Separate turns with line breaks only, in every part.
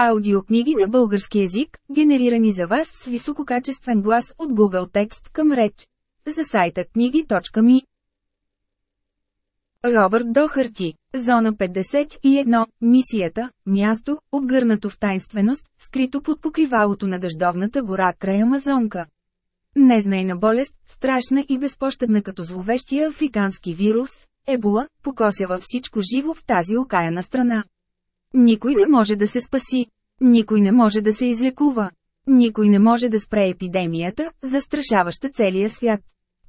Аудиокниги на български език, генерирани за вас с висококачествен глас от Google Текст към реч. За сайта книги.ми Робърт Дохарти, Зона 51, Мисията, място, обгърнато в тайнственост, скрито под покривалото на дъждовната гора край Амазонка. Незнайна болест, страшна и безпощадна като зловещия африкански вирус, ебола, покосява всичко живо в тази окаяна страна. Никой не може да се спаси. Никой не може да се излекува. Никой не може да спре епидемията, застрашаваща целия свят.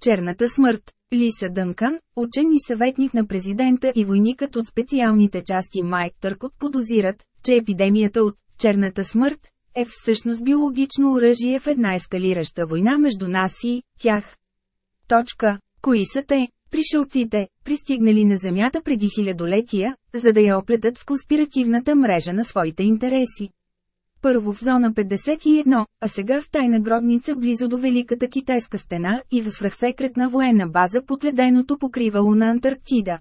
Черната смърт. Лиса Дънкан, учен и съветник на президента и войникът от специалните части Майк Търкот подозират, че епидемията от «черната смърт» е всъщност биологично оръжие в една ескалираща война между нас и тях. Точка. Кои са те? Пришелците, пристигнали на Земята преди хилядолетия, за да я оплетат в конспиративната мрежа на своите интереси. Първо в зона 51, а сега в тайна гробница близо до Великата китайска стена и в свръхсекретна военна база под леденото покривало на Антарктида.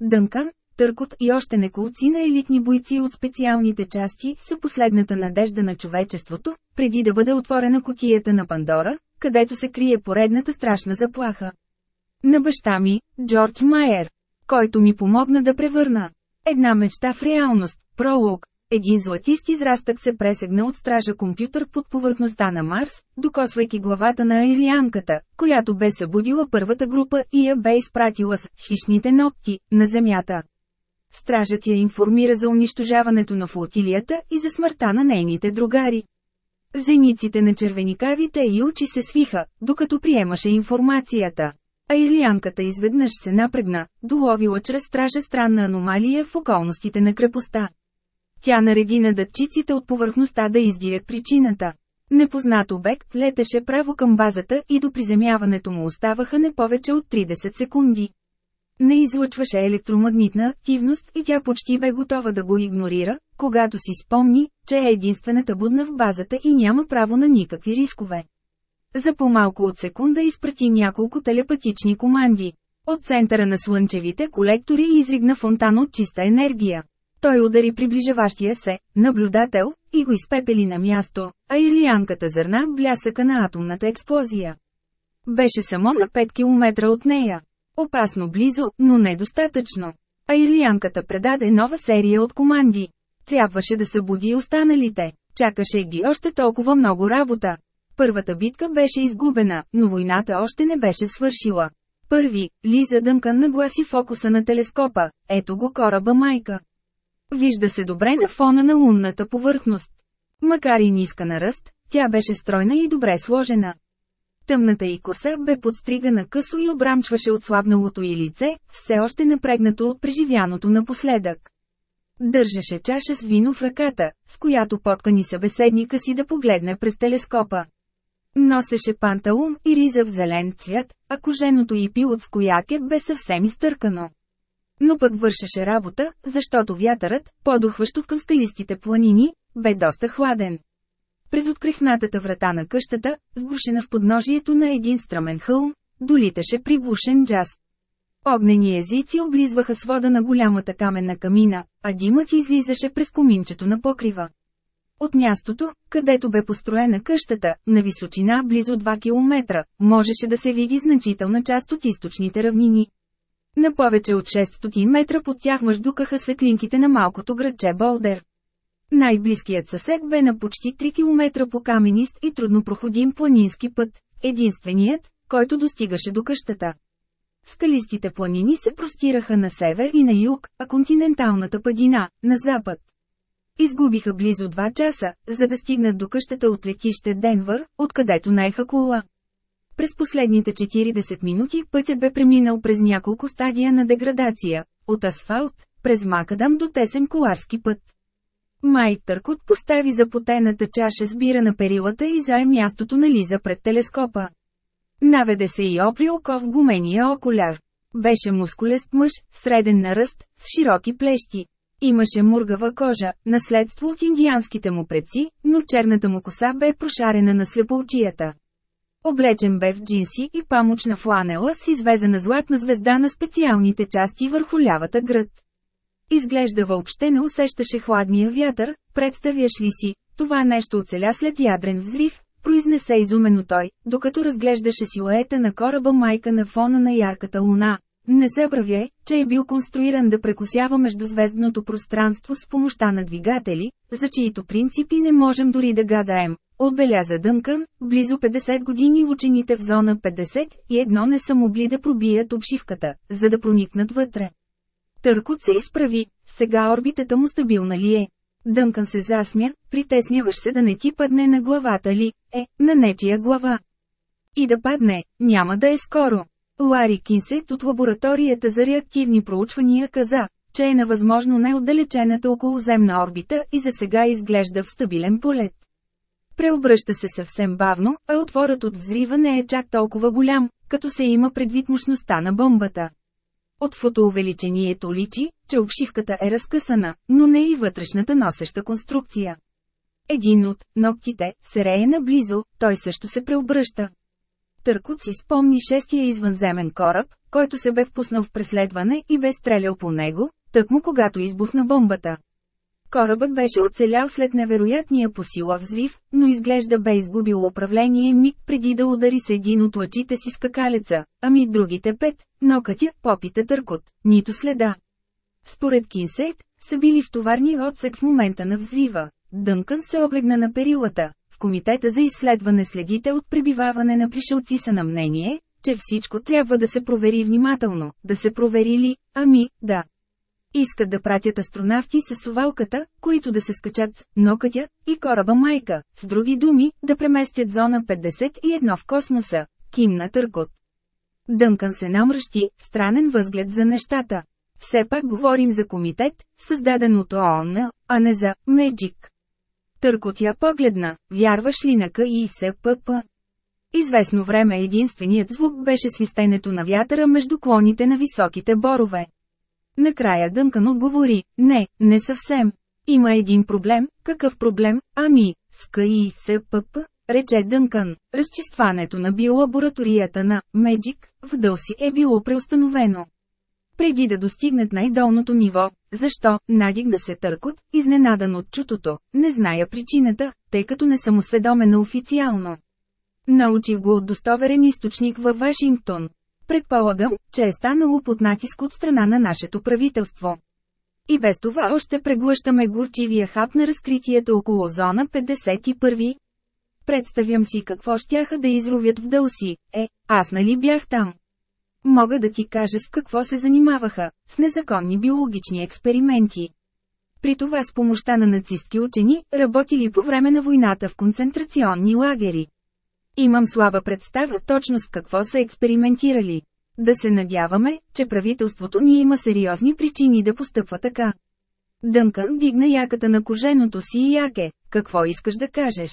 Дънкан, Търкот и още неколци на елитни бойци от специалните части са последната надежда на човечеството, преди да бъде отворена котията на Пандора, където се крие поредната страшна заплаха. На баща ми, Джордж Майер, който ми помогна да превърна. Една мечта в реалност, пролог. Един златист израстък се пресегна от стража компютър под повърхността на Марс, докосвайки главата на айлианката, която бе събудила първата група и я бе изпратила с хищните ногти на Земята. Стражът я информира за унищожаването на флотилията и за смъртта на нейните другари. Зениците на червеникавите и очи се свиха, докато приемаше информацията. А ирлянката изведнъж се напрегна, доловила чрез стража странна аномалия в околностите на крепостта. Тя нареди на датчиците от повърхността да издирят причината. Непознат обект летеше право към базата и до приземяването му оставаха не повече от 30 секунди. Не излъчваше електромагнитна активност и тя почти бе готова да го игнорира, когато си спомни, че е единствената будна в базата и няма право на никакви рискове. За по-малко от секунда изпрати няколко телепатични команди. От центъра на слънчевите колектори изригна фонтан от чиста енергия. Той удари приближаващия се, наблюдател, и го изпепели на място, а ирлиянката зърна блясъка на атомната експлозия. Беше само на 5 км от нея. Опасно близо, но недостатъчно. А ирлиянката предаде нова серия от команди. Трябваше да събуди останалите. Чакаше ги още толкова много работа. Първата битка беше изгубена, но войната още не беше свършила. Първи, Лиза Дънкан нагласи фокуса на телескопа, ето го кораба майка. Вижда се добре на фона на лунната повърхност. Макар и ниска на ръст, тя беше стройна и добре сложена. Тъмната й коса бе подстригана късо и обрамчваше отслабналото и лице, все още напрегнато от преживяното напоследък. Държеше чаша с вино в ръката, с която поткани събеседника си да погледне през телескопа. Носеше панталун и риза в зелен цвят, а коженото и пилот в кояке бе съвсем изтъркано. Но пък вършеше работа, защото вятърът, подохващо към скалистите планини, бе доста хладен. През открихнатата врата на къщата, сгушена в подножието на един стръмен хълм, долиташе приглушен джаз. Огнени езици облизваха свода на голямата каменна камина, а димът излизаше през коминчето на покрива. От мястото, където бе построена къщата, на височина близо 2 км, можеше да се види значителна част от източните равнини. На повече от 600 метра под тях мъждукаха светлинките на малкото градче Болдер. Най-близкият съсед бе на почти 3 км по каменист и труднопроходим планински път, единственият, който достигаше до къщата. Скалистите планини се простираха на север и на юг, а континенталната падина – на запад. Изгубиха близо 2 часа, за да стигнат до къщата от летище Денвър, откъдето наеха кола. През последните 40 минути пътят бе преминал през няколко стадия на деградация – от асфалт, през Макадам до тесен коларски път. Майк Търкот постави запотената чаша с бира на перилата и зае мястото на Лиза пред телескопа. Наведе се и опри око в гумения окуляр. Беше мускулест мъж, среден на ръст, с широки плещи. Имаше мургава кожа, наследство от индианските му предци, но черната му коса бе прошарена на слепоочията. Облечен бе в джинси и памучна фланела с извезена златна звезда на специалните части върху лявата гръд. Изглежда въобще не усещаше хладния вятър, представяш ли си, това нещо оцеля след ядрен взрив, произнесе изумено той, докато разглеждаше силуета на кораба майка на фона на ярката луна. Не се че е бил конструиран да прекусява междузвездното пространство с помощта на двигатели, за чието принципи не можем дори да гадаем. Отбеляза Дънкън, близо 50 години учените в зона 50 и едно не са могли да пробият обшивката, за да проникнат вътре. Търкот се изправи, сега орбитата му стабилна ли е? Дънкън се засмя, притесняваш се да не ти падне на главата ли, е, на нечия глава. И да падне, няма да е скоро. Лари Кинсет от лабораторията за реактивни проучвания каза, че е невъзможно най-отдалечената околоземна орбита и за сега изглежда в стабилен полет. Преобръща се съвсем бавно, а отворът от взрива не е чак толкова голям, като се има предвид мощността на бомбата. От фотоувеличението личи, че обшивката е разкъсана, но не и вътрешната носеща конструкция. Един от ногтите, се рее наблизо, той също се преобръща. Търкот си спомни шестия извънземен кораб, който се бе впуснал в преследване и бе стрелял по него, тъкмо когато избухна бомбата. Корабът беше оцелял след невероятния по сила взрив, но изглежда бе изгубил управление миг преди да удари с един от лъчите си скакалеца, ами другите пет, но нокътя, попита търкот, нито следа. Според Кинсейт, са били в товарния отсек в момента на взрива. Дънкън се облегна на перилата, Комитета за изследване следите от пребиваване на пришелци са на мнение, че всичко трябва да се провери внимателно, да се провери ли, ами, да. Искат да пратят астронавти с сувалката, които да се скачат с нокътя и кораба майка, с други думи, да преместят зона 51 в космоса, кимна търкот. Дънкан се намръщи, странен възглед за нещата. Все пак говорим за комитет, създаден от ООН, а не за «Меджик». Търкот я погледна, вярваш ли на КИСПП? Известно време единственият звук беше свистенето на вятъра между клоните на високите борове. Накрая Дънкан отговори, не, не съвсем. Има един проблем, какъв проблем, ами, с КИСПП, рече Дънкан. Разчистването на биолабораторията на Меджик в Дълси е било преустановено преди да достигнат най-долното ниво. Защо, надигна се търкот, изненадан от чутото, не зная причината, тъй като не съм осведомена официално. Научих го от достоверен източник във Вашингтон. Предполагам, че е станало под натиск от страна на нашето правителство. И без това още преглъщаме горчивия хап на разкритията около зона 51. Представям си какво щяха да изровят в дълси, Е, аз нали бях там? Мога да ти кажа с какво се занимаваха – с незаконни биологични експерименти. При това с помощта на нацистки учени, работили по време на войната в концентрационни лагери. Имам слаба представа точно с какво са експериментирали. Да се надяваме, че правителството ни има сериозни причини да постъпва така. Дънкан дигна яката на коженото си и яке. Какво искаш да кажеш?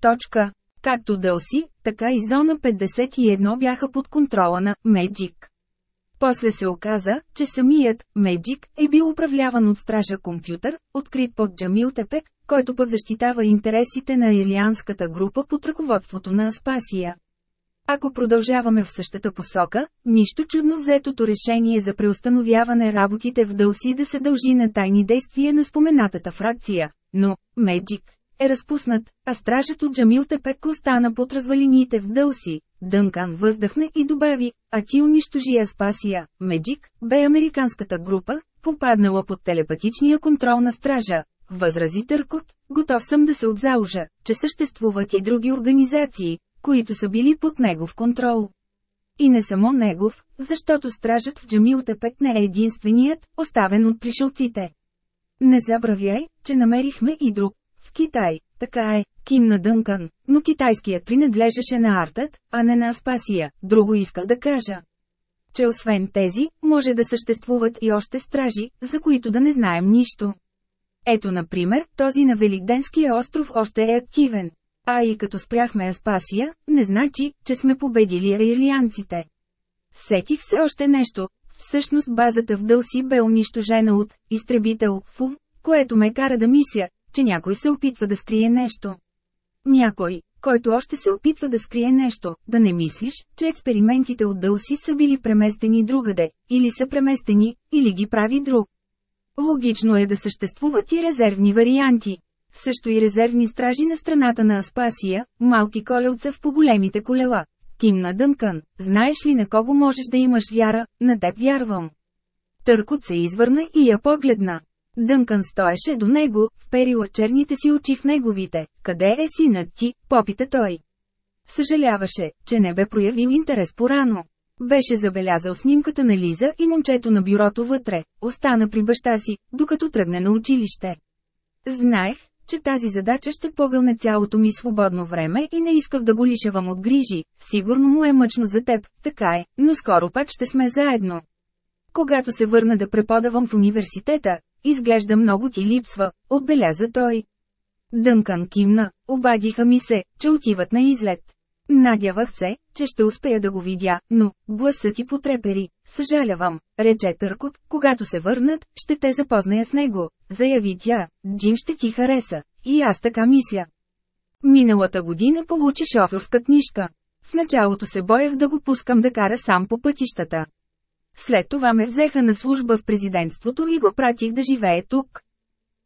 Точка. Както Дълси, така и Зона 51 бяха под контрола на Меджик. После се оказа, че самият Меджик е бил управляван от стража компютър, открит под Джамил Тепек, който пък защитава интересите на ирианската група под ръководството на Аспасия. Ако продължаваме в същата посока, нищо чудно взетото решение за преустановяване работите в Дълси да се дължи на тайни действия на споменатата фракция, но Меджик е разпуснат, а стражът от Тепек остана под развалините в Дълси. Дънкан въздъхна и добави, а ти унищожи Аспасия, Меджик, бе американската група, попаднала под телепатичния контрол на стража. Възрази Търкот, готов съм да се обзалжа, че съществуват и други организации, които са били под негов контрол. И не само негов, защото стражът в Тепек не е единственият, оставен от пришелците. Не забравяй, че намерихме и друг Китай, така е, Ким на Дънкан, но китайският принадлежеше на артът, а не на Аспасия, друго исках да кажа. Че освен тези, може да съществуват и още стражи, за които да не знаем нищо. Ето например, този на Великденския остров още е активен. А и като спряхме Аспасия, не значи, че сме победили аирлианците. Сетих се още нещо. Всъщност базата в Дълси бе унищожена от изтребител ФУ, което ме кара да мисля, че някой се опитва да скрие нещо. Някой, който още се опитва да скрие нещо, да не мислиш, че експериментите от Дълси са били преместени другаде, или са преместени, или ги прави друг. Логично е да съществуват и резервни варианти. Също и резервни стражи на страната на Аспасия, малки колелца в по-големите колела. Кимна Дънкън, знаеш ли на кого можеш да имаш вяра, на теб вярвам. Търкот се извърна и я погледна. Дънкан стоеше до него, вперила черните си очи в неговите. Къде е синът ти? Попита той. Съжаляваше, че не бе проявил интерес порано. Беше забелязал снимката на Лиза и момчето на бюрото вътре, остана при баща си, докато тръгне на училище. Знаех, че тази задача ще погълне цялото ми свободно време и не исках да го лишавам от грижи, сигурно му е мъчно за теб, така е, но скоро пак ще сме заедно. Когато се върна да преподавам в университета, Изглежда много ти липсва, отбеляза той. Дънкан кимна, обадиха ми се, че отиват на излет. Надявах се, че ще успея да го видя, но, гласът ти потрепери, съжалявам, рече Търкот, когато се върнат, ще те запозная с него, заяви тя, Джим ще ти хареса, и аз така мисля. Миналата година получи шофьорска книжка. В началото се боях да го пускам да кара сам по пътищата. След това ме взеха на служба в президентството и го пратих да живее тук.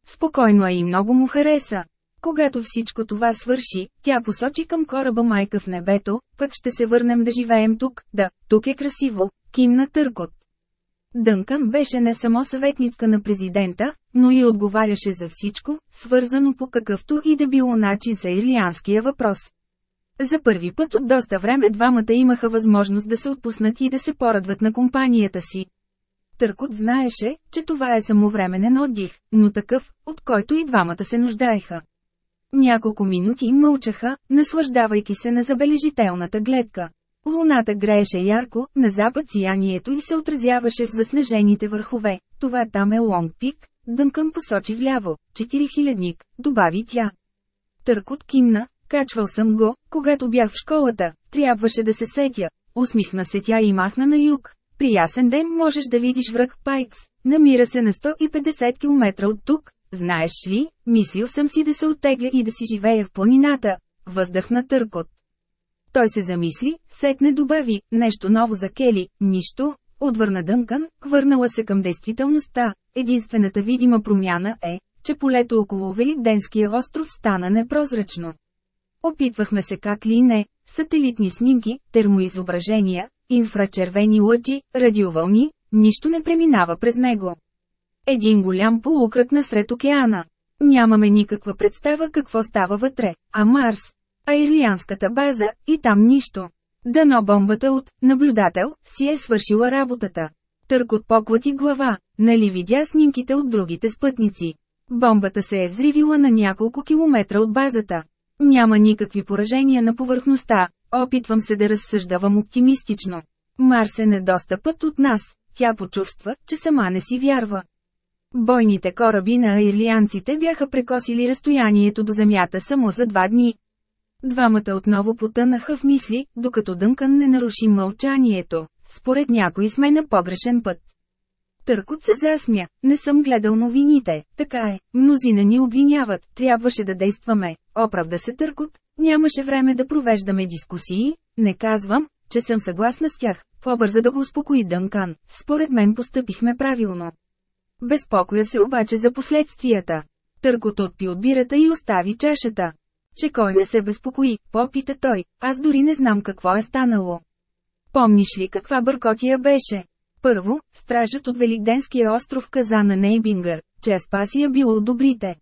Спокойно е и много му хареса. Когато всичко това свърши, тя посочи към кораба майка в небето, пък ще се върнем да живеем тук, да, тук е красиво, кимна търкот. Дънкън беше не само съветничка на президента, но и отговаряше за всичко, свързано по какъвто и да било начин за ирлианския въпрос. За първи път от доста време двамата имаха възможност да се отпуснат и да се порадват на компанията си. Търкот знаеше, че това е самовременен отдих, но такъв, от който и двамата се нуждаеха. Няколко минути мълчаха, наслаждавайки се на забележителната гледка. Луната грееше ярко, на запад сиянието и се отразяваше в заснежените върхове. Това там е Лонг пик, Дънкън посочи вляво, 4000 добави тя. Търкот кимна, Качвал съм го, когато бях в школата, трябваше да се сетя. Усмихна се тя и махна на юг. При ясен ден можеш да видиш връх Пайкс. Намира се на 150 км от тук. Знаеш ли, мислил съм си да се оттегля и да си живея в планината. Въздъхна търкот. Той се замисли, сетне добави, нещо ново за Кели, нищо, отвърна дънкан, върнала се към действителността. Единствената видима промяна е, че полето около Великденския остров стана непрозрачно. Опитвахме се как ли не, сателитни снимки, термоизображения, инфрачервени лъчи, радиовълни, нищо не преминава през него. Един голям полукръг насред океана. Нямаме никаква представа какво става вътре, а Марс, а Ирлианската база, и там нищо. Дано бомбата от «наблюдател» си е свършила работата. Търкот поклати глава, нали видя снимките от другите спътници. Бомбата се е взривила на няколко километра от базата. Няма никакви поражения на повърхността, опитвам се да разсъждавам оптимистично. Марс е недостъпът от нас, тя почувства, че сама не си вярва. Бойните кораби на аирлианците бяха прекосили разстоянието до Земята само за два дни. Двамата отново потънаха в мисли, докато Дънкън не наруши мълчанието. Според някой сме на погрешен път. Търкот се засмя, не съм гледал новините, така е, мнозина ни обвиняват, трябваше да действаме, оправда се Търкот, нямаше време да провеждаме дискусии, не казвам, че съм съгласна с тях, По-бърза да го успокои Дънкан, според мен постъпихме правилно. Безпокоя се обаче за последствията. Търкот отпи от бирата и остави чашата. Че кой не се безпокои, попита той, аз дори не знам какво е станало. Помниш ли каква бъркотия беше? Първо, стражът от Великденския остров каза на Нейбингър, че Аспасия бил от добрите.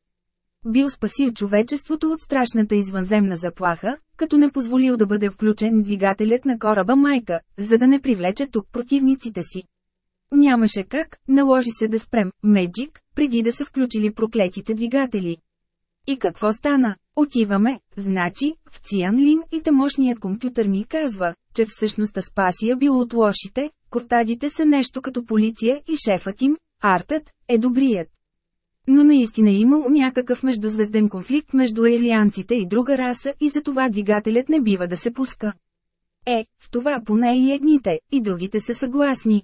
Бил спасил човечеството от страшната извънземна заплаха, като не позволил да бъде включен двигателят на кораба Майка, за да не привлече тук противниците си. Нямаше как, наложи се да спрем, Меджик, преди да са включили проклетите двигатели. И какво стана? Отиваме, значи, в Цианлин и тамошният компютър ми казва, че всъщност Аспасия е бил от лошите, кортадите са нещо като полиция и шефът им, артът, е добрият. Но наистина е имал някакъв междузвезден конфликт между елианците и друга раса и затова двигателят не бива да се пуска. Е, в това поне и едните, и другите са съгласни.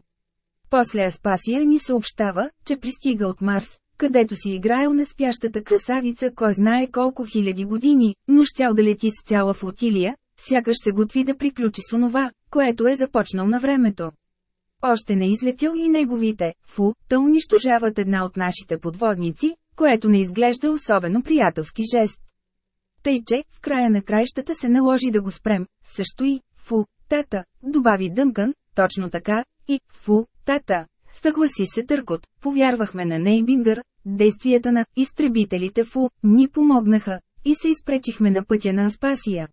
После Аспасия ни съобщава, че пристига от Марс, където си играел на спящата красавица кой знае колко хиляди години, но щял да лети с цяла флотилия, сякаш се готви да приключи с онова, което е започнал на времето. Още не излетял и неговите, фу, да унищожават една от нашите подводници, което не изглежда особено приятелски жест. Тъй, че, в края на краищата се наложи да го спрем, също и, фу, тата, добави Дънкън, точно така, и, фу, тата, Съгласи се търкот, повярвахме на Нейбингър, действията на «изтребителите» ФУ ни помогнаха, и се изпречихме на пътя на Аспасия.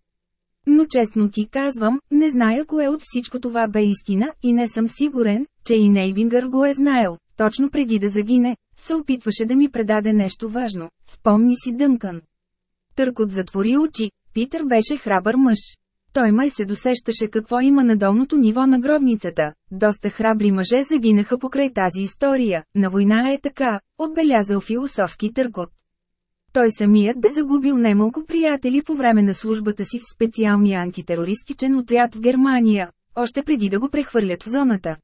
Но честно ти казвам, не зная кое от всичко това бе истина и не съм сигурен, че и Нейвингър го е знаел. Точно преди да загине, се опитваше да ми предаде нещо важно. Спомни си Дънкан. Търкот затвори очи, Питър беше храбър мъж. Той май се досещаше какво има на долното ниво на гробницата. Доста храбри мъже загинаха покрай тази история. На война е така, отбелязал философски търкот. Той самият бе загубил немалко приятели по време на службата си в специалния антитерористичен отряд в Германия, още преди да го прехвърлят в зоната.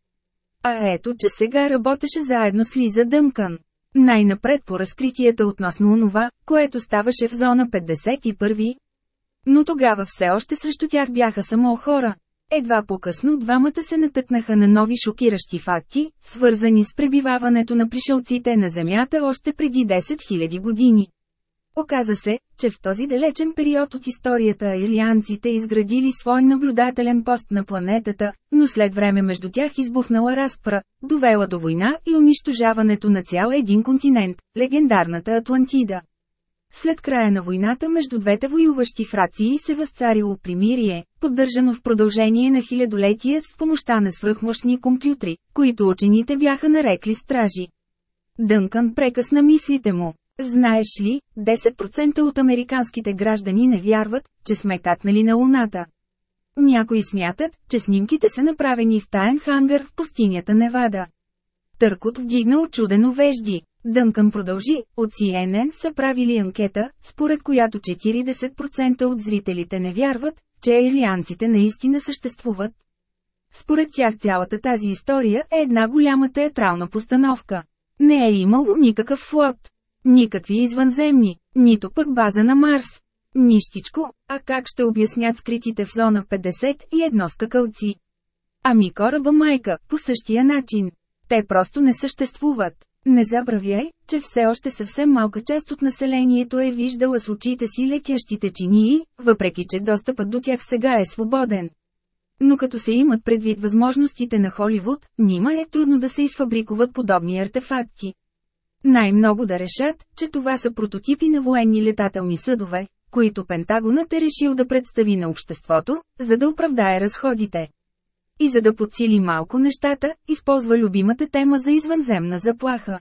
А ето, че сега работеше заедно с Лиза Дънкан. Най-напред по разкритията относно онова, което ставаше в зона 51. Но тогава все още срещу тях бяха само хора. Едва по-късно двамата се натъкнаха на нови шокиращи факти, свързани с пребиваването на пришелците на Земята още преди 10 000 години. Оказа се, че в този далечен период от историята ирлианците изградили свой наблюдателен пост на планетата, но след време между тях избухнала разпра, довела до война и унищожаването на цял един континент – легендарната Атлантида. След края на войната между двете воюващи фракции се възцарило примирие, поддържано в продължение на хилядолетия с помощта на свръхмощни компютри, които учените бяха нарекли стражи. Дънкан прекъсна мислите му. Знаеш ли, 10% от американските граждани не вярват, че сме катнали на Луната. Някои смятат, че снимките са направени в таен хангър в пустинята Невада. Търкот вдигна очудено вежди. Дънкън продължи, от CNN са правили анкета, според която 40% от зрителите не вярват, че елианците наистина съществуват. Според тях цялата тази история е една голяма театрална постановка. Не е имало никакъв флот. Никакви извънземни, нито пък база на Марс. Нищичко, а как ще обяснят скритите в зона 50 и едно скакалци? Ами кораба майка, по същия начин. Те просто не съществуват. Не забравяй, че все още съвсем малка част от населението е виждала с очите си летящите чинии, въпреки че достъпът до тях сега е свободен. Но като се имат предвид възможностите на Холивуд, нима е трудно да се изфабрикуват подобни артефакти. Най-много да решат, че това са прототипи на военни летателни съдове, които Пентагонът е решил да представи на обществото, за да оправдае разходите. И за да подсили малко нещата, използва любимата тема за извънземна заплаха.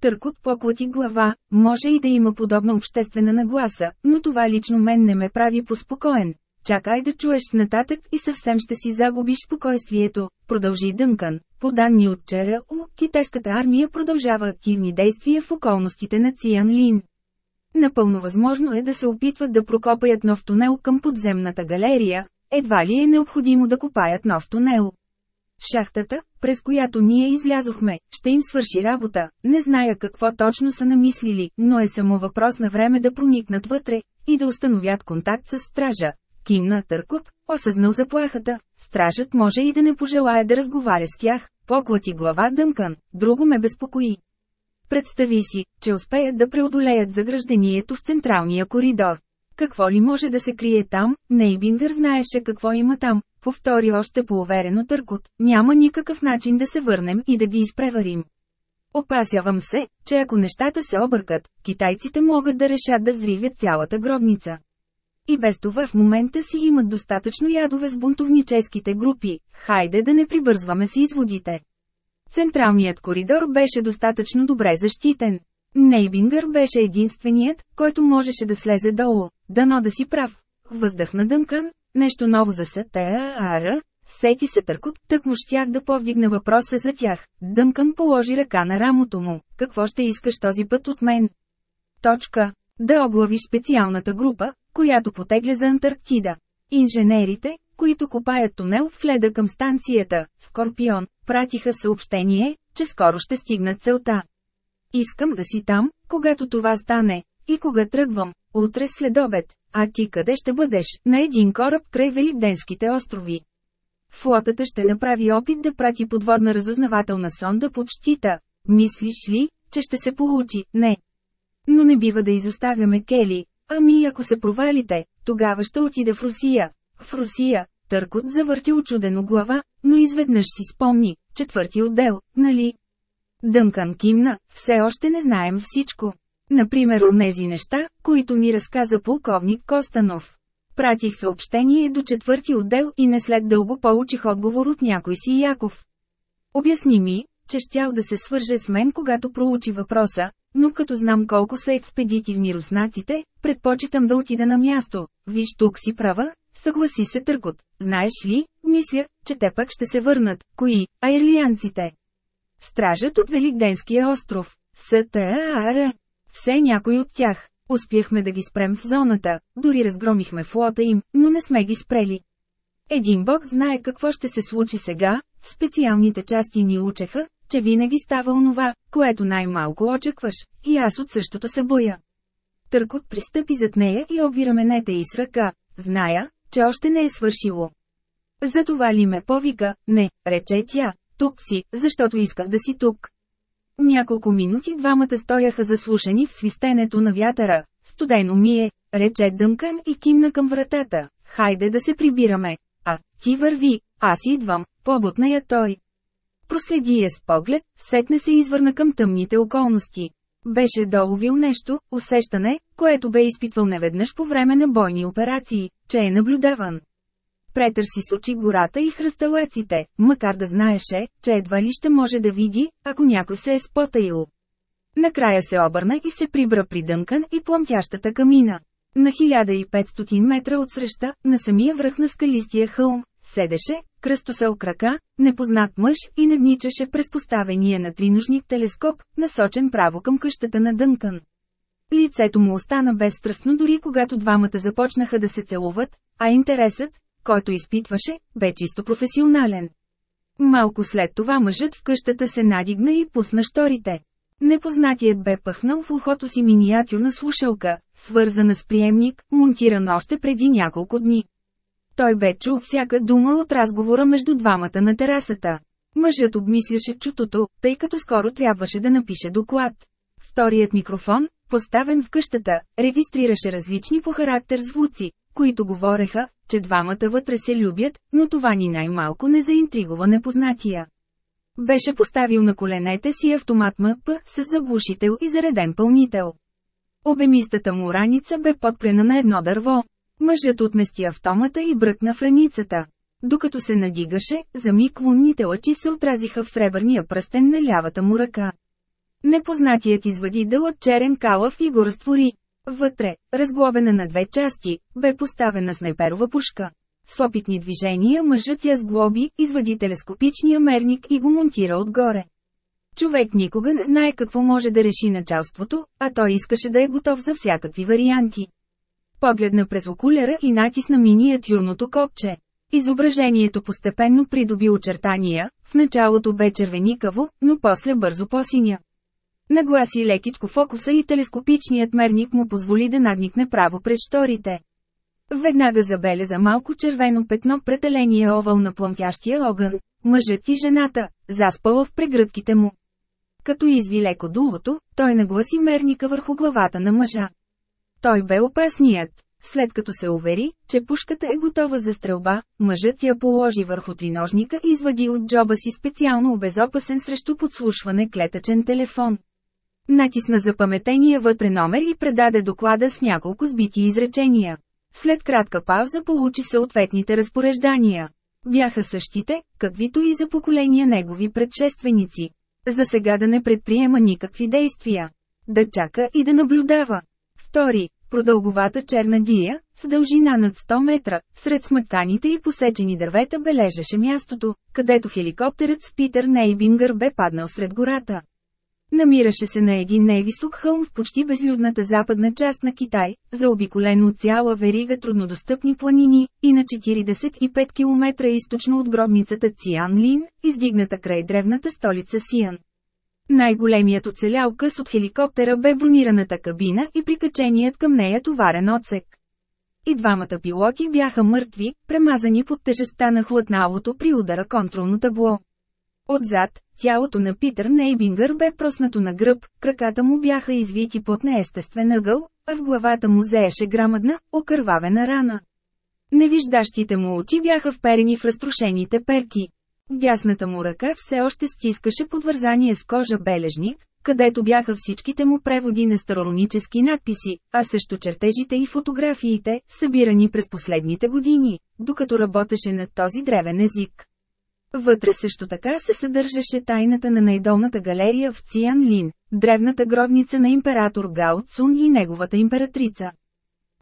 Търкот поклати глава, може и да има подобна обществена нагласа, но това лично мен не ме прави поспокоен. Чакай да чуеш нататък и съвсем ще си загубиш спокойствието продължи Дънкан. По данни от вчера, у, китайската армия продължава активни действия в околностите на Циан Лин. Напълно възможно е да се опитват да прокопаят нов тунел към подземната галерия, едва ли е необходимо да копаят нов тунел. Шахтата, през която ние излязохме, ще им свърши работа, не зная какво точно са намислили, но е само въпрос на време да проникнат вътре и да установят контакт с стража, Кимна Търкот, осъзнал заплахата, стражът може и да не пожелая да разговаря с тях, поклати глава Дънкан, друго ме безпокои. Представи си, че успеят да преодолеят заграждението в централния коридор. Какво ли може да се крие там, Нейбингър знаеше какво има там, повтори още по-уверено Търкот, няма никакъв начин да се върнем и да ги изпреварим. Опасявам се, че ако нещата се объркат, китайците могат да решат да взривят цялата гробница. И без това в момента си имат достатъчно ядове с бунтовническите групи, хайде да не прибързваме с изводите. Централният коридор беше достатъчно добре защитен. Нейбингър беше единственият, който можеше да слезе долу, дано да си прав. Въздъхна Дънкън, нещо ново за СТАР, сети се търкот, тък му щях да повдигна въпроса за тях. Дънкън положи ръка на рамото му. Какво ще искаш този път от мен? Точка. Да оглавиш специалната група, която потегля за Антарктида. Инженерите, които копаят тунел в леда към станцията, Скорпион, пратиха съобщение, че скоро ще стигнат целта. Искам да си там, когато това стане, и кога тръгвам, утре след обед, а ти къде ще бъдеш, на един кораб край Великденските острови. Флотата ще направи опит да прати подводна разузнавателна сонда под щита. Мислиш ли, че ще се получи? Не. Но не бива да изоставяме Кели, Ами ако се провалите, тогава ще отида в Русия. В Русия, Търкот завърти очудено глава, но изведнъж си спомни, четвърти отдел, нали? Дънкан кимна, все още не знаем всичко. Например, онези неща, които ни разказа полковник Костанов. Пратих съобщение до четвърти отдел и не след дълго получих отговор от някой си Яков. Обясни ми, че щял да се свърже с мен когато проучи въпроса, но като знам колко са експедитивни руснаците, предпочитам да отида на място. Виж тук си права, съгласи се търкот. Знаеш ли, мисля, че те пък ще се върнат. Кои? Айрлианците. Стражът от Великденския остров. СТАР. Все някой от тях. Успяхме да ги спрем в зоната, дори разгромихме флота им, но не сме ги спрели. Един бог знае какво ще се случи сега, специалните части ни учеха, че винаги става онова, което най-малко очакваш, и аз от същото се боя. Търкот пристъпи зад нея и обви раменете и с ръка. Зная, че още не е свършило. Затова ли ме повика? Не, рече тя. Тук си, защото исках да си тук. Няколко минути двамата стояха заслушани в свистенето на вятъра. Студено ми е, рече Дънкан и кимна към вратата. Хайде да се прибираме. А, ти върви, аз идвам, побутна я той. Проследи я с поглед, сетне се извърна към тъмните околности. Беше доловил нещо, усещане, което бе изпитвал неведнъж по време на бойни операции, че е наблюдаван. Претърси с очи гората и хръсталаците, макар да знаеше, че едва ли ще може да види, ако някой се е спотаил. Накрая се обърна и се прибра при Дънкан и пламтящата камина. На 1500 метра от среща, на самия връх на скалистия хълм, Седеше, кръстосал крака, непознат мъж и надничаше през поставения на триножник телескоп, насочен право към къщата на дънкан. Лицето му остана безстрастно дори когато двамата започнаха да се целуват, а интересът, който изпитваше, бе чисто професионален. Малко след това мъжът в къщата се надигна и пусна шторите. Непознатият бе пъхнал в ухото си миниатюрна слушалка, свързана с приемник, монтиран още преди няколко дни. Той бе чул всяка дума от разговора между двамата на терасата. Мъжът обмисляше чутото, тъй като скоро трябваше да напише доклад. Вторият микрофон, поставен в къщата, регистрираше различни по характер звуци, които говореха, че двамата вътре се любят, но това ни най-малко не заинтригува непознатия. Беше поставил на коленете си автомат МП с заглушител и зареден пълнител. Обемистата му раница бе подплена на едно дърво. Мъжът отмести автомата и бръкна в раницата. Докато се надигаше, за миг лунните лъчи се отразиха в сребърния пръстен на лявата му ръка. Непознатият извади дълъг черен калъв и го разтвори. Вътре, разглобена на две части, бе поставена снайперова пушка. С опитни движения мъжът я сглоби, извади телескопичния мерник и го монтира отгоре. Човек никога не знае какво може да реши началството, а той искаше да е готов за всякакви варианти. Погледна през окуляра и натисна миниатюрното копче. Изображението постепенно придоби очертания, в началото бе червеникаво, но после бързо посиня. Нагласи лекичко фокуса и телескопичният мерник му позволи да надникне право пред шторите. Веднага забеляза малко червено петно пред овал на пламтящия огън, мъжът и жената, заспала в прегръдките му. Като изви леко дулото, той нагласи мерника върху главата на мъжа. Той бе опасният. След като се увери, че пушката е готова за стрелба, мъжът я положи върху триножника и извади от джоба си специално обезопасен срещу подслушване клетъчен телефон. Натисна запаметения вътре номер и предаде доклада с няколко сбити изречения. След кратка пауза получи съответните разпореждания. Бяха същите, каквито и за поколения негови предшественици. За сега да не предприема никакви действия. Да чака и да наблюдава. Втори, продълговата черна дия, с дължина над 100 метра, сред смъртаните и посечени дървета бележеше мястото, където хеликоптерът с Питър Нейбингър бе паднал сред гората. Намираше се на един невисок хълм в почти безлюдната западна част на Китай, заобиколено от цяла верига труднодостъпни планини, и на 45 км източно от гробницата Цианлин, издигната край древната столица Сиан. Най-големият оцелял къс от хеликоптера бе бронираната кабина и прикаченият към нея товарен отсек. И двамата пилоти бяха мъртви, премазани под тежестта на хладналото при удара контролно табло. Отзад, тялото на Питър Нейбингър бе проснато на гръб, краката му бяха извити под неестествен ъгъл, а в главата му зееше грамадна, окървавена рана. Невиждащите му очи бяха вперени в разрушените перки. Дясната му ръка все още стискаше подвързание с кожа бележник, където бяха всичките му преводи на староронически надписи, а също чертежите и фотографиите, събирани през последните години, докато работеше над този древен език. Вътре също така се съдържаше тайната на най-долната галерия в Циан Лин, древната гробница на император Гао Цун и неговата императрица.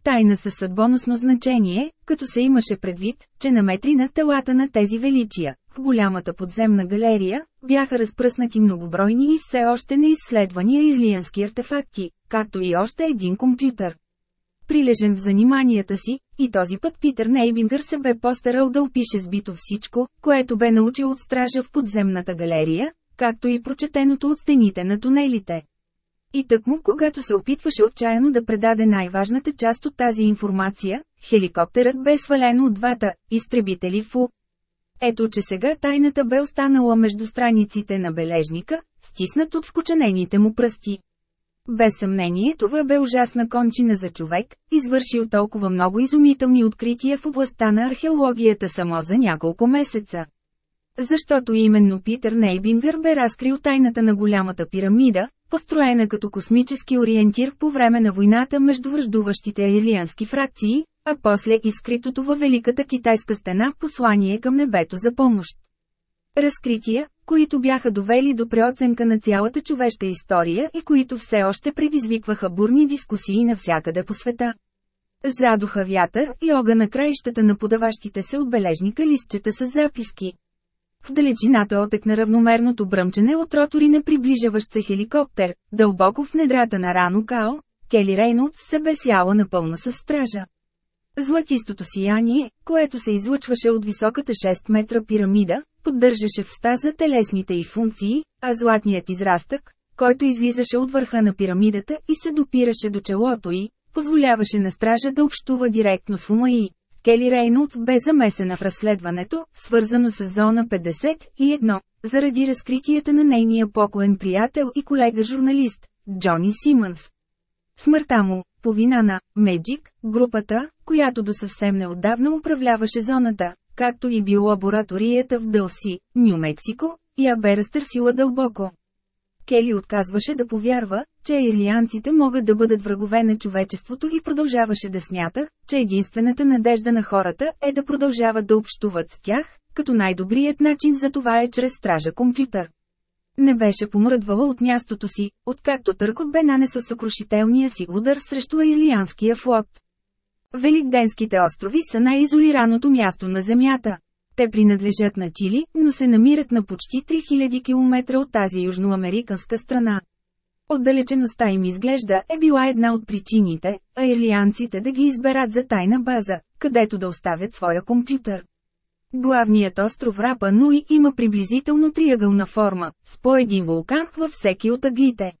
Тайна със съдбоносно значение, като се имаше предвид, че на метри на телата на тези величия, в голямата подземна галерия, бяха разпръснати многобройни и все още неизследвани илиански артефакти, както и още един компютър. Прилежен в заниманията си, и този път Питър Нейбингър се бе постарал да опише сбито всичко, което бе научил от стража в подземната галерия, както и прочетеното от стените на тунелите. И тъкмо когато се опитваше отчаяно да предаде най-важната част от тази информация, хеликоптерът бе свален от двата изтребители ФУ. Ето че сега тайната бе останала между страниците на бележника, стиснат от вкоченените му пръсти. Без съмнение това бе ужасна кончина за човек, извършил толкова много изумителни открития в областта на археологията само за няколко месеца. Защото именно Питър Нейбингър бе разкрил тайната на голямата пирамида, построена като космически ориентир по време на войната между връждуващите аилиански фракции, а после изкритото във Великата китайска стена послание към небето за помощ. Разкрития, които бяха довели до преоценка на цялата човешка история и които все още предизвикваха бурни дискусии навсякъде по света. Задуха вятър и огън на краищата на подаващите се отбележника листчета с записки. В далечината отек на равномерното бръмчене от ротори на приближаващ се хеликоптер, дълбоко в недрата на Рано Као, Кели Рейнолдс се бесяла напълно с стража. Златистото сияние, което се излъчваше от високата 6 метра пирамида, поддържаше в стаза телесните й функции, а златният израстък, който излизаше от върха на пирамидата и се допираше до челото й, позволяваше на стража да общува директно с ума й. Кели Рейнолдс бе замесена в разследването, свързано с зона 51, заради разкритията на нейния покоен приятел и колега журналист, Джони Симънс. Смъртта му, по вина на Меджик, групата, която до съвсем неотдавна управляваше зоната, както и биолабораторията в Дълси, Нью-Мексико, я бе разтърсила дълбоко. Кели отказваше да повярва, че ирлианците могат да бъдат врагове на човечеството и продължаваше да смята, че единствената надежда на хората е да продължават да общуват с тях, като най-добрият начин за това е чрез стража компютър. Не беше помръдвала от мястото си, откакто търкот бе нанесъл съкрушителния си удар срещу ирлианския флот. Великденските острови са най-изолираното място на Земята. Те принадлежат на Чили, но се намират на почти 3000 км от тази южноамериканска страна. Отдалечеността им изглежда е била една от причините, а ирлианците да ги изберат за тайна база, където да оставят своя компютър. Главният остров Рапа Нуи има приблизително триъгълна форма, с по един вулкан във всеки от аглите.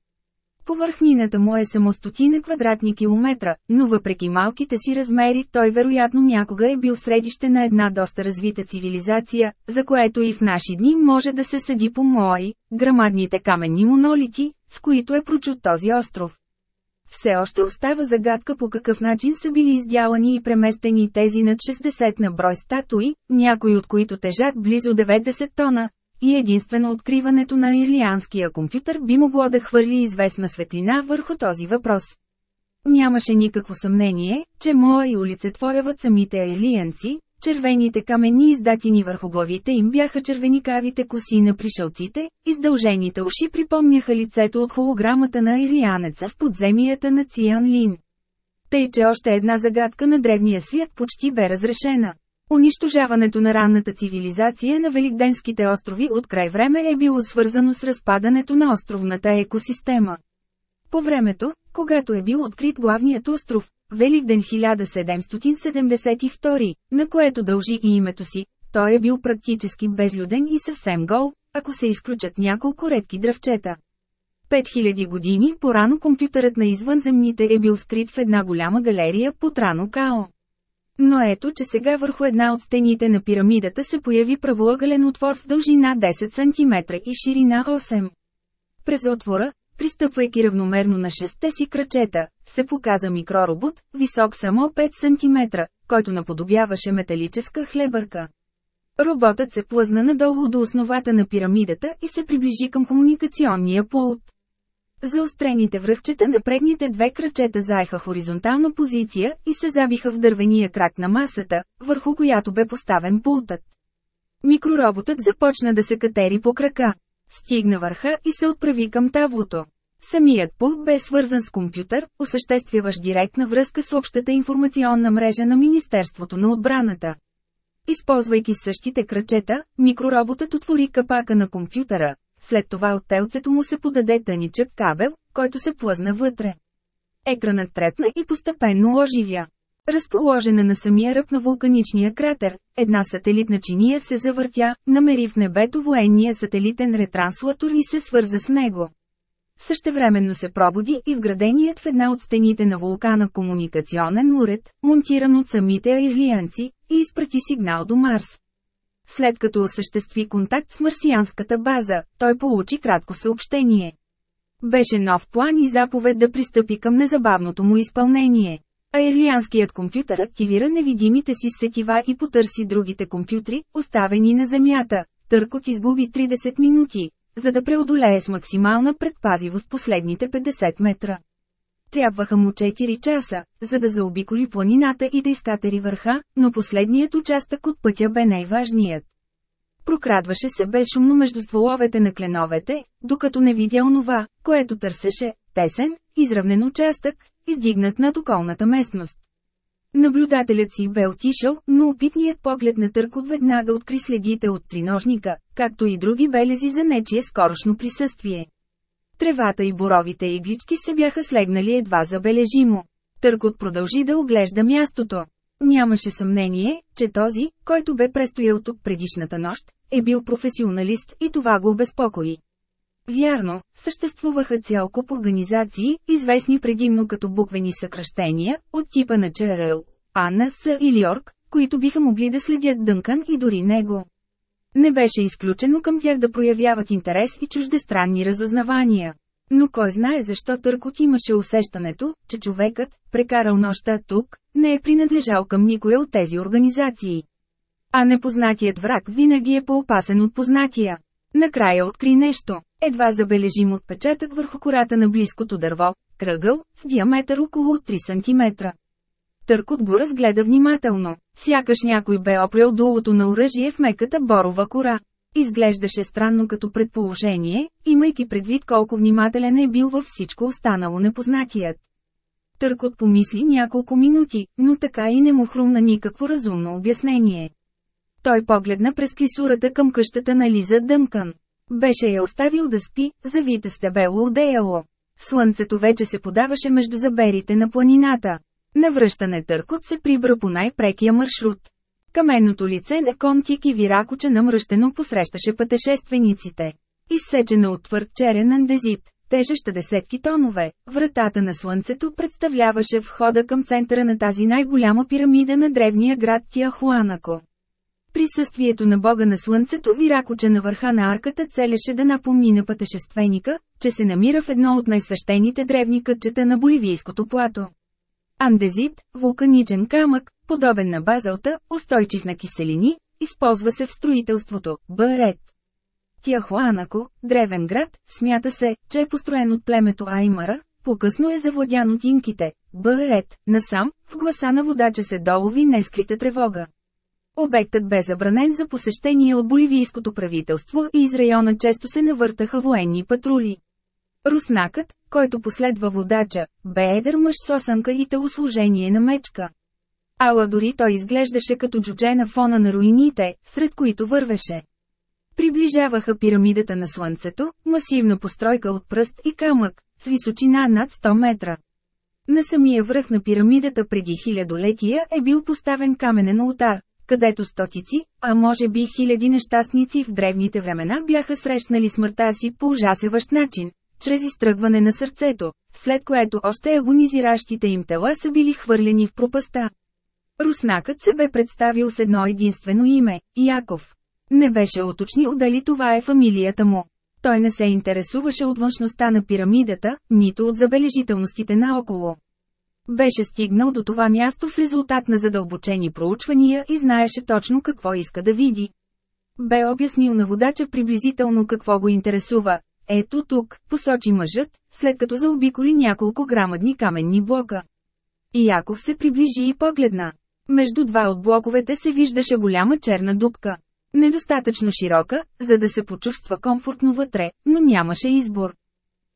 Повърхнината му е само стотина квадратни километра, но въпреки малките си размери той вероятно някога е бил средище на една доста развита цивилизация, за което и в наши дни може да се съди по мои, грамадните каменни монолити, с които е прочут този остров. Все още остава загадка по какъв начин са били издялани и преместени тези над 60 на брой статуи, някои от които тежат близо 90 тона, и единствено откриването на ирлианския компютър би могло да хвърли известна светлина върху този въпрос. Нямаше никакво съмнение, че Моа и творяват самите ирлианци, червените камени издатини върху главите им бяха червеникавите коси на пришелците, издължените уши припомняха лицето от холограмата на ирлианеца в подземията на Циан Лин. Тъй, че още една загадка на древния свят почти бе разрешена. Унищожаването на ранната цивилизация на Великденските острови от край време е било свързано с разпадането на островната екосистема. По времето, когато е бил открит главният остров, Великден 1772, на което дължи и името си, той е бил практически безлюден и съвсем гол, ако се изключат няколко редки дръвчета. 5000 години по-рано компютърът на извънземните е бил скрит в една голяма галерия под рано Као. Но ето, че сега върху една от стените на пирамидата се появи правоъгълен отвор с дължина 10 см и ширина 8. През отвора, пристъпвайки равномерно на шесте си крачета, се показа микроробот, висок само 5 см, който наподобяваше металическа хлебърка. Роботът се плъзна надолу до основата на пирамидата и се приближи към комуникационния пулт. Заострените връвчета на предните две крачета заеха хоризонтална позиция и се забиха в дървения крак на масата, върху която бе поставен пултът. Микророботът започна да се катери по крака. Стигна върха и се отправи към таблото. Самият пулт бе свързан с компютър, осъществяващ директна връзка с общата информационна мрежа на Министерството на отбраната. Използвайки същите крачета, микророботът отвори капака на компютъра, след това от телцето му се подаде тъничък кабел, който се плъзна вътре. Екранът трепна и постепенно оживя. Разположена на самия ръб на вулканичния кратер, една сателитна чиния се завъртя, намери в небето военния сателитен ретранслатор и се свърза с него. Същевременно се пробуди и вграденият в една от стените на вулкана комуникационен уред, монтиран от самите аирлианци, и изпрати сигнал до Марс. След като осъществи контакт с марсианската база, той получи кратко съобщение. Беше нов план и заповед да пристъпи към незабавното му изпълнение. Аерианският компютър активира невидимите си сетива и потърси другите компютри, оставени на Земята. Търкот изгуби 30 минути, за да преодолее с максимална предпазивост последните 50 метра. Трябваха му 4 часа, за да заобиколи планината и да изкатери върха, но последният участък от пътя бе най-важният. Прокрадваше се безшумно между стволовете на кленовете, докато не видя онова, което търсеше – тесен, изравнен участък, издигнат над околната местност. Наблюдателят си бе отишъл, но опитният поглед на Търкот веднага откри следите от триножника, както и други белези за нечие скорошно присъствие. Тревата и боровите иглички се бяха слегнали едва забележимо. Търкот продължи да оглежда мястото. Нямаше съмнение, че този, който бе престоял тук предишната нощ, е бил професионалист и това го обезпокои. Вярно, съществуваха цял куп организации, известни предимно като буквени съкръщения, от типа на ЧРЛ, С. или Йорк, които биха могли да следят Дънкан и дори него. Не беше изключено към тях да проявяват интерес и чуждестранни разузнавания. Но кой знае защо Търкот имаше усещането, че човекът, прекарал нощта тук, не е принадлежал към никоя от тези организации. А непознатият враг винаги е по-опасен от познатия. Накрая откри нещо. Едва забележим отпечатък върху кората на близкото дърво, кръгъл, с диаметър около 3 см. Търкот го разгледа внимателно, сякаш някой бе опрял дулото на оръжие в меката борова кора. Изглеждаше странно като предположение, имайки предвид колко внимателен е бил във всичко останало непознатият. Търкот помисли няколко минути, но така и не му хрумна никакво разумно обяснение. Той погледна през кисурата към къщата на Лиза Дъмкън. Беше я оставил да спи, завита с одеяло. Е Слънцето вече се подаваше между заберите на планината. Навръщане Търкот се прибра по най-прекия маршрут. Каменното лице на Контик и Виракоче намръщено посрещаше пътешествениците. Изсечена от твърд черен андезит, тежеща десетки тонове, вратата на слънцето представляваше входа към центъра на тази най-голяма пирамида на древния град Тиахуанако. Присъствието на бога на слънцето Виракоче на върха на арката целеше да напомни на пътешественика, че се намира в едно от най-свещените древни кътчета на боливийското плато. Андезит – вулканичен камък, подобен на базалта, устойчив на киселини, използва се в строителството, барет. Тяхуанако, древен град, смята се, че е построен от племето Аймара, по-късно е завладян от инките, барет, насам, в гласа на водача се долови нескрита тревога. Обектът бе забранен за посещение от боливийското правителство и из района често се навъртаха военни патрули. Руснакът, който последва водача, бе едър мъж с осънка и телосложение на мечка. Ала дори той изглеждаше като джудже на фона на руините, сред които вървеше. Приближаваха пирамидата на Слънцето, масивна постройка от пръст и камък, с височина над 100 метра. На самия връх на пирамидата преди хилядолетия е бил поставен каменен ултар, където стотици, а може би хиляди нещастници в древните времена бяха срещнали смъртта си по ужасеващ начин, чрез изтръгване на сърцето, след което още агонизиращите им тела са били хвърлени в пропаста. Руснакът се бе представил с едно единствено име – Яков. Не беше уточнил дали това е фамилията му. Той не се интересуваше от външността на пирамидата, нито от забележителностите наоколо. Беше стигнал до това място в резултат на задълбочени проучвания и знаеше точно какво иска да види. Бе обяснил на водача приблизително какво го интересува, ето тук, посочи мъжът, след като заобиколи няколко грамадни каменни блока. И Яков се приближи и погледна. Между два от блоковете се виждаше голяма черна дупка. Недостатъчно широка, за да се почувства комфортно вътре, но нямаше избор.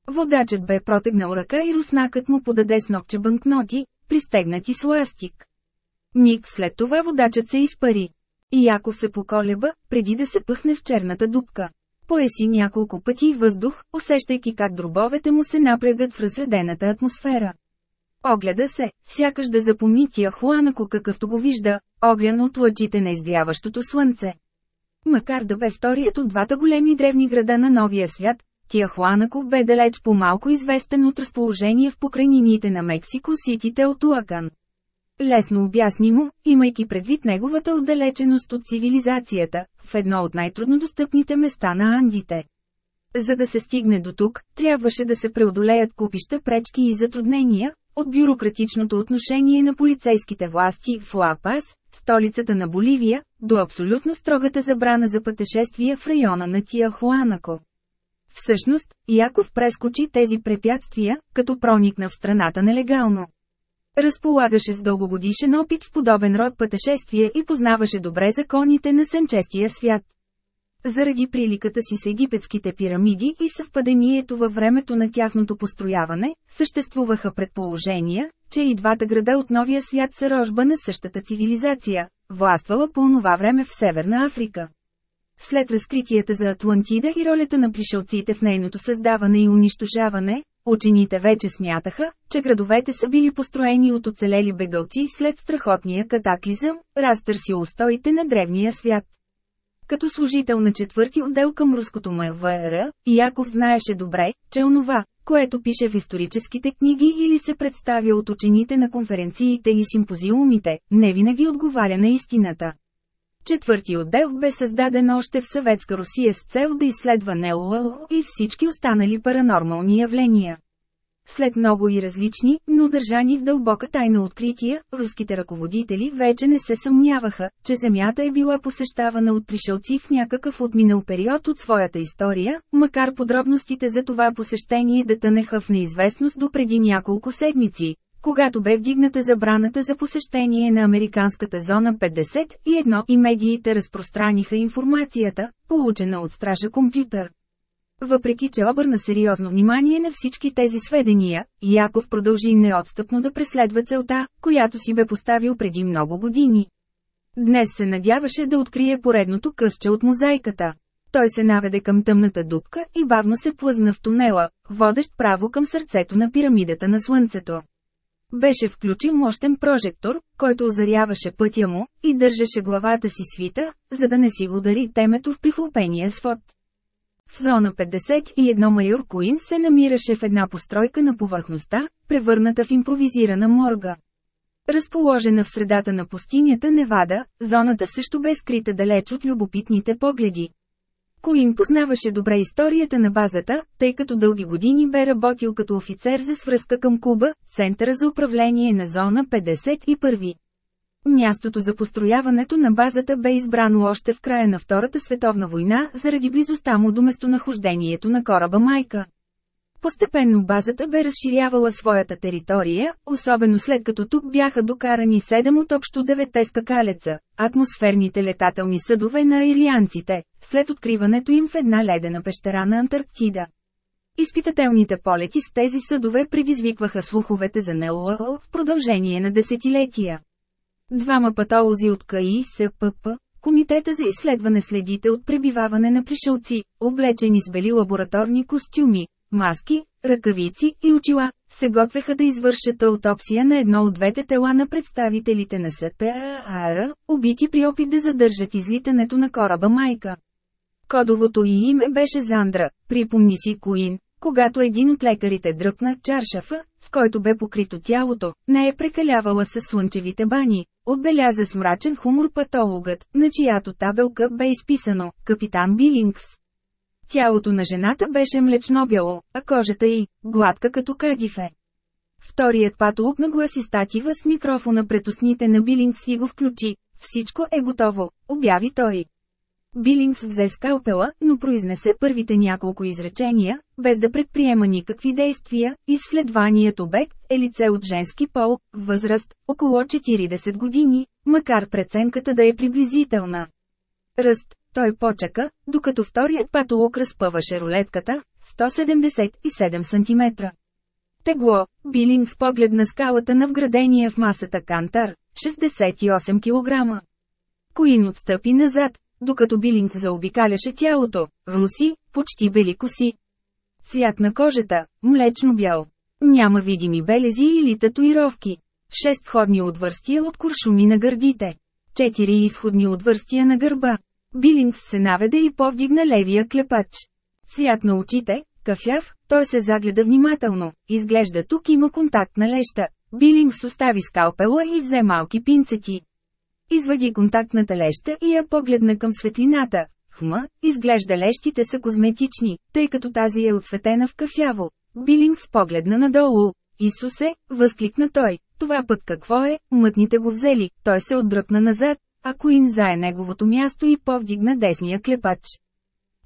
Водачът бе протегнал ръка и руснакът му подаде с нокче банкноти, пристегнати с ластик. Ник след това водачът се изпари. И Яков се поколеба, преди да се пъхне в черната дупка. Поеси няколко пъти въздух, усещайки как дробовете му се напрягат в разредената атмосфера. Огледа се, сякаш да запомни тия Хуанако какъвто го вижда, огрян от лъчите на изгряващото слънце. Макар да бе вторият от двата големи древни града на новия свят, хуанако бе далеч по-малко известен от разположение в покрайнините на Мексико Сити Теотуакан. Лесно обяснимо, имайки предвид неговата отдалеченост от цивилизацията, в едно от най-труднодостъпните места на Андите. За да се стигне до тук, трябваше да се преодолеят купища пречки и затруднения, от бюрократичното отношение на полицейските власти в Лапас, столицата на Боливия, до абсолютно строгата забрана за пътешествия в района на Тиахуанако. Всъщност, Яков прескочи тези препятствия, като проникна в страната нелегално. Разполагаше с дългогодишен опит в подобен род пътешествия и познаваше добре законите на сенчестия свят. Заради приликата си с египетските пирамиди и съвпадението във времето на тяхното построяване, съществуваха предположения, че и двата града от новия свят са рожба на същата цивилизация, властвала по онова време в Северна Африка. След разкритията за Атлантида и ролята на пришелците в нейното създаване и унищожаване, учените вече смятаха, че градовете са били построени от оцелели бегалци след страхотния катаклизъм, разтърсил устоите на древния свят. Като служител на четвърти отдел към руското МВР, Яков знаеше добре, че онова, което пише в историческите книги или се представя от учените на конференциите и симпозиумите, не винаги отговаря на истината. Четвърти отдел бе създаден още в Съветска Русия с цел да изследва НЛО и всички останали паранормални явления. След много и различни, но държани в дълбока тайна открития, руските ръководители вече не се съмняваха, че Земята е била посещавана от пришелци в някакъв отминал период от своята история, макар подробностите за това посещение да тънеха в неизвестност до преди няколко седмици когато бе вдигната забраната за посещение на Американската зона 51 и медиите разпространиха информацията, получена от стража компютър. Въпреки че обърна сериозно внимание на всички тези сведения, Яков продължи неотстъпно да преследва целта, която си бе поставил преди много години. Днес се надяваше да открие поредното късче от мозайката. Той се наведе към тъмната дупка и бавно се плъзна в тунела, водещ право към сърцето на пирамидата на Слънцето. Беше включил мощен прожектор, който озаряваше пътя му, и държеше главата си свита, за да не си удари темето в прихлопения свод. В зона 51 майор Куин се намираше в една постройка на повърхността, превърната в импровизирана морга. Разположена в средата на пустинята Невада, зоната също бе скрита далеч от любопитните погледи. Коин познаваше добре историята на базата, тъй като дълги години бе работил като офицер за свръзка към Куба, Центъра за управление на зона 51. Мястото за построяването на базата бе избрано още в края на Втората световна война заради близостта му до местонахождението на кораба Майка. Постепенно базата бе разширявала своята територия, особено след като тук бяха докарани 7 от общо 9 скакалеца, атмосферните летателни съдове на ирианците, след откриването им в една ледена пещера на Антарктида. Изпитателните полети с тези съдове предизвикваха слуховете за НЛО в продължение на десетилетия. Двама патолози от КАИ СПП, Комитета за изследване следите от пребиваване на пришелци, облечени с бели лабораторни костюми, маски, ръкавици и очила, се готвеха да извършат аутопсия на едно от двете тела на представителите на СТАР, убити при опит да задържат излитането на кораба Майка. Кодовото и име беше Зандра, припомни си Куин, когато един от лекарите дръпна чаршафа, с който бе покрито тялото, не е прекалявала със слънчевите бани, отбеляза с мрачен хумор патологът, на чиято табелка бе изписано «Капитан Билингс». Тялото на жената беше млечно бяло, а кожата й – гладка като кадифе. Вторият патолог нагласи статива с микрофона пред устните на Билингс и го включи. Всичко е готово, обяви той. Билингс взе скалпела, но произнесе първите няколко изречения, без да предприема никакви действия. Изследваният обект е лице от женски пол, възраст около 40 години, макар преценката да е приблизителна. Ръст той почака, докато вторият патолог разпъваше рулетката, 177 см. Тегло, Билинг с поглед на скалата на вградения в масата кантар, 68 кг. Коин отстъпи назад, докато Билинг заобикаляше тялото, руси, почти бели коси. Цвят на кожата, млечно бял. Няма видими белези или татуировки. Шест входни отвърстия от куршуми на гърдите. Четири изходни отвърстия на гърба. Билингс се наведе и повдигна левия клепач. Свят на очите, кафяв, той се загледа внимателно, изглежда тук има контакт на леща. Билингс остави скалпела и взе малки пинцети. Извади контактната леща и я погледна към светлината. Хма, изглежда лещите са козметични, тъй като тази е отсветена в кафяво. Билингс погледна надолу. Исусе, възкликна той. Това пък какво е, мътните го взели, той се отдръпна назад, ако Куин зае неговото място и повдигна десния клепач.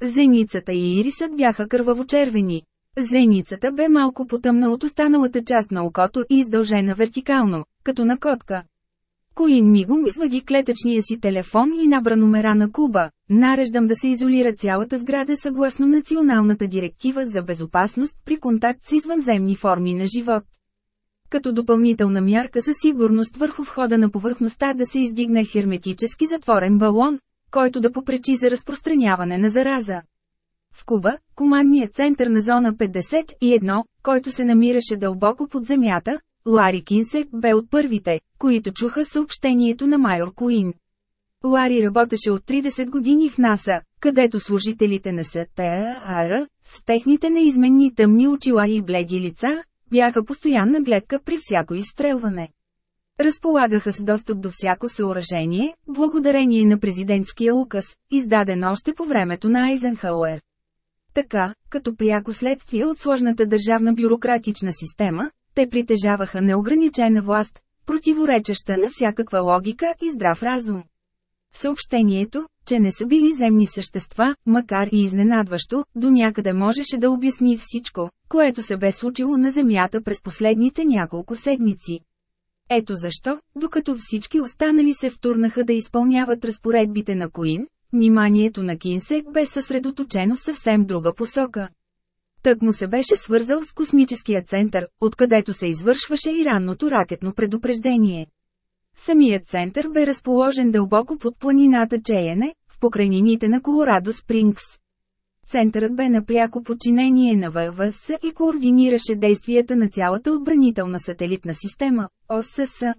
Зеницата и ирисът бяха кървавочервени. Зеницата бе малко потъмна от останалата част на окото и издължена вертикално, като на котка. Коин мигом извади клетъчния си телефон и набра номера на Куба. Нареждам да се изолира цялата сграда съгласно Националната директива за безопасност при контакт с извънземни форми на живот. Като допълнителна мярка със сигурност върху входа на повърхността да се издигне херметически затворен балон, който да попречи за разпространяване на зараза. В Куба, командният център на зона 51, който се намираше дълбоко под земята, Лари Кинсек бе от първите, които чуха съобщението на майор Куин. Лари работеше от 30 години в НАСА, където служителите на СТАР, с техните неизменни тъмни очила и бледи лица, бяха постоянна гледка при всяко изстрелване. Разполагаха с достъп до всяко съоръжение, благодарение на президентския указ, издаден още по времето на Айзенхауер. Така, като пряко следствие от сложната държавна бюрократична система, те притежаваха неограничена власт, противоречаща на всякаква логика и здрав разум. Съобщението, че не са били земни същества, макар и изненадващо, до някъде можеше да обясни всичко, което се бе случило на Земята през последните няколко седмици. Ето защо, докато всички останали се втурнаха да изпълняват разпоредбите на Коин, вниманието на Кинсек бе съсредоточено в съвсем друга посока. Тък му се беше свързал с космическия център, откъдето се извършваше и ранното ракетно предупреждение. Самият център бе разположен дълбоко под планината Чеяне, в покрайнините на Колорадо Спрингс. Центърът бе напряко подчинение на ВВС и координираше действията на цялата отбранителна сателитна система – ОСС.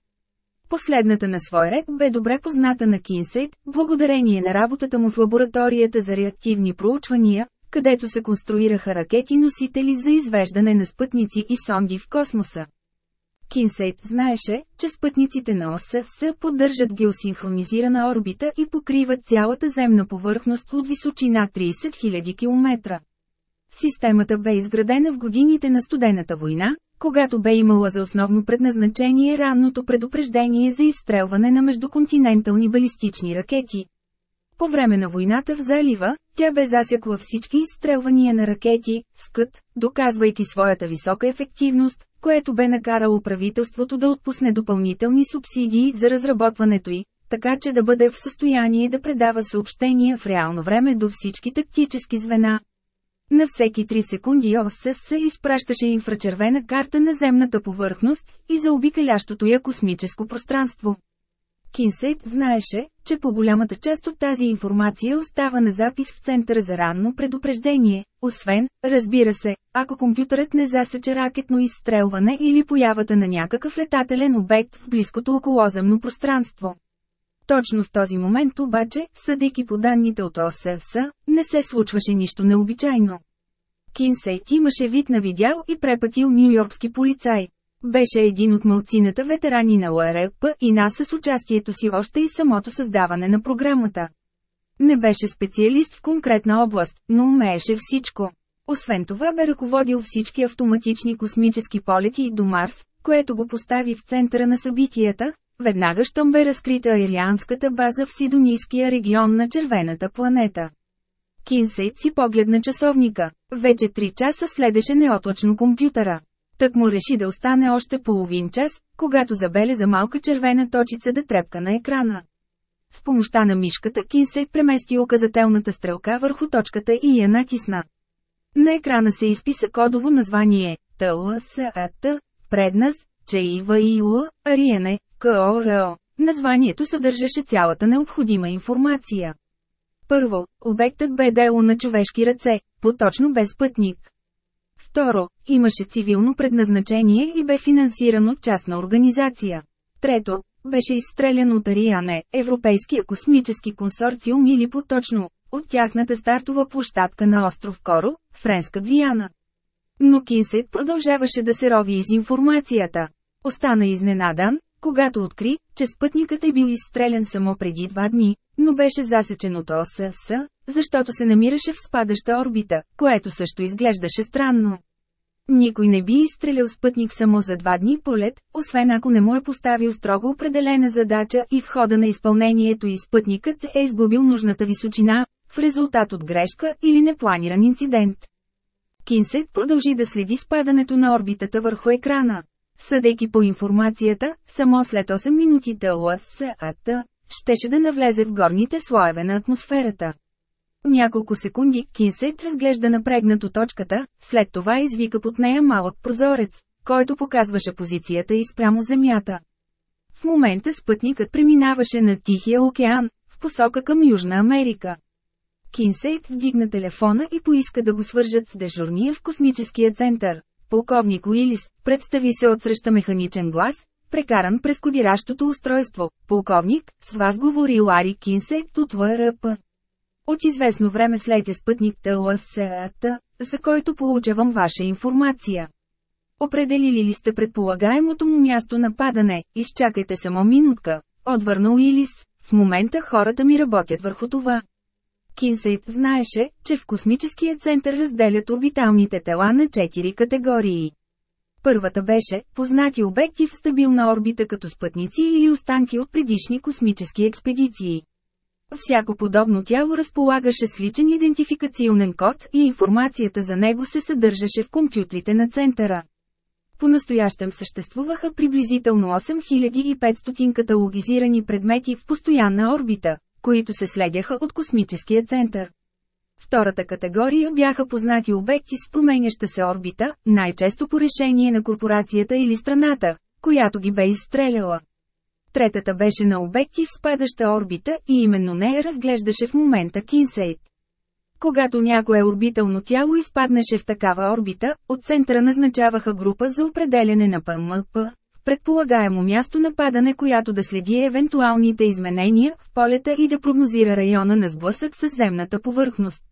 Последната на свой ред бе добре позната на Кинсейт, благодарение на работата му в лабораторията за реактивни проучвания, където се конструираха ракети-носители за извеждане на спътници и сонди в космоса. Кинсейт знаеше, че спътниците на ОСС поддържат геосинхронизирана орбита и покриват цялата земна повърхност от височина 30 000 км. Системата бе изградена в годините на студената война, когато бе имала за основно предназначение ранното предупреждение за изстрелване на междуконтинентални балистични ракети. По време на войната в залива, тя бе засякла всички изстрелвания на ракети, скът, доказвайки своята висока ефективност, което бе накарало правителството да отпусне допълнителни субсидии за разработването й, така че да бъде в състояние да предава съобщения в реално време до всички тактически звена. На всеки 3 секунди ОСС се изпращаше инфрачервена карта на земната повърхност и за обикалящото я космическо пространство. Кинсейт знаеше, че по голямата част от тази информация остава на запис в Центъра за ранно предупреждение, освен, разбира се, ако компютърът не засече ракетно изстрелване или появата на някакъв летателен обект в близкото околоземно пространство. Точно в този момент обаче, съдейки по данните от ОСС, не се случваше нищо необичайно. Кинсейт имаше вид на видял и препатил нью-йоркски полицай. Беше един от мълцината ветерани на ОРП и нас с участието си още и самото създаване на програмата. Не беше специалист в конкретна област, но умееше всичко. Освен това бе ръководил всички автоматични космически полети до Марс, което го постави в центъра на събитията, веднага щом бе разкрита арианската база в Сидонийския регион на червената планета. Кинсейт си погледна часовника. Вече три часа следеше неотлъчно компютъра. Тък му реши да остане още половин час, когато забеляза малка червена точица да трепка на екрана. С помощта на мишката Кинсей премести указателната стрелка върху точката и я натисна. На екрана се изписа кодово название ТЛСАТ, Преднас, ЧИВИЛ, Ариене, КОРО. Названието съдържаше цялата необходима информация. Първо, обектът бе дело на човешки ръце, поточно без пътник. Второ, имаше цивилно предназначение и бе финансиран от частна организация. Трето, беше изстрелян от Ариане, Европейския космически консорциум или поточно, от тяхната стартова площадка на остров Коро, Френска Гвиана. Но Кинсет продължаваше да се рови из информацията. Остана изненадан, когато откри, че спътникът е бил изстрелян само преди два дни, но беше засечен от ОСС, защото се намираше в спадаща орбита, което също изглеждаше странно. Никой не би изстрелял спътник само за два дни полет, освен ако не му е поставил строго определена задача и в хода на изпълнението и спътникът е изгубил нужната височина, в резултат от грешка или непланиран инцидент. Кинсет продължи да следи спадането на орбитата върху екрана. Съдейки по информацията, само след 8 минути ТЛСАТ щеше да навлезе в горните слоеве на атмосферата. Няколко секунди Кинсейт разглежда напрегнато точката, след това извика под нея малък прозорец, който показваше позицията и спрямо земята. В момента спътникът преминаваше на Тихия океан, в посока към Южна Америка. Кинсейт вдигна телефона и поиска да го свържат с дежурния в космическия център полковник Уилис, представи се отсреща механичен глас, прекаран през кодиращото устройство. Полковник, с вас говори Лари Кинсект от ВРП. От известно време след е спътник ТЛСАТ, за който получавам ваша информация. Определили ли сте предполагаемото му място на падане, изчакайте само минутка, отвърна Уилис. В момента хората ми работят върху това. Кинсейт знаеше, че в космическия център разделят орбиталните тела на четири категории. Първата беше – познати обекти в стабилна орбита като спътници или останки от предишни космически експедиции. Всяко подобно тяло разполагаше с личен идентификационен код и информацията за него се съдържаше в компютрите на центъра. По-настоящем съществуваха приблизително 8500 каталогизирани предмети в постоянна орбита, които се следяха от космическия център. Втората категория бяха познати обекти с променяща се орбита, най-често по решение на корпорацията или страната, която ги бе изстреляла. Третата беше на обекти в спадаща орбита и именно нея разглеждаше в момента Кинсейт. Когато някое орбитално тяло изпаднеше в такава орбита, от центъра назначаваха група за определене на ПМП, предполагаемо място на падане, която да следи евентуалните изменения в полета и да прогнозира района на сблъсък с земната повърхност.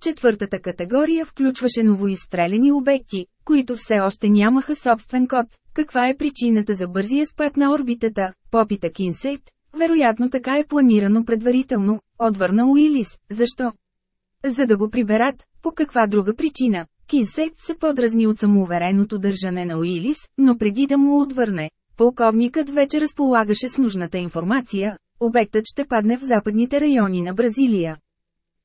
Четвъртата категория включваше новоизстрелени обекти, които все още нямаха собствен код. Каква е причината за бързия спад на орбитата? Попита Кинсейт. Вероятно така е планирано предварително, отвърна Уилис. Защо? За да го приберат, по каква друга причина, Кинсект се подразни от самоувереното държане на Уилис, но преди да му отвърне, полковникът вече разполагаше с нужната информация, обектът ще падне в западните райони на Бразилия.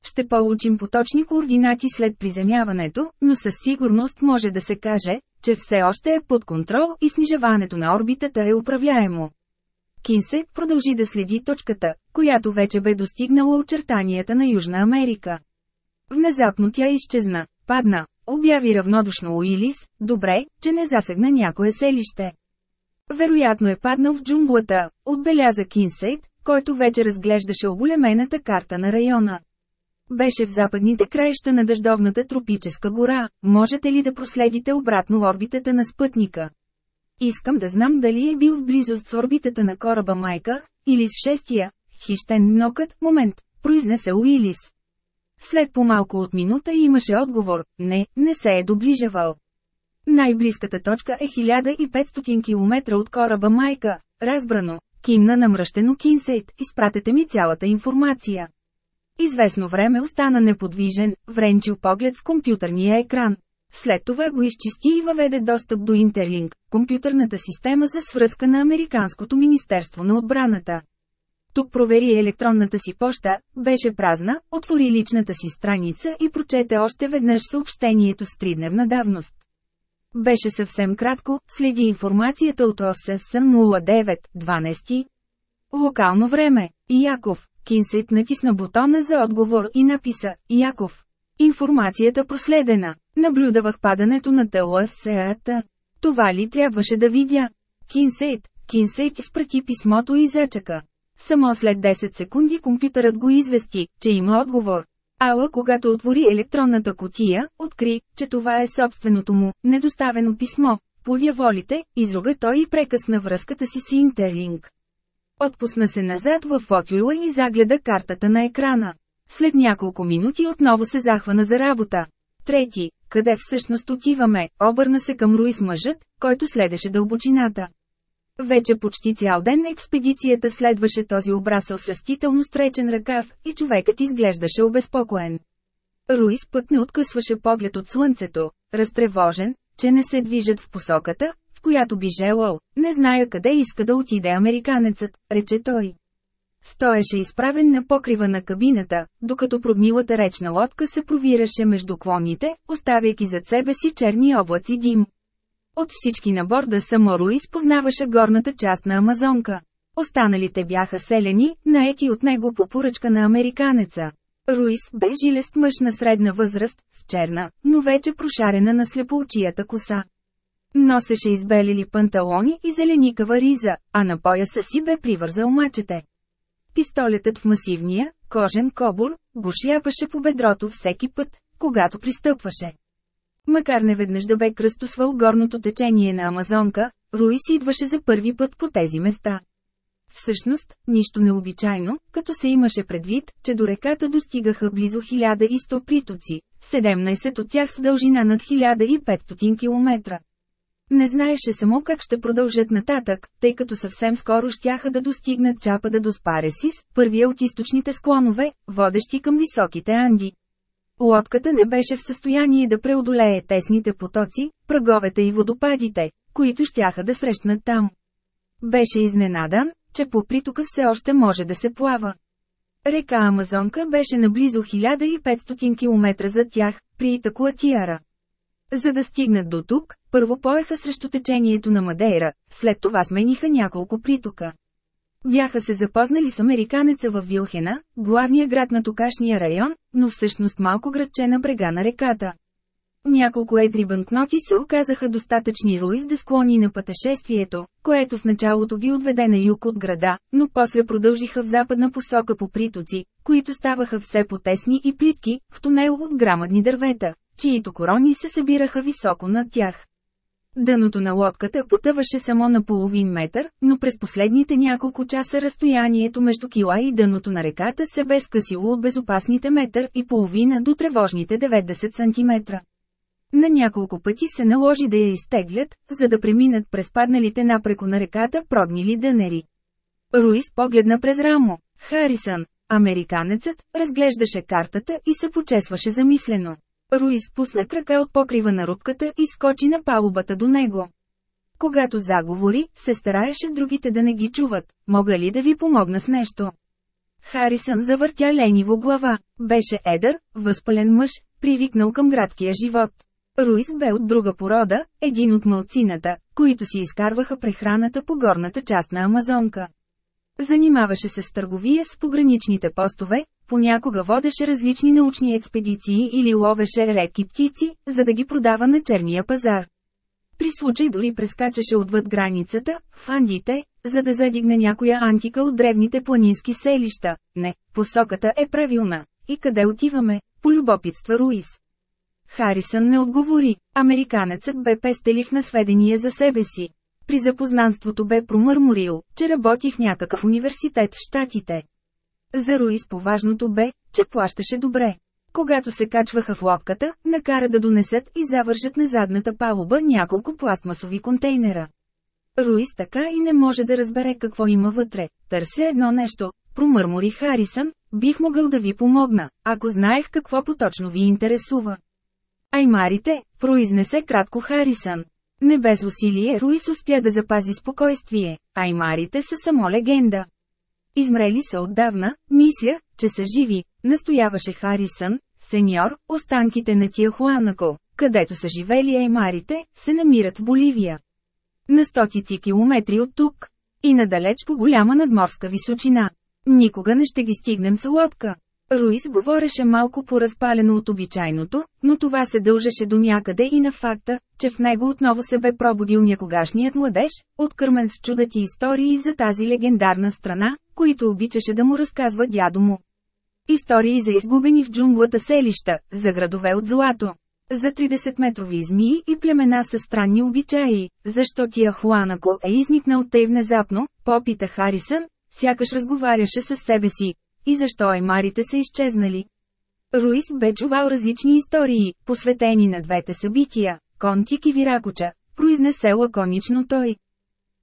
Ще получим поточни координати след приземяването, но със сигурност може да се каже, че все още е под контрол и снижаването на орбитата е управляемо. Кинсек продължи да следи точката, която вече бе достигнала очертанията на Южна Америка. Внезапно тя изчезна, падна, Обяви равнодушно Уилис, добре, че не засегна някое селище. Вероятно е паднал в джунглата, отбеляза Кинсейт, който вече разглеждаше оголемената карта на района. Беше в западните краища на дъждовната тропическа гора, можете ли да проследите обратно орбитата на спътника? Искам да знам дали е бил в близост с орбитата на кораба Майка, или с шестия, хищен нокът, момент, произнесе Уилис. След по-малко от минута имаше отговор – не, не се е доближавал. Най-близката точка е 1500 км от кораба Майка, разбрано, кимна намръщено Кинсейт, изпратете ми цялата информация. Известно време остана неподвижен, вренчил поглед в компютърния екран. След това го изчисти и въведе достъп до Интерлинг, компютърната система за свръзка на Американското министерство на отбраната. Тук провери електронната си поща, беше празна, отвори личната си страница и прочете още веднъж съобщението с тридневна давност. Беше съвсем кратко, следи информацията от ОСС 09-12. Локално време. Яков. Кинсейт натисна бутона за отговор и написа «Яков». Информацията проследена. Наблюдавах падането на тела с е Това ли трябваше да видя? Кинсейт. Кинсейт изпрати писмото и зачака. Само след 10 секунди компютърът го извести, че има отговор. Ала когато отвори електронната котия, откри, че това е собственото му, недоставено писмо. Поля волите, изруга той и прекъсна връзката си с Интерлинг. Отпусна се назад в фокюла и загледа картата на екрана. След няколко минути отново се захвана за работа. Трети, къде всъщност отиваме, обърна се към Руис мъжът, който следеше дълбочината. Вече почти цял ден експедицията следваше този обрасъл с растително стречен ръкав, и човекът изглеждаше обезпокоен. Руис пък не откъсваше поглед от слънцето, разтревожен, че не се движат в посоката, в която би желал, не зная къде иска да отиде американецът, рече той. Стоеше изправен на покрива на кабината, докато прогнилата речна лодка се провираше между клоните, оставяйки зад себе си черни облаци дим. От всички на борда само Руис познаваше горната част на Амазонка. Останалите бяха селени, наети от него по поръчка на американеца. Руис бе жилест мъж на средна възраст, в черна, но вече прошарена на слепоочията коса. Носеше избелили панталони и зеленикава риза, а на пояса си бе привързал мачете. Пистолетът в масивния, кожен кобур, го шляпаше по бедрото всеки път, когато пристъпваше. Макар неведнъж да бе кръстосвал горното течение на Амазонка, Руис идваше за първи път по тези места. Всъщност, нищо необичайно, като се имаше предвид, че до реката достигаха близо 1100 притоци, 17 от тях с дължина над 1500 км. Не знаеше само как ще продължат нататък, тъй като съвсем скоро щяха да достигнат Чапада до Спаресис, първия от източните склонове, водещи към високите Анди. Лодката не беше в състояние да преодолее тесните потоци, праговете и водопадите, които щяха да срещнат там. Беше изненадан, че по притока все още може да се плава. Река Амазонка беше наблизо 1500 км за тях, при Итакуатиара. За да стигнат до тук, първо поеха срещу течението на Мадейра, след това смениха няколко притока. Бяха се запознали с американеца в Вилхена, главния град на токашния район, но всъщност малко градче на брега на реката. Няколко едри банкноти се оказаха достатъчни Руис да склони на пътешествието, което в началото ги отведе на юг от града, но после продължиха в западна посока по притоци, които ставаха все по-тесни и плитки, в тунел от грамадни дървета, чието корони се събираха високо над тях. Дъното на лодката потъваше само на половин метър, но през последните няколко часа разстоянието между кила и дъното на реката се бе скъсило от безопасните метър и половина до тревожните 90 см. На няколко пъти се наложи да я изтеглят, за да преминат през падналите напреко на реката прогнили дънери. Руис погледна през рамо. Харисън, американецът, разглеждаше картата и се почесваше замислено. Руис пусна крака от покрива на рубката и скочи на палубата до него. Когато заговори, се стараеше другите да не ги чуват, мога ли да ви помогна с нещо? Харисън завъртя лениво глава. Беше едър, възпален мъж, привикнал към градския живот. Руис бе от друга порода, един от малцината, които си изкарваха прехраната по горната част на Амазонка. Занимаваше се с търговия с пограничните постове, понякога водеше различни научни експедиции или ловеше редки птици, за да ги продава на черния пазар. При случай дори прескачаше отвъд границата, в Андите, за да задигне някоя антика от древните планински селища. Не, посоката е правилна. И къде отиваме? Полюбопитства Руис. Харисън не отговори. Американецът бе пестелив на сведения за себе си при запознанството бе промърморил, че работи в някакъв университет в Штатите. За Руис поважното бе, че плащаше добре. Когато се качваха в лодката, накара да донесат и завържат на задната палуба няколко пластмасови контейнера. Руис така и не може да разбере какво има вътре. Търся едно нещо, промърмори Харисън, бих могъл да ви помогна, ако знаех какво поточно ви интересува. Аймарите, произнесе кратко Харисън. Не без усилие Руис успя да запази спокойствие, аймарите са само легенда. Измрели са отдавна, мисля, че са живи, настояваше Харисън, сеньор, останките на Тиахуанако, където са живели аймарите, се намират в Боливия. На стотици километри от тук. И надалеч по голяма надморска височина. Никога не ще ги стигнем с лодка. Руис говореше малко поразпалено от обичайното, но това се дължеше до някъде и на факта, че в него отново се бе пробудил някогашният младеж, откърмен с чудати истории за тази легендарна страна, които обичаше да му разказва дядо му. Истории за изгубени в джунглата селища, за градове от злато. За 30-метрови змии и племена са странни обичаи, защо тия Хуанако е изникнал те внезапно, попита Харисън, сякаш разговаряше с себе си, и защо аймарите са изчезнали. Руис бе чувал различни истории, посветени на двете събития – Контик и Виракоча, произнесе лаконично той.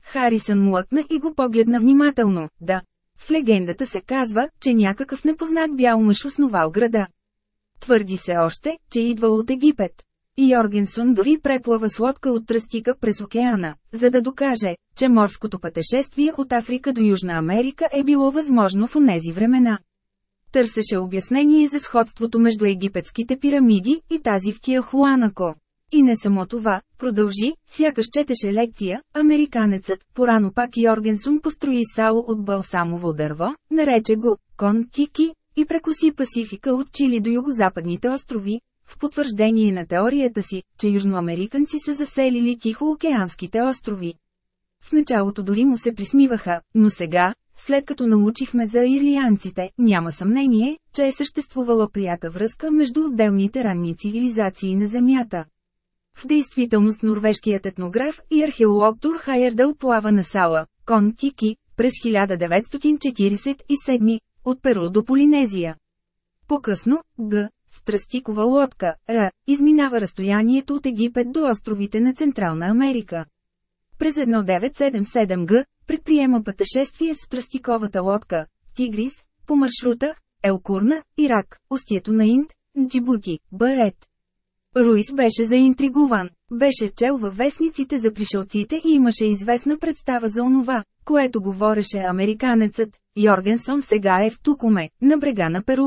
Харисън млъкна и го погледна внимателно, да. В легендата се казва, че някакъв непознат бял мъж основал града. Твърди се още, че идвал от Египет. Йоргенсон дори преплава с лодка от тръстика през океана, за да докаже, че морското пътешествие от Африка до Южна Америка е било възможно в онези времена. Търсеше обяснение за сходството между египетските пирамиди и тази в Тиахуанако. И не само това, продължи, сякаш четеше лекция, американецът, порано пак Йоргенсон построи сало от балсамово дърво, нарече го «Кон Тики», и прекоси Пасифика от Чили до югозападните острови, в потвърждение на теорията си, че южноамериканци са заселили Тихоокеанските острови. В началото дори му се присмиваха, но сега, след като научихме за ирлианците, няма съмнение, че е съществувала прията връзка между отделните ранни цивилизации на Земята. В действителност норвежкият етнограф и археолог Тур Хайердъл плава на Сала, Кон Тики, през 1947, от Перу до Полинезия. По-късно, Г с тръстикова лодка, Р, изминава разстоянието от Египет до островите на Централна Америка. През 1977 г. предприема пътешествие с тръстиковата лодка Тигрис по маршрута Елкурна, Ирак, остието на Инд, Джибути, Барет. Руис беше заинтригуван, беше чел във вестниците за пришелците и имаше известна представа за онова, което говореше американецът. Йоргенсон сега е в Тукуме, на брега на Перу,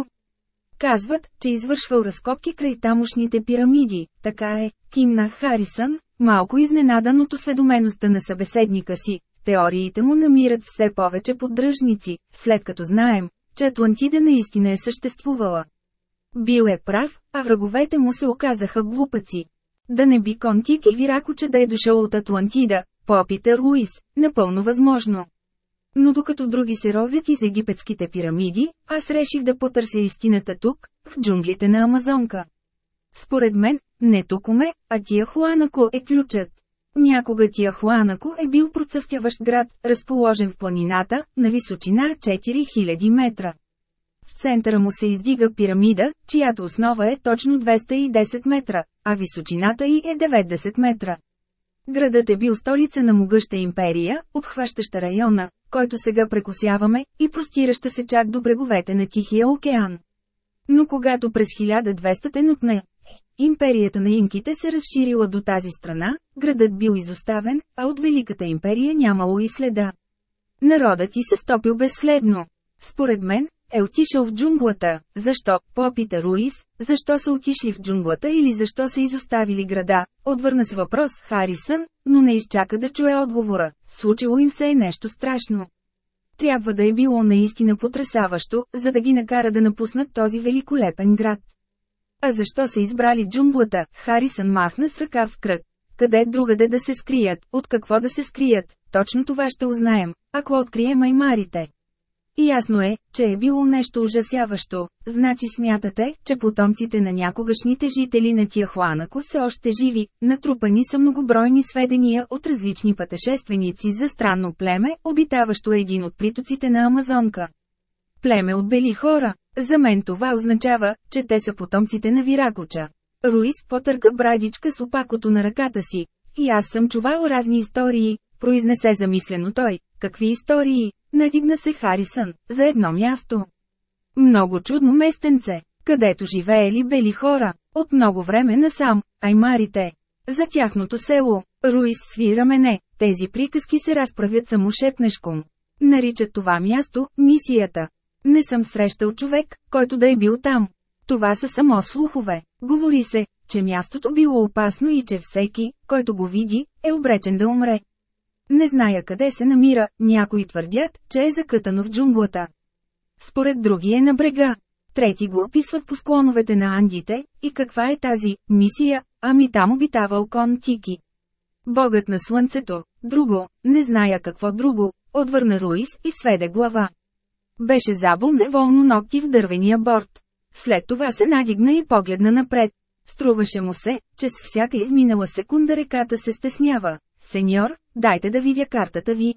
Казват, че извършвал разкопки край тамошните пирамиди, така е, кимна Харисън, малко изненадан от осведомеността на събеседника си. Теориите му намират все повече поддръжници, след като знаем, че Атлантида наистина е съществувала. Бил е прав, а враговете му се оказаха глупаци. Да не би Контик и Виракоче да е дошъл от Атлантида, попита Руис, напълно възможно. Но докато други се ровят из египетските пирамиди, аз реших да потърся истината тук, в джунглите на Амазонка. Според мен, не Токоме, а Тияхуанако е ключът. Някога Тияхуанако е бил процъфтяващ град, разположен в планината, на височина 4000 метра. В центъра му се издига пирамида, чиято основа е точно 210 метра, а височината й е 90 метра. Градът е бил столица на могъща империя, обхващаща района, който сега прекосяваме, и простираща се чак до бреговете на Тихия океан. Но когато през 1200 те нотне, империята на инките се разширила до тази страна, градът бил изоставен, а от Великата империя нямало и следа. Народът ти се стопил безследно. Според мен, е отишъл в джунглата. Защо? Попита Руис, защо са отишли в джунглата или защо са изоставили града? Отвърна с въпрос Харисън, но не изчака да чуе отговора. Случило им се е нещо страшно. Трябва да е било наистина потрясаващо, за да ги накара да напуснат този великолепен град. А защо са избрали джунглата? Харисън махна с ръка в кръг. Къде другаде да се скрият, от какво да се скрият, точно това ще узнаем, ако открием аймарите. Ясно е, че е било нещо ужасяващо, значи смятате, че потомците на някогашните жители на Тияхуанако са още живи, натрупани са многобройни сведения от различни пътешественици за странно племе, обитаващо един от притоците на Амазонка. Племе от бели хора. За мен това означава, че те са потомците на Виракоча. Руис потърка брадичка с опакото на ръката си. И аз съм чувал разни истории, произнесе замислено той. Какви истории? Надигна се Харисън, за едно място. Много чудно местенце, където живеели бели хора, от много време насам, аймарите. За тяхното село, Руис свира мене, тези приказки се разправят само шепнешком. Наричат това място – мисията. Не съм срещал човек, който да е бил там. Това са само слухове. Говори се, че мястото било опасно и че всеки, който го види, е обречен да умре. Не зная къде се намира, някои твърдят, че е закътано в джунглата. Според други е на брега. Трети го описват по склоновете на Андите, и каква е тази мисия, ами там обитава окон Тики. Богът на слънцето, друго, не зная какво друго, отвърна Руис и сведе глава. Беше забол неволно ногти в дървения борт. След това се надигна и погледна напред. Струваше му се, че с всяка изминала секунда реката се стеснява, Сеньор, дайте да видя картата ви.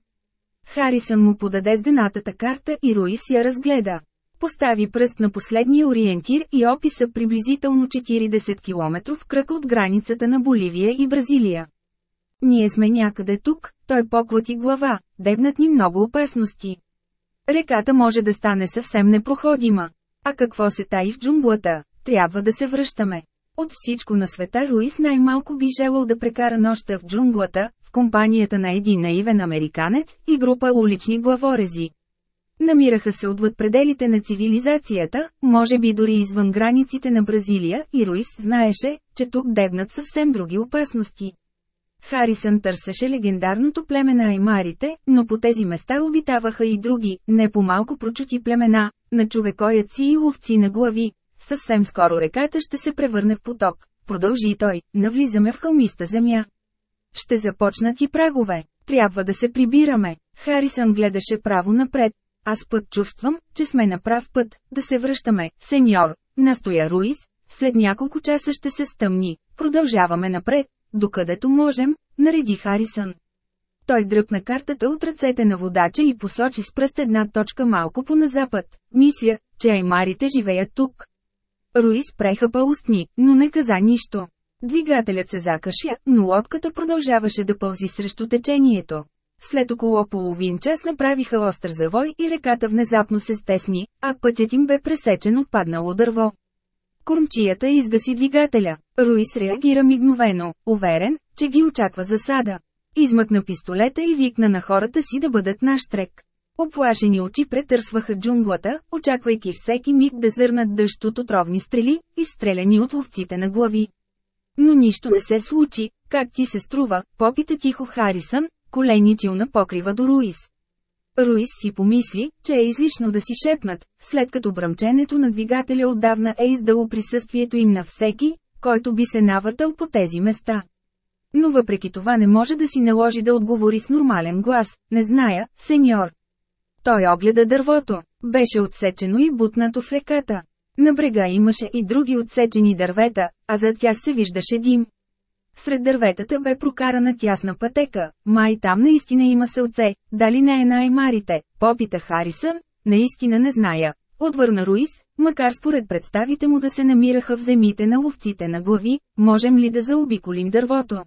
Харисън му подаде сдената карта и Руис я разгледа. Постави пръст на последния ориентир и описа приблизително 40 км в кръг от границата на Боливия и Бразилия. Ние сме някъде тук, той поклати глава, дебнат ни много опасности. Реката може да стане съвсем непроходима. А какво се таи в джунглата? Трябва да се връщаме. От всичко на света Руис най-малко би желал да прекара нощта в джунглата, в компанията на един наивен американец и група улични главорези. Намираха се отвъд пределите на цивилизацията, може би дори извън границите на Бразилия и Руис знаеше, че тук дебнат съвсем други опасности. Харисън търсеше легендарното племе на аймарите, но по тези места обитаваха и други, не по-малко прочути племена, на човекояци и ловци на глави, Съвсем скоро реката ще се превърне в поток. Продължи той, навлизаме в хълмиста земя. Ще започнат и прагове. Трябва да се прибираме. Харисън гледаше право напред. Аз път чувствам, че сме на прав път, да се връщаме, сеньор, настоя Руис, след няколко часа ще се стъмни, продължаваме напред, докъдето можем, нареди Харисън. Той дръпна картата от ръцете на водача и посочи с пръст една точка малко по-назапад. Мисля, че аймарите живеят тук. Руис прехапа устни, но не каза нищо. Двигателят се закаша, но лодката продължаваше да пълзи срещу течението. След около половин час направиха остър завой и реката внезапно се стесни, а пътят им бе пресечен от паднало дърво. Кормчията изгаси двигателя. Руис реагира мигновено, уверен, че ги очаква засада. Измъкна пистолета и викна на хората си да бъдат наш трек. Оплашени очи претърсваха джунглата, очаквайки всеки миг да зърнат дъжд от отровни стрели, изстреляни от ловците на глави. Но нищо не се случи, как ти се струва, попита тихо Харисън, коленичил на покрива до Руис. Руис си помисли, че е излишно да си шепнат, след като бръмченето на двигателя отдавна е издало присъствието им на всеки, който би се навъртал по тези места. Но въпреки това не може да си наложи да отговори с нормален глас, не зная, сеньор, той огледа дървото. Беше отсечено и бутнато в реката. На брега имаше и други отсечени дървета, а зад тях се виждаше дим. Сред дърветата бе прокарана тясна пътека, май там наистина има селце, дали не е на марите попита Харисън, наистина не зная. Отвърна Руис, макар според представите му да се намираха в земите на ловците на глави, можем ли да заобиколим дървото?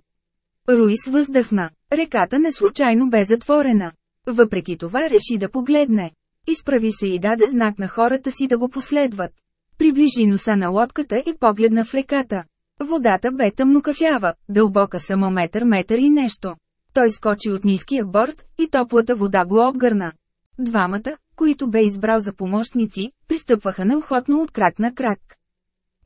Руис въздъхна. Реката не случайно бе затворена. Въпреки това реши да погледне. Изправи се и даде знак на хората си да го последват. Приближи носа на лодката и погледна в реката. Водата бе тъмнокафява, дълбока само метър-метър и нещо. Той скочи от ниския борт и топлата вода го обгърна. Двамата, които бе избрал за помощници, пристъпваха неохотно от крак на крак.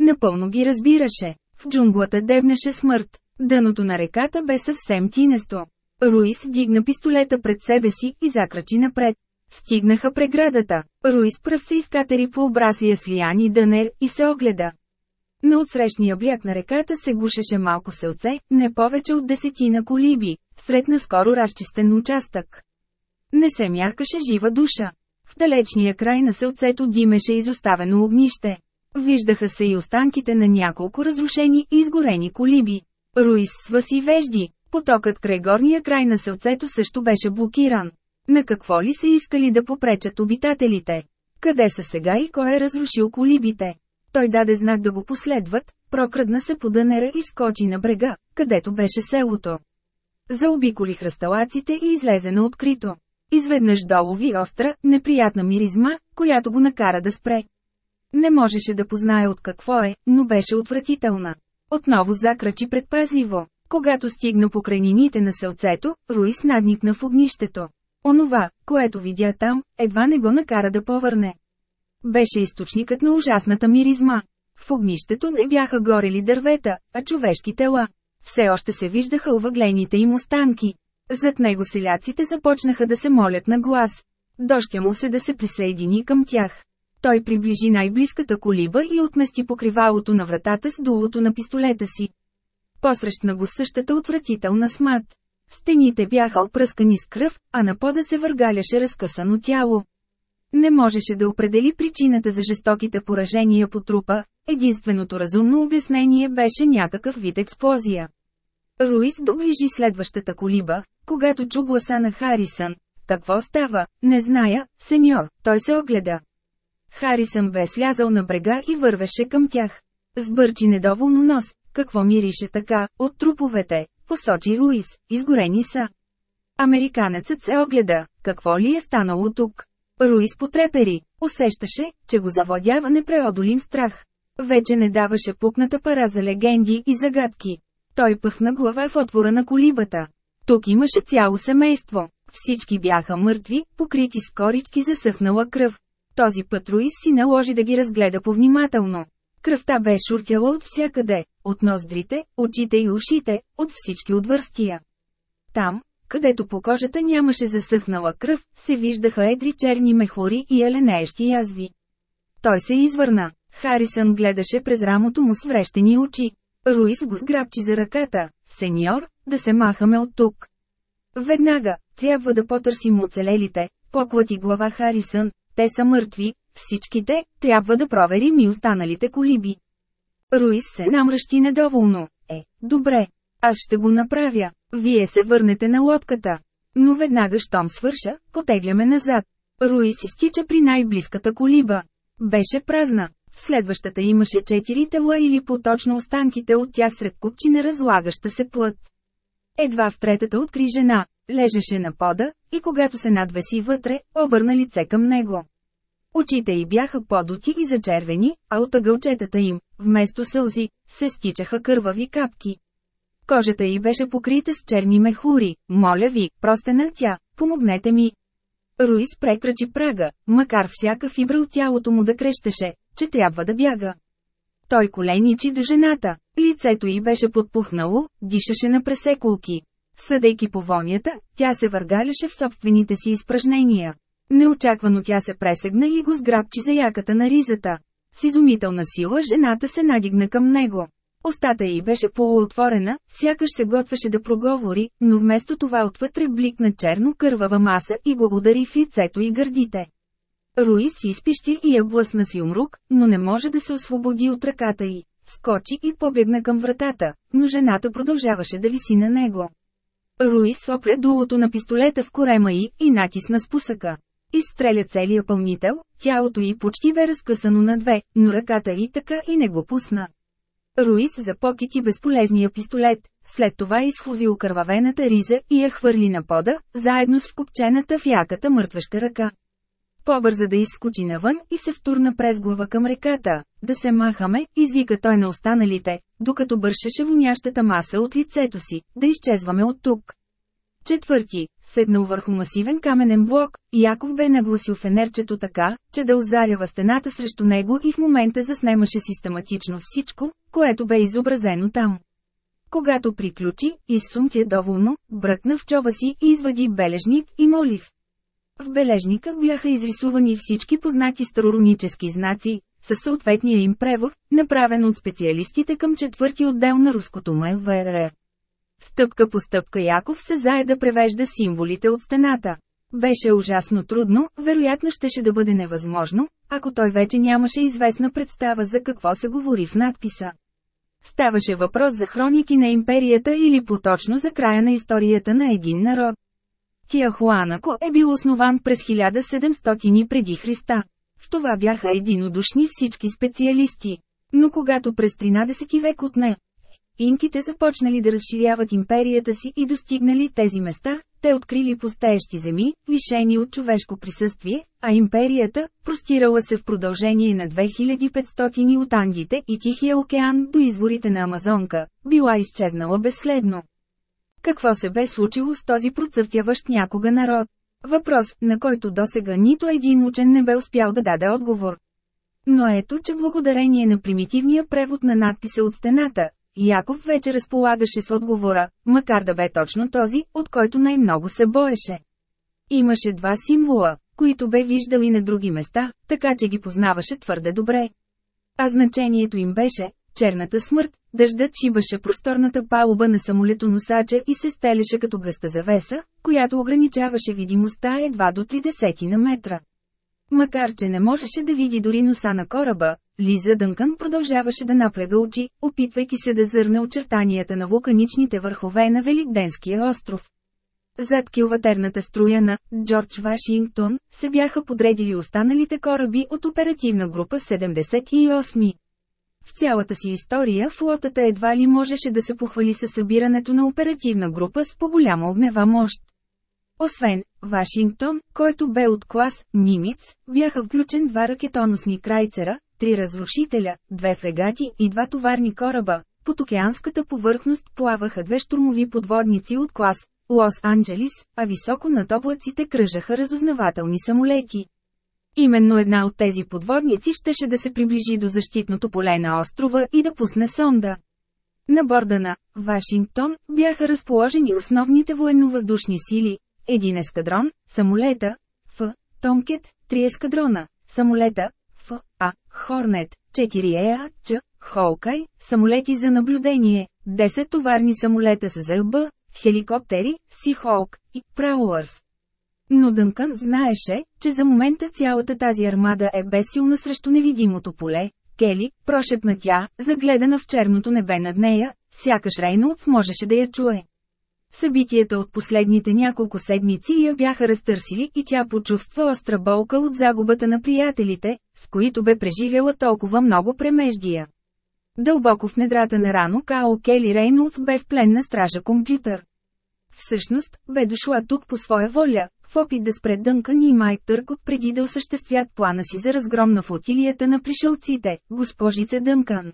Напълно ги разбираше. В джунглата дебнеше смърт. Дъното на реката бе съвсем тинесто. Руис вдигна пистолета пред себе си и закрачи напред. Стигнаха преградата. Руис пръв се изкатери по обрасия с Лиан и Дънер и се огледа. На отсрещния бряг на реката се гушеше малко селце, не повече от десетина колиби, сред наскоро разчистен участък. Не се мяркаше жива душа. В далечния край на селцето димеше изоставено огнище. Виждаха се и останките на няколко разрушени и изгорени колиби. Руис сваси вежди, Потокът край горния край на сълцето също беше блокиран. На какво ли са искали да попречат обитателите? Къде са сега и кой е разрушил колибите? Той даде знак да го последват, прокрадна се по дънера и скочи на брега, където беше селото. Заобиколи хръсталаците и излезе на открито. Изведнъж долу ви остра, неприятна миризма, която го накара да спре. Не можеше да познае от какво е, но беше отвратителна. Отново закрачи предпазливо. Когато стигна по крайнините на селцето, Руис надникна в огнището. Онова, което видя там, едва не го накара да повърне. Беше източникът на ужасната миризма. В огнището не бяха горели дървета, а човешки тела. Все още се виждаха овъглените им останки. Зад него селяците започнаха да се молят на глас. Дощя му се да се присъедини към тях. Той приближи най-близката колиба и отмести покривалото на вратата с дулото на пистолета си. Посрещна го същата отвратителна смат. Стените бяха опръскани с кръв, а на пода се въргаляше разкъсано тяло. Не можеше да определи причината за жестоките поражения по трупа, единственото разумно обяснение беше някакъв вид експлозия. Руис доближи следващата колиба, когато чу гласа на Харисън. Какво става? Не зная, сеньор, той се огледа. Харисън бе слязал на брега и вървеше към тях. Сбърчи недоволно нос, какво мирише така, от труповете, посочи Руис, изгорени са. Американецът се огледа, какво ли е станало тук? Руис потрепери, усещаше, че го заводява непреодолим страх. Вече не даваше пукната пара за легенди и загадки. Той пъхна глава в отвора на колибата. Тук имаше цяло семейство. Всички бяха мъртви, покрити с корички засъхнала кръв. Този път Руис си наложи да ги разгледа повнимателно. Кръвта бе шуртяла от всякъде, от ноздрите, очите и ушите, от всички отвърстия. Там, където по кожата нямаше засъхнала кръв, се виждаха едри черни мехури и еленеещи язви. Той се извърна. Харисън гледаше през рамото му с врещени очи. Руис го сграбчи за ръката. Сеньор, да се махаме от тук. Веднага, трябва да потърсим оцелелите. Поклати глава Харисън, те са мъртви, Всичките, трябва да проверим и останалите колиби. Руис се намръщи недоволно. Е, добре. Аз ще го направя. Вие се върнете на лодката. Но веднага щом свърша, потегляме назад. Руис изтича при най-близката колиба. Беше празна. В следващата имаше четири тела или поточно останките от тях сред купчина разлагаща се плът. Едва в третата откри жена, лежеше на пода, и когато се надвеси вътре, обърна лице към него. Очите й бяха подоти и зачервени, а от агълчетата им, вместо сълзи, се стичаха кървави капки. Кожата й беше покрита с черни мехури. Моля ви, простена тя, помогнете ми. Руис прекрачи прага, макар всяка фибра от тялото му да крещеше, че трябва да бяга. Той коленичи до жената, лицето й беше подпухнало, дишаше на пресеколки. Съдейки по вонята, тя се въргаляше в собствените си изпражнения. Неочаквано тя се пресегна и го сграбчи за яката на ризата. С изумителна сила жената се надигна към него. Остата й беше полуотворена, сякаш се готвеше да проговори, но вместо това отвътре бликна черно кървава маса и го удари в лицето и гърдите. Руис изпищи и я блъсна с юмрук, но не може да се освободи от ръката й. Скочи и побегна към вратата, но жената продължаваше да виси на него. Руис опря дулото на пистолета в корема й и натисна спусъка. Изстреля целия пълнител, тялото й почти бе разкъсано на две, но ръката й така и не го пусна. Руис покити безполезния пистолет, след това изхлузи окървавената риза и я хвърли на пода, заедно с вкупчената в яката мъртвеща ръка. Побърза да изскочи навън и се втурна през глава към реката. Да се махаме, извика той на останалите, докато бършеше вонящата маса от лицето си, да изчезваме от тук. Четвърти, седнал върху масивен каменен блок, Яков бе нагласил фенерчето така, че да озарява стената срещу него и в момента заснемаше систематично всичко, което бе изобразено там. Когато приключи, изсумтя доволно, бръкна в чоба си и извади бележник и молив. В бележника бяха изрисувани всички познати староронически знаци, със съответния им превод, направен от специалистите към четвърти отдел на руското МВР. Стъпка по стъпка Яков се зае да превежда символите от стената. Беше ужасно трудно, вероятно щеше да бъде невъзможно, ако той вече нямаше известна представа за какво се говори в надписа. Ставаше въпрос за хроники на империята или поточно за края на историята на един народ. Тиахуанако е бил основан през 1700 преди Христа. В това бяха единодушни всички специалисти. Но когато през 13 век отне Инките започнали да разширяват империята си и достигнали тези места, те открили постеещи земи, лишени от човешко присъствие, а империята, простирала се в продължение на 2500 от ангите и Тихия океан до изворите на Амазонка, била изчезнала безследно. Какво се бе случило с този процъфтяващ някога народ? Въпрос, на който досега нито един учен не бе успял да даде отговор. Но ето, че благодарение на примитивния превод на надписа от стената, Яков вече разполагаше с отговора, макар да бе точно този, от който най-много се боеше. Имаше два символа, които бе виждал и на други места, така че ги познаваше твърде добре. А значението им беше черната смърт, дъждът шибаше просторната палуба на самолетоносача и се стелеше като гъста завеса, която ограничаваше видимостта едва до 30 на метра. Макар че не можеше да види дори носа на кораба, Лиза Дънкън продължаваше да напряга очи, опитвайки се да зърне очертанията на вулканичните върхове на Великденския остров. Зад килватерната струя на Джордж Вашингтон се бяха подредили останалите кораби от оперативна група 78. В цялата си история флотата едва ли можеше да се похвали със събирането на оперативна група с по-голяма огнева мощ. Освен Вашингтон, който бе от клас Нимиц, бяха включен два ракетоносни крайцера, три разрушителя, две фрегати и два товарни кораба. Под океанската повърхност плаваха две штурмови подводници от клас Лос-Анджелис, а високо над облаците кръжаха разузнавателни самолети. Именно една от тези подводници щеше да се приближи до защитното поле на острова и да пусне сонда. На борда на Вашингтон бяха разположени основните военновъздушни сили, един ескадрон, самолета, Ф, Томкет, три ескадрона, самолета, Ф, А, Хорнет, 4 ЕА, Ч, Холкай, самолети за наблюдение, 10 товарни самолета с ЗЛБ, хеликоптери, Сихолк и Праулърс. Но Дънкън знаеше, че за момента цялата тази армада е безсилна срещу невидимото поле. Кели, прошепна тя, загледана в черното небе над нея, сякаш Рейнолдс можеше да я чуе. Събитията от последните няколко седмици я бяха разтърсили и тя почувства остра болка от загубата на приятелите, с които бе преживяла толкова много премеждия. Дълбоко в недрата на рано Као Кели Рейнолдс бе в плен на стража компютър. Всъщност, бе дошла тук по своя воля, в опит да спре Дънкан и Майк Търкот преди да осъществят плана си за разгром на флотилията на пришелците, госпожица Дънкан.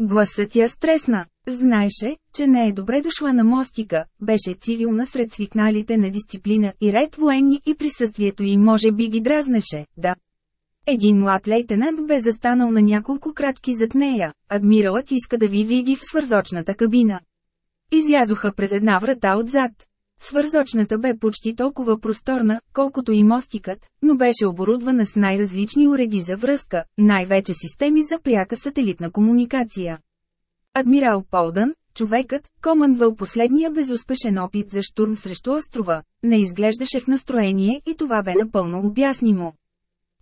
Гласът я стресна. Знаеше, че не е добре дошла на мостика, беше цивилна сред свикналите на дисциплина и ред военни и присъствието им може би ги дразнеше, да. Един млад лейтенант бе застанал на няколко кратки зад нея, адмиралът иска да ви види в свързочната кабина. Излязоха през една врата отзад. Свързочната бе почти толкова просторна, колкото и мостикът, но беше оборудвана с най-различни уреди за връзка, най-вече системи за пряка сателитна комуникация. Адмирал Полдън, човекът, командвал последния безуспешен опит за штурм срещу острова, не изглеждаше в настроение и това бе напълно обяснимо.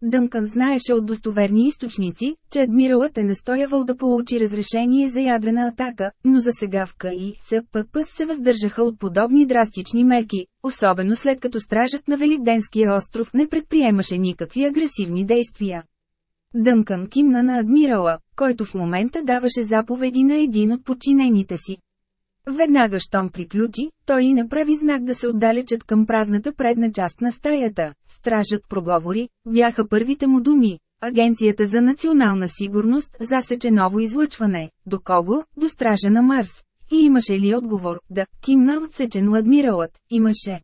Дънкън знаеше от достоверни източници, че адмиралът е настоявал да получи разрешение за ядрена атака, но за сега в КАИ СПП се въздържаха от подобни драстични мерки, особено след като стражът на Великденския остров не предприемаше никакви агресивни действия. Дънкан кимна на адмирала, който в момента даваше заповеди на един от подчинените си. Веднага щом приключи, той и направи знак да се отдалечат към празната предна част на стаята. Стражът проговори, бяха първите му думи. Агенцията за национална сигурност засече ново излъчване. До кого? До стража на Марс. И имаше ли отговор? Да, кимна отсечено адмиралът. Имаше.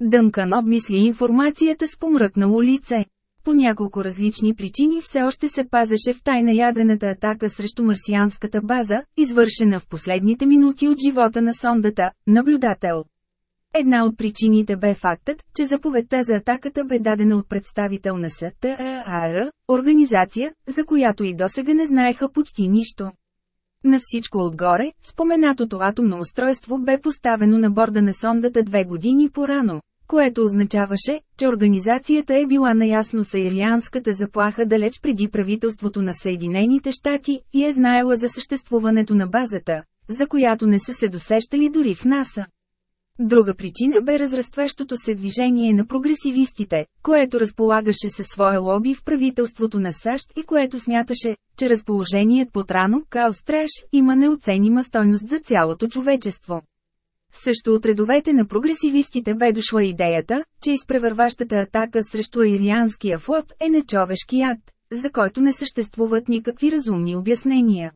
Дънкан обмисли информацията с помръкнало лице по няколко различни причини все още се пазеше в тайна ядрената атака срещу марсианската база, извършена в последните минути от живота на сондата, наблюдател. Една от причините бе фактът, че заповедта за атаката бе дадена от представител на СТАР, организация, за която и досега не знаеха почти нищо. На всичко отгоре, споменатото атомно устройство бе поставено на борда на сондата две години по-рано, което означаваше, че организацията е била наясно с ирианската заплаха далеч преди правителството на Съединените щати и е знаела за съществуването на базата, за която не са се досещали дори в НАСА. Друга причина бе разрастващото се движение на прогресивистите, което разполагаше със своя лоби в правителството на САЩ и което смяташе, че разположеният под рано Као Страш има неоценима стойност за цялото човечество. Също от редовете на прогресивистите бе дошла идеята, че изпревърващата атака срещу ирианския флот е нечовешки акт, за който не съществуват никакви разумни обяснения.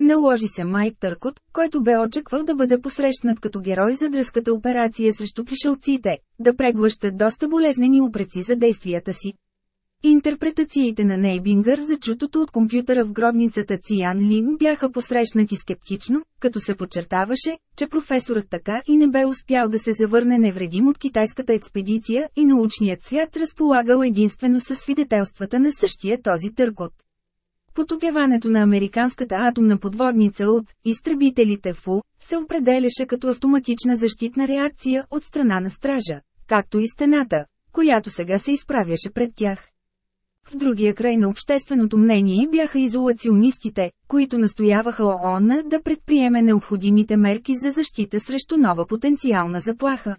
Наложи се Майк Търкот, който бе очаквал да бъде посрещнат като герой за дръската операция срещу пришелците, да преглъща доста болезнени упреци за действията си, Интерпретациите на Нейбингър за чутото от компютъра в гробницата Циан Лин бяха посрещнати скептично, като се подчертаваше, че професорът така и не бе успял да се завърне невредим от китайската експедиция и научният свят разполагал единствено със свидетелствата на същия този търгот. Потопяването на американската атомна подводница от изтребителите ФУ се определяше като автоматична защитна реакция от страна на стража, както и стената, която сега се изправяше пред тях. В другия край на общественото мнение бяха изолационистите, които настояваха ООН да предприеме необходимите мерки за защита срещу нова потенциална заплаха.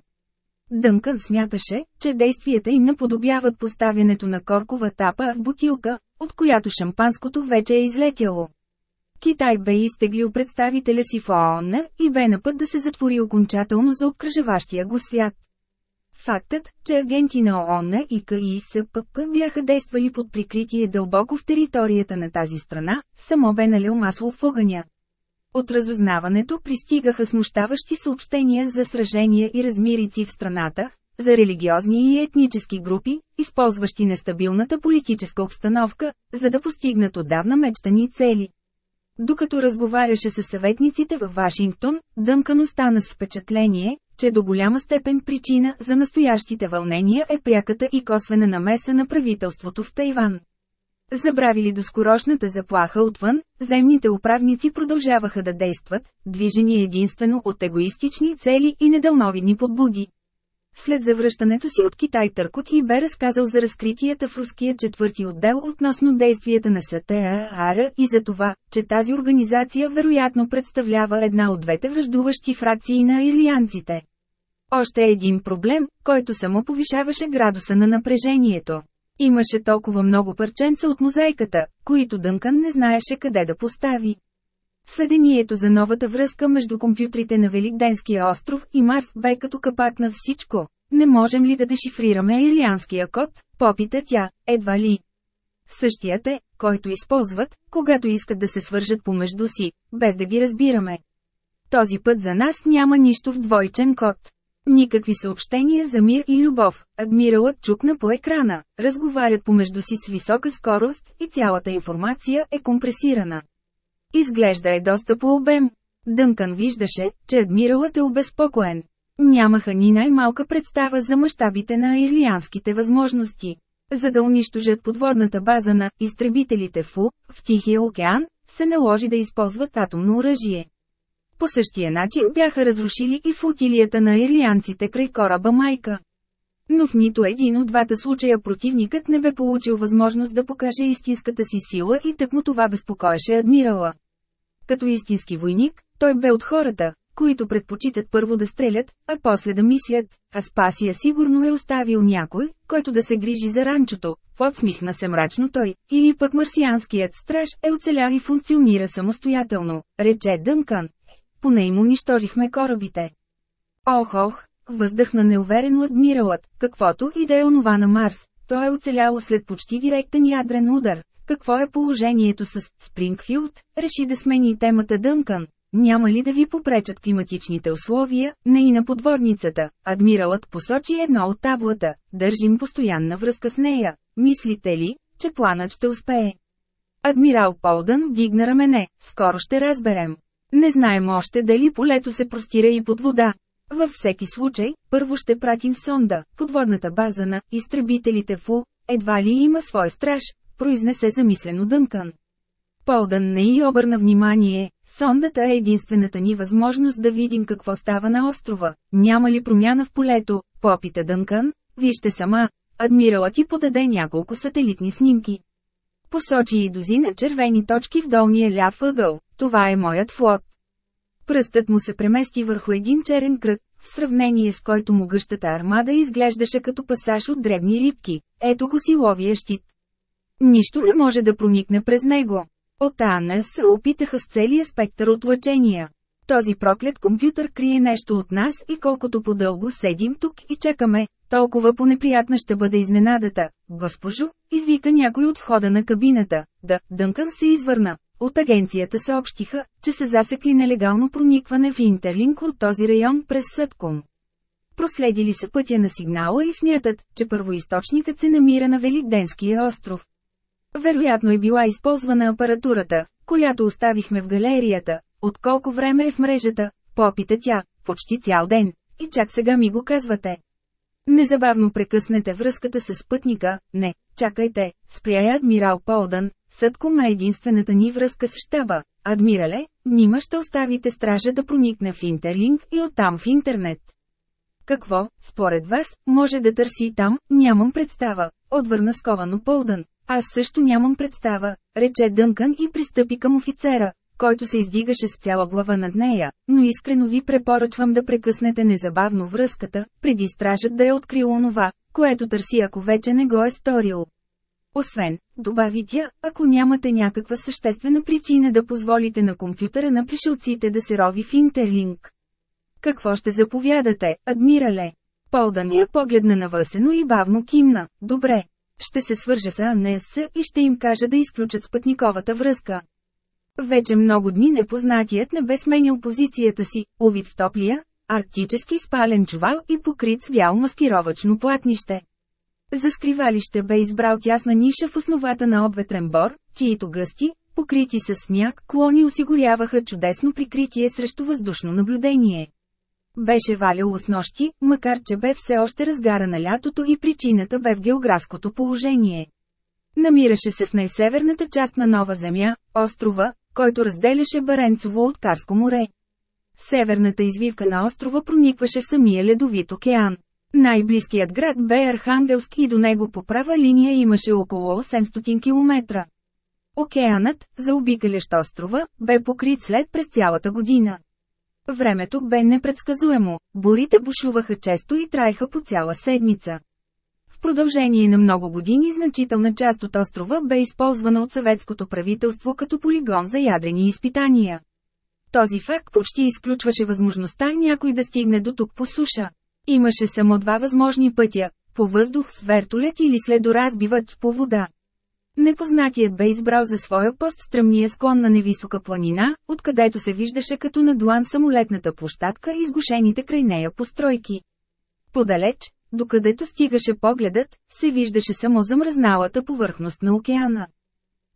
Дънкън смяташе, че действията им наподобяват поставянето на коркова тапа в бутилка, от която шампанското вече е излетяло. Китай бе изтеглил представителя си в ООН и бе на път да се затвори окончателно за обкръжаващия го свят. Фактът, че агенти на ООН и КИСПП бяха действали под прикритие дълбоко в територията на тази страна, само бе налил масло в огъня. От разузнаването пристигаха смущаващи съобщения за сражения и размирици в страната, за религиозни и етнически групи, използващи нестабилната политическа обстановка, за да постигнат отдавна мечтани цели. Докато разговаряше с съветниците във Вашингтон, Дънкан остана с впечатление, че до голяма степен причина за настоящите вълнения е пряката и косвена намеса на правителството в Тайван. Забравили доскорошната заплаха отвън, земните управници продължаваха да действат, движени единствено от егоистични цели и недълновидни подбуди. След завръщането си от Китай Търкот и бе разказал за разкритията в руския четвърти отдел относно действията на СТААР и за това, че тази организация вероятно представлява една от двете връждуващи фракции на ирлианците. Още един проблем, който само повишаваше градуса на напрежението. Имаше толкова много парченца от мозайката, които Дънкан не знаеше къде да постави. Сведението за новата връзка между компютрите на Великденския остров и Марс бе като капак на всичко. Не можем ли да дешифрираме ирианския код? Попита тя, едва ли. Същият е, който използват, когато искат да се свържат помежду си, без да ги разбираме. Този път за нас няма нищо в двойчен код. Никакви съобщения за мир и любов. Адмиралът чукна по екрана, разговарят помежду си с висока скорост и цялата информация е компресирана. Изглежда е доста по обем. Дънкан виждаше, че адмиралът е обезпокоен. Нямаха ни най-малка представа за мащабите на ирлианските възможности. За да унищожат подводната база на изтребителите ФУ, в Тихия океан, се наложи да използват атомно оръжие. По същия начин бяха разрушили и флотилията на ирлианците край кораба Майка. Но в нито един от двата случая противникът не бе получил възможност да покаже истинската си сила и тъкмо това безпокоеше адмирала. Като истински войник, той бе от хората, които предпочитат първо да стрелят, а после да мислят, а Спасия сигурно е оставил някой, който да се грижи за ранчото, подсмихна се мрачно той, или пък марсианският страж е оцелял и функционира самостоятелно, рече Дънкан. Поне им унищожихме корабите. Ох, ох, Въздъхна неуверено адмиралът, каквото и да е онова на Марс. Той е оцеляло след почти директен ядрен удар. Какво е положението с Спрингфилд? Реши да смени темата Дънкан. Няма ли да ви попречат климатичните условия, не и на подводницата? Адмиралът посочи едно от таблата. Държим постоянна връзка с нея. Мислите ли, че планът ще успее? Адмирал Полдън вдигна рамене. Скоро ще разберем. Не знаем още дали полето се простира и под вода, във всеки случай, първо ще пратим сонда, подводната база на изтребителите Фу, едва ли има свой страж, произнесе замислено Дънкан. Полдън не и обърна внимание, сондата е единствената ни възможност да видим какво става на острова, няма ли промяна в полето, попита Дънкан, вижте сама, адмиралът ти подаде няколко сателитни снимки. Посочи и дозина червени точки в долния ляв ъгъл, това е моят флот. Пръстът му се премести върху един черен кръг, в сравнение с който могъщата армада изглеждаше като пасаж от древни рибки. Ето го силовия щит. Нищо не може да проникне през него. От Анна се опитаха с целия спектър от лъчения. Този проклет компютър крие нещо от нас и колкото по-дълго седим тук и чакаме, толкова понеприятна ще бъде изненадата. Госпожо, извика някой от входа на кабината. Да, дънкан се извърна. От агенцията съобщиха, че се засекли нелегално проникване в Интерлинк от този район през Съдком. Проследили са пътя на сигнала и смятат, че първоисточникът се намира на Великденския остров. Вероятно е била използвана апаратурата, която оставихме в галерията, от колко време е в мрежата, попита тя, почти цял ден, и чак сега ми го казвате. Незабавно прекъснете връзката с пътника, не, Чакайте, спря адмирал Полдън, съдко на единствената ни връзка с щаба. Адмирале, нима ще оставите стража да проникне в Интерлинг и оттам в интернет. Какво, според вас, може да търси там, нямам представа, отвърна сковано Полдън. Аз също нямам представа, рече Дънкън и пристъпи към офицера, който се издигаше с цяла глава над нея, но искрено ви препоръчвам да прекъснете незабавно връзката, преди стражът да е открил онова, което търси ако вече не го е сторил. Освен, добави тя, ако нямате някаква съществена причина да позволите на компютъра на пришелците да се рови в интерлинг. Какво ще заповядате, адмирале? Полдания я погледна навъсено и бавно кимна. Добре. Ще се свържа с АНС и ще им кажа да изключат спътниковата връзка. Вече много дни непознатият не бе сменил позицията си, увид в топлия, арктически спален чувал и покрит с бял маскировачно платнище. За скривалище бе избрал тясна ниша в основата на обветрен бор, чието гъсти, покрити с сняг, клони осигуряваха чудесно прикритие срещу въздушно наблюдение. Беше валяло с нощи, макар че бе все още разгара на лятото и причината бе в географското положение. Намираше се в най-северната част на Нова Земя, острова, който разделяше Баренцово от Карско море. Северната извивка на острова проникваше в самия ледовит океан. Най-близкият град бе Архангелск и до него по права линия имаше около 800 км. Океанът, заобикалящ острова, бе покрит след през цялата година. Времето бе непредсказуемо, бурите бушуваха често и траеха по цяла седмица. В продължение на много години значителна част от острова бе използвана от съветското правителство като полигон за ядрени изпитания. Този факт почти изключваше възможността някой да стигне до тук по суша. Имаше само два възможни пътя – по въздух с вертолет или следоразбивач по вода. Непознатият бе избрал за своя пост стръмния склон на невисока планина, откъдето се виждаше като на дуан самолетната площадка и сгушените край нея постройки. Подалеч, докъдето стигаше погледът, се виждаше само замръзналата повърхност на океана.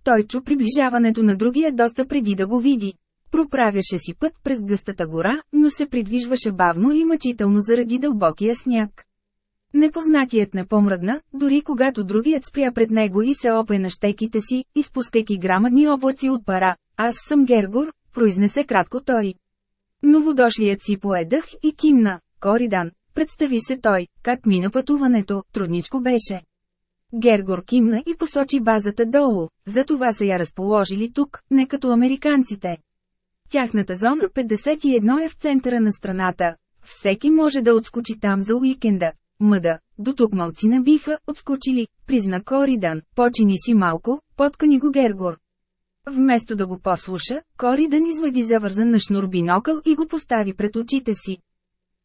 Той чу приближаването на другия доста преди да го види. Проправяше си път през гъстата гора, но се придвижваше бавно и мъчително заради дълбокия сняг. Непознатият не помръдна, дори когато другият спря пред него и се опе на щеките си, изпускайки грамадни облаци от пара. Аз съм Гергор, произнесе кратко той. Новодошлият си поедах и кимна. Коридан, представи се той, как мина пътуването, трудничко беше. Гергор кимна и посочи базата долу, за това са я разположили тук, не като американците. Тяхната зона 51 е в центъра на страната. Всеки може да отскочи там за уикенда. Мъда, до тук малци набиха, отскочили, призна Коридан, почини си малко, поткани го Гергор. Вместо да го послуша, Коридан извади завързан на шнур бинокъл и го постави пред очите си.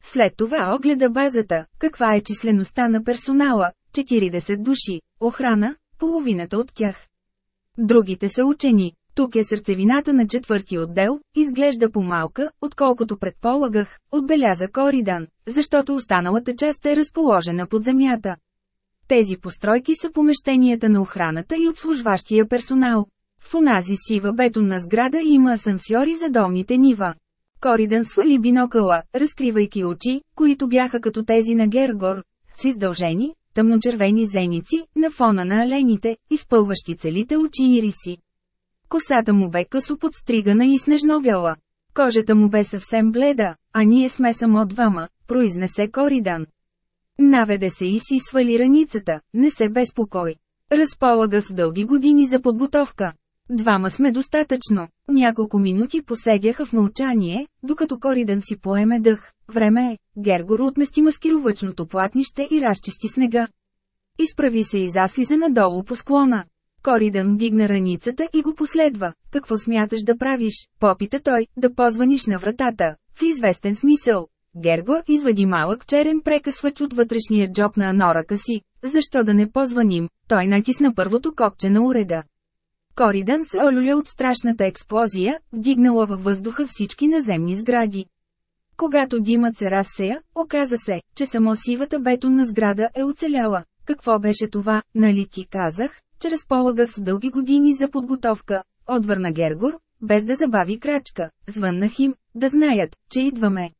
След това огледа базата, каква е числеността на персонала, 40 души, охрана, половината от тях. Другите са учени, тук е сърцевината на четвърти отдел, изглежда по-малка, отколкото предполагах, отбеляза Коридан, защото останалата част е разположена под земята. Тези постройки са помещенията на охраната и обслужващия персонал. В унази сива бетонна сграда има асансьори за долните нива. Коридан свали бинокъла, разкривайки очи, които бяха като тези на Гергор, с издължени, тъмночервени зеници, на фона на алените, изпълващи целите очи и риси. Косата му бе късо подстригана и снежновяла. Кожата му бе съвсем бледа, а ние сме само двама, произнесе Коридан. Наведе се и си свали раницата, не се безпокой. Разполага в дълги години за подготовка. Двама сме достатъчно. Няколко минути посегяха в мълчание, докато Коридан си поеме дъх. Време е, Гергор отмести маскировъчното платнище и разчисти снега. Изправи се и заслиза надолу по склона. Коридън дигна раницата и го последва. Какво смяташ да правиш? Попита той, да позваниш на вратата. В известен смисъл. Герго извади малък черен прекъсвач от вътрешния джоб на анорака си. Защо да не позваним? Той натисна първото копче на уреда. Коридън се олюля от страшната експлозия, вдигнала във въздуха всички наземни сгради. Когато димът се разсея, оказа се, че само сивата бетонна сграда е оцеляла. Какво беше това, нали ти казах, че разполагах с дълги години за подготовка, отвърна Гергор, без да забави крачка, звъннах им, да знаят, че идваме.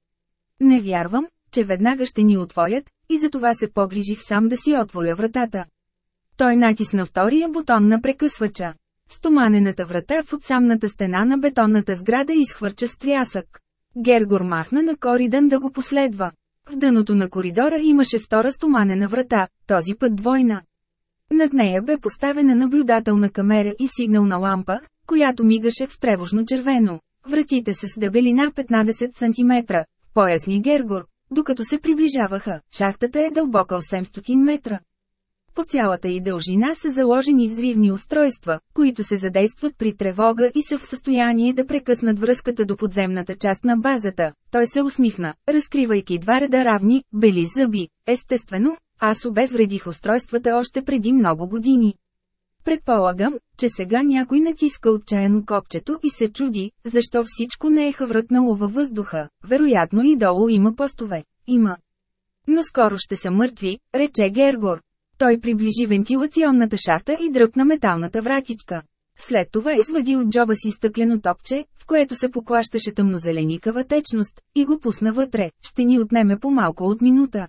Не вярвам, че веднага ще ни отворят, и затова се погрижих сам да си отворя вратата. Той натисна втория бутон на прекъсвача. Стоманената врата в отсамната стена на бетонната сграда изхвърча стрясък. Гергор махна на Коридан да го последва. В дъното на коридора имаше втора стоманена врата, този път двойна. Над нея бе поставена наблюдателна камера и сигнална лампа, която мигаше в тревожно червено. Вратите се с дебелина 15 см, поясни Гергор, докато се приближаваха, шахтата е дълбока 800 метра. По цялата и дължина са заложени взривни устройства, които се задействат при тревога и са в състояние да прекъснат връзката до подземната част на базата. Той се усмихна, разкривайки два реда равни, бели зъби. Естествено, аз обезвредих устройствата още преди много години. Предполагам, че сега някой натиска отчаяно копчето и се чуди, защо всичко не е хавръкнало във въздуха, вероятно и долу има постове. Има. Но скоро ще са мъртви, рече Гергор. Той приближи вентилационната шахта и дръпна металната вратичка. След това извади от джоба си стъклено топче, в което се поклащаше тъмнозеленикава течност, и го пусна вътре, ще ни отнеме по малко от минута.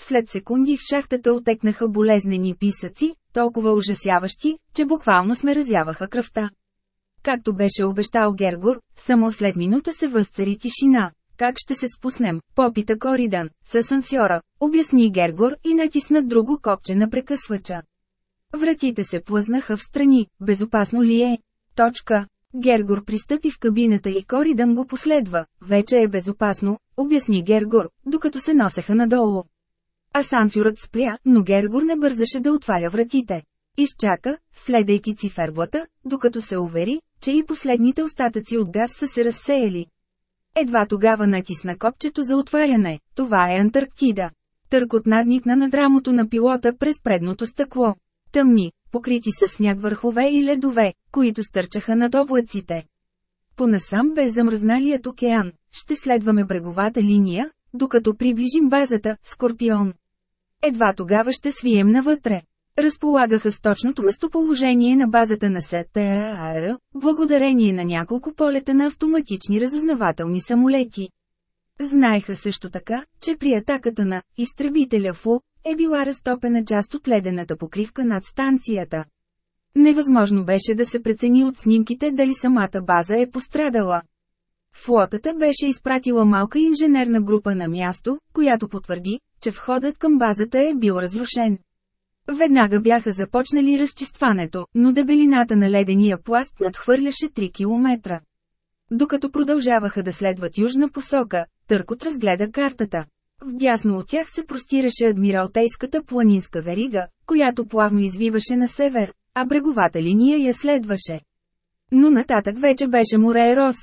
След секунди в шахтата отекнаха болезнени писъци, толкова ужасяващи, че буквално сме разяваха кръвта. Както беше обещал Гергор, само след минута се възцари тишина. Как ще се спуснем, попита Коридан, с асансьора, обясни Гергор и натисна друго копче на прекъсвача. Вратите се плъзнаха в страни, безопасно ли е? Точка. Гергор пристъпи в кабината и Коридан го последва. Вече е безопасно, обясни Гергор, докато се носеха надолу. Асансьорът спря, но Гергор не бързаше да отваря вратите. Изчака, следейки циферблата, докато се увери, че и последните остатъци от газ са се разсеяли. Едва тогава натисна копчето за отваряне, това е Антарктида. Търкот надникна над рамото на пилота през предното стъкло. Тъмни, покрити с сняг върхове и ледове, които стърчаха над облаците. Понасам бе замръзналият океан, ще следваме бреговата линия, докато приближим базата, Скорпион. Едва тогава ще свием навътре. Разполагаха с точното местоположение на базата на СТАР, благодарение на няколко полета на автоматични разузнавателни самолети. Знаеха също така, че при атаката на изтребителя ФУ е била разтопена част от ледената покривка над станцията. Невъзможно беше да се прецени от снимките дали самата база е пострадала. Флотата беше изпратила малка инженерна група на място, която потвърди, че входът към базата е бил разрушен. Веднага бяха започнали разчистването, но дебелината на ледения пласт надхвърляше 3 км. Докато продължаваха да следват южна посока, Търкот разгледа картата. Вдясно от тях се простираше адмиралтейската планинска верига, която плавно извиваше на север, а бреговата линия я следваше. Но нататък вече беше море Рос,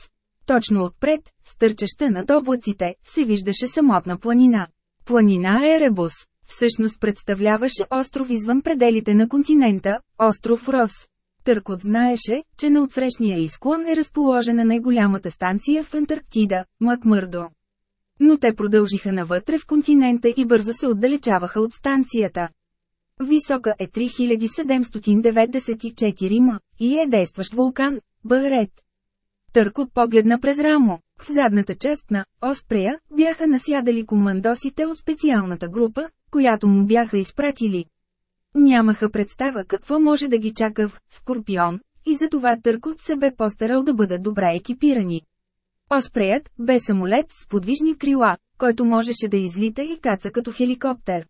точно отпред, стърчаща над облаците, се виждаше самотна планина. Планина Еребус, всъщност представляваше остров извън пределите на континента, остров Рос. Търкот знаеше, че на отсрещния изклон е разположена най-голямата станция в Антарктида – Макмърдо. Но те продължиха навътре в континента и бързо се отдалечаваха от станцията. Висока е 3794 м и е действащ вулкан – Барет. Търкот погледна през рамо. В задната част на Оспрея бяха насядали командосите от специалната група, която му бяха изпратили. Нямаха представа какво може да ги чака в Скорпион, и затова Търкот се бе постарал да бъдат добре екипирани. Оспреят бе самолет с подвижни крила, който можеше да излита и каца като хеликоптер.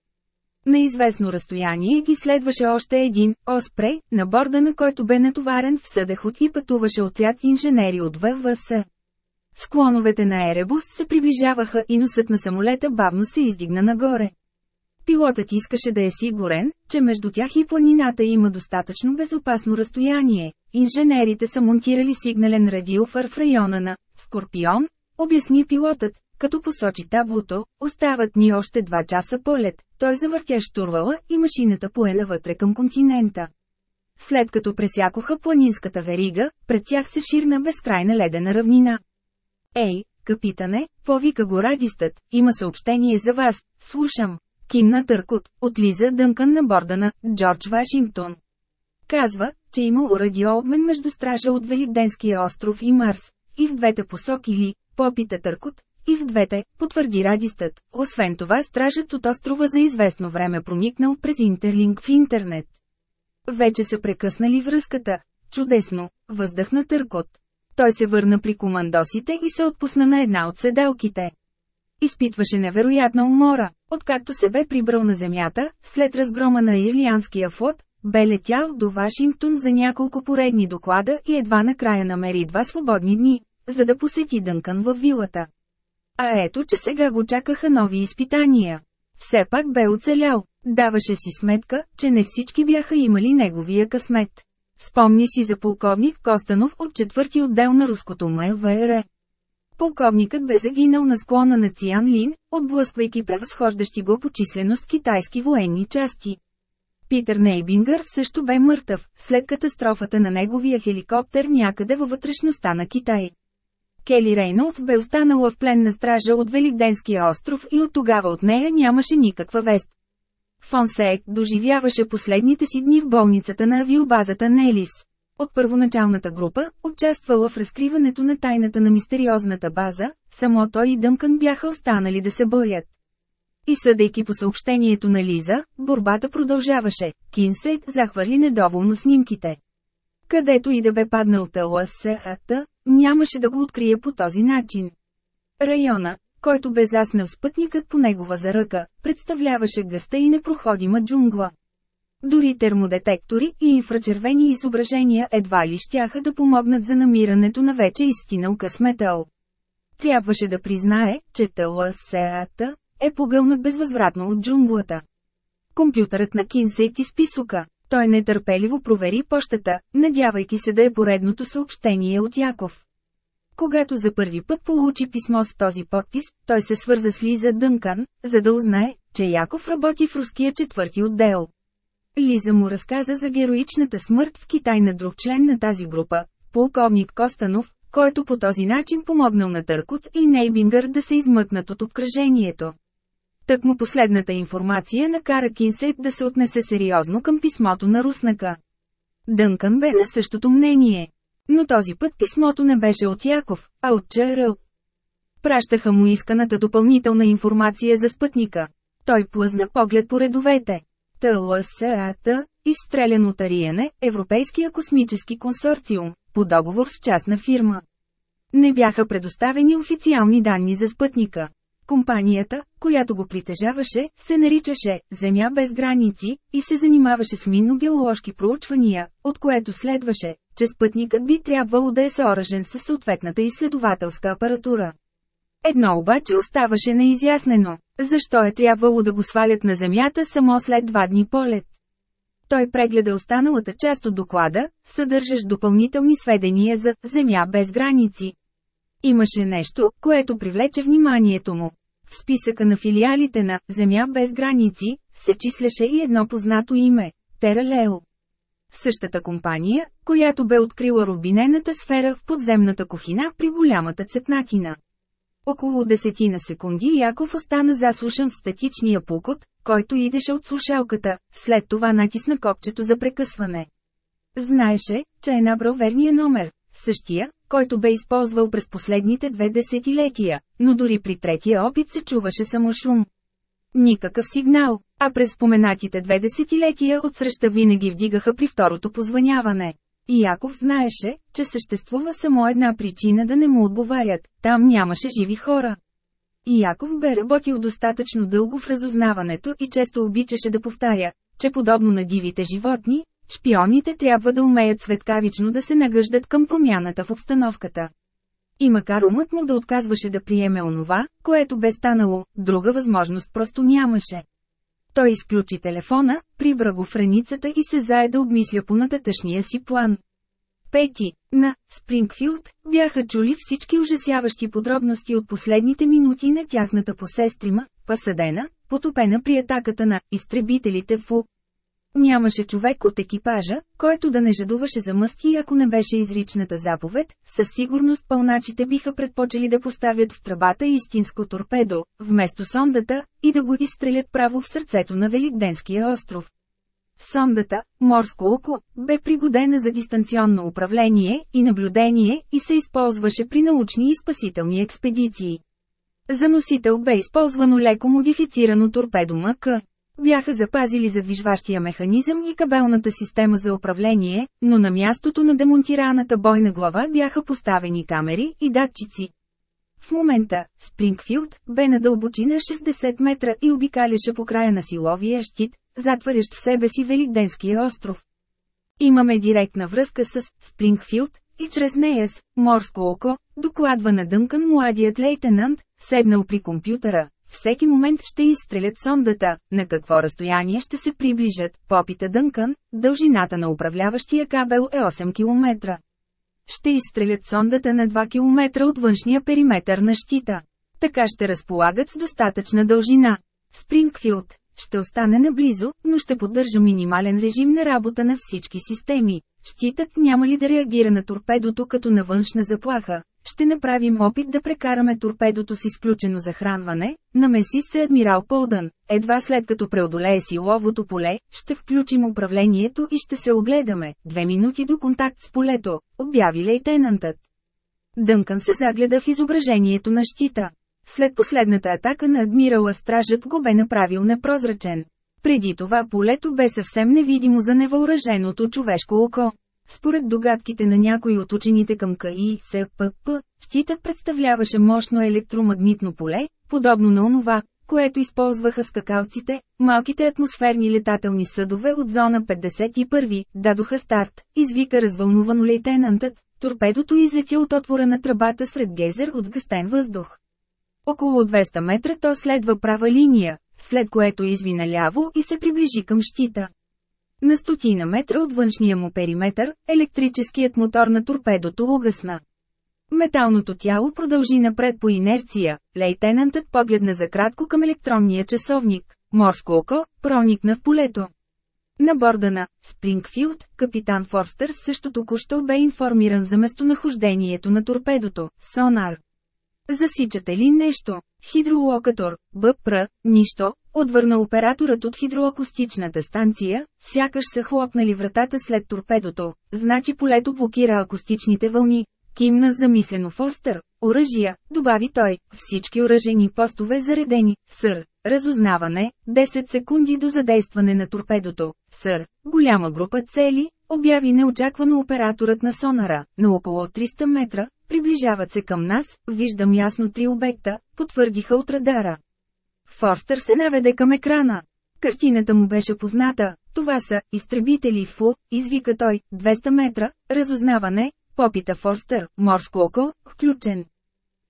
На известно разстояние ги следваше още един «Оспре», на борда на който бе натоварен в съдеход и пътуваше отряд инженери от ВВС. Склоновете на Еребус се приближаваха и носът на самолета бавно се издигна нагоре. Пилотът искаше да е сигурен, че между тях и планината има достатъчно безопасно разстояние. Инженерите са монтирали сигнален радиофър в района на Скорпион, обясни пилотът, като посочи таблото, остават ни още два часа полет, той завъртя штурвала и машината пое навътре към континента. След като пресякоха планинската верига, пред тях се ширна безкрайна ледена равнина. Ей, капитане, повика го радистът, има съобщение за вас, слушам. Кимна Търкот, отлиза дънкан на борда на Джордж Вашингтон. Казва, че имало радиообмен между стража от Великденския остров и Марс, и в двете посоки ли, попита Търкот, и в двете, потвърди радистът. Освен това стражът от острова за известно време проникнал през интерлинг в интернет. Вече са прекъснали връзката. Чудесно, въздъхна търкот. Той се върна при командосите и се отпусна на една от седелките. Изпитваше невероятна умора. Откакто се бе прибрал на земята, след разгрома на Ирлианския флот, бе летял до Вашингтон за няколко поредни доклада и едва накрая намери два свободни дни, за да посети Дънкан във вилата. А ето че сега го чакаха нови изпитания. Все пак бе оцелял. Даваше си сметка, че не всички бяха имали неговия късмет. Спомни си за полковник Костанов от четвърти отдел на руското МВР. Полковникът бе загинал на склона на Циан Лин, отблъсквайки превъзхождащи го по численост китайски военни части. Питър Нейбингър също бе мъртъв, след катастрофата на неговия хеликоптер някъде във вътрешността на Китай. Кели Рейнолдс бе останала в плен на стража от Великденския остров и от тогава от нея нямаше никаква вест. Фонсек доживяваше последните си дни в болницата на авиобазата Нелис. От първоначалната група, участвала в разкриването на тайната на мистериозната база, само той и Дъмкън бяха останали да се боят. И съдейки по съобщението на Лиза, борбата продължаваше, Кинсейт захвърли недоволно снимките. Където и да бе паднал ТЛСАТ, Нямаше да го открие по този начин. Района, който бе заснал спътникът по негова заръка, представляваше гъста и непроходима джунгла. Дори термодетектори и инфрачервени изображения едва ли щяха да помогнат за намирането на вече истинал късметъл. Трябваше да признае, че ТЛСАТ е погълнат безвъзвратно от джунглата. Компютърът на Кинсейт изписука той нетърпеливо провери пощата, надявайки се да е поредното съобщение от Яков. Когато за първи път получи писмо с този подпис, той се свърза с Лиза Дънкан, за да узнае, че Яков работи в руския четвърти отдел. Лиза му разказа за героичната смърт в Китай на друг член на тази група, полковник Костанов, който по този начин помогнал на Търкот и Нейбингър да се измъкнат от обкръжението. Тък му последната информация накара Кинсейт да се отнесе сериозно към писмото на Руснака. Дънкан бе на същото мнение. Но този път писмото не беше от Яков, а от Чаръл. Пращаха му исканата допълнителна информация за спътника. Той плъзна поглед по редовете. ТЛСАТ, изстрелян от Ариене, Европейския космически консорциум, по договор с частна фирма. Не бяха предоставени официални данни за спътника. Компанията, която го притежаваше, се наричаше «Земя без граници» и се занимаваше с минно-геоложки проучвания, от което следваше, че спътникът би трябвало да е съоръжен със съответната изследователска апаратура. Едно обаче оставаше неизяснено – защо е трябвало да го свалят на Земята само след два дни полет. Той прегледа останалата част от доклада, съдържащ допълнителни сведения за «Земя без граници», Имаше нещо, което привлече вниманието му. В списъка на филиалите на «Земя без граници» се числеше и едно познато име – Тералео. Същата компания, която бе открила рубинената сфера в подземната кухина при голямата цепнатина. Около десетина секунди Яков остана заслушан в статичния пукот, който идеше от слушалката, след това натисна копчето за прекъсване. Знаеше, че е набрал верния номер, Същия, който бе използвал през последните две десетилетия, но дори при третия опит се чуваше само шум. Никакъв сигнал, а през споменатите две десетилетия отсреща винаги вдигаха при второто позвъняване. И Яков знаеше, че съществува само една причина да не му отговарят – там нямаше живи хора. И Яков бе работил достатъчно дълго в разузнаването и често обичаше да повтаря, че подобно на дивите животни, Шпионите трябва да умеят светкавично да се нагъждат към промяната в обстановката. И макар умът му да отказваше да приеме онова, което бе станало, друга възможност просто нямаше. Той изключи телефона, прибра го в раницата и се зае да обмисля по нататъчния си план. Пети, на Спрингфилд, бяха чули всички ужасяващи подробности от последните минути на тяхната посестрима, пасадена, потопена при атаката на изтребителите в Нямаше човек от екипажа, който да не жадуваше за мъсти ако не беше изричната заповед, със сигурност пълначите биха предпочели да поставят в тръбата истинско торпедо, вместо сондата, и да го изстрелят право в сърцето на Великденския остров. Сондата, морско око, бе пригодена за дистанционно управление и наблюдение и се използваше при научни и спасителни експедиции. За носител бе използвано леко модифицирано торпедо МК. Бяха запазили задвижващия механизъм и кабелната система за управление, но на мястото на демонтираната бойна глава бяха поставени камери и датчици. В момента, Спрингфилд бе на дълбочина 60 метра и обикаляше по края на силовия щит, затварящ в себе си Великденския остров. Имаме директна връзка с Спрингфилд и чрез нея с морско око, докладва на Дънкан младият лейтенант, седнал при компютъра. Всеки момент ще изстрелят сондата, на какво разстояние ще се приближат, попита Дънкън, дължината на управляващия кабел е 8 км. Ще изстрелят сондата на 2 км от външния периметър на щита. Така ще разполагат с достатъчна дължина. Спрингфилд ще остане наблизо, но ще поддържа минимален режим на работа на всички системи. Щитът няма ли да реагира на торпедото като на външна заплаха, ще направим опит да прекараме торпедото с изключено захранване, намеси се адмирал Полдън, едва след като преодолее силовото поле, ще включим управлението и ще се огледаме, две минути до контакт с полето, обяви лейтенантът. Дънкан се загледа в изображението на щита. След последната атака на адмирала стражът го бе направил непрозрачен. Преди това полето бе съвсем невидимо за невъоръженото човешко око. Според догадките на някои от учените към КИ СПП, щитът представляваше мощно електромагнитно поле, подобно на онова, което използваха скакалците, малките атмосферни летателни съдове от зона 51, дадоха старт, извика развълнувано лейтенантът, торпедото излетя от отвора на тръбата сред гезер от сгъстен въздух. Около 200 метра то следва права линия, след което извина ляво и се приближи към щита. На стотина метра от външния му периметър, електрическият мотор на торпедото угасна. Металното тяло продължи напред по инерция, лейтенантът погледна за кратко към електронния часовник. Морско око, проникна в полето. На борда на Спрингфилд, капитан Форстър също току-що бе информиран за местонахождението на торпедото – Сонар. Засичате ли нещо? Хидролокатор, БПР, нищо, Отвърна операторът от хидроакустичната станция, сякаш са хлопнали вратата след торпедото, значи полето блокира акустичните вълни. Кимна замислено Форстър, оръжия, добави той, всички оръжени постове заредени, сър, разузнаване, 10 секунди до задействане на торпедото, сър, голяма група цели, обяви неочаквано операторът на сонара, на около 300 метра, приближават се към нас, виждам ясно три обекта, потвърдиха от радара, Форстър се наведе към екрана. Картината му беше позната. Това са изтребители Фу, извика той, 200 метра, разузнаване, попита Форстър, морско око, включен.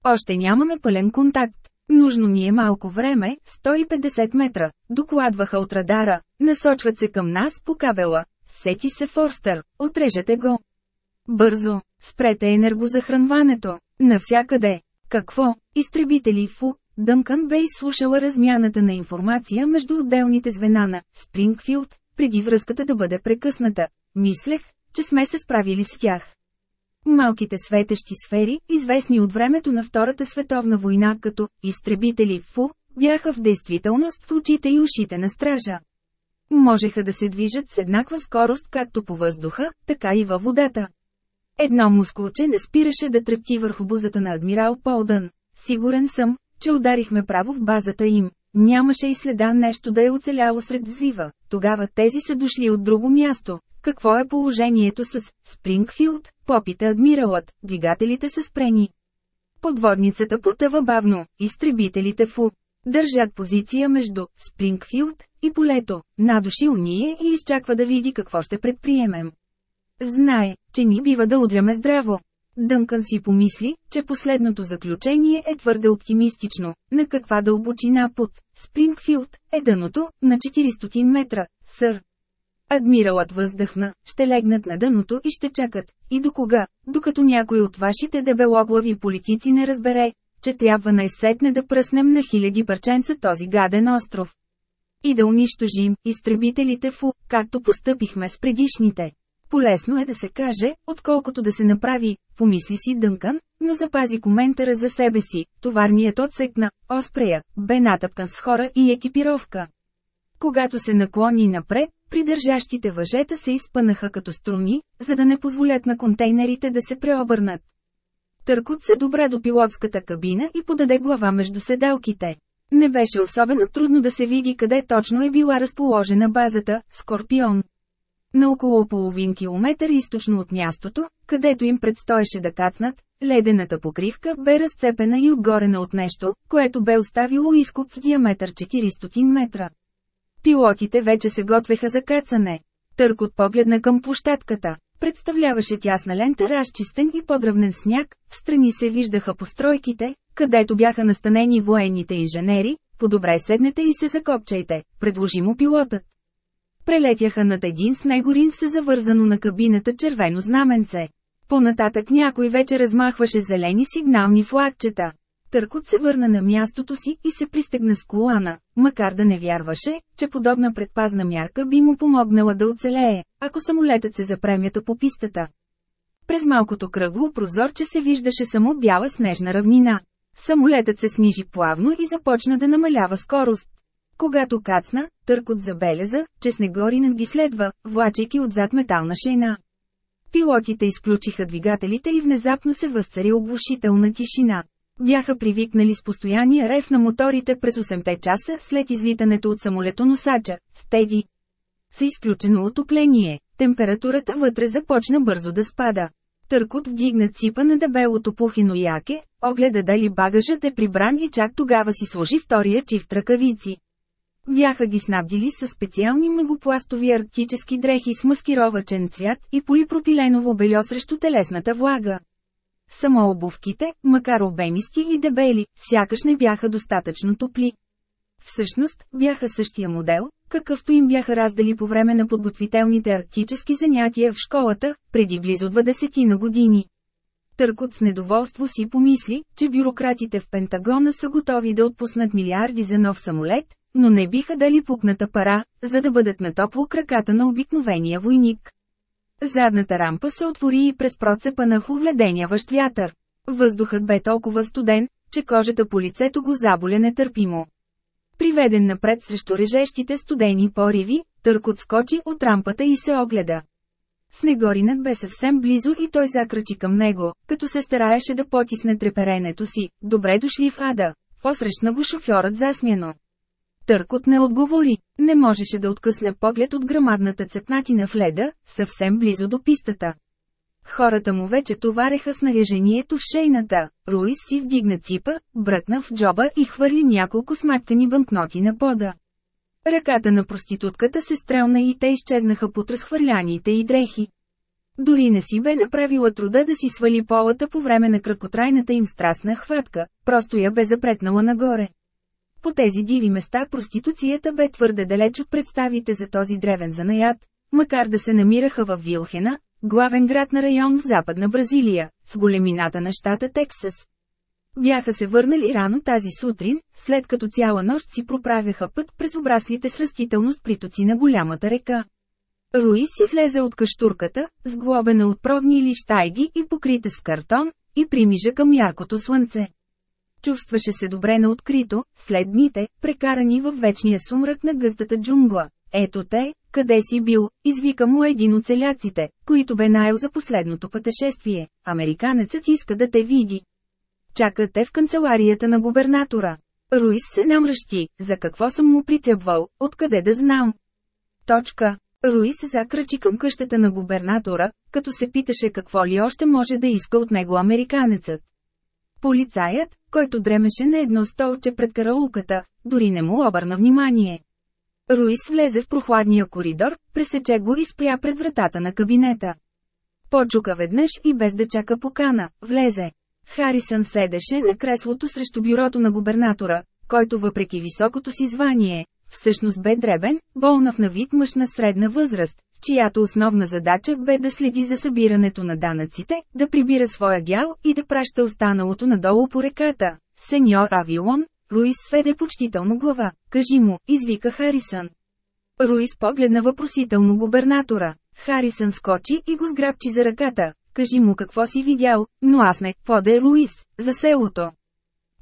Още нямаме пълен контакт. Нужно ни е малко време, 150 метра, докладваха от радара, насочват се към нас по кабела. Сети се Форстър, отрежете го. Бързо, спрете енергозахранването. Навсякъде. Какво, изтребители Фу, Дънкън бе изслушала размяната на информация между отделните звена на Спрингфилд, преди връзката да бъде прекъсната. Мислех, че сме се справили с тях. Малките светещи сфери, известни от времето на Втората световна война като «изтребители ФУ», бяха в действителност в очите и ушите на стража. Можеха да се движат с еднаква скорост както по въздуха, така и във водата. Едно мускулче не спираше да тръпти върху бузата на адмирал Полдън. Сигурен съм, че ударихме право в базата им. Нямаше и следа нещо да е оцеляло сред взрива. Тогава тези са дошли от друго място. Какво е положението с Спрингфилд? Попита адмиралът. Двигателите са спрени. Подводницата потъва бавно. Изтребителите фу. Държат позиция между Спрингфилд и полето. Надушил ние и изчаква да види какво ще предприемем. Знае, че ни бива да удряме здраво. Дънкън си помисли, че последното заключение е твърде оптимистично. На каква дълбочина под Спрингфилд е дъното, на 400 метра, сър. Адмиралът въздъхна, ще легнат на дъното и ще чакат. И до кога? Докато някой от вашите дебелоглави политици не разбере, че трябва най-сетне да пръснем на хиляди парченца този гаден остров. И да унищожим изтребителите фу, както постъпихме с предишните. Полесно е да се каже, отколкото да се направи, помисли си Дънкан, но запази коментара за себе си, товарният отсек на «Оспрея» бе натъпкан с хора и екипировка. Когато се наклони напред, придържащите въжета се изпънаха като струни, за да не позволят на контейнерите да се преобърнат. Търкот се добра до пилотската кабина и подаде глава между седалките. Не беше особено трудно да се види къде точно е била разположена базата – Скорпион на около половин километър източно от мястото, където им предстоеше да кацнат, ледената покривка бе разцепена и отгорена от нещо, което бе оставило изкуп с диаметър 400 метра. Пилотите вече се готвеха за кацане. Търкот погледна към площадката. Представляваше тясна лента разчистен и подравнен сняг, в страни се виждаха постройките, където бяха настанени военните инженери, Подобре седнете и се закопчайте, предложи му пилотът прелетяха над един снегорин се завързано на кабината червено знаменце. Понататък някой вече размахваше зелени сигнални флагчета. Търкот се върна на мястото си и се пристегна с колана, макар да не вярваше, че подобна предпазна мярка би му помогнала да оцелее, ако самолетът се запремята по пистата. През малкото кръгло прозорче се виждаше само бяла снежна равнина. Самолетът се снижи плавно и започна да намалява скорост. Когато кацна, търкот забеляза, че Снегоринът ги следва, влачейки отзад метална шейна. Пилотите изключиха двигателите и внезапно се възцари оглушителна тишина. Бяха привикнали с постоянния рев на моторите през 8 те часа след излитането от самолетоносача, стеди. С изключено отопление, температурата вътре започна бързо да спада. Търкот вдигна ципа на дебелото пухино яке, огледа дали багажът е прибран и чак тогава си сложи втория чифт ръкавици. Бяха ги снабдили с специални многопластови арктически дрехи с маскировачен цвят и полипропиленово бельо срещу телесната влага. Само обувките, макар обемисти и дебели, сякаш не бяха достатъчно топли. Всъщност, бяха същия модел, какъвто им бяха раздали по време на подготвителните арктически занятия в школата, преди близо 20 на години. Търкот с недоволство си помисли, че бюрократите в Пентагона са готови да отпуснат милиарди за нов самолет, но не биха дали пукната пара, за да бъдат на топло краката на обикновения войник. Задната рампа се отвори и през процепа на ховледеняващ вятър. Въздухът бе толкова студен, че кожата по лицето го заболя нетърпимо. Приведен напред срещу режещите студени пориви, Търкот скочи от рампата и се огледа. Снегоринът бе съвсем близо и той закрачи към него, като се стараеше да потисне треперенето си. Добре дошли в ада. Посрещна го шофьорът засмяно. Търкот не отговори. Не можеше да откъсне поглед от грамадната цепнатина в леда, съвсем близо до пистата. Хората му вече товареха снаряжението в шейната. Руис си вдигна ципа, бръкна в джоба и хвърли няколко сматкани банкноти на пода. Ръката на проститутката се стрелна и те изчезнаха под разхвърляните и дрехи. Дори не си бе направила труда да си свали полата по време на краткотрайната им страстна хватка, просто я бе запретнала нагоре. По тези диви места проституцията бе твърде далеч от представите за този древен занаят, макар да се намираха в Вилхена, главен град на район в западна Бразилия, с големината на щата Тексас. Бяха се върнали рано тази сутрин, след като цяла нощ си проправяха път през обраслите с растителност притоци на голямата река. Руис си слезе от каштурката, сглобена от пробни или штайги и покрита с картон, и примижа към яркото слънце. Чувстваше се добре на открито, след дните, прекарани във вечния сумрак на гъстата джунгла. Ето те, къде си бил, извика му един от целяците, които бе наел за последното пътешествие. Американецът иска да те види. Чакате в канцеларията на губернатора. Руис се намръщи, за какво съм му притябвал, откъде да знам. Точка. Руис закрачи към къщата на губернатора, като се питаше какво ли още може да иска от него американецът. Полицаят, който дремеше на едно столче пред каралуката, дори не му обърна внимание. Руис влезе в прохладния коридор, пресече го и спря пред вратата на кабинета. Почука веднъж и без да чака покана, влезе. Харисън седеше на креслото срещу бюрото на губернатора, който въпреки високото си звание, всъщност бе дребен, болнав на вид мъж на средна възраст, чиято основна задача бе да следи за събирането на данъците, да прибира своя дял и да праща останалото надолу по реката. Сеньор Авилон, Руис сведе почтително глава. Кажи му, извика Харисън. Руис погледна въпросително губернатора. Харисън скочи и го сграбчи за ръката кажи му какво си видял, но аз не, поде Руис, за селото.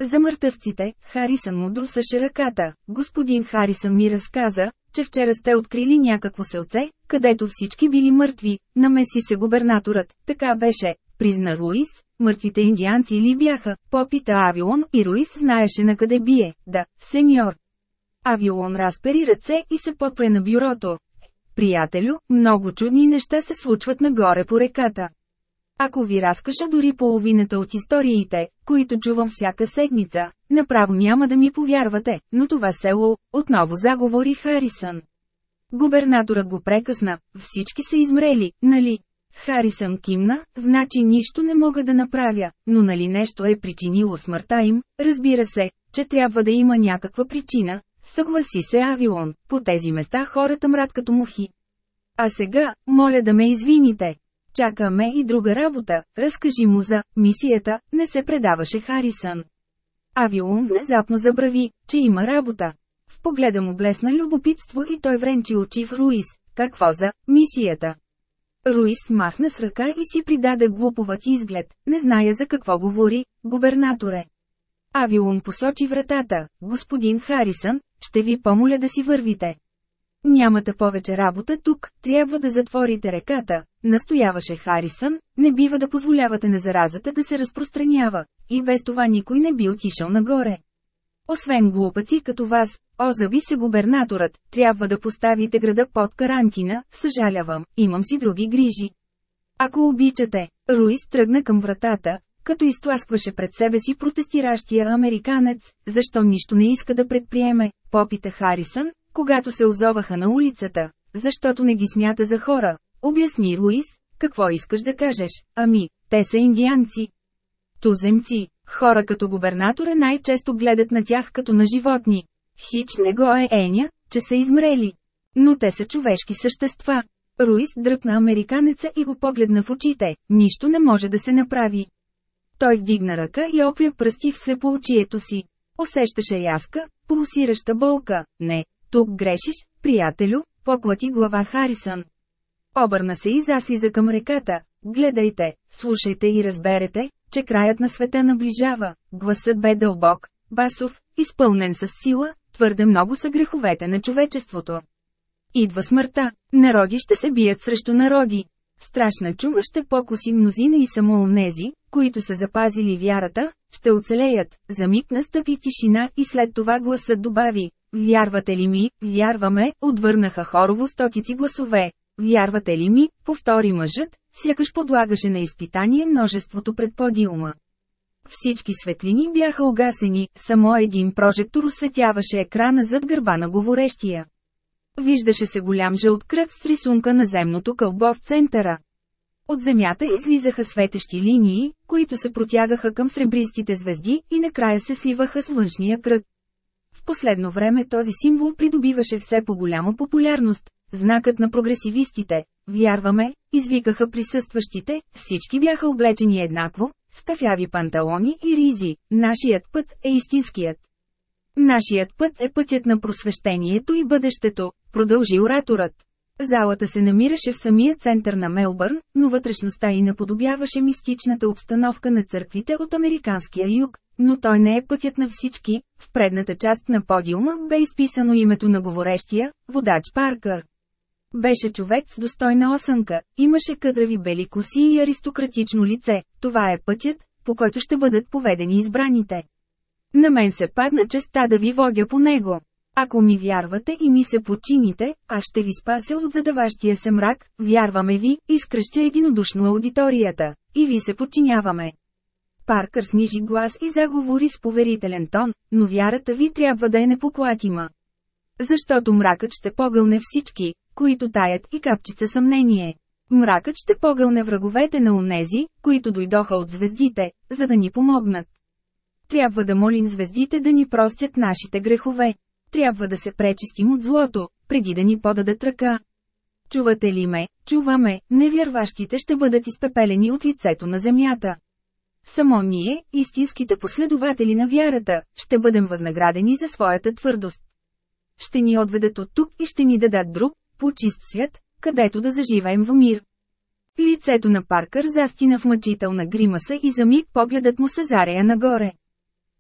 За мъртъвците, Харисън мудро съше ръката. Господин Харисън ми разказа, че вчера сте открили някакво селце, където всички били мъртви, намеси се губернаторът, така беше, призна Руис, мъртвите индианци ли бяха, попита Авилон и Руис знаеше на къде бие, да, сеньор. Авилон разпери ръце и се попре на бюрото. Приятелю, много чудни неща се случват нагоре по реката. Ако ви разкаша дори половината от историите, които чувам всяка седмица, направо няма да ми повярвате, но това село, отново заговори Харисън. Губернаторът го прекъсна, всички са измрели, нали? Харисън кимна, значи нищо не мога да направя, но нали нещо е причинило смъртта им, разбира се, че трябва да има някаква причина, съгласи се Авилон, по тези места хората мрат като мухи. А сега, моля да ме извините, Чакаме и друга работа, разкажи му за мисията, не се предаваше Харисън. Авилун внезапно забрави, че има работа. В погледа му блесна любопитство и той вренчи очи в Руис. Какво за мисията? Руис махна с ръка и си придаде глуповат изглед, не зная за какво говори, губернаторе. Авилун посочи вратата, господин Харисън, ще ви помоля да си вървите. Нямате повече работа тук, трябва да затворите реката, настояваше Харисън, не бива да позволявате на заразата да се разпространява, и без това никой не би отишъл нагоре. Освен глупаци като вас, озаби се губернаторът, трябва да поставите града под карантина, съжалявам, имам си други грижи. Ако обичате, Руис тръгна към вратата, като изтласкваше пред себе си протестиращия американец, защо нищо не иска да предприеме, попита Харисън, когато се озоваха на улицата, защото не ги смята за хора. Обясни Луис, какво искаш да кажеш, ами, те са индианци. Туземци, хора като губернатора най-често гледат на тях като на животни. Хич не го е еня, че са измрели. Но те са човешки същества. Руис дръпна американеца и го погледна в очите, нищо не може да се направи. Той вдигна ръка и опря пръсти в слепоочието си. Усещаше яска, пулсираща болка, не, тук грешиш, приятелю, поклати глава Харисън. Обърна се и заслиза към реката. Гледайте, слушайте и разберете, че краят на света наближава. Гласът бе дълбок, басов, изпълнен с сила, твърде много са греховете на човечеството. Идва смъртта, народи ще се бият срещу народи. Страшна чума ще покоси мнозина и само онези, които са запазили вярата, ще оцелеят. За миг настъпи тишина и след това гласът добави, Вярвате ли ми, вярваме, отвърнаха хорово стотици гласове. Вярвате ли ми, повтори мъжът, сякаш подлагаше на изпитание множеството пред подиума. Всички светлини бяха огасени, само един прожектор осветяваше екрана зад гърба на говорещия. Виждаше се голям жълт кръг с рисунка на земното кълбо в центъра. От земята излизаха светещи линии, които се протягаха към сребристите звезди и накрая се сливаха с външния кръг. В последно време този символ придобиваше все по-голяма популярност, знакът на прогресивистите, вярваме, извикаха присъстващите, всички бяха облечени еднакво, с кафяви панталони и ризи, нашият път е истинският. Нашият път е пътят на просвещението и бъдещето, продължи ораторът. Залата се намираше в самия център на Мелбърн, но вътрешността й наподобяваше мистичната обстановка на църквите от американския юг, но той не е пътят на всички, в предната част на подиума бе изписано името на говорещия, водач Паркър. Беше човек с достойна осънка, имаше кадрави бели коси и аристократично лице, това е пътят, по който ще бъдат поведени избраните. На мен се падна честа да ви водя по него. Ако ми вярвате и ми се почините, аз ще ви спася от задаващия се мрак, вярваме ви, изкръща единодушно аудиторията, и ви се подчиняваме. Паркър снижи глас и заговори с поверителен тон, но вярата ви трябва да е непоклатима. Защото мракът ще погълне всички, които таят и капчица съмнение. Мракът ще погълне враговете на онези, които дойдоха от звездите, за да ни помогнат. Трябва да молим звездите да ни простят нашите грехове. Трябва да се пречистим от злото, преди да ни подадат ръка. Чувате ли ме, чуваме, невярващите ще бъдат изпепелени от лицето на земята. Само ние, истинските последователи на вярата, ще бъдем възнаградени за своята твърдост. Ще ни отведат от тук и ще ни дадат друг, почист свят, където да заживеем в мир. Лицето на Паркър застина в мъчителна гримаса и за миг погледът му се зарея нагоре.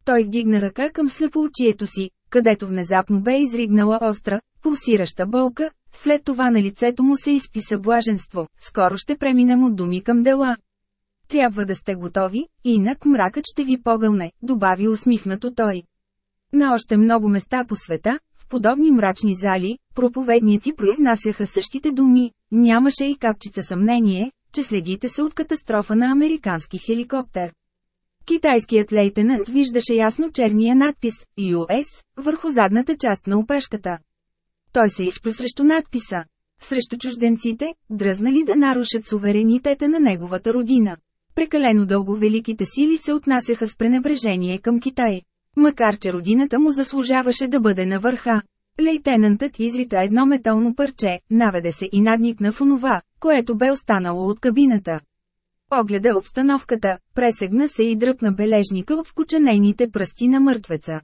Той вдигна ръка към слепоочието си, където внезапно бе изригнала остра, пулсираща болка, след това на лицето му се изписа блаженство, скоро ще преминем от думи към дела. Трябва да сте готови, инак мракът ще ви погълне, добави усмихнато той. На още много места по света, в подобни мрачни зали, проповедници произнасяха същите думи, нямаше и капчица съмнение, че следите се от катастрофа на американски хеликоптер. Китайският лейтенант виждаше ясно черния надпис «US» върху задната част на опашката. Той се изплю срещу надписа. Срещу чужденците, дръзнали да нарушат суверенитета на неговата родина. Прекалено дълго великите сили се отнасяха с пренебрежение към Китай. Макар че родината му заслужаваше да бъде на върха. Лейтенантът изрита едно метално парче, наведе се и надникна в онова, което бе останало от кабината. Огледа обстановката, пресегна се и дръпна бележника в кученените пръсти на мъртвеца.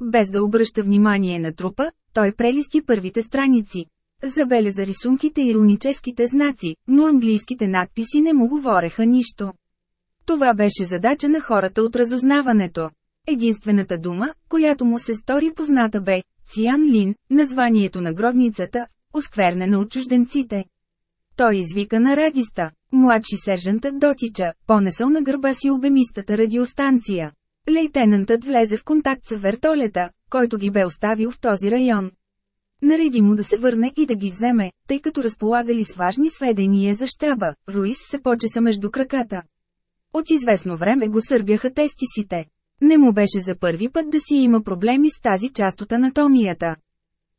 Без да обръща внимание на трупа, той прелисти първите страници. Забеляза рисунките и руническите знаци, но английските надписи не му говореха нищо. Това беше задача на хората от разузнаването. Единствената дума, която му се стори позната бе «Циан Лин», названието на гробницата, осквернена от чужденците. Той извика на радиста. Младши сержантът дотича, понесъл на гърба си обемистата радиостанция. Лейтенантът влезе в контакт с вертолета, който ги бе оставил в този район. Нареди му да се върне и да ги вземе, тъй като разполагали с важни сведения за щаба, Руис се почеса между краката. От известно време го сърбяха тестисите. Не му беше за първи път да си има проблеми с тази част от анатомията.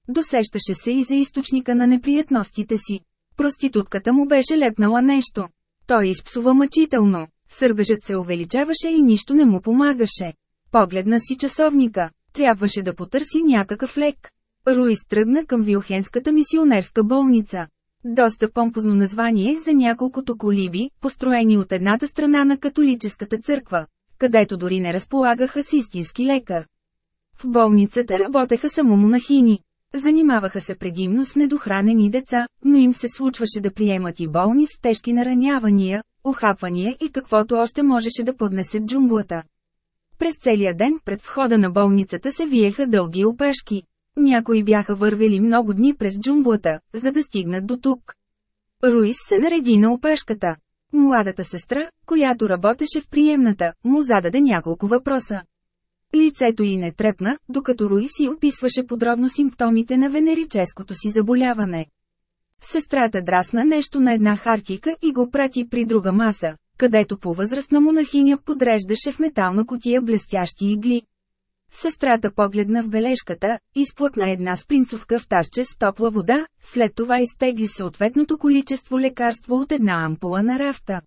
Досещаше се и за източника на неприятностите си. Проститутката му беше лепнала нещо. Той изпсува мъчително. Сърбежът се увеличаваше и нищо не му помагаше. Погледна си часовника. Трябваше да потърси някакъв лек. Руис тръгна към Вилхенската мисионерска болница. Доста помпозно название за няколкото колиби, построени от едната страна на католическата църква, където дори не разполагаха с истински лекар. В болницата работеха само монахини. Занимаваха се предимно с недохранени деца, но им се случваше да приемат и болни с тежки наранявания, охапвания и каквото още можеше да поднесе джунглата. През целия ден пред входа на болницата се виеха дълги опешки. Някои бяха вървели много дни през джунглата, за да стигнат до тук. Руис се нареди на опешката. Младата сестра, която работеше в приемната, му зададе няколко въпроса. Лицето й не трепна, докато Руи си описваше подробно симптомите на венерическото си заболяване. Сестрата драсна нещо на една хартика и го прати при друга маса, където по-възрастна монахиня подреждаше в метална котия блестящи игли. Сестрата погледна в бележката, изплъкна една спринцовка в тарче с топла вода, след това изтегли съответното количество лекарство от една ампула на рафта.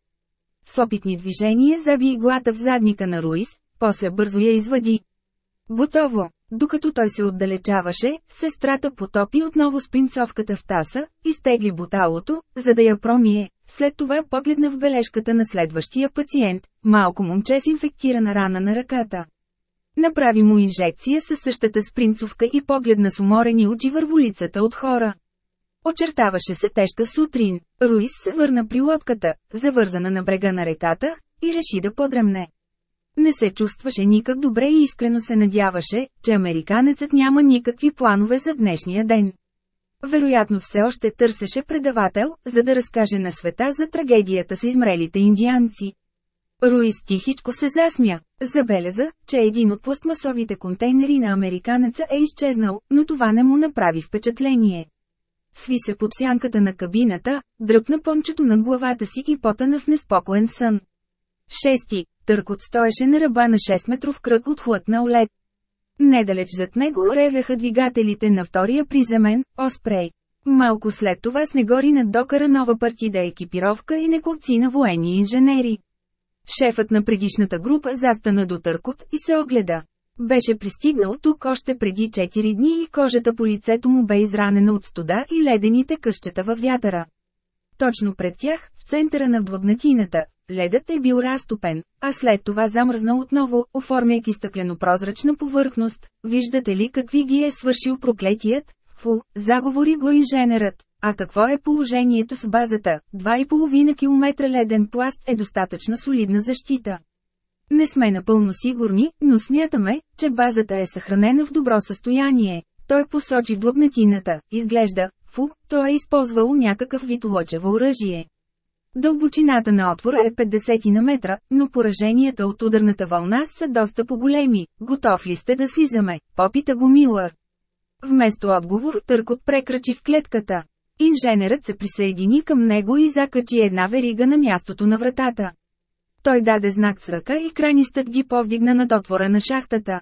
С опитни движения заби иглата в задника на Руис, после бързо я извади. Готово! Докато той се отдалечаваше, сестрата потопи отново спинцовката в таса, изтегли буталото, за да я промие. След това погледна в бележката на следващия пациент, малко момче с инфектирана рана на ръката. Направи му инжекция със същата спринцовка и погледна с уморени очи върху лицата от хора. Очертаваше се тежка сутрин. Руис се върна при лодката, завързана на брега на реката, и реши да подремне. Не се чувстваше никак добре и искрено се надяваше, че американецът няма никакви планове за днешния ден. Вероятно все още търсеше предавател, за да разкаже на света за трагедията с измрелите индианци. Руис тихичко се засмя. Забеляза, че един от пластмасовите контейнери на американеца е изчезнал, но това не му направи впечатление. Сви се под сянката на кабината, дръпна пончето над главата си и потъна в неспокоен сън. Шести. Търкот стоеше на ръба на 6-метров кръг от хлътнал лед. Недалеч зад него ревеха двигателите на втория приземен, Оспрей. Малко след това с негори над докара нова партида екипировка и неколци на военни инженери. Шефът на предишната група застана до Търкот и се огледа. Беше пристигнал тук още преди 4 дни и кожата по лицето му бе изранена от студа и ледените къщета във вятъра. Точно пред тях, в центъра на благнатината. Ледът е бил разтопен, а след това замръзнал отново, оформяйки стъклено-прозрачна повърхност. Виждате ли какви ги е свършил проклетият? Фу, заговори го инженерът. А какво е положението с базата? 2,5 км леден пласт е достатъчно солидна защита. Не сме напълно сигурни, но смятаме, че базата е съхранена в добро състояние. Той посочи длъбнатината. Изглежда, фу, той е използвал някакъв вид лъчево оръжие. Дълбочината на отвора е 50 на метра, но пораженията от ударната вълна са доста по-големи. Готов ли сте да слизаме? Попита го Милър. Вместо отговор търкот прекрачи в клетката. Инженерът се присъедини към него и закачи една верига на мястото на вратата. Той даде знак с ръка и кранистът ги повдигна над отвора на шахтата.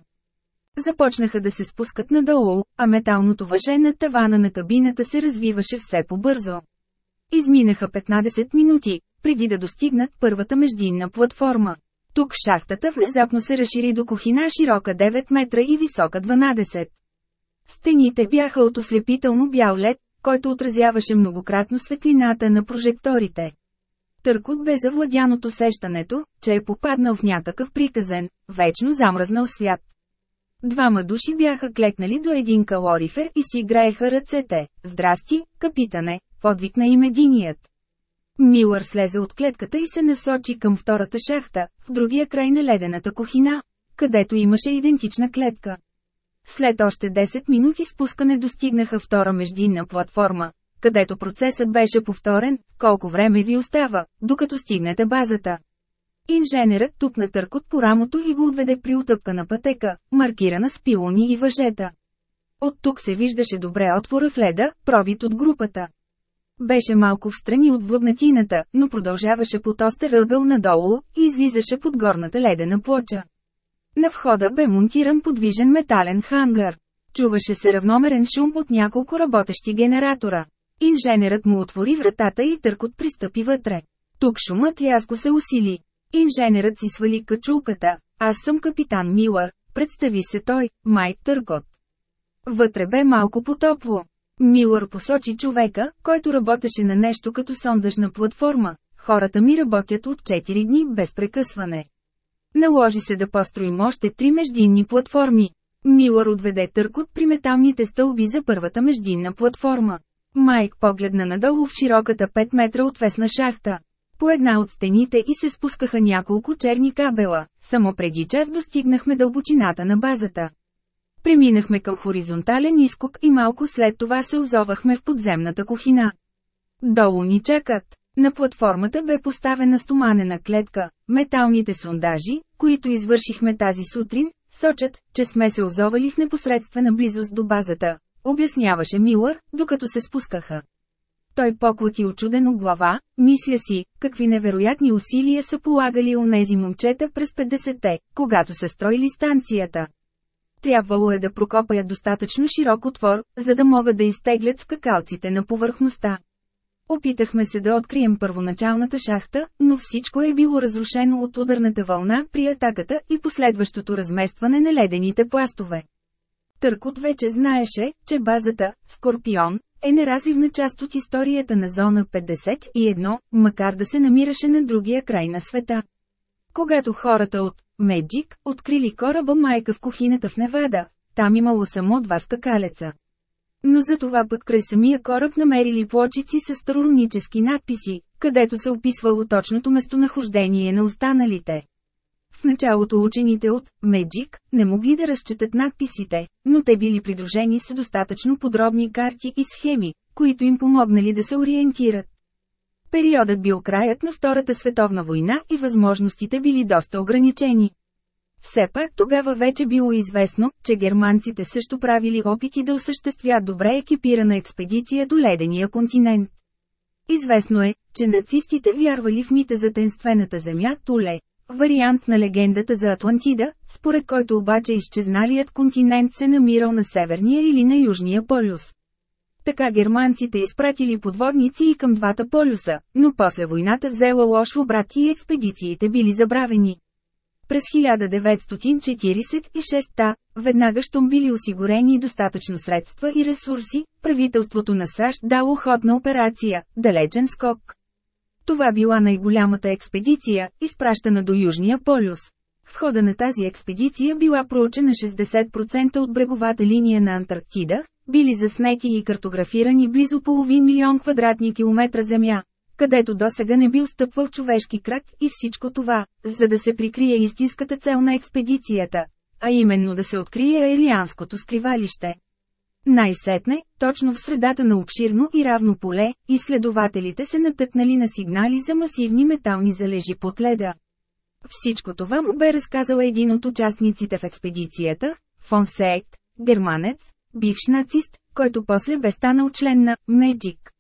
Започнаха да се спускат надолу, а металното въже на тавана на кабината се развиваше все по-бързо. Изминаха 15 минути, преди да достигнат първата междинна платформа. Тук шахтата внезапно се разшири до кухина широка 9 метра и висока 12. Стените бяха от ослепително бял лед, който отразяваше многократно светлината на прожекторите. Търкот бе завладяното сещането, че е попаднал в някакъв приказен, вечно замръзнал свят. Двама души бяха клекнали до един калорифер и си играеха ръцете. Здрасти, капитане, подвиг на им единият. Милър слезе от клетката и се насочи към втората шахта, в другия край на ледената кухина, където имаше идентична клетка. След още 10 минути спускане достигнаха втора междинна платформа, където процесът беше повторен, колко време ви остава, докато стигнете базата. Инженерът тупна търкот по рамото и го отведе при на пътека, маркирана с пилони и въжета. От тук се виждаше добре отвора в леда, пробит от групата. Беше малко встрани от влъгнатината, но продължаваше по остър ъгъл надолу и излизаше под горната ледена плоча. На входа бе монтиран подвижен метален хангар. Чуваше се равномерен шум от няколко работещи генератора. Инженерът му отвори вратата и търкот пристъпи вътре. Тук шумът рязко се усили. Инженерът си свали качулката. Аз съм капитан Милър, представи се той, Майк Търкот. Вътре бе малко потопло. Милър посочи човека, който работеше на нещо като сондажна платформа. Хората ми работят от 4 дни без прекъсване. Наложи се да построим още три междинни платформи. Милър отведе търк от приметалните стълби за първата междинна платформа. Майк погледна надолу в широката 5 метра отвесна шахта. По една от стените и се спускаха няколко черни кабела, само преди час достигнахме дълбочината на базата. Преминахме към хоризонтален изкоп и малко след това се озовахме в подземната кухина. Долу ни чакат. На платформата бе поставена стоманена клетка. Металните сондажи, които извършихме тази сутрин, сочат, че сме се озовали в непосредствена близост до базата, обясняваше Милър, докато се спускаха. Той поклати очудено глава, мисля си, какви невероятни усилия са полагали нези момчета през 50-те, когато са строили станцията трябвало е да прокопаят достатъчно широк отвор, за да могат да изтеглят скакалците на повърхността. Опитахме се да открием първоначалната шахта, но всичко е било разрушено от ударната вълна при атаката и последващото разместване на ледените пластове. Търкот вече знаеше, че базата «Скорпион» е неразливна част от историята на зона 51, макар да се намираше на другия край на света. Когато хората от Меджик, открили кораба майка в кухината в Невада. Там имало само два скакалеца. Но за това пък край самия кораб намерили плочици с старорунически надписи, където се описвало точното местонахождение на останалите. В началото учените от Меджик не могли да разчитат надписите, но те били придружени с достатъчно подробни карти и схеми, които им помогнали да се ориентират. Периодът бил краят на Втората световна война и възможностите били доста ограничени. Все пак тогава вече било известно, че германците също правили опити да осъществят добре екипирана експедиция до ледения континент. Известно е, че нацистите вярвали в мита за тенствената земя Туле, вариант на легендата за Атлантида, според който обаче изчезналият континент се намирал на северния или на южния полюс. Така германците изпратили подводници и към двата полюса, но после войната взела лош обрат и експедициите били забравени. През 1946-та, веднага щом били осигурени достатъчно средства и ресурси, правителството на САЩ дало ход на операция – Далечен скок. Това била най-голямата експедиция, изпращана до Южния полюс. В хода на тази експедиция била проучена 60% от бреговата линия на Антарктида, били заснети и картографирани близо половин милион квадратни километра земя, където досега не бил стъпвал човешки крак и всичко това, за да се прикрие истинската цел на експедицията, а именно да се открие Елианското скривалище. Най-сетне, точно в средата на обширно и равно поле, изследователите се натъкнали на сигнали за масивни метални залежи под леда. Всичко това му бе разказал един от участниците в експедицията, Сейт, германец, бивш нацист, който после бе станал член на «Меджик».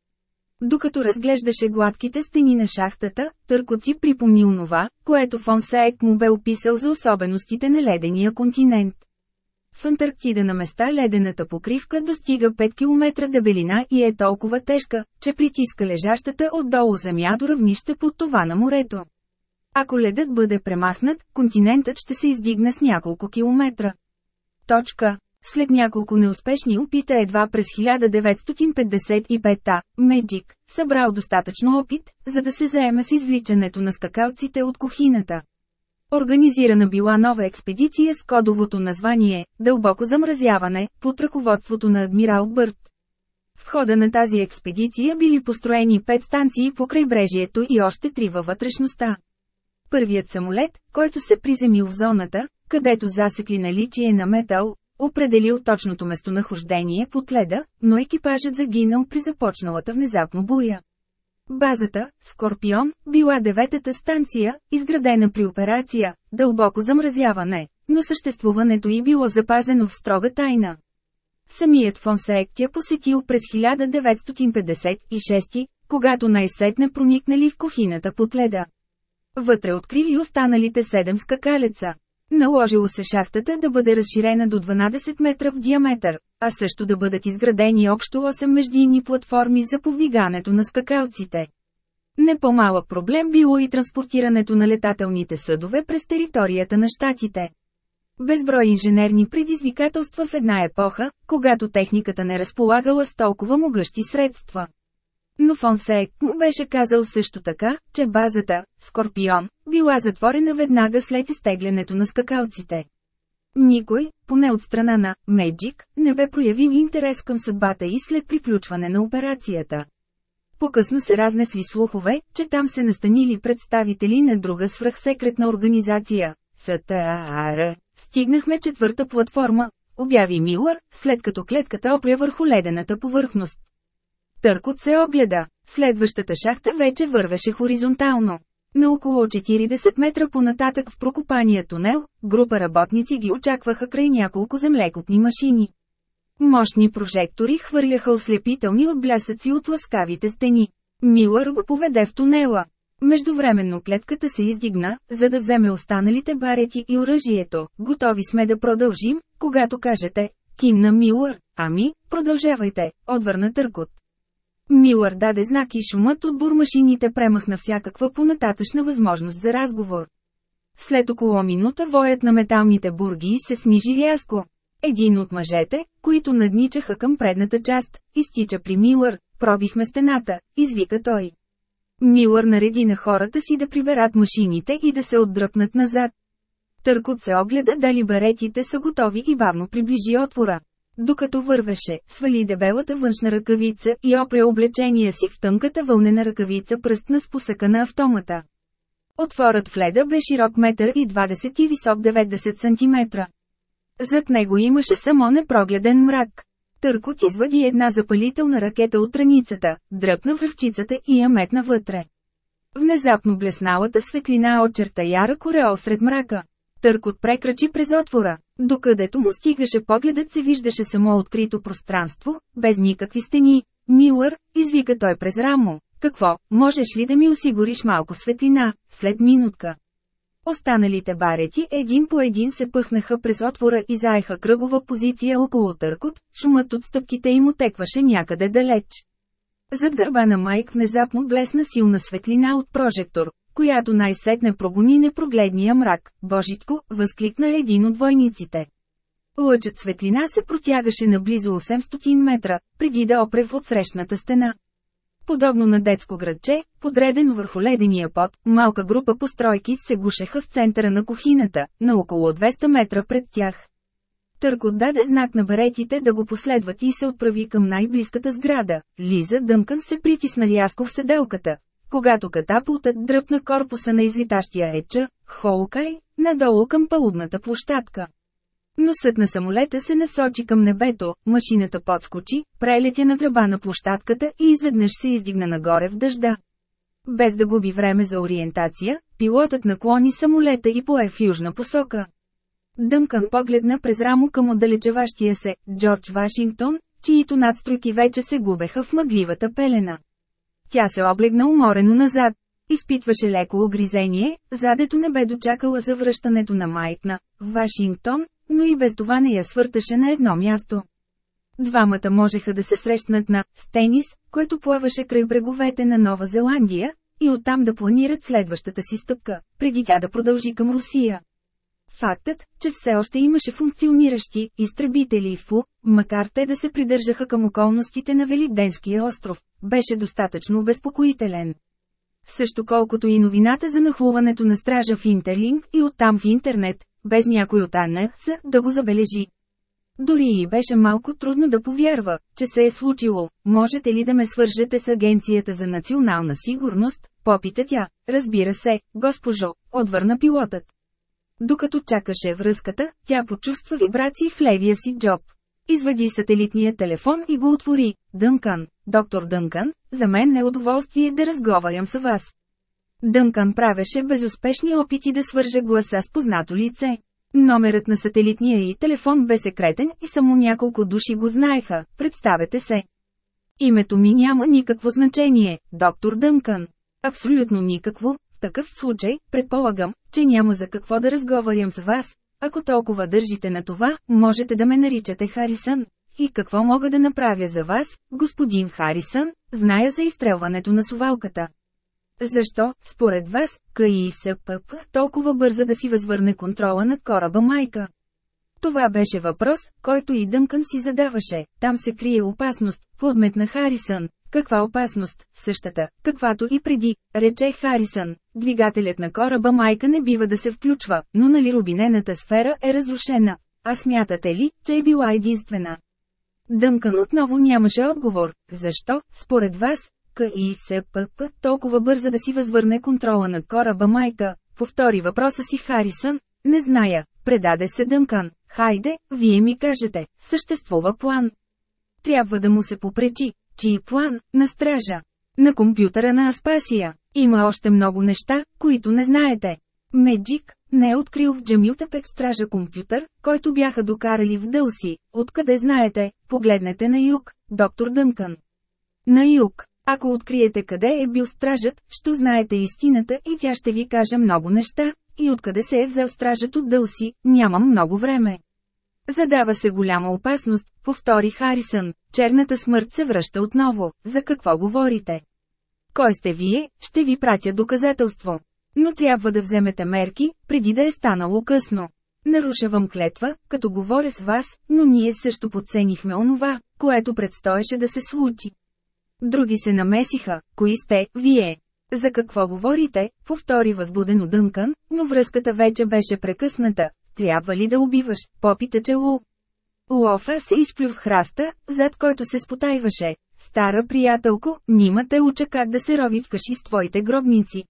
Докато разглеждаше гладките стени на шахтата, Търкоци припомни онова, което фон Саек му бе описал за особеностите на ледения континент. В Антарктида на места ледената покривка достига 5 км дебелина и е толкова тежка, че притиска лежащата отдолу земя до равнище под това на морето. Ако ледът бъде премахнат, континентът ще се издигне с няколко километра. Точка. След няколко неуспешни опита едва през 1955-та, Меджик, събрал достатъчно опит, за да се заеме с извличането на скакалците от кухината. Организирана била нова експедиция с кодовото название «Дълбоко замразяване» под ръководството на адмирал Бърт. В хода на тази експедиция били построени пет станции по крайбрежието и още три във вътрешността. Първият самолет, който се приземил в зоната, където засекли наличие на метал, определил точното местонахождение под леда, но екипажът загинал при започналата внезапно буя. Базата, Скорпион, била деветата станция, изградена при операция, дълбоко замразяване, но съществуването й било запазено в строга тайна. Самият фон тя посетил през 1956, когато най-сетне проникнали в кухината под леда. Вътре открили останалите седем скакалеца. Наложило се шахтата да бъде разширена до 12 метра в диаметър, а също да бъдат изградени общо 8 междинни платформи за повдигането на скакалците. Не по-малък проблем било и транспортирането на летателните съдове през територията на щатите. Безброй инженерни предизвикателства в една епоха, когато техниката не разполагала с толкова могъщи средства. Но Фонсек му беше казал също така, че базата, Скорпион, била затворена веднага след изтеглянето на скакалците. Никой, поне от страна на Меджик, не бе проявил интерес към съдбата и след приключване на операцията. По-късно се разнесли слухове, че там се настанили представители на друга свръхсекретна организация – СТАР. Стигнахме четвърта платформа, обяви Милър, след като клетката опря върху ледената повърхност. Търкот се огледа. Следващата шахта вече вървеше хоризонтално. На около 40 метра понататък в прокопания тунел, група работници ги очакваха край няколко землекопни машини. Мощни прожектори хвърляха ослепителни отблясъци от ласкавите стени. Милър го поведе в тунела. Междувременно клетката се издигна, за да вземе останалите барети и оръжието. Готови сме да продължим, когато кажете, кимна Милър, ами, продължавайте, отвърна търкот. Милър даде знак и шумът от бурмашините премахна всякаква понататъчна възможност за разговор. След около минута воят на металните бурги се снижи рязко. Един от мъжете, които надничаха към предната част, изтича при Милър, пробихме стената, извика той. Милър нареди на хората си да приберат машините и да се отдръпнат назад. Търкот се огледа дали баретите са готови и бавно приближи отвора. Докато вървеше, свали дебелата външна ръкавица и опре облечения си в тънката вълнена ръкавица пръстна с посъка на автомата. Отворът в леда бе широк метър и 20 и висок 90 см. Зад него имаше само непрогледен мрак. Търкот извади една запалителна ракета от раницата, дръпна връвчицата и я метна вътре. Внезапно блесналата светлина очерта яра кореол сред мрака. Търкот прекрачи през отвора. Докъдето му стигаше погледът се виждаше само открито пространство, без никакви стени. Милър, извика той през рамо. Какво, можеш ли да ми осигуриш малко светлина, след минутка? Останалите барети един по един се пъхнаха през отвора и заеха кръгова позиция около търкот, шумът от стъпките им отекваше някъде далеч. Зад гърба на Майк внезапно блесна силна светлина от прожектор, която най-сетне прогони непрогледния мрак. Божитко, възкликна един от войниците. Лъчът светлина се протягаше на близо 800 метра, преди да опре в отсрещната стена. Подобно на детско градче, подредено върху ледения пот, малка група постройки се гушеха в центъра на кухината, на около 200 метра пред тях. Търкот даде знак на баретите да го последват и се отправи към най-близката сграда. Лиза Дъмкън се притисна рязко в седелката, когато катапултът дръпна корпуса на излитащия еча Холкай, надолу към палубната площадка. Носът на самолета се насочи към небето, машината подскочи, прелетя на тръба на площадката и изведнъж се издигна нагоре в дъжда. Без да губи време за ориентация, пилотът наклони самолета и пое в южна посока. Дънкан погледна през рамо към отдалечаващия се Джордж Вашингтон, чието надстройки вече се губеха в мъгливата пелена. Тя се облегна уморено назад. Изпитваше леко огризение, задето не бе дочакала за връщането на Майтна, в Вашингтон, но и без това не я свърташе на едно място. Двамата можеха да се срещнат на «Стенис», което плаваше край бреговете на Нова Зеландия, и оттам да планират следващата си стъпка, преди тя да продължи към Русия. Фактът, че все още имаше функциониращи изтребители ФУ, макар те да се придържаха към околностите на Великденския остров, беше достатъчно обезпокоителен. Също колкото и новината за нахлуването на стража в Интерлинг и оттам в интернет, без някой от АНС да го забележи. Дори и беше малко трудно да повярва, че се е случило. Можете ли да ме свържете с Агенцията за национална сигурност? Попита тя. Разбира се, госпожо, отвърна пилотът. Докато чакаше връзката, тя почувства вибрации в левия си джоб. Извади сателитния телефон и го отвори. Дънкан, доктор Дънкан, за мен е удоволствие да разговарям с вас. Дънкан правеше безуспешни опити да свърже гласа с познато лице. Номерът на сателитния и телефон бе секретен и само няколко души го знаеха, представете се. Името ми няма никакво значение, доктор Дънкан. Абсолютно никакво, такъв случай, предполагам, че няма за какво да разговарям с вас. Ако толкова държите на това, можете да ме наричате Харисън. И какво мога да направя за вас, господин Харисън, зная за изстрелването на сувалката. Защо, според вас, КИСПП толкова бърза да си възвърне контрола над кораба майка? Това беше въпрос, който и Дънкън си задаваше. Там се крие опасност, подметна Харисън. Каква опасност, същата, каквато и преди, рече Харисън. Двигателят на кораба майка не бива да се включва, но нали рубинената сфера е разрушена. А смятате ли, че е била единствена? Дънкан отново нямаше отговор. Защо, според вас, КИСПП толкова бърза да си възвърне контрола над кораба майка? Повтори въпроса си Харисън. Не зная, предаде се Дънкан. Хайде, вие ми кажете, съществува план. Трябва да му се попречи, Чи е план, на стража. На компютъра на Аспасия. Има още много неща, които не знаете. Меджик не е открил в Джамилтепек стража компютър, който бяха докарали в Дълси. Откъде знаете, погледнете на юг, доктор Дънкън. На юг. Ако откриете къде е бил стражът, ще знаете истината и тя ще ви каже много неща, и откъде се е взел стражът от Дълси, нямам много време. Задава се голяма опасност, повтори Харисън. Черната смърт се връща отново, за какво говорите? Кой сте вие, ще ви пратя доказателство. Но трябва да вземете мерки, преди да е станало късно. Нарушавам клетва, като говоря с вас, но ние също подценихме онова, което предстоеше да се случи. Други се намесиха, кои сте, вие. За какво говорите, повтори възбудено Дънкан, но връзката вече беше прекъсната. Трябва ли да убиваш, попита Челу. Лофа се изплю в храста, зад който се спотайваше. Стара приятелко, нима те уча как да се рови вкъщи с твоите гробници.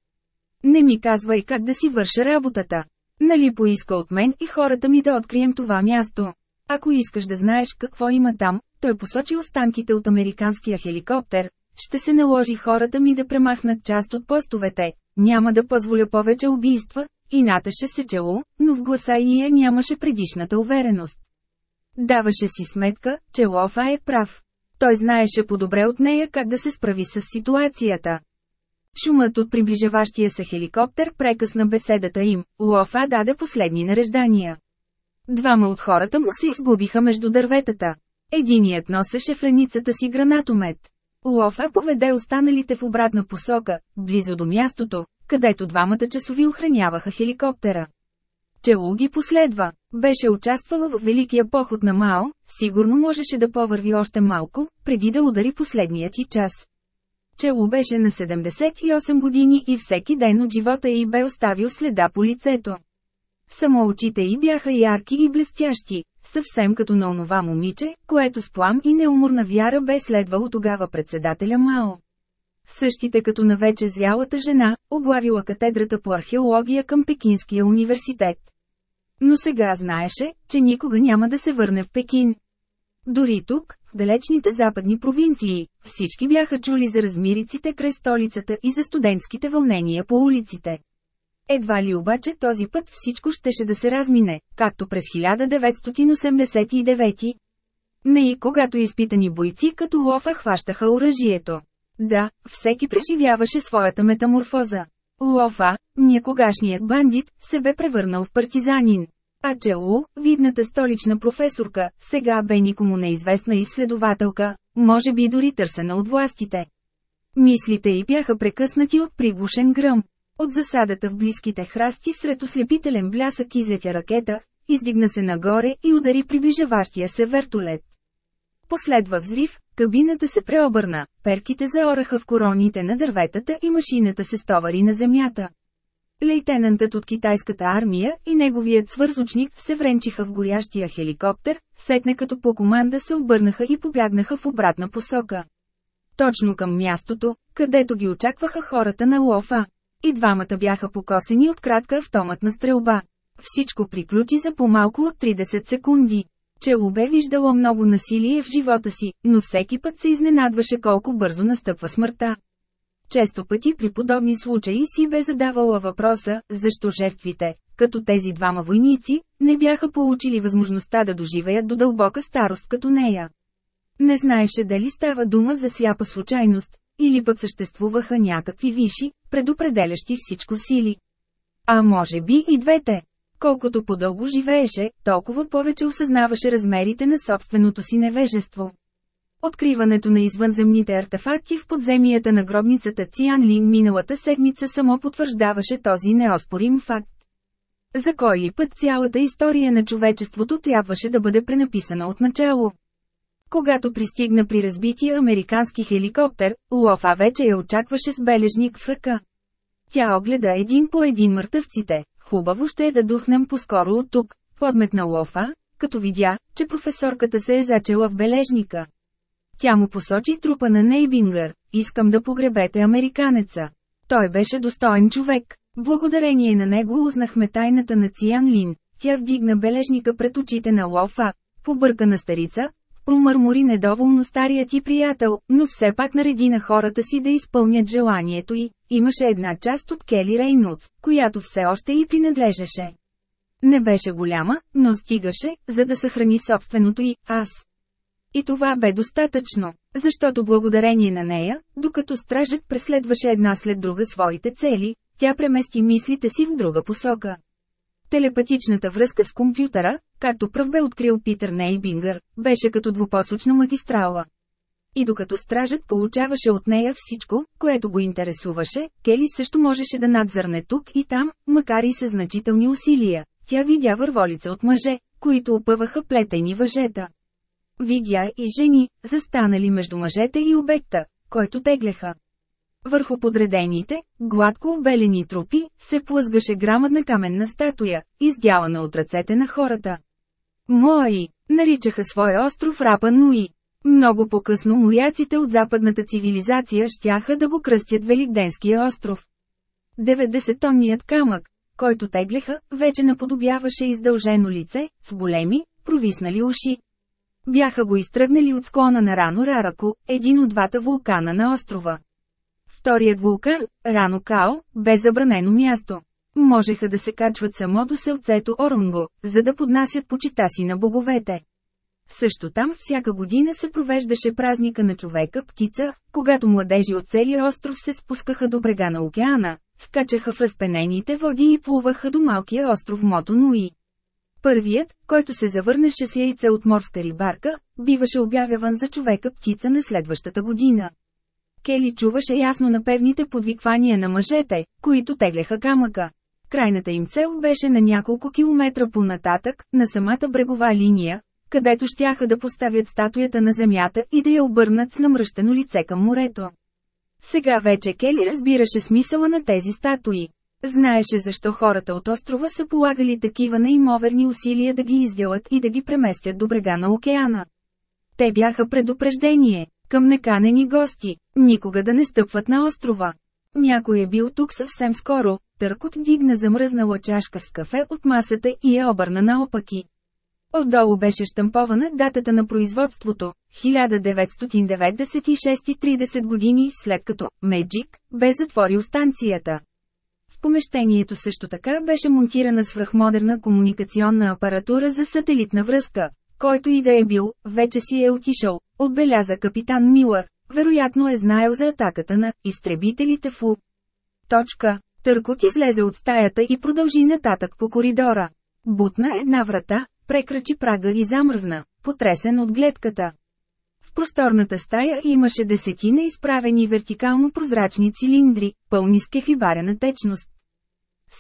Не ми казвай как да си върша работата. Нали поиска от мен и хората ми да открием това място. Ако искаш да знаеш какво има там, той посочи останките от американския хеликоптер. Ще се наложи хората ми да премахнат част от постовете. Няма да позволя повече убийства, и наташе се чело, но в гласа и я е нямаше предишната увереност. Даваше си сметка, че Лофа е прав. Той знаеше по-добре от нея как да се справи с ситуацията. Шумът от приближаващия се хеликоптер прекъсна беседата им, Лофа даде последни нареждания. Двама от хората му се изгубиха между дърветата. Единият носеше в раницата си гранатомет. Лофа поведе останалите в обратна посока, близо до мястото, където двамата часови охраняваха хеликоптера. Чело ги последва. Беше участвала в Великия поход на Мао, сигурно можеше да повърви още малко, преди да удари последния ти час. Челу беше на 78 години и всеки ден от живота й бе оставил следа по лицето. Само очите й бяха ярки и блестящи, съвсем като на онова момиче, което с плам и неуморна вяра бе следвало тогава председателя Мао. Същите като на вече зялата жена, оглавила катедрата по археология към Пекинския университет. Но сега знаеше, че никога няма да се върне в Пекин. Дори тук, в далечните западни провинции, всички бяха чули за размириците край столицата и за студентските вълнения по улиците. Едва ли обаче този път всичко щеше да се размине, както през 1989. Не и когато изпитани бойци като лофа хващаха оръжието. Да, всеки преживяваше своята метаморфоза. Лофа, някогашният бандит, се бе превърнал в партизанин. А Челу, видната столична професорка, сега бе никому неизвестна изследователка, може би дори търсена от властите. Мислите й бяха прекъснати от приглушен гръм. От засадата в близките храсти сред ослепителен блясък излетя ракета, издигна се нагоре и удари приближаващия се вертолет. Последва взрив, Кабината се преобърна, перките заораха в короните на дърветата и машината се стовари на земята. Лейтенантът от китайската армия и неговият свързочник се вренчиха в горящия хеликоптер, сетне като по команда се обърнаха и побягнаха в обратна посока. Точно към мястото, където ги очакваха хората на Лофа. И двамата бяха покосени от кратка автоматна стрелба. Всичко приключи за по-малко от 30 секунди. Чело бе виждала много насилие в живота си, но всеки път се изненадваше колко бързо настъпва смъртта. Често пъти при подобни случаи си бе задавала въпроса, защо жертвите, като тези двама войници, не бяха получили възможността да доживеят до дълбока старост като нея. Не знаеше дали става дума за сляпа случайност, или пък съществуваха някакви виши, предопределящи всичко сили. А може би и двете. Колкото по-дълго живееше, толкова повече осъзнаваше размерите на собственото си невежество. Откриването на извънземните артефакти в подземията на гробницата Лин миналата седмица само потвърждаваше този неоспорим факт. За кой път цялата история на човечеството трябваше да бъде пренаписана от начало. Когато пристигна при разбития американски хеликоптер, Лофа вече я очакваше с бележник в ръка. Тя огледа един по един мъртъвците, Хубаво ще е да духнем по-скоро от тук, подметна Лофа, като видя, че професорката се е зачела в бележника. Тя му посочи трупа на Нейбингър, искам да погребете американеца. Той беше достоен човек. Благодарение на него узнахме тайната на Циан Лин. Тя вдигна бележника пред очите на Лофа, на старица, промърмори недоволно старият ти приятел, но все пак нареди на хората си да изпълнят желанието й. Имаше една част от Кели Рейнуц, която все още й принадлежеше. Не беше голяма, но стигаше, за да съхрани собственото й аз. И това бе достатъчно, защото благодарение на нея, докато стражът преследваше една след друга своите цели, тя премести мислите си в друга посока. Телепатичната връзка с компютъра, както пръв бе открил Питър Нейбингър, беше като двупосочна магистрала. И докато стражът получаваше от нея всичко, което го интересуваше, Кели също можеше да надзърне тук и там, макар и със значителни усилия. Тя видя върволица от мъже, които опъваха плетени въжета. Видя и жени, застанали между мъжете и обекта, който теглеха. Върху подредените, гладко обелени трупи, се плъзгаше грамадна каменна статуя, издявана от ръцете на хората. Моаи, наричаха своя остров Рапа Нуи. Много по-късно моряците от западната цивилизация щяха да го кръстят Великденския остров. 90-тонният камък, който теглеха, вече наподобяваше издължено лице, с големи, провиснали уши. Бяха го изтръгнали от склона на Рано Рарако, един от двата вулкана на острова. Вторият вулкан, Рано Као, бе забранено място. Можеха да се качват само до селцето Орунго, за да поднасят почита си на боговете. Също там всяка година се провеждаше празника на човека-птица, когато младежи от целия остров се спускаха до брега на океана, скачаха в разпенените води и плуваха до малкия остров Мотонуи. Първият, който се завърнеше с яйца от морска рибарка, биваше обявяван за човека-птица на следващата година. Кели чуваше ясно напевните подвиквания на мъжете, които тегляха камъка. Крайната им цел беше на няколко километра по-нататък, на самата брегова линия, където щяха да поставят статуята на земята и да я обърнат с намръщено лице към морето. Сега вече Кели разбираше смисъла на тези статуи. Знаеше защо хората от острова са полагали такива неимоверни усилия да ги изделат и да ги преместят до брега на океана. Те бяха предупреждение към неканени гости, никога да не стъпват на острова. Някой е бил тук съвсем скоро, Търкот дигна замръзнала чашка с кафе от масата и е обърна наопаки. Отдолу беше штампована датата на производството – 1996-30 години след като Меджик бе затворил станцията. В помещението също така беше монтирана свръхмодерна комуникационна апаратура за сателитна връзка, който и да е бил, вече си е отишъл, отбеляза капитан Милър. Вероятно е знаел за атаката на изтребителите в У. Точка. Търкот излезе от стаята и продължи нататък по коридора. Бутна една врата, прекрачи прага и замръзна, потресен от гледката. В просторната стая имаше десетина изправени вертикално прозрачни цилиндри, пълни с кехлибарена течност.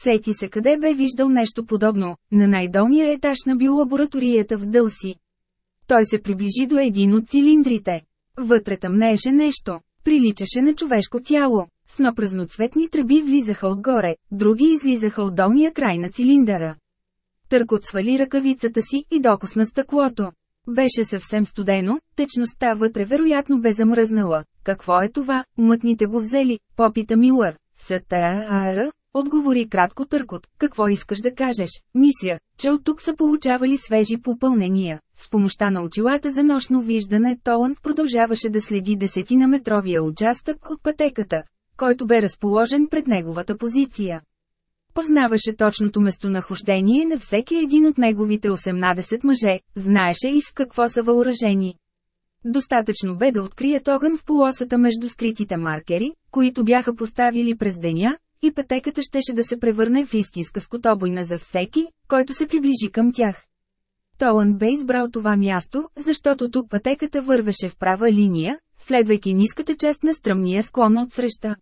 Сети се къде бе виждал нещо подобно, на най-долния етаж на биолабораторията в Дълси. Той се приближи до един от цилиндрите. Вътре тъмнееше нещо, приличаше на човешко тяло. С празноцветни тръби влизаха отгоре, други излизаха от долния край на цилиндъра. Търкот свали ръкавицата си и докосна стъклото. Беше съвсем студено, течността вътре вероятно бе замръзнала. Какво е това? Мътните го взели, попита Милър. СТАР, Отговори кратко търкот, какво искаш да кажеш, мисля, че от тук са получавали свежи попълнения. С помощта на очилата за нощно виждане Толанд продължаваше да следи десетинаметровия участък от пътеката, който бе разположен пред неговата позиция. Познаваше точното местонахождение на всеки един от неговите 18 мъже, знаеше и с какво са въоръжени. Достатъчно бе да открият огън в полосата между скритите маркери, които бяха поставили през деня, и пътеката щеше да се превърне в истинска скотобойна за всеки, който се приближи към тях. Толан бе избрал това място, защото тук пътеката вървеше в права линия, следвайки ниската част на стръмния склон от среща.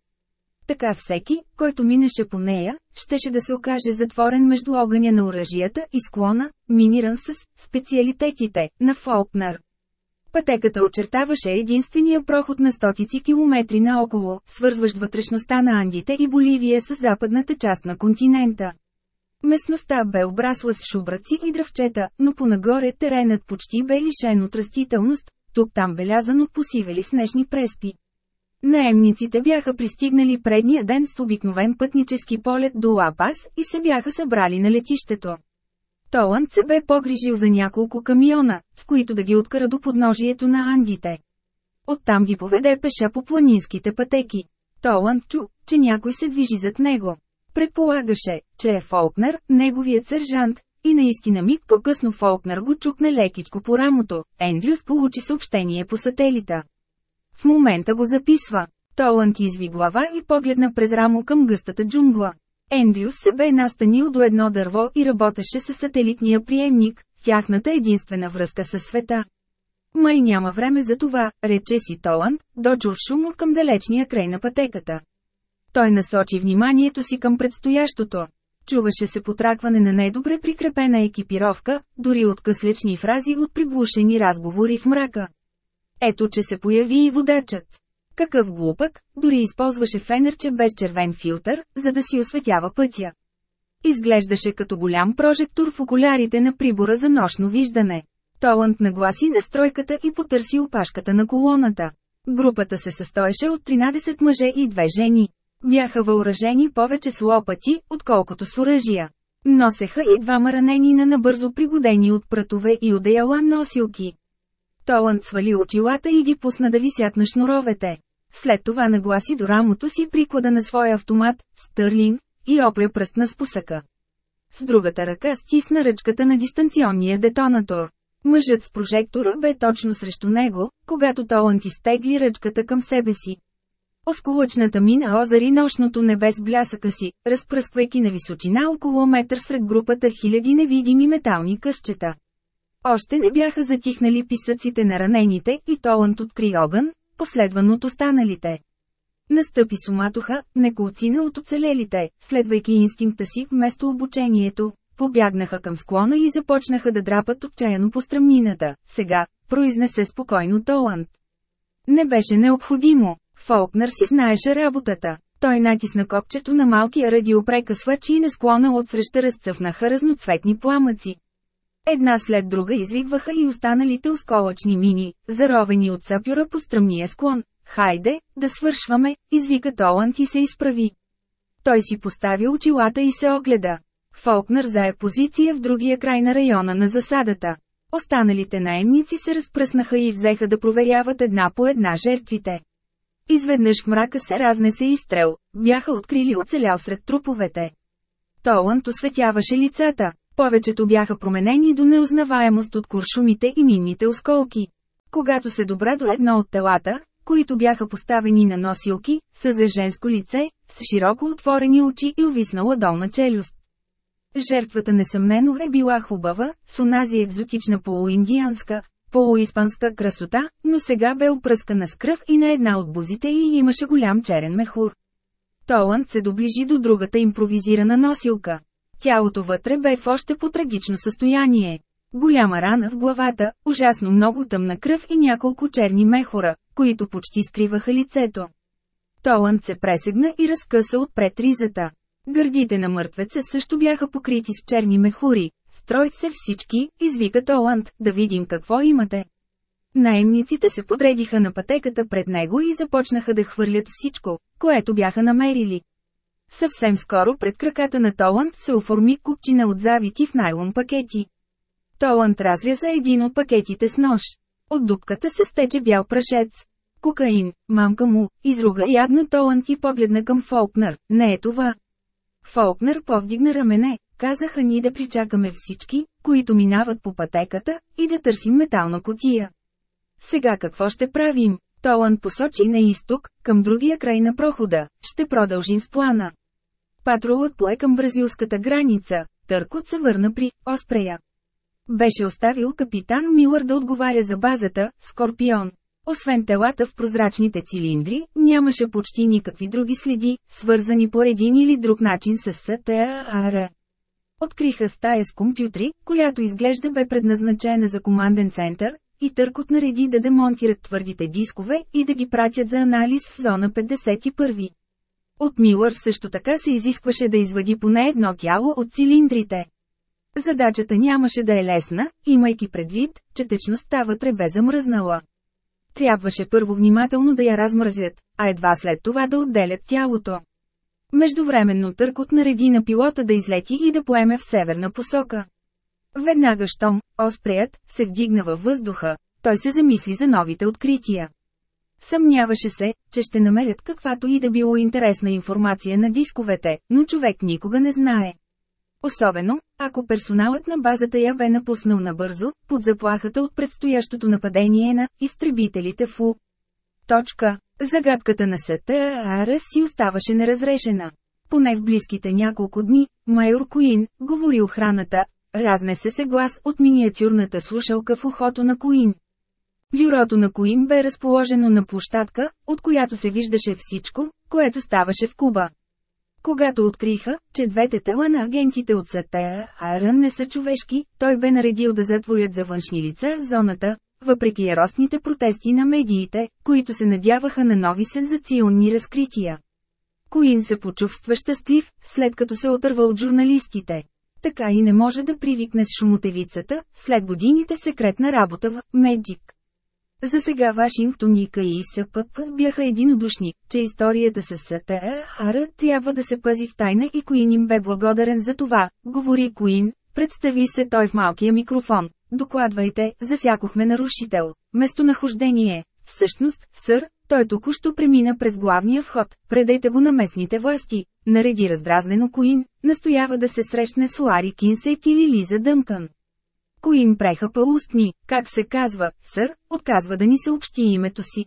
Така всеки, който минеше по нея, щеше да се окаже затворен между огъня на оръжията и склона, миниран с специалитетите на Фолкнар. Пътеката очертаваше единствения проход на стотици километри наоколо, свързващ вътрешността на Андите и Боливия с западната част на континента. Местността бе обрасла с шубраци и дръвчета, но понагоре теренът почти бе лишен от растителност, тук-там белязан от посивели снежни преспи. Наемниците бяха пристигнали предния ден с обикновен пътнически полет до Лапас и се бяха събрали на летището. Толанд се бе погрижил за няколко камиона, с които да ги откара до подножието на Андите. Оттам ги поведе пеша по планинските пътеки. Толанд чу, че някой се движи зад него. Предполагаше, че е Фолкнер, неговият сержант, и наистина миг по-късно Фолкнер го чукне лекичко по рамото. Ендрюс получи съобщение по сателита. В момента го записва. Толанд изви глава и погледна през рамо към гъстата джунгла. Ендрюс се бе настанил до едно дърво и работеше с сателитния приемник, тяхната единствена връзка с света. Май няма време за това, рече си Толанд, доджур шумо към далечния край на пътеката. Той насочи вниманието си към предстоящото. Чуваше се потракване на недобре прикрепена екипировка, дори от къслечни фрази от приглушени разговори в мрака. Ето че се появи и водачът. Какъв глупък, дори използваше фенерче без червен филтър, за да си осветява пътя. Изглеждаше като голям прожектор в окулярите на прибора за нощно виждане. Толант нагласи настройката и потърси опашката на колоната. Групата се състоеше от 13 мъже и две жени. Бяха въоръжени повече с лопати, отколкото с оръжия. Носеха и двама ранени на набързо пригодени от пратове и одеяла носилки. Толанд свали очилата и ги пусна да висят на шнуровете. След това нагласи до рамото си приклада на своя автомат, Стърлинг, и опря пръст на спусъка. С другата ръка стисна ръчката на дистанционния детонатор. Мъжът с прожектора бе точно срещу него, когато Толанд изтегли ръчката към себе си. Осколъчната мина озари нощното небе с блясъка си, разпръсквайки на височина около метър сред групата хиляди невидими метални късчета. Още не бяха затихнали писъците на ранените и толант откри огън, последван от останалите. Настъпи суматоха, неколцина от оцелелите, следвайки инстинкта си вместо обучението, побягнаха към склона и започнаха да драпат отчаяно по стръмнината. Сега, произнесе спокойно Толанд. Не беше необходимо. Фолкнер си знаеше работата. Той натисна копчето на малкия радиопрекъсвач и на склона отсреща разцъфнаха разноцветни пламъци. Една след друга изригваха и останалите осколъчни мини, заровени от сапюра по стръмния склон. Хайде, да свършваме, извика Толанд и се изправи. Той си постави очилата и се огледа. Фолкнер зае позиция в другия край на района на засадата. Останалите наемници се разпръснаха и взеха да проверяват една по една жертвите. Изведнъж в мрака се разнесе изстрел, бяха открили оцелял сред труповете. Толанд осветяваше лицата повечето бяха променени до неузнаваемост от куршумите и минните осколки. Когато се добра до едно от телата, които бяха поставени на носилки, с женско лице, с широко отворени очи и увиснала долна челюст. Жертвата несъмнено е била хубава, с онази екзотична полуиндианска, полуиспанска красота, но сега бе опръскана с кръв и на една от бузите и имаше голям черен мехур. Толанд се доближи до другата импровизирана носилка. Тялото вътре бе в още по-трагично състояние. Голяма рана в главата, ужасно много тъмна кръв и няколко черни мехора, които почти скриваха лицето. Толанд се пресегна и разкъса отпред ризата. Гърдите на мъртвеца също бяха покрити с черни мехури. Строй се всички, извика Толанд, да видим какво имате. Наемниците се подредиха на пътеката пред него и започнаха да хвърлят всичко, което бяха намерили. Съвсем скоро пред краката на Толанд се оформи купчина от завити в найлон пакети. Толанд разряза един от пакетите с нож. От дупката се стече бял прашец. Кокаин, мамка му, изруга ядно Толанд и погледна към Фолкнер, не е това. Фолкнер повдигна рамене, казаха ни да причакаме всички, които минават по пътеката, и да търсим метална котия. Сега какво ще правим? Толан посочи на изток, към другия край на прохода, ще продължим с плана. Патрулът пое към бразилската граница, Търкот се върна при Оспрея. Беше оставил капитан Милър да отговаря за базата Скорпион. Освен телата в прозрачните цилиндри, нямаше почти никакви други следи, свързани по един или друг начин с СТАР. Откриха стая с компютри, която изглежда бе предназначена за команден център, и Търкот нареди да демонтират твърдите дискове и да ги пратят за анализ в зона 51. От Милър също така се изискваше да извади поне едно тяло от цилиндрите. Задачата нямаше да е лесна, имайки предвид, че течността вътре бе замръзнала. Трябваше първо внимателно да я размразят, а едва след това да отделят тялото. Междувременно търкот нареди на пилота да излети и да поеме в северна посока. Веднага щом, оспреят, се вдигна във въздуха, той се замисли за новите открития. Съмняваше се, че ще намерят каквато и да било интересна информация на дисковете, но човек никога не знае. Особено, ако персоналът на базата я бе напуснал набързо, под заплахата от предстоящото нападение на изтребителите в У. Точка. Загадката на СТАР си оставаше неразрешена. Поне в близките няколко дни, майор Коин, говори охраната, разнесе се глас от миниатюрната слушалка в ухото на Коин. Бюрото на Коин бе разположено на площадка, от която се виждаше всичко, което ставаше в Куба. Когато откриха, че двете тела на агентите от Сатея Арън не са човешки, той бе наредил да затворят за външни лица в зоната, въпреки яростните протести на медиите, които се надяваха на нови сензационни разкрития. Коин се почувства щастлив, след като се отърва от журналистите. Така и не може да привикне с шумотевицата, след годините секретна работа в «Меджик». За сега Вашингтон и КИСПП бяха единодушни, че историята с СТАР трябва да се пази в тайна и Куин им бе благодарен за това, говори Куин, представи се той в малкия микрофон. Докладвайте, засякохме нарушител. Местонахождение. Всъщност, сър, той току-що премина през главния вход, предайте го на местните власти, нареди раздразнено Коин, настоява да се срещне с Лари Кинсейт или Лиза Дънкън. Кои им преха паустни, как се казва, сър, отказва да ни съобщи името си.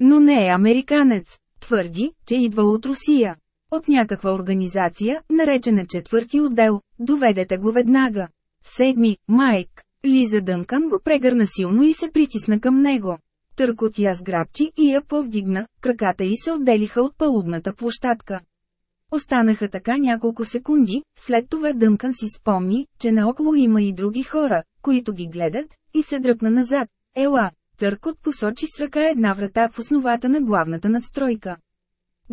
Но не е американец. Твърди, че идва от Русия. От някаква организация, наречена четвърти отдел, доведете го веднага. Седми, Майк. Лиза Дънкан го прегърна силно и се притисна към него. Търкот я сграбчи и я повдигна, краката й се отделиха от палубната площадка. Останаха така няколко секунди, след това Дънкан си спомни, че наоколо има и други хора, които ги гледат, и се дръпна назад. Ела, Търкот посочи с ръка една врата в основата на главната надстройка.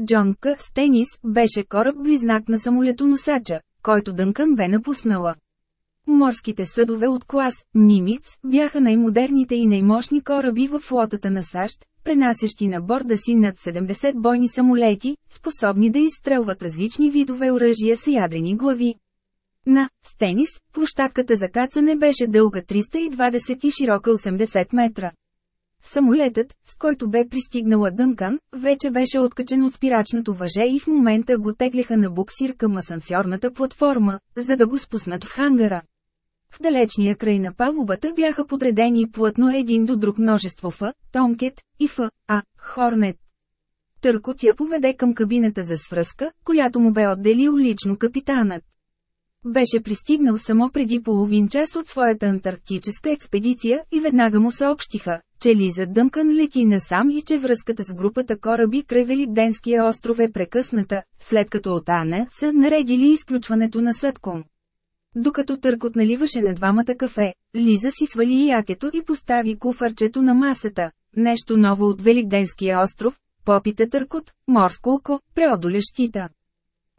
Джон К. Стенис беше кораб-близнак на самолетоносача, който Дънкан бе напуснала. Морските съдове от клас «Нимиц» бяха най-модерните и най-мощни кораби във флотата на САЩ, пренасещи на борда си над 70 бойни самолети, способни да изстрелват различни видове оръжия с ядрени глави. На Стенис, площадката за кацане беше дълга 320 и широка 80 метра. Самолетът, с който бе пристигнала Дънкан, вече беше откачен от спирачното въже и в момента го теглиха на буксир към асансьорната платформа, за да го спуснат в хангара. В далечния край на палубата бяха подредени плътно един до друг множество Ф, Томкет и Ф, А, Хорнет. Търкот я поведе към кабината за свръзка, която му бе отделил лично капитанът. Беше пристигнал само преди половин час от своята антарктическа експедиция и веднага му съобщиха, че Лиза дъмкан лети насам и че връзката с групата кораби край Великденския остров е прекъсната, след като от Ана са наредили изключването на Съдком. Докато търкот наливаше на двамата кафе, Лиза си свали якето и постави куфарчето на масата. Нещо ново от Великденския остров, попита търкот, морско око, преодоля щита.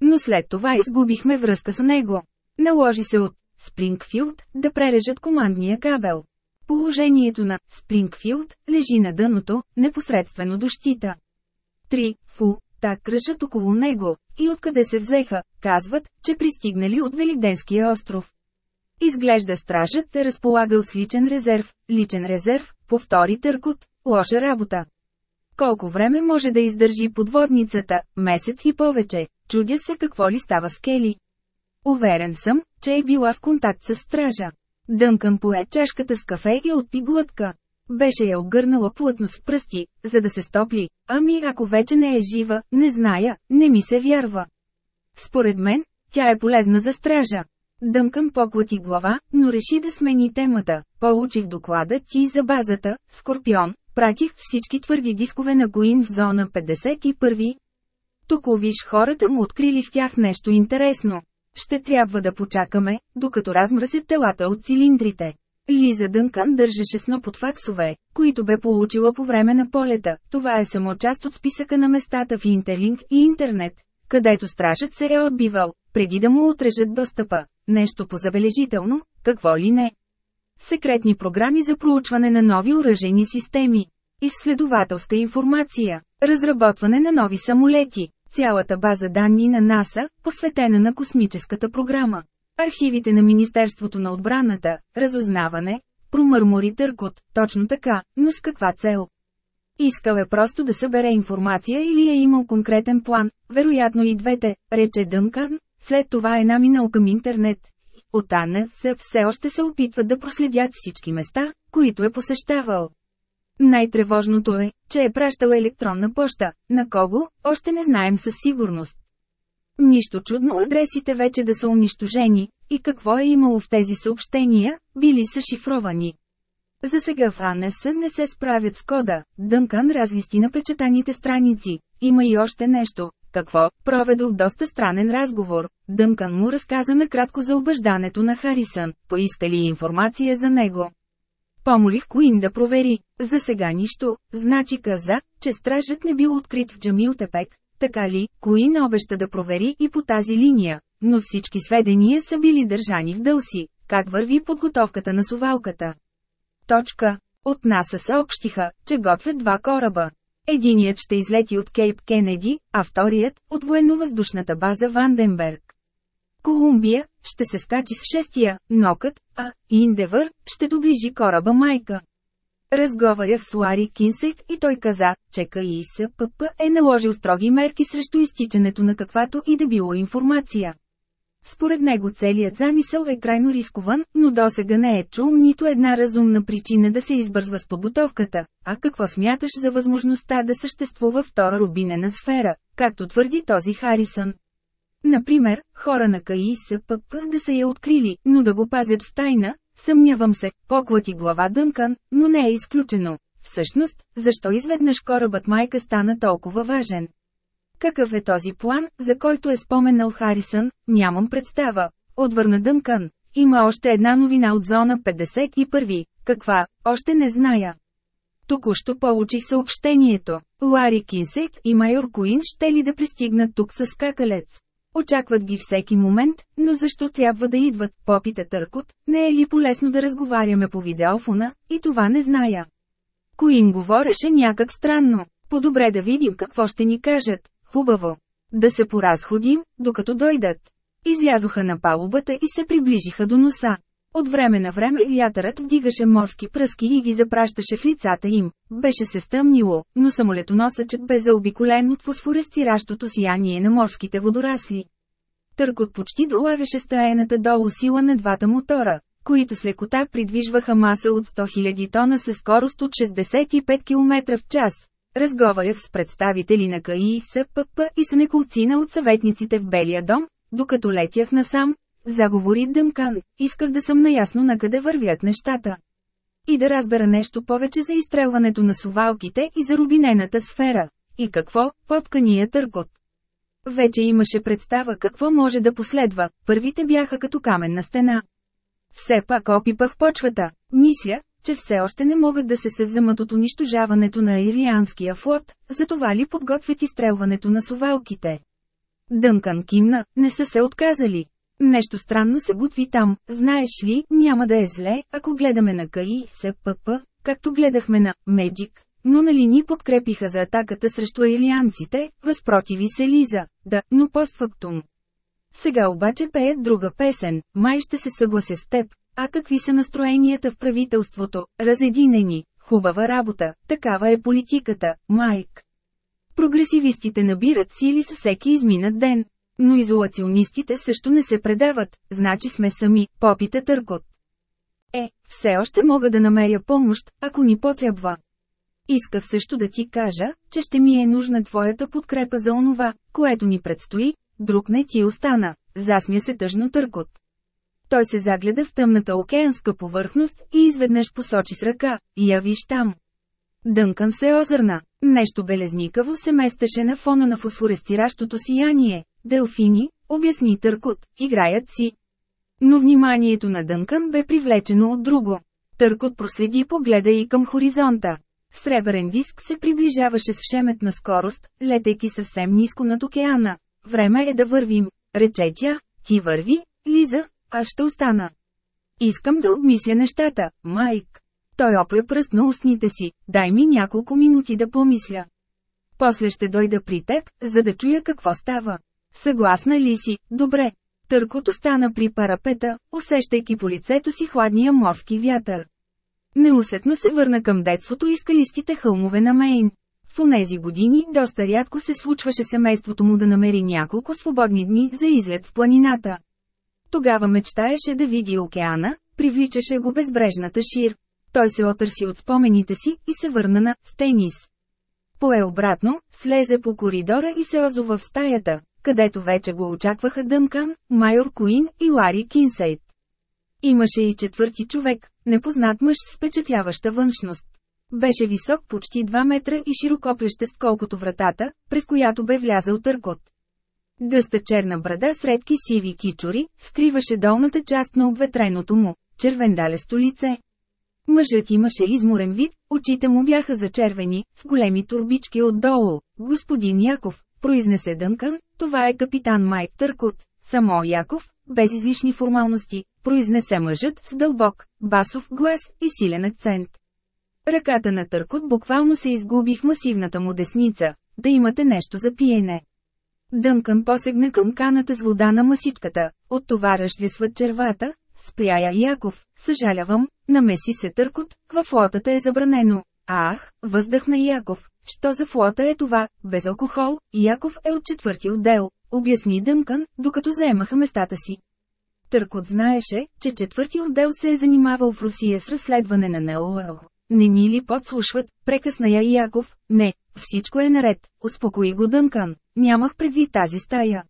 Но след това изгубихме връзка с него. Наложи се от Спрингфилд да прережат командния кабел. Положението на Спрингфилд лежи на дъното, непосредствено до щита. 3. Фу, Та кръжат около него, и откъде се взеха, казват, че пристигнали от Велиденския остров. Изглежда стражът е разполагал с личен резерв, личен резерв, повтори Търкот, лоша работа. Колко време може да издържи подводницата, месец и повече, чудя се какво ли става с Кели. Уверен съм, че е била в контакт с стража. Дънкан пое чашката с кафе и отпи глътка. Беше я обгърнала плътно с пръсти, за да се стопли, ами ако вече не е жива, не зная, не ми се вярва. Според мен, тя е полезна за стража. Дъмкън поклати глава, но реши да смени темата. Получих доклада ти за базата, Скорпион, пратих всички твърди дискове на Гоин в зона 51. Тук виж хората му открили в тях нещо интересно. Ще трябва да почакаме, докато размръсят телата от цилиндрите. Лиза Дънкан държеше сноп от факсове, които бе получила по време на полета. Това е само част от списъка на местата в Интерлинг и Интернет, където стражът се е отбивал, преди да му отрежат достъпа. Нещо позабележително, какво ли не. Секретни програми за проучване на нови оръжени системи. Изследователска информация. Разработване на нови самолети. Цялата база данни на НАСА, посветена на космическата програма. Архивите на Министерството на отбраната, разузнаване, промърмори Търкот, точно така, но с каква цел? Искал е просто да събере информация или е имал конкретен план, вероятно и двете, рече Дънкърн, след това е наминал към интернет. От Анна се все още се опитват да проследят всички места, които е посещавал. Най-тревожното е, че е пращал електронна поща, на кого, още не знаем със сигурност, Нищо чудно адресите вече да са унищожени, и какво е имало в тези съобщения, били са шифровани. За сега в АНС не се справят с кода, Дънкан разлисти на печатаните страници. Има и още нещо. Какво? Проведох доста странен разговор. Дънкан му разказа накратко за обаждането на Харисън, поискали информация за него. Помолих Куин да провери. За сега нищо, значи каза, че стражът не бил открит в Джамилтепек, така ли, Коин обеща да провери и по тази линия, но всички сведения са били държани в дълси, как върви подготовката на сувалката. Точка. От НАСА съобщиха, че готвят два кораба. Единият ще излети от Кейп Кенеди, а вторият – от военновъздушната база Ванденберг. Колумбия ще се скачи с шестия, Нокът, а Индевър ще доближи кораба Майка. Разговарях с Лари Кинсет и той каза, че КИСПП е наложил строги мерки срещу изтичането на каквато и да било информация. Според него целият замисъл е крайно рискован, но досега не е чул нито една разумна причина да се избързва с подготовката. А какво смяташ за възможността да съществува втора рубинена сфера, както твърди този Харисън? Например, хора на КИСПП да са я открили, но да го пазят в тайна, Съмнявам се, поклати глава Дънкан, но не е изключено. Всъщност, защо изведнъж корабът майка стана толкова важен? Какъв е този план, за който е споменал Харисън, нямам представа. Отвърна Дънкан. Има още една новина от зона 51. Каква? Още не зная. Току-що получих съобщението. Лари Кинсет и майор Куин ще ли да пристигнат тук с какалец? Очакват ги всеки момент, но защо трябва да идват, попита Търкот, не е ли полезно да разговаряме по видеофона, и това не зная. Коин говореше някак странно. По-добре да видим какво ще ни кажат. Хубаво. Да се поразходим, докато дойдат. Излязоха на палубата и се приближиха до носа. От време на време вятърът вдигаше морски пръски и ги запращаше в лицата им. Беше се стъмнило, но самолетоносъчът бе заобиколен от фосфорестиращото сияние на морските водорасли. Търкот почти долагаше стаената долу сила на двата мотора, които с лекота придвижваха маса от 100 000 тона със скорост от 65 км в час. Разговарях с представители на КАИ СПП и с неколцина от съветниците в Белия дом, докато летях насам, Заговори Дънкан, исках да съм наясно на къде вървят нещата. И да разбера нещо повече за изстрелването на сувалките и за рубинената сфера. И какво, поткания търгот. Вече имаше представа какво може да последва, първите бяха като каменна стена. Все пак опипах почвата, мисля, че все още не могат да се съвземат от унищожаването на ирианския флот, затова ли подготвят изстрелването на сувалките. Дънкан кимна, не са се отказали. Нещо странно се готви там, знаеш ли, няма да е зле, ако гледаме на Кари, СПП, както гледахме на Меджик, но нали ни подкрепиха за атаката срещу илианците, възпротиви се Лиза, да, но постфактум. Сега обаче пеят друга песен, май ще се съглася с теб, а какви са настроенията в правителството, разединени, хубава работа, такава е политиката, Майк. Прогресивистите набират сили с всеки изминат ден, но изолационистите също не се предават, значи сме сами, попита Търкот. Е, все още мога да намеря помощ, ако ни потребва. Исках също да ти кажа, че ще ми е нужна твоята подкрепа за онова, което ни предстои, друг не ти остана, засмя се тъжно Търкот. Той се загледа в тъмната океанска повърхност и изведнъж посочи с ръка, и я виж там. Дънкан се озърна. Нещо белезникаво се местеше на фона на фосфорестиращото сияние, Делфини, обясни Търкот, играят си. Но вниманието на Дънкън бе привлечено от друго. Търкот проследи погледа и към хоризонта. Сребърен диск се приближаваше с шеметна скорост, летейки съвсем ниско над океана. Време е да вървим, рече тя, ти върви, Лиза, аз ще остана. Искам да обмисля нещата, Майк. Той опря пръст на устните си, дай ми няколко минути да помисля. После ще дойда при теб, за да чуя какво става. Съгласна ли си? Добре. Търкото стана при парапета, усещайки по лицето си хладния морски вятър. Неусетно се върна към детството и скалистите хълмове на Мейн. В тези години доста рядко се случваше семейството му да намери няколко свободни дни за излет в планината. Тогава мечтаеше да види океана, привличаше го безбрежната шир. Той се отърси от спомените си и се върна на «Стенис». Пое обратно, слезе по коридора и се озова в стаята, където вече го очакваха Дънкан, Майор Куин и Лари Кинсейт. Имаше и четвърти човек, непознат мъж с впечатляваща външност. Беше висок почти 2 метра и широкоплещест колкото вратата, през която бе влязал търкот. Гъста черна брада с редки сиви кичори, скриваше долната част на обветреното му, червендалесто лице. Мъжът имаше изморен вид, очите му бяха зачервени, с големи турбички отдолу. Господин Яков, произнесе Дънкън, това е капитан Майк Търкот, само Яков, без излишни формалности, произнесе мъжът с дълбок, басов глас и силен акцент. Ръката на Търкот буквално се изгуби в масивната му десница, да имате нещо за пиене. Дънкън посегна към каната с вода на масичката, оттоваряш ли свът червата, спря я Яков, съжалявам, намеси се Търкот, във флотата е забранено. Ах, въздъхна Яков, Що за флота е това, без алкохол, Яков е от четвърти отдел, обясни дънкан, докато заемаха местата си. Търкот знаеше, че четвърти отдел се е занимавал в Русия с разследване на НЛО. Не ни ли подслушват, прекъсна я Яков, не, всичко е наред, успокои го Дънкан, нямах предвид тази стая.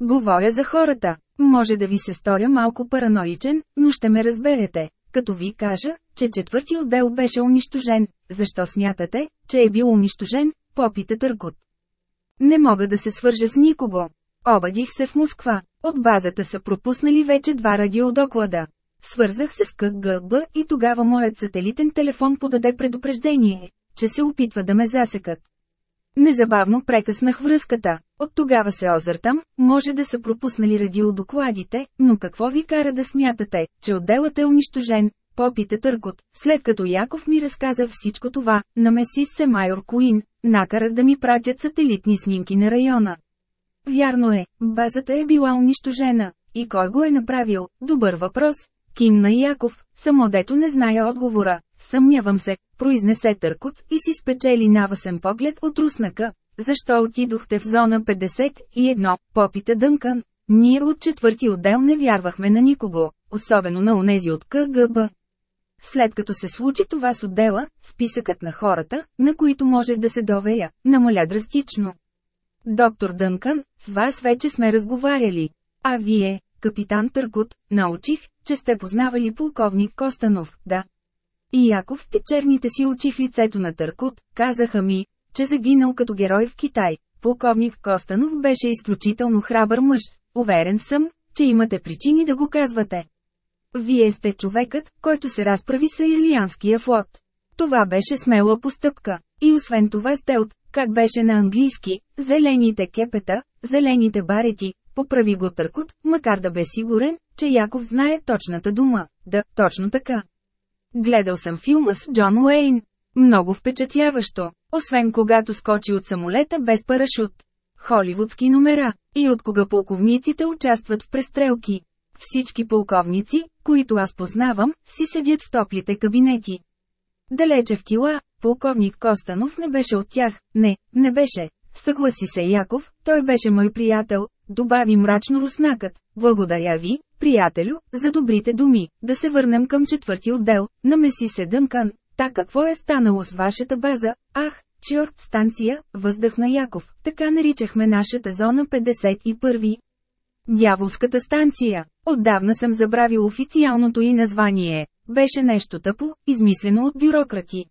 Говоря за хората, може да ви се сторя малко параноичен, но ще ме разберете, като ви кажа, че четвърти отдел беше унищожен, защо смятате, че е бил унищожен, попита Търкот. Не мога да се свържа с никого. Обадих се в Москва. От базата са пропуснали вече два радиодоклада. Свързах се с КГБ и тогава моят сателитен телефон подаде предупреждение, че се опитва да ме засекат. Незабавно прекъснах връзката. От тогава се озъртам, може да са пропуснали радиодокладите, но какво ви кара да смятате, че отделът е унищожен? Попита Търкот, след като Яков ми разказа всичко това, намеси се майор Куин, накара да ми пратят сателитни снимки на района. Вярно е, базата е била унищожена. И кой го е направил? Добър въпрос. Кимна Яков, само дето не зная отговора, съмнявам се, произнесе търкот и си спечели навасен поглед от руснака. Защо отидохте в зона 51, попита Дънкан. Ние от четвърти отдел не вярвахме на никого, особено на унези от КГБ. След като се случи това с отдела, списъкът на хората, на които може да се доверя, намаля драстично. Доктор Дънкан, с вас вече сме разговаряли. А вие, капитан Търкот, научих, че сте познавали полковник Костанов, да. И Яков печерните си очи в лицето на Търкут, казаха ми, че загинал като герой в Китай. Полковник Костанов беше изключително храбър мъж, уверен съм, че имате причини да го казвате. Вие сте човекът, който се разправи с Ирлианския флот. Това беше смела постъпка. И освен това сте от, как беше на английски, зелените кепета, зелените барети, поправи го търкот, макар да бе сигурен, че Яков знае точната дума. Да, точно така. Гледал съм филма с Джон Уейн. Много впечатляващо, освен когато скочи от самолета без парашут. Холивудски номера. И от кога полковниците участват в престрелки. Всички полковници, които аз познавам, си седят в топлите кабинети. Далече в кила, полковник Костанов не беше от тях, не, не беше. Съгласи се Яков, той беше мой приятел, добави мрачно руснакът. Благодаря ви, Приятелю, за добрите думи, да се върнем към четвърти отдел, намеси се Дънкан. Та какво е станало с вашата база? Ах, Чорт станция, въздъхна Яков, така наричахме нашата зона 51. Дяволската станция. Отдавна съм забравил официалното и название. Беше нещо тъпо, измислено от бюрократи.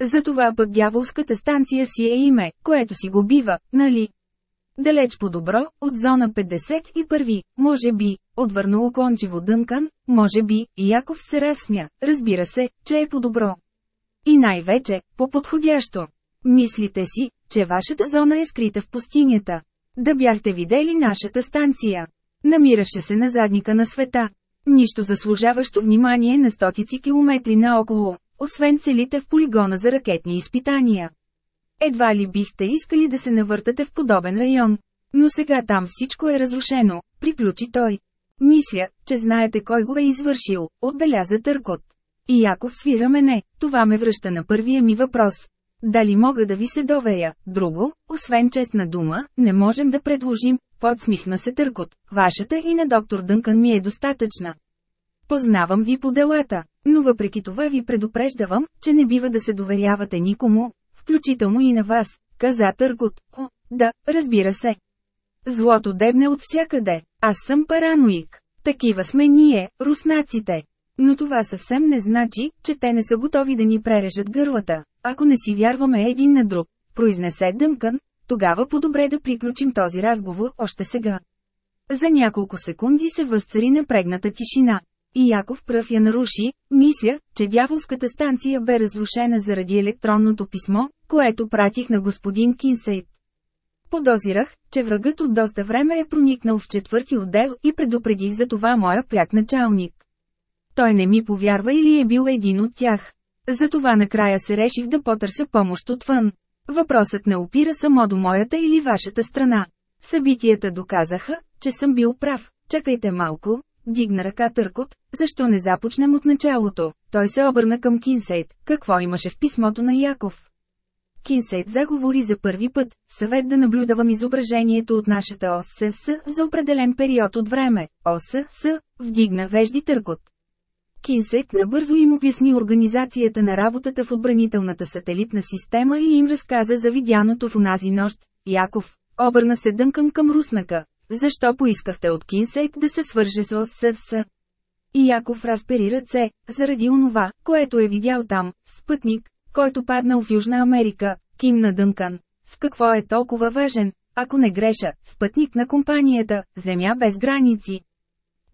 Затова пък дяволската станция си е име, което си го бива, нали? Далеч по-добро, от зона 51, може би, отвърна окончиво Дънкан, може би, и Яков се разсмя, разбира се, че е по-добро. И най-вече, по-подходящо. Мислите си, че вашата зона е скрита в пустинята. Да бяхте видели нашата станция. Намираше се на задника на света. Нищо заслужаващо внимание на стотици километри наоколо, освен целите в полигона за ракетни изпитания. Едва ли бихте искали да се навъртате в подобен район. Но сега там всичко е разрушено, приключи той. Мисля, че знаете кой го е извършил, отбеляза Търкот. И ако свира мене, това ме връща на първия ми въпрос. Дали мога да ви се довея, друго, освен честна дума, не можем да предложим, подсмихна се Търкот, вашата и на доктор Дънкан ми е достатъчна. Познавам ви по делата, но въпреки това ви предупреждавам, че не бива да се доверявате никому, включително и на вас, каза Търкот. О, да, разбира се. Злото дебне от всякъде, аз съм параноик. Такива сме ние, руснаците. Но това съвсем не значи, че те не са готови да ни прережат гърлата, ако не си вярваме един на друг, произнесе Дъмкън, тогава по-добре да приключим този разговор още сега. За няколко секунди се възцари напрегната тишина. И Яков пръв я наруши, мисля, че дяволската станция бе разрушена заради електронното писмо, което пратих на господин Кинсейт. Подозирах, че врагът от доста време е проникнал в четвърти отдел и предупредих за това моя пряк началник. Той не ми повярва или е бил един от тях. Затова накрая се реших да потърся помощ отвън. Въпросът не опира само до моята или вашата страна. Събитията доказаха, че съм бил прав. Чакайте малко, дигна ръка Търкот, защо не започнем от началото. Той се обърна към Кинсейт, какво имаше в писмото на Яков. Кинсейт заговори за първи път, съвет да наблюдавам изображението от нашата ОСС за определен период от време. ОСС вдигна вежди търкот. Кинсейт набързо им обясни организацията на работата в отбранителната сателитна система и им разказа за видяното в унази нощ. Яков, обърна се дънкъм към руснака. Защо поискахте от Кинсейт да се свърже с ОСС? И Яков разпери ръце, заради онова, което е видял там, спътник, който паднал в Южна Америка, кимна Дънкан. С какво е толкова важен, ако не греша, спътник на компанията, Земя без граници.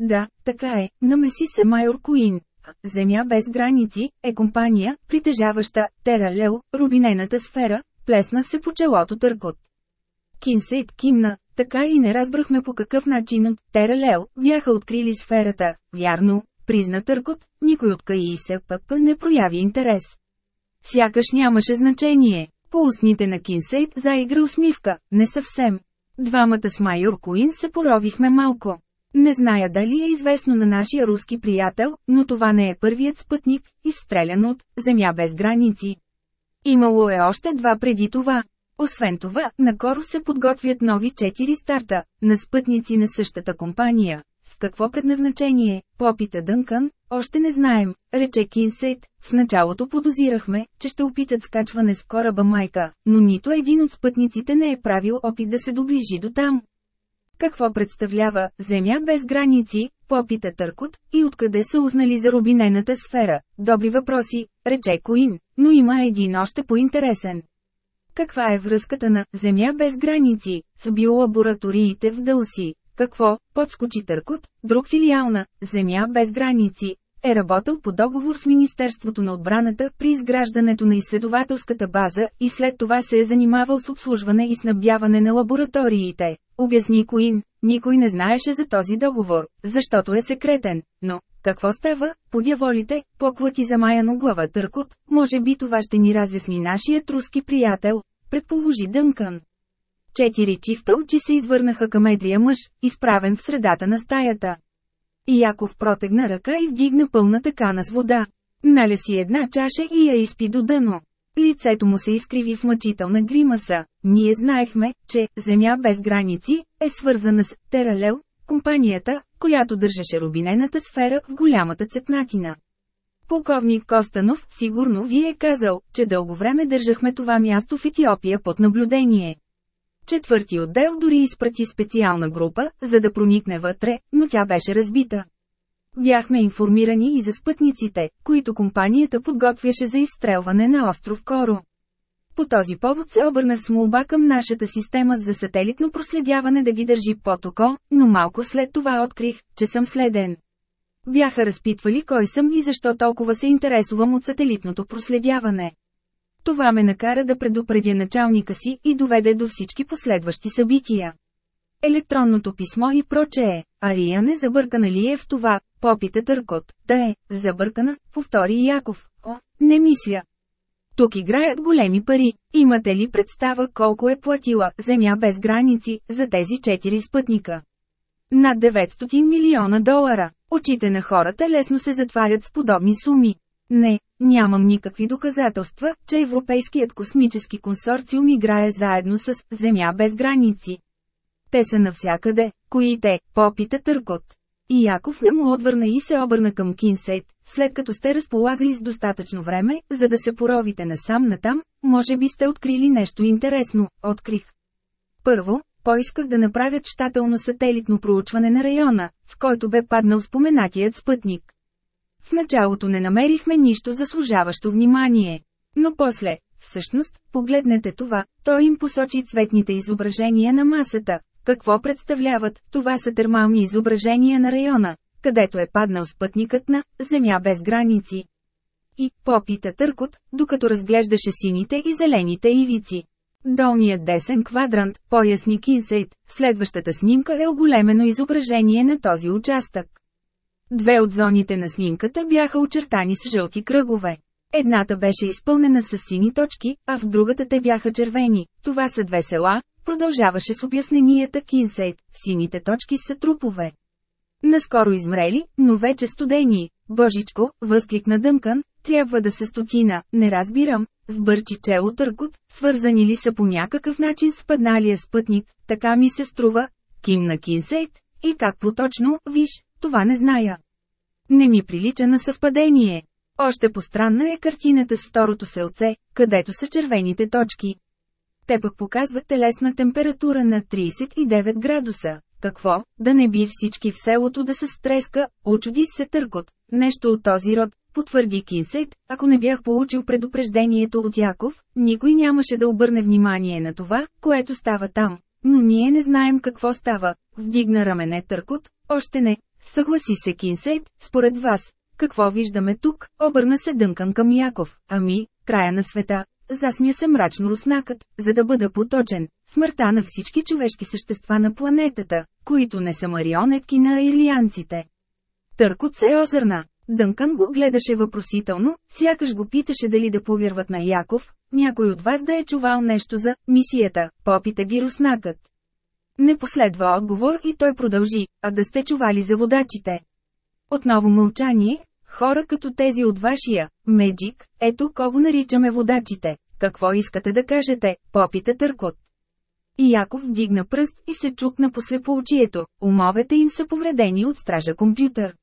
Да, така е, намеси се майор Куин. Земя без граници е компания, притежаваща Тералел, рубинената сфера, плесна се по челото търкот. Кинсейт кимна, така и не разбрахме по какъв начин от Тералел бяха открили сферата, вярно, призна търкот, никой от КИСПП не прояви интерес. Сякаш нямаше значение. По устните на Кинсейт заигра усмивка, не съвсем. Двамата с майор Куин се поровихме малко. Не зная дали е известно на нашия руски приятел, но това не е първият спътник, изстрелян от «Земя без граници». Имало е още два преди това. Освен това, накоро се подготвят нови четири старта, на спътници на същата компания. С какво предназначение, попита дънкан. Още не знаем, рече Кинсейт, в началото подозирахме, че ще опитат скачване с кораба майка, но нито един от спътниците не е правил опит да се доближи до там. Какво представлява «Земя без граници», попита Търкот, и откъде са узнали за рубинената сфера? Добри въпроси, рече Коин, но има един още по-интересен. Каква е връзката на «Земя без граници» с биолабораториите в Дълси? Какво, подскочи Търкот, друг филиал на «Земя без граници», е работил по договор с Министерството на отбраната при изграждането на изследователската база и след това се е занимавал с обслужване и снабдяване на лабораториите. Обясни Коин, никой не знаеше за този договор, защото е секретен, но, какво става, подяволите, поклати замаяно глава Търкот, може би това ще ни разясни нашият руски приятел, предположи дънкан. Четири чифта очи се извърнаха към едрия мъж, изправен в средата на стаята. И Яков протегна ръка и вдигна пълна такана с вода. Наля си една чаша и я изпи до дъно. Лицето му се изкриви в мъчителна гримаса. Ние знаехме, че «Земя без граници» е свързана с «Тералел», компанията, която държеше рубинената сфера в голямата цепнатина. Полковник Костанов сигурно ви е казал, че дълго време държахме това място в Етиопия под наблюдение. Четвърти отдел дори изпрати специална група, за да проникне вътре, но тя беше разбита. Бяхме информирани и за спътниците, които компанията подготвяше за изстрелване на остров Коро. По този повод се обърнах с молба към нашата система за сателитно проследяване да ги държи под око, но малко след това открих, че съм следен. Бяха разпитвали кой съм и защо толкова се интересувам от сателитното проследяване. Това ме накара да предупредя началника си и доведе до всички последващи събития. Електронното писмо и прочее, Ария не забъркана ли е в това, попита Търкот, да е, забъркана, повтори Яков, о, не мисля. Тук играят големи пари, имате ли представа колко е платила «Земя без граници» за тези четири спътника? Над 900 милиона долара, очите на хората лесно се затварят с подобни суми. Не, Нямам никакви доказателства, че Европейският космически консорциум играе заедно с «Земя без граници». Те са навсякъде, кои те, попита Търкот. И Яков не му отвърна и се обърна към Кинсейт, след като сте разполагали с достатъчно време, за да се поровите насам натам, може би сте открили нещо интересно, открих. Първо, поисках да направят щателно сателитно проучване на района, в който бе паднал споменатият спътник. В началото не намерихме нищо заслужаващо внимание. Но после, всъщност, погледнете това, той им посочи цветните изображения на масата. Какво представляват? Това са термални изображения на района, където е паднал спътникът на «Земя без граници». И, попита Търкот, докато разглеждаше сините и зелените ивици. Долният десен квадрант, поясни Кинсейт, следващата снимка е оголемено изображение на този участък. Две от зоните на снимката бяха очертани с жълти кръгове. Едната беше изпълнена с сини точки, а в другата те бяха червени. Това са две села, продължаваше с обясненията Кинсейт, сините точки са трупове. Наскоро измрели, но вече студени. Божичко, възкликна Дъмкан, трябва да се стотина, не разбирам, сбърчи чело търкот, свързани ли са по някакъв начин с падналия спътник, така ми се струва, кимна Кинсейт, и как поточно, виж, това не зная не ми прилича на съвпадение. Още постранна е картината с второто селце, където са червените точки. Те пък показват телесна температура на 39 градуса. Какво, да не би всички в селото да се стреска, очуди се търкот, нещо от този род, потвърди Кинсейт, ако не бях получил предупреждението от Яков, никой нямаше да обърне внимание на това, което става там. Но ние не знаем какво става, вдигна рамене търкот, още не, Съгласи се Кинсейт, според вас, какво виждаме тук, обърна се Дънкан към Яков, ами, края на света, засмя се мрачно руснакът, за да бъда поточен, смъртта на всички човешки същества на планетата, които не са марионетки на илианците. Търкот се озърна, Дънкан го гледаше въпросително, сякаш го питаше дали да повярват на Яков, някой от вас да е чувал нещо за мисията, попита ги руснакът. Не последва отговор и той продължи, а да сте чували за водачите. Отново мълчание, хора като тези от вашия, Меджик, ето кого наричаме водачите, какво искате да кажете, попита Търкот. И Яков вдигна пръст и се чукна после по очието, умовете им са повредени от стража компютър.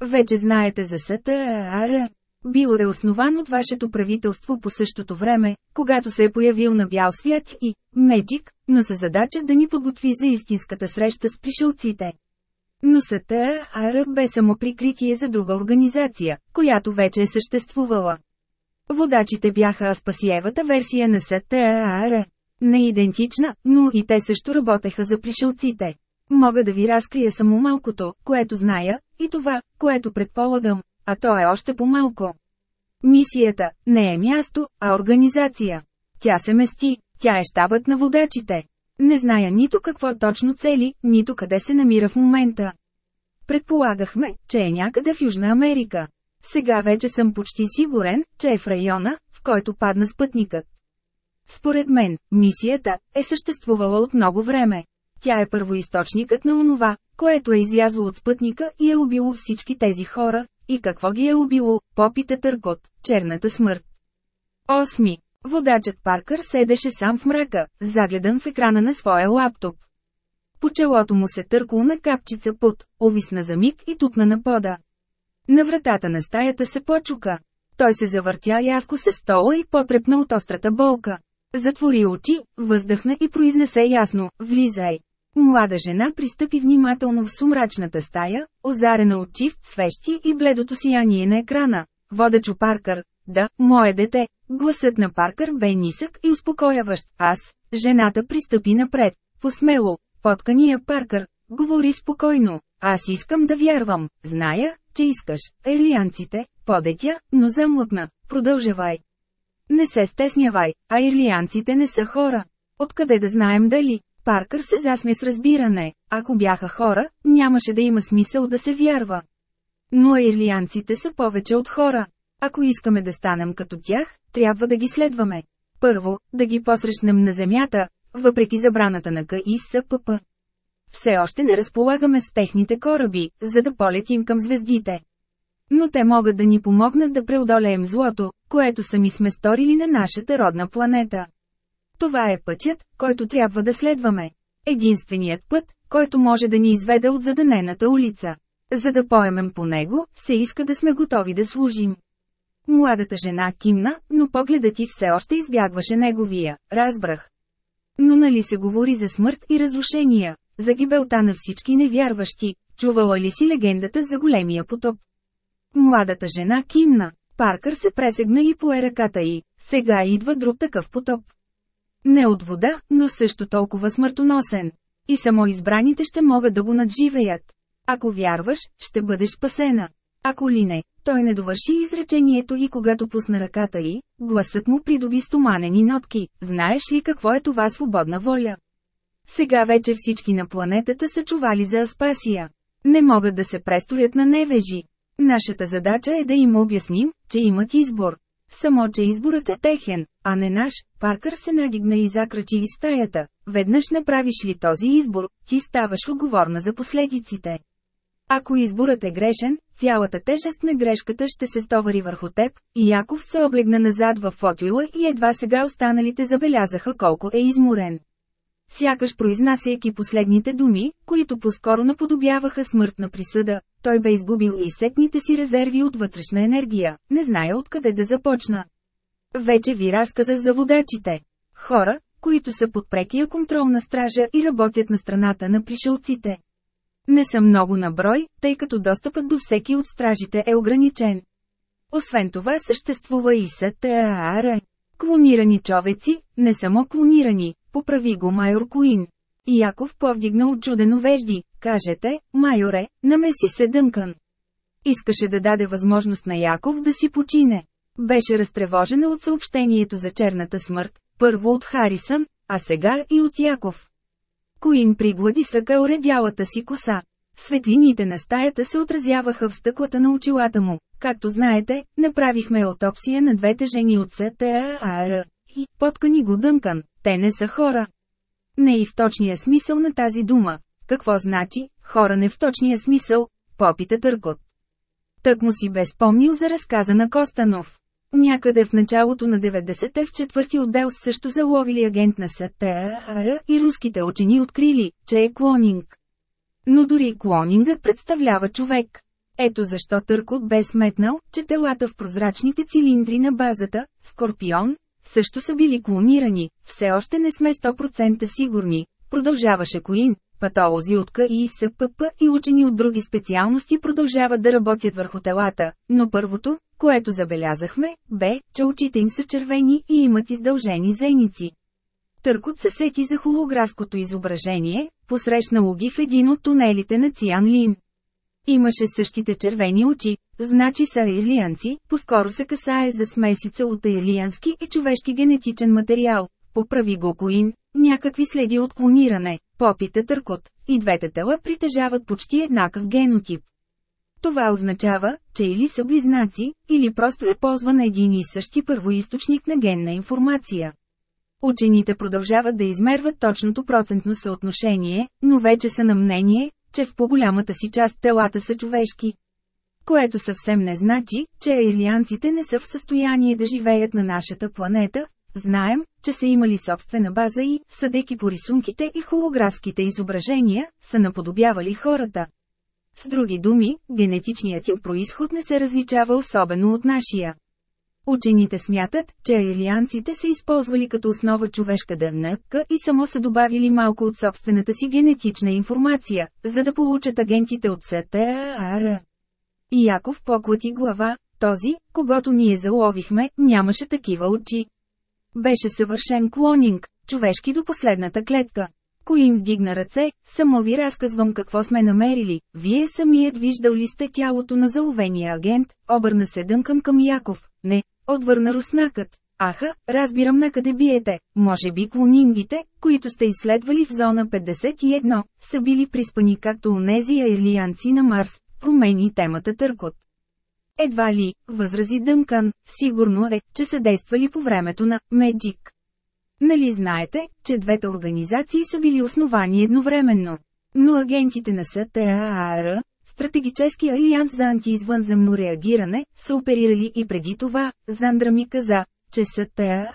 Вече знаете за СТАРА. Бил е основан от вашето правителство по същото време, когато се е появил на бял свят и «Меджик», но с задача да ни подготви за истинската среща с пришелците. Но СТАР бе само прикритие за друга организация, която вече е съществувала. Водачите бяха Аспасиевата версия на СТАР. Не идентична, но и те също работеха за пришелците. Мога да ви разкрия само малкото, което зная, и това, което предполагам, а то е още по-малко. Мисията не е място, а организация. Тя се мести, тя е щабът на водачите. Не зная нито какво точно цели, нито къде се намира в момента. Предполагахме, че е някъде в Южна Америка. Сега вече съм почти сигурен, че е в района, в който падна спътникът. Според мен, мисията е съществувала от много време. Тя е първоисточникът на онова, което е излязло от спътника и е убило всички тези хора, и какво ги е убило, попита Търкот, черната смърт. 8. Водачът Паркър седеше сам в мрака, загледан в екрана на своя лаптоп. По челото му се търкал на капчица пот, овисна за миг и тупна на пода. На вратата на стаята се почука. Той се завъртя яско се стола и потрепна от острата болка. Затвори очи, въздъхна и произнесе ясно, влизай. Млада жена пристъпи внимателно в сумрачната стая, озарена от чифт свещи и бледото сияние на екрана. Водачо Паркър, да, мое дете, гласът на Паркър бе нисък и успокояващ. Аз, жената пристъпи напред, посмело, поткания Паркър, говори спокойно. Аз искам да вярвам, зная, че искаш, ирлианците, подетя, но замлъкна, продължавай. Не се стеснявай, а ирлианците не са хора. Откъде да знаем дали Паркър се засме с разбиране, ако бяха хора, нямаше да има смисъл да се вярва. Но ирлианците са повече от хора. Ако искаме да станем като тях, трябва да ги следваме. Първо, да ги посрещнем на земята, въпреки забраната на КИСПП. Все още не разполагаме с техните кораби, за да полетим към звездите. Но те могат да ни помогнат да преодолеем злото, което сами сме сторили на нашата родна планета. Това е пътят, който трябва да следваме. Единственият път, който може да ни изведе от заданената улица. За да поемем по него, се иска да сме готови да служим. Младата жена кимна, но погледът ти все още избягваше неговия, разбрах. Но нали се говори за смърт и разрушения, за гибелта на всички невярващи, чувала ли си легендата за големия потоп? Младата жена кимна, Паркър се пресегна и пое ръката й, сега идва друг такъв потоп. Не от вода, но също толкова смъртоносен. И само избраните ще могат да го надживеят. Ако вярваш, ще бъдеш спасена. Ако ли не, той не довърши изречението и когато пусна ръката й, гласът му придоби стоманени нотки. Знаеш ли какво е това свободна воля? Сега вече всички на планетата са чували за Аспасия. Не могат да се престорят на невежи. Нашата задача е да им обясним, че имат избор. Само, че изборът е техен, а не наш, Паркър се надигна и закрачи из стаята. Веднъж направиш ли този избор, ти ставаш отговорна за последиците. Ако изборът е грешен, цялата тежест на грешката ще се стовари върху теб, и Яков се облегна назад в фотоила и едва сега останалите забелязаха колко е изморен. Сякаш произнасяйки последните думи, които по-скоро наподобяваха смъртна присъда, той бе изгубил и сетните си резерви от вътрешна енергия, не зная откъде да започна. Вече ви разказах за водачите. Хора, които са под прекия контрол на стража и работят на страната на пришелците. Не са много на брой, тъй като достъпът до всеки от стражите е ограничен. Освен това съществува и СТАР. Клонирани човеци, не само клонирани, поправи го майор Куин. Яков повдигна отчудено вежди, кажете, майоре, намеси се дънкан. Искаше да даде възможност на Яков да си почине. Беше разтревожена от съобщението за черната смърт, първо от Харисън, а сега и от Яков. Коин приглади сръка уредялата си коса. Светлините на стаята се отразяваха в стъклата на очилата му. Както знаете, направихме отопсия на двете жени от СТАР и поткани го Дънкан. Те не са хора. Не и в точния смисъл на тази дума. Какво значи, хора не в точния смисъл, попита Търкот. Тък му си бе спомнил за разказа на Костанов. Някъде в началото на 90-те в четвърти отдел също заловили агент на СТАР и руските учени открили, че е клонинг. Но дори клонингът представлява човек. Ето защо Търкот бе сметнал, че телата в прозрачните цилиндри на базата, Скорпион, също са били клонирани, все още не сме 100% сигурни, продължаваше Коин. Патолози от СПП и учени от други специалности продължават да работят върху телата, но първото, което забелязахме, бе, че очите им са червени и имат издължени зеници. Търкот се сети за холографското изображение, посрещнало ги в един от тунелите на Циан Лин. Имаше същите червени очи, значи са ирлианци, поскоро се касае за смесица от ирлиански и човешки генетичен материал. Поправи го Коин, някакви следи от клониране, попита Търкот, и двете тела притежават почти еднакъв генотип. Това означава, че или са близнаци, или просто е ползван един и същи първоисточник на генна информация. Учените продължават да измерват точното процентно съотношение, но вече са на мнение, че в по-голямата си част телата са човешки. Което съвсем не значи, че ирлианците не са в състояние да живеят на нашата планета, знаем, че са имали собствена база и, съдейки по рисунките и холографските изображения, са наподобявали хората. С други думи, генетичният им происход не се различава особено от нашия. Учените смятат, че арианците са използвали като основа човешка дъвнъка и само са добавили малко от собствената си генетична информация, за да получат агентите от СТАР. И Яков поклати глава, този, когато ние заловихме, нямаше такива очи. Беше съвършен клонинг, човешки до последната клетка. Коин вдигна ръце, само ви разказвам какво сме намерили. Вие самият виждал ли сте тялото на заловения агент, обърна се дънкан към Яков. Не, отвърна руснакът. Аха, разбирам на къде биете. Може би клонингите, които сте изследвали в зона 51, са били приспани както нези аирлиянци на Марс. Промени темата търкот. Едва ли, възрази Дънкан, сигурно е, че са действали по времето на «Меджик». Нали знаете, че двете организации са били основани едновременно? Но агентите на СТААР, Стратегически алианс за антиизвънземно реагиране, са оперирали и преди това, Зандра ми каза, че СТААР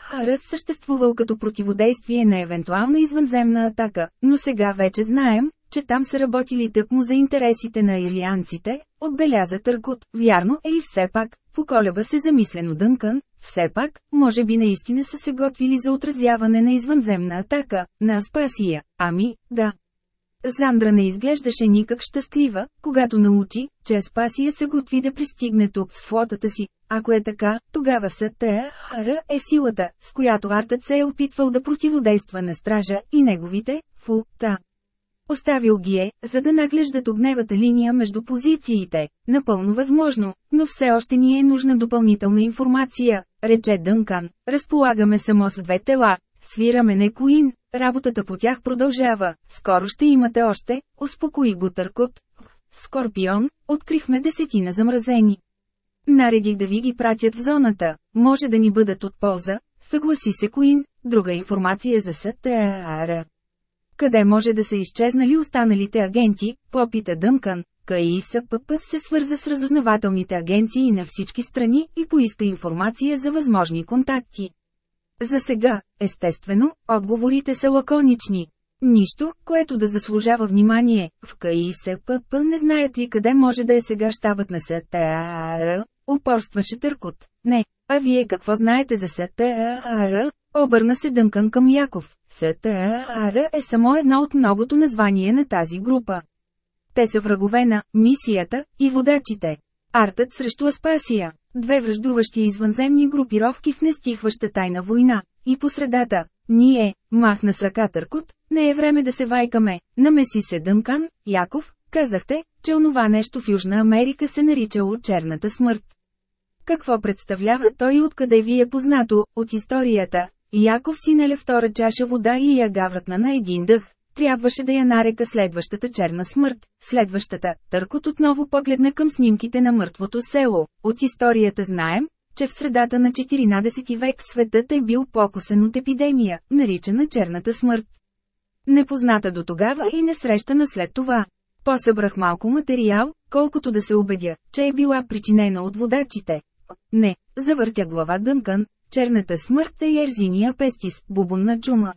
съществувал като противодействие на евентуална извънземна атака, но сега вече знаем, че там са работили тъкмо за интересите на илианците, отбеляза Търкот. Вярно е и все пак, поколеба се замислено дънкан. Все пак, може би наистина са се готвили за отразяване на извънземна атака, на Аспасия, ами, да. Сандра не изглеждаше никак щастлива, когато научи, че Аспасия се готви да пристигне тук с флотата си. Ако е така, тогава Сатеара е силата, с която артът се е опитвал да противодейства на стража и неговите, флота. Оставил ги е, за да наглеждат огневата линия между позициите, напълно възможно, но все още ни е нужна допълнителна информация, рече Дънкан. Разполагаме само с две тела, свираме не Куин, работата по тях продължава, скоро ще имате още, успокои го търкот. Скорпион, открихме десетина замразени. Наредих да ви ги пратят в зоната, може да ни бъдат от полза, съгласи се Куин, друга информация за СТАРА. Къде може да са изчезнали останалите агенти, попита Дънкан. КИСПП се свърза с разузнавателните агенции на всички страни и поиска информация за възможни контакти. За сега, естествено, отговорите са лаконични. Нищо, което да заслужава внимание, в КИСПП не знаят и къде може да е сега щабът на СТАР, упорстваше Търкот. Не, а вие какво знаете за СТАР? Обърна се Дънкан към Яков. СТАР е само едно от многото название на тази група. Те са врагове на мисията и водачите. Артът срещу Аспасия. Две връждуващи извънземни групировки в нестихваща тайна война. И посредата. Ние, махна с ръка търкот, не е време да се вайкаме. Намеси се Дънкан, Яков, казахте, че онова нещо в Южна Америка се наричало черната смърт. Какво представлява той и откъде ви е познато, от историята, Яков си наля втора чаша вода и я гавратна на един дъх. Трябваше да я нарека следващата черна смърт, следващата. Търкот отново погледна към снимките на мъртвото село. От историята знаем, че в средата на 14 век светът е бил покосен от епидемия, наричана черната смърт. Непозната до тогава и несрещана след това. Посъбрах малко материал, колкото да се убедя, че е била причинена от водачите. Не, завъртя глава Дънкън, черната смърт е ерзиния пестис, бубонна чума.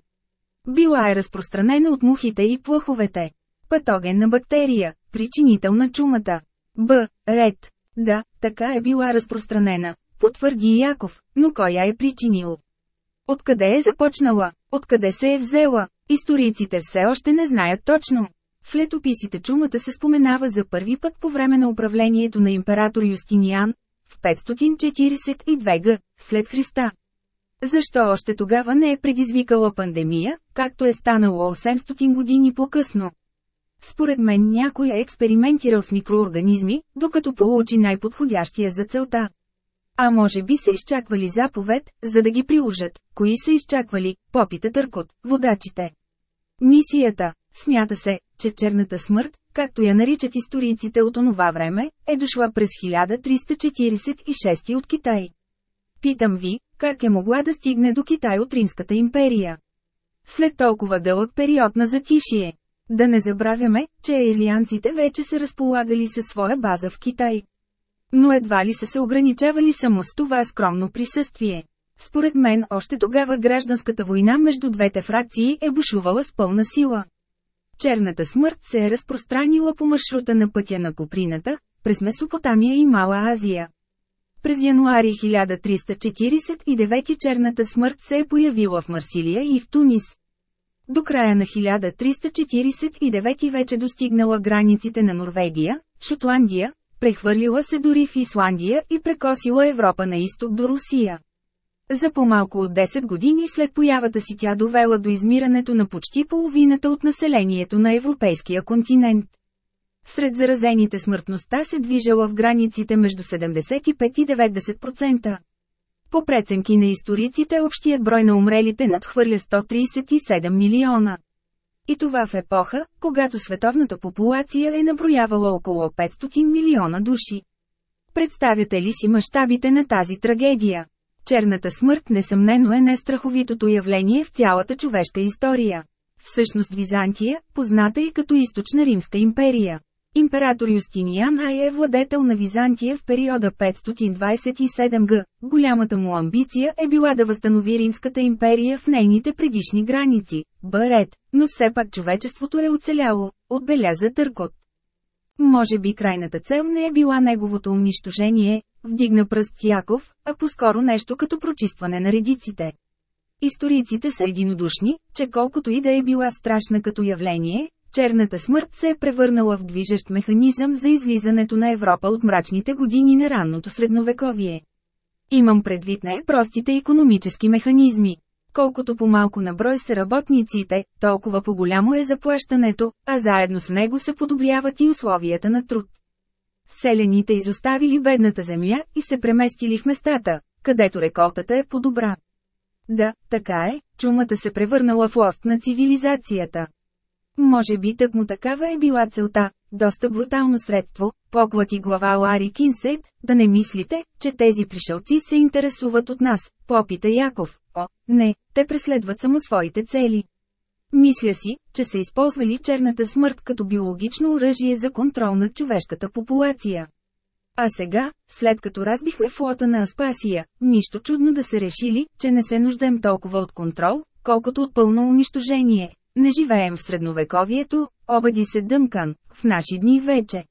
Била е разпространена от мухите и плъховете. Патогенна бактерия, причинител на чумата. Б. Ред. Да, така е била разпространена, потвърди Яков, но кой я е причинил? Откъде е започнала? Откъде се е взела? Историците все още не знаят точно. В летописите чумата се споменава за първи път по време на управлението на император Юстиниан, в 542 г. след Христа. Защо още тогава не е предизвикала пандемия, както е станало 800 години по-късно? Според мен някой е експериментирал с микроорганизми, докато получи най-подходящия за целта. А може би са изчаквали заповед, за да ги приложат. Кои са изчаквали, попита Търкот, водачите. Мисията. Смята се, че черната смърт, както я наричат историците от онова време, е дошла през 1346 от Китай. Питам ви, как е могла да стигне до Китай от Римската империя? След толкова дълъг период на затишие. Да не забравяме, че ирлианците вече са разполагали със своя база в Китай. Но едва ли са се ограничавали само с това скромно присъствие. Според мен още тогава гражданската война между двете фракции е бушувала с пълна сила. Черната смърт се е разпространила по маршрута на пътя на Коприната, през Месопотамия и Мала Азия. През януари 1349 черната смърт се е появила в Марсилия и в Тунис. До края на 1349 вече достигнала границите на Норвегия, Шотландия, прехвърлила се дори в Исландия и прекосила Европа на изток до Русия. За по-малко от 10 години след появата си тя довела до измирането на почти половината от населението на европейския континент. Сред заразените смъртността се движала в границите между 75 и 90%. По преценки на историците общият брой на умрелите надхвърля 137 милиона. И това в епоха, когато световната популация е наброявала около 500 милиона души. Представяте ли си мащабите на тази трагедия? Черната смърт несъмнено е най-страховитото явление в цялата човешка история. Всъщност Византия, позната и като източна Римска империя. Император Юстиниан Ай е владетел на Византия в периода 527 г. Голямата му амбиция е била да възстанови Римската империя в нейните предишни граници – Барет, но все пак човечеството е оцеляло, отбеляза Търкот. Може би крайната цел не е била неговото унищожение, Вдигна пръст Яков, а по-скоро нещо като прочистване на редиците. Историците са единодушни, че колкото и да е била страшна като явление, черната смърт се е превърнала в движещ механизъм за излизането на Европа от мрачните години на ранното средновековие. Имам предвид не простите економически механизми. Колкото по-малко на брой са работниците, толкова по-голямо е заплащането, а заедно с него се подобряват и условията на труд. Селените изоставили бедната земя и се преместили в местата, където реколтата е по-добра. Да, така е, чумата се превърнала в лост на цивилизацията. Може би тъкмо такава е била целта, доста брутално средство, поклати глава Лари Кинсейт, да не мислите, че тези пришелци се интересуват от нас, попита Яков. О, не, те преследват само своите цели. Мисля си, че са използвали черната смърт като биологично оръжие за контрол на човешката популация. А сега, след като разбихме флота на Аспасия, нищо чудно да се решили, че не се нуждаем толкова от контрол, колкото от пълно унищожение. Не живеем в средновековието, обади се Дъмкан, в наши дни вече.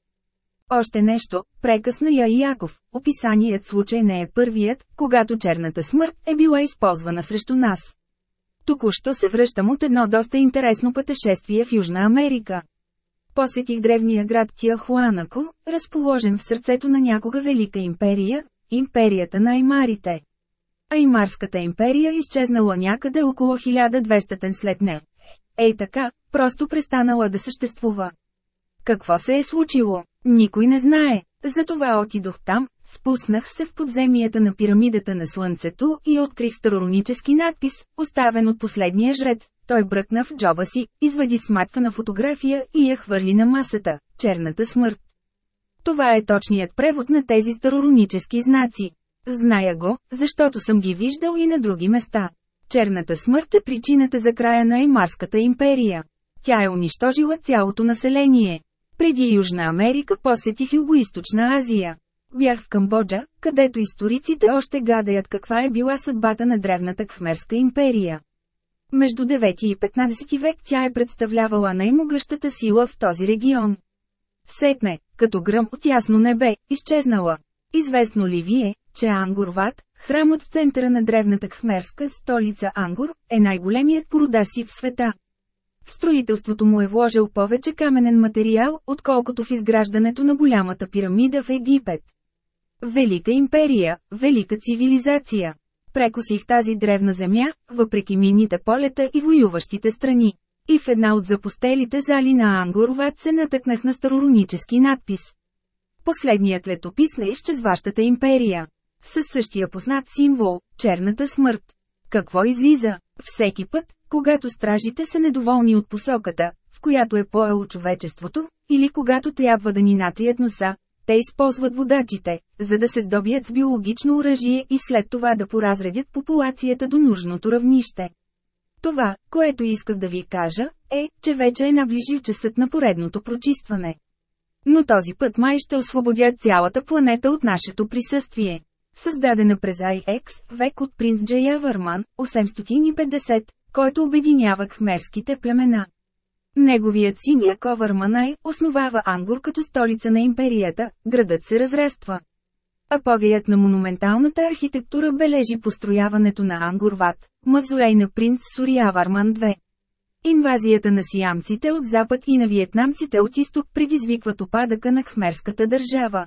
Още нещо, прекъсна я и Яков, описаният случай не е първият, когато черната смърт е била използвана срещу нас. Току-що се връщам от едно доста интересно пътешествие в Южна Америка. Посетих древния град Тиахуанако, разположен в сърцето на някога Велика империя, империята на аймарите. Аймарската империя изчезнала някъде около 1200 след не. Ей така, просто престанала да съществува. Какво се е случило? Никой не знае. Затова отидох там, Спуснах се в подземията на пирамидата на Слънцето и открих староронически надпис, оставен от последния жрец. Той бръкна в джоба си, извади сматка на фотография и я хвърли на масата – черната смърт. Това е точният превод на тези староронически знаци. Зная го, защото съм ги виждал и на други места. Черната смърт е причината за края на Аймарската империя. Тя е унищожила цялото население. Преди Южна Америка посетих Юго-Источна Азия. Бях в Камбоджа, където историците още гадаят каква е била съдбата на древната Кхмерска империя. Между 9 и 15 век тя е представлявала най-могъщата сила в този регион. Сетне, като гръм от ясно небе, изчезнала. Известно ли вие, че Ангорват, храмът в центъра на древната кхмерска столица Ангор, е най-големият порода си в света? В строителството му е вложил повече каменен материал, отколкото в изграждането на голямата пирамида в Египет. Велика империя, велика цивилизация. Прекосих тази древна земя, въпреки мините полета и воюващите страни. И в една от запостелите зали на Ангорват се натъкнах на староронически надпис. Последният летопис на изчезващата империя. Със същия познат символ – черната смърт. Какво излиза? Всеки път, когато стражите са недоволни от посоката, в която е поело човечеството, или когато трябва да ни натрият носа, те използват водачите, за да се здобият с биологично оръжие и след това да поразредят популацията до нужното равнище. Това, което исках да ви кажа, е, че вече е наближил часът на поредното прочистване. Но този път май ще освободя цялата планета от нашето присъствие. Създадена през IX век от принц Джея Върман, 850, който обединява хмерските племена. Неговият син Яковър Манай основава Ангор като столица на империята, градът се разраства. Апогеят на монументалната архитектура бележи построяването на Ангурват, мазолей на принц Суряварман 2. Инвазията на сиамците от запад и на виетнамците от изток предизвикват опадъка на хмерската държава.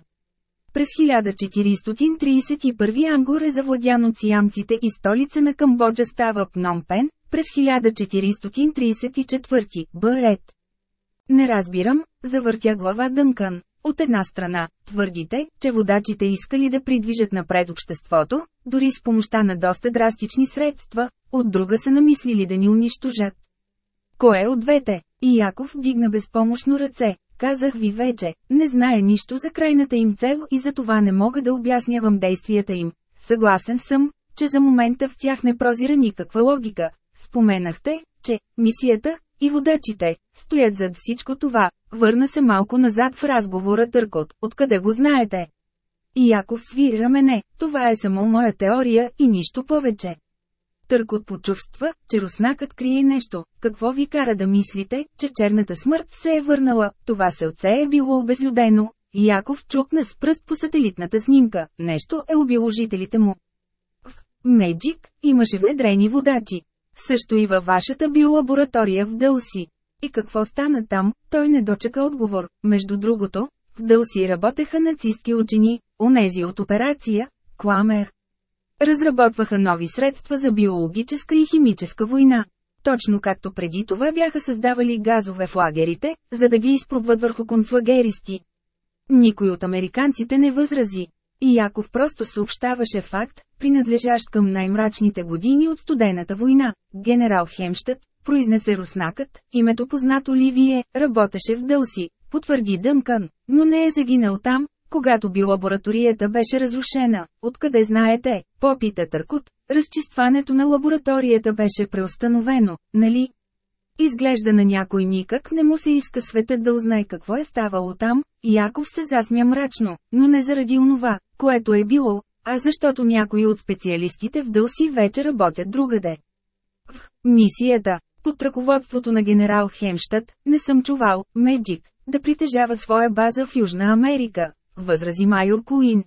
През 1431 Ангор е завладян от сиамците и столица на Камбоджа става Пномпен, през 1434 Бърет. Не разбирам, завъртя глава Дънкан. От една страна, твърдите, че водачите искали да придвижат напред обществото, дори с помощта на доста драстични средства, от друга са намислили да ни унищожат. Кое от двете? И Яков дигна безпомощно ръце. Казах ви вече, не знае нищо за крайната им цел и за това не мога да обяснявам действията им. Съгласен съм, че за момента в тях не прозира никаква логика, Споменахте, че мисията и водачите стоят зад всичко това. Върна се малко назад в разговора Търкот, откъде го знаете. И ако свира мене, това е само моя теория и нищо повече. Търкот почувства, че руснакът крие нещо. Какво ви кара да мислите, че черната смърт се е върнала? Това селце е било обезлюдено. Яков чукна с пръст по сателитната снимка. Нещо е убило жителите му. В Меджик имаше внедрени водачи. Също и във вашата биолаборатория в Дълси. И какво стана там, той не дочека отговор. Между другото, в Дълси работеха нацистки учени, унези от операция, Кламер. Разработваха нови средства за биологическа и химическа война. Точно както преди това бяха създавали газове в лагерите, за да ги изпробват върху конфлагеристи. Никой от американците не възрази. И Яков просто съобщаваше факт, принадлежащ към най-мрачните години от студената война. Генерал Хемштът, произнесе руснакът, името познато Ливие, работеше в Дълси, потвърди Дънкън, но не е загинал там, когато би лабораторията беше разрушена, откъде знаете, попита Търкут, разчистването на лабораторията беше преустановено, нали? Изглежда на някой никак не му се иска светът да узнае какво е ставало там, Яков се засмя мрачно, но не заради онова, което е било, а защото някои от специалистите в дълси вече работят другаде. В мисията, под ръководството на генерал Хемштад, не съм чувал, Меджик, да притежава своя база в Южна Америка, възрази майор Куин.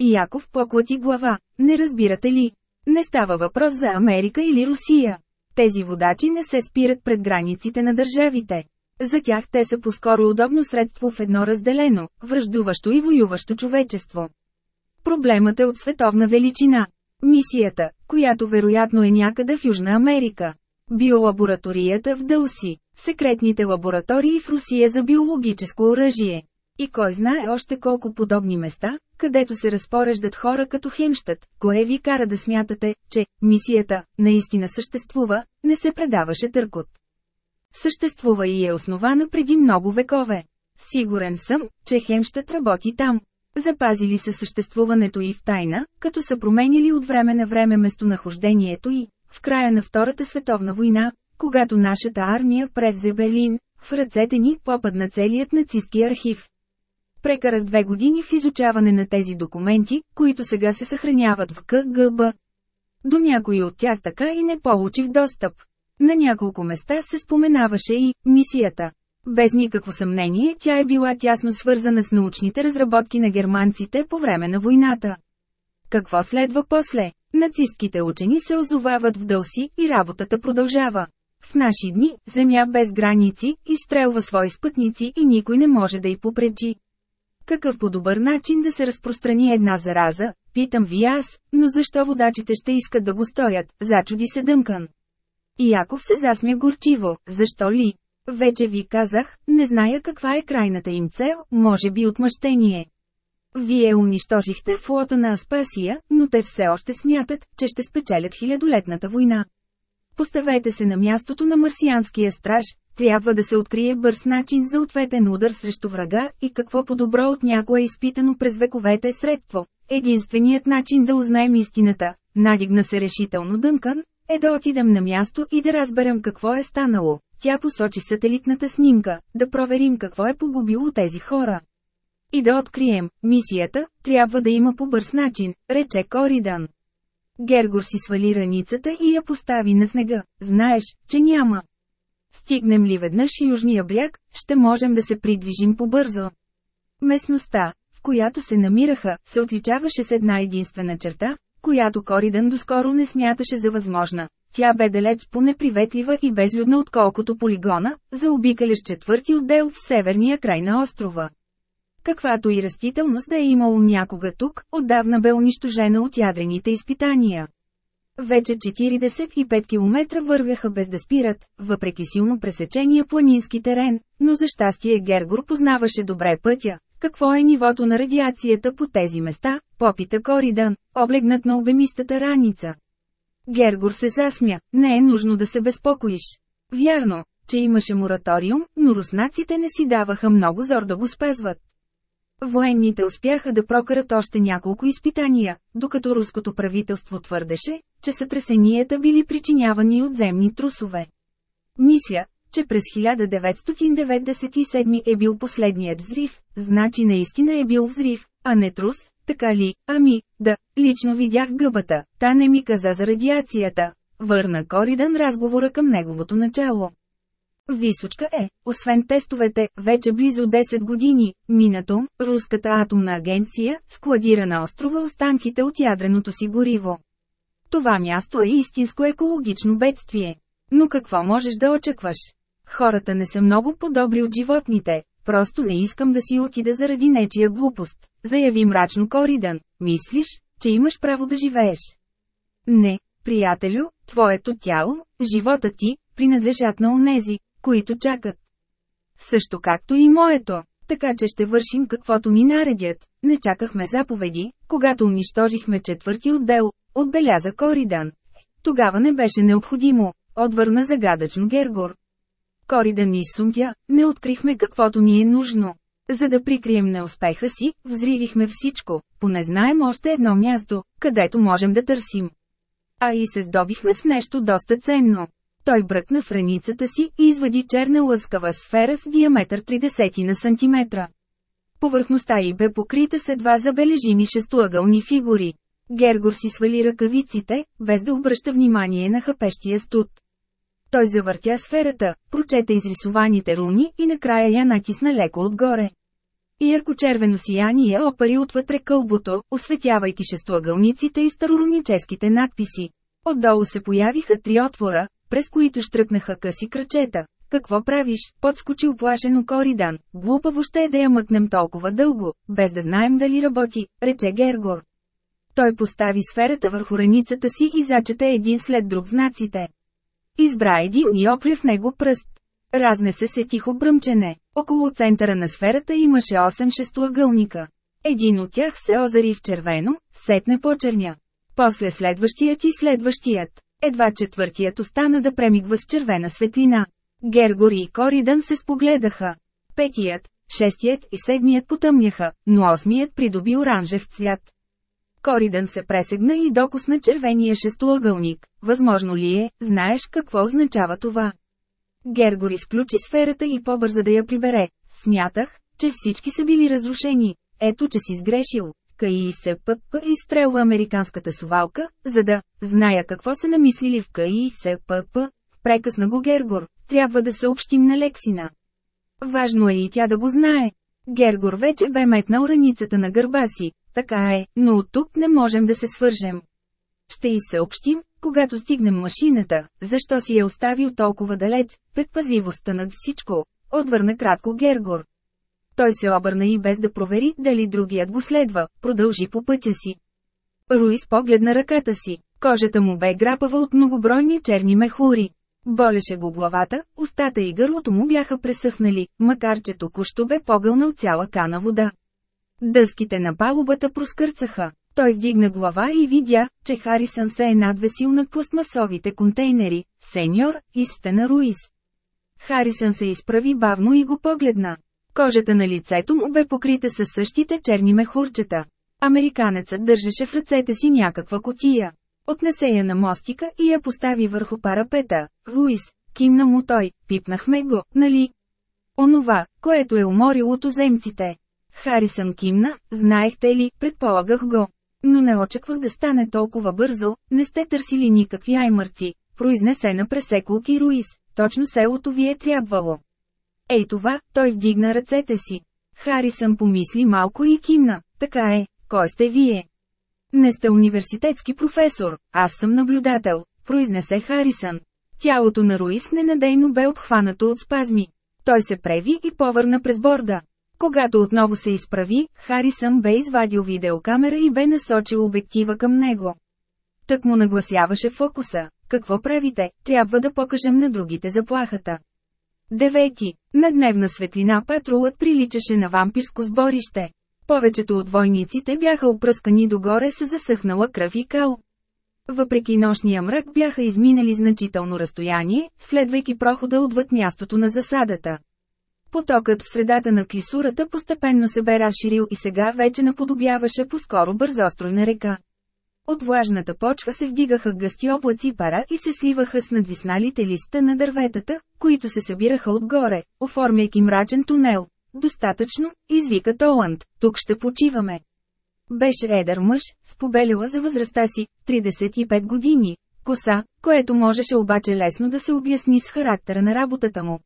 Яков поклати глава, не разбирате ли? Не става въпрос за Америка или Русия. Тези водачи не се спират пред границите на държавите. За тях те са по-скоро удобно средство в едно разделено, връждуващо и воюващо човечество. Проблемът е от световна величина. Мисията, която вероятно е някъде в Южна Америка. Биолабораторията в Дълси. Секретните лаборатории в Русия за биологическо оръжие. И кой знае още колко подобни места, където се разпореждат хора като Хемштът, кое ви кара да смятате, че мисията наистина съществува, не се предаваше търкот. Съществува и е основана преди много векове. Сигурен съм, че Хемштът работи там. Запазили са съществуването и в тайна, като са променили от време на време местонахождението и, в края на Втората световна война, когато нашата армия превзе Берлин, в ръцете ни попадна целият нацистски архив. Прекарах две години в изучаване на тези документи, които сега се съхраняват в КГБ. До някои от тях така и не получих достъп. На няколко места се споменаваше и «мисията», без никакво съмнение, тя е била тясно свързана с научните разработки на германците по време на войната. Какво следва после? Нацистките учени се озовават в дълси и работата продължава. В наши дни, Земя без граници, изстрелва свои спътници и никой не може да й попречи. Какъв по-добър начин да се разпространи една зараза, питам ви аз, но защо водачите ще искат да го стоят, зачуди се Дънкан. И Яков се засмя горчиво, защо ли? Вече ви казах, не зная каква е крайната им цел, може би отмъщение. Вие унищожихте флота на Аспасия, но те все още смятат, че ще спечелят хилядолетната война. Поставете се на мястото на марсианския страж, трябва да се открие бърз начин за ответен удар срещу врага и какво по-добро от някое изпитано през вековете средство. Единственият начин да узнаем истината, надигна се решително Дънкан, е да отидам на място и да разберем какво е станало. Тя посочи сателитната снимка, да проверим какво е погубило тези хора. И да открием, мисията, трябва да има по бърз начин, рече Коридан. Гергор си свали раницата и я постави на снега. Знаеш, че няма. Стигнем ли веднъж южния бряг, ще можем да се придвижим побързо. Местността, в която се намираха, се отличаваше с една единствена черта, която Коридън доскоро не смяташе за възможна. Тя бе далеч по-неприветлива и безлюдна отколкото полигона, заобикалящ четвърти отдел в северния край на острова. Каквато и растителност да е имало някога тук, отдавна бе унищожена от ядрените изпитания. Вече 45 км вървяха без да спират, въпреки силно пресечения планински терен, но за щастие Гергор познаваше добре пътя, какво е нивото на радиацията по тези места, попита Коридан, облегнат на обемистата раница. Гергор се засмя, не е нужно да се безпокоиш. Вярно, че имаше мораториум, но руснаците не си даваха много зор да го спазват. Военните успяха да прокарат още няколко изпитания, докато руското правителство твърдеше, че сътресенията били причинявани от земни трусове. Мисля, че през 1997 е бил последният взрив, значи наистина е бил взрив, а не трус, така ли, ами, да, лично видях гъбата, та не ми каза за радиацията. Върна Коридан разговора към неговото начало. Височка е, освен тестовете, вече близо 10 години, минато. руската атомна агенция, складира на острова останките от ядреното си гориво. Това място е истинско екологично бедствие. Но какво можеш да очакваш? Хората не са много по-добри от животните, просто не искам да си отида заради нечия глупост, заяви мрачно Коридан. Мислиш, че имаш право да живееш? Не, приятелю, твоето тяло, живота ти, принадлежат на онези, които чакат. Също както и моето, така че ще вършим каквото ми наредят. Не чакахме заповеди, когато унищожихме четвърти отдел, отбеляза Коридан. Е, тогава не беше необходимо, отвърна загадъчно Гергор. Коридан и сумтя, не открихме каквото ни е нужно. За да прикрием неуспеха си, взривихме всичко, поне знаем още едно място, където можем да търсим. А и се здобихме с нещо доста ценно. Той бръкна в раницата си и извади черна лъскава сфера с диаметър 30 на сантиметра. Повърхността й бе покрита с едва забележими шестоъгълни фигури. Гергор си свали ръкавиците, без да обръща внимание на хапещия студ. Той завъртя сферата, прочете изрисованите руни и накрая я натисна леко отгоре. Ярко-червено сияние опари отвътре кълбото, осветявайки шестоъгълниците и староруническите надписи. Отдолу се появиха три отвора, през които штръкнаха къси крачета. Какво правиш? Подскочи оплашено Коридан. Глупаво ще е да я мъкнем толкова дълго, без да знаем дали работи, рече Гергор. Той постави сферата върху раницата си и зачета един след друг знаците. Избра един и опря в него пръст. Разнесе се тихо бръмчене. Около центъра на сферата имаше 8 шестоъгълника. Един от тях се озари в червено, сетне почерня. После следващият и следващият. Едва четвъртият остана да премигва с червена светлина. Гергори и Коридан се спогледаха. Петият, шестият и седмият потъмняха, но осмият придоби оранжев цвят. Коридан се пресегна и докосна червения шестоъгълник. Възможно ли е, знаеш какво означава това? Гергор изключи сферата и по-бърза да я прибере. Смятах, че всички са били разрушени. Ето, че си сгрешил. КАИ и се пъпка изстрелва американската сувалка, за да зная какво са намислили в КАИ се пъпка. Прекъсна го Гергор. Трябва да съобщим на Лексина. Важно е и тя да го знае. Гергор вече бе метнал раницата на гърба си така е, но от тук не можем да се свържем. Ще и съобщим, когато стигнем машината, защо си е оставил толкова далеч, предпазивостта над всичко, отвърна кратко Гергор. Той се обърна и без да провери дали другият го следва, продължи по пътя си. Руис погледна ръката си, кожата му бе грапава от многобройни черни мехури. Болеше го главата, устата и гърлото му бяха пресъхнали, макар че току-що бе погълнал цяла кана вода. Дъските на палубата проскърцаха. Той вдигна глава и видя, че Харисън се е надвесил над пластмасовите контейнери. Сеньор, стена Руис. Харисън се изправи бавно и го погледна. Кожата на лицето му бе покрита със същите черни мехурчета. Американецът държеше в ръцете си някаква котия. Отнесе я на мостика и я постави върху парапета. Руис, кимна му той, пипнахме го, нали? Онова, което е уморило туземците. Харисън кимна, знаехте ли, предполагах го. Но не очаквах да стане толкова бързо, не сте търсили никакви аймърци, произнесе на пресеколки Руис, точно селото ви е трябвало. Ей това, той вдигна ръцете си. Харисън помисли малко и кимна, така е, кой сте вие? Не сте университетски професор, аз съм наблюдател, произнесе Харисън. Тялото на Руис ненадейно бе обхванато от спазми. Той се преви и повърна през борда. Когато отново се изправи, Харисън бе извадил видеокамера и бе насочил обектива към него. Так му нагласяваше фокуса. Какво правите? Трябва да покажем на другите заплахата. Девети. На дневна светлина патрулът приличаше на вампирско сборище. Повечето от войниците бяха опръскани догоре с засъхнала кръв и кал. Въпреки нощния мрак бяха изминали значително разстояние, следвайки прохода отвъд мястото на засадата. Потокът в средата на клисурата постепенно се бе разширил и сега вече наподобяваше по-скоро бързостройна река. От влажната почва се вдигаха гъсти облаци пара и се сливаха с надвисналите листа на дърветата, които се събираха отгоре, оформяйки мрачен тунел. Достатъчно, извика Толанд, тук ще почиваме. Беше едър мъж, спобелила за възрастта си, 35 години, коса, което можеше обаче лесно да се обясни с характера на работата му.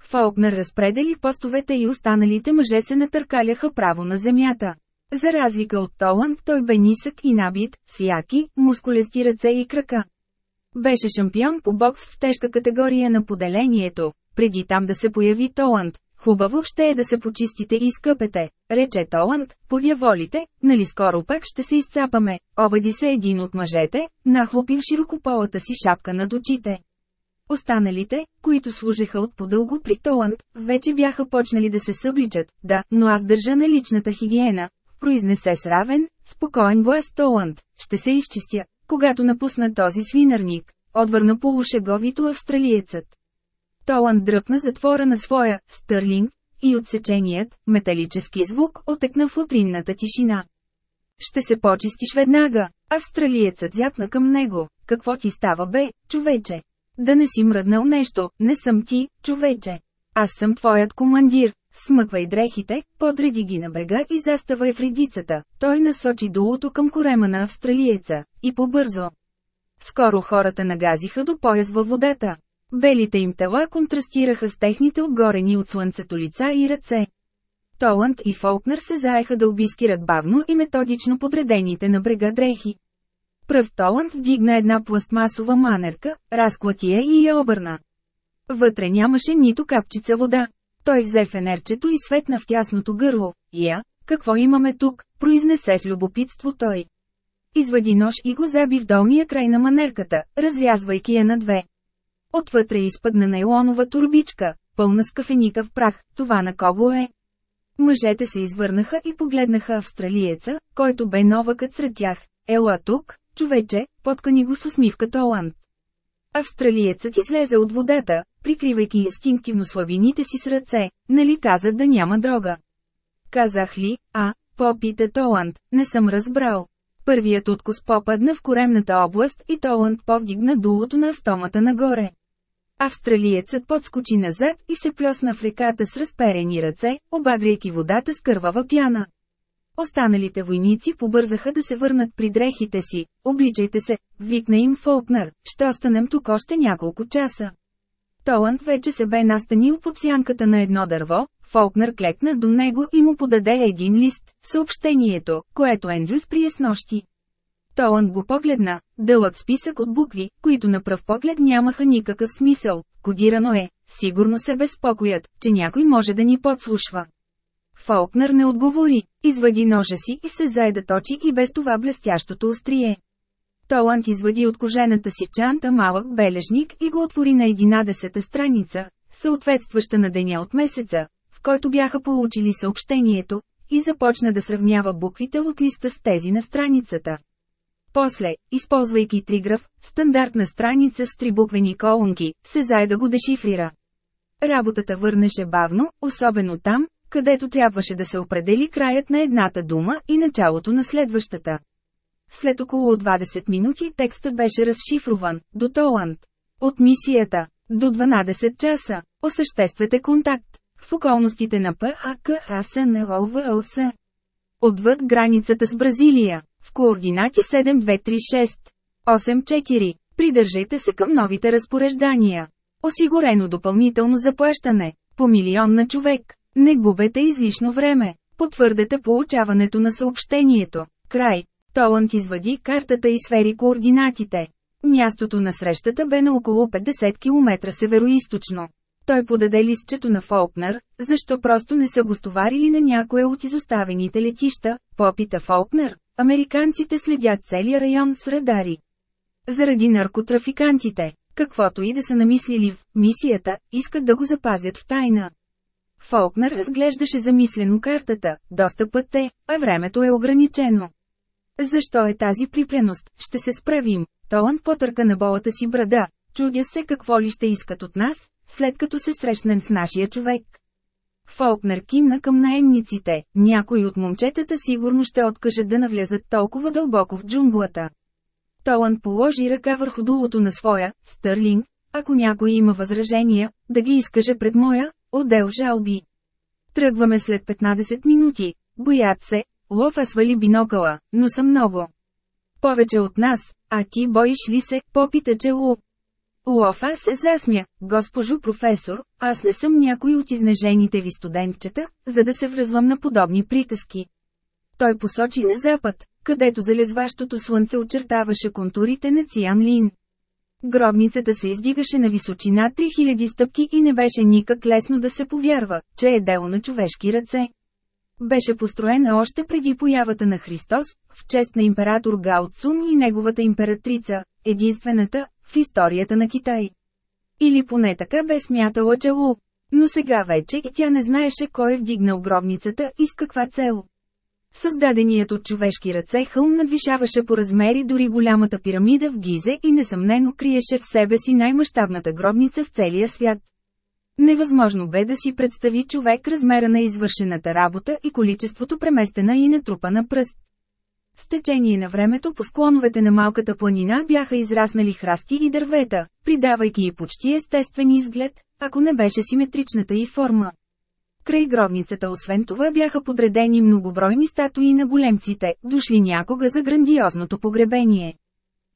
Фолкнер разпредели постовете и останалите мъже се натъркаляха право на земята. За разлика от Толанд, той бе нисък и набит, с яки, мускулести ръце и крака. Беше шампион по бокс в тежка категория на поделението, преди там да се появи Толанд. Хубаво ще е да се почистите и скъпете, рече Толанд, подяволите, нали скоро пак ще се изцапаме, обади се един от мъжете, нахлопил широкополата си шапка над очите. Останалите, които служеха от подълго при Толанд, вече бяха почнали да се събличат, да, но аз държа на личната хигиена. Произнесе с равен, спокоен глас Толанд, ще се изчистя, когато напусна този свинарник, отвърна полушеговито австралиецът. Толанд дръпна затвора на своя «Стърлинг» и отсеченият, металически звук отекна в утринната тишина. «Ще се почистиш веднага!» Австралиецът зятна към него. «Какво ти става бе, човече?» Да не си мръднал нещо, не съм ти, човече. Аз съм твоят командир. Смъквай дрехите, подреди ги на брега и заставай в редицата. Той насочи долото към корема на австралиеца. И побързо. Скоро хората нагазиха до пояс във водата. Белите им тела контрастираха с техните обгорени от слънцето лица и ръце. Толанд и Фолкнер се заеха да обискират бавно и методично подредените на брега дрехи. Пръв Толанд вдигна една пластмасова манерка, разклати я и я обърна. Вътре нямаше нито капчица вода. Той взе фенерчето и светна в тясното гърло. Я, какво имаме тук, произнесе с любопитство той. Извади нож и го заби в долния край на манерката, разрязвайки я на две. Отвътре изпъдна нейлонова турбичка, пълна с кафеника в прах, това на кого е. Мъжете се извърнаха и погледнаха австралиеца, който бе новъкът сред тях, Ела тук, човече, поткани го с усмивка Толанд. Австралиецът излезе от водата, прикривайки инстинктивно славините си с ръце, нали казах да няма дрога. Казах ли, а, попите Толанд, не съм разбрал. Първият откус попадна в коремната област и Толанд повдигна дулото на автомата нагоре. Австралиецът подскочи назад и се плесна в реката с разперени ръце, обагряйки водата с кървава пяна. Останалите войници побързаха да се върнат при дрехите си. Обличайте се, викна им Фолкнер, ще останем тук още няколко часа. Толанд вече се бе настанил под сянката на едно дърво, Фолкнер клекна до него и му подаде един лист, съобщението, което Ендрюс прие с нощи. Толанд го погледна, дълъг списък от букви, които на пръв поглед нямаха никакъв смисъл, кодирано е, сигурно се безпокоят, че някой може да ни подслушва. Фолкнер не отговори, извади ножа си и се заеда точи и без това блестящото острие. Толант извади от кожената си чанта малък бележник и го отвори на 11-та страница, съответстваща на деня от месеца, в който бяха получили съобщението, и започна да сравнява буквите от листа с тези на страницата. После, използвайки триграф, стандартна страница с три буквени колонки, се заеда го дешифрира. Работата върнеше бавно, особено там, където трябваше да се определи краят на едната дума и началото на следващата. След около 20 минути текстът беше разшифрован, до Толанд. От мисията, до 12 часа, осъществете контакт, в околностите на ПАКАСНОВЛС. Отвъд границата с Бразилия, в координати 7236. 84. Придържайте се към новите разпореждания. Осигурено допълнително заплащане, по милион на човек. Не губете излишно време. Потвърдете получаването на съобщението. Край. Толант извади картата и сфери координатите. Мястото на срещата бе на около 50 км североизточно. Той подаде листчето на Фолкнер, защо просто не са го стоварили на някое от изоставените летища, попита Фолкнер. Американците следят целия район с радари. Заради наркотрафикантите, каквото и да са намислили в мисията, искат да го запазят в тайна. Фолкнер разглеждаше замислено картата, достъпът е, а времето е ограничено. Защо е тази припленост? ще се справим. Толан потърка на болата си брада, чудя се какво ли ще искат от нас, след като се срещнем с нашия човек. Фолкнер кимна към наемниците, някои от момчетата сигурно ще откажат да навлязат толкова дълбоко в джунглата. Толан положи ръка върху дулото на своя, Стърлинг, ако някой има възражения, да ги изкаже пред моя, Отдел жалби. Тръгваме след 15 минути. Боят се, Лофа свали бинокъла, но са много. Повече от нас, а ти боиш ли се, попита Джелу. Лофа се засмя, госпожо професор, аз не съм някой от изнежените ви студентчета, за да се връзвам на подобни приказки. Той посочи на запад, където залезващото слънце очертаваше контурите на Циан Лин. Гробницата се издигаше на височина 3000 стъпки и не беше никак лесно да се повярва, че е дело на човешки ръце. Беше построена още преди появата на Христос, в чест на император Цун и неговата императрица, единствената, в историята на Китай. Или поне така бе смятала Чалу. Но сега вече и тя не знаеше кой е вдигнал гробницата и с каква цел. Създаденият от човешки ръце хълм надвишаваше по размери дори голямата пирамида в Гизе и несъмнено криеше в себе си най-мащабната гробница в целия свят. Невъзможно бе да си представи човек размера на извършената работа и количеството преместена и натрупана пръст. С течение на времето по склоновете на малката планина бяха израснали храсти и дървета, придавайки и почти естествен изглед, ако не беше симетричната и форма. Край гробницата освен това бяха подредени многобройни статуи на големците, дошли някога за грандиозното погребение.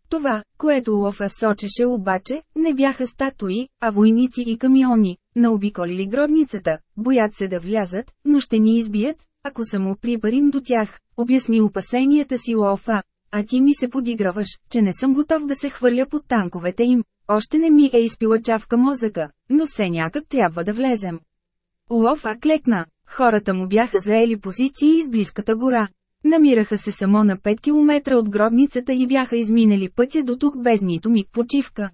Това, което Лофа сочеше обаче, не бяха статуи, а войници и камиони, наобиколили гробницата, боят се да влязат, но ще ни избият, ако само прибарим до тях, обясни опасенията си Лофа. А ти ми се подиграваш, че не съм готов да се хвърля под танковете им. Още не ми е изпила чавка мозъка, но все някак трябва да влезем. Лофа клекна. Хората му бяха заели позиции из близката гора. Намираха се само на 5 км от гробницата и бяха изминали пътя до тук без нито миг почивка.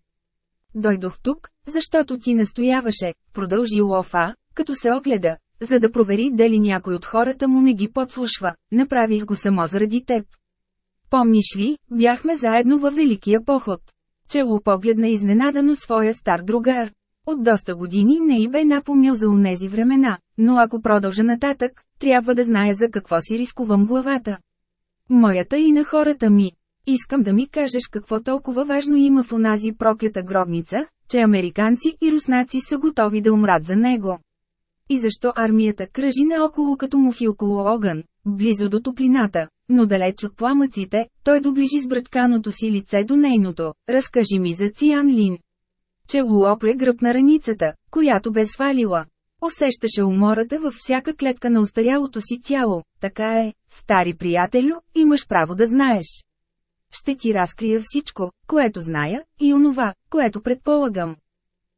Дойдох тук, защото ти настояваше, продължи Лофа, като се огледа, за да провери дали някой от хората му не ги подслушва. Направих го само заради теб. Помниш ли, бяхме заедно във Великия поход. Чело погледна изненадано своя стар другар. От доста години не и бе напомнял за унези времена, но ако продължа нататък, трябва да зная за какво си рискувам главата. Моята и на хората ми. Искам да ми кажеш какво толкова важно има в онази проклята гробница, че американци и руснаци са готови да умрат за него. И защо армията кръжи наоколо като мухи около огън, близо до топлината, но далеч от пламъците, той доближи с братканото си лице до нейното. Разкажи ми за Циан Лин че луопре на раницата, която бе свалила. Усещаше умората във всяка клетка на устарялото си тяло, така е, стари приятелю, имаш право да знаеш. Ще ти разкрия всичко, което зная, и онова, което предполагам.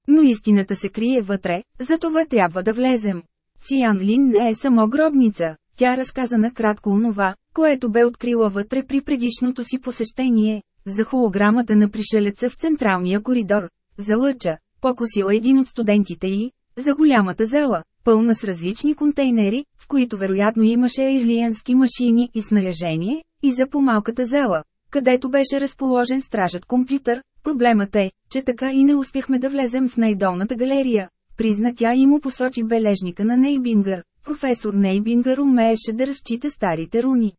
Но истината се крие вътре, затова трябва да влезем. Сиан Лин не е само гробница, тя разказа накратко онова, което бе открила вътре при предишното си посещение, за холограмата на пришелеца в централния коридор, за лъча, покосила един от студентите и, за голямата зала, пълна с различни контейнери, в които вероятно имаше ирлиянски машини и снаряжение, и за по-малката зала, където беше разположен стражът компютър. Проблемът е, че така и не успяхме да влезем в най-долната галерия. Призна тя и му посочи бележника на Нейбингър. Професор Нейбингър умееше да разчита старите руни.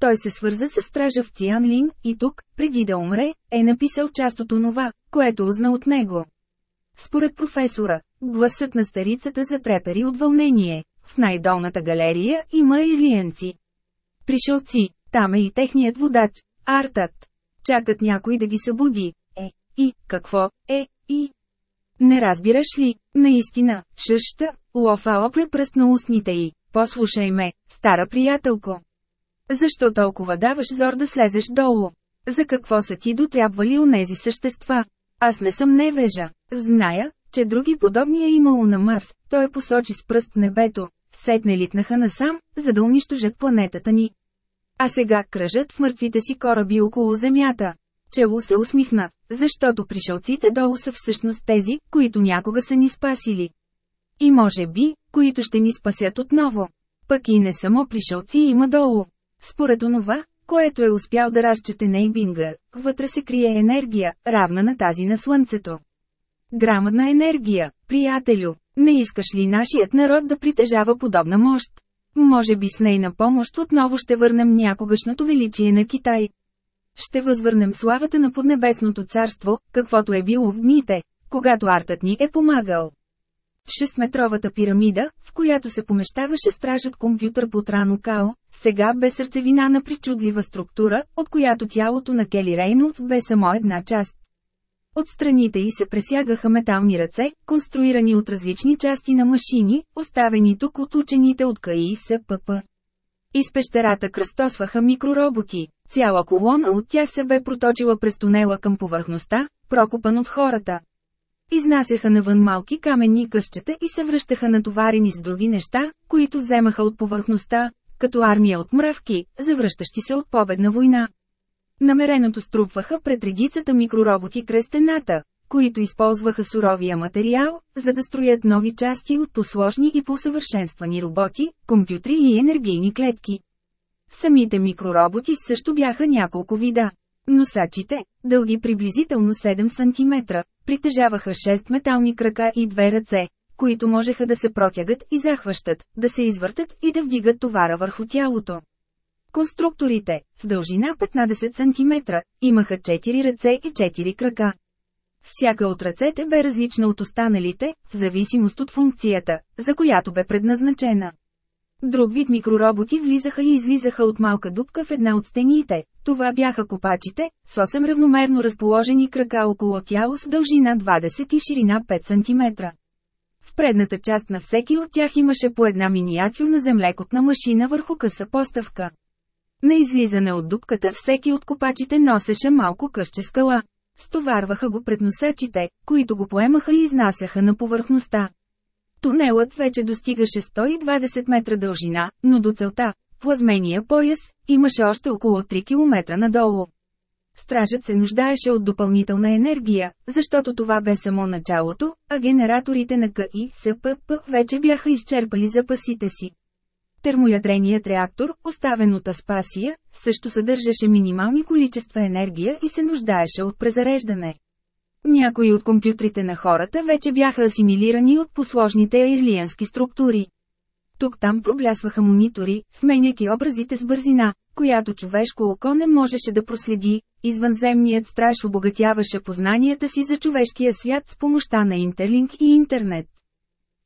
Той се свърза с стража в Цианлин и тук, преди да умре, е написал част от онова, което узна от него. Според професора, гласът на старицата затрепери от вълнение. В най-долната галерия има илиенци. Пришелци, там е и техният водач, артът. Чакат някой да ги събуди. Е, и, какво, е, и. Не разбираш ли, наистина, шъща, опре пръст на устните й. Послушай ме, стара приятелко. Защо толкова даваш зор да слезеш долу? За какво са ти дотрябвали онези същества? Аз не съм невежа. Зная, че други подобни е имало на Марс, той посочи с пръст небето. Сетне литнаха насам, за да унищожат планетата ни. А сега кръжат в мъртвите си кораби около Земята. Чело се усмихна, защото пришелците долу са всъщност тези, които някога са ни спасили. И може би, които ще ни спасят отново. Пък и не само пришелци има долу. Според онова, което е успял да разчете Нейбингър, вътре се крие енергия, равна на тази на Слънцето. Грамадна енергия, приятелю, не искаш ли нашият народ да притежава подобна мощ? Може би с нейна помощ отново ще върнем някогашното величие на Китай. Ще възвърнем славата на поднебесното царство, каквото е било в дните, когато артът ни е помагал. Шестметровата пирамида, в която се помещаваше стражът компютър под Трано Као, сега бе сърцевина на причудлива структура, от която тялото на Кели Рейнолдс бе само една част. От страните й се пресягаха метални ръце, конструирани от различни части на машини, оставени тук от учените от КАИ и СПП. Из пещерата кръстосваха микророботи. Цяла колона от тях се бе проточила през тунела към повърхността, прокопан от хората. Изнасяха навън малки каменни къщета и се връщаха натоварени с други неща, които вземаха от повърхността, като армия от мравки, завръщащи се от победна война. Намереното струпваха пред редицата микророботи край стената, които използваха суровия материал, за да строят нови части от посложни и посъвършенствани роботи, компютри и енергийни клетки. Самите микророботи също бяха няколко вида. Носачите, дълги приблизително 7 см, Притежаваха шест метални крака и две ръце, които можеха да се протягат и захващат, да се извъртат и да вдигат товара върху тялото. Конструкторите, с дължина 15 см, имаха 4 ръце и 4 крака. Всяка от ръцете бе различна от останалите, в зависимост от функцията, за която бе предназначена. Друг вид микророботи влизаха и излизаха от малка дупка в една от стените. Това бяха копачите, с 8 равномерно разположени крака около тяло с дължина 20 и ширина 5 см. В предната част на всеки от тях имаше по една миниатюрна землекопна машина върху къса поставка. На излизане от дупката всеки от копачите носеше малко късче скала. Стоварваха го пред носачите, които го поемаха и изнасяха на повърхността. Тунелът вече достигаше 120 метра дължина, но до целта, плазмения пояс, имаше още около 3 км надолу. Стражът се нуждаеше от допълнителна енергия, защото това бе само началото, а генераторите на КИ СПП вече бяха изчерпали запасите си. Термоядреният реактор, оставен от Аспасия, също съдържаше минимални количества енергия и се нуждаеше от презареждане. Някои от компютрите на хората вече бяха асимилирани от посложните ирлиянски структури. Тук-там проблясваха монитори, сменяйки образите с бързина, която човешко око не можеше да проследи, извънземният страж обогатяваше познанията си за човешкия свят с помощта на интерлинг и интернет.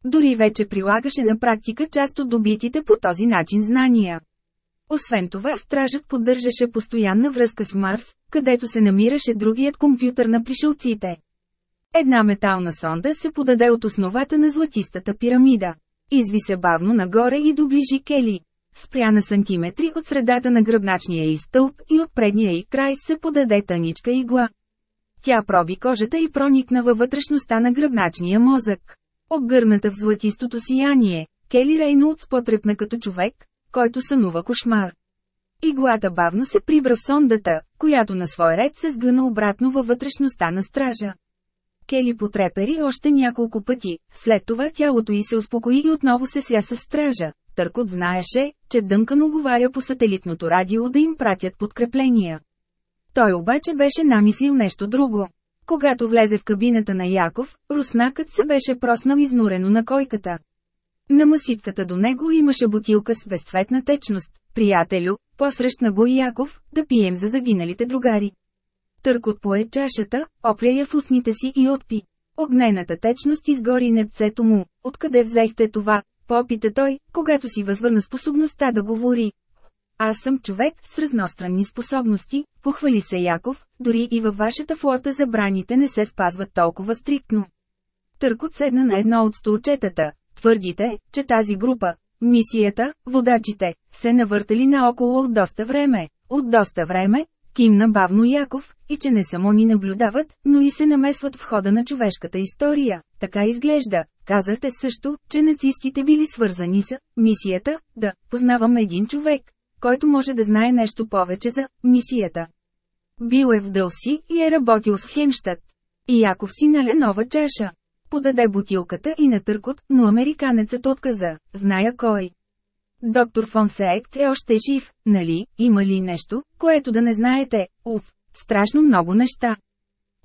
Дори вече прилагаше на практика част от добитите по този начин знания. Освен това, стражът поддържаше постоянна връзка с Марс, където се намираше другият компютър на пришелците. Една метална сонда се подаде от основата на златистата пирамида. Изви се бавно нагоре и доближи Кели. Спря на сантиметри от средата на гръбначния и стълб и от предния и край се подаде тъничка игла. Тя проби кожата и проникна във вътрешността на гръбначния мозък. Обгърната в златистото сияние, Кели Рейнолдс потрепна като човек, който сънува кошмар. Иглата бавно се прибра в сондата, която на свой ред се сгъна обратно във вътрешността на стража. Кели потрепери още няколко пъти, след това тялото й се успокои и отново се ся с стража. Търкот знаеше, че Дънкан оговаря по сателитното радио да им пратят подкрепления. Той обаче беше намислил нещо друго. Когато влезе в кабината на Яков, руснакът се беше проснал изнурено на койката. На маситката до него имаше бутилка с безцветна течност. Приятелю, посрещна го и Яков, да пием за загиналите другари. Търкот пое чашата, опря я в устните си и отпи. Огнената течност изгори непцето му. Откъде взехте това? Попита той, когато си възвърна способността да говори. Аз съм човек с разностранни способности, похвали се Яков, дори и във вашата флота забраните не се спазват толкова стриктно. Търкот седна на едно от столчетата, Твърдите, че тази група, мисията, водачите, се навъртали наоколо от доста време. От доста време, кимна бавно Яков, и че не само ни наблюдават, но и се намесват в хода на човешката история. Така изглежда. Казахте също, че нацистите били свързани с мисията, да, познавам един човек, който може да знае нещо повече за мисията. Бил е в Дълси и е работил с Хемштадт. И Яков си наля нова чаша подаде бутилката и натъркот, но американецът отказа, зная кой. Доктор Фон Сеект е още жив, нали, има ли нещо, което да не знаете, уф, страшно много неща.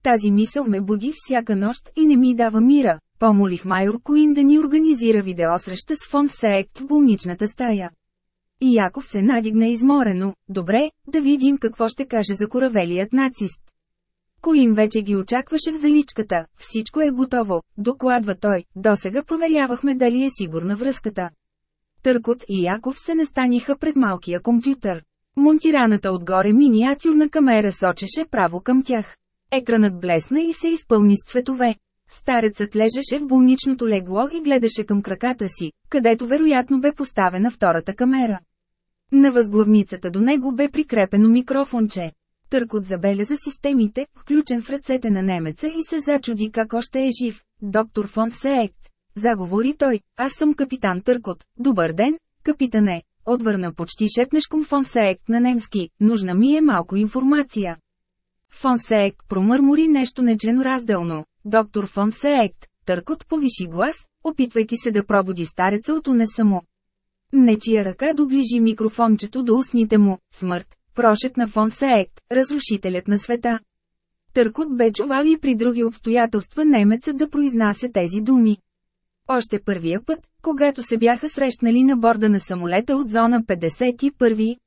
Тази мисъл ме буди всяка нощ и не ми дава мира. Помолих майор Коин да ни организира видеосреща с Фон Сеект в болничната стая. И Яков се надигна изморено, добре, да видим какво ще каже за коравелият нацист. Коим вече ги очакваше в заличката, всичко е готово, докладва той, досега проверявахме дали е сигурна връзката. Търкот и Яков се настаниха пред малкия компютър. Монтираната отгоре миниатюрна камера сочеше право към тях. Екранът блесна и се изпълни с цветове. Старецът лежеше в болничното легло и гледаше към краката си, където вероятно бе поставена втората камера. На възглавницата до него бе прикрепено микрофонче. Търкот забеляза системите, включен в ръцете на немеца и се зачуди как още е жив. Доктор фон Сеект. Заговори той, аз съм капитан Търкот. Добър ден, капитане. Отвърна почти шепнешком фон Сеект на немски, нужна ми е малко информация. Фон Сеект промърмори нещо нечленоразделно. Доктор фон Сеект, Търкот повиши глас, опитвайки се да пробуди стареца от унеса му. Нечия ръка доближи микрофончето до устните му. Смърт, прошет на фон Сеек, разрушителят на света. Търкот бе чувал и при други обстоятелства немеца да произнася тези думи. Още първия път, когато се бяха срещнали на борда на самолета от зона 51,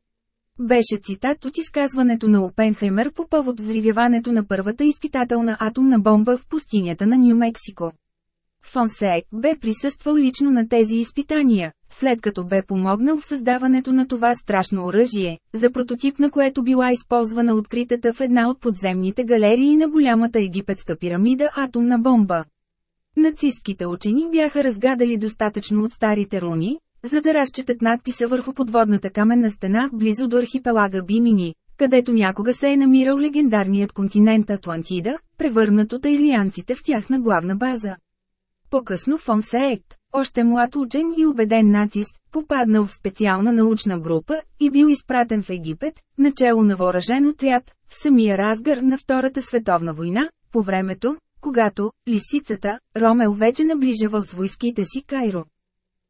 беше цитат от изказването на Опенхаймер по повод взривяването на първата изпитателна атомна бомба в пустинята на Нью-Мексико. Фонсеек бе присъствал лично на тези изпитания, след като бе помогнал в създаването на това страшно оръжие, за прототип на което била използвана откритата в една от подземните галерии на голямата египетска пирамида атомна бомба. Нацистките учени бяха разгадали достатъчно от старите руни, за да разчетат надписа върху подводната каменна стена близо до архипелага Бимини, където някога се е намирал легендарният континент Атлантида, превърнат от айлианците в тяхна главна база. По-късно фон Сеект, още млад учен и убеден нацист, попаднал в специална научна група и бил изпратен в Египет, начало на въоръжен отряд, в самия разгар на Втората световна война, по времето, когато, лисицата, Ромел вече наближавал с войските си Кайро.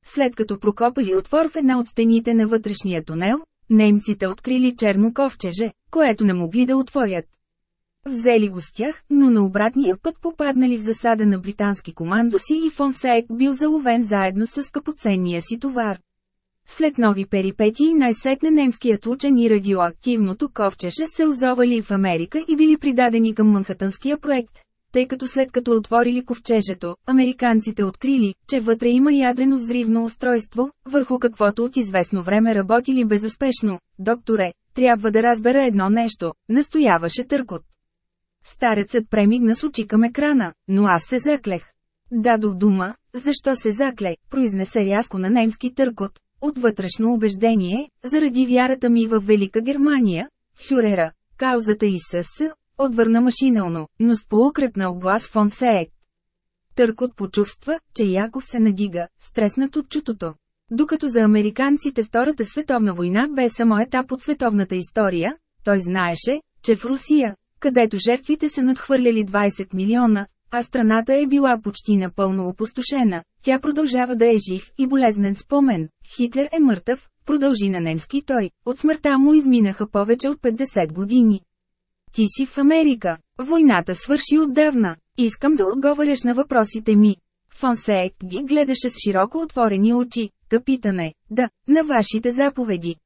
След като прокопали отвор в една от стените на вътрешния тунел, немците открили черно ковчеже, което не могли да отворят. Взели го с тях, но на обратния път попаднали в засада на британски командоси и Фонсек бил заловен заедно с скъпоценния си товар. След нови перипетии най-сетне немският учен и радиоактивното ковчеше се озовали в Америка и били придадени към Манхатънския проект, тъй като след като отворили ковчежето, американците открили, че вътре има ядрено взривно устройство, върху каквото от известно време работили безуспешно. Докторе, трябва да разбера едно нещо, настояваше Търкот. Старецът премигна с очи към екрана, но аз се заклех. Дадох дума, защо се закле, произнесе рязко на немски търкот, от вътрешно убеждение, заради вярата ми в Велика Германия, фюрера, каузата и СС, отвърна машинално, но с полукрепнал глас фон Сеек. Търкот почувства, че яко се надига, стреснат от чутото. Докато за американците Втората световна война бе само етап от световната история, той знаеше, че в Русия, където жертвите са надхвърляли 20 милиона, а страната е била почти напълно опустошена. Тя продължава да е жив и болезнен спомен. Хитлер е мъртъв, продължи на немски той. От смъртта му изминаха повече от 50 години. Ти си в Америка. Войната свърши отдавна. Искам да отговаряш на въпросите ми. Фонсейт ги гледаше с широко отворени очи. Капитане, да, на вашите заповеди.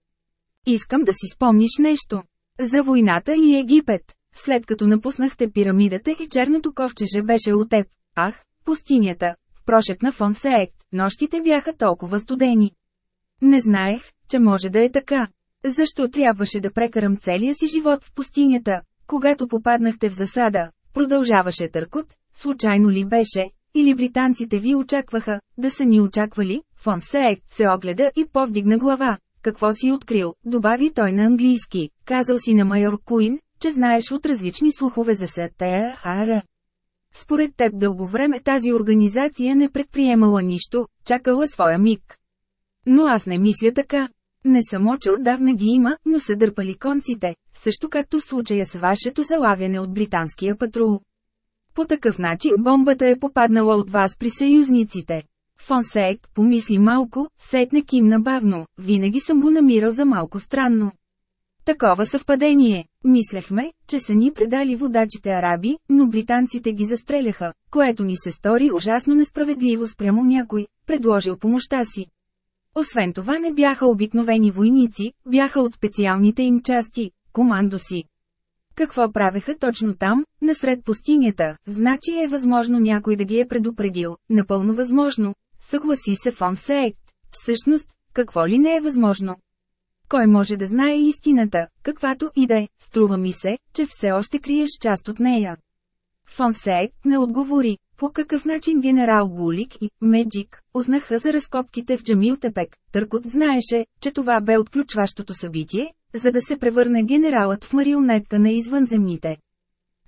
Искам да си спомниш нещо. За войната и Египет. След като напуснахте пирамидата и черното ковчеже беше от теб, ах, пустинята, в прошеп на фон Сеект, нощите бяха толкова студени. Не знаех, че може да е така. Защо трябваше да прекарам целия си живот в пустинята, когато попаднахте в засада, продължаваше търкот, случайно ли беше, или британците ви очакваха, да са ни очаквали, фон Сеек се огледа и повдигна глава. Какво си открил, добави той на английски, казал си на майор Куин, че знаеш от различни слухове за СТАР. Според теб дълго време тази организация не предприемала нищо, чакала своя миг. Но аз не мисля така. Не само, че отдавна ги има, но са дърпали конците, също както в случая с вашето залавяне от британския патрул. По такъв начин бомбата е попаднала от вас при съюзниците. Фонсек помисли малко, сетне кимна бавно, винаги съм го намирал за малко странно. Такова съвпадение. Мислехме, че са ни предали водачите араби, но британците ги застреляха, което ни се стори ужасно несправедливо спрямо някой, предложил помощта си. Освен това не бяха обикновени войници, бяха от специалните им части, командо си. Какво правеха точно там, насред пустинята, значи е възможно някой да ги е предупредил, напълно възможно, съгласи се фон Сейт. Всъщност, какво ли не е възможно? Кой може да знае истината, каквато и да е, струва ми се, че все още криеш част от нея. Фонсек не отговори, по какъв начин генерал Булик и Меджик узнаха за разкопките в Джамилтепек. Търкот знаеше, че това бе отключващото събитие, за да се превърне генералът в марионетка на извънземните.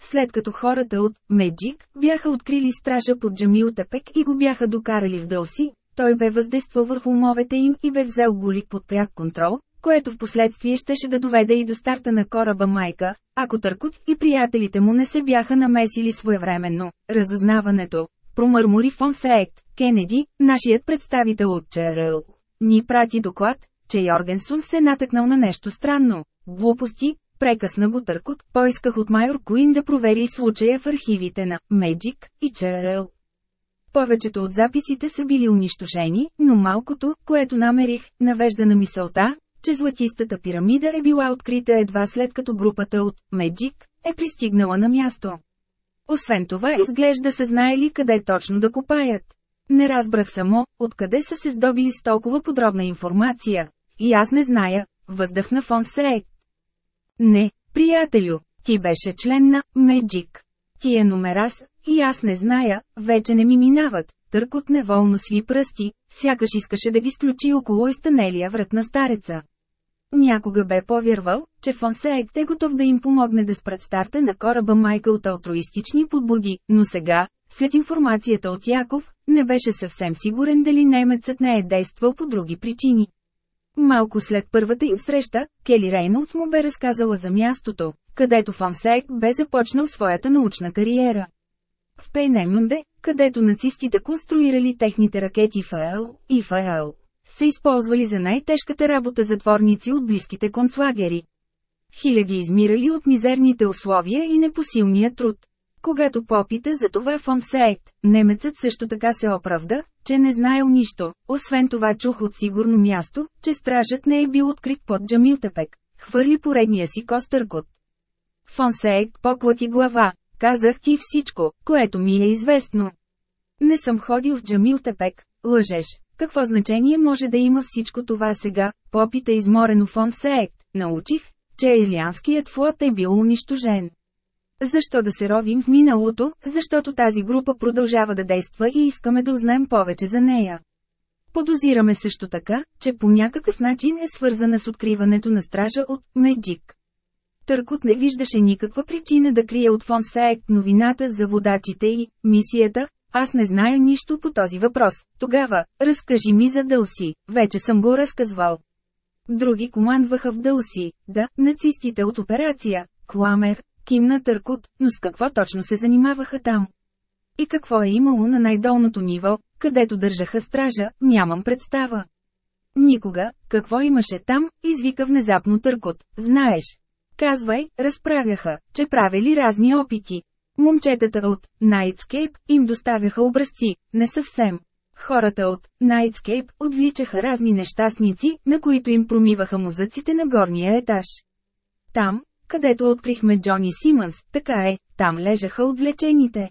След като хората от Меджик бяха открили стража под Тепек и го бяха докарали в Дълси, той бе въздействал върху умовете им и бе взел Булик под пряк контрол, което в последствие щеше да доведе и до старта на кораба Майка, ако Търкот и приятелите му не се бяха намесили своевременно. Разузнаването, промърмори фон Сеект, Кенеди, нашият представител от ЧРЛ, ни прати доклад, че Йоргенсун се натъкнал на нещо странно. Глупости, прекъсна го Търкот, поисках от майор Куин да провери случая в архивите на Меджик и ЧРЛ. Повечето от записите са били унищожени, но малкото, което намерих, навежда на мисълта, че Златистата пирамида е била открита едва след като групата от «Меджик» е пристигнала на място. Освен това изглежда се знаели къде точно да копаят. Не разбрах само, откъде са се здобили с толкова подробна информация. И аз не зная, въздъхна фон Сеек. Не, приятелю, ти беше член на «Меджик». Тия е номера с, и аз не зная, вече не ми минават. Търкот неволно сви пръсти, сякаш искаше да ги сключи около изтънелия врат на стареца. Някога бе повярвал, че Сейк е готов да им помогне да спрат старта на кораба Майка от алтруистични подбуди, но сега, след информацията от Яков, не беше съвсем сигурен дали немецът не е действал по други причини. Малко след първата им среща, Кели Рейнолдс му бе разказала за мястото, където Сейк бе започнал своята научна кариера. В Пейнемунде, където нацистите конструирали техните ракети ФАЛ и ФАЛ са използвали за най-тежката работа затворници от близките концлагери. Хиляди измирали от мизерните условия и непосилния труд. Когато попита за това фон Сейт, немецът също така се оправда, че не знаел нищо, освен това чух от сигурно място, че стражът не е бил открит под Джамилтепек. Хвърли поредния си костъркот. Фон Сейт поклати глава, казах ти всичко, което ми е известно. Не съм ходил в Джамилтепек, лъжеш, какво значение може да има всичко това сега, попита изморено фон Сеект, научих, че ирлианският флот е бил унищожен. Защо да се ровим в миналото, защото тази група продължава да действа и искаме да узнаем повече за нея. Подозираме също така, че по някакъв начин е свързана с откриването на стража от Меджик. Търкот не виждаше никаква причина да крие от фон Саект новината за водачите и мисията, аз не зная нищо по този въпрос. Тогава, разкажи ми за Дълси, вече съм го разказвал. Други командваха в Дълси, да, нацистите от операция, Кламер, Кимна Търкут, но с какво точно се занимаваха там? И какво е имало на най-долното ниво, където държаха стража, нямам представа. Никога, какво имаше там, извика внезапно Търкот, знаеш. Казвай, разправяха, че правили разни опити, Момчетата от Nightscape им доставяха образци, не съвсем. Хората от Nightscape отвличаха разни нещастници, на които им промиваха музъците на горния етаж. Там, където открихме Джони Симънс, така е, там лежаха отвлечените.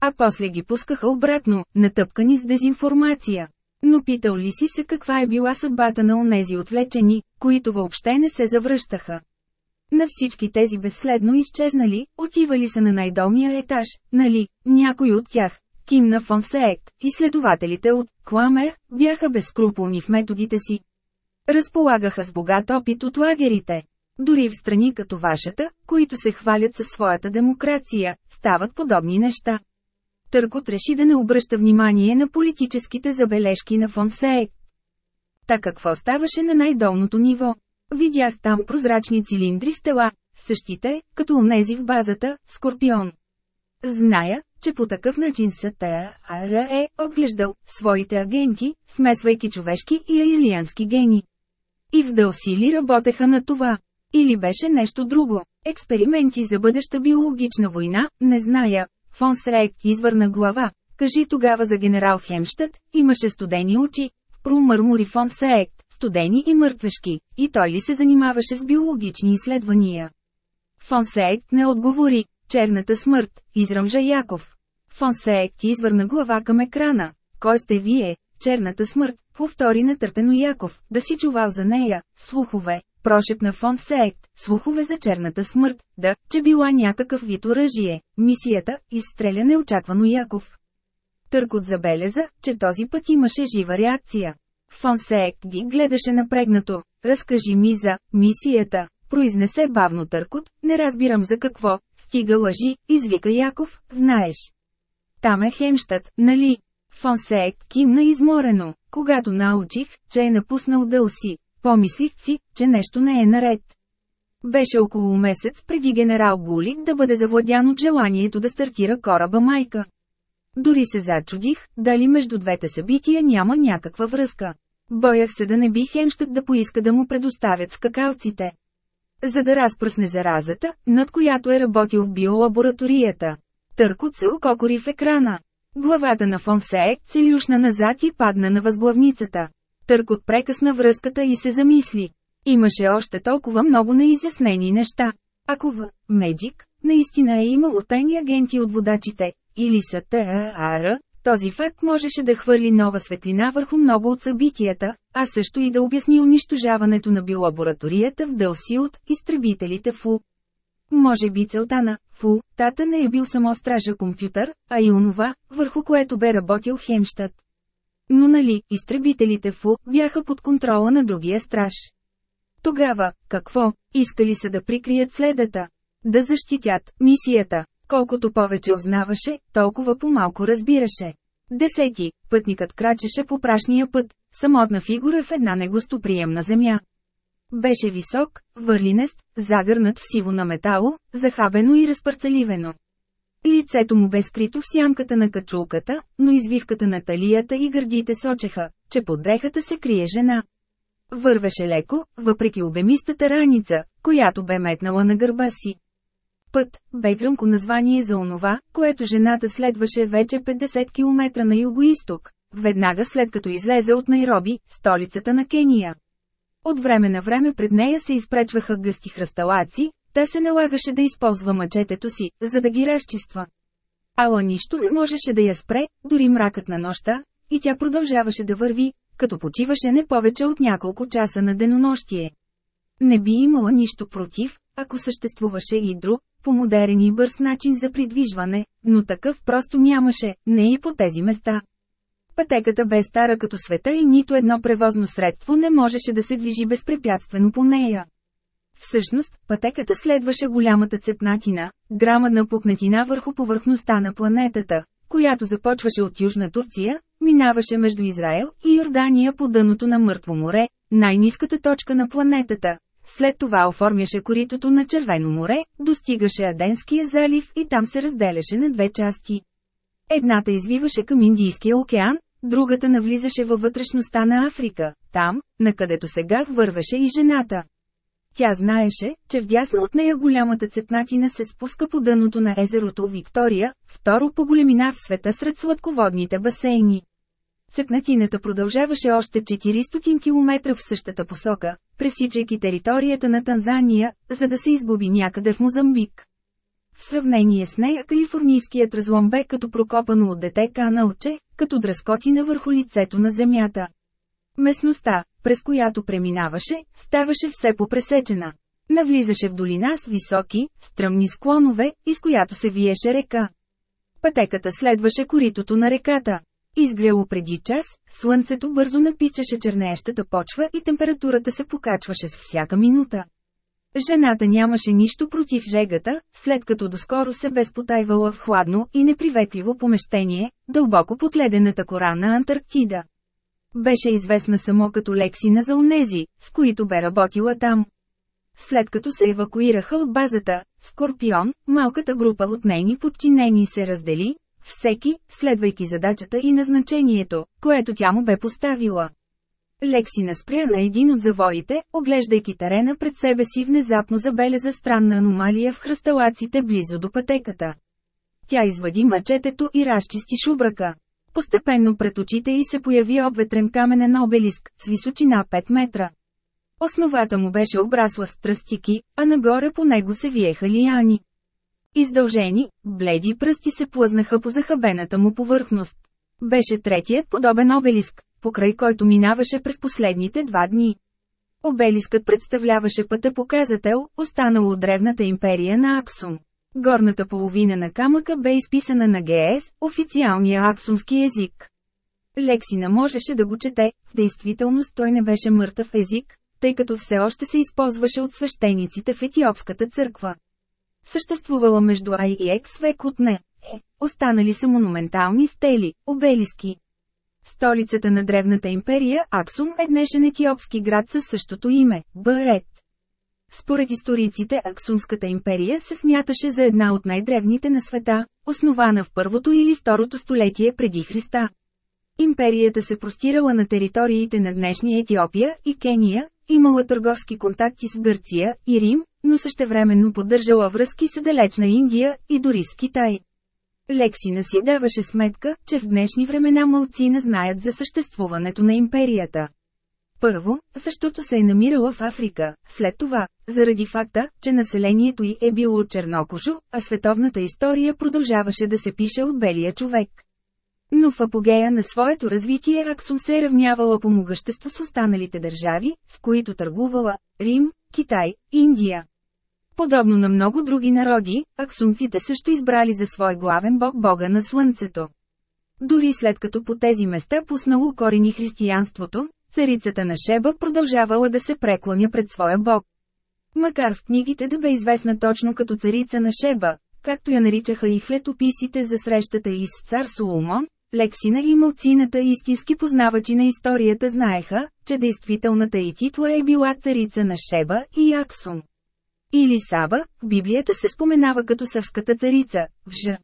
А после ги пускаха обратно, натъпкани с дезинформация. Но питал ли си се каква е била съдбата на онези отвлечени, които въобще не се завръщаха? На всички тези безследно изчезнали, отивали са на най-долния етаж, нали, някой от тях, Ким на Фонсеек, и следователите от Кламер, бяха безкруполни в методите си. Разполагаха с богат опит от лагерите. Дори в страни като вашата, които се хвалят със своята демокрация, стават подобни неща. Търкот реши да не обръща внимание на политическите забележки на Фонсеек. Та какво ставаше на най-долното ниво? Видях там прозрачни цилиндри с тела, същите, като онези в базата, Скорпион. Зная, че по такъв начин СТАР е отглеждал своите агенти, смесвайки човешки и аилиански гени. И в Дълсили работеха на това. Или беше нещо друго. Експерименти за бъдеща биологична война, не зная. Фон Срейк извърна глава. Кажи тогава за генерал Хемштът, имаше студени очи. Промърмори фон Срейк студени и мъртвешки, и той ли се занимаваше с биологични изследвания. Фонсеек не отговори, черната смърт, изръмжа Яков. Фонсеек ти извърна глава към екрана. Кой сте вие, черната смърт, повтори натъртено Яков, да си чувал за нея, слухове, прошепна фон Сеект, слухове за черната смърт, да, че била някакъв вид оръжие, мисията, изстреля неочаквано Яков. Търкот забеляза, че този път имаше жива реакция. Фонсеек ги гледаше напрегнато. Разкажи ми за мисията, произнесе бавно търкот, не разбирам за какво, стига лъжи, извика Яков, знаеш. Там е Хемштът, нали? Фонсеек кимна изморено, когато научих, че е напуснал дълси. помислих си, че нещо не е наред. Беше около месец преди генерал Гулик да бъде завладян от желанието да стартира кораба майка. Дори се зачудих, дали между двете събития няма някаква връзка. Боях се да не би Хенщът да поиска да му предоставят скакалците. За да разпръсне заразата, над която е работил в биолабораторията. Търкот се ококори в екрана. Главата на Фонсеек се люшна назад и падна на възглавницата. Търкот прекъсна връзката и се замисли. Имаше още толкова много неизяснени неща. Ако в Меджик наистина е имало тайни агенти от водачите, или са ТААР, този факт можеше да хвърли нова светлина върху много от събитията, а също и да обясни унищожаването на биолабораторията в Дълси от изтребителите ФУ. Може би целта на ФУ, тата не е бил само стража компютър, а и онова, върху което бе работил Хемштад. Но нали, изтребителите ФУ бяха под контрола на другия страж. Тогава, какво, искали са да прикрият следата? Да защитят мисията, Колкото повече узнаваше, толкова по-малко разбираше. Десети, пътникът крачеше по прашния път, самотна фигура в една негостоприемна земя. Беше висок, върлинест, загърнат в сиво на метало, захабено и разпарцеливено. Лицето му бе скрито в сянката на качулката, но извивката на талията и гърдите сочеха, че под дрехата се крие жена. Вървеше леко, въпреки обемистата раница, която бе метнала на гърба си. Път бе гръмко название за онова, което жената следваше вече 50 км на югоисток, веднага след като излезе от Найроби, столицата на Кения. От време на време пред нея се изпречваха гъсти хръсталаци, те се налагаше да използва мъчетето си, за да ги разчиства. Ала нищо не можеше да я спре, дори мракът на нощта, и тя продължаваше да върви, като почиваше не повече от няколко часа на денонощие. Не би имала нищо против, ако съществуваше и друг, по модерен и бърз начин за придвижване, но такъв просто нямаше, не и по тези места. Пътеката бе стара като света и нито едно превозно средство не можеше да се движи безпрепятствено по нея. Всъщност, пътеката следваше голямата цепнатина, грамадна пукнатина върху повърхността на планетата, която започваше от Южна Турция, минаваше между Израел и Йордания по дъното на Мъртво море, най-низката точка на планетата, след това оформяше коритото на Червено море, достигаше Аденския залив и там се разделяше на две части. Едната извиваше към Индийския океан, другата навлизаше във вътрешността на Африка, там, на където сега вървеше и жената. Тя знаеше, че вдясно от нея голямата цепнатина се спуска по дъното на езерото Виктория, второ по големина в света сред сладководните басейни. Цъкнатината продължаваше още 400 км в същата посока, пресичайки територията на Танзания, за да се изгуби някъде в Мозамбик. В сравнение с нея калифорнийският разлом бе като прокопано от дете каналче, като дръскотина върху лицето на земята. Местността, през която преминаваше, ставаше все попресечена. Навлизаше в долина с високи, стръмни склонове, из която се виеше река. Пътеката следваше коритото на реката. Изгряло преди час, слънцето бързо напичаше чернеещата почва и температурата се покачваше с всяка минута. Жената нямаше нищо против жегата, след като доскоро се бе спотайвала в хладно и неприветливо помещение, дълбоко под ледената кора на Антарктида. Беше известна само като лексина за унези, с които бе работила там. След като се евакуираха от базата, Скорпион, малката група от нейни подчинени се раздели, всеки, следвайки задачата и назначението, което тя му бе поставила. Лекси наспря на един от завоите, оглеждайки терена пред себе си внезапно забеляза странна аномалия в хръсталаците близо до пътеката. Тя извади мачетето и разчисти шубрака. Постепенно пред очите й се появи обветрен каменен обелиск, с височина 5 метра. Основата му беше обрасла с тръстики, а нагоре по него се виеха лияни. Издължени, бледи пръсти се плъзнаха по захабената му повърхност. Беше третият подобен обелиск, покрай който минаваше през последните два дни. Обелискът представляваше пътя показател, останало от древната империя на Аксум. Горната половина на камъка бе изписана на ГС, официалния аксумски език. Лексина можеше да го чете, в действителност той не беше мъртъв език, тъй като все още се използваше от свещениците в етиопската църква съществувала между А и Екс век от не. Останали са монументални стели, обелиски. Столицата на древната империя Аксум е днешен етиопски град със същото име – Барет. Според историците Аксумската империя се смяташе за една от най-древните на света, основана в първото или второто столетие преди Христа. Империята се простирала на териториите на днешния Етиопия и Кения, Имала търговски контакти с Гърция и Рим, но същевременно поддържала връзки с далечна Индия и дори с Китай. Лексина си даваше сметка, че в днешни времена малци не знаят за съществуването на империята. Първо, защото се е намирала в Африка, след това, заради факта, че населението й е било чернокожо, а световната история продължаваше да се пише от белия човек. Но в апогея на своето развитие Аксум се е равнявала по могъщество с останалите държави, с които търгувала – Рим, Китай, Индия. Подобно на много други народи, аксумците също избрали за свой главен бог бога на слънцето. Дори след като по тези места пуснало корени християнството, царицата на Шеба продължавала да се преклоня пред своя бог. Макар в книгите да бе известна точно като царица на Шеба, както я наричаха и в летописите за срещата и с цар Соломон, Лексина и мълцината истински познавачи на историята знаеха, че действителната и титла е била царица на Шеба и Аксун. Или Саба, в Библията се споменава като съвската царица, в Ж.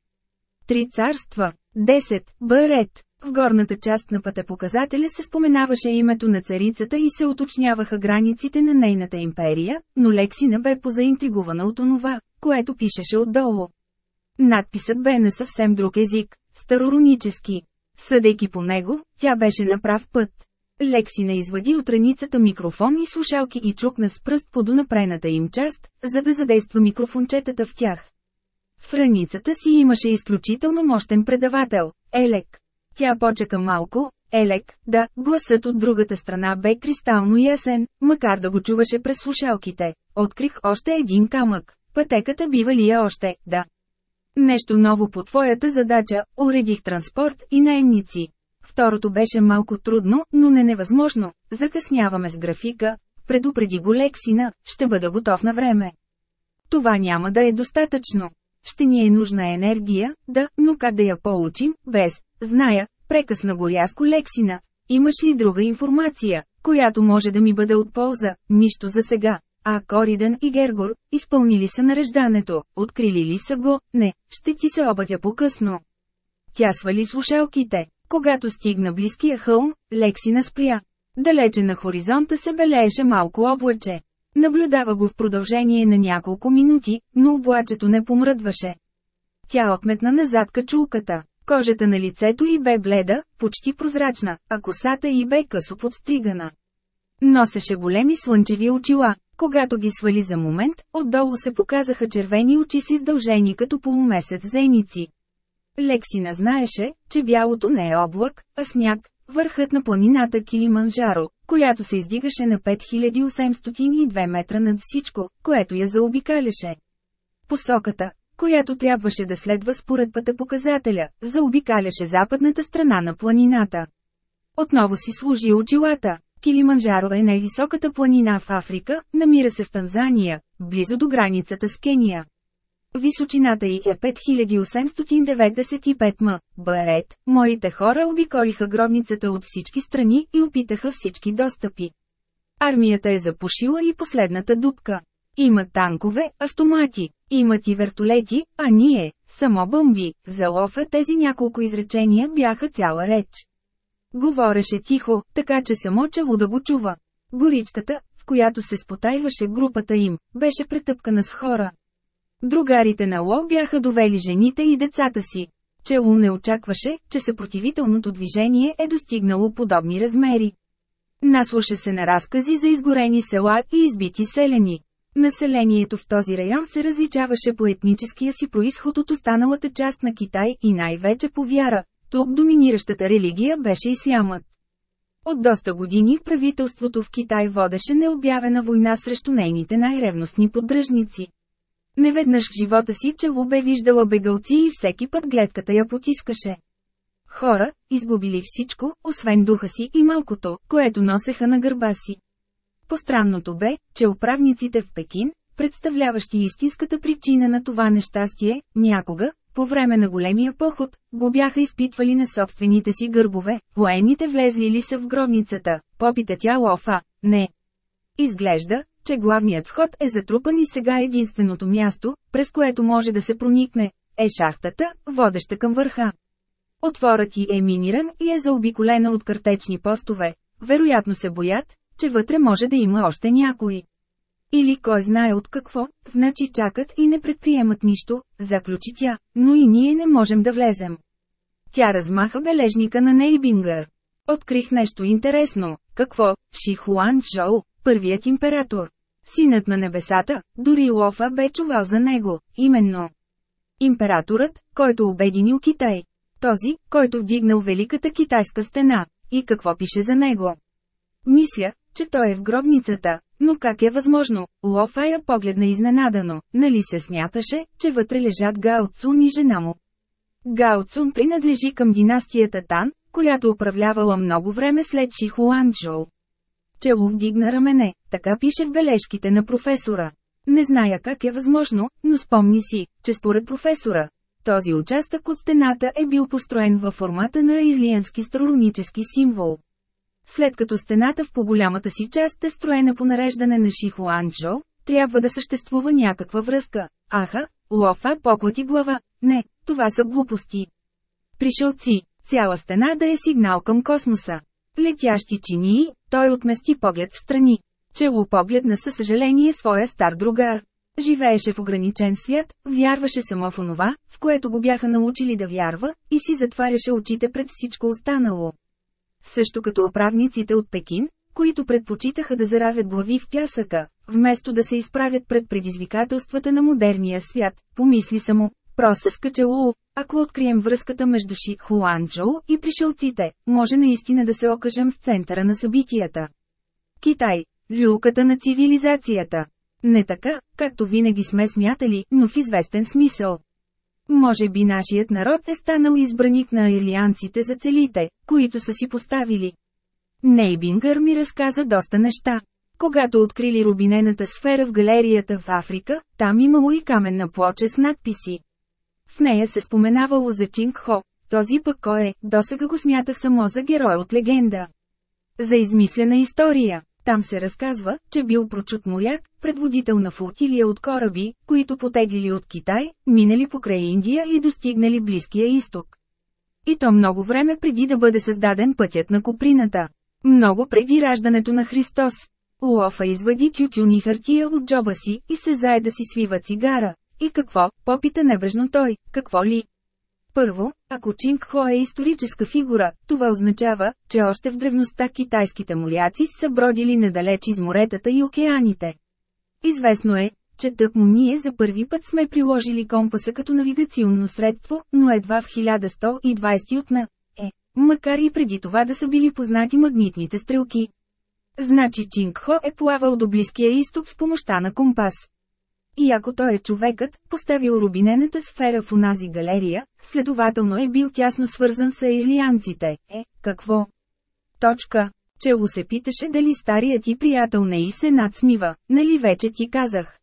Три царства. 10. Барет. В горната част на пътепоказателя се споменаваше името на царицата и се уточняваха границите на нейната империя, но Лексина бе позаинтригувана от онова, което пишеше отдолу. Надписът бе на съвсем друг език, старорунически. Съдейки по него, тя беше на прав път. Лекси не извади от раницата микрофон и слушалки и чукна с пръст по донапрената им част, за да задейства микрофончетата в тях. В раницата си имаше изключително мощен предавател – Елек. Тя почека малко, Елек, да, гласът от другата страна бе кристално ясен, макар да го чуваше през слушалките. Открих още един камък. Пътеката бива ли я още, да. Нещо ново по твоята задача – уредих транспорт и наемници. Второто беше малко трудно, но не невъзможно. Закъсняваме с графика, предупреди го Лексина, ще бъда готов на време. Това няма да е достатъчно. Ще ни е нужна енергия, да, но как да я получим, без, зная, прекъсна го рязко Лексина. Имаш ли друга информация, която може да ми бъде от полза, нищо за сега, а Коридан и Гергор, изпълнили са нареждането, открили ли са го, не, ще ти се обадя по-късно. Тя свали слушалките. Когато стигна близкия хълм, Лексина спря. Далече на хоризонта се белееше малко облаче. Наблюдава го в продължение на няколко минути, но облачето не помръдваше. Тя отметна назад качулката. Кожата на лицето й бе бледа, почти прозрачна, а косата й бе късо подстригана. Носеше големи слънчеви очила. Когато ги свали за момент, отдолу се показаха червени очи с издължени като полумесец зеници. Лексина знаеше, че бялото не е облак, а сняг, върхът на планината Килиманджаро, която се издигаше на 5802 метра над всичко, което я заобикаляше. Посоката, която трябваше да следва според пъта показателя, заобикаляше западната страна на планината. Отново си служи очилата. Килиманджаро е най-високата планина в Африка, намира се в Танзания, близо до границата с Кения. Височината й е 5895 м. Барет, моите хора обиколиха гробницата от всички страни и опитаха всички достъпи. Армията е запушила и последната дупка. Има танкове, автомати, имат и вертолети, а ние, само бомби, за лофа тези няколко изречения бяха цяла реч. Говореше тихо, така че само чело да го чува. Горичката, в която се спотайваше групата им, беше претъпкана с хора. Другарите на Ло бяха довели жените и децата си. Чело не очакваше, че съпротивителното движение е достигнало подобни размери. Наслуша се на разкази за изгорени села и избити селени. Населението в този район се различаваше по етническия си происход от останалата част на Китай и най-вече по вяра, тук доминиращата религия беше ислямът. От доста години правителството в Китай водеше необявена война срещу нейните най-ревностни поддръжници. Неведнъж в живота си Челу бе виждала бегалци и всеки път гледката я потискаше. Хора, изгубили всичко, освен духа си и малкото, което носеха на гърба си. Постранното бе, че управниците в Пекин, представляващи истинската причина на това нещастие, някога, по време на големия поход, го бяха изпитвали на собствените си гърбове, военните влезли ли са в гробницата, попита тя Лофа, не. Изглежда, че главният вход е затрупан и сега единственото място, през което може да се проникне, е шахтата, водеща към върха. Отворът й е миниран и е заобиколена от картечни постове. Вероятно се боят, че вътре може да има още някои. Или кой знае от какво, значи чакат и не предприемат нищо, заключи тя, но и ние не можем да влезем. Тя размаха бележника на Нейбингър. Открих нещо интересно. Какво? Ши Хуан Чжоу, първият император. Синът на небесата, дори Лофа бе чувал за него, именно. Императорът, който обединил Китай. Този, който вдигнал Великата китайска стена. И какво пише за него? Мисля, че той е в гробницата, но как е възможно? Лофая погледна изненадано, нали се смяташе, че вътре лежат Гао Цун и жена му. Гао Цун принадлежи към династията Тан, която управлявала много време след Шихуанчжоу. Челу вдигна рамене, така пише в бележките на професора. Не зная как е възможно, но спомни си, че според професора, този участък от стената е бил построен във формата на ирлиенски старонически символ. След като стената в по-голямата си част е строена по нареждане на Шихо Анчо, трябва да съществува някаква връзка. Аха, лофа, поклати глава. Не, това са глупости. Пришелци, цяла стена да е сигнал към космоса. Летящи чинии, той отмести поглед в страни. Чело погледна със съжаление своя стар другар. Живееше в ограничен свят, вярваше само в онова, в което го бяха научили да вярва, и си затваряше очите пред всичко останало също като управниците от Пекин, които предпочитаха да заравят глави в пясъка, вместо да се изправят пред предизвикателствата на модерния свят, помисли само, просто скачало, ако открием връзката между Ши Хуанчжоу и пришелците, може наистина да се окажем в центъра на събитията. Китай – люлката на цивилизацията. Не така, както винаги сме смятали, но в известен смисъл. Може би нашият народ е станал избраник на ирлианците за целите, които са си поставили. Нейбингър ми разказа доста неща. Когато открили рубинената сфера в галерията в Африка, там имало и каменна плоча с надписи. В нея се споменавало за Чинг Хо, този пък кой е, досега го смятах само за герой от легенда. За измислена история. Там се разказва, че бил прочут моряк, предводител на флотилия от кораби, които потеглили от Китай, минали покрай Индия и достигнали Близкия изток. И то много време преди да бъде създаден пътят на Куприната. Много преди раждането на Христос. Лофа извади тютюни хартия от джоба си и се заеда си свива цигара. И какво, попита небрежно той, какво ли? Първо, ако Чинг Хо е историческа фигура, това означава, че още в древността китайските моляци са бродили недалеч из моретата и океаните. Известно е, че тъкмо ние за първи път сме приложили компаса като навигационно средство, но едва в 1120 от на е, макар и преди това да са били познати магнитните стрелки. Значи Чинг Хо е плавал до Близкия изток с помощта на компас. И ако той е човекът, поставил рубинената сфера в онази галерия, следователно е бил тясно свързан с ирлианците. Е, какво? Точка. Чело се питаше дали старият ти приятел не и се надсмива, нали вече ти казах.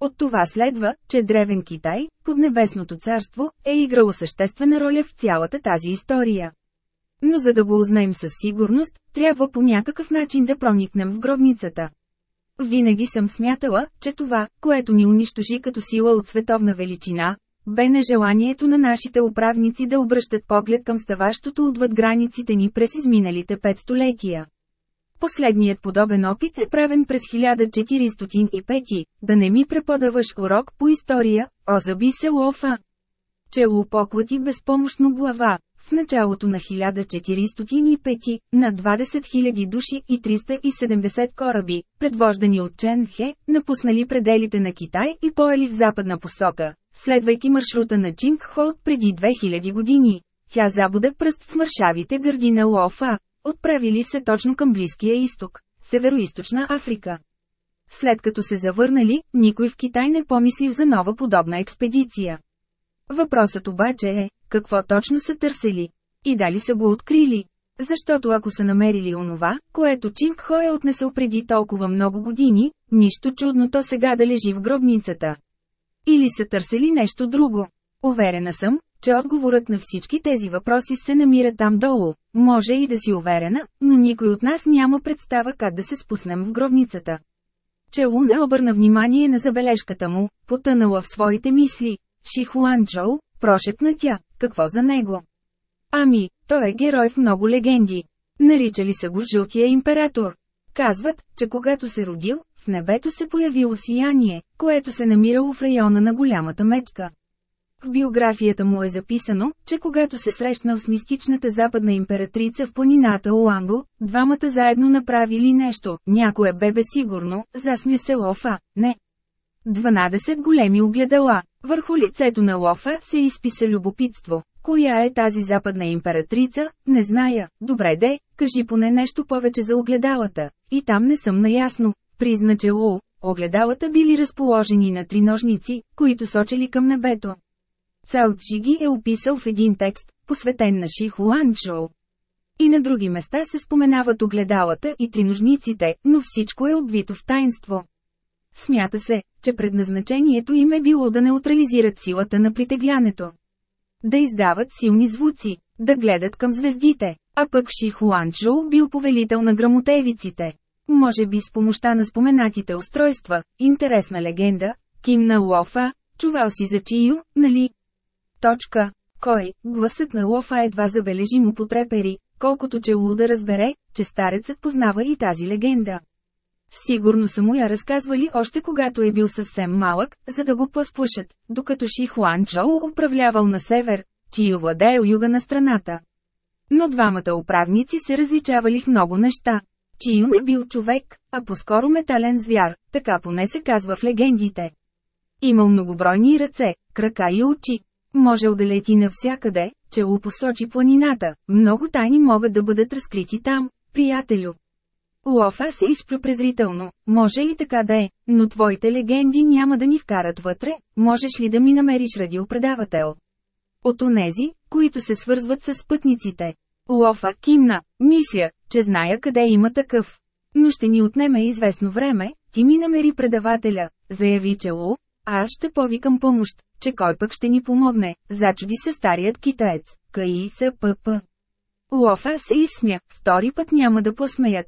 От това следва, че Древен Китай, под Небесното царство, е играл съществена роля в цялата тази история. Но за да го узнаем със сигурност, трябва по някакъв начин да проникнем в гробницата. Винаги съм смятала, че това, което ни унищожи като сила от световна величина, бе нежеланието на нашите управници да обръщат поглед към ставащото отвъд границите ни през изминалите пет столетия. Последният подобен опит е правен през 1405, да не ми преподаваш урок по история, озаби се лофа. Челопоклати безпомощно глава, в началото на 1405, на 20 000 души и 370 кораби, предвождани от Чен Хе, напуснали пределите на Китай и поели в западна посока, следвайки маршрута на Чинг Хо преди 2000 години. Тя забуда пръст в маршавите гърди на Лофа, отправили се точно към Близкия изток, Североизточна Африка. След като се завърнали, никой в Китай не помислил за нова подобна експедиция. Въпросът обаче е, какво точно са търсили. И дали са го открили. Защото ако са намерили онова, което Чинг Хо е отнесъл преди толкова много години, нищо чудно то сега да лежи в гробницата. Или са търсили нещо друго. Уверена съм, че отговорът на всички тези въпроси се намира там долу. Може и да си уверена, но никой от нас няма представа как да се спуснем в гробницата. Че Челун е обърна внимание на забележката му, потънала в своите мисли. Шихуан Джоу, Прошепна тя, какво за него? Ами, той е герой в много легенди. Наричали са го Жълтия император. Казват, че когато се родил, в небето се появило сияние, което се намирало в района на голямата мечка. В биографията му е записано, че когато се срещнал с мистичната западна императрица в планината Оанго, двамата заедно направили нещо, някое бебе сигурно, засмя се лофа, не, 12 големи огледала. Върху лицето на лофа се изписа любопитство. Коя е тази западна императрица, не зная. Добре де, кажи поне нещо повече за огледалата. И там не съм наясно. Призна, че Лу, огледалата били разположени на триножници, които сочели към небето. Цао Джиги е описал в един текст, посветен на Шиху Ланчжоу. И на други места се споменават огледалата и триножниците, но всичко е обвито в тайнство. Смята се, че предназначението им е било да неутрализират силата на притеглянето. Да издават силни звуци, да гледат към звездите, а пък Шихуанчжоу бил повелител на грамотевиците. Може би с помощта на споменатите устройства, интересна легенда, Ким на Лофа, чувал си за Чию, нали? Точка. Кой, гласът на Лофа едва забележимо потрепери, колкото че Лу да разбере, че старецът познава и тази легенда. Сигурно са му я разказвали още когато е бил съвсем малък, за да го посплашат, докато Ши Хуан Чоу управлявал на север, Чио владеел юга на страната. Но двамата управници се различавали в много неща. Чиюн е бил човек, а по-скоро метален звяр, така поне се казва в легендите. Имал многобройни ръце, крака и очи. Можел да лети навсякъде, че посочи планината, много тайни могат да бъдат разкрити там, приятелю. Лофа се изпра презрително, може и така да е, но твоите легенди няма да ни вкарат вътре, можеш ли да ми намериш радиопредавател? От онези, които се свързват с пътниците. Лофа кимна, мисля, че зная къде има такъв. Но ще ни отнеме известно време, ти ми намери предавателя, заяви Челу, а аз ще повикам помощ, че кой пък ще ни помогне, зачуди се старият китаец, КИСПП. Лофа се изсмя, втори път няма да посмеят,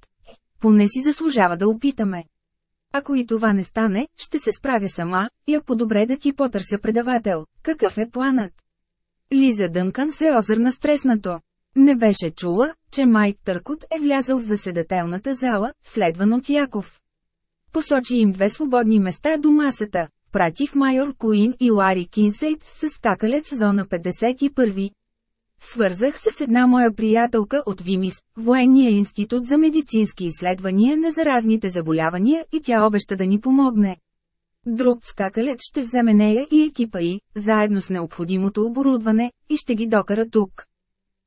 поне си заслужава да опитаме. Ако и това не стане, ще се справя сама, я по-добре да ти потърся предавател. Какъв е планът? Лиза Дънкан се озърна стреснато. Не беше чула, че Майк Търкот е влязъл в заседателната зала, следван от Яков. Посочи им две свободни места до масата. Пратих майор Куин и Лари Кинсейт с скакалец в зона 51. Свързах се с една моя приятелка от ВИМИС, Военния институт за медицински изследвания на заразните заболявания и тя обеща да ни помогне. Друг скакалец ще вземе нея и екипа й, заедно с необходимото оборудване, и ще ги докара тук.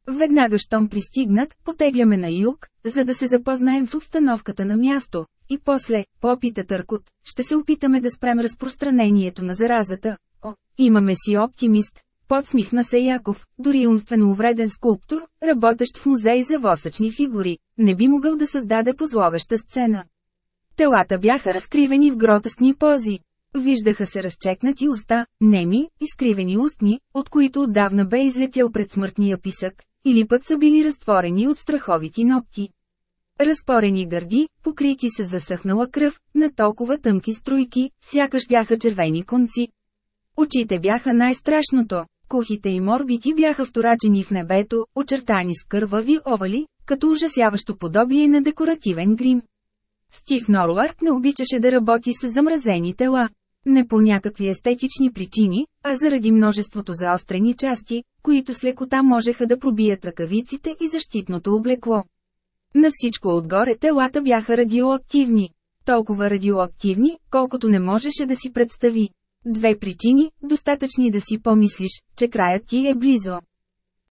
Веднага щом пристигнат, потегляме на юг, за да се запознаем с обстановката на място, и после, попита Търкот, ще се опитаме да спрем разпространението на заразата. О, имаме си оптимист, Подсмихна се Яков, дори умствено увреден скулптор, работещ в музей за восъчни фигури, не би могъл да създаде позловеща сцена. Телата бяха разкривени в гротестни пози. Виждаха се разчекнати уста, неми, изкривени устни, от които отдавна бе излетял предсмъртния писък, или пък са били разтворени от страховити ногти. Разпорени гърди, покрити с засъхнала кръв, на толкова тънки струйки, сякаш бяха червени конци. Очите бяха най-страшното кухите им орбити бяха вторачени в небето, очертани с кървави овали, като ужасяващо подобие на декоративен грим. Стив Норуарт не обичаше да работи с замразени тела. Не по някакви естетични причини, а заради множеството заострени части, които с лекота можеха да пробият ръкавиците и защитното облекло. На всичко отгоре телата бяха радиоактивни. Толкова радиоактивни, колкото не можеше да си представи. Две причини, достатъчни да си помислиш, че краят ти е близо.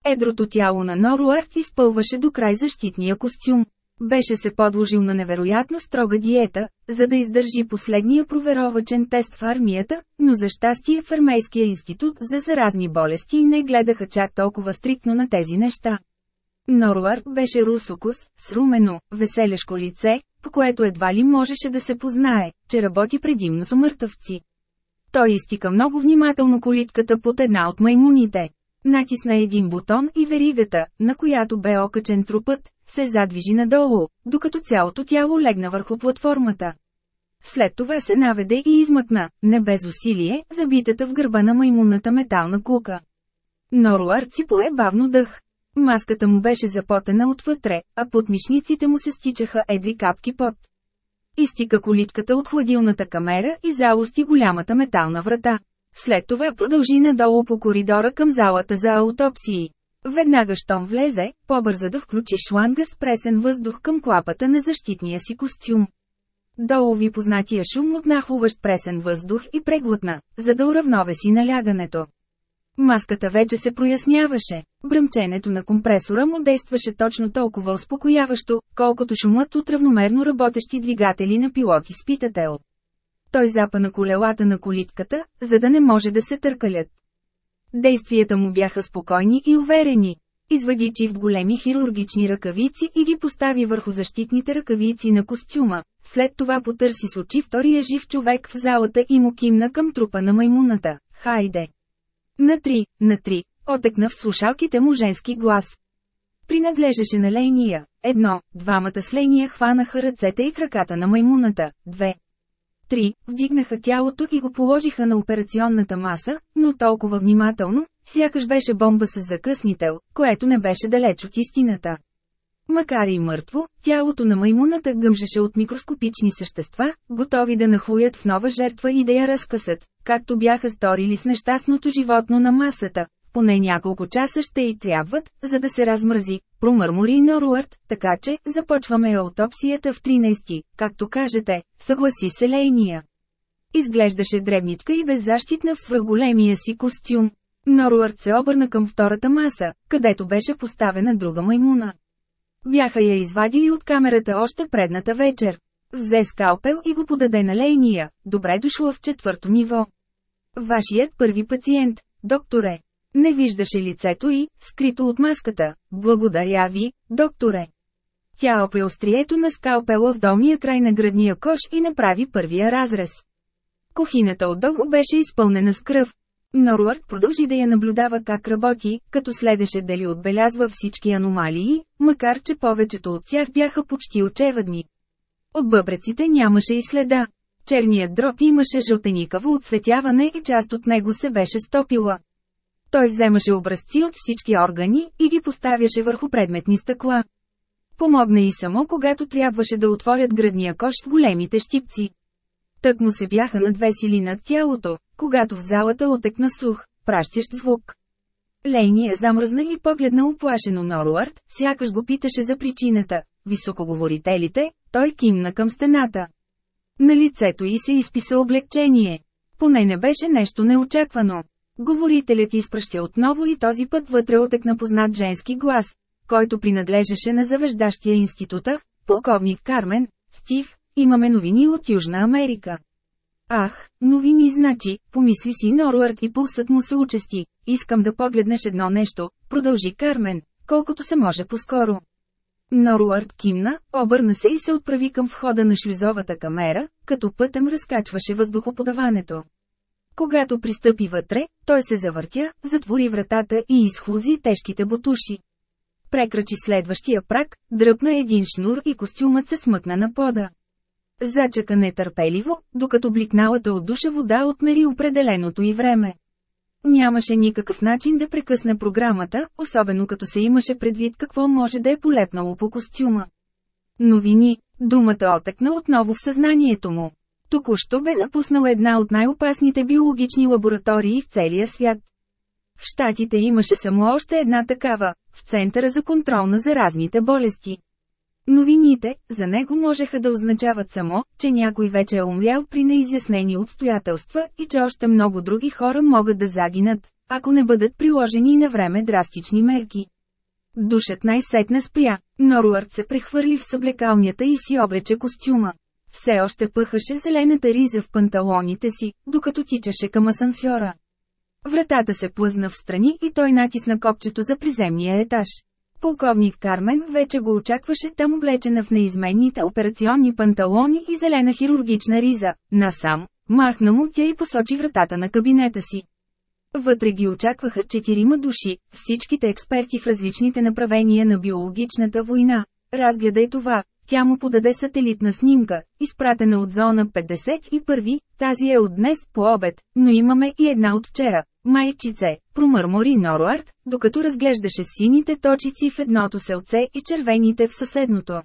Едрото тяло на Норуарт изпълваше до край защитния костюм. Беше се подложил на невероятно строга диета, за да издържи последния проверовачен тест в армията, но за щастие в Армейския институт за заразни болести не гледаха чак толкова стриктно на тези неща. Норуарт беше русокос, с румено, веселешко лице, по което едва ли можеше да се познае, че работи предимно с мъртъвци. Той изтика много внимателно колитката под една от маймуните. Натисна един бутон и веригата, на която бе окачен трупът, се задвижи надолу, докато цялото тяло легна върху платформата. След това се наведе и измъкна, не без усилие, забитата в гърба на маймунната метална кука. Норуард си пое бавно дъх. Маската му беше запотена отвътре, а под мишниците му се стичаха едри капки пот. Изтика количката от хладилната камера и заости голямата метална врата. След това продължи надолу по коридора към залата за аутопсии. Веднага щом влезе, побърза да включи шланга с пресен въздух към клапата на защитния си костюм. Долу ви познатия шум от нахлуващ пресен въздух и преглътна, за да уравновеси налягането. Маската вече се проясняваше. Бръмченето на компресора му действаше точно толкова успокояващо, колкото шумът от равномерно работещи двигатели на пилот-изпитател. Той запа на колелата на колитката, за да не може да се търкалят. Действията му бяха спокойни и уверени. Извади чифт големи хирургични ръкавици и ги постави върху защитните ръкавици на костюма. След това потърси с очи втория жив човек в залата и му кимна към трупа на маймуната. Хайде! На три, на три, отекна в слушалките му женски глас. Принадлежеше на лейния. Едно, двамата с лейния хванаха ръцете и краката на маймуната. Две. Три, вдигнаха тялото и го положиха на операционната маса, но толкова внимателно, сякаш беше бомба с закъснител, което не беше далеч от истината. Макар и мъртво, тялото на маймуната гъмжеше от микроскопични същества, готови да нахлуят в нова жертва и да я разкъсат, както бяха сторили с нещастното животно на масата. Поне няколко часа ще и трябват, за да се размрази, промърмори Норуард, така че започваме аутопсията в 13, както кажете, съгласи се Лейния. Изглеждаше дребничка и беззащитна в свръголемия си костюм. Норуард се обърна към втората маса, където беше поставена друга маймуна. Бяха я извадили от камерата още предната вечер. Взе скалпел и го подаде на лейния. Добре дошла в четвърто ниво. Вашият първи пациент, докторе. Не виждаше лицето и, скрито от маската. Благодаря ви, докторе. Тя опе острието на скалпела в долния край на градния кош и направи първия разрез. Кухината отдолу беше изпълнена с кръв, Норуард продължи да я наблюдава как работи, като следеше дали отбелязва всички аномалии, макар че повечето от тях бяха почти очевидни. От бъбреците нямаше и следа. Черният дроб имаше жълтеникаво отсветяване и част от него се беше стопила. Той вземаше образци от всички органи и ги поставяше върху предметни стъкла. Помогна и само когато трябваше да отворят градния кош в големите щипци. му се бяха надвесили над тялото, когато в залата отекна сух, пращещ звук. Лейни е замръзна и погледна оплашено Норуард, сякаш го питаше за причината. Високоговорителите, той кимна към стената. На лицето й се изписа облегчение. Поне не беше нещо неочаквано. Говорителят изпращя отново и този път вътре отекна познат женски глас, който принадлежеше на завеждащия института, полковник Кармен, Стив, имаме новини от Южна Америка. Ах, новини значи, помисли си Норуард и пулсът му се участи. Искам да погледнеш едно нещо, продължи Кармен, колкото се може по-скоро. Норуард кимна, обърна се и се отправи към входа на шлюзовата камера, като пътем разкачваше въздухоподаването. Когато пристъпи вътре, той се завъртя, затвори вратата и изхлузи тежките бутуши. Прекрачи следващия прак, дръпна един шнур и костюмът се смъкна на пода. Зачака нетърпеливо, докато бликналата от душа вода отмери определеното и време. Нямаше никакъв начин да прекъсне програмата, особено като се имаше предвид какво може да е полепнало по костюма. Новини, думата отекна отново в съзнанието му. Току-що бе напуснал една от най-опасните биологични лаборатории в целия свят. В Штатите имаше само още една такава, в Центъра за контрол на заразните болести. Новините за него можеха да означават само, че някой вече е умрял при неизяснени обстоятелства и че още много други хора могат да загинат, ако не бъдат приложени на време драстични мерки. Душът най-сетне спря, Норуард се прехвърли в съблекалнята и си облече костюма. Все още пъхаше зелената риза в панталоните си, докато тичаше към асансьора. Вратата се плъзна в страни и той натисна копчето за приземния етаж. Полковник Кармен вече го очакваше там облечена в неизменните операционни панталони и зелена хирургична риза. Насам, махна му тя и посочи вратата на кабинета си. Вътре ги очакваха четирима души, всичките експерти в различните направления на биологичната война. Разгледай това, тя му подаде сателитна снимка, изпратена от зона 51, тази е от днес по обед, но имаме и една от вчера. Майчице, промърмори Норуард, докато разглеждаше сините точици в едното селце и червените в съседното.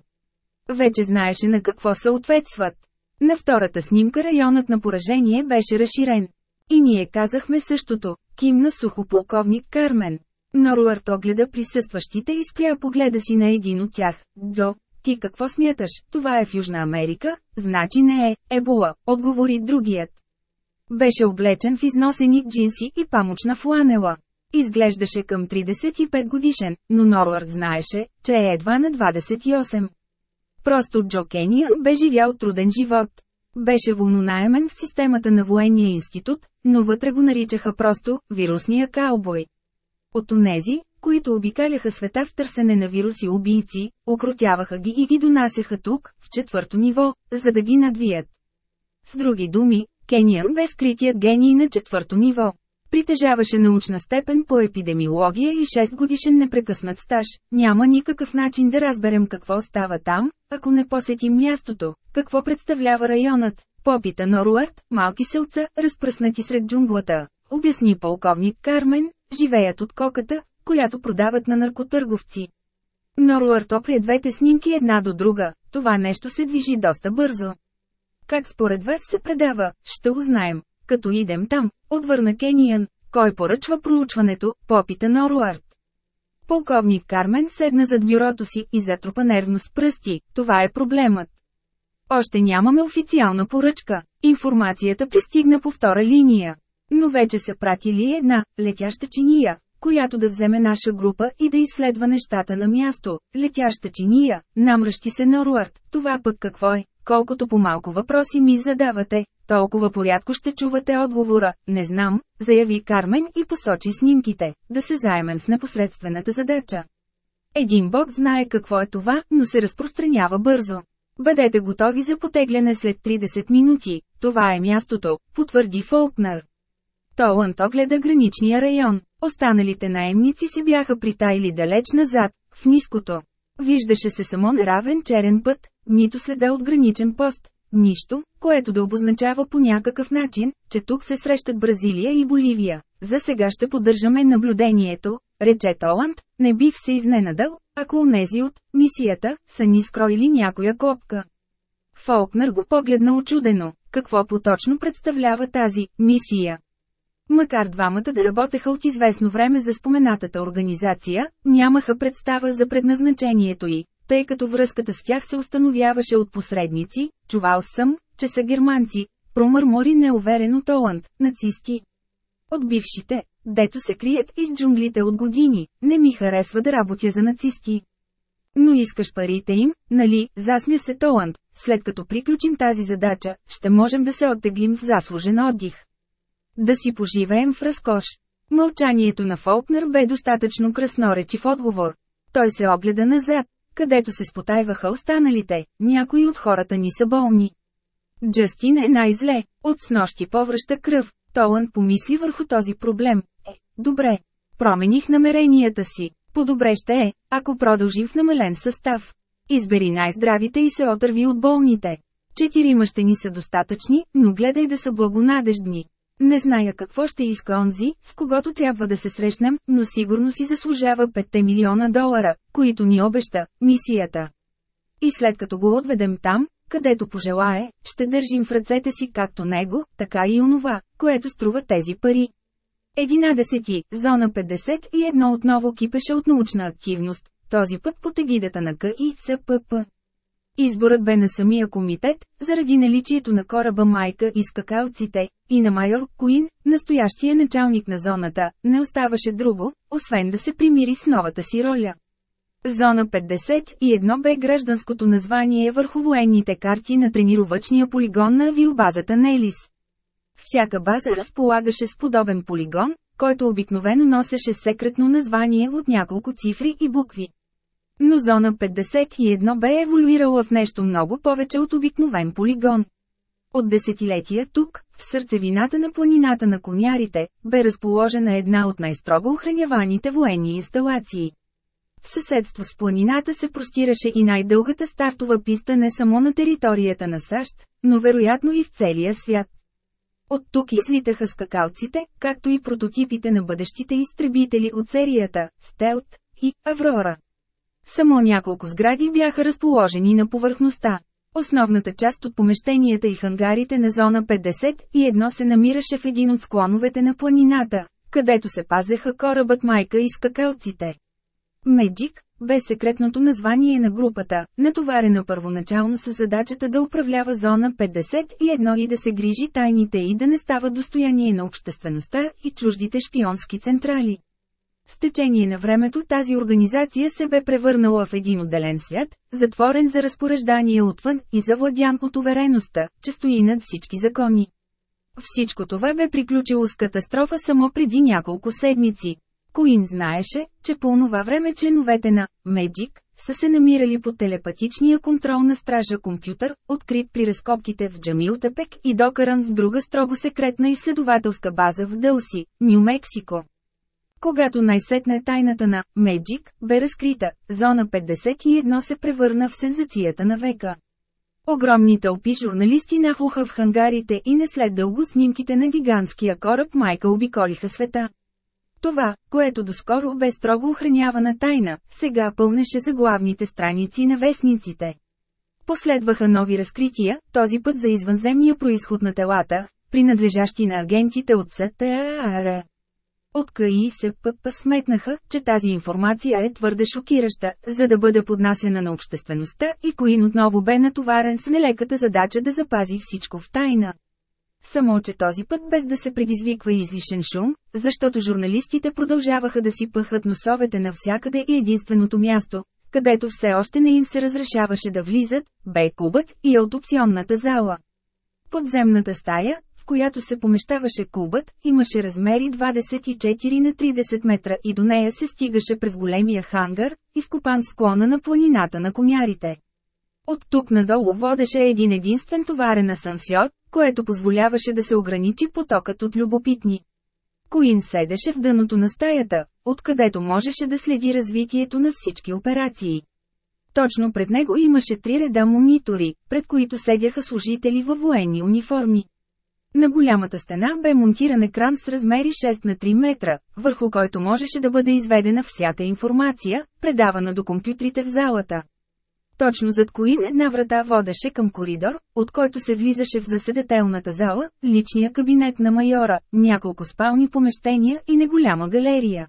Вече знаеше на какво съответстват. На втората снимка районът на поражение беше разширен. И ние казахме същото, кимна сухополковник Кармен. Норуард огледа присъстващите и спря погледа си на един от тях. Джо, ти какво смяташ, това е в Южна Америка, значи не е, ебола, отговори другият. Беше облечен в износени джинси и памучна фланела. Изглеждаше към 35 годишен, но Норвард знаеше, че е едва на 28. Просто Джо Кения бе живял труден живот. Беше вълнонаемен в системата на военния институт, но вътре го наричаха просто «вирусния каубой». От онези, които обикаляха света в търсене на вируси убийци, окротяваха ги и ги донасяха тук, в четвърто ниво, за да ги надвият. С други думи, Кениан бе скритият гений на четвърто ниво. Притежаваше научна степен по епидемиология и 6 годишен непрекъснат стаж. Няма никакъв начин да разберем какво става там, ако не посетим мястото, какво представлява районът. Попита Норуарт малки селца, разпръснати сред джунглата. Обясни полковник Кармен, живеят от коката, която продават на наркотърговци. Норуарт опря двете снимки една до друга, това нещо се движи доста бързо. Как според вас се предава, ще узнаем, като идем там, отвърна Кениан, кой поръчва проучването, попита на Полковник Кармен седна зад бюрото си и затрупа нервно с пръсти, това е проблемът. Още нямаме официална поръчка, информацията пристигна по втора линия. Но вече са пратили една, летяща чиния, която да вземе наша група и да изследва нещата на място, летяща чиния, намръщи се Норуард, това пък какво е? колкото по-малко въпроси ми задавате, толкова порядко ще чувате отговора, не знам, заяви Кармен и посочи снимките, да се заемем с непосредствената задача. Един бог знае какво е това, но се разпространява бързо. Бъдете готови за потегляне след 30 минути, това е мястото, потвърди Фолкнер. Толант огледа граничния район, останалите наемници си бяха притайли далеч назад, в ниското. Виждаше се само неравен черен път, нито следа от граничен пост, нищо, което да обозначава по някакъв начин, че тук се срещат Бразилия и Боливия. За сега ще поддържаме наблюдението, рече Толанд, не бих се изненадал, ако унези от мисията са ни скроили някоя копка. Фолкнер го погледна очудено, какво поточно представлява тази мисия. Макар двамата да работеха от известно време за споменатата организация, нямаха представа за предназначението й тъй като връзката с тях се установяваше от посредници, чувал съм, че са германци, промърмори неуверено Толанд, нацисти. От бившите, дето се крият из джунглите от години, не ми харесва да работя за нацисти. Но искаш парите им, нали, засмя се Толанд, след като приключим тази задача, ще можем да се оттеглим в заслужен отдих. Да си поживеем в разкош. Мълчанието на Фолкнер бе достатъчно красноречив отговор. Той се огледа назад, където се спотайваха останалите, някои от хората ни са болни. Джастин е най-зле, от снощи повръща кръв, Толан помисли върху този проблем. Е, добре, промених намеренията си, по-добре ще е, ако продължи в намален състав. Избери най-здравите и се отърви от болните. Четири мъщени ни са достатъчни, но гледай да са благонадеждни. Не зная какво ще иска онзи, с когото трябва да се срещнем, но сигурно си заслужава 5 милиона долара, които ни обеща, мисията. И след като го отведем там, където пожелае, ще държим в ръцете си както него, така и онова, което струва тези пари. 11. Зона 51 отново кипеше от научна активност, този път под егидата на КИЦПП. Изборът бе на самия комитет, заради наличието на кораба майка и скакалците, и на майор Куин, настоящия началник на зоната, не оставаше друго, освен да се примири с новата си роля. Зона 51 бе гражданското название върху военните карти на тренировъчния полигон на авиобазата Нелис. Всяка база разполагаше с подобен полигон, който обикновено носеше секретно название от няколко цифри и букви. Но зона 51 бе еволюирала в нещо много повече от обикновен полигон. От десетилетия тук, в сърцевината на планината на конярите, бе разположена една от най-строго охраняваните военни инсталации. В съседство с планината се простираше и най-дългата стартова писта не само на територията на САЩ, но вероятно и в целия свят. От тук излитаха скакалците, както и прототипите на бъдещите изтребители от серията – Стелт и Аврора. Само няколко сгради бяха разположени на повърхността. Основната част от помещенията и хангарите на зона 51 се намираше в един от склоновете на планината, където се пазеха корабът Майка и скакалците. Меджик, бе секретното название на групата, натоварена първоначално с задачата да управлява зона 51 и да се грижи тайните и да не става достояние на обществеността и чуждите шпионски централи. С течение на времето тази организация се бе превърнала в един отделен свят, затворен за разпореждание отвън и завладян от увереността, че стои над всички закони. Всичко това бе приключило с катастрофа само преди няколко седмици. Коин знаеше, че по това време членовете на «Меджик» са се намирали под телепатичния контрол на стража компютър, открит при разкопките в Джамилтепек и докаран в друга строго секретна изследователска база в Дълси, Нью-Мексико. Когато най-сетне тайната на «Меджик» бе разкрита, зона 51 се превърна в сензацията на века. Огромни тълпи журналисти нахлуха в хангарите и не след дълго снимките на гигантския кораб Майка обиколиха света. Това, което доскоро бе строго охранявана тайна, сега пълнеше за главните страници на вестниците. Последваха нови разкрития, този път за извънземния происход на телата, принадлежащи на агентите от СТАРА. От КИСПП сметнаха, че тази информация е твърде шокираща, за да бъде поднасена на обществеността и Коин отново бе натоварен с нелеката задача да запази всичко в тайна. Само, че този път без да се предизвиква излишен шум, защото журналистите продължаваха да си пъхат носовете навсякъде и единственото място, където все още не им се разрешаваше да влизат, бе кубът и аутопционната зала. Подземната стая, в която се помещаваше кубът, имаше размери 24 на 30 метра и до нея се стигаше през големия хангар, изкопан в склона на планината на конярите. От тук надолу водеше един единствен товарен асансьор, което позволяваше да се ограничи потокът от любопитни. Коин седеше в дъното на стаята, откъдето можеше да следи развитието на всички операции. Точно пред него имаше три реда монитори, пред които седяха служители във военни униформи. На голямата стена бе монтиран екран с размери 6 на 3 метра, върху който можеше да бъде изведена всяка информация, предавана до компютрите в залата. Точно зад Коин една врата водеше към коридор, от който се влизаше в заседателната зала, личния кабинет на майора, няколко спални помещения и неголяма галерия.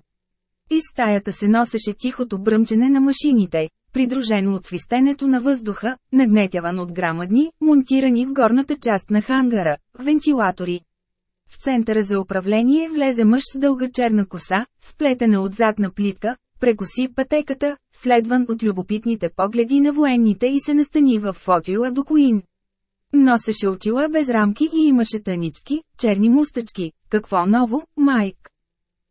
Из стаята се носеше тихото бръмчене на машините, придружено от свистенето на въздуха, нагнетяван от грамадни, монтирани в горната част на хангара, вентилатори. В центъра за управление влезе мъж с дълга черна коса, сплетена от задна плитка, прекоси пътеката, следван от любопитните погледи на военните и се настани в фотила до Куин. Носеше очила без рамки и имаше тънички, черни мустъчки. Какво ново, Майк?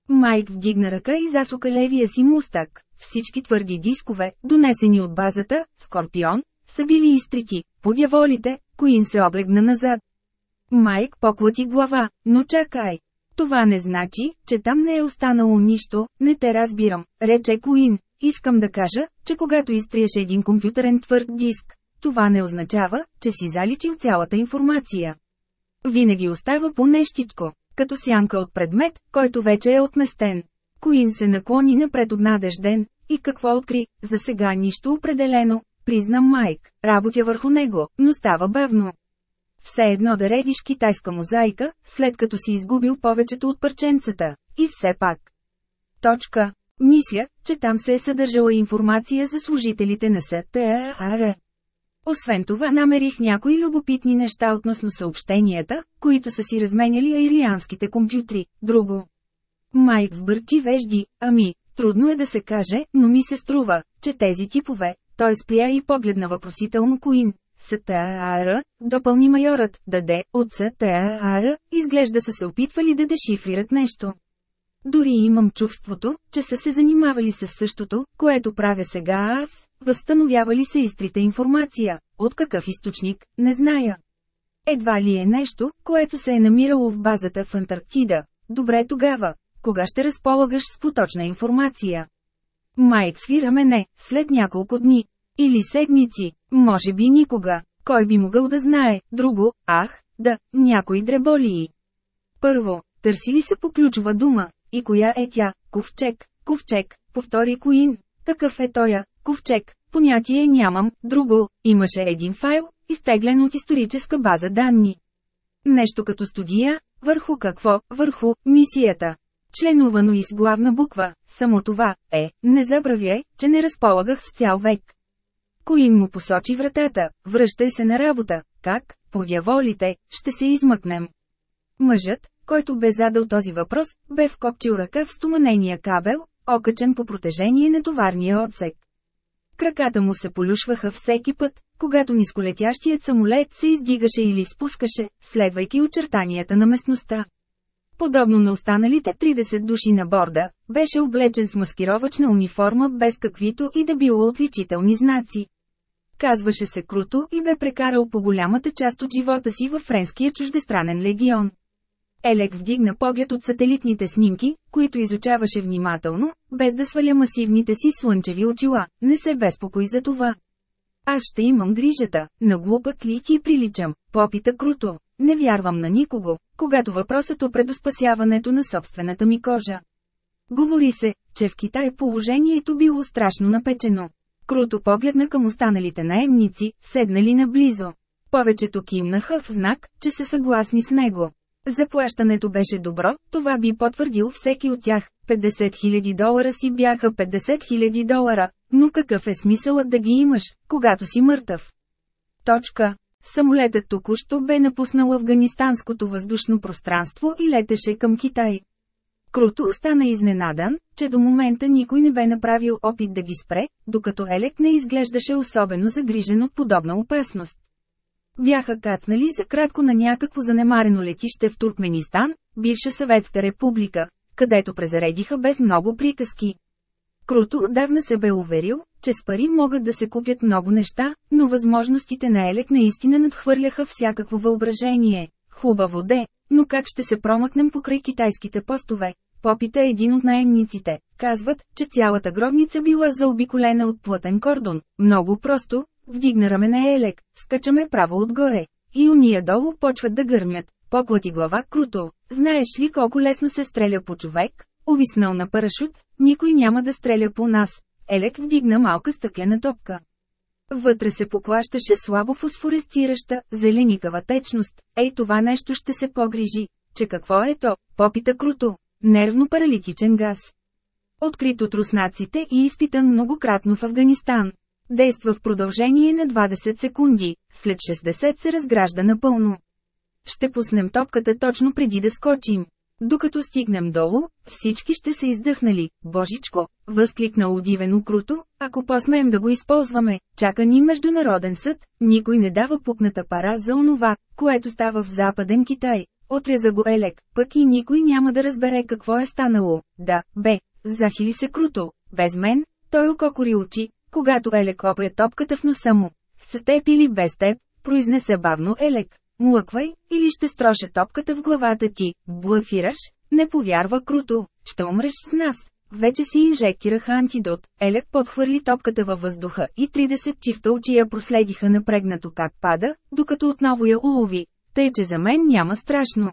Майк вдигна ръка и засука левия си мустък всички твърди дискове, донесени от базата, Скорпион, са били изтрити, подяволите, Коин се облегна назад. Майк поклати глава, но чакай. Това не значи, че там не е останало нищо, не те разбирам, рече Коин. Искам да кажа, че когато изтриеш един компютърен твърд диск, това не означава, че си заличил цялата информация. Винаги остава по нещичко, като сянка от предмет, който вече е отместен. Коин се наклони напред обнадежден, и какво откри, за сега нищо определено, признам Майк, работя върху него, но става бавно. Все едно да редиш китайска мозайка, след като си изгубил повечето от парченцата, и все пак. Точка. Мисля, че там се е съдържала информация за служителите на СТАР. Освен това намерих някои любопитни неща относно съобщенията, които са си разменяли аирианските компютри. Друго. Майк сбърчи вежди, ами, трудно е да се каже, но ми се струва, че тези типове, той спря и погледна въпросително Коин. СТАР, допълни майорът, даде, от СТАР, изглежда са се опитвали да дешифрират нещо. Дори имам чувството, че са се занимавали с същото, което правя сега аз, възстановявали се изтрите информация, от какъв източник, не зная. Едва ли е нещо, което се е намирало в базата в Антарктида. Добре тогава, кога ще разполагаш с поточна информация. Майк свираме не, след няколко дни. Или седмици, може би никога. Кой би могъл да знае, друго, ах, да, някои дреболии. Първо, търси ли се по ключова дума, и коя е тя, ковчег, ковчег, повтори Коин, такъв е тоя, ковчег, понятие нямам, друго, имаше един файл, изтеглен от историческа база данни. Нещо като студия, върху какво, върху, мисията, членувано и с главна буква, само това, е, не забравя, че не разполагах с цял век. Коин му посочи вратата, връщай се на работа, как, подяволите, ще се измъкнем. Мъжът, който бе задал този въпрос, бе вкопчил ръка в стоманения кабел, окачен по протежение на товарния отсек. Краката му се полюшваха всеки път, когато нисколетящият самолет се издигаше или спускаше, следвайки очертанията на местността. Подобно на останалите 30 души на борда, беше облечен с маскировъчна униформа без каквито и да било отличителни знаци. Казваше се Круто и бе прекарал по голямата част от живота си във френския чуждестранен легион. Елек вдигна поглед от сателитните снимки, които изучаваше внимателно, без да сваля масивните си слънчеви очила, не се безпокой за това. Аз ще имам грижата, на глупа клик и приличам, попита Круто. Не вярвам на никого, когато въпросът о е предоспасяването на собствената ми кожа. Говори се, че в Китай положението било страшно напечено. Круто погледна към останалите наемници, седнали наблизо. Повечето кимнаха в знак, че са съгласни с него. Заплащането беше добро, това би потвърдил всеки от тях. 50 000 долара си бяха 50 000 долара, но какъв е смисълът да ги имаш, когато си мъртъв? Точка. Самолетът току-що бе напуснал афганистанското въздушно пространство и летеше към Китай. Круто остана изненадан, че до момента никой не бе направил опит да ги спре, докато Елек не изглеждаше особено загрижен от подобна опасност. Бяха кацнали за кратко на някакво занемарено летище в Туркменистан, бивша съветска република, където презаредиха без много приказки. Круто отдавна се бе уверил, че с пари могат да се купят много неща, но възможностите на Елек наистина надхвърляха всякакво въображение. Хубаво де, но как ще се промъкнем покрай китайските постове? Попита един от наемниците. Казват, че цялата гробница била заобиколена от плътен кордон. Много просто, вдигна рамене Елек, скачаме право отгоре. И уния долу почват да гърмят. Поклати глава круто. Знаеш ли колко лесно се стреля по човек? Увиснал на парашют, никой няма да стреля по нас. Елек вдигна малка стъклена топка. Вътре се поклащаше слабо фосфорестираща, зеленикава течност. Ей това нещо ще се погрижи. Че какво е то? Попита круто. Нервно-паралитичен газ. Открит от руснаците и изпитан многократно в Афганистан. Действа в продължение на 20 секунди, след 60 се разгражда напълно. Ще пуснем топката точно преди да скочим. Докато стигнем долу, всички ще се издъхнали, божичко, възкликна удивено круто, ако посмеем да го използваме, чака ни международен съд, никой не дава пукната пара за онова, което става в Западен Китай. Отреза го Елек, пък и никой няма да разбере какво е станало. Да, бе, захили се круто, без мен, той ококори очи, когато Елек опря топката в носа му. С теб или без теб, произнесе бавно Елек, Млъквай, или ще строша топката в главата ти, блъфираш, не повярва круто, ще умреш с нас. Вече си инжектираха антидот, Елек подхвърли топката във въздуха и 30 чифта очи я проследиха напрегнато как пада, докато отново я улови, тъй че за мен няма страшно.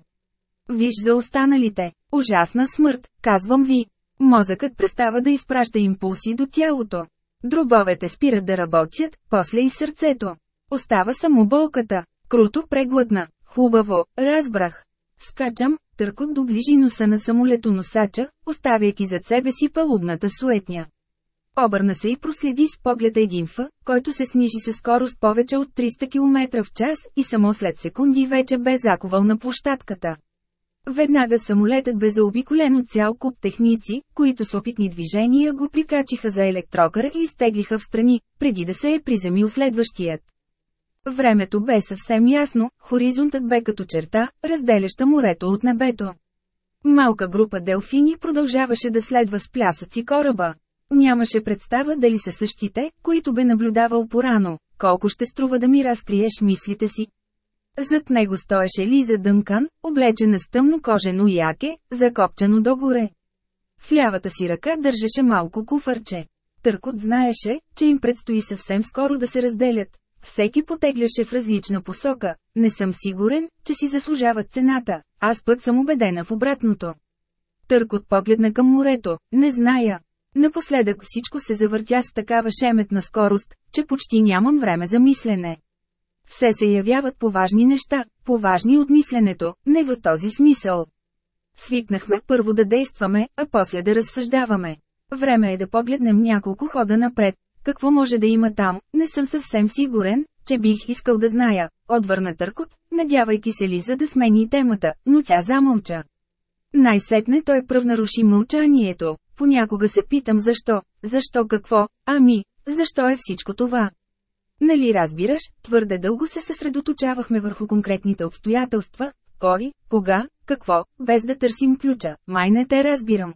Виж за останалите, ужасна смърт, казвам ви. Мозъкът престава да изпраща импулси до тялото. Дробовете спират да работят, после и сърцето. Остава само болката, Круто преглътна. Хубаво, разбрах. Скачам, търкот доближи носа на самолетоносача, оставяйки зад себе си палубната суетня. Обърна се и проследи с погледа един фа, който се снижи със скорост повече от 300 км в час и само след секунди вече бе заковал на площадката. Веднага самолетът бе заобиколен от цял куп техници, които с опитни движения го прикачиха за електрокър и изтеглиха в страни, преди да се е приземил следващият. Времето бе съвсем ясно, хоризонтът бе като черта, разделяща морето от небето. Малка група делфини продължаваше да следва с плясъци кораба. Нямаше представа дали са същите, които бе наблюдавал порано, колко ще струва да ми разкриеш мислите си. Зад него стоеше Лиза Дънкан, облечена с тъмно кожено яке, закопчено догоре. В лявата си ръка държеше малко куфарче. Търкот знаеше, че им предстои съвсем скоро да се разделят, всеки потегляше в различна посока. Не съм сигурен, че си заслужават цената. Аз пък съм убедена в обратното. Търк от погледна към морето. Не зная. Напоследък всичко се завъртя с такава шеметна скорост, че почти нямам време за мислене. Все се явяват поважни неща, поважни от мисленето, не в този смисъл. Свикнахме първо да действаме, а после да разсъждаваме. Време е да погледнем няколко хода напред, какво може да има там, не съм съвсем сигурен, че бих искал да зная, отвърна Търкот, надявайки се ли за да смени темата, но тя замълча. Най-сетне той пръв наруши мълчанието. Понякога се питам защо, защо какво, ами, защо е всичко това. Нали разбираш, твърде дълго се съсредоточавахме върху конкретните обстоятелства, кой, кога, какво, без да търсим ключа, май не те разбирам.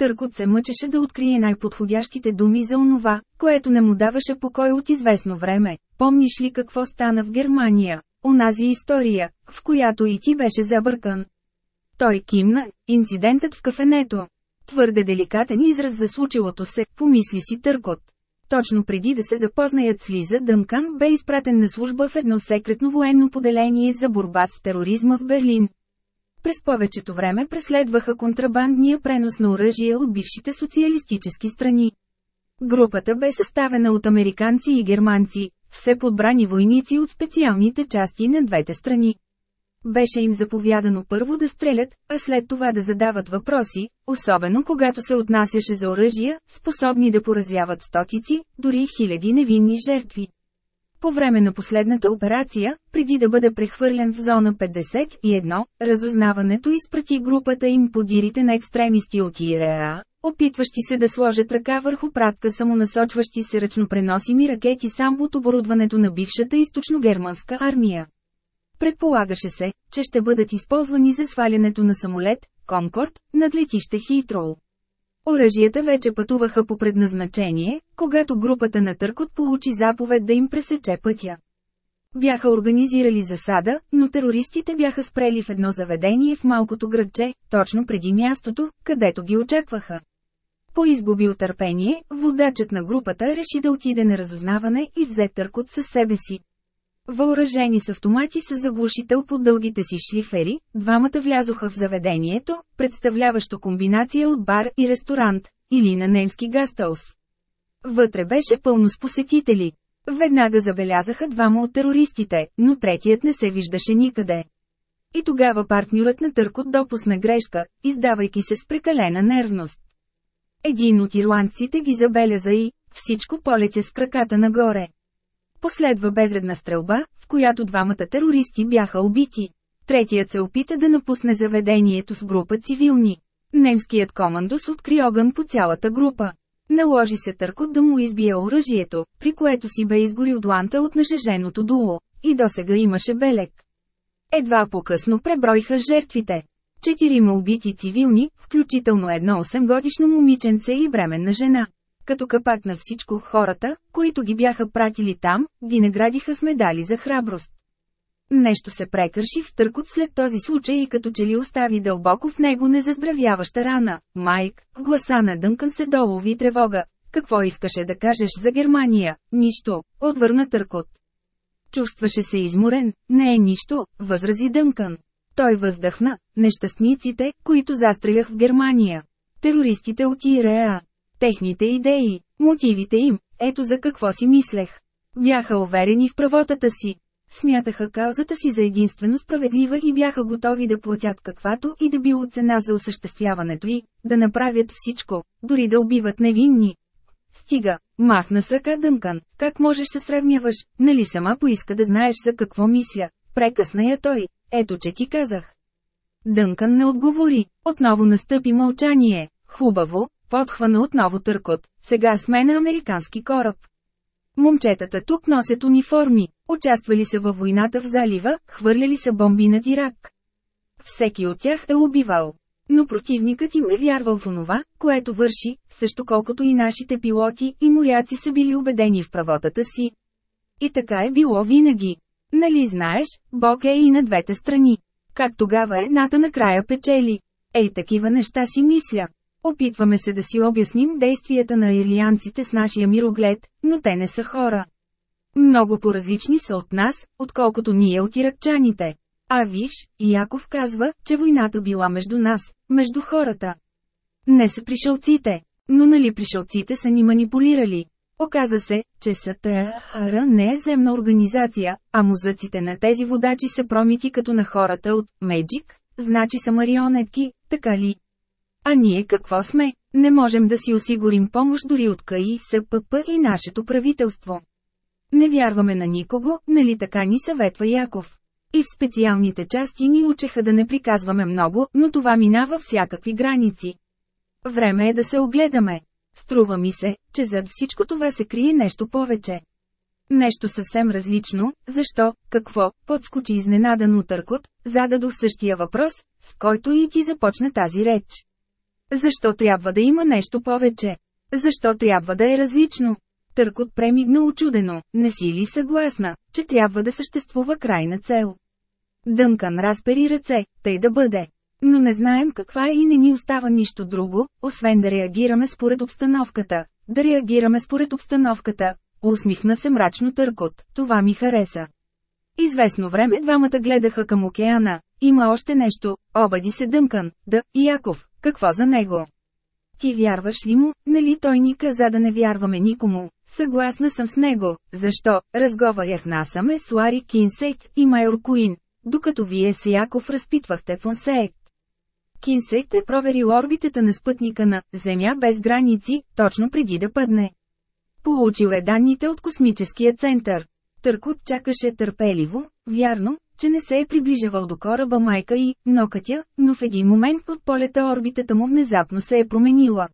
Търкот се мъчеше да открие най-подходящите думи за онова, което не му даваше покой от известно време. Помниш ли какво стана в Германия? Онази история, в която и ти беше забъркан. Той кимна, инцидентът в кафенето. Твърде деликатен израз за случилото се, помисли си Търкот. Точно преди да се запознаят с Лиза Дънкан бе изпратен на служба в едно секретно военно поделение за борба с тероризма в Берлин, през повечето време преследваха контрабандния пренос на оръжие от бившите социалистически страни. Групата бе съставена от американци и германци, все подбрани войници от специалните части на двете страни. Беше им заповядано първо да стрелят, а след това да задават въпроси, особено когато се отнасяше за оръжия, способни да поразяват стотици, дори хиляди невинни жертви. По време на последната операция, преди да бъде прехвърлен в зона 51, разузнаването изпрати групата им подирите на екстремисти от ИРА, опитващи се да сложат ръка върху пратка самонасочващи се ръчно преносими ракети сам от оборудването на бившата източно-германска армия. Предполагаше се, че ще бъдат използвани за свалянето на самолет, Конкорд, над летище Хитроу. Оръжията вече пътуваха по предназначение, когато групата на Търкот получи заповед да им пресече пътя. Бяха организирали засада, но терористите бяха спрели в едно заведение в малкото градче, точно преди мястото, където ги очакваха. По изгубил търпение, водачът на групата реши да отиде на разузнаване и взе Търкот със себе си. Въоръжени с автомати с заглушител по дългите си шлифери, двамата влязоха в заведението, представляващо комбинация от бар и ресторант, или на немски гастълс. Вътре беше пълно с посетители. Веднага забелязаха двама от терористите, но третият не се виждаше никъде. И тогава партньорът на търкот допусна грешка, издавайки се с прекалена нервност. Един от ирландците ги забеляза и всичко полетя с краката нагоре. Последва безредна стрелба, в която двамата терористи бяха убити. Третият се опита да напусне заведението с група цивилни. Немският командос откри огън по цялата група. Наложи се търкот да му избие оръжието, при което си бе изгорил дланта от нажеженото дуло, и досега имаше белек. Едва по-късно преброиха жертвите. Четирима убити цивилни, включително едно 8-годишно момиченце и бременна жена като капак на всичко хората, които ги бяха пратили там, ги наградиха с медали за храброст. Нещо се прекърши в търкот след този случай и като че ли остави дълбоко в него незаздравяваща рана. Майк, гласа на дънкан се долови тревога. Какво искаше да кажеш за Германия? Нищо, отвърна търкот. Чувстваше се изморен, не е нищо, възрази дънкан. Той въздъхна, нещастниците, които застрелях в Германия. Терористите от Иреа техните идеи, мотивите им, ето за какво си мислех. Бяха уверени в правотата си. Смятаха каузата си за единствено справедлива и бяха готови да платят каквато и да било цена за осъществяването й, да направят всичко, дори да убиват невинни. Стига, махна с ръка Дънкан, как можеш се сравняваш, нали сама поиска да знаеш за какво мисля, прекъсна я той, ето че ти казах. Дънкан не отговори, отново настъпи мълчание, хубаво, Подхвана отново търкот, сега с мен американски кораб. Момчетата тук носят униформи, участвали са във войната в залива, хвърляли са бомби над Ирак. Всеки от тях е убивал. Но противникът им е вярвал в онова, което върши, също колкото и нашите пилоти и моряци са били убедени в правотата си. И така е било винаги. Нали знаеш, Бог е и на двете страни. Как тогава едната накрая печели? Ей такива неща си мисля. Опитваме се да си обясним действията на ирлианците с нашия мироглед, но те не са хора. Много поразлични са от нас, отколкото ние от иракчаните. А виж, Яков казва, че войната била между нас, между хората. Не са пришелците, но нали пришелците са ни манипулирали. Оказа се, че СТАР не е земна организация, а музъците на тези водачи са промити като на хората от «Меджик», значи са марионетки, така ли? А ние какво сме? Не можем да си осигурим помощ дори от КАИ, СПП и нашето правителство. Не вярваме на никого, нали така ни съветва Яков. И в специалните части ни учеха да не приказваме много, но това минава всякакви граници. Време е да се огледаме. Струва ми се, че зад всичко това се крие нещо повече. Нещо съвсем различно, защо, какво, подскочи изненадан търкот, зададох същия въпрос, с който и ти започна тази реч. Защо трябва да има нещо повече? Защо трябва да е различно? Търкот премигна очудено, не си ли съгласна, че трябва да съществува крайна цел? Дънкан разпери ръце, тъй да бъде. Но не знаем каква е и не ни остава нищо друго, освен да реагираме според обстановката. Да реагираме според обстановката. Усмихна се мрачно търкот, това ми хареса. Известно време двамата гледаха към океана. Има още нещо, обади се Дънкан, да, Яков, какво за него? Ти вярваш ли му, нали той ни каза да не вярваме никому? Съгласна съм с него, защо, разговарях насаме с Лари Кинсейт и Майор Куин, докато вие с Яков разпитвахте Фонсейт. Кинсейт е проверил орбитата на спътника на «Земя без граници», точно преди да падне. Получил е данните от космическия център. Търкот чакаше търпеливо, вярно, че не се е приближавал до кораба майка и нокътя, но в един момент от полета орбитата му внезапно се е променила.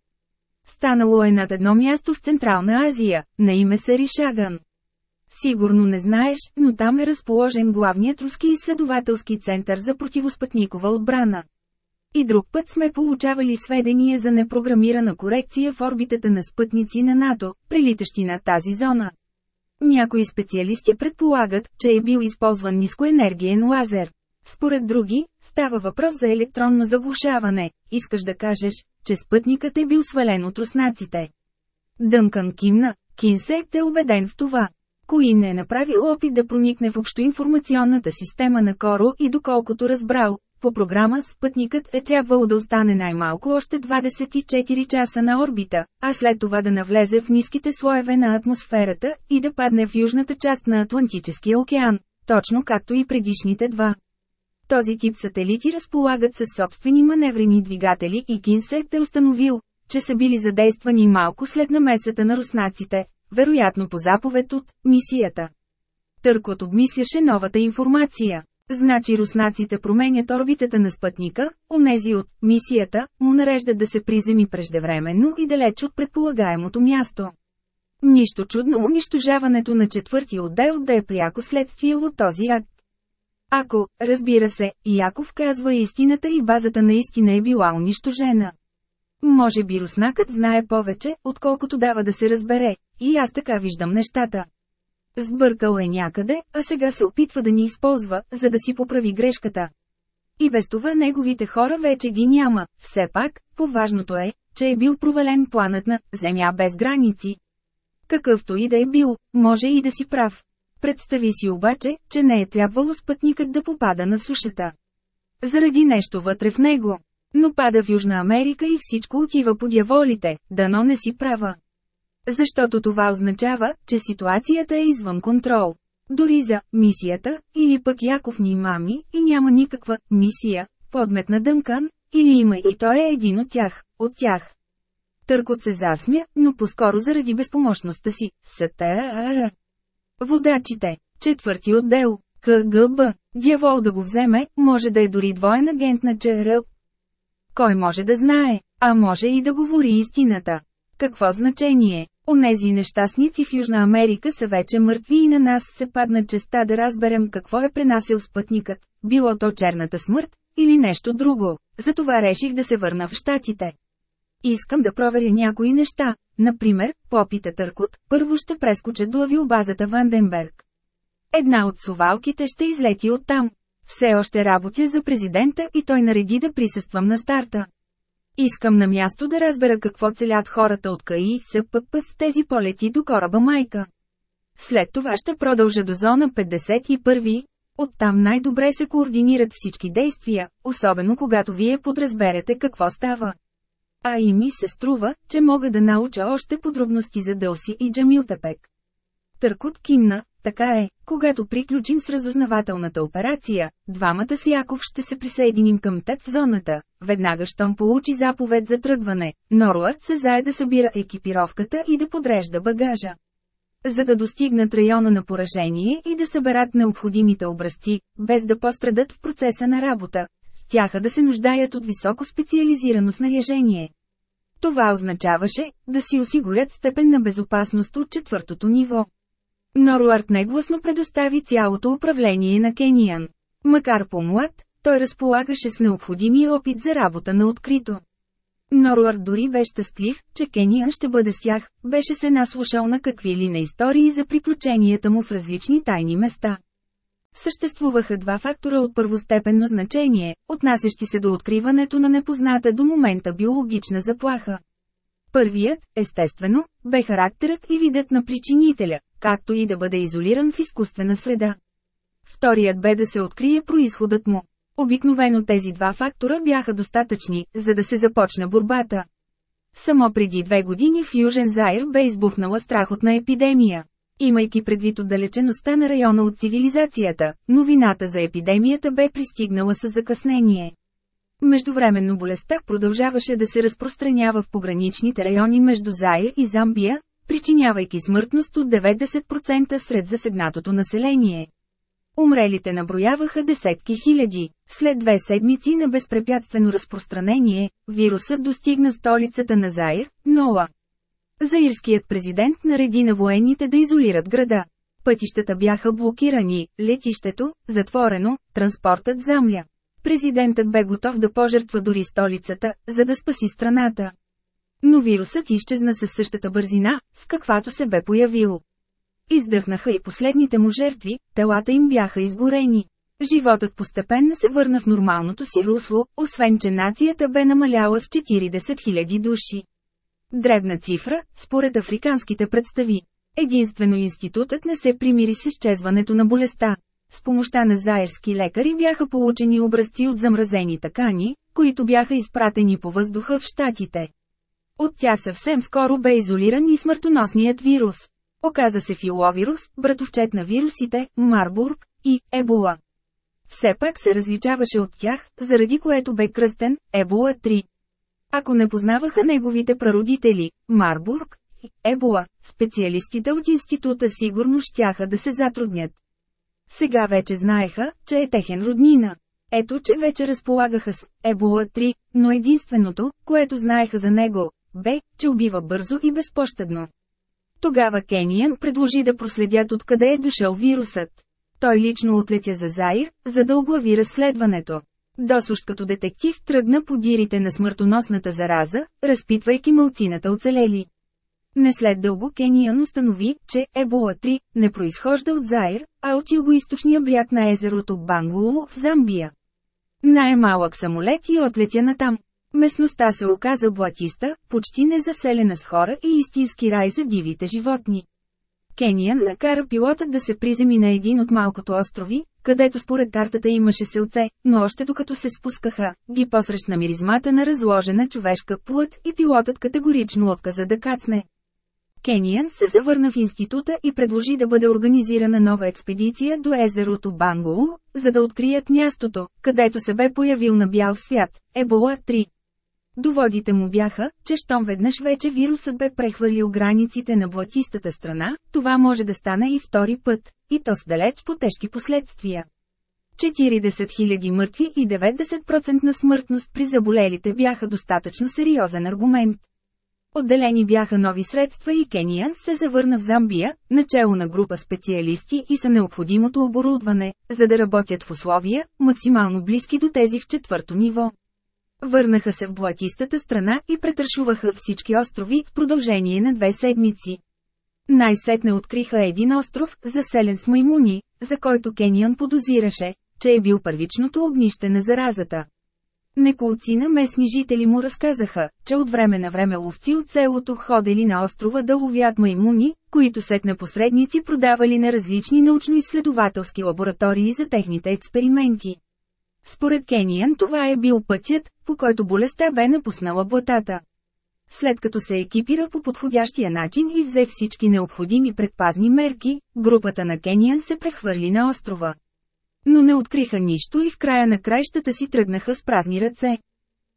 Станало е над едно място в Централна Азия, на име Саришаган. Сигурно не знаеш, но там е разположен главният руски изследователски център за противоспътникова отбрана. И друг път сме получавали сведения за непрограмирана корекция в орбитата на спътници на НАТО, прилитащи на тази зона. Някои специалисти предполагат, че е бил използван нискоенергиен лазер. Според други, става въпрос за електронно заглушаване. Искаш да кажеш, че спътникът е бил свален от руснаците. Дънкан кимна, Кинсект е убеден в това. Коин не е направил опит да проникне в общоинформационната система на Коро и доколкото разбрал, по програма спътникът е трябвало да остане най-малко още 24 часа на орбита, а след това да навлезе в ниските слоеве на атмосферата и да падне в южната част на Атлантическия океан, точно както и предишните два. Този тип сателити разполагат със собствени маневрени двигатели и Кинсект е установил, че са били задействани малко след намесата на руснаците, вероятно по заповед от мисията. Търкот обмисляше новата информация. Значи руснаците променят орбитата на спътника, онези от мисията му нареждат да се приземи преждевременно и далеч от предполагаемото място. Нищо чудно унищожаването на четвърти отдел да е пряко следствие от този акт. Ако, разбира се, Яков казва истината и базата наистина е била унищожена. Може би руснакът знае повече, отколкото дава да се разбере, и аз така виждам нещата. Сбъркал е някъде, а сега се опитва да ни използва, за да си поправи грешката. И без това неговите хора вече ги няма, все пак, поважното е, че е бил провален планът на «Земя без граници». Какъвто и да е бил, може и да си прав. Представи си обаче, че не е трябвало спътникът да попада на сушата. Заради нещо вътре в него. Но пада в Южна Америка и всичко отива по дяволите, дано не си права. Защото това означава, че ситуацията е извън контрол. Дори за мисията, или пък Яков ни мами, и няма никаква мисия, подмет на Дънкан, или има и той е един от тях, от тях. Търкот се засмя, но по-скоро заради безпомощността си. СТР. Водачите. Четвърти отдел. КГБ. Дявол да го вземе, може да е дори двоен агент на ЧР. Кой може да знае, а може и да говори истината. Какво значение? Онези нещастници в Южна Америка са вече мъртви и на нас се падна честа да разберем какво е пренасил спътникът, било то черната смърт, или нещо друго. Затова реших да се върна в Штатите. Искам да проверя някои неща, например, попита Търкот, първо ще прескоча до авиобазата Ванденберг. Една от сувалките ще излети оттам. Все още работя за президента и той нареди да присъствам на старта. Искам на място да разбера какво целят хората от КАИ СПП с тези полети до кораба Майка. След това ще продължа до зона 51. Оттам най-добре се координират всички действия, особено когато вие подразберете какво става. А и ми се струва, че мога да науча още подробности за Дълси и Джамилтепек. Търкот кимна, така е, когато приключим с разузнавателната операция, двамата с Яков ще се присъединим към теб в зоната. Веднага щом получи заповед за тръгване, Норлът се зае да събира екипировката и да подрежда багажа. За да достигнат района на поражение и да съберат необходимите образци, без да пострадат в процеса на работа, тяха да се нуждаят от високо специализирано снаряжение. Това означаваше да си осигурят степен на безопасност от четвъртото ниво. Норуарт негласно предостави цялото управление на Кениан. Макар по-млад, той разполагаше с необходимия опит за работа на открито. Норуард дори бе щастлив, че Кениан ще бъде с тях, беше се наслушал на какви ли на истории за приключенията му в различни тайни места. Съществуваха два фактора от първостепенно значение, отнасящи се до откриването на непозната до момента биологична заплаха. Първият, естествено, бе характерът и видът на причинителя, както и да бъде изолиран в изкуствена среда. Вторият бе да се открие происходът му. Обикновено тези два фактора бяха достатъчни, за да се започне борбата. Само преди две години в Южен Заир бе избухнала страхотна епидемия. Имайки предвид отдалечеността на района от цивилизацията, новината за епидемията бе пристигнала с закъснение. Междувременно болестта продължаваше да се разпространява в пограничните райони между Зая и Замбия, причинявайки смъртност от 90% сред засегнатото население. Умрелите наброяваха десетки хиляди. След две седмици на безпрепятствено разпространение, вирусът достигна столицата на Заир, Нола. Заирският президент нареди на военните да изолират града. Пътищата бяха блокирани, летището – затворено, транспортът замля. Президентът бе готов да пожертва дори столицата, за да спаси страната. Но вирусът изчезна със същата бързина, с каквато се бе появил. Издъхнаха и последните му жертви, телата им бяха изгорени. Животът постепенно се върна в нормалното си русло, освен че нацията бе намаляла с 40 000 души. Дребна цифра, според африканските представи. Единствено институтът не се примири с изчезването на болестта. С помощта на заерски лекари бяха получени образци от замразени такани, които бяха изпратени по въздуха в щатите. От тях съвсем скоро бе изолиран и смъртоносният вирус. Оказа се филовирус, братовчет на вирусите, Марбург и Ебола. Все пак се различаваше от тях, заради което бе кръстен Ебола 3. Ако не познаваха неговите прародители, Марбург и Ебола, специалистите от института сигурно щяха да се затруднят. Сега вече знаеха, че е техен роднина. Ето че вече разполагаха с Ебола-3, но единственото, което знаеха за него, бе, че убива бързо и безпощадно. Тогава Кениан предложи да проследят откъде е дошъл вирусът. Той лично отлетя за Заир, за да оглави разследването. Досущ като детектив тръгна по дирите на смъртоносната зараза, разпитвайки мълцината оцелели. Не след дълго Кениан установи, че Ебола-3 не произхожда от Заир, а от югоисточния бряг на езерото Бангулу в Замбия. Най-малък самолет и отлетя натам. Местността се оказа блатиста, почти незаселена с хора и истински рай за дивите животни. Кениан накара пилота да се приземи на един от малкото острови, където според картата имаше селце, но още докато се спускаха, ги посрещна миризмата на разложена човешка плът и пилотът категорично отказа да кацне. Кениан се завърна в института и предложи да бъде организирана нова експедиция до езерото Бангул, за да открият мястото, където се бе появил на бял свят – Ебола 3. Доводите му бяха, че щом веднъж вече вирусът бе прехвърлил границите на блатистата страна, това може да стане и втори път, и то с далеч по тежки последствия. 40 000 мъртви и 90% на смъртност при заболелите бяха достатъчно сериозен аргумент. Отделени бяха нови средства и Кения се завърна в Замбия, начало на група специалисти и са необходимото оборудване, за да работят в условия, максимално близки до тези в четвърто ниво. Върнаха се в блатистата страна и претършуваха всички острови в продължение на две седмици. Най-сетне откриха един остров, заселен с маймуни, за който Кениан подозираше, че е бил първичното огнище на заразата. Неколци на местни жители му разказаха, че от време на време ловци от селото ходели на острова да ловят маймуни, които на посредници продавали на различни научно-изследователски лаборатории за техните експерименти. Според Кениан това е бил пътят, по който болестта бе напуснала блатата. След като се екипира по подходящия начин и взе всички необходими предпазни мерки, групата на Кениан се прехвърли на острова. Но не откриха нищо и в края на краищата си тръгнаха с празни ръце.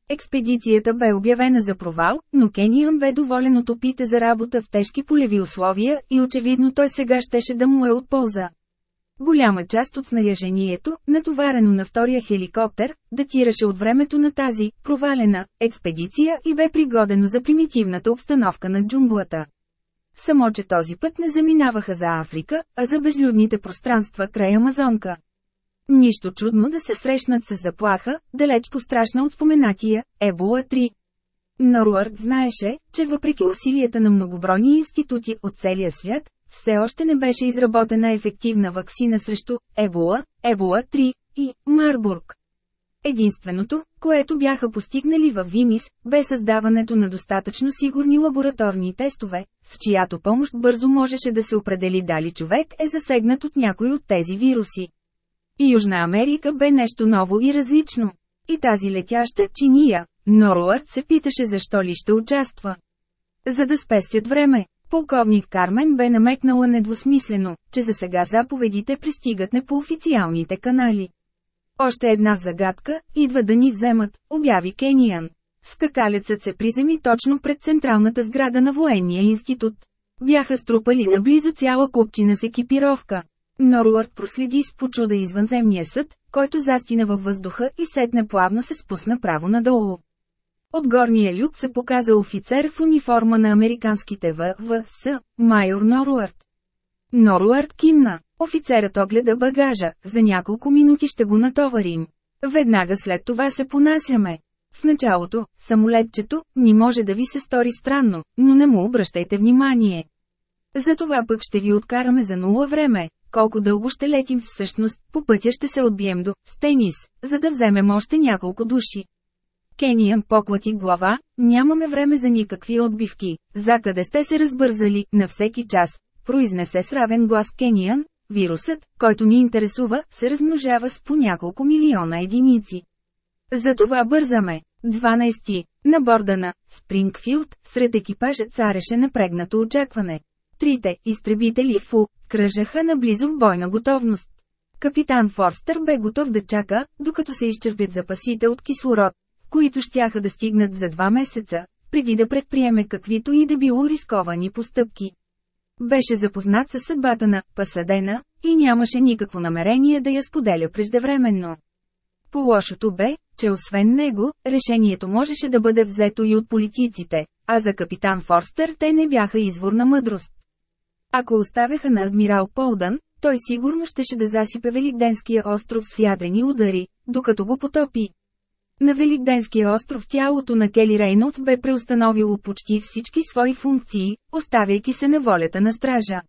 Експедицията бе обявена за провал, но Кениан бе доволен от опите за работа в тежки полеви условия и очевидно той сега щеше да му е от полза. Голяма част от снаряжението, натоварено на втория хеликоптер, датираше от времето на тази провалена експедиция и бе пригодено за примитивната обстановка на джунглата. Само че този път не заминаваха за Африка, а за безлюдните пространства край Амазонка. Нищо чудно да се срещнат с заплаха, далеч пострашна от споменатия Ебола 3. Но Руард знаеше, че въпреки усилията на многобройни институти от целия свят, все още не беше изработена ефективна вакцина срещу Ебола, Ебола 3 и Марбург. Единственото, което бяха постигнали във Вимис, бе създаването на достатъчно сигурни лабораторни тестове, с чиято помощ бързо можеше да се определи дали човек е засегнат от някой от тези вируси. И Южна Америка бе нещо ново и различно. И тази летяща чиния, Норуард се питаше защо ли ще участва. За да спестят време, полковник Кармен бе намекнала недвусмислено, че за сега заповедите пристигат не по официалните канали. Още една загадка, идва да ни вземат, обяви Кениан. Скакалецът се приземи точно пред централната сграда на военния институт. Бяха струпали наблизо цяла купчина с екипировка. Норуард проследи с почуда извънземния съд, който застина във въздуха и сетне плавно се спусна право надолу. От горния люк се показа офицер в униформа на американските ВВС, майор Норуард. Норуард кимна. Офицерът огледа багажа, за няколко минути ще го натоварим. Веднага след това се понасяме. В началото, самолетчето, ни може да ви се стори странно, но не му обръщайте внимание. За това пък ще ви откараме за нула време, колко дълго ще летим всъщност, по пътя ще се отбием до Стенис, за да вземем още няколко души. Кениан поклати глава, нямаме време за никакви отбивки, за къде сте се разбързали, на всеки час, произнесе с равен глас Кениан, вирусът, който ни интересува, се размножава с по няколко милиона единици. Затова бързаме. 12. На борда на Спрингфилд, сред екипажа цареше напрегнато очакване. Трите изтребители ФУ, кръжаха наблизо в бойна готовност. Капитан Форстър бе готов да чака, докато се изчерпят запасите от кислород, които щяха да стигнат за два месеца, преди да предприеме каквито и да било рисковани постъпки. Беше запознат със съдбата на «пасадена» и нямаше никакво намерение да я споделя преждевременно. По-лошото бе, че освен него, решението можеше да бъде взето и от политиците, а за капитан Форстър те не бяха извор на мъдрост. Ако оставяха на адмирал Полдън, той сигурно щеше да засипе Великденския остров с ядрени удари, докато го потопи. На Великденския остров тялото на Кели Рейнолдс бе преустановило почти всички свои функции, оставяйки се на волята на стража.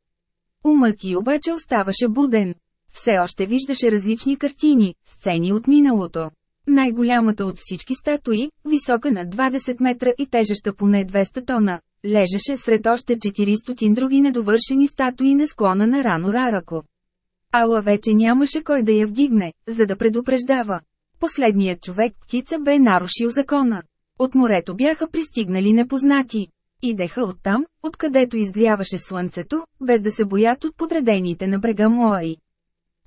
Умът й обаче оставаше буден. Все още виждаше различни картини, сцени от миналото. Най-голямата от всички статуи, висока на 20 метра и тежеща поне 200 тона, лежеше сред още 400 други недовършени статуи на склона на Рано Рарако. Ала вече нямаше кой да я вдигне, за да предупреждава. Последният човек птица бе нарушил закона. От морето бяха пристигнали непознати. Идеха оттам, откъдето изгряваше слънцето, без да се боят от подредените на брега Моаи.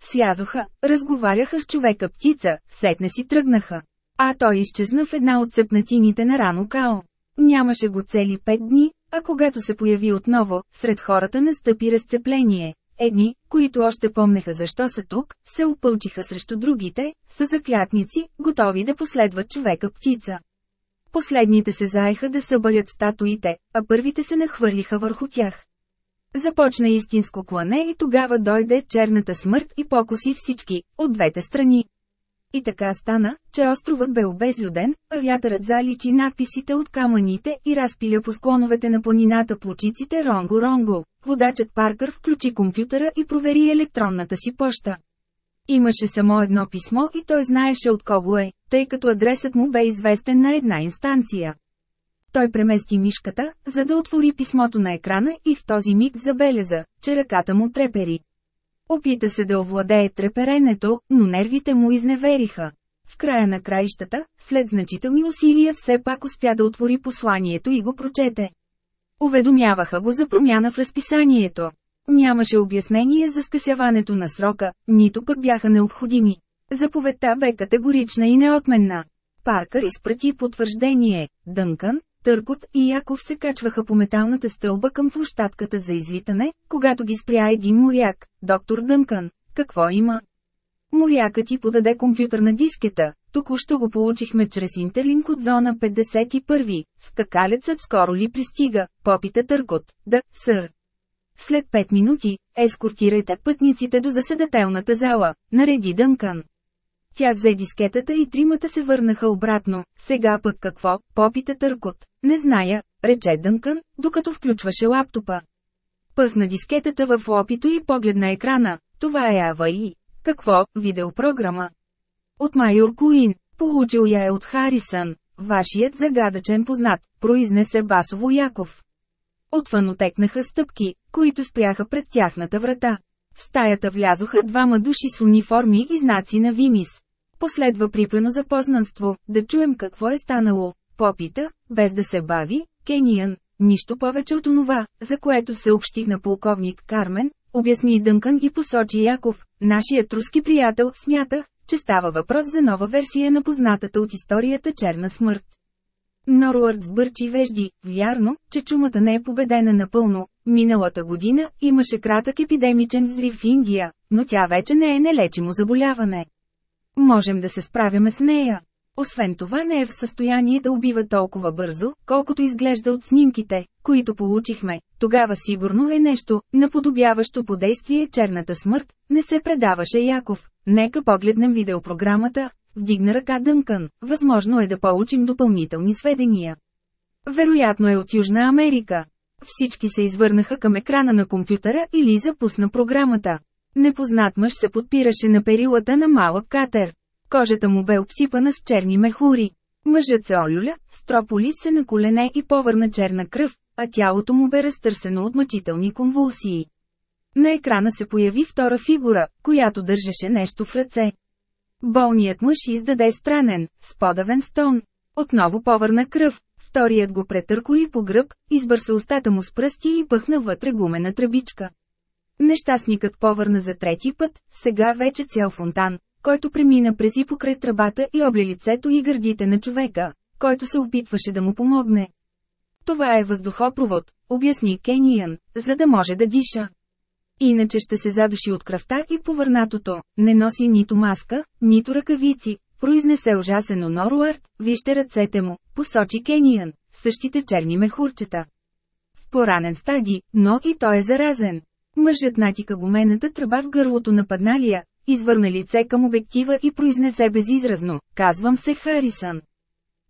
Слязоха, разговаряха с човека птица, сетне си тръгнаха. А той изчезна в една от цепнатините на Рано Као. Нямаше го цели пет дни, а когато се появи отново, сред хората настъпи разцепление. Едни, които още помнеха защо са тук, се опълчиха срещу другите, са заклятници, готови да последват човека птица. Последните се заеха да събърят статуите, а първите се нахвърлиха върху тях. Започна истинско клане и тогава дойде черната смърт и покоси всички, от двете страни. И така стана, че островът бе обезлюден, а вятърът заличи надписите от камъните и разпиля по склоновете на планината плочиците Ронго-Ронго. Водачът Паркър включи компютъра и провери електронната си поща. Имаше само едно писмо и той знаеше от кого е, тъй като адресът му бе известен на една инстанция. Той премести мишката, за да отвори писмото на екрана и в този миг забеляза, че ръката му трепери. Опита се да овладее треперенето, но нервите му изневериха. В края на краищата, след значителни усилия все пак успя да отвори посланието и го прочете. Уведомяваха го за промяна в разписанието. Нямаше обяснение за скъсяването на срока, нито пък бяха необходими. Заповедта бе категорична и неотменна. Паркър изпрати потвърждение, Дънкън, Търкот и Яков се качваха по металната стълба към площадката за извитане, когато ги спря един моряк, доктор Дънкан. Какво има? Морякът ти подаде компютър на дискета. Току-що го получихме чрез Интерлинк от зона 51. Скакалецът скоро ли пристига? Попита Търкот. Да, сър. След 5 минути, ескортирайте пътниците до заседателната зала, нареди Дънкан. Тя взе дискетата и тримата се върнаха обратно. Сега пък какво? Попита Търкот. Не зная, рече Дънкън, докато включваше лаптопа. Пъхна дискетата в лопито и погледна екрана. Това е АВАИ. Какво? Видеопрограма. От Майор Куин. Получил я е от Харисън. Вашият загадъчен познат, произнесе басово Яков. Отвън отекнаха стъпки, които спряха пред тяхната врата. В стаята влязоха двама души с униформи и знаци на Вимис. Последва припрено запознанство, да чуем какво е станало. Попита, без да се бави, Кениан, нищо повече от онова, за което съобщих на полковник Кармен, обясни Дънкън и посочи Яков, нашият руски приятел, смята, че става въпрос за нова версия на познатата от историята черна смърт. Норуард сбърчи вежди, вярно, че чумата не е победена напълно. Миналата година имаше кратък епидемичен взрив в Индия, но тя вече не е нелечимо заболяване. Можем да се справяме с нея. Освен това не е в състояние да убива толкова бързо, колкото изглежда от снимките, които получихме. Тогава сигурно е нещо, наподобяващо по действие черната смърт, не се предаваше Яков. Нека погледнем видеопрограмата, вдигна ръка Дънкън, възможно е да получим допълнителни сведения. Вероятно е от Южна Америка. Всички се извърнаха към екрана на компютъра или запусна програмата. Непознат мъж се подпираше на перилата на малък катер. Кожата му бе обсипана с черни мехури. Мъжът се олюля, строполи се на колене и повърна черна кръв, а тялото му бе разтърсено от мъчителни конвулсии. На екрана се появи втора фигура, която държеше нещо в ръце. Болният мъж издаде странен, сподавен стон. Отново повърна кръв, вторият го претърколи по гръб, избърса устата му с пръсти и пъхна вътре гумена тръбичка. Нещастникът повърна за трети път, сега вече цял фонтан, който премина през и покрай тръбата и обли лицето и гърдите на човека, който се опитваше да му помогне. Това е въздухопровод, обясни Кениан, за да може да диша. Иначе ще се задуши от кръвта и повърнатото, не носи нито маска, нито ръкавици, произнесе ужасено Норуард, вижте ръцете му, посочи Кениан, същите черни мехурчета. В поранен стадий, но и той е заразен. Мъжът натика гумената тръба в гърлото на падналия, извърна лице към обектива и произнесе безизразно, казвам се Харисън.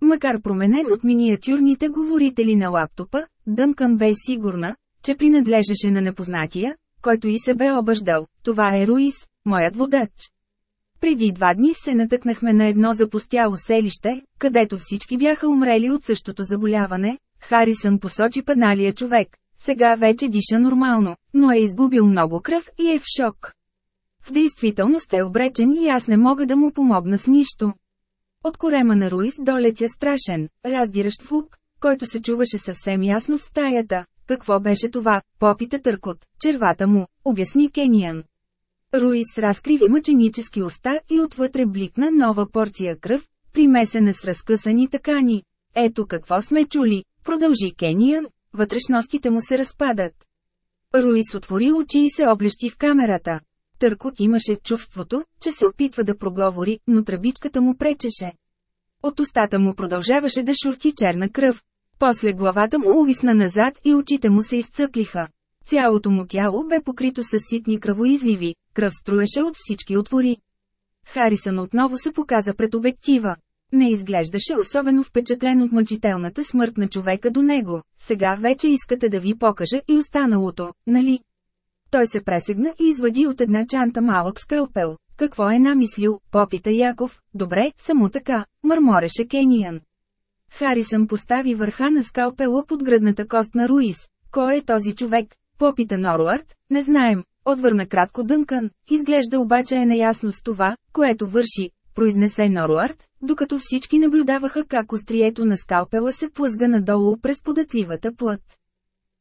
Макар променен от миниатюрните говорители на лаптопа, Дънкан бе сигурна, че принадлежеше на непознатия, който и се бе обаждал, това е Руис, моят водач. Преди два дни се натъкнахме на едно запустяло селище, където всички бяха умрели от същото заболяване, Харисън посочи падналия човек, сега вече диша нормално, но е изгубил много кръв и е в шок. В действителност е обречен и аз не мога да му помогна с нищо. От корема на Руис долетя страшен, раздиращ фук, който се чуваше съвсем ясно в стаята. Какво беше това? Попита търкот, червата му, обясни Кениан. Руис разкриви мъченически уста и отвътре бликна нова порция кръв, примесена с разкъсани такани. Ето какво сме чули, продължи Кениан, вътрешностите му се разпадат. Руис отвори очи и се облещи в камерата. Търкот имаше чувството, че се опитва да проговори, но тръбичката му пречеше. От устата му продължаваше да шурти черна кръв. После главата му увисна назад и очите му се изцъклиха. Цялото му тяло бе покрито с ситни кръвоизливи, кръв струеше от всички отвори. Харисън отново се показа пред обектива. Не изглеждаше особено впечатлен от мъчителната смърт на човека до него. Сега вече искате да ви покажа и останалото, нали? Той се пресегна и извади от една чанта малък скалпел. Какво е намислил, попита Яков. Добре, само така, мърмореше Кениан. Харисън постави върха на скалпела под гръдната кост на Руис. Кой е този човек? Попита Норуард. Не знаем. Отвърна кратко Дънкан. Изглежда обаче е наясно с това, което върши произнесе Норуард, докато всички наблюдаваха как острието на скалпела се плъзга надолу през податливата плът.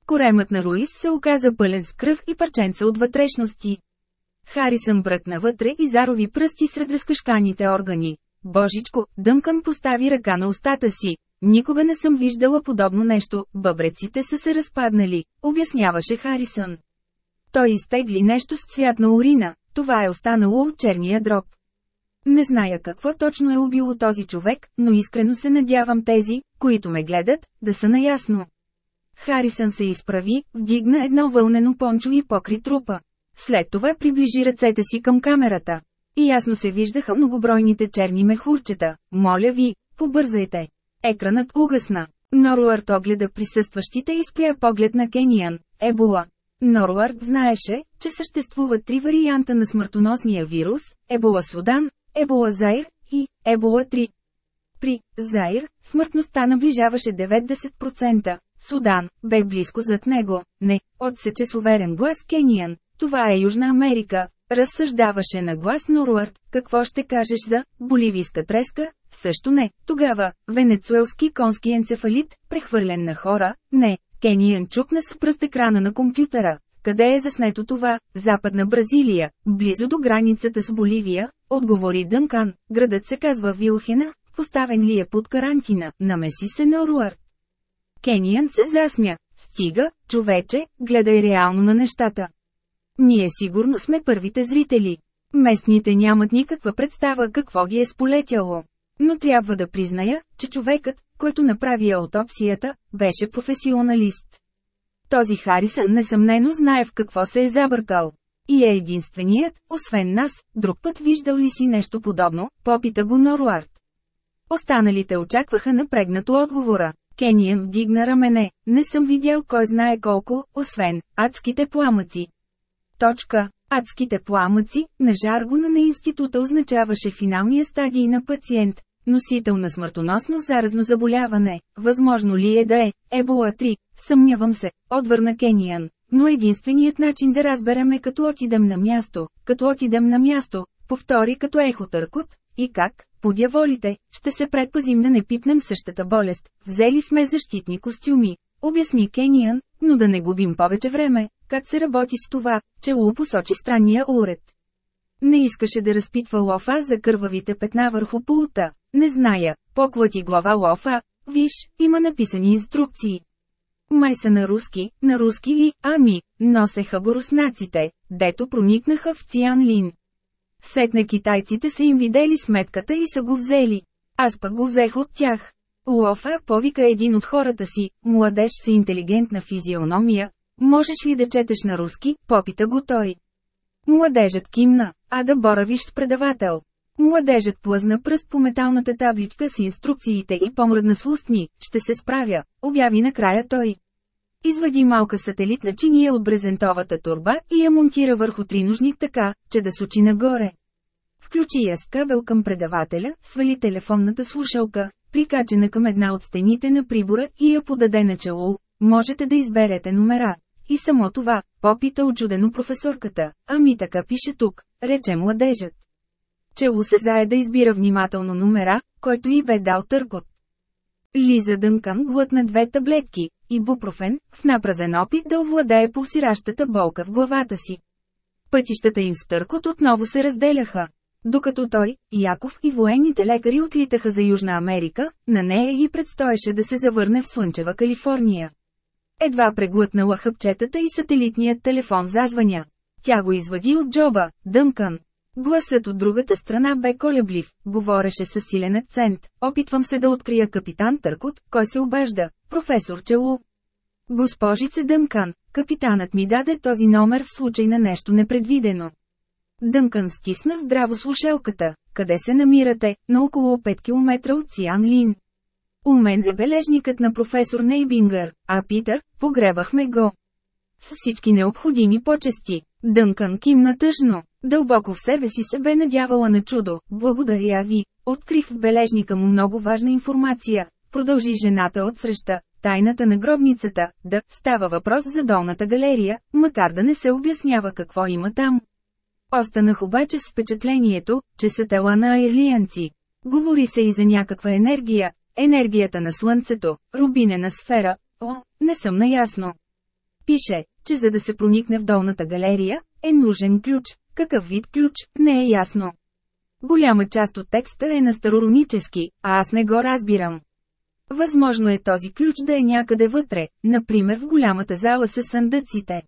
Коремът на Руис се оказа пълен с кръв и парченца от вътрешности. Харисън бръкна вътре и зарови пръсти сред разкашканите органи. Божичко, Дънкан постави ръка на устата си. Никога не съм виждала подобно нещо, бъбреците са се разпаднали, обясняваше Харисън. Той изтегли нещо с цвят на урина, това е останало от черния дроб. Не зная какво точно е убило този човек, но искрено се надявам тези, които ме гледат, да са наясно. Харисън се изправи, вдигна едно вълнено пончо и покри трупа. След това приближи ръцете си към камерата. И ясно се виждаха многобройните черни мехурчета. Моля ви, побързайте. Екранът угасна. Норуард огледа присъстващите и спря поглед на Кениан, Ебола. Норуард знаеше, че съществуват три варианта на смъртоносния вирус – Ебола Судан, Ебола Заир и Ебола 3. При Заир смъртността наближаваше 90%. Судан бе близко зад него. Не, отсече с глас Кениан. Това е Южна Америка. Разсъждаваше на глас Норуард. Какво ще кажеш за боливийска треска? Също не. Тогава, венецуелски конски енцефалит, прехвърлен на хора? Не. Кениан чукна с пръст екрана на компютъра. Къде е заснето това? Западна Бразилия, близо до границата с Боливия, Отговори Дънкан, градът се казва Вилхена, поставен ли е под карантина, намеси се на Руард. Кениан се засмя. Стига, човече, гледай реално на нещата. Ние сигурно сме първите зрители. Местните нямат никаква представа какво ги е сполетяло. Но трябва да призная, че човекът, който направи аутопсията, беше професионалист. Този Харисън несъмнено знае в какво се е забъркал. И е единственият, освен нас, друг път виждал ли си нещо подобно, попита го Норуард. Останалите очакваха напрегнато отговора. Кениан вдигна рамене. Не съм видял кой знае колко, освен адските пламъци. Точка. Адските пламъци, на жаргона на института означаваше финалния стадий на пациент, носител на смъртоносно заразно заболяване. Възможно ли е да е? Ебола 3. Съмнявам се, отвърна Кениан. Но единственият начин да разберем е като отидем на място, като отидем на място, повтори като ехо търкот, и как, подяволите, ще се предпазим да не пипнем същата болест, взели сме защитни костюми, обясни Кениан, но да не губим повече време, как се работи с това, че Лу посочи странния уред. Не искаше да разпитва Лофа за кървавите петна върху пулта, не зная, поклати глава Лофа, виж, има написани инструкции. Май са на руски, на руски ли, ами, носеха го руснаците, дето проникнаха в Цианлин. Сетне китайците са им видели сметката и са го взели. Аз пък го взех от тях. Лофа повика един от хората си, младеж с интелигентна физиономия. Можеш ли да четеш на руски, попита го той. Младежът кимна, а да боравиш с предавател. Младежът плъзна пръст по металната табличка с инструкциите и помръдна с устни, ще се справя, обяви накрая той. Извади малка сателитна чиния от брезентовата турба и я монтира върху триножник така, че да сочи нагоре. Включи я с кабел към предавателя, свали телефонната слушалка, прикачена към една от стените на прибора и я подаде на чело. Можете да изберете номера. И само това, попита очудено професорката, ами така пише тук, рече младежът че усезае да избира внимателно номера, който и бе дал търгот. Лиза Дънкан глътна две таблетки, и бупрофен, в напразен опит да овладее пулсиращата болка в главата си. Пътищата им с търкот отново се разделяха. Докато той, Яков и военните лекари отлитаха за Южна Америка, на нея и предстоеше да се завърне в Слънчева Калифорния. Едва преглътнала хъпчетата и сателитният телефон зазвъня. Тя го извади от джоба, Дънкан. Гласът от другата страна бе колеблив, говореше със силен акцент. Опитвам се да открия капитан Търкот, кой се обажда, професор Челу. Госпожице Дънкан, капитанът ми даде този номер в случай на нещо непредвидено. Дънкан стисна здраво слушалката. Къде се намирате, на около 5 км от Сиан Лин? У мен е бележникът на професор Нейбингър, а Питър, погребахме го. С всички необходими почести, Дънкан кимна тъжно. Дълбоко в себе си се бе надявала на чудо, благодаря ви, открив в бележника му много важна информация, продължи жената от среща, тайната на гробницата, да, става въпрос за долната галерия, макар да не се обяснява какво има там. Останах обаче с впечатлението, че са тела на аирлианци. Говори се и за някаква енергия, енергията на Слънцето, рубинена сфера, о, не съм наясно. Пише, че за да се проникне в долната галерия, е нужен ключ, какъв вид ключ, не е ясно. Голяма част от текста е на староронически, а аз не го разбирам. Възможно е този ключ да е някъде вътре, например в голямата зала с съндъците.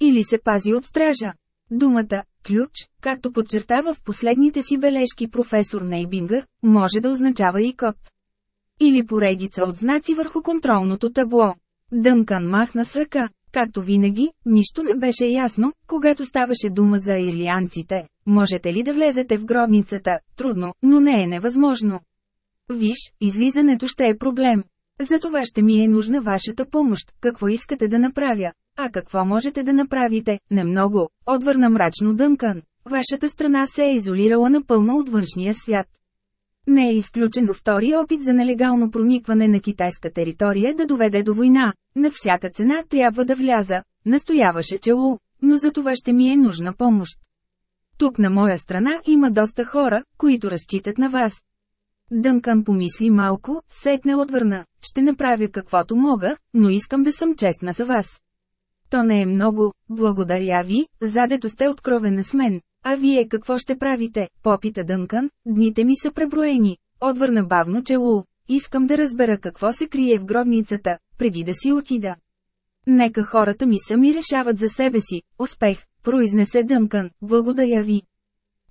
Или се пази от стража. Думата «ключ», както подчертава в последните си бележки професор Нейбингър, може да означава и код. Или поредица от знаци върху контролното табло. Дънкан махна с ръка. Както винаги, нищо не беше ясно, когато ставаше дума за ирлианците. Можете ли да влезете в гробницата? Трудно, но не е невъзможно. Виж, излизането ще е проблем. За това ще ми е нужна вашата помощ, какво искате да направя. А какво можете да направите? Не много, отвърна мрачно Дънкан. Вашата страна се е изолирала напълно от външния свят. Не е изключено втори опит за нелегално проникване на китайска територия да доведе до война. На всяка цена трябва да вляза, настояваше Челу, но за това ще ми е нужна помощ. Тук на моя страна има доста хора, които разчитат на вас. Дънкан помисли малко, сетне отвърна, ще направя каквото мога, но искам да съм честна за вас. То не е много, благодаря ви, задето сте откровена с мен, а вие какво ще правите, попита Дънкан, дните ми са преброени. Отвърна бавно челу. Искам да разбера какво се крие в гробницата, преди да си отида. Нека хората ми сами решават за себе си. Успех, произнесе Дънкан, благодаря ви.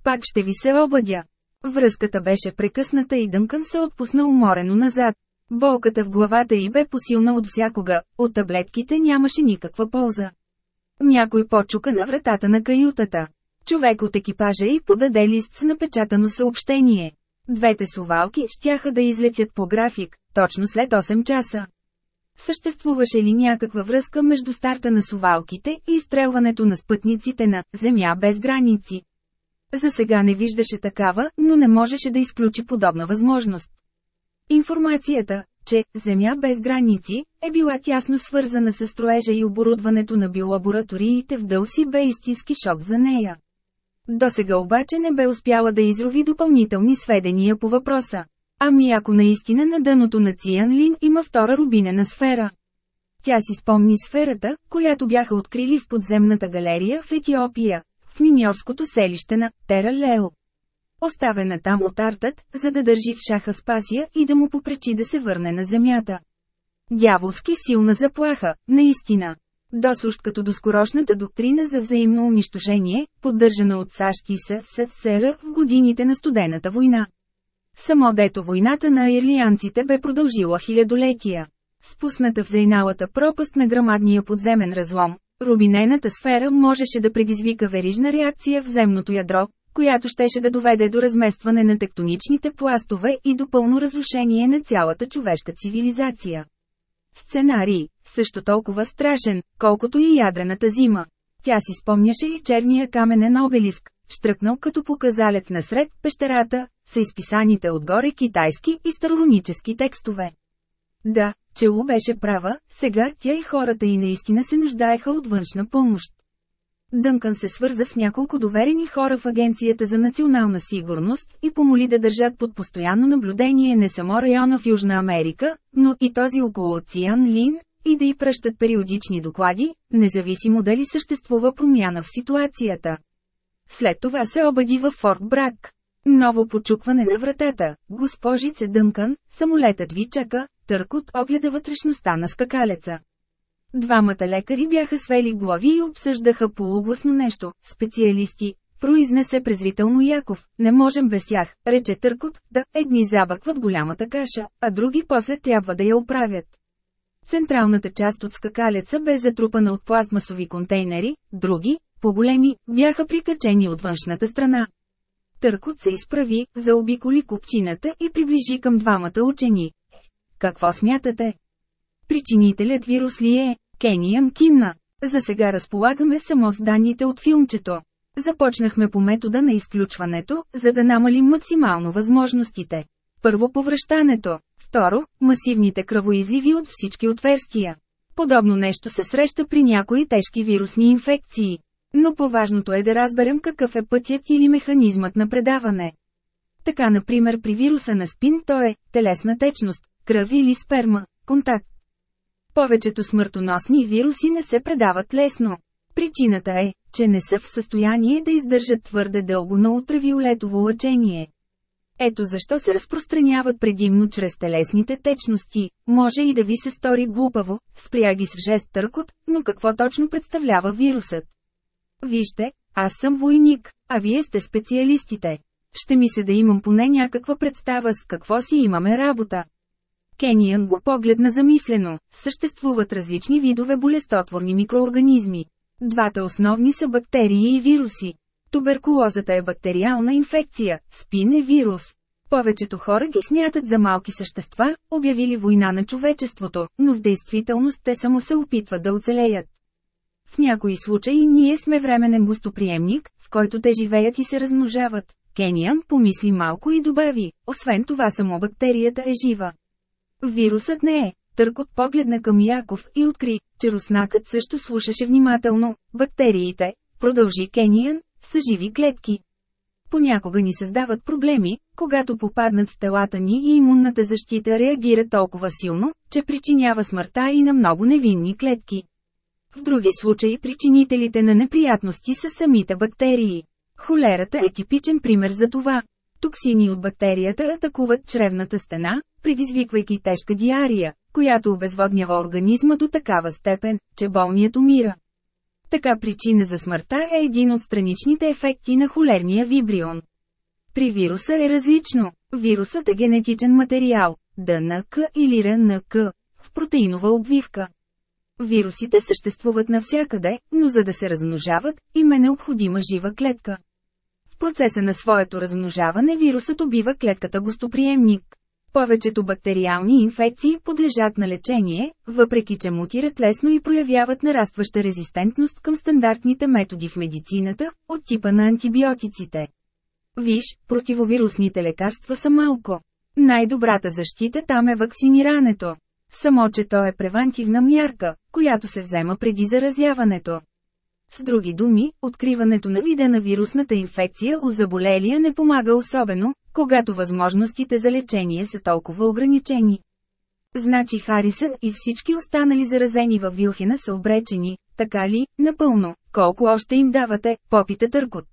Пак ще ви се обадя. Връзката беше прекъсната и Дънкан се отпусна уморено назад. Болката в главата й бе посилна от всякога, от таблетките нямаше никаква полза. Някой почука на вратата на каютата човек от екипажа и подаде лист с напечатано съобщение. Двете сувалки щяха да излетят по график, точно след 8 часа. Съществуваше ли някаква връзка между старта на сувалките и изстрелването на спътниците на «Земя без граници»? За сега не виждаше такава, но не можеше да изключи подобна възможност. Информацията, че «Земя без граници» е била тясно свързана с строежа и оборудването на биолабораториите в Дълси бе истински шок за нея. До сега обаче не бе успяла да изрови допълнителни сведения по въпроса. Ами ако наистина на дъното на Цианлин има втора рубинена сфера. Тя си спомни сферата, която бяха открили в подземната галерия в Етиопия, в миньорското селище на Тера Лео. Оставена там от артът, за да държи в шаха Спасия и да му попречи да се върне на земята. Дяволски силна заплаха, наистина досущ като доскорошната доктрина за взаимно унищожение, поддържана от САЩ и СССР в годините на студената война. Само дето войната на ирлианците бе продължила хилядолетия. Спусната в зайналата пропаст на грамадния подземен разлом, рубинената сфера можеше да предизвика верижна реакция в земното ядро, която щеше да доведе до разместване на тектоничните пластове и до пълно разрушение на цялата човешка цивилизация. Сценарий, също толкова страшен, колкото и ядрената зима. Тя си спомняше и черния каменен обелиск, штръкнал като показалец насред пещерата, са изписаните отгоре китайски и старонически текстове. Да, Челу беше права, сега тя и хората и наистина се нуждаеха от външна помощ. Дънкан се свърза с няколко доверени хора в Агенцията за национална сигурност и помоли да държат под постоянно наблюдение не само района в Южна Америка, но и този около Циан Лин, и да й пръщат периодични доклади, независимо дали съществува промяна в ситуацията. След това се обади във Форт Брак. Ново почукване на вратата. Госпожице Дънкан, самолетът ви чака, търкот огледа вътрешността на скакалеца. Двамата лекари бяха свели глави и обсъждаха полугласно нещо. Специалисти, произнесе презрително Яков, не можем без тях, рече Търкот, да, едни забъркват голямата каша, а други после трябва да я оправят. Централната част от скакалеца бе затрупана от пластмасови контейнери, други, по-големи, бяха прикачени от външната страна. Търкот се изправи, заобиколи купчината и приближи към двамата учени. Какво смятате? Причинителят вирус ли е? Кениан Кинна. За сега разполагаме само с данните от филмчето. Започнахме по метода на изключването, за да намалим максимално възможностите. Първо повръщането. Второ, масивните кръвоизливи от всички отверстия. Подобно нещо се среща при някои тежки вирусни инфекции. Но по-важното е да разберем какъв е пътят или механизмът на предаване. Така например при вируса на спин то е телесна течност, кръв или сперма, контакт, повечето смъртоносни вируси не се предават лесно. Причината е, че не са в състояние да издържат твърде дълго на ултравиолетово лъчение. Ето защо се разпространяват предимно чрез телесните течности, може и да ви се стори глупаво, спря ги с жест търкот, но какво точно представлява вирусът? Вижте, аз съм войник, а вие сте специалистите. Ще ми се да имам поне някаква представа с какво си имаме работа. Кениан го погледна замислено. Съществуват различни видове болестотворни микроорганизми. Двата основни са бактерии и вируси. Туберкулозата е бактериална инфекция, спин е вирус. Повечето хора ги смятат за малки същества, обявили война на човечеството, но в действителност те само се опитват да оцелеят. В някои случаи ние сме временен гостоприемник, в който те живеят и се размножават. Кениан помисли малко и добави, освен това само бактерията е жива. Вирусът не е. Търкот погледна към Яков и откри, че руснакът също слушаше внимателно. Бактериите, продължи Кениан, са живи клетки. Понякога ни създават проблеми, когато попаднат в телата ни и имунната защита реагира толкова силно, че причинява смъртта и на много невинни клетки. В други случаи причинителите на неприятности са самите бактерии. Холерата е типичен пример за това. Токсини от бактерията атакуват чревната стена, предизвиквайки тежка диария, която обезводнява организма до такава степен, че болният умира. Така причина за смъртта е един от страничните ефекти на холерния вибрион. При вируса е различно. Вирусът е генетичен материал, ДНК или РНК, в протеинова обвивка. Вирусите съществуват навсякъде, но за да се размножават, им е необходима жива клетка процеса на своето размножаване вирусът убива клетката гостоприемник. Повечето бактериални инфекции подлежат на лечение, въпреки че мутират лесно и проявяват нарастваща резистентност към стандартните методи в медицината, от типа на антибиотиците. Виж, противовирусните лекарства са малко. Най-добрата защита там е вакцинирането. Само, че то е превантивна мярка, която се взема преди заразяването. С други думи, откриването на вида на вирусната инфекция у заболелия не помага особено, когато възможностите за лечение са толкова ограничени. Значи Харисън и всички останали заразени във Вилхена са обречени, така ли, напълно, колко още им давате, попита Търкот.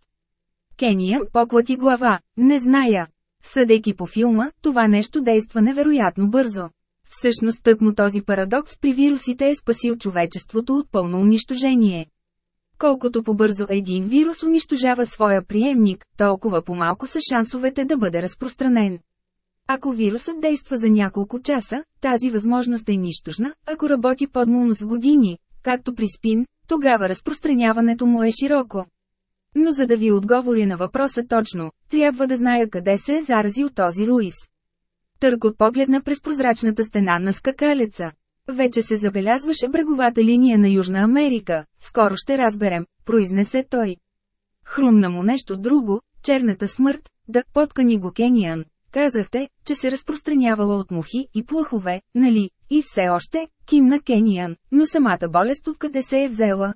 Кения поклати глава, не зная. Съдейки по филма, това нещо действа невероятно бързо. Всъщност тъкно този парадокс при вирусите е спасил човечеството от пълно унищожение. Колкото по-бързо един вирус унищожава своя приемник, толкова по-малко са шансовете да бъде разпространен. Ако вирусът действа за няколко часа, тази възможност е нищожна, ако работи под с години, както при спин, тогава разпространяването му е широко. Но за да ви отговори на въпроса точно, трябва да зная къде се е заразил този Руис. от погледна през прозрачната стена на скакалеца. Вече се забелязваше бреговата линия на Южна Америка, скоро ще разберем, произнесе той. Хрумна му нещо друго, черната смърт, да, поткани го Кениан. Казахте, че се разпространявала от мухи и плъхове, нали, и все още, кимна Кениан, но самата болест откъде се е взела.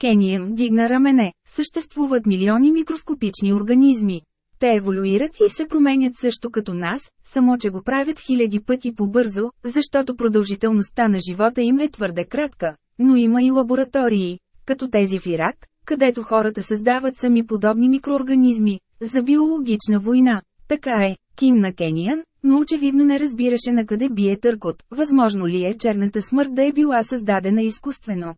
Кениан дигна рамене, съществуват милиони микроскопични организми. Те еволюират и се променят също като нас, само че го правят хиляди пъти по-бързо, защото продължителността на живота им е твърде кратка. Но има и лаборатории, като тези в Ирак, където хората създават сами подобни микроорганизми, за биологична война. Така е, Ким на Кениан, но очевидно не разбираше на къде бие търкот, възможно ли е черната смърт да е била създадена изкуствено.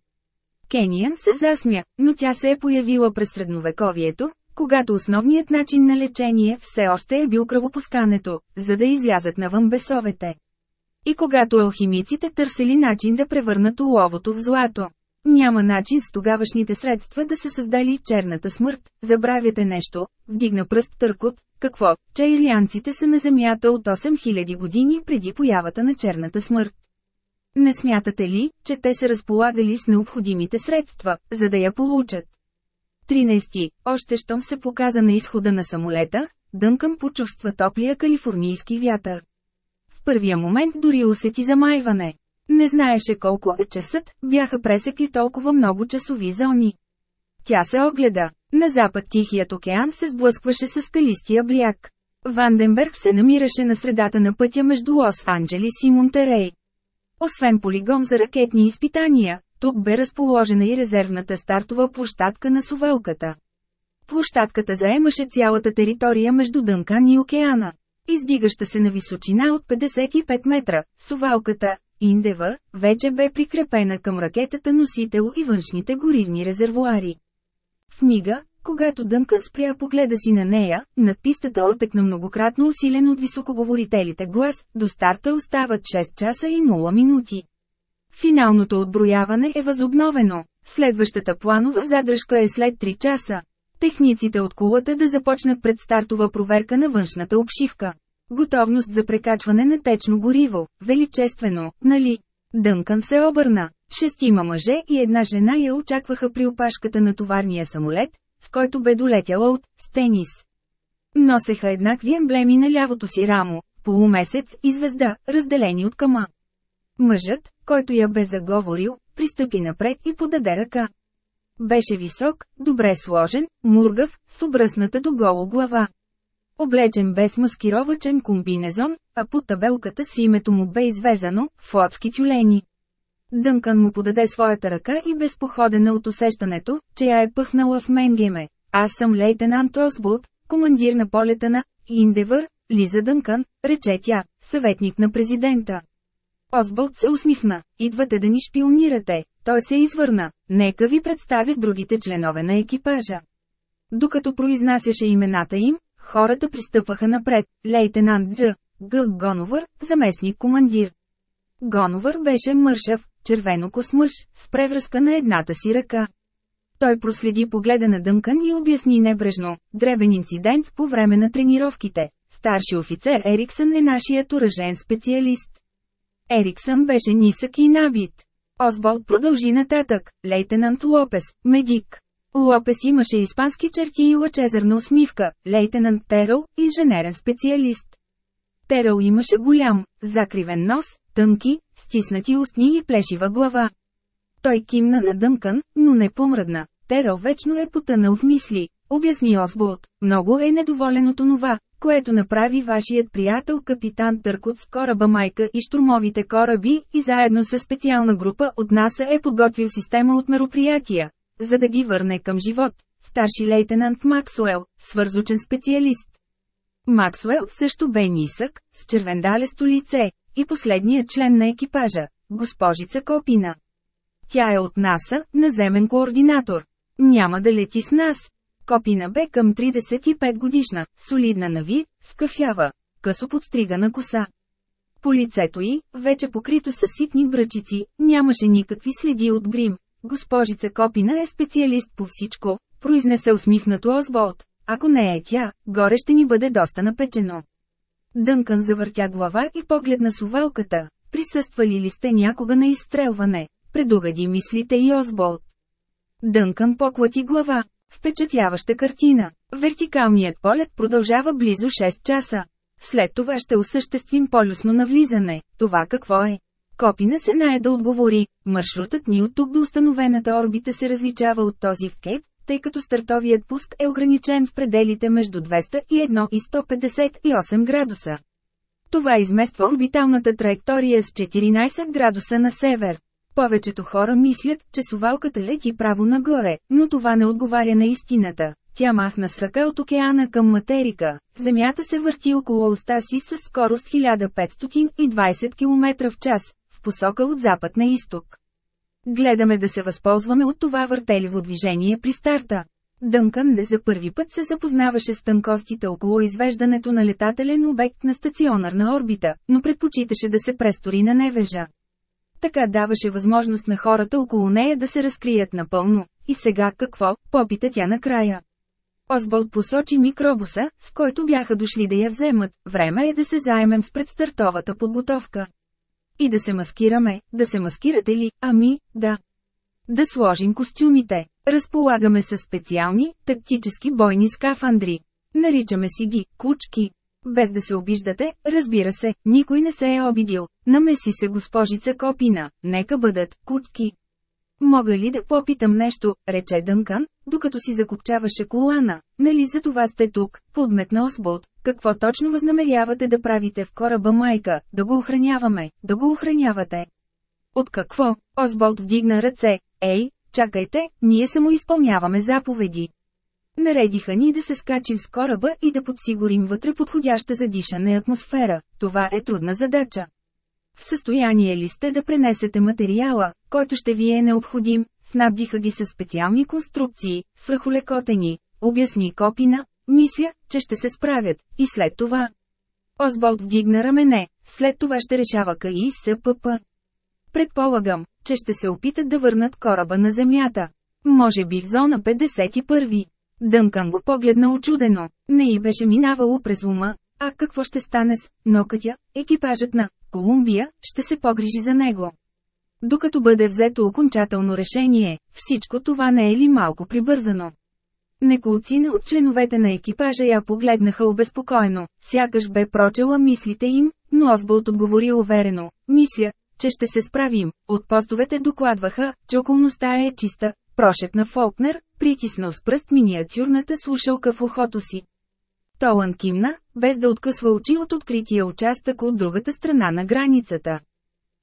Кениан се засмя, но тя се е появила през средновековието, когато основният начин на лечение все още е бил кръвопускането, за да излязат навън бесовете. И когато алхимиците търсели начин да превърнат уловото в злато. Няма начин с тогавашните средства да се създали черната смърт, забравяте нещо, вдигна пръст търкот, какво, че ирианците са на земята от 8000 години преди появата на черната смърт. Не смятате ли, че те са разполагали с необходимите средства, за да я получат? 13. Още щом се показа на изхода на самолета, Дънкън почувства топлия калифорнийски вятър. В първия момент дори усети замайване. Не знаеше колко е часът, бяха пресекли толкова много часови зони. Тя се огледа. На запад Тихият океан се сблъскваше с скалистия бряг. Ванденберг се намираше на средата на пътя между Лос-Анджелис и Монтерей. Освен полигон за ракетни изпитания, тук бе разположена и резервната стартова площадка на Сувелката. Площадката заемаше цялата територия между Дънкан и океана. Издигаща се на височина от 55 метра, Сувалката, Индева, вече бе прикрепена към ракетата носител и външните горивни резервуари. В мига, когато Дънкан спря погледа си на нея, над пистата отекна многократно усилен от високоговорителите глас, до старта остават 6 часа и 0 минути. Финалното отброяване е възобновено. Следващата планова задръжка е след 3 часа. Техниците от кулата да започнат предстартова проверка на външната обшивка. Готовност за прекачване на течно гориво. Величествено, нали? Дънкан се обърна. Шестима мъже и една жена я очакваха при опашката на товарния самолет, с който бе долетяла от «Стенис». Носеха еднакви емблеми на лявото си рамо, полумесец и звезда, разделени от камък. Мъжът, който я бе заговорил, пристъпи напред и подаде ръка. Беше висок, добре сложен, мургав, с обръсната до голо глава. Облечен без маскировачен комбинезон, а по табелката с името му бе извезано – флотски тюлени. Дънкан му подаде своята ръка и безпоходена от усещането, че я е пъхнала в Менгеме. Аз съм лейтенант Осбуд, командир на полета на Индевър, Лиза Дънкан, рече тя, съветник на президента. Осбълт се усмихна, идвате да ни шпионирате, той се извърна, нека ви представя другите членове на екипажа. Докато произнасяше имената им, хората пристъпваха напред, лейтенант Дж. Г. Гоновър, заместник командир. Гоновър беше мършав, червено космъж, с превръзка на едната си ръка. Той проследи погледа на Дънкан и обясни небрежно, дребен инцидент по време на тренировките. Старши офицер Ериксън е нашият уражен специалист. Ериксън беше нисък и набит. Осболт продължи нататък, лейтенант Лопес, медик. Лопес имаше испански черти и лъчезърна усмивка, лейтенант Теръл, инженерен специалист. Теръл имаше голям, закривен нос, тънки, стиснати устни и плешива глава. Той кимна на дънкан, но не помръдна. Теръл вечно е потънал в мисли, Обясни Осболт, много е недоволен от онова, което направи вашият приятел капитан Търкот с кораба Майка и штурмовите кораби и заедно с специална група от НАСА е подготвил система от мероприятия, за да ги върне към живот. Старши лейтенант Максуел, свързучен специалист. Максуел също бе нисък, с червендалесто лице, и последният член на екипажа, госпожица Копина. Тя е от НАСА, наземен координатор. Няма да лети с нас, Копина бе към 35 годишна, солидна на вид, скафява, късо подстригана коса. По лицето й, вече покрито с ситни бръчици, нямаше никакви следи от грим. Госпожица Копина е специалист по всичко, произнесе усмихнато Озболт. Ако не е тя, горе ще ни бъде доста напечено. Дънкан завъртя глава и поглед на сувалката. Присъствали ли сте някога на изстрелване? Предугади мислите и Озболт. Дънкан поклати глава. Впечатляваща картина. Вертикалният полет продължава близо 6 часа. След това ще осъществим полюсно навлизане. Това какво е? Копина се нае да отговори. Маршрутът ни от тук до установената орбита се различава от този в Кейп, тъй като стартовият пуск е ограничен в пределите между 201 и 158 градуса. Това измества орбиталната траектория с 14 градуса на север. Повечето хора мислят, че сувалката лети право нагоре, но това не отговаря на истината. Тя махна с ръка от океана към материка. Земята се върти около уста си с скорост 1520 км в час, в посока от запад на изток. Гледаме да се възползваме от това въртеливо движение при старта. Дънкън не за първи път се запознаваше с тънкостите около извеждането на летателен обект на стационарна орбита, но предпочиташе да се престори на невежа. Така даваше възможност на хората около нея да се разкрият напълно. И сега какво? Попита тя накрая. Озболт посочи микробуса, с който бяха дошли да я вземат. Време е да се заемем с предстартовата подготовка. И да се маскираме, да се маскирате ли, ами, да. Да сложим костюмите. Разполагаме с специални, тактически бойни скафандри. Наричаме си ги «кучки». Без да се обиждате, разбира се, никой не се е обидил. Намеси се госпожица Копина, нека бъдат куртки. Мога ли да попитам нещо, рече Дънкан, докато си закопчаваше колана, нали за това сте тук, подметна Осболт, какво точно възнамерявате да правите в кораба майка, да го охраняваме, да го охранявате. От какво? Осболт вдигна ръце, ей, чакайте, ние само изпълняваме заповеди. Наредиха ни да се скачим с кораба и да подсигурим вътре подходяща за дишане атмосфера. Това е трудна задача. В състояние ли сте да пренесете материала, който ще ви е необходим, снабдиха ги с специални конструкции, свръхолекотени, обясни Копина, мисля, че ще се справят, и след това. Озболт вдигна рамене, след това ще решава КАИ СПП. Предполагам, че ще се опитат да върнат кораба на земята. Може би в зона 51. Дънкан го погледна очудено. Не и беше минавало през ума. А какво ще стане с нокътя, екипажът на Колумбия, ще се погрижи за него. Докато бъде взето окончателно решение, всичко това не е ли малко прибързано? Неколцина от членовете на екипажа я погледнаха обезпокоено, сякаш бе прочела мислите им, но Озболт отговори уверено, мисля, че ще се справим. От постовете докладваха, че околността е чиста, прошепна Фолкнер, притиснал с пръст миниатюрната слушалка в ухото си. Толан кимна, без да откъсва очи от открития участък от другата страна на границата.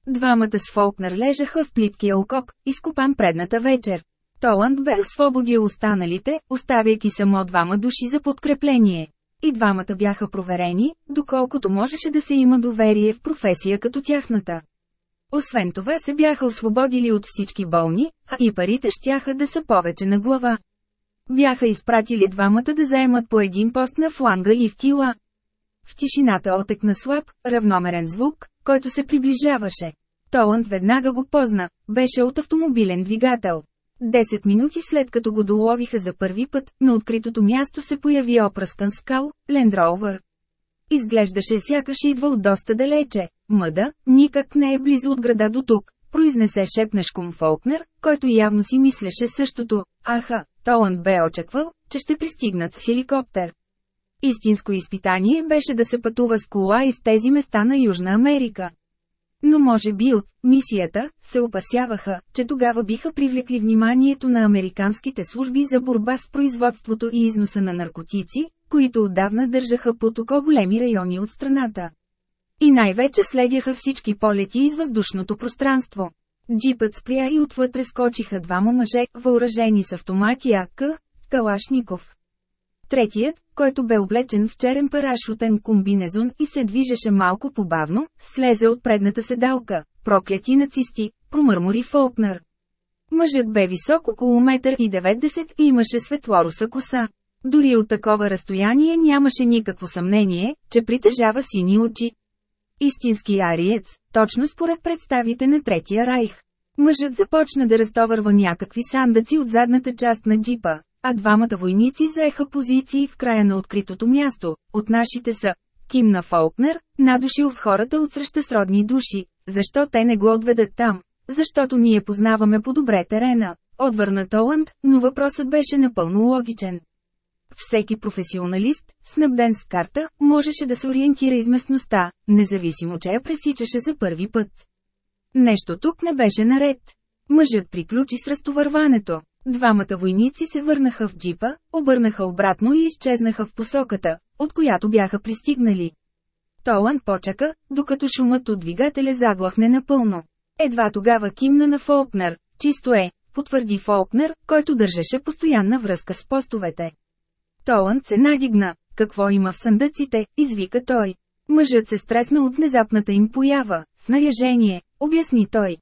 Двамата с Фолкнер лежаха в плиткия окоп, изкопан предната вечер. Толанд бе освободил останалите, оставяйки само двама души за подкрепление. И двамата бяха проверени, доколкото можеше да се има доверие в професия като тяхната. Освен това се бяха освободили от всички болни, а и парите щяха да са повече на глава. Бяха изпратили двамата да заемат по един пост на фланга и в тила. В тишината отекна слаб, равномерен звук, който се приближаваше. Толанд веднага го позна, беше от автомобилен двигател. Десет минути след като го доловиха за първи път, на откритото място се появи опръскан скал, Land Rover. Изглеждаше сякаш идва от доста далече. Мъда, никак не е близо от града до тук, произнесе шепнешком Фолкнер, който явно си мислеше същото. Аха, Толанд бе очаквал, че ще пристигнат с хеликоптер. Истинско изпитание беше да се пътува с кола из тези места на Южна Америка. Но може би от мисията се опасяваха, че тогава биха привлекли вниманието на американските служби за борба с производството и износа на наркотици, които отдавна държаха по око големи райони от страната. И най-вече следяха всички полети из въздушното пространство. Джипът спря и отвътре скочиха двама мъже, въоръжени с автомати АК, Калашников. Третият, който бе облечен в черен парашутен комбинезон и се движеше малко побавно, слезе от предната седалка. Прокляти нацисти, промърмори Фолкнер. Мъжът бе висок около метър и и имаше светлоруса коса. Дори от такова разстояние нямаше никакво съмнение, че притежава сини очи. Истински ариец, точно според представите на Третия райх. Мъжът започна да разтоварва някакви сандъци от задната част на джипа, а двамата войници заеха позиции в края на откритото място. От нашите са Кимна Фолкнер, надушил в хората от среща сродни души. Защо те не го отведат там? Защото ние познаваме по-добре терена. Отвърна Толанд, но въпросът беше напълно логичен. Всеки професионалист, снабден с карта, можеше да се ориентира из местността, независимо че я пресичаше за първи път. Нещо тук не беше наред. Мъжът приключи с разтоварването. Двамата войници се върнаха в джипа, обърнаха обратно и изчезнаха в посоката, от която бяха пристигнали. Толан почака, докато шумът от двигателя заглахне напълно. Едва тогава кимна на Фолкнер, чисто е, потвърди Фолкнер, който държеше постоянна връзка с постовете. Толанд се надигна. Какво има в съндъците, извика той. Мъжът се стресна от внезапната им поява, снаряжение, обясни той.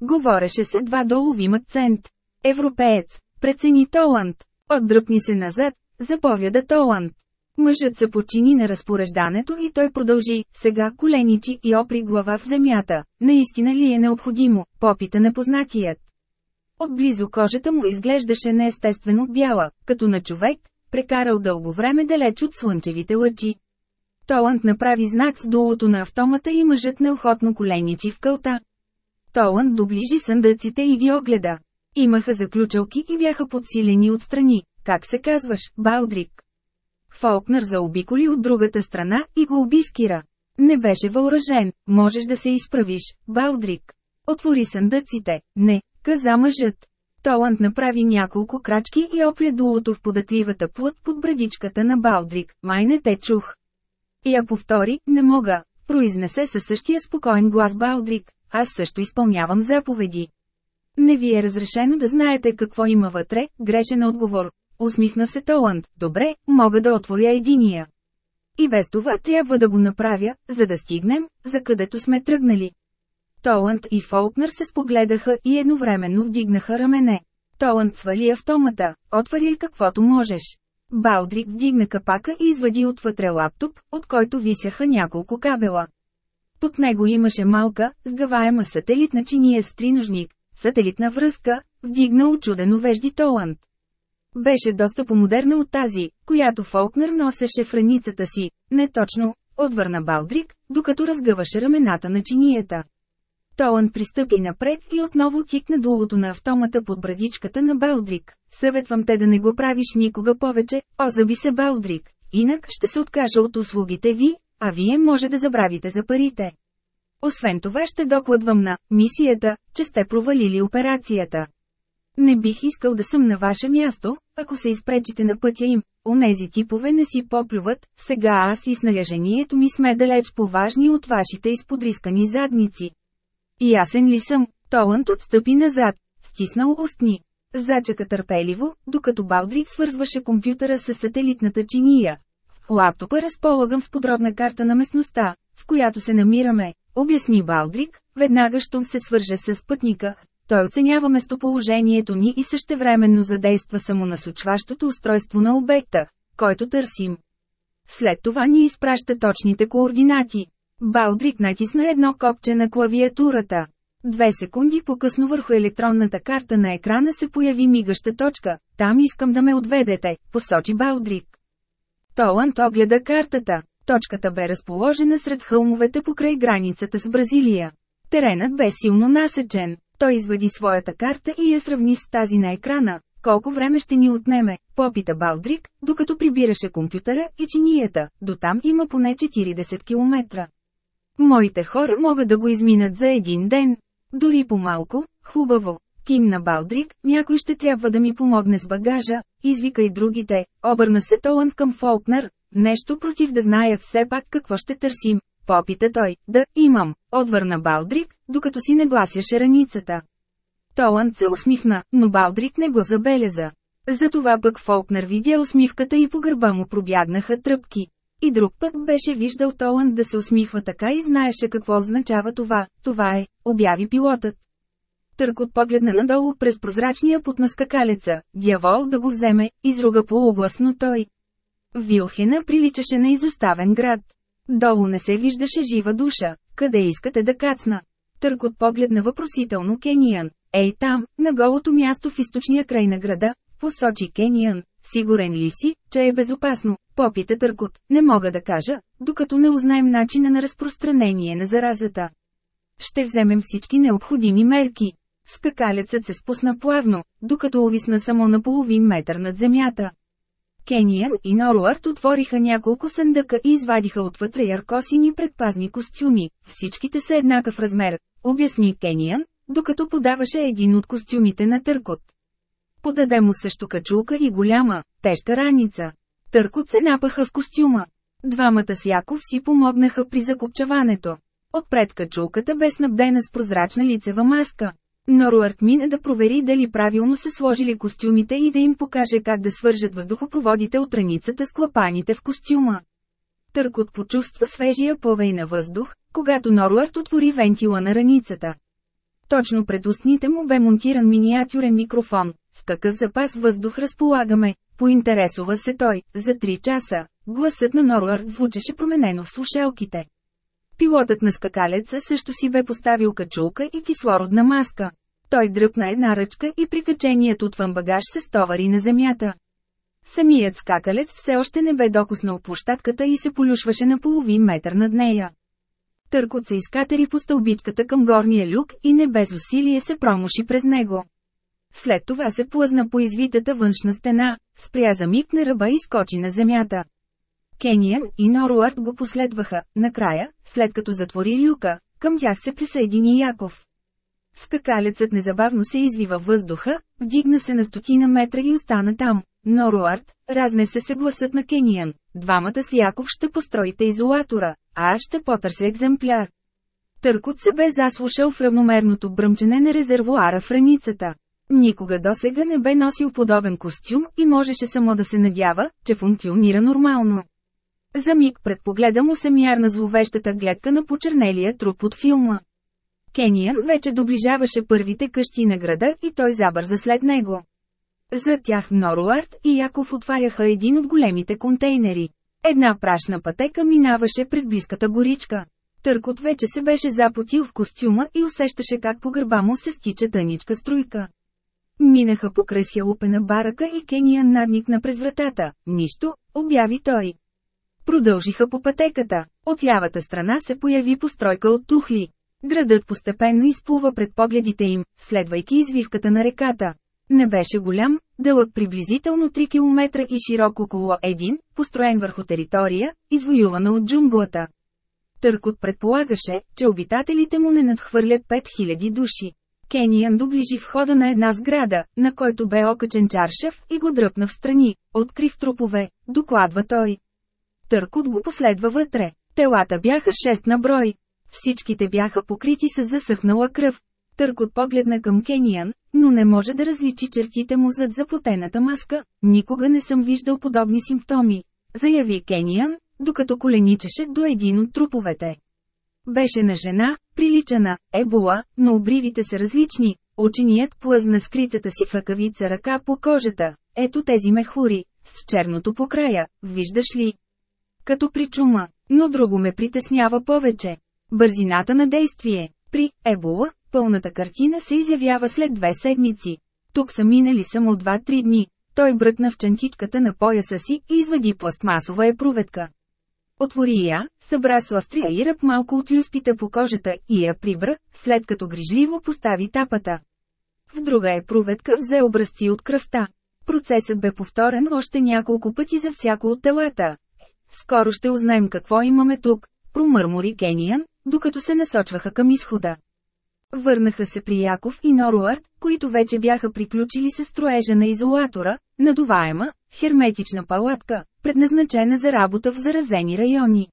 Говореше се два доловим акцент. Европеец, прецени Толанд. Отдръпни се назад, заповяда Толанд. Мъжът се почини на разпореждането и той продължи, сега коленичи и опри глава в земята. Наистина ли е необходимо, попита непознатият. Отблизо кожата му изглеждаше неестествено бяла, като на човек, прекарал дълго време далеч от слънчевите лъчи. Толанд направи знак с дулото на автомата и мъжът неохотно коленичи в кълта. Толанд доближи съндъците и ги огледа. Имаха заключалки и бяха подсилени отстрани. Как се казваш, Балдрик? Фолкнер заобиколи от другата страна и го обискира. Не беше въоръжен, можеш да се изправиш, Балдрик. Отвори съндъците. Не, каза мъжът. Толанд направи няколко крачки и опля дулото в податливата плът под брадичката на Балдрик, май не те чух. Я повтори, не мога, произнесе със същия спокоен глас Балдрик, аз също изпълнявам заповеди. Не ви е разрешено да знаете какво има вътре, грешен отговор. Усмихна се Толанд, добре, мога да отворя единия. И без това трябва да го направя, за да стигнем, за където сме тръгнали. Толанд и Фолкнер се спогледаха и едновременно вдигнаха рамене. Толанд свали автомата, отвари каквото можеш. Балдрик вдигна капака и извади отвътре лаптоп, от който висяха няколко кабела. Под него имаше малка, сгъваема сателитна чиния с триножник, сателитна връзка, вдигна очудено вежди Толанд. Беше доста по-модерна от тази, която Фолкнер носеше в раницата си, не точно, отвърна Балдрик, докато разгъваше рамената на чинията. Толан пристъпи напред и отново кикна долото на автомата под брадичката на Белдрик. Съветвам те да не го правиш никога повече, озаби се Белдрик, инак ще се откажа от услугите ви, а вие може да забравите за парите. Освен това ще докладвам на мисията, че сте провалили операцията. Не бих искал да съм на ваше място, ако се изпречите на пътя им. Онези типове не си поплюват, сега аз и снаряжението ми сме далеч поважни от вашите изподрискани задници. Ясен ли съм? Толант отстъпи назад, стиснал устни. Зачака търпеливо, докато Балдрик свързваше компютъра с сателитната чиния. В лаптопа разполагам с подробна карта на местността, в която се намираме, обясни Балдрик, веднага щом се свърже с пътника. Той оценява местоположението ни и същевременно задейства самонасочващото устройство на обекта, който търсим. След това ни изпраща точните координати. Балдрик натисна едно копче на клавиатурата. Две секунди по-късно върху електронната карта на екрана се появи мигаща точка. Там искам да ме отведете, посочи Балдрик. Толанд огледа картата. Точката бе разположена сред хълмовете покрай границата с Бразилия. Теренът бе силно насечен. Той извади своята карта и я сравни с тази на екрана. Колко време ще ни отнеме, попита Балдрик, докато прибираше компютъра и чинията, до там има поне 40 км. Моите хора могат да го изминат за един ден. Дори по-малко, хубаво. Ким на Балдрик, някой ще трябва да ми помогне с багажа, извика и другите, обърна се Толан към Фолкнер, нещо против да зная все пак какво ще търсим. Попита той, да, имам, отвърна Балдрик, докато си нагласяше раницата. Толанд се усмихна, но Балдрик не го забеляза. Затова пък Фолкнер видя усмивката и по гърба му пробягнаха тръпки. И друг път беше виждал Толан да се усмихва така и знаеше какво означава това. Това е, обяви пилотът. Търкот погледна надолу през прозрачния пот на скакалеца, дявол да го вземе, изруга полугласно той. Вилхена приличаше на изоставен град. Долу не се виждаше жива душа, къде искате да кацна. Търкот погледна въпросително Кениан. Ей там, на голото място в източния край на града, посочи Кениан, Сигурен ли си, че е безопасно? Попита Търкот. Не мога да кажа, докато не узнаем начина на разпространение на заразата. Ще вземем всички необходими мерки. Скакалецът се спусна плавно, докато увисна само на половин метър над земята. Кения и Норуард отвориха няколко съндъка и извадиха отвътре яркосини предпазни костюми, всичките са еднакъв размер, обясни Кениан, докато подаваше един от костюмите на Търкот. Подаде му също качулка и голяма, тежка раница. Търкот се напаха в костюма. Двамата с Яков си помогнаха при закопчаването. Отпред качулката бе снабдена с прозрачна лицева маска. Норуарт мина да провери дали правилно са сложили костюмите и да им покаже как да свържат въздухопроводите от раницата с клапаните в костюма. Търкот почувства свежия повей на въздух, когато Норуард отвори вентила на раницата. Точно пред устните му бе монтиран миниатюрен микрофон. С какъв запас въздух разполагаме? Поинтересува се той. За три часа. Гласът на Норуард звучеше променено в слушалките. Пилотът на скакалеца също си бе поставил качулка и кислородна маска. Той дръпна една ръчка и прикаченият отвън багаж се стовари на земята. Самият скакалец все още не бе докоснал площадката и се полюшваше на половин метър над нея. Търкот се изкатери по стълбичката към горния люк и не без усилие се промуши през него. След това се плъзна по извитата външна стена, спря за миг на ръба и скочи на земята. Кениан и Норуард го последваха, накрая, след като затвори люка, към тях се присъедини Яков. Скакалецът незабавно се извива въздуха, вдигна се на стотина метра и остана там. Норуард, разнесе се гласът на Кениан. Двамата с Яков ще построите изолатора, а аз ще потърся екземпляр. Търкот се бе заслушал в равномерното бръмчене на резервуара в раницата. Никога досега не бе носил подобен костюм и можеше само да се надява, че функционира нормално. За миг предпогледа му се мярна зловещата гледка на почернелия труп от филма. Кениан вече доближаваше първите къщи на града и той забърза след него. За тях Норуард и Яков отваряха един от големите контейнери. Една прашна пътека минаваше през близката горичка. Търкот вече се беше запотил в костюма и усещаше как по гърба му се стича тъничка струйка. Минаха покрай схелупена барака и кения надникна през вратата. Нищо, обяви той. Продължиха по пътеката. От лявата страна се появи постройка от тухли. Градът постепенно изплува пред погледите им, следвайки извивката на реката. Не беше голям, дълъг приблизително 3 км и широк около 1, построен върху територия, извоювана от джунглата. Търкот предполагаше, че обитателите му не надхвърлят 5000 души. Кениан доближи входа на една сграда, на който бе окачен чаршев и го дръпна в страни, открив трупове, докладва той. Търкот го последва вътре. Телата бяха шест на брой. Всичките бяха покрити с засъхнала кръв, от погледна към Кениан, но не може да различи чертите му зад заплатената маска, никога не съм виждал подобни симптоми, заяви Кениан, докато коленичеше до един от труповете. Беше на жена, прилича на ебола, но обривите са различни. Ученият плъзна скритата си в ръкавица ръка по кожата. Ето тези мехури, с черното по края, виждаш ли? Като при чума, но друго ме притеснява повече. Бързината на действие. При ебола, Пълната картина се изявява след две седмици. Тук са минали само два-три дни. Той бръкна в чантичката на пояса си и извади пластмасова епруветка. Отвори я, събра с острия и ръб малко от люспите по кожата и я прибра, след като грижливо постави тапата. В друга епруветка взе образци от кръвта. Процесът бе повторен още няколко пъти за всяко от телата. Скоро ще узнаем какво имаме тук, промърмори Кениан, докато се насочваха към изхода. Върнаха се при Яков и Норуард, които вече бяха приключили с строежа на изолатора, надуваема, херметична палатка, предназначена за работа в заразени райони.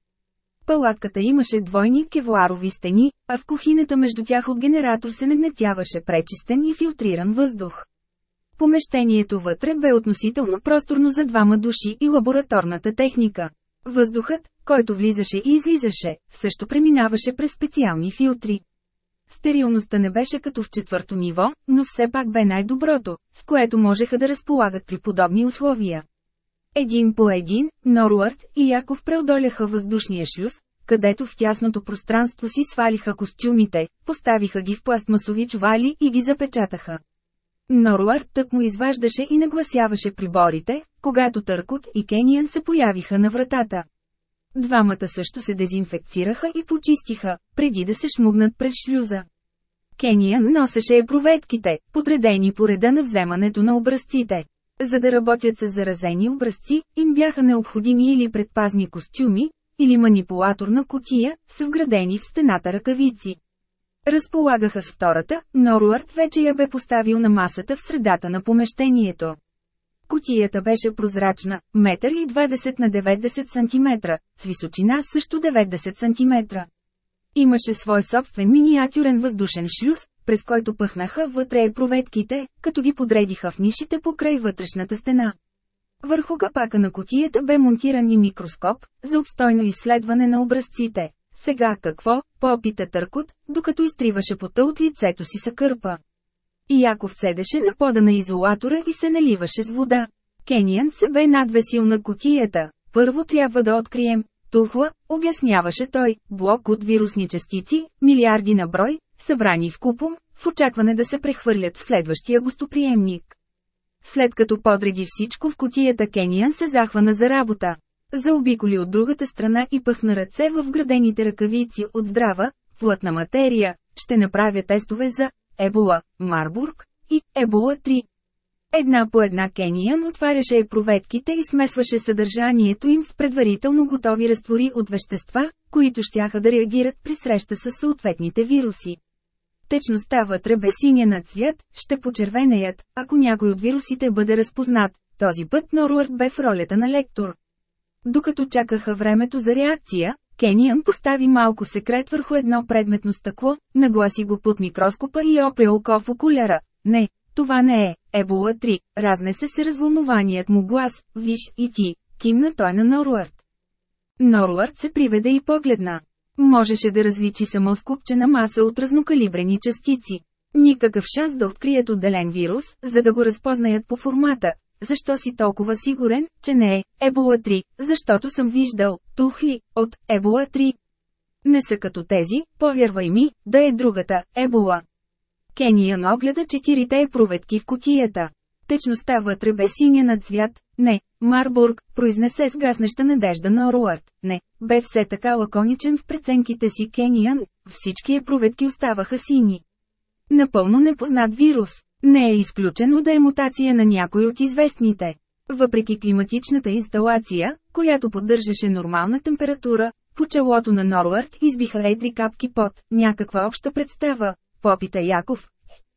Палатката имаше двойни кевларови стени, а в кухината между тях от генератор се нагнетяваше пречистен и филтриран въздух. Помещението вътре бе относително просторно за двама души и лабораторната техника. Въздухът, който влизаше и излизаше, също преминаваше през специални филтри. Стерилността не беше като в четвърто ниво, но все пак бе най-доброто, с което можеха да разполагат при подобни условия. Един по един, Норуард и Яков преодоляха въздушния шлюз, където в тясното пространство си свалиха костюмите, поставиха ги в пластмасови чували и ги запечатаха. Норуард тък му изваждаше и нагласяваше приборите, когато Търкот и Кениан се появиха на вратата. Двамата също се дезинфекцираха и почистиха, преди да се шмугнат през шлюза. Кения носеше епроветките, подредени по реда на вземането на образците. За да работят с заразени образци, им бяха необходими или предпазни костюми, или манипулаторна котия, с вградени в стената ръкавици. Разполагаха с втората, но Руарт вече я бе поставил на масата в средата на помещението. Котията беше прозрачна, метър и 20 на 90 см, с височина също 90 см. Имаше свой собствен миниатюрен въздушен шлюз, през който пъхнаха вътре и проветките, като ги подредиха в нишите покрай вътрешната стена. Върху капака на котията бе монтиран и микроскоп, за обстойно изследване на образците. Сега какво, Попита Търкот, докато изтриваше пота от лицето си съкърпа. И Яков седеше на пода на изолатора и се наливаше с вода. Кениан се бе надвесил на котията. Първо трябва да открием. Тухла, обясняваше той, блок от вирусни частици, милиарди на брой, събрани в купом, в очакване да се прехвърлят в следващия гостоприемник. След като подреди всичко в котията Кениан се захвана за работа. Заобиколи от другата страна и пъхна ръце в градените ръкавици от здрава, плътна материя, ще направя тестове за Ебола, Марбург и Ебола 3. Една по една Кениан отваряше епроветките и смесваше съдържанието им с предварително готови разтвори от вещества, които щяха да реагират при среща с съответните вируси. Течността вътре бе синя на цвят, ще почервенеят, ако някой от вирусите бъде разпознат. Този път Норуърт бе в ролята на лектор. Докато чакаха времето за реакция, Кениан постави малко секрет върху едно предметно стъкло, нагласи го под микроскопа и опре око в окуляра. Не, това не е. Ебола 3. Разнесе се развълнуваният му глас. Виж и ти. Кимна той на Норуард. Норуард се приведе и погледна. Можеше да различи само скупчена маса от разнокалибрени частици. Никакъв шанс да открият отделен вирус, за да го разпознаят по формата, защо си толкова сигурен, че не е Ебола 3? Защото съм виждал тухли от Ебола 3. Не са като тези, повярвай ми, да е другата Ебола. Кения огледа четирите е проветки в котията. Течността вътре бе синя над цвят. Не, Марбург, произнесе с гаснеща надежда на Оруард. Не, бе все така лаконичен в преценките си Кениан, всички е проветки оставаха сини. Напълно непознат вирус. Не е изключено да е мутация на някой от известните. Въпреки климатичната инсталация, която поддържаше нормална температура, по челото на Норвард избиха едри капки пот, някаква обща представа, попита Яков.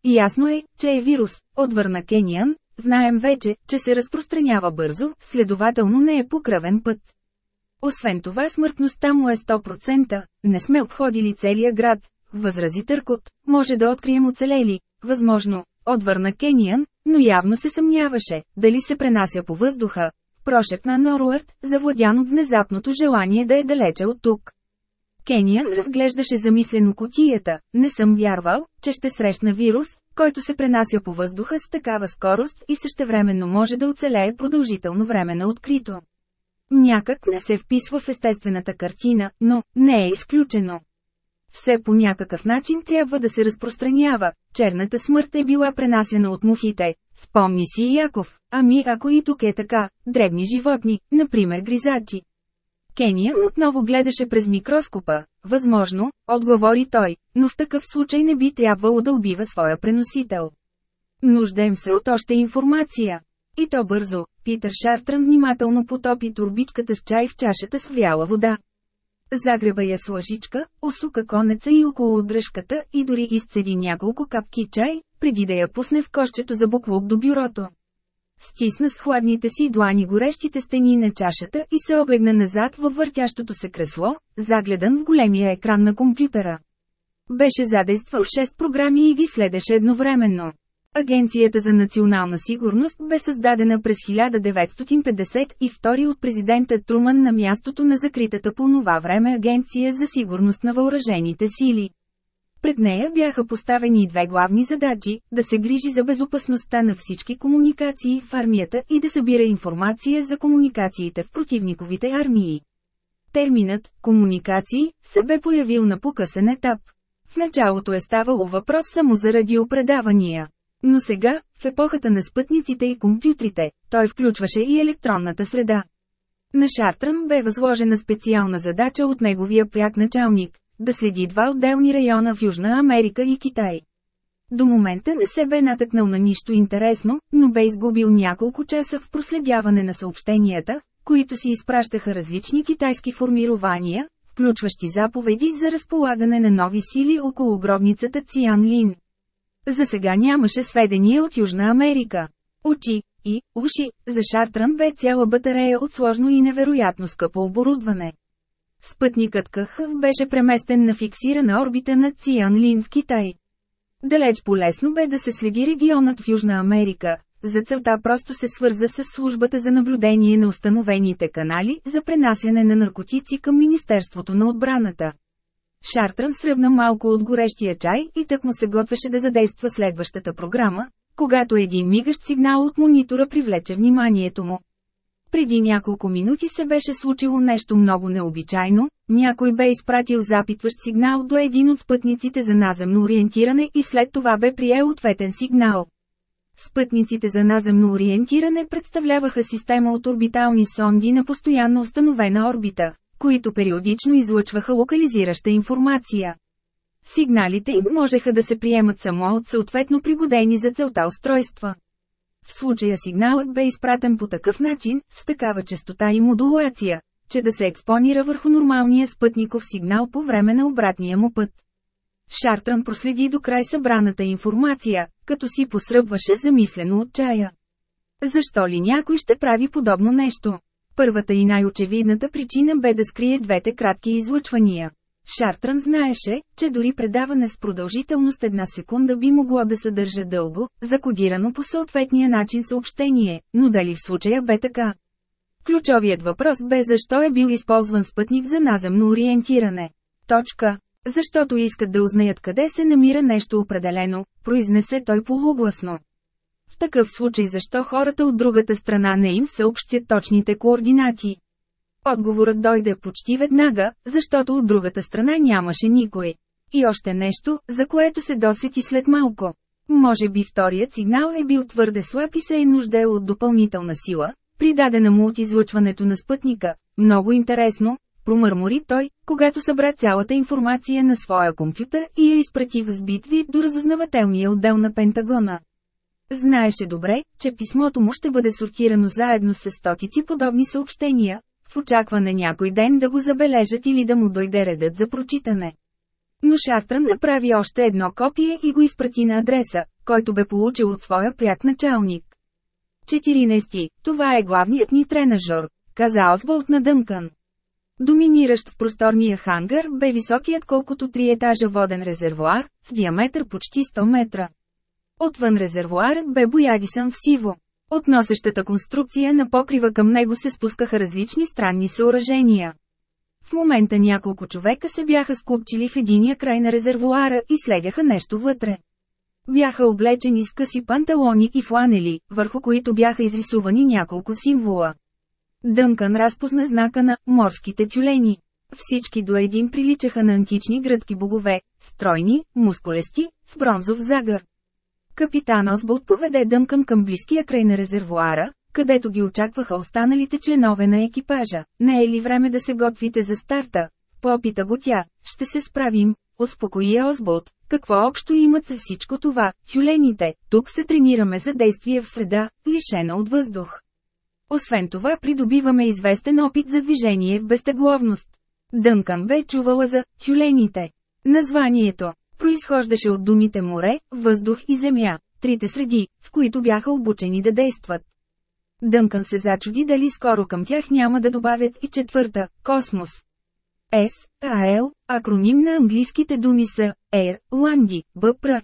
Ясно е, че е вирус, отвърна Кениан, знаем вече, че се разпространява бързо, следователно не е покръвен път. Освен това смъртността му е 100%, не сме обходили целия град, възрази Търкот, може да открием оцелели, възможно, Отвърна Кениан, но явно се съмняваше, дали се пренася по въздуха. Прошепна Норуърт, завладян от внезапното желание да е далече от тук. Кениан разглеждаше замислено котията, не съм вярвал, че ще срещна вирус, който се пренася по въздуха с такава скорост и същевременно може да оцелее продължително време на открито. Някак не се вписва в естествената картина, но не е изключено. Все по някакъв начин трябва да се разпространява, черната смърт е била пренасена от мухите. Спомни си Яков, ами ако и тук е така, дребни животни, например гризачи. Кения отново гледаше през микроскопа. Възможно, отговори той, но в такъв случай не би трябвало да убива своя преносител. Нуждаем се от още информация. И то бързо, Питър Шартран внимателно потопи турбичката с чай в чашата с вяла вода. Загреба я с лъжичка, осука конеца и около дръжката и дори изцеди няколко капки чай, преди да я пусне в кошчето за буклук до бюрото. Стисна с хладните си длани горещите стени на чашата и се облегна назад във въртящото се кресло, загледан в големия екран на компютъра. Беше задействал 6 програми и ги следеше едновременно. Агенцията за национална сигурност бе създадена през 1952 от президента Труман на мястото на закритата по това време Агенция за сигурност на въоръжените сили. Пред нея бяха поставени две главни задачи – да се грижи за безопасността на всички комуникации в армията и да събира информация за комуникациите в противниковите армии. Терминът «комуникации» се бе появил на покъсен етап. В началото е ставало въпрос само за радиопредавания. Но сега, в епохата на спътниците и компютрите, той включваше и електронната среда. На Шартран бе възложена специална задача от неговия пряк началник – да следи два отделни района в Южна Америка и Китай. До момента не се бе натъкнал на нищо интересно, но бе изгубил няколко часа в проследяване на съобщенията, които си изпращаха различни китайски формирования, включващи заповеди за разполагане на нови сили около гробницата Циан Лин. За сега нямаше сведения от Южна Америка. Очи и уши за Шартран бе цяла батарея от сложно и невероятно скъпо оборудване. Спътникът КХ беше преместен на фиксирана орбита на Циан Лин в Китай. Далеч полесно бе да се следи регионът в Южна Америка, за целта просто се свърза с службата за наблюдение на установените канали за пренасяне на наркотици към Министерството на отбраната. Шартран сръбна малко от горещия чай и так му се готвеше да задейства следващата програма, когато един мигащ сигнал от монитора привлече вниманието му. Преди няколко минути се беше случило нещо много необичайно, някой бе изпратил запитващ сигнал до един от спътниците за наземно ориентиране и след това бе приел ответен сигнал. Спътниците за наземно ориентиране представляваха система от орбитални сонди на постоянно установена орбита които периодично излъчваха локализираща информация. Сигналите им можеха да се приемат само от съответно пригодени за целта устройства. В случая сигналът бе изпратен по такъв начин, с такава частота и модулация, че да се експонира върху нормалния спътников сигнал по време на обратния му път. Шартън проследи до край събраната информация, като си посръбваше замислено от чая. Защо ли някой ще прави подобно нещо? Първата и най-очевидната причина бе да скрие двете кратки излъчвания. Шартран знаеше, че дори предаване с продължителност една секунда би могло да съдържа дълго, закодирано по съответния начин съобщение, но дали в случая бе така? Ключовият въпрос бе защо е бил използван спътник за наземно ориентиране. Точка. Защото искат да узнаят къде се намира нещо определено, произнесе той полугласно. В такъв случай защо хората от другата страна не им съобщят точните координати? Отговорът дойде почти веднага, защото от другата страна нямаше никой. И още нещо, за което се досети след малко. Може би вторият сигнал е бил твърде слаб и се е нуждал от допълнителна сила, придадена му от излъчването на спътника. Много интересно, промърмори той, когато събра цялата информация на своя компютър и я изпрати в сбитви до разузнавателния отдел на Пентагона. Знаеше добре, че писмото му ще бъде сортирано заедно с стотици подобни съобщения, в очакване някой ден да го забележат или да му дойде редът за прочитане. Но Шартран направи още едно копие и го изпрати на адреса, който бе получил от своя пряк началник. 14. Това е главният ни тренажор, каза Осболт на Дънкан. Доминиращ в просторния хангар бе високият колкото три етажа воден резервуар, с диаметър почти 100 метра. Отвън резервуарът бе боядисан в сиво. От носещата конструкция на покрива към него се спускаха различни странни съоръжения. В момента няколко човека се бяха скупчили в единия край на резервуара и следяха нещо вътре. Бяха облечени с къси панталони и фланели, върху които бяха изрисувани няколко символа. Дънкан разпозна знака на «морските тюлени». Всички до един приличаха на антични гръцки богове, стройни, мускулести, с бронзов загър. Капитан Осболт поведе дънкан към близкия край на резервуара, където ги очакваха останалите членове на екипажа. Не е ли време да се готвите за старта? Попита го тя. Ще се справим, успокои Осболт. Какво общо имат за всичко това, тюлените, тук се тренираме за действие в среда, лишена от въздух. Освен това придобиваме известен опит за движение в безтегловност. Дънкан бе чувала за Хюлените. Названието Произхождаше от думите море, въздух и земя, трите среди, в които бяха обучени да действат. Дънкън се зачуди дали скоро към тях няма да добавят и четвърта – космос. S, AL, акроним на английските думи са Air, Landi, BPR.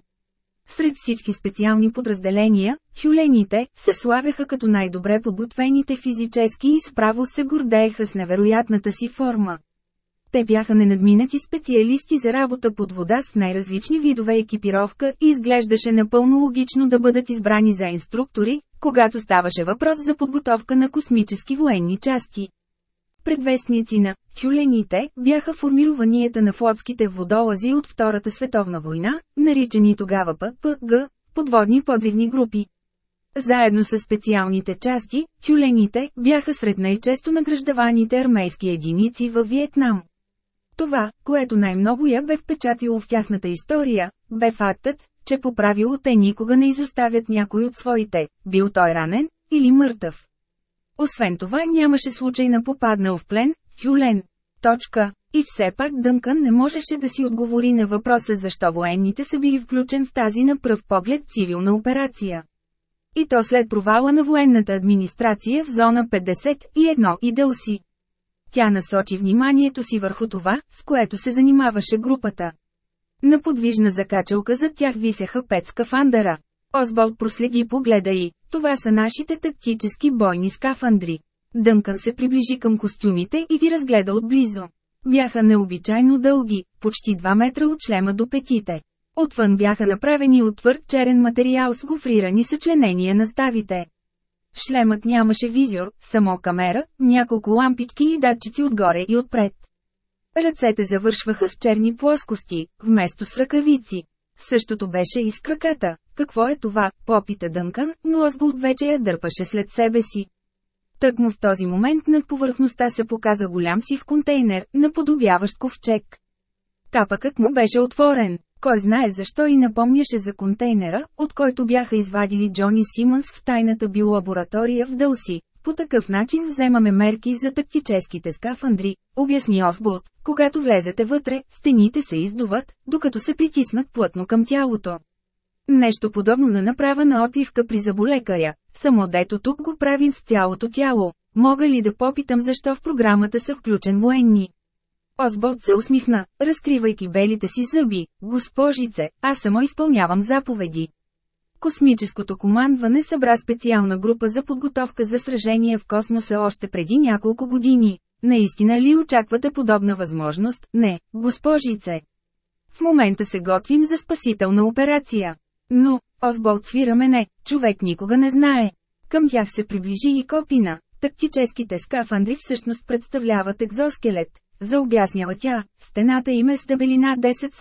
Сред всички специални подразделения, хюлените се славяха като най-добре подготвените физически и справо се гордееха с невероятната си форма. Те бяха ненадминати специалисти за работа под вода с най-различни видове екипировка и изглеждаше напълно логично да бъдат избрани за инструктори, когато ставаше въпрос за подготовка на космически военни части. Предвестници на «тюлените» бяха формированията на флотските водолази от Втората световна война, наричани тогава ППГ, подводни подривни групи. Заедно с специалните части, тюлените бяха сред най-често награждаваните армейски единици във Виетнам. Това, което най-много я бе впечатило в тяхната история, бе фактът, че по правило те никога не изоставят някой от своите, бил той ранен или мъртъв. Освен това нямаше случай на попаднал в плен, тюлен. Точка. И все пак Дънкън не можеше да си отговори на въпроса защо военните са били включен в тази на пръв поглед цивилна операция. И то след провала на военната администрация в зона 51 и Дълси. Тя насочи вниманието си върху това, с което се занимаваше групата. На подвижна закачалка за тях висяха пет скафандъра. Озболт проследи погледа и, това са нашите тактически бойни скафандри. Дънкан се приближи към костюмите и ги разгледа отблизо. Бяха необичайно дълги, почти 2 метра от шлема до петите. Отвън бяха направени от твърд черен материал с гофрирани съчленения на ставите. Шлемът нямаше визор, само камера, няколко лампички и датчици отгоре и отпред. Ръцете завършваха с черни плоскости, вместо с ръкавици. Същото беше и с краката. Какво е това, попита Дънкан, но Осболт вече я дърпаше след себе си. Тъкмо в този момент над повърхността се показа голям си в контейнер, наподобяващ ковчег. Капъкът му беше отворен. Кой знае защо и напомняше за контейнера, от който бяха извадили Джони Симънс в тайната биолаборатория в Дълси. По такъв начин вземаме мерки за тактическите скафандри, обясни Осбот. Когато влезете вътре, стените се издуват, докато се притиснат плътно към тялото. Нещо подобно на направена отливка при заболекаря, само дето тук го правим с цялото тяло. Мога ли да попитам защо в програмата са включен военни? Озболт се усмихна, разкривайки белите си зъби. Госпожице, аз само изпълнявам заповеди. Космическото командване събра специална група за подготовка за сражение в космоса още преди няколко години. Наистина ли очаквате подобна възможност? Не, госпожице. В момента се готвим за спасителна операция. Но, Озболт свира мене, човек никога не знае. Към тях се приближи и копина. Тактическите скафандри всъщност представляват екзоскелет, Заобясняла тя, стената им е с дебелина 10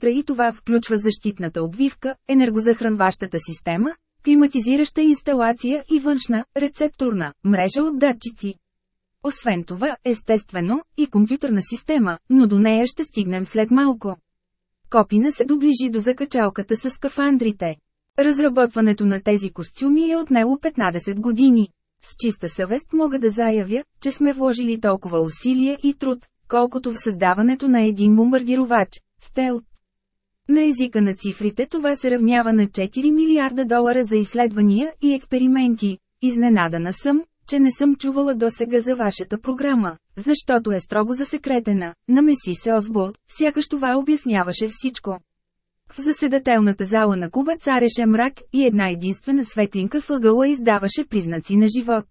см и това включва защитната обвивка, енергозахранващата система, климатизираща инсталация и външна, рецепторна, мрежа от датчици. Освен това, естествено, и компютърна система, но до нея ще стигнем след малко. Копина се доближи до закачалката с скафандрите. Разработването на тези костюми е отнело 15 години. С чиста съвест мога да заявя, че сме вложили толкова усилие и труд, колкото в създаването на един бомбардировач – стелт. На езика на цифрите това се равнява на 4 милиарда долара за изследвания и експерименти. Изненадана съм, че не съм чувала досега за вашата програма, защото е строго засекретена, намеси се Осболт, сякаш това обясняваше всичко. В заседателната зала на Куба цареше мрак и една единствена светлинка въгъла издаваше признаци на живот.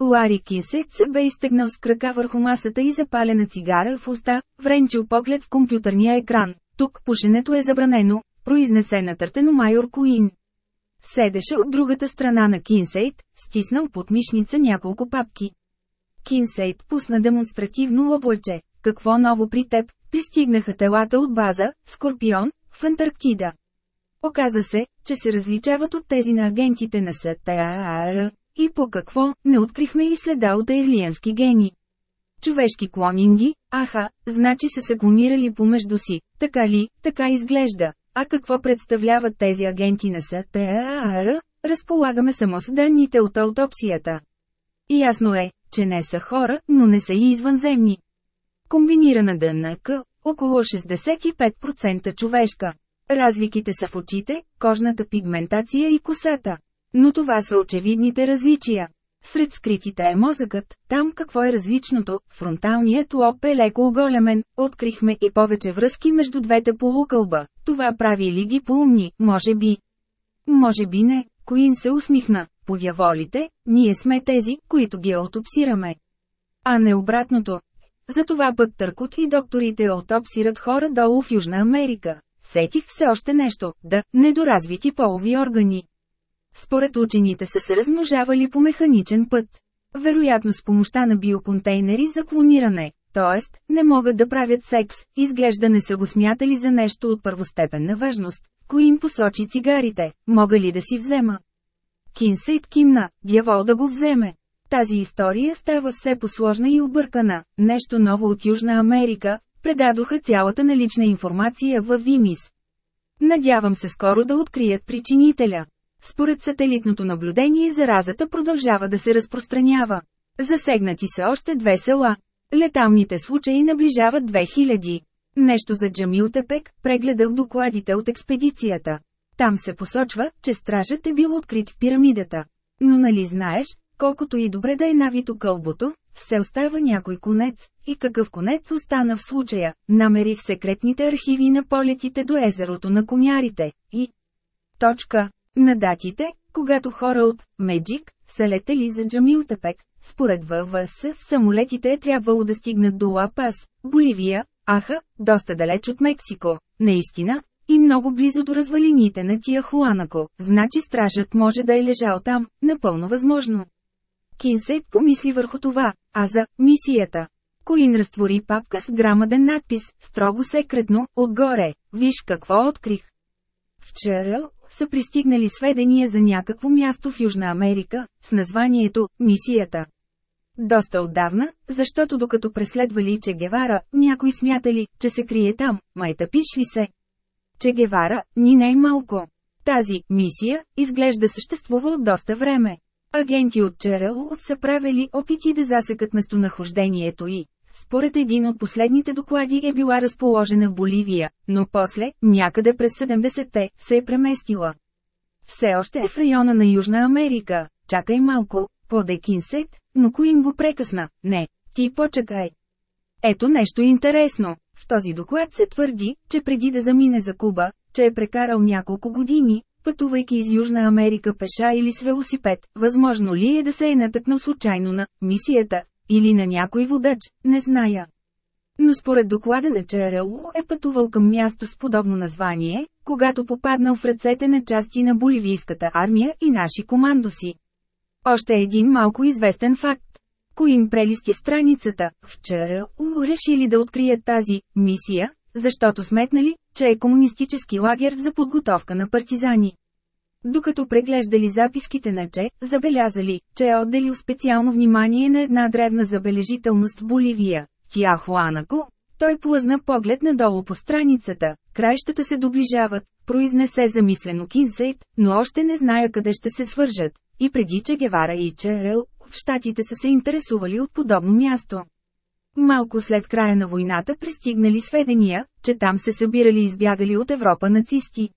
Лари Кисет се бе изтегнал с крака върху масата и запалена цигара в уста, вренчил поглед в компютърния екран. Тук пушенето е забранено, произнесе натъртено майор Куин. Седеше от другата страна на Кинсейт, стиснал под мишница няколко папки. Кинсейт пусна демонстративно лъблъче. Какво ново при теб? Пристигнаха телата от база, Скорпион, в Антарктида. Оказа се, че се различават от тези на агентите на СТАР. И по какво, не открихме и следа от ерлиански гени. Човешки клонинги, аха, значи са се клонирали помежду си, така ли, така изглежда. А какво представляват тези агенти на СТАР? Разполагаме само с данните от аутопсията. И ясно е, че не са хора, но не са и извънземни. Комбинирана ДНК, около 65% човешка. Разликите са в очите, кожната пигментация и косата. Но това са очевидните различия. Сред скритите е мозъкът, там какво е различното, фронталният лоб е леко оголемен, открихме и повече връзки между двете полукълба, това прави ли ги поумни, може би. Може би не, Коин се усмихна, повяволите, ние сме тези, които ги аутопсираме. А не обратното. Затова пък Търкот и докторите аутопсират хора долу в Южна Америка. Сетих все още нещо, да, недоразвити полови органи. Според учените са се размножавали по механичен път. Вероятно с помощта на биоконтейнери за клониране, т.е. не могат да правят секс, изглежда не са го смятали за нещо от първостепенна важност. Кои им посочи цигарите, мога ли да си взема? Кинсейт кимна, дявол да го вземе. Тази история става все посложна и объркана, нещо ново от Южна Америка, предадоха цялата налична информация във Вимис. Надявам се скоро да открият причинителя. Според сателитното наблюдение заразата продължава да се разпространява. Засегнати са още две села. Леталните случаи наближават 2000. Нещо за Джамилтепек, прегледах докладите от експедицията. Там се посочва, че стражът е бил открит в пирамидата. Но нали знаеш, колкото и добре да е навито кълбото, все остава някой конец, и какъв конец остана в случая, намерих секретните архиви на полетите до езерото на конярите, и... Точка. На датите, когато хора от «Меджик» са летели за Джамилтепек, според ВВС самолетите е трябвало да стигнат до Лапас, Боливия, Аха, доста далеч от Мексико, наистина, и много близо до развалините на Тияхуанако, значи стражът може да е лежал там, напълно възможно. Кинсет помисли върху това, а за «мисията». Коин разтвори папка с грамаден надпис, строго секретно, отгоре, виж какво открих. Вчера, са пристигнали сведения за някакво място в Южна Америка, с названието «Мисията». Доста отдавна, защото докато преследвали Че Гевара, някои смятали, че се крие там, майтъпиш ли се? Че Гевара, ни най-малко. Е Тази «мисия» изглежда съществува от доста време. Агенти от ЧРУ са правили опити да засекат местонахождението и според един от последните доклади е била разположена в Боливия, но после, някъде през 70-те, се е преместила. Все още е в района на Южна Америка. Чакай малко, подай кинсет, но коин им го прекъсна? Не, ти почакай. Ето нещо интересно. В този доклад се твърди, че преди да замине за Куба, че е прекарал няколко години, пътувайки из Южна Америка пеша или с велосипед, възможно ли е да се е натъкнал случайно на «мисията», или на някой водач, не зная. Но според доклада на ЧРУ е пътувал към място с подобно название, когато попаднал в ръцете на части на боливийската армия и наши командоси. Още един малко известен факт. Коин прелисти страницата, в у решили да открият тази мисия, защото сметнали, че е комунистически лагер за подготовка на партизани. Докато преглеждали записките на Че, забелязали, че е отделил специално внимание на една древна забележителност в Боливия – Тяхуанако. Той плъзна поглед надолу по страницата, краищата се доближават, произнесе замислено Кинсейт, но още не зная къде ще се свържат. И преди Че Гевара и Че Рел, в щатите са се интересували от подобно място. Малко след края на войната пристигнали сведения, че там се събирали избягали от Европа нацисти.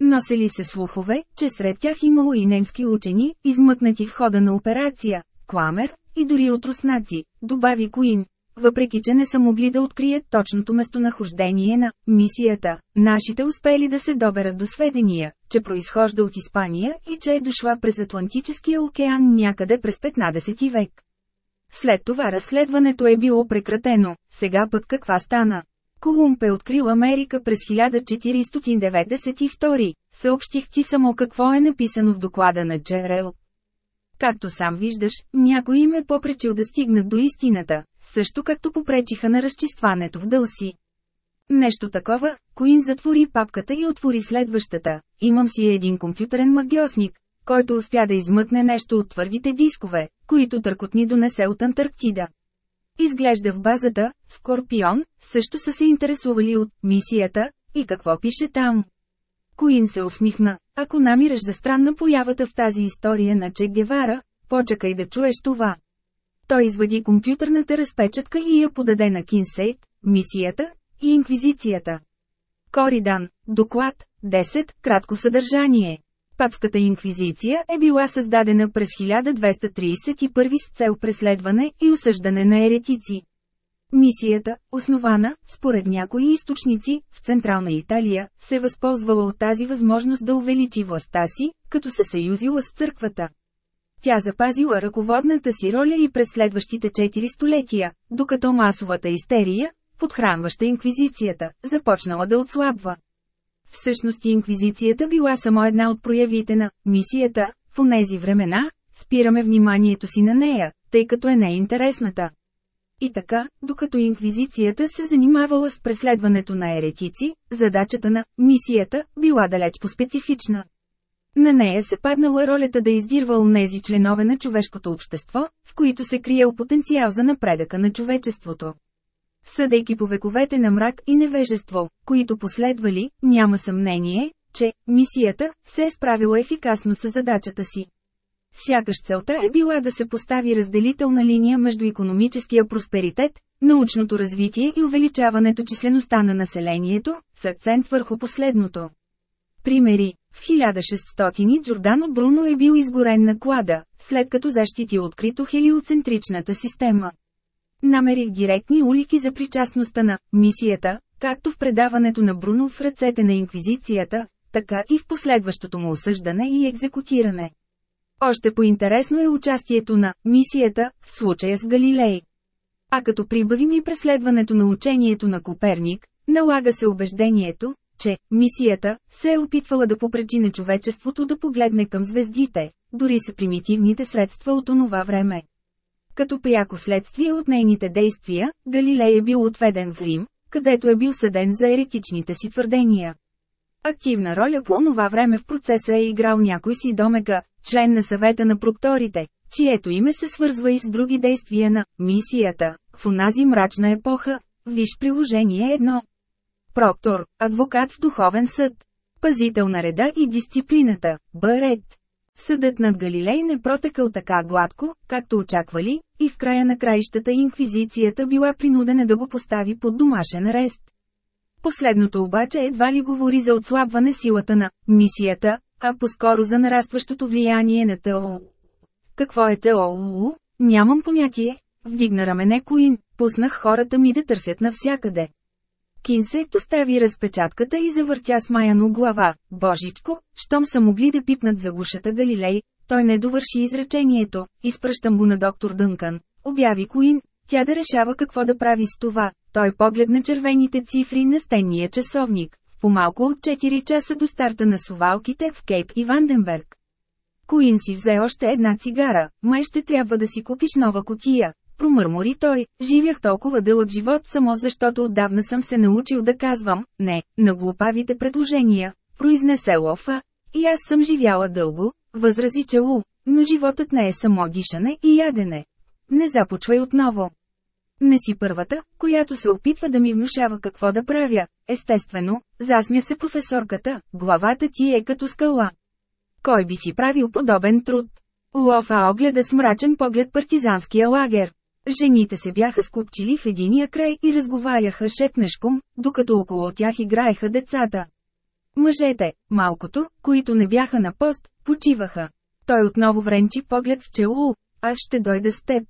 Носели се слухове, че сред тях имало и немски учени, измъкнати в хода на операция, кламер, и дори от руснаци, добави Коин. Въпреки, че не са могли да открият точното местонахождение на мисията, нашите успели да се доберат до сведения, че произхожда от Испания и че е дошла през Атлантическия океан някъде през 15 век. След това разследването е било прекратено, сега пък каква стана? Колумб е открил Америка през 1492, съобщих ти само какво е написано в доклада на Джерел. Както сам виждаш, някой им е попречил да стигнат до истината, също както попречиха на разчистването в дълси. Нещо такова, Коин затвори папката и отвори следващата. Имам си един компютърен магиосник, който успя да измъкне нещо от твърдите дискове, които търкотни донесе от Антарктида. Изглежда в базата, Скорпион, също са се интересували от мисията и какво пише там. Коин се усмихна, ако намираш за странна появата в тази история на Че Гевара, почакай да чуеш това. Той извади компютърната разпечатка и я подаде на Кинсейт, мисията и инквизицията. Коридан, доклад, 10, кратко съдържание. Папската инквизиция е била създадена през 1231 с цел преследване и осъждане на еретици. Мисията, основана, според някои източници, в Централна Италия, се възползвала от тази възможност да увеличи властта си, като се съюзила с църквата. Тя запазила ръководната си роля и през следващите 4 столетия, докато масовата истерия, подхранваща инквизицията, започнала да отслабва. Всъщност инквизицията била само една от проявите на мисията, в онези времена, спираме вниманието си на нея, тъй като е неинтересната. И така, докато инквизицията се занимавала с преследването на еретици, задачата на мисията била далеч по-специфична. На нея се паднала ролята да издирва онези членове на човешкото общество, в които се криел потенциал за напредъка на човечеството. Съдейки по вековете на мрак и невежество, които последвали, няма съмнение, че мисията се е справила ефикасно с задачата си. Сякаш целта е била да се постави разделителна линия между економическия просперитет, научното развитие и увеличаването числеността на населението, с акцент върху последното. Примери В 1600 Джордано Бруно е бил изгорен на клада, след като защити открито хелиоцентричната система. Намерих директни улики за причастността на мисията, както в предаването на Бруно в ръцете на инквизицията, така и в последващото му осъждане и екзекутиране. Още по-интересно е участието на мисията в случая с Галилей. А като прибавим и преследването на учението на Коперник, налага се убеждението, че мисията се е опитвала да попречи на човечеството да погледне към звездите, дори са примитивните средства от онова време. Като пряко следствие от нейните действия, Галилей е бил отведен в Рим, където е бил съден за еретичните си твърдения. Активна роля по онова време в процеса е играл някой си домека, член на съвета на прокторите, чието име се свързва и с други действия на «мисията» в онази мрачна епоха, виж приложение едно. Проктор, адвокат в духовен съд, пазител на реда и дисциплината, Барет. Съдът над Галилей не протекал така гладко, както очаквали, и в края на краищата инквизицията била принудена да го постави под домашен арест. Последното обаче едва ли говори за отслабване силата на мисията, а по-скоро за нарастващото влияние на ТОУ. Какво е ТОУ? Нямам понятие. Вдигна рамене Куин, пуснах хората ми да търсят навсякъде. Кинсет остави разпечатката и завъртя смаяно глава. Божичко, щом са могли да пипнат за гушата Галилей, той не довърши изречението, изпръщам го на доктор Дънкан. Обяви Коин, тя да решава какво да прави с това. Той погледна червените цифри на стенния часовник. По малко от 4 часа до старта на совалките в Кейп и Ванденберг. Коин си взе още една цигара, май ще трябва да си купиш нова котия. Промърмори той, живях толкова дълъг живот само защото отдавна съм се научил да казвам «не» на глупавите предложения, произнесе Лофа. И аз съм живяла дълго, възрази Челу, но животът не е само дишане и ядене. Не започвай отново. Не си първата, която се опитва да ми внушава какво да правя. Естествено, засмя се професорката, главата ти е като скала. Кой би си правил подобен труд? Лофа огледа с мрачен поглед партизанския лагер. Жените се бяха скупчили в единия край и разговаряха шепнешком, докато около тях играеха децата. Мъжете, малкото, които не бяха на пост, почиваха. Той отново вренчи поглед в челу. Аз ще дойда с теб.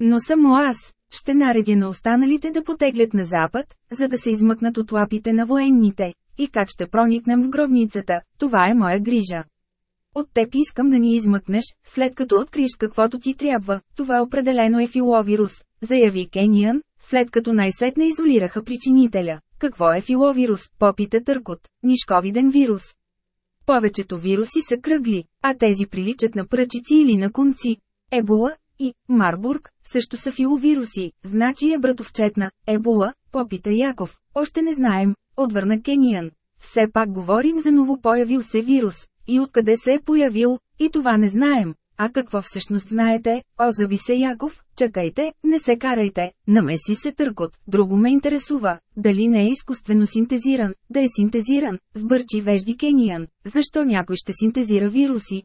Но само аз, ще наредя на останалите да потеглят на запад, за да се измъкнат от лапите на военните. И как ще проникнем в гробницата, това е моя грижа. От теб искам да ни измъкнеш, след като откриеш каквото ти трябва, това определено е филовирус, заяви Кениан, след като най-сетне изолираха причинителя. Какво е филовирус, попита Търкот, нишковиден вирус. Повечето вируси са кръгли, а тези приличат на пръчици или на конци. Ебола и Марбург също са филовируси, значи е братовчетна. Ебола, попита Яков, още не знаем, отвърна Кениан. Все пак говорим за новопоявил се вирус, и откъде се е появил, и това не знаем. А какво всъщност знаете, озави се Яков, чакайте, не се карайте, намеси се търгот, друго ме интересува, дали не е изкуствено синтезиран, да е синтезиран, сбърчи вежди Кениан, защо някой ще синтезира вируси?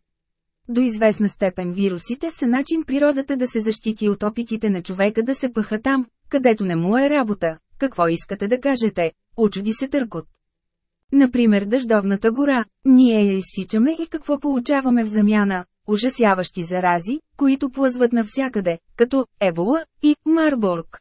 До известна степен вирусите са начин природата да се защити от опитите на човека да се пъха там, където не му е работа. Какво искате да кажете? Очуди се търкот. Например дъждовната гора, ние я изсичаме и какво получаваме в замяна? Ужасяващи зарази, които плъзват навсякъде, като Ебола и Марбург.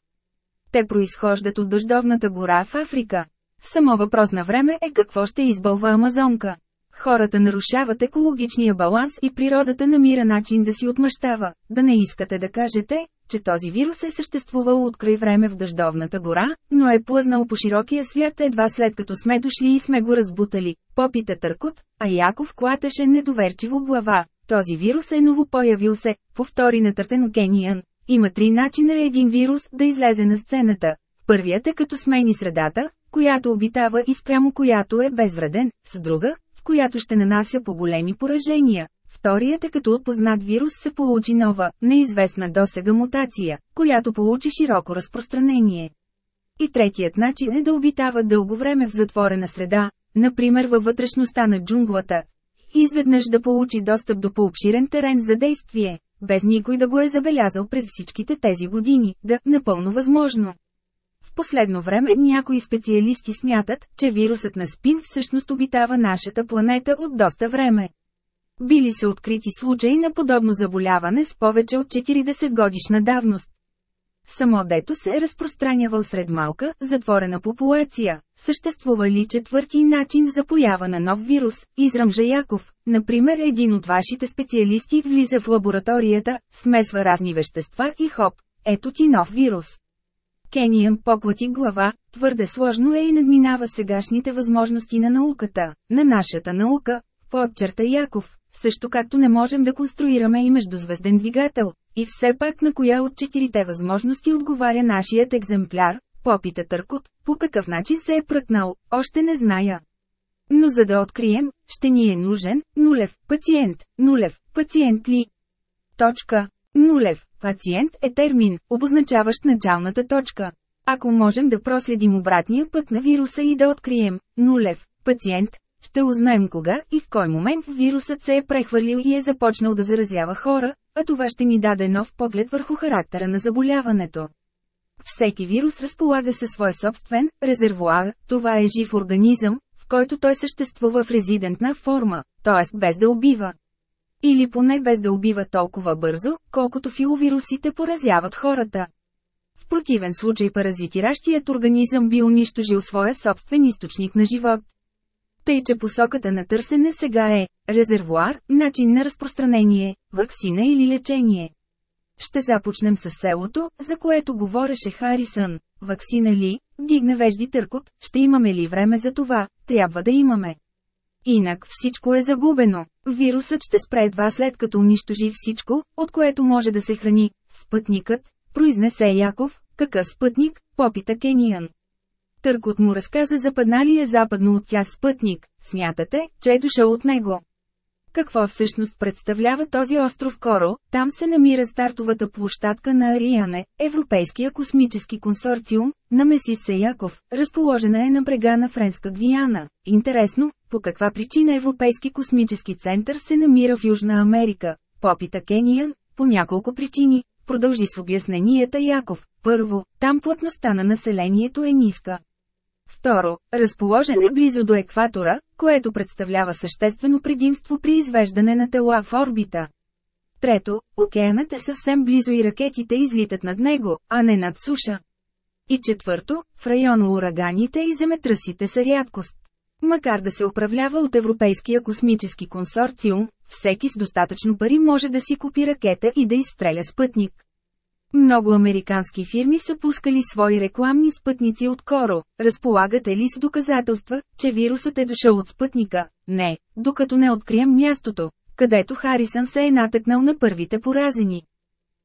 Те произхождат от дъждовната гора в Африка. Само въпрос на време е какво ще избълва Амазонка. Хората нарушават екологичния баланс и природата намира начин да си отмъщава, да не искате да кажете, че този вирус е съществувал от край време в дъждовната гора, но е плъзнал по широкия свят едва след като сме дошли и сме го разбутали, попита Търкот, а Яков клатеше недоверчиво глава. Този вирус е ново появил се, повтори натъртен Кениан. Има три начина един вирус да излезе на сцената. Първият е като смени средата, която обитава и спрямо която е безвреден, с друга, в която ще нанася по големи поражения, Вторият е като опознат вирус се получи нова, неизвестна досега мутация, която получи широко разпространение. И третият начин е да обитава дълго време в затворена среда, например във вътрешността на джунглата. Изведнъж да получи достъп до пообширен терен за действие, без никой да го е забелязал през всичките тези години, да, напълно възможно. В последно време някои специалисти смятат, че вирусът на спин всъщност обитава нашата планета от доста време. Били са открити случаи на подобно заболяване с повече от 40 годишна давност. Само дето се е разпространявал сред малка, затворена популация, съществува ли четвърти начин за поява на нов вирус, Израм Жаяков, например един от вашите специалисти влиза в лабораторията, смесва разни вещества и хоп, ето ти нов вирус. Кениан поклати глава, твърде сложно е и надминава сегашните възможности на науката, на нашата наука, подчерта Яков, също както не можем да конструираме и междузвезден двигател. И все пак на коя от четирите възможности отговаря нашият екземпляр, попита Търкот, по какъв начин се е пръкнал, още не зная. Но за да открием, ще ни е нужен нулев пациент, нулев пациент ли? Точка. Нулев пациент е термин, обозначаващ началната точка. Ако можем да проследим обратния път на вируса и да открием нулев пациент, ще узнаем кога и в кой момент вирусът се е прехвърлил и е започнал да заразява хора, а това ще ни даде нов поглед върху характера на заболяването. Всеки вирус разполага със своя собствен резервуар, това е жив организъм, в който той съществува в резидентна форма, т.е. без да убива. Или поне без да убива толкова бързо, колкото филовирусите поразяват хората. В противен случай паразитиращият организъм би унищожил своя собствен източник на живот. Тъй, че посоката на търсене сега е резервуар, начин на разпространение, вакцина или лечение. Ще започнем с селото, за което говореше Харисън. Ваксина ли, дигна вежди търкот, ще имаме ли време за това, трябва да имаме. Инак всичко е загубено. Вирусът ще спре едва след като унищожи всичко, от което може да се храни. Спътникът, произнесе Яков, какъв спътник, попита Кениан. Търгот му разказа за падналия западно от тях спътник, смятате, че е дошъл от него. Какво всъщност представлява този остров Коро? Там се намира стартовата площадка на Ариане, Европейския космически консорциум, на Месис Сеяков, разположена е на брега на Френска Гвиана. Интересно, по каква причина Европейски космически център се намира в Южна Америка? Попита Кениан, по няколко причини. Продължи с обясненията Яков. Първо, там плътността на населението е ниска. Второ, разположен е близо до екватора, което представлява съществено предимство при извеждане на тела в орбита. Трето, океанът е съвсем близо и ракетите излитат над него, а не над суша. И четвърто, в района ураганите и земетръсите са рядкост. Макар да се управлява от Европейския космически консорциум, всеки с достатъчно пари може да си купи ракета и да изстреля спътник. Много американски фирми са пускали свои рекламни спътници от Коро. Разполагате ли с доказателства, че вирусът е дошъл от спътника? Не, докато не открием мястото, където Харисън се е натъкнал на първите поразени.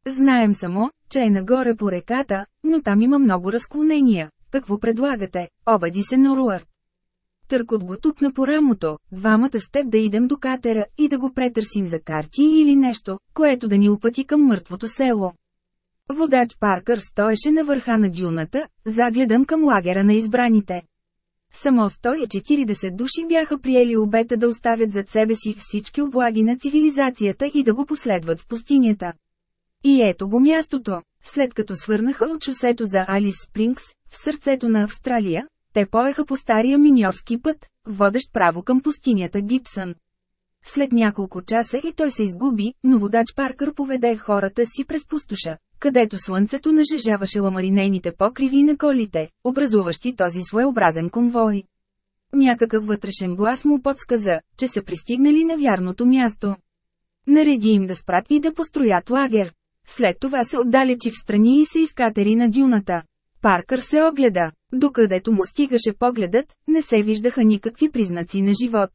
Знаем само, че е нагоре по реката, но там има много разклонения. Какво предлагате? Обади се Норуард. Търкот го тупна по рамото, двамата с теб да идем до катера и да го претърсим за карти или нещо, което да ни опъти към мъртвото село. Водач Паркър стоеше на върха на дюната, загледам към лагера на избраните. Само 140 души бяха приели обета да оставят зад себе си всички облаги на цивилизацията и да го последват в пустинята. И ето го мястото. След като свърнаха от шосето за Алис Спрингс, в сърцето на Австралия, те поеха по стария миньорски път, водещ право към пустинята Гибсън. След няколко часа и той се изгуби, но водач Паркър поведе хората си през пустоша, където слънцето нажежаваше ламаринейните покриви на колите, образуващи този своеобразен конвой. Някакъв вътрешен глас му подсказа, че са пристигнали на вярното място. Нареди им да спрат и да построят лагер. След това се отдалечи в страни и се изкатери на дюната. Паркър се огледа. Докъдето му стигаше погледът, не се виждаха никакви признаци на живот.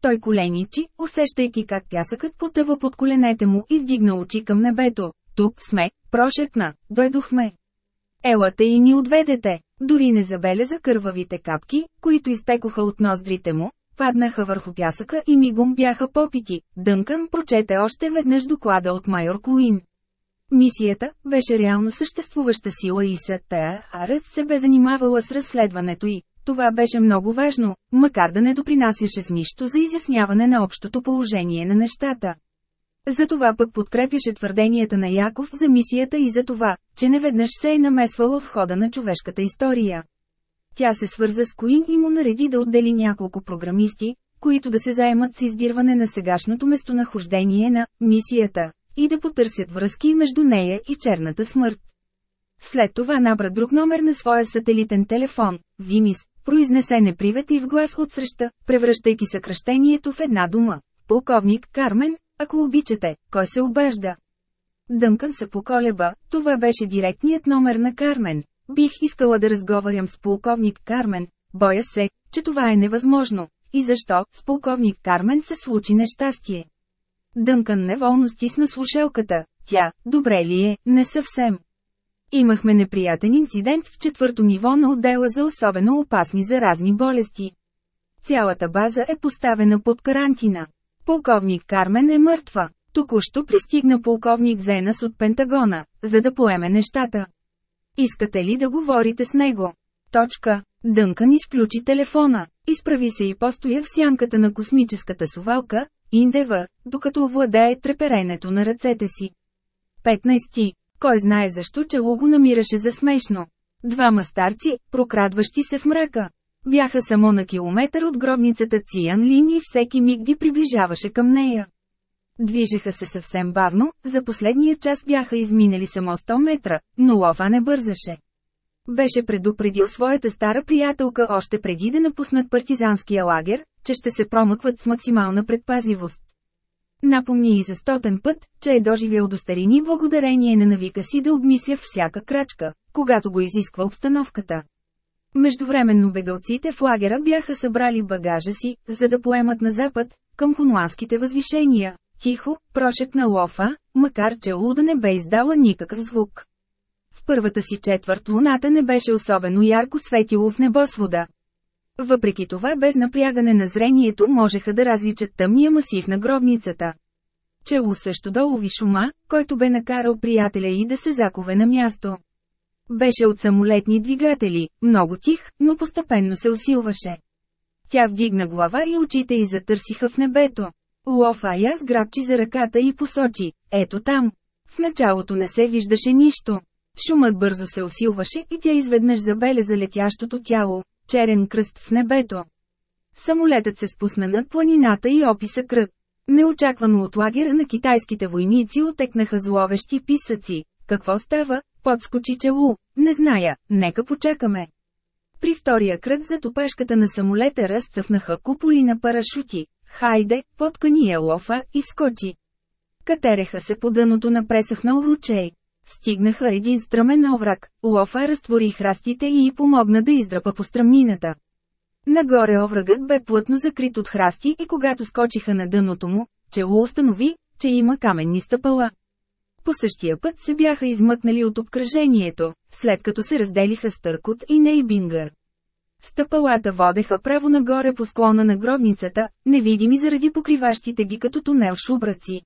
Той коленичи, усещайки как пясъкът потъва под коленете му и вдигна очи към небето, тук сме, прошепна, дойдохме. Елате и ни отведете. Дори не забеляза кървавите капки, които изтекоха от ноздрите му, паднаха върху пясъка и мигом бяха попити. Дънкън прочете още веднъж доклада от майор Куин. Мисията беше реално съществуваща сила и СТА, Арът се бе занимавала с разследването и това беше много важно, макар да не допринасяше с нищо за изясняване на общото положение на нещата. Затова пък подкрепяше твърденията на Яков за мисията и за това, че неведнъж се е намесвала в хода на човешката история. Тя се свърза с Коин и му нареди да отдели няколко програмисти, които да се заемат с издирване на сегашното местонахождение на мисията и да потърсят връзки между нея и черната смърт. След това набра друг номер на своя сателитен телефон, Вимис, произнесе непривет и в глас отсреща, превръщайки съкръщението в една дума. Полковник Кармен, ако обичате, кой се обажда? Дънкън се поколеба, това беше директният номер на Кармен. Бих искала да разговарям с полковник Кармен, боя се, че това е невъзможно. И защо, с полковник Кармен се случи нещастие? Дънкън неволно стисна слушалката. Тя, добре ли е, не съвсем. Имахме неприятен инцидент в четвърто ниво на отдела за особено опасни заразни болести. Цялата база е поставена под карантина. Полковник Кармен е мъртва. Току-що пристигна полковник Зенас от Пентагона, за да поеме нещата. Искате ли да говорите с него? Точка. Дънкан изключи телефона. Изправи се и постоя в сянката на космическата сувалка, Индевър, докато овладее треперенето на ръцете си. 15. Кой знае защо чело го намираше за смешно. Двама старци, прокрадващи се в мрака. Бяха само на километър от гробницата Циян Лин и всеки миг ги приближаваше към нея. Движеха се съвсем бавно, за последния час бяха изминали само 100 метра, но лова не бързаше. Беше предупредил своята стара приятелка още преди да напуснат партизанския лагер, че ще се промъкват с максимална предпазливост. Напомни и за стотен път, че е доживял до старини благодарение на навика си да обмисля всяка крачка, когато го изисква обстановката. Междувременно бегалците в лагера бяха събрали багажа си, за да поемат на запад, към хунуанските възвишения. Тихо, на Лофа, макар че Луда не бе издала никакъв звук. В първата си четвърт луната не беше особено ярко светило в небосвода. Въпреки това без напрягане на зрението можеха да различат тъмния масив на гробницата. Чело също долови шума, който бе накарал приятеля и да се закове на място. Беше от самолетни двигатели, много тих, но постепенно се усилваше. Тя вдигна глава и очите й затърсиха в небето. Лов Ая сграбчи за ръката и посочи, ето там. В началото не се виждаше нищо. Шумът бързо се усилваше и тя изведнъж забеляза летящото тяло, черен кръст в небето. Самолетът се спусна над планината и описа кръг. Неочаквано от лагера на китайските войници отекнаха зловещи писъци. Какво става? Подскочи челу, не зная, нека почекаме. При втория кръг за топешката на самолета разцъфнаха куполи на парашути. Хайде, поткани е лофа и скочи. Катереха се по дъното на пресъхнал ручей. Стигнаха един стръмен овраг, лофа разтвори храстите и й помогна да издрапа по стръмнината. Нагоре оврагът бе плътно закрит от храсти и когато скочиха на дъното му, челу установи, че има каменни стъпала. По същия път се бяха измъкнали от обкръжението, след като се разделиха с Търкот и Нейбингър. Стъпалата водеха право нагоре по склона на гробницата, невидими заради покриващите ги като тунел шубраци.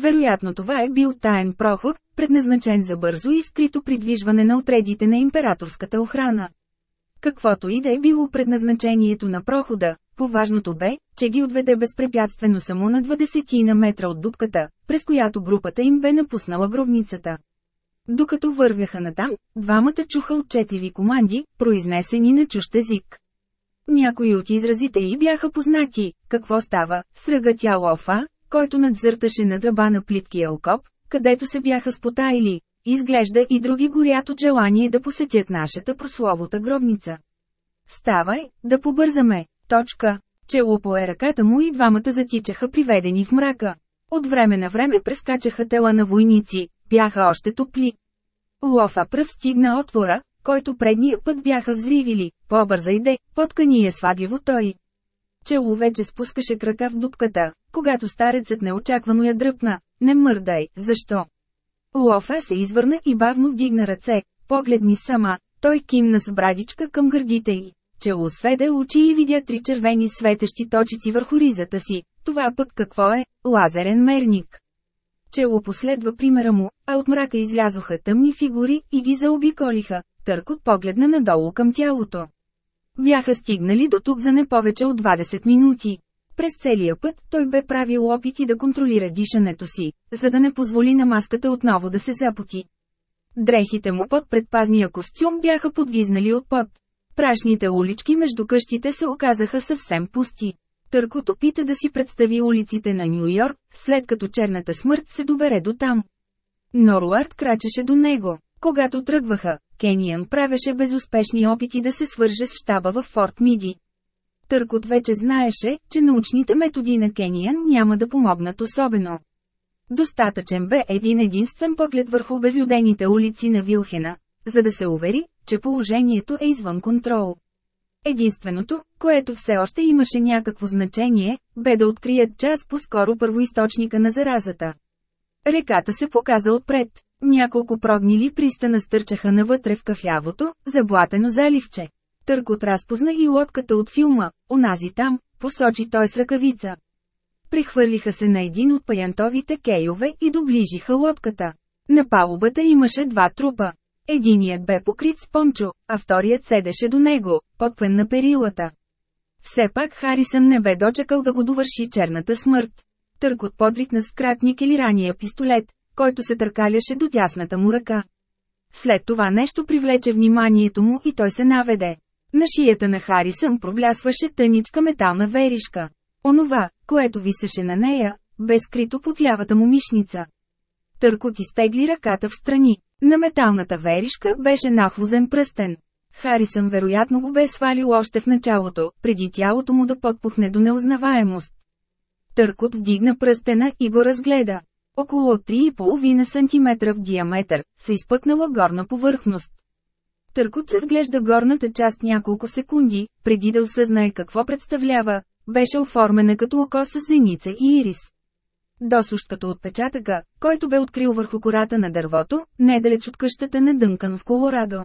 Вероятно това е бил таен проход, предназначен за бързо и скрито придвижване на отредите на императорската охрана. Каквото и да е било предназначението на прохода, поважното бе, че ги отведе безпрепятствено само на 20 на метра от дупката, през която групата им бе напуснала гробницата. Докато вървяха натам, двамата чуха от четири команди, произнесени на чущ език. Някои от изразите й бяха познати, какво става, сръга тя лофа, който надзърташе на дръба на плиткия окоп, където се бяха спотайли, Изглежда и други горят от желание да посетят нашата прословута гробница. Ставай, да побързаме, точка. Челупо е ръката му и двамата затичаха приведени в мрака. От време на време прескачаха тела на войници, бяха още топли. Лофа пръв стигна отвора, който предния път бяха взривили, по-бърза иде, поткани е свадливо той. Челу вече спускаше крака в дупката, когато старецът неочаквано я дръпна. Не мърдай, защо? Лофа се извърна и бавно вдигна ръце, погледни сама, той кимна с брадичка към гърдите й. Чело сведе очи и видя три червени светещи точици върху ризата си, това пък какво е, лазерен мерник. Чело последва примера му, а от мрака излязоха тъмни фигури и ги заобиколиха, търкот погледна надолу към тялото. Бяха стигнали до тук за не повече от 20 минути. През целия път той бе правил опити да контролира дишането си, за да не позволи на маската отново да се запоти. Дрехите му под предпазния костюм бяха подвизнали от пот. Прашните улички между къщите се оказаха съвсем пусти. Търкот опита да си представи улиците на Нью Йорк, след като черната смърт се добере до там. Норуард крачеше до него. Когато тръгваха, Кениан правеше безуспешни опити да се свърже с щаба в Форт Миди. Търкот вече знаеше, че научните методи на Кениан няма да помогнат особено. Достатъчен бе един единствен поглед върху безлюдените улици на Вилхена, за да се увери, че положението е извън контрол. Единственото, което все още имаше някакво значение, бе да открият час по-скоро първоисточника на заразата. Реката се показа отпред. Няколко прогнили пристана стърчаха навътре в кафявото, заблатено заливче. Търкот разпозна и лодката от филма, онази там, посочи той с ръкавица. Прехвърлиха се на един от паянтовите кейове и доближиха лодката. На палубата имаше два трупа. Единият бе покрит с пончо, а вторият седеше до него, подпен на перилата. Все пак Харисън не бе дочекал да го довърши черната смърт. Търкот подритна с кратник или рания пистолет, който се търкаляше до дясната му ръка. След това нещо привлече вниманието му и той се наведе. На шията на Харисън проблясваше тъничка метална веришка. Онова, което висеше на нея, бе скрито под лявата му мишница. Търкот изтегли ръката в страни. На металната веришка беше нахлузен пръстен. Харисън вероятно го бе свалил още в началото, преди тялото му да подпухне до неузнаваемост. Търкот вдигна пръстена и го разгледа. Около 3,5 см в диаметър, се изпъкнала горна повърхност. Търкот разглежда горната част няколко секунди, преди да осъзнае какво представлява, беше оформена като око с зеница и ирис. Досущ като отпечатъка, който бе открил върху кората на дървото, недалеч от къщата на Дънкан в Колорадо.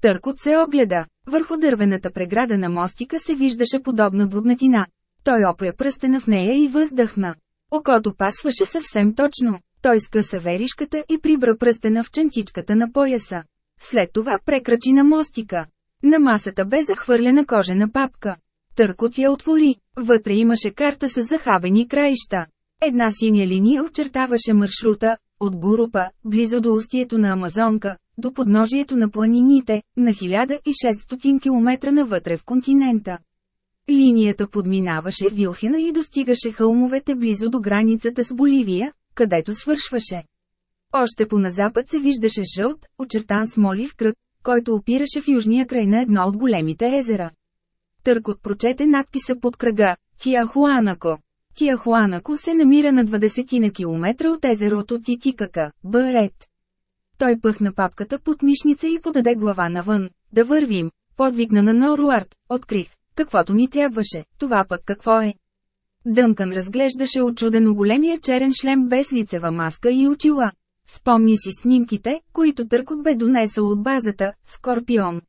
Търкот се огледа. Върху дървената преграда на мостика се виждаше подобна бруднатина. Той опря пръстена в нея и въздъхна. Окото пасваше съвсем точно. Той скъса веришката и прибра пръстена в чантичката на пояса. След това прекрачи на мостика. На масата бе захвърлена кожена папка. Търкот я отвори. Вътре имаше карта с захабени краища. Една синя линия очертаваше маршрута, от Гурупа, близо до устието на Амазонка, до подножието на планините, на 1600 км навътре в континента. Линията подминаваше Вилхена и достигаше хълмовете близо до границата с Боливия, където свършваше. Още по назапад се виждаше жълт, очертан с молив кръг, който опираше в южния край на едно от големите езера. Търкот прочете надписа под кръга – Тиахуанако. Тиахуанако се намира на 20 на километра от езерото Титикака, Бърет. Той пъхна папката под мишница и подаде глава навън. Да вървим, подвигна на Норуард, открив, каквото ни трябваше, това пък какво е. Дънкан разглеждаше очудено големия черен шлем без лицева маска и очила. Спомни си снимките, които Търкот бе донесъл от базата Скорпион.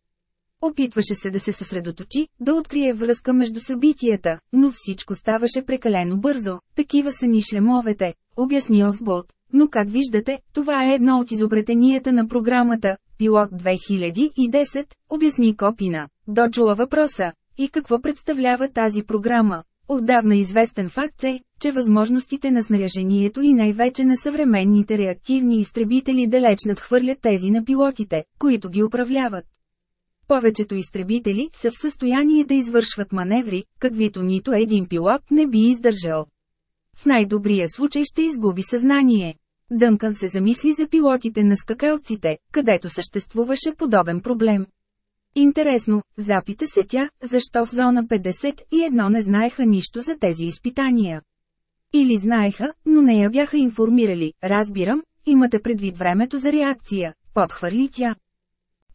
Опитваше се да се съсредоточи, да открие връзка между събитията, но всичко ставаше прекалено бързо. Такива са ни шлемовете, обясни Осболт. Но как виждате, това е едно от изобретенията на програмата «Пилот 2010», обясни Копина. Дочула въпроса. И какво представлява тази програма? Отдавна известен факт е, че възможностите на снаряжението и най-вече на съвременните реактивни изтребители далеч надхвърлят тези на пилотите, които ги управляват. Повечето изтребители са в състояние да извършват маневри, каквито нито един пилот не би издържал. В най-добрия случай ще изгуби съзнание. Дънкън се замисли за пилотите на скакалците, където съществуваше подобен проблем. Интересно, запита се тя, защо в зона 51 не знаеха нищо за тези изпитания. Или знаеха, но не я бяха информирали, разбирам, имате предвид времето за реакция, подхвърли тя.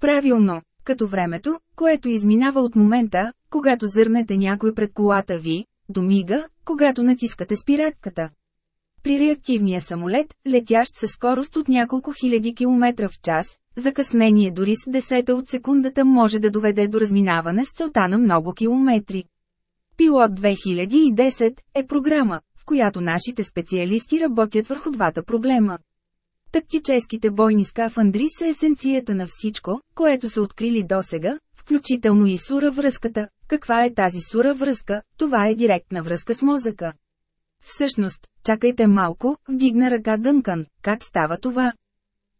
Правилно, като времето, което изминава от момента, когато зърнете някой пред колата ви, до мига, когато натискате спиратката. При реактивния самолет, летящ със скорост от няколко хиляди километра в час, закъснение дори с десета от секундата може да доведе до разминаване с целта на много километри. Пилот 2010 е програма, която нашите специалисти работят върху двата проблема. Тактическите бойни скафандри са есенцията на всичко, което са открили досега, включително и сура връзката. Каква е тази сура връзка? Това е директна връзка с мозъка. Всъщност, чакайте малко, вдигна ръка Дънкан, как става това?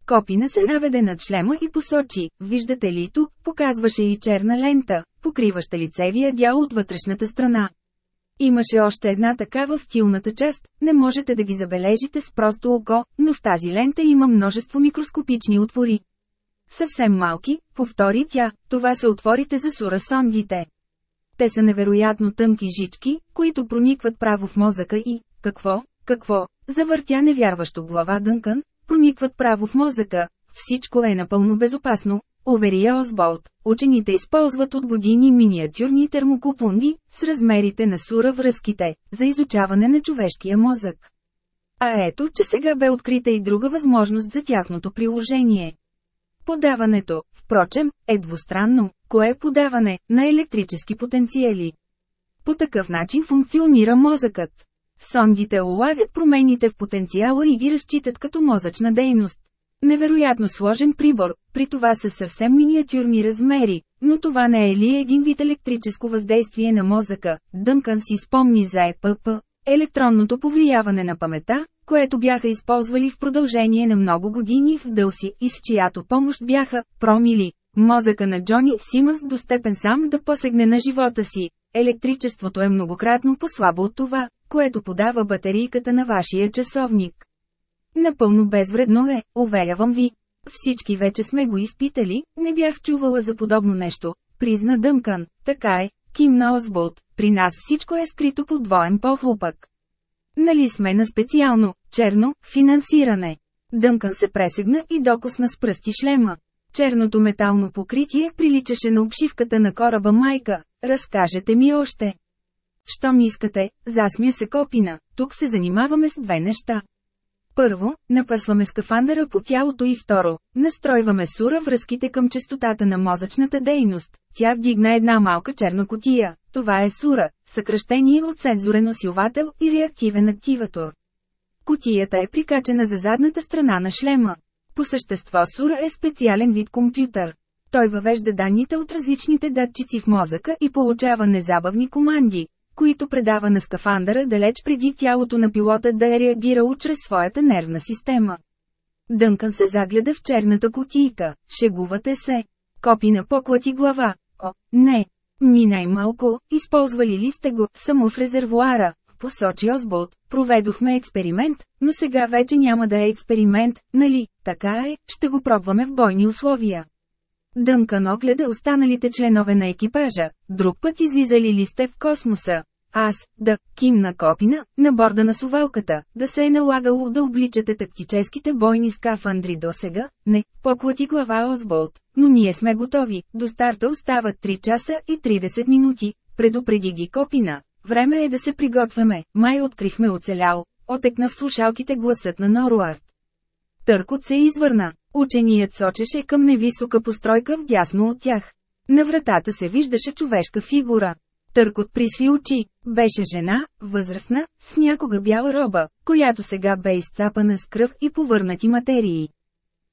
Копина се наведе над шлема и посочи, виждате ли тук, показваше и черна лента, покриваща лицевия дял от вътрешната страна. Имаше още една такава в тилната част, не можете да ги забележите с просто око, но в тази лента има множество микроскопични отвори. Съвсем малки, повтори тя, това са отворите за сурасондите. Те са невероятно тънки жички, които проникват право в мозъка и, какво, какво, завъртя невярващо глава дънкан, проникват право в мозъка, всичко е напълно безопасно, Увери Озболт, учените използват от години миниатюрни термокупунди, с размерите на сура връзките, за изучаване на човешкия мозък. А ето, че сега бе открита и друга възможност за тяхното приложение. Подаването, впрочем, е двустранно, кое е подаване на електрически потенциали. По такъв начин функционира мозъкът. Сондите улавят промените в потенциала и ги разчитат като мозъчна дейност. Невероятно сложен прибор, при това са съвсем миниатюрни размери, но това не е ли един вид електрическо въздействие на мозъка, Дънкан си спомни за ЕПП, електронното повлияване на памета, което бяха използвали в продължение на много години в Дълси и с чиято помощ бяха промили мозъка на Джони Симънс до степен сам да посегне на живота си. Електричеството е многократно по-слабо от това, което подава батерийката на вашия часовник. Напълно безвредно е, уверявам ви. Всички вече сме го изпитали, не бях чувала за подобно нещо, призна Дъмкан, така е, кимна Озболт, при нас всичко е скрито под двоен похлопък. Нали сме на специално, черно, финансиране. Дъмкан се пресегна и докосна с пръсти шлема. Черното метално покритие приличаше на обшивката на кораба майка. Разкажете ми още. Щом искате, засмя се копина, тук се занимаваме с две неща. Първо, напъсваме скафандъра по тялото и второ, настройваме сура връзките към частотата на мозъчната дейност. Тя вдигна една малка черна котия. Това е сура, съкръщение от сензорен усилвател и реактивен активатор. Котията е прикачена за задната страна на шлема. По същество сура е специален вид компютър. Той въвежда данните от различните датчици в мозъка и получава незабавни команди, които предава на скафандъра далеч преди тялото на пилота да е реагирало чрез своята нервна система. Дънкан се загледа в черната кутийка, шегувате се. копи на поклати глава. О, не. Ни най-малко, използвали ли сте го, само в резервуара, посочи Осболт, проведохме експеримент, но сега вече няма да е експеримент, нали, така е, ще го пробваме в бойни условия. Дънкан огледа останалите членове на екипажа, друг път излизали ли сте в космоса, аз, да, кимна копина, на борда на сувалката, да се е налагало да обличате тактическите бойни скафандри до сега, не, поклати глава Озболт, но ние сме готови, до старта остават 3 часа и 30 минути, предупреди ги копина. Време е да се приготвяме, май открихме оцелял, отекна в слушалките гласът на Норуард. Търкот се извърна, ученият сочеше към невисока постройка в дясно от тях. На вратата се виждаше човешка фигура. Търкот присви очи. Беше жена, възрастна, с някога бяла роба, която сега бе изцапана с кръв и повърнати материи.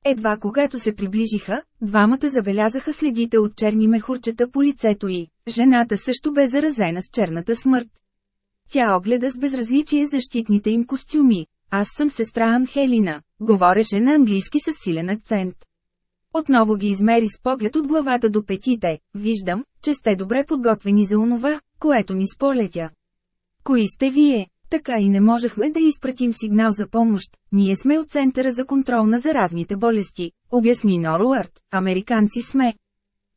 Едва когато се приближиха, двамата забелязаха следите от черни мехурчета по лицето й. Жената също бе заразена с черната смърт. Тя огледа с безразличие защитните им костюми. Аз съм сестра Анхелина, говореше на английски със силен акцент. Отново ги измери с поглед от главата до петите, виждам, че сте добре подготвени за онова, което ни сполетя. Кои сте вие? Така и не можехме да изпратим сигнал за помощ, ние сме от Центъра за контрол на заразните болести, обясни Норуард, американци сме.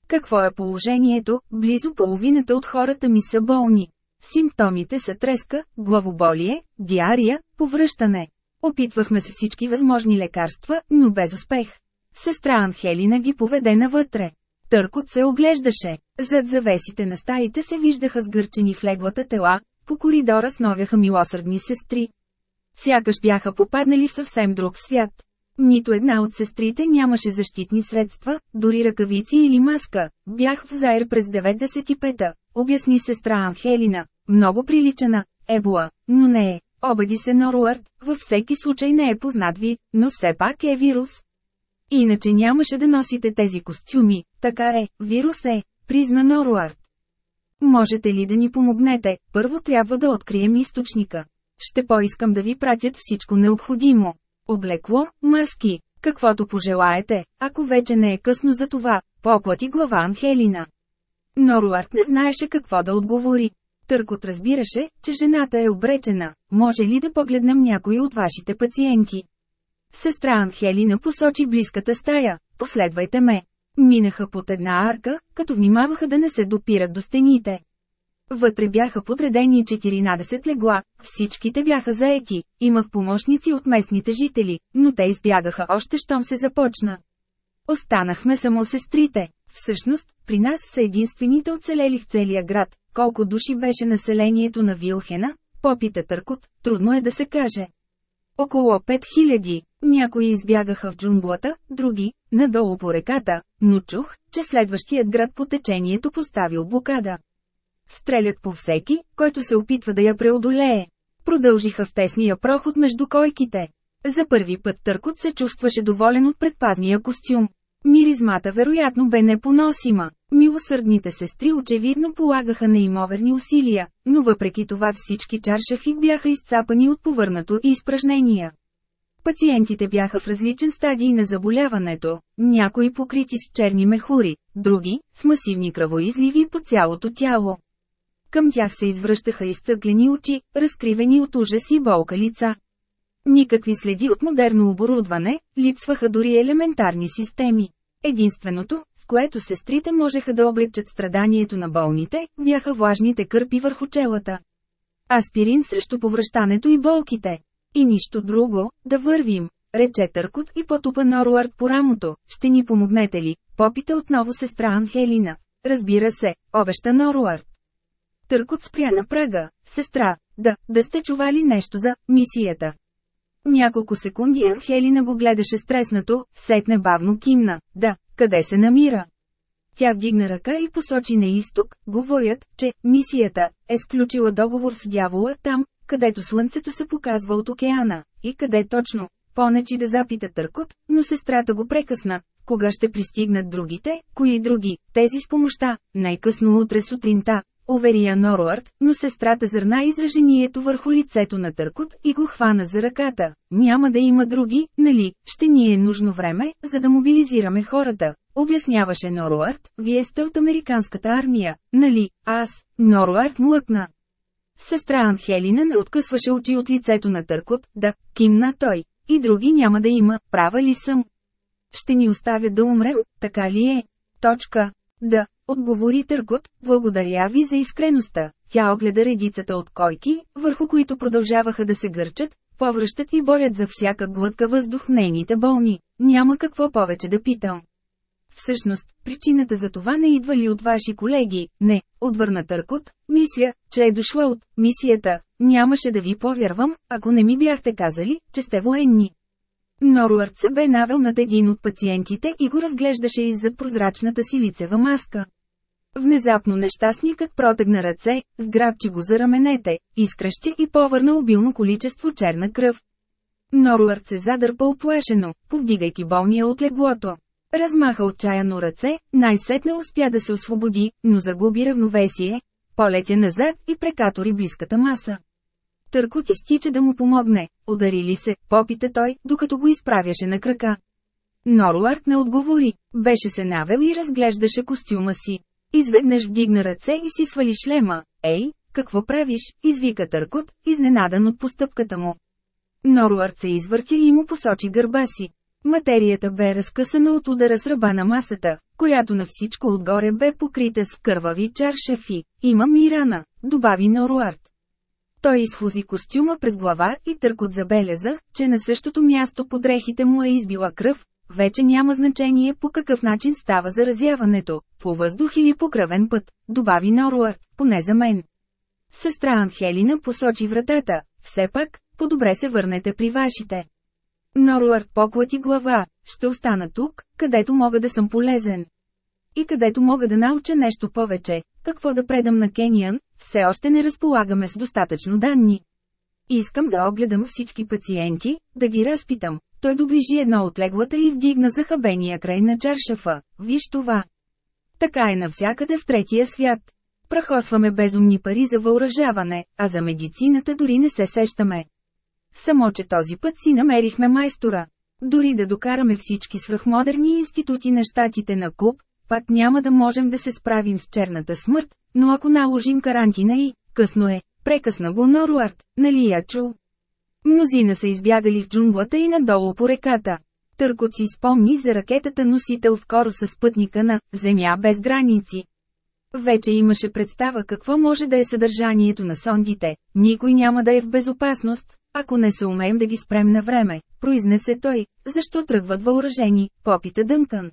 Какво е положението, близо половината от хората ми са болни. Симптомите са треска, главоболие, диария, повръщане. Опитвахме се всички възможни лекарства, но без успех. Сестра Анхелина ги поведе навътре. Търкот се оглеждаше. Зад завесите на стаите се виждаха сгърчени в леглата тела, по коридора сновяха милосърдни сестри. Сякаш бяха попаднали в съвсем друг свят. Нито една от сестрите нямаше защитни средства, дори ръкавици или маска. Бях в заер през 95-та, обясни сестра Анхелина. Много приличана, Ебола, но не е. Обади се Норуард, във всеки случай не е познат ви, но все пак е вирус, Иначе нямаше да носите тези костюми, така е, вирус е, призна Норуард. Можете ли да ни помогнете, първо трябва да открием източника. Ще поискам да ви пратят всичко необходимо. Облекло, маски, каквото пожелаете, ако вече не е късно за това, поклати глава Анхелина. Норуард не знаеше какво да отговори. Търкот разбираше, че жената е обречена, може ли да погледнем някой от вашите пациенти. Сестра Анхелина посочи близката стая, последвайте ме. Минаха под една арка, като внимаваха да не се допират до стените. Вътре бяха подредени 14 легла, всичките бяха заети, имах помощници от местните жители, но те избягаха още щом се започна. Останахме само сестрите. Всъщност, при нас са единствените оцелели в целия град, колко души беше населението на Вилхена, попита Търкот, трудно е да се каже. Около 5000. Някои избягаха в джунглата, други – надолу по реката, но чух, че следващият град по течението поставил блокада. Стрелят по всеки, който се опитва да я преодолее. Продължиха в тесния проход между койките. За първи път Търкот се чувстваше доволен от предпазния костюм. Миризмата вероятно бе непоносима. Милосърдните сестри очевидно полагаха неимоверни усилия, но въпреки това всички чаршафи бяха изцапани от повърнато и изпражнения. Пациентите бяха в различен стадий на заболяването, някои покрити с черни мехури, други – с масивни кръвоизливи по цялото тяло. Към тях се извръщаха изцъглени очи, разкривени от ужас и болка лица. Никакви следи от модерно оборудване, липсваха дори елементарни системи. Единственото, в което сестрите можеха да облегчат страданието на болните, бяха влажните кърпи върху челата. Аспирин срещу повръщането и болките. И нищо друго, да вървим, рече Търкот и потупа Норуард по рамото, ще ни помогнете ли, попита отново сестра Анхелина. Разбира се, обеща Норуард. Търкот спря на прага, сестра, да, да сте чували нещо за мисията. Няколко секунди Анхелина го гледаше стреснато, сетне бавно кимна, да, къде се намира. Тя вдигна ръка и посочи на изток, говорят, че мисията е сключила договор с дявола там, където слънцето се показва от океана, и къде точно. Понечи да запита търкот, но сестрата го прекъсна. Кога ще пристигнат другите, кои други, тези с помощта, най-късно утре сутринта, увери я Норуард, но сестрата зърна изражението върху лицето на търкот и го хвана за ръката. Няма да има други, нали, ще ни е нужно време, за да мобилизираме хората. Обясняваше Норуард, вие сте от американската армия, нали, аз, Норуард млъкна, Сестра Анхелина не откъсваше очи от лицето на Търкот, да, кимна той, и други няма да има, права ли съм? Ще ни оставя да умрем, така ли е? Точка. Да, отговори Търкот, благодаря ви за искреността. Тя огледа редицата от койки, върху които продължаваха да се гърчат, повръщат и борят за всяка глътка въздух нейните болни. Няма какво повече да питам. Всъщност, причината за това не идва ли от ваши колеги, не, отвърна Търкот, мисля, че е дошла от мисията, нямаше да ви повярвам, ако не ми бяхте казали, че сте военни. Норуард се бе навел над един от пациентите и го разглеждаше за прозрачната си лицева маска. Внезапно нещастникът протегна ръце, сграбчи го за раменете, изкръщи и повърна обилно количество черна кръв. Норуард се задърпа оплашено, повдигайки болния от леглото. Размаха отчаяно ръце, най-сетне успя да се освободи, но загуби равновесие, полетя назад и прекатори близката маса. Търкоти стича да му помогне, ударили се, попита той, докато го изправяше на крака. Норуард не отговори, беше се навел и разглеждаше костюма си. Изведнъж вдигна ръце и си свали шлема. Ей, какво правиш? извика Търкот, изненадан от постъпката му. Норуард се извърти и му посочи гърба си. Материята бе разкъсана от удара с ръба на масата, която на всичко отгоре бе покрита с кървави чаршафи. Имам и рана, добави Норуард. Той изхлузи костюма през глава и търкот забеляза, че на същото място под дрехите му е избила кръв, вече няма значение по какъв начин става заразяването, по въздух или по кръвен път, добави Норуард, поне за мен. Сестра Анхелина посочи вратата, все пак, по-добре се върнете при вашите. Норуард поклати глава, ще остана тук, където мога да съм полезен. И където мога да науча нещо повече, какво да предам на Кениан, все още не разполагаме с достатъчно данни. Искам да огледам всички пациенти, да ги разпитам. Той доближи едно от леглата и вдигна захабения край на чаршафа. Виж това. Така е навсякъде в третия свят. Прахосваме безумни пари за въоръжаване, а за медицината дори не се сещаме. Само, че този път си намерихме майстора. Дори да докараме всички свръхмодерни институти на щатите на Куб, пак няма да можем да се справим с черната смърт, но ако наложим карантина и, късно е, прекъсна го Норуард, нали я чул? Мнозина са избягали в джунглата и надолу по реката. Търкот си спомни за ракетата-носител в коро с пътника на «Земя без граници». Вече имаше представа какво може да е съдържанието на сондите, никой няма да е в безопасност, ако не се умеем да ги спрем на време, произнесе той, защо тръгват въоръжени, попита Дънкън.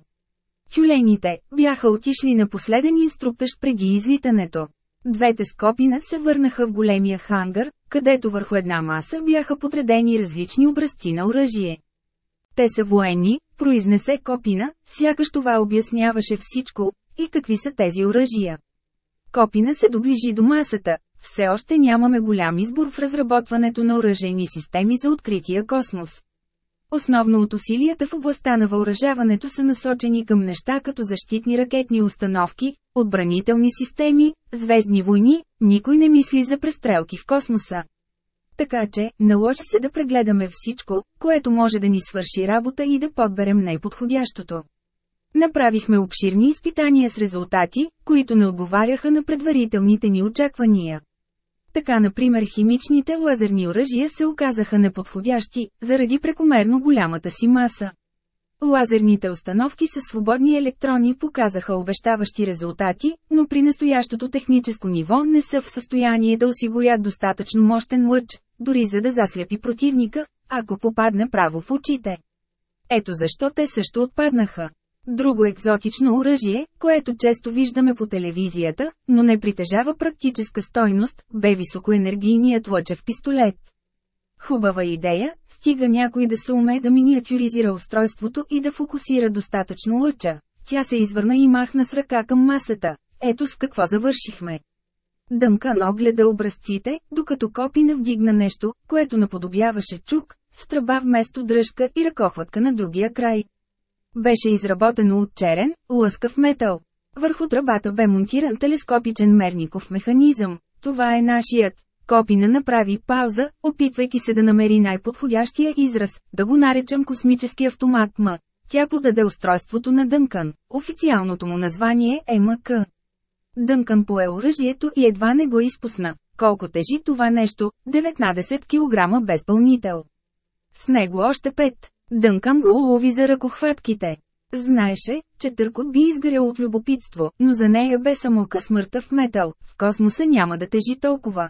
Тюлените бяха отишли на последен инструктаж преди излитането. Двете скопина се върнаха в големия хангар, където върху една маса бяха подредени различни образци на оръжие. Те са военни, произнесе Копина, сякаш това обясняваше всичко, и какви са тези оръжия. Копина се доближи до масата, все още нямаме голям избор в разработването на оръжейни системи за открития космос. Основно от усилията в областта на въоръжаването са насочени към неща като защитни ракетни установки, отбранителни системи, звездни войни, никой не мисли за престрелки в космоса. Така че, наложи се да прегледаме всичко, което може да ни свърши работа и да подберем най-подходящото. Направихме обширни изпитания с резултати, които не отговаряха на предварителните ни очаквания. Така например химичните лазерни оръжия се оказаха неподходящи, заради прекомерно голямата си маса. Лазерните установки със свободни електрони показаха обещаващи резултати, но при настоящото техническо ниво не са в състояние да осигурят достатъчно мощен лъч, дори за да заслепи противника, ако попадне право в очите. Ето защо те също отпаднаха. Друго екзотично оръжие, което често виждаме по телевизията, но не притежава практическа стойност, бе високоенергийният лъчев пистолет. Хубава идея, стига някой да се уме да миниатюризира устройството и да фокусира достатъчно лъча. Тя се извърна и махна с ръка към масата. Ето с какво завършихме. Дъмкан огледа образците, докато копи навдигна нещо, което наподобяваше чук, с тръба вместо дръжка и ръкохватка на другия край. Беше изработено от черен, лъскав метал. Върху тръбата бе монтиран телескопичен мерников механизъм. Това е нашият. Копина направи пауза, опитвайки се да намери най-подходящия израз, да го наречам космически автомат М. Тя подаде устройството на Дънкан. Официалното му название е МК. Дънкан пое оръжието и едва не го изпусна. Колко тежи това нещо? 19 кг без пълнител. С него още 5. Дънкан го улови за ръкохватките. Знаеше, че търкот би изгорял от любопитство, но за нея бе само късмъртъв метал, в космоса няма да тежи толкова.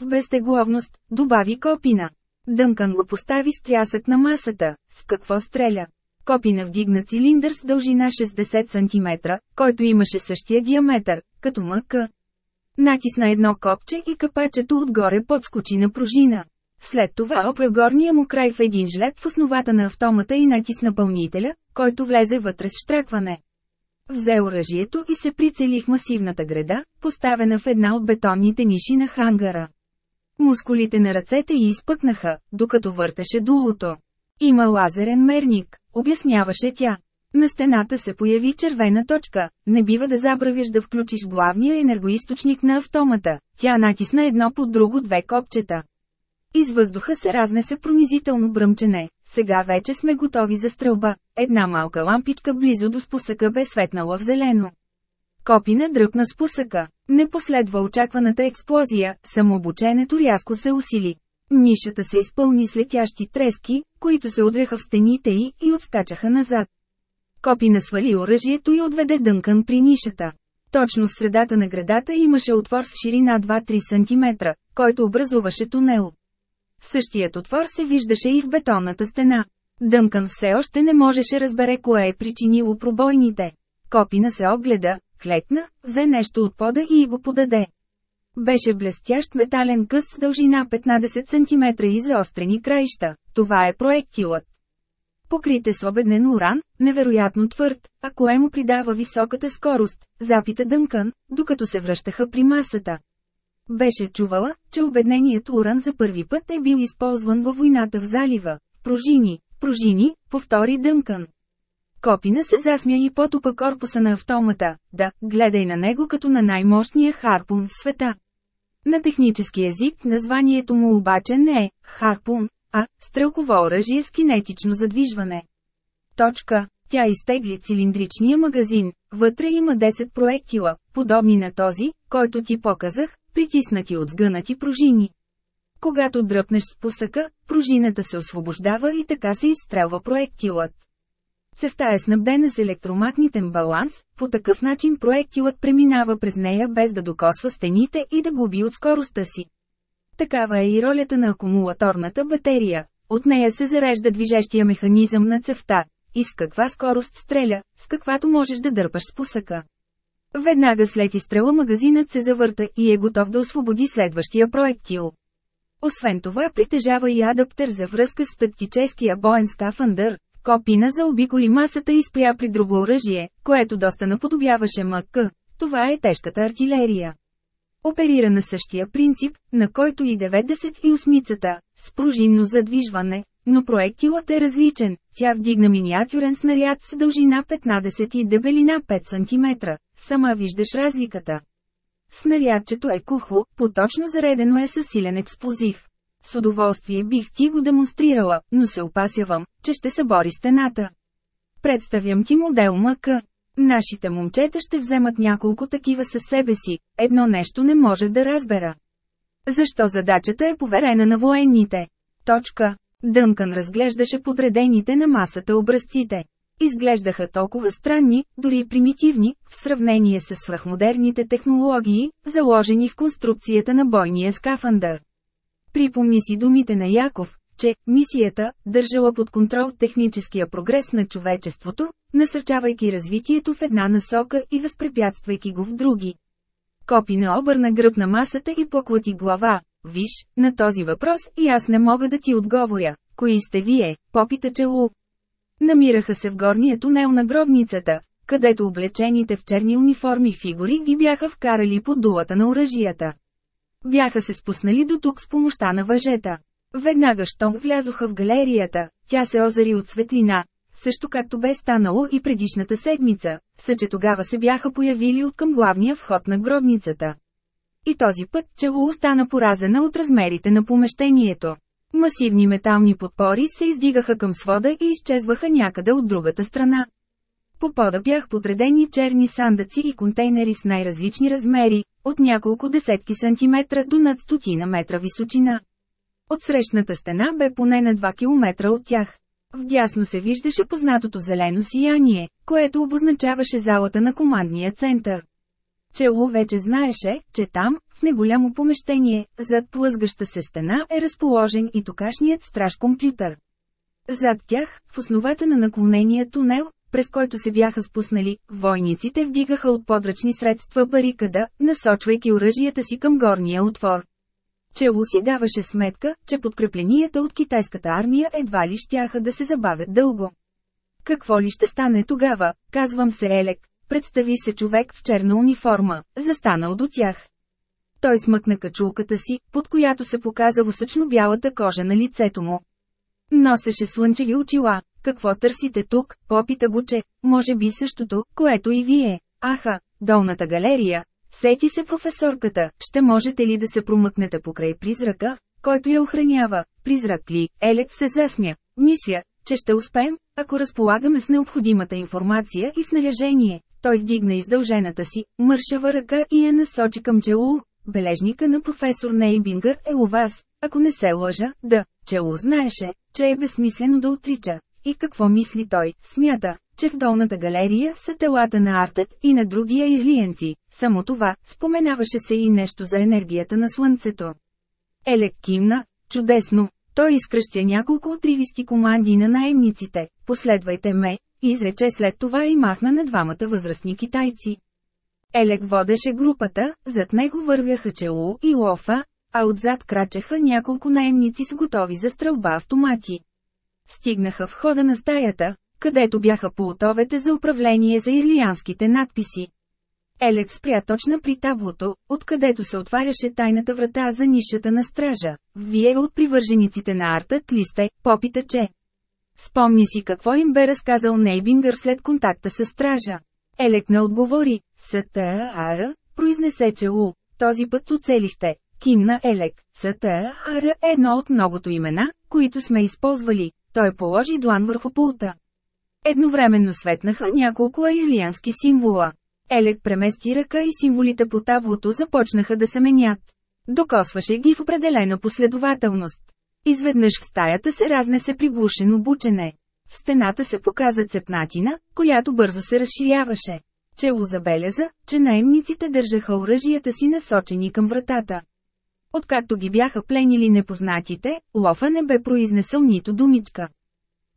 В безтегловност, добави Копина. Дънкан го постави с трясък на масата, с какво стреля. Копина вдигна цилиндър с дължина 60 см, който имаше същия диаметър, като мъка. Натисна едно копче и капачето отгоре подскочи на пружина. След това опре горния му край в един жлеб в основата на автомата и натисна пълнителя, който влезе вътре с штракване. Взе оръжието и се прицели в масивната града, поставена в една от бетонните ниши на хангара. Мускулите на ръцете й изпъкнаха, докато въртеше дулото. Има лазерен мерник, обясняваше тя. На стената се появи червена точка, не бива да забравиш да включиш главния енергоисточник на автомата. Тя натисна едно под друго две копчета. Из въздуха се разнесе пронизително бръмчене. Сега вече сме готови за стрелба. Една малка лампичка близо до спусъка бе светнала в зелено. Копина дръпна спусъка. Не последва очакваната експлозия, самообученето рязко се усили. Нишата се изпълни с летящи трески, които се удряха в стените й и отскачаха назад. Копина свали оръжието и отведе дънкан при нишата. Точно в средата на градата имаше отвор с ширина 2-3 см, който образуваше тунел. Същият отвор се виждаше и в бетонната стена. Дънкан все още не можеше разбере кое е причинило пробойните. Копина се огледа, клекна, взе нещо от пода и го подаде. Беше блестящ метален къс с дължина 15 см и заострени краища. Това е проектилът. Покрите с обеднен уран, невероятно твърд, а кое му придава високата скорост, запита Дънкън, докато се връщаха при масата. Беше чувала, че обедненият уран за първи път е бил използван във войната в залива. Пружини, пружини, повтори Дънкън. Копина се засмя и потопа корпуса на автомата, да, гледай на него като на най-мощния харпун в света. На технически език названието му обаче не е «харпун», а «стрелково оръжие с кинетично задвижване». Точка. Тя изтегли цилиндричния магазин, вътре има 10 проектила, подобни на този, който ти показах, притиснати от сгънати пружини. Когато дръпнеш с пусъка, пружината се освобождава и така се изстрелва проектилът. Цевта е снабдена с електромагнитен баланс, по такъв начин проектилът преминава през нея без да докосва стените и да губи от скоростта си. Такава е и ролята на акумулаторната батерия. От нея се зарежда движещия механизъм на цевта. И с каква скорост стреля, с каквато можеш да дърпаш спусъка. Веднага след изстрела магазинът се завърта и е готов да освободи следващия проектил. Освен това притежава и адаптер за връзка с тактическия боен скафандър, копина заобиколи масата и спря при друго оръжие, което доста наподобяваше МК. Това е тежката артилерия. Оперира на същия принцип, на който и 90 и с пружинно задвижване, но проектилът е различен, тя вдигна миниатюрен снаряд с дължина 15 и дебелина 5 см, Сама виждаш разликата. Снарядчето е кухо, поточно заредено е със силен експлозив. С удоволствие бих ти го демонстрирала, но се опасявам, че ще събори стената. Представям ти модел МК. Нашите момчета ще вземат няколко такива със себе си, едно нещо не може да разбера. Защо задачата е поверена на военните? Точка. Дънкън разглеждаше подредените на масата образците изглеждаха толкова странни, дори примитивни, в сравнение с свръхмодерните технологии, заложени в конструкцията на бойния скафандър. Припомни си думите на Яков, че мисията, държала под контрол техническия прогрес на човечеството, насърчавайки развитието в една насока и възпрепятствайки го в други. Копи на обърна гръб на масата и поклати глава. Виж, на този въпрос и аз не мога да ти отговоря. Кои сте вие, попита Челу. Намираха се в горния тунел на гробницата, където облечените в черни униформи фигури ги бяха вкарали под дулата на оръжията. Бяха се спуснали до тук с помощта на въжета. Веднага щом влязоха в галерията, тя се озари от светлина, също както бе станало и предишната седмица, са че тогава се бяха появили от към главния вход на гробницата. И този път чело остана поразена от размерите на помещението. Масивни метални подпори се издигаха към свода и изчезваха някъде от другата страна. По пода бях подредени черни сандъци и контейнери с най-различни размери, от няколко десетки сантиметра до над стотина метра височина. От срещната стена бе поне на 2 километра от тях. Вдясно се виждаше познатото зелено сияние, което обозначаваше залата на командния център. Чело вече знаеше, че там, неголямо помещение, зад плъзгаща се стена е разположен и токашният страж компютър. Зад тях, в основата на наклонения тунел, през който се бяха спуснали, войниците вдигаха от подръчни средства барикада, насочвайки оръжията си към горния отвор. Челу си даваше сметка, че подкрепленията от китайската армия едва ли щяха да се забавят дълго. Какво ли ще стане тогава, казвам се Елек, представи се човек в черна униформа, застанал до тях той смъкна качулката си, под която се показа усъчно бялата кожа на лицето му. Носеше слънчеви очила. Какво търсите тук? Попита го, че, може би същото, което и вие. Аха, долната галерия. Сети се професорката, ще можете ли да се промъкнете покрай призрака, който я охранява? Призрак ли? Елек се засмя. Мисля, че ще успеем, ако разполагаме с необходимата информация и снаряжение. Той вдигна издължената си, мършава ръка и я насочи към Джеул, Бележника на професор Нейбингър е у вас, ако не се лъжа, да, че узнаеше, знаеше, че е безсмислено да отрича. И какво мисли той, смята, че в долната галерия са телата на Артет и на другия ирлиенци. Само това, споменаваше се и нещо за енергията на слънцето. Елек кимна, чудесно, той изкръщя няколко отривисти команди на наемниците, последвайте ме, изрече след това и махна на двамата възрастни китайци. Елек водеше групата, зад него вървяха Челу и Лофа, а отзад крачеха няколко наемници с готови за стрелба автомати. Стигнаха в хода на стаята, където бяха полутовете за управление за ирлианските надписи. Елек спря точно при таблото, откъдето се отваряше тайната врата за нишата на стража. Вие от привържениците на арта ли попита че. Спомни си какво им бе разказал Нейбингър след контакта с стража. Елек не отговори, СТАР, произнесе челу. този път оцелихте. Кимна Елек, СТАР е едно от многото имена, които сме използвали, той положи длан върху пулта. Едновременно светнаха няколко айлиански символа. Елек премести ръка и символите по таблото започнаха да се менят. Докосваше ги в определена последователност. Изведнъж в стаята се разнесе приглушено бучене. В стената се показа цепнатина, която бързо се разширяваше. Чело забеляза, че наемниците държаха оръжията си насочени към вратата. Откакто ги бяха пленили непознатите, Лофа не бе произнесъл нито думичка.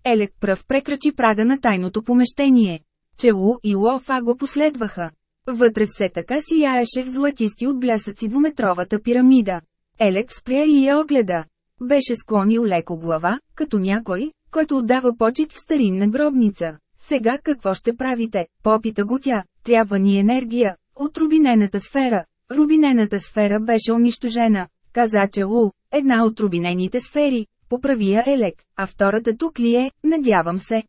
Елек пръв прекрачи прага на тайното помещение. Челу и Лофа го последваха. Вътре все така сияеше в златисти отблясъци двуметровата пирамида. Елек спря и я огледа. Беше склонил леко глава, като някой, който отдава почет в старинна гробница. Сега какво ще правите? Попита го тя. Трябва ни енергия. От рубинената сфера. Рубинената сфера беше унищожена. Каза Челу. Една от рубинените сфери. Поправи я Елек. А втората тук ли е? Надявам се.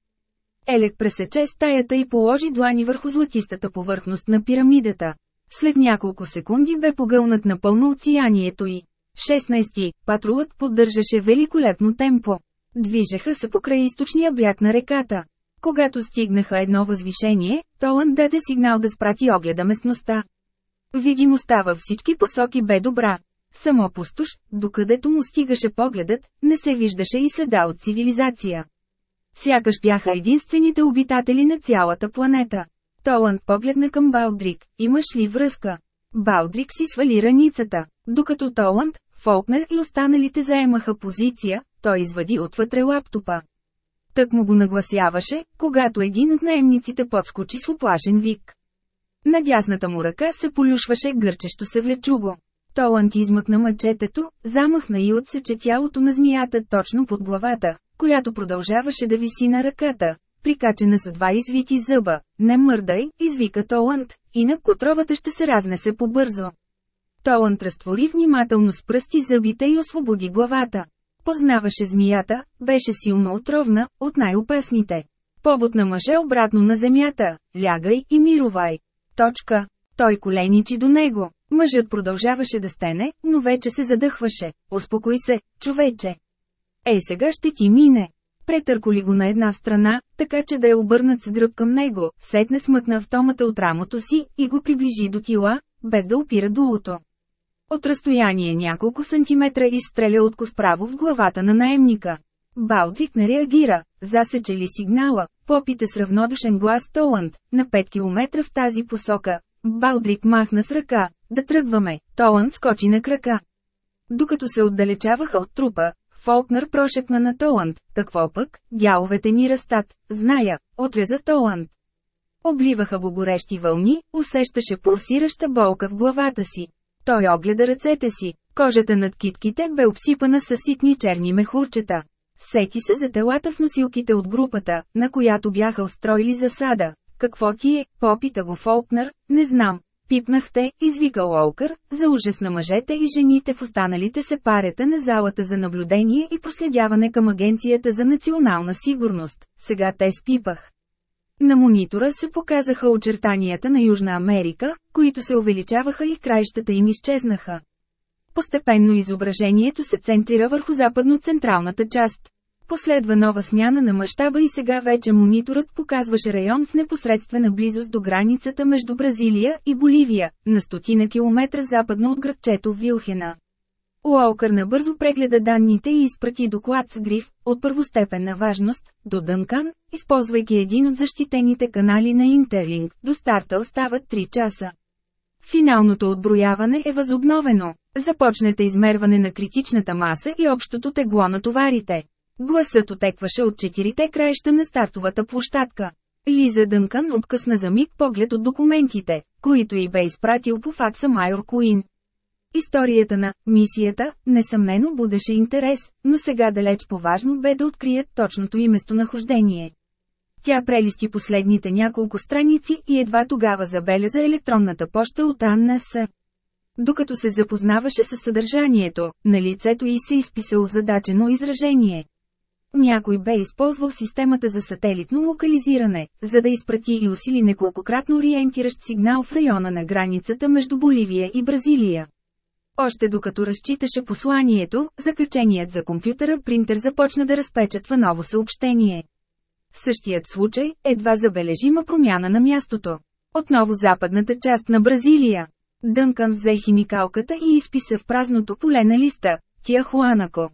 Елек пресече стаята и положи длани върху златистата повърхност на пирамидата. След няколко секунди бе погълнат напълно от сиянието й. 16. Патрулът поддържаше великолепно темпо. Движеха се покрай източния бряг на реката. Когато стигнаха едно възвишение, Толан даде сигнал да спрати огледа местността. Видимостта във всички посоки бе добра. Само пустош, докъдето му стигаше погледът, не се виждаше и следа от цивилизация. Сякаш бяха единствените обитатели на цялата планета. Толан погледна към Балдрик, имаш ли връзка? Балдрик си свали раницата. Докато Толанд, Фолкнер и останалите заемаха позиция, той извади отвътре лаптопа. Тък му го нагласяваше, когато един от наемниците подскочи с оплашен вик. На дясната му ръка се полюшваше гърчещо се влечуго. Толант измъкна мъчетето, замахна и отсече тялото на змията точно под главата, която продължаваше да виси на ръката, прикачена са два извити зъба. Не мърдай, извика Толант, инак котровата ще се разнесе побързо. Толанд разтвори внимателно с пръсти зъбите и освободи главата. Познаваше змията, беше силно отровна, от най-опасните. Побот на мъже обратно на земята, лягай и мировай. Точка. Той коленичи до него. Мъжът продължаваше да стене, но вече се задъхваше. Успокой се, човече. Ей сега ще ти мине. Претърколи го на една страна, така че да е обърнат с гръб към него, сетне смъкна автомата от рамото си и го приближи до тила, без да опира дулото. От разстояние няколко сантиметра изстреля от косправо в главата на наемника. Балтик не реагира, засече ли сигнала, попита с равнодушен глас Толанд, на 5 км в тази посока. Балдрик махна с ръка, да тръгваме, Толанд скочи на крака. Докато се отдалечаваха от трупа, Фолкнер прошепна на Толанд, какво пък, дяловете ни растат, зная, отреза Толанд. Обливаха го горещи вълни, усещаше пулсираща болка в главата си. Той огледа ръцете си. Кожата над китките бе обсипана с ситни черни мехурчета. Сети се за телата в носилките от групата, на която бяха устроили засада. Какво ти е, попита го Фолкнер, не знам. Пипнахте, извика Уолкър, за ужас на мъжете и жените в останалите се парета на залата за наблюдение и проследяване към Агенцията за национална сигурност. Сега те спипах. На монитора се показаха очертанията на Южна Америка, които се увеличаваха и краищата им изчезнаха. Постепенно изображението се центрира върху западно-централната част. Последва нова смяна на мащаба и сега вече мониторът показваше район в непосредствена близост до границата между Бразилия и Боливия, на стотина километра западно от градчето Вилхена. Уолкър набързо прегледа данните и изпрати доклад с гриф от първостепенна важност до Дънкан, използвайки един от защитените канали на Интерлинг. До старта остават 3 часа. Финалното отброяване е възобновено. Започнете измерване на критичната маса и общото тегло на товарите. Гласът отекваше от четирите краища на стартовата площадка. Лиза Дънкан откъсна за миг поглед от документите, които й бе изпратил по факса майор Куин. Историята на «Мисията» несъмнено будеше интерес, но сега далеч по-важно бе да открият точното и местонахождение. Тя прелисти последните няколко страници и едва тогава забеляза електронната поща от Анна С. Докато се запознаваше със съдържанието, на лицето й се изписало задачено изражение. Някой бе използвал системата за сателитно локализиране, за да изпрати и усили неколкократно ориентиращ сигнал в района на границата между Боливия и Бразилия. Още докато разчиташе посланието, закаченият за компютъра принтер започна да разпечатва ново съобщение. Същият случай едва забележима промяна на мястото. Отново западната част на Бразилия. Дънкан взе химикалката и изписа в празното поле на листа – Тиахуанако.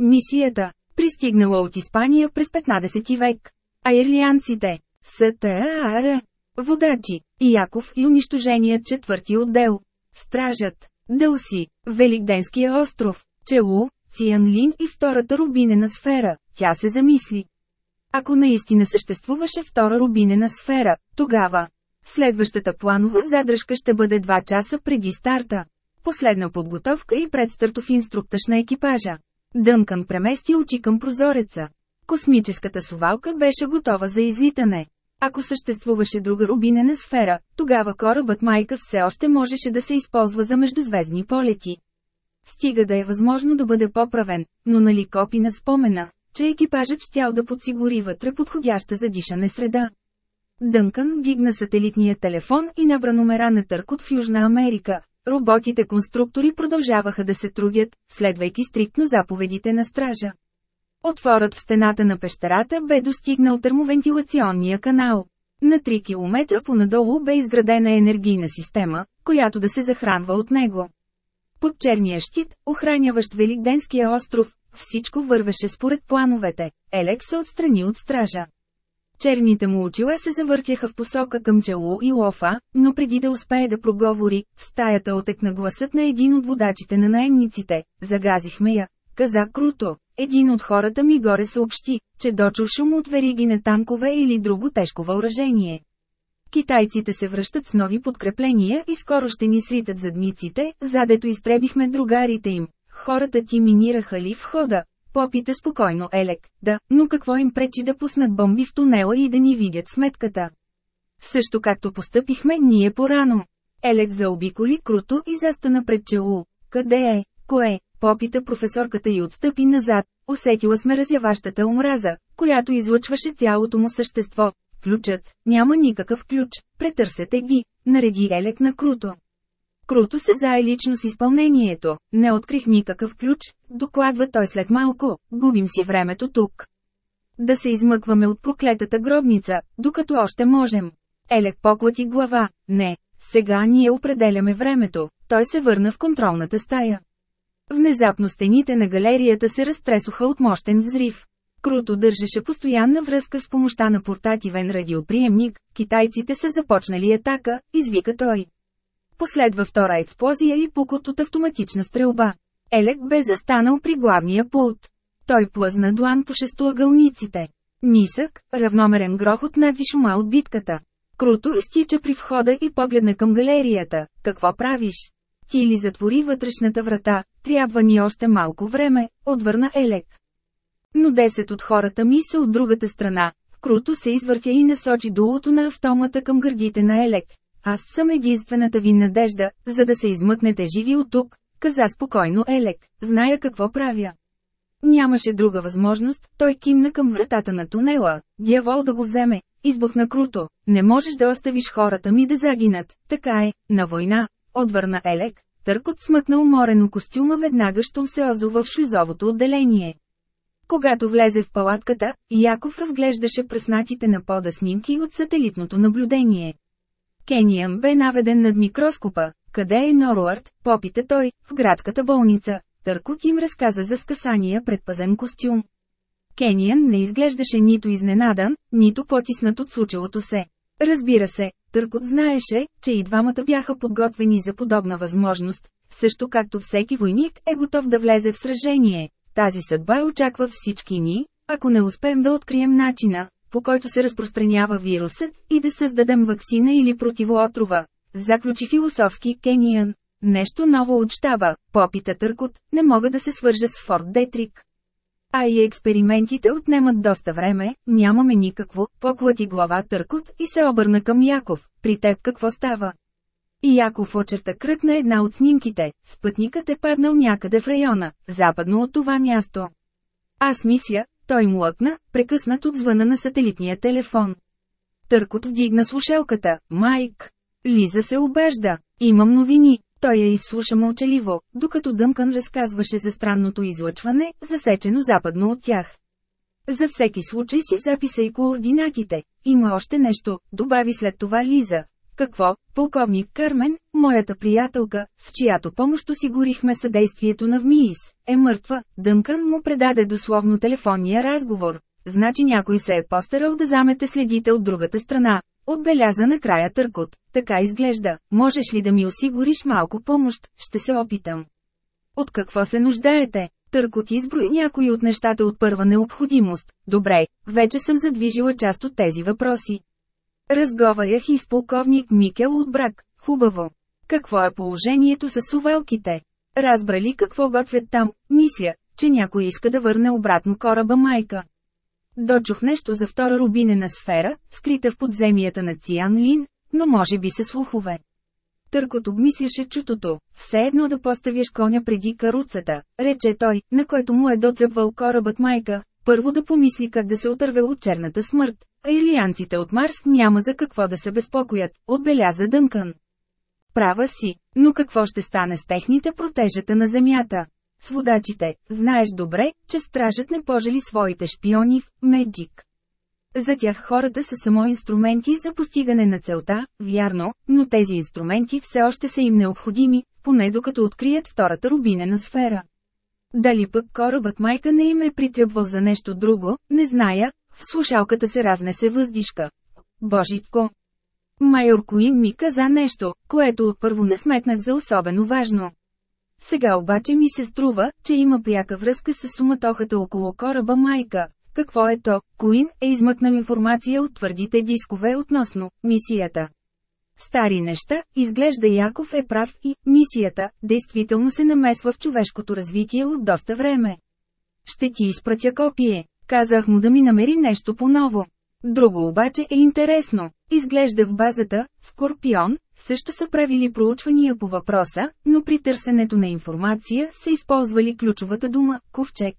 Мисията – пристигнала от Испания през 15 век. Айрлианците – СТАР. Водачи – Яков и унищоженият четвърти отдел. Стражът Дълси, Великденския остров, Челу, Цианлин и втората рубинена сфера, тя се замисли. Ако наистина съществуваше втора рубинена сфера, тогава следващата планова задръжка ще бъде 2 часа преди старта. Последна подготовка и предстартов инструктаж на екипажа. Дънкан премести очи към прозореца. Космическата сувалка беше готова за излитане. Ако съществуваше друга рубинена сфера, тогава корабът Майка все още можеше да се използва за междузвездни полети. Стига да е възможно да бъде поправен, но нали копи на спомена, че екипажът щял да подсигури вътре подходяща за дишане среда. Дънкън дигна сателитния телефон и набра номера на търкот в Южна Америка. Роботите-конструктори продължаваха да се трудят, следвайки стриктно заповедите на стража. Отворът в стената на пещерата бе достигнал термовентилационния канал. На 3 км понадолу бе изградена енергийна система, която да се захранва от него. Под черния щит, охраняващ Великденския остров, всичко вървеше според плановете. Елек се отстрани от стража. Черните му очила се завъртяха в посока към чело и лофа, но преди да успее да проговори, в стаята отекна гласът на един от водачите на наемниците. Загазихме я, каза круто. Един от хората ми горе съобщи, че дочу шум от вериги на танкове или друго тежко въоръжение. Китайците се връщат с нови подкрепления и скоро ще ни сритат задниците, задето изтребихме другарите им. Хората ти минираха ли входа? Попита спокойно Елек, да, но какво им пречи да пуснат бомби в тунела и да ни видят сметката? Също както постъпихме ние порано. Елек заобиколи круто и застана пред челу. Къде е? Кое? попита професорката и отстъпи назад, усетила сме разяващата омраза, която излъчваше цялото му същество. Ключът, няма никакъв ключ, претърсете ги, нареди Елек на Круто. Круто се зае лично с изпълнението, не открих никакъв ключ, докладва той след малко, губим си времето тук. Да се измъкваме от проклетата гробница, докато още можем. Елек поклати глава, не, сега ние определяме времето, той се върна в контролната стая. Внезапно стените на галерията се разтресоха от мощен взрив. Круто държеше постоянна връзка с помощта на портативен радиоприемник, китайците са започнали атака, извика той. Последва втора експлозия и пукот от автоматична стрелба. Елек бе застанал при главния пулт. Той плъзна длан по шестоъгълниците. Нисък, равномерен грохот надви шума от битката. Круто изтича при входа и погледна към галерията. Какво правиш? Ти или затвори вътрешната врата, трябва ни още малко време, отвърна Елек. Но 10 от хората ми са от другата страна, круто се извъртя и насочи дулото на автомата към гърдите на Елек. Аз съм единствената ви надежда, за да се измъкнете живи от тук, каза спокойно Елек, зная какво правя. Нямаше друга възможност, той кимна към вратата на тунела, дявол да го вземе, избухна круто, не можеш да оставиш хората ми да загинат, така е, на война, Отвърна Елек, търкот смъкнал морено костюма веднага, щом се озова в шлюзовото отделение. Когато влезе в палатката, Яков разглеждаше преснатите на пода снимки от сателитното наблюдение. Кениан бе наведен над микроскопа. Къде е Норуард, попита той, в градската болница. Търкот им разказа за скъсания предпазен костюм. Кениан не изглеждаше нито изненадан, нито потиснат от случилото се. Разбира се, Търкот знаеше, че и двамата бяха подготвени за подобна възможност, също както всеки войник е готов да влезе в сражение. Тази съдба очаква всички ни, ако не успеем да открием начина, по който се разпространява вирусът и да създадем вакцина или противоотрова, заключи философски Кениан. Нещо ново от щаба, попита Търкот, не мога да се свържа с Форд Детрик. А и експериментите отнемат доста време, нямаме никакво, поклати глава Търкот и се обърна към Яков, при теб какво става? И Яков очерта кръг на една от снимките, спътникът е паднал някъде в района, западно от това място. Аз мисля, той му лъкна, прекъснат от звъна на сателитния телефон. Търкот вдигна слушалката, Майк. Лиза се обежда, имам новини, той я изслуша мълчаливо, докато дъмкън разказваше за странното излъчване, засечено западно от тях. За всеки случай си записа и координатите. Има още нещо, добави след това Лиза. Какво, полковник Кърмен, моята приятелка, с чиято помощ осигурихме съдействието на ВМИИС, е мъртва, Дъмкън му предаде дословно телефонния разговор. Значи някой се е постарал да замете следите от другата страна, Отбеляза накрая търкот, така изглежда, можеш ли да ми осигуриш малко помощ, ще се опитам. От какво се нуждаете? Търкот изброи някои от нещата от първа необходимост. Добре, вече съм задвижила част от тези въпроси. Разговарях и с полковник Микел от брак. Хубаво. Какво е положението с сувалките? Разбрали какво готвят там, мисля, че някой иска да върне обратно кораба майка. Дочух нещо за втора рубинена сфера, скрита в подземията на Циан Лин, но може би се слухове. Търкот обмисляше чутото, все едно да поставиш коня преди каруцата, рече той, на който му е дотръпвал корабът майка, първо да помисли как да се отърве от черната смърт, а илианците от Марс няма за какво да се безпокоят, отбеляза Дънкън. Права си, но какво ще стане с техните протежата на Земята? С водачите, знаеш добре, че стражът не пожели своите шпиони в Меджик. За тях хората са само инструменти за постигане на целта, вярно, но тези инструменти все още са им необходими, поне докато открият втората рубинена сфера. Дали пък корабът майка не им е притребвал за нещо друго, не зная, в слушалката се разнесе въздишка. Божитко! Майор Куин ми каза нещо, което отпърво не сметнах за особено важно. Сега обаче ми се струва, че има пряка връзка с суматохата около кораба Майка. Какво е то? Коин е измъкнал информация от твърдите дискове относно мисията. Стари неща, изглежда Яков е прав и мисията, действително се намесва в човешкото развитие от доста време. Ще ти изпратя копие. Казах му да ми намери нещо по-ново. Друго обаче е интересно. Изглежда в базата, Скорпион, също са правили проучвания по въпроса, но при търсенето на информация са използвали ключовата дума – ковчег.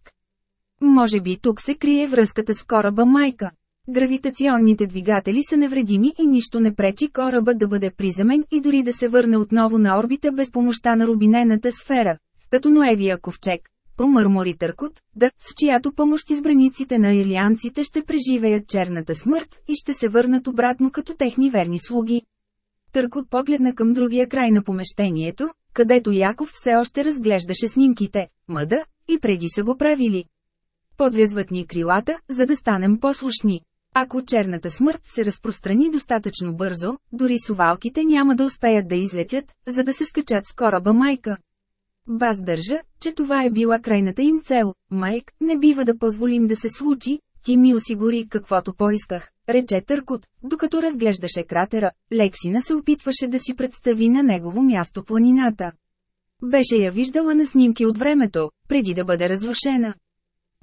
Може би тук се крие връзката с кораба майка. Гравитационните двигатели са невредими и нищо не пречи кораба да бъде приземен и дори да се върне отново на орбита без помощта на рубинената сфера, като Ноевия ковчег, промърмори Търкот, да, с чиято помощ избраниците на ирлианците ще преживеят черната смърт и ще се върнат обратно като техни верни слуги. Търкот погледна към другия край на помещението, където Яков все още разглеждаше снимките, мъда, и преди са го правили. Подвязват ни крилата, за да станем послушни. Ако черната смърт се разпространи достатъчно бързо, дори сувалките няма да успеят да излетят, за да се скачат с кораба майка. Баз държа, че това е била крайната им цел. Майк, не бива да позволим да се случи, ти ми осигури каквото поисках, рече Търкот, докато разглеждаше кратера, Лексина се опитваше да си представи на негово място планината. Беше я виждала на снимки от времето, преди да бъде разрушена.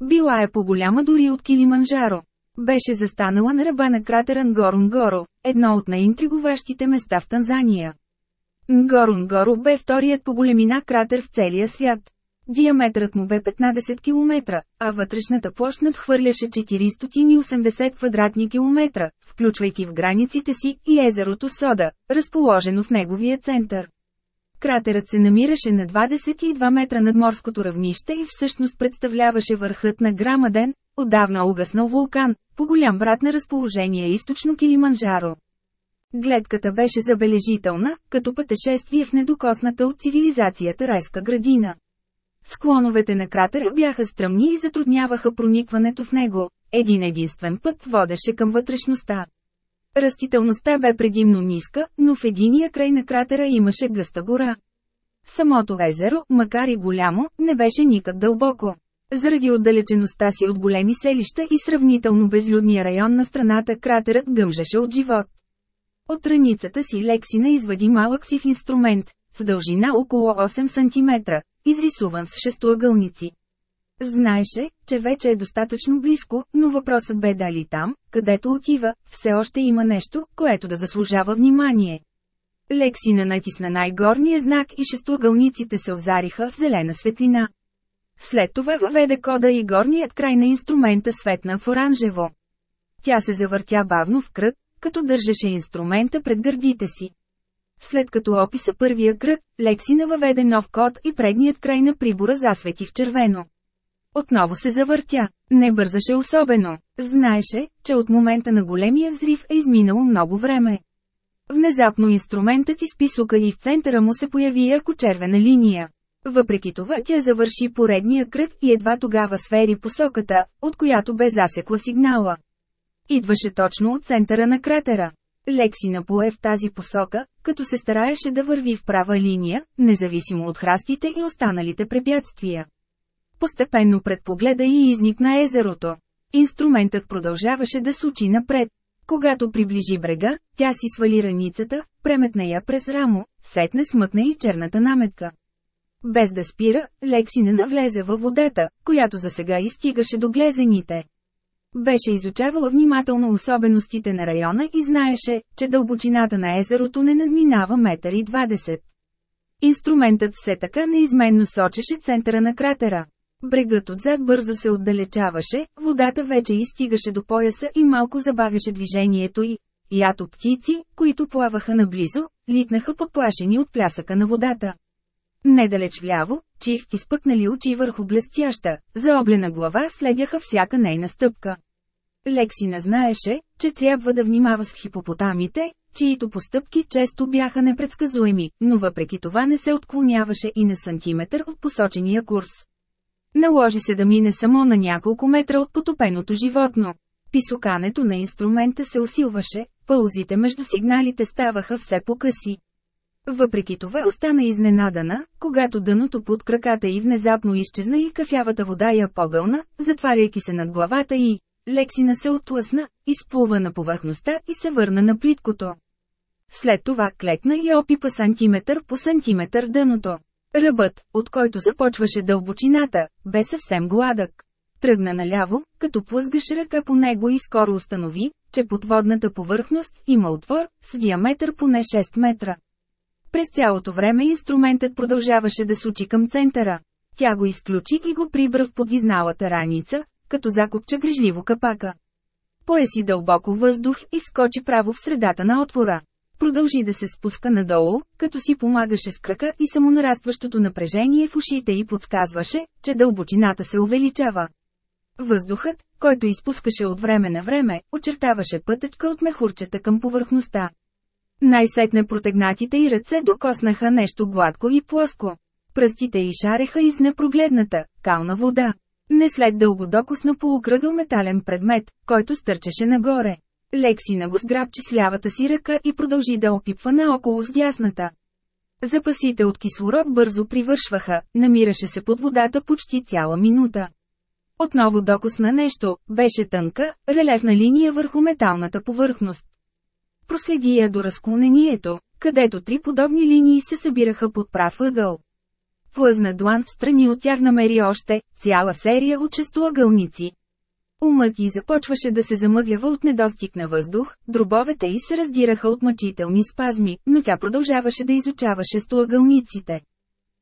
Била е по-голяма дори от Килиманджаро. Беше застанала на ръба на кратера Нгорунгоро, едно от най-интригуващите места в Танзания. Нгорунгоро бе вторият по големина кратер в целия свят. Диаметрът му бе 15 км, а вътрешната площ надхвърляше 480 квадратни километра, включвайки в границите си и езерото Сода, разположено в неговия център. Кратерът се намираше на 22 метра над морското равнище и всъщност представляваше върхът на грамаден, отдавна угаснал вулкан, по голям брат на разположение източно Килиманджаро. Гледката беше забележителна, като пътешествие в недокосната от цивилизацията райска градина. Склоновете на кратера бяха стръмни и затрудняваха проникването в него. Един единствен път водеше към вътрешността. Растителността бе предимно ниска, но в единия край на кратера имаше гъста гора. Самото езеро, макар и голямо, не беше никак дълбоко. Заради отдалечеността си от големи селища и сравнително безлюдния район на страната кратерът гъмжеше от живот. От раницата си Лексина извади малък сив инструмент, с дължина около 8 см, изрисуван с шестоъгълници. Знаеше, че вече е достатъчно близко, но въпросът бе дали там, където отива, все още има нещо, което да заслужава внимание. Лексина натисна най-горния знак и шестоъгълниците се озариха в зелена светлина. След това въведе кода и горният край на инструмента светна в оранжево. Тя се завъртя бавно в кръг, като държеше инструмента пред гърдите си. След като описа първия кръг, Лексина въведе нов код и предният край на прибора засвети в червено. Отново се завъртя. Не бързаше особено. Знаеше, че от момента на големия взрив е изминало много време. Внезапно инструментът изписока и в центъра му се появи ярко-червена линия. Въпреки това тя завърши поредния кръг и едва тогава свери посоката, от която бе засекла сигнала. Идваше точно от центъра на кратера. Лекси пое в тази посока, като се стараеше да върви в права линия, независимо от храстите и останалите препятствия. Постепенно предпогледа и изникна езерото. Инструментът продължаваше да сучи напред. Когато приближи брега, тя си свали раницата, преметна я през рамо, сетне смъкна и черната наметка. Без да спира, лекси не навлезе във водата, която за сега изтигаше до глезените. Беше изучавала внимателно особеностите на района и знаеше, че дълбочината на езерото не надминава метър и 20. Инструментът все така неизменно сочеше центъра на кратера. Брегът отзад бързо се отдалечаваше, водата вече изстигаше до пояса и малко забавяше движението й. Ято птици, които плаваха наблизо, литнаха подплашени от плясъка на водата. Недалеч вляво, чивки спъкнали очи върху блестяща, заоблена глава следяха всяка нейна стъпка. Лексина знаеше, че трябва да внимава с хипопотамите, чието постъпки често бяха непредсказуеми, но въпреки това не се отклоняваше и на сантиметър от посочения курс. Наложи се да мине само на няколко метра от потопеното животно. Писокането на инструмента се усилваше, паузите между сигналите ставаха все по-къси. Въпреки това остана изненадана, когато дъното под краката й внезапно изчезна и кафявата вода я погълна, затваряйки се над главата й. Лексина се отлъсна, изплува на повърхността и се върна на плиткото. След това клекна и опипа сантиметър по сантиметър дъното. Ръбът, от който започваше дълбочината, бе съвсем гладък. Тръгна наляво, като плъзгаше ръка по него и скоро установи, че подводната повърхност има отвор с диаметър поне 6 метра. През цялото време инструментът продължаваше да сочи към центъра. Тя го изключи и го прибра в подвизналата раница, като закопча грижливо капака. Пояси дълбоко въздух и скочи право в средата на отвора. Продължи да се спуска надолу, като си помагаше с кръка и самонарастващото напрежение в ушите й подсказваше, че дълбочината се увеличава. Въздухът, който изпускаше от време на време, очертаваше пътечка от мехурчета към повърхността. Най-сетне протегнатите и ръце докоснаха нещо гладко и плоско. Пръстите й шареха из непрогледната, кална вода. Не след дългодокосно полукръгъл метален предмет, който стърчеше нагоре. Лексина го сграбчи с лявата си ръка и продължи да опипва наоколо с дясната. Запасите от кислород бързо привършваха, намираше се под водата почти цяла минута. Отново докосна нещо, беше тънка, релефна линия върху металната повърхност. Проследи я до разклонението, където три подобни линии се събираха под прав ъгъл. Плъзна длан страни от тях намери още цяла серия от шестоъгълници. Умът и започваше да се замъглява от недостиг на въздух, дробовете й се раздираха от мъчителни спазми, но тя продължаваше да изучава шестоъгълниците.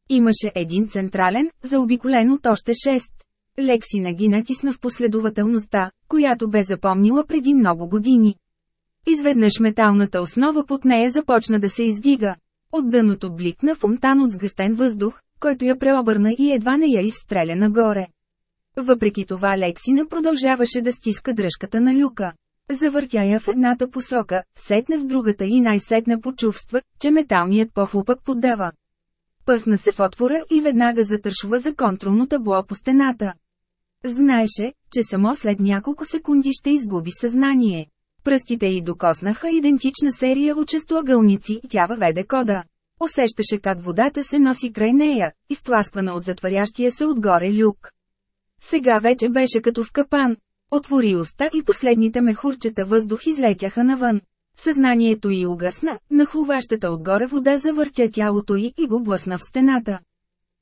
Имаше един централен, заобиколен от още шест. Лексина ги натисна в последователността, която бе запомнила преди много години. Изведнъж металната основа под нея започна да се издига. От дъното бликна фонтан от сгъстен въздух, който я преобърна и едва не я изстреля нагоре. Въпреки това Лексина продължаваше да стиска дръжката на люка. Завъртя я в едната посока, сетне в другата и най-сетне почувства, че металният похлупък поддава. Пъхна се в отвора и веднага затършува за контролно табло по стената. Знаеше, че само след няколко секунди ще изгуби съзнание. Пръстите й докоснаха идентична серия от шестоъгълници и тя въведе кода. Усещаше как водата се носи край нея, изтласквана от затварящия се отгоре люк. Сега вече беше като в капан. Отвори уста и последните мехурчета въздух излетяха навън. Съзнанието й угасна, нахлуващата отгоре вода завъртя тялото й и го блъсна в стената.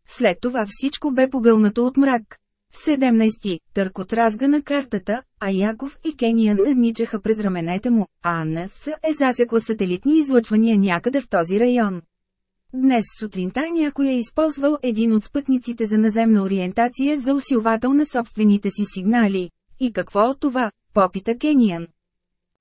След това всичко бе погълнато от мрак. 17. Търкот на картата, а Яков и Кения надничаха през раменете му, а Анна С. е засекла сателитни излъчвания някъде в този район. Днес сутринта някой е използвал един от спътниците за наземна ориентация за усилвател на собствените си сигнали. И какво от това? Попита Кениан.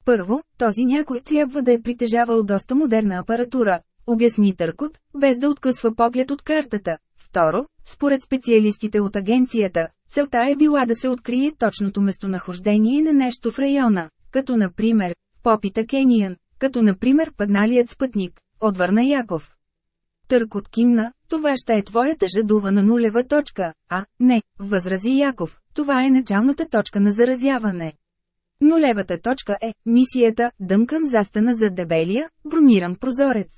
Първо, този някой трябва да е притежавал доста модерна апаратура, обясни Търкот, без да откъсва поглед от картата. Второ, според специалистите от агенцията, целта е била да се открие точното местонахождение на нещо в района, като например, попита Кениан, като например падналият спътник, отвърна Яков. Търкот кимна, това ще е твоята жадува на нулева точка, а, не, възрази Яков, това е началната точка на заразяване. Нулевата точка е, мисията, дъмкан застана за дебелия, брониран прозорец.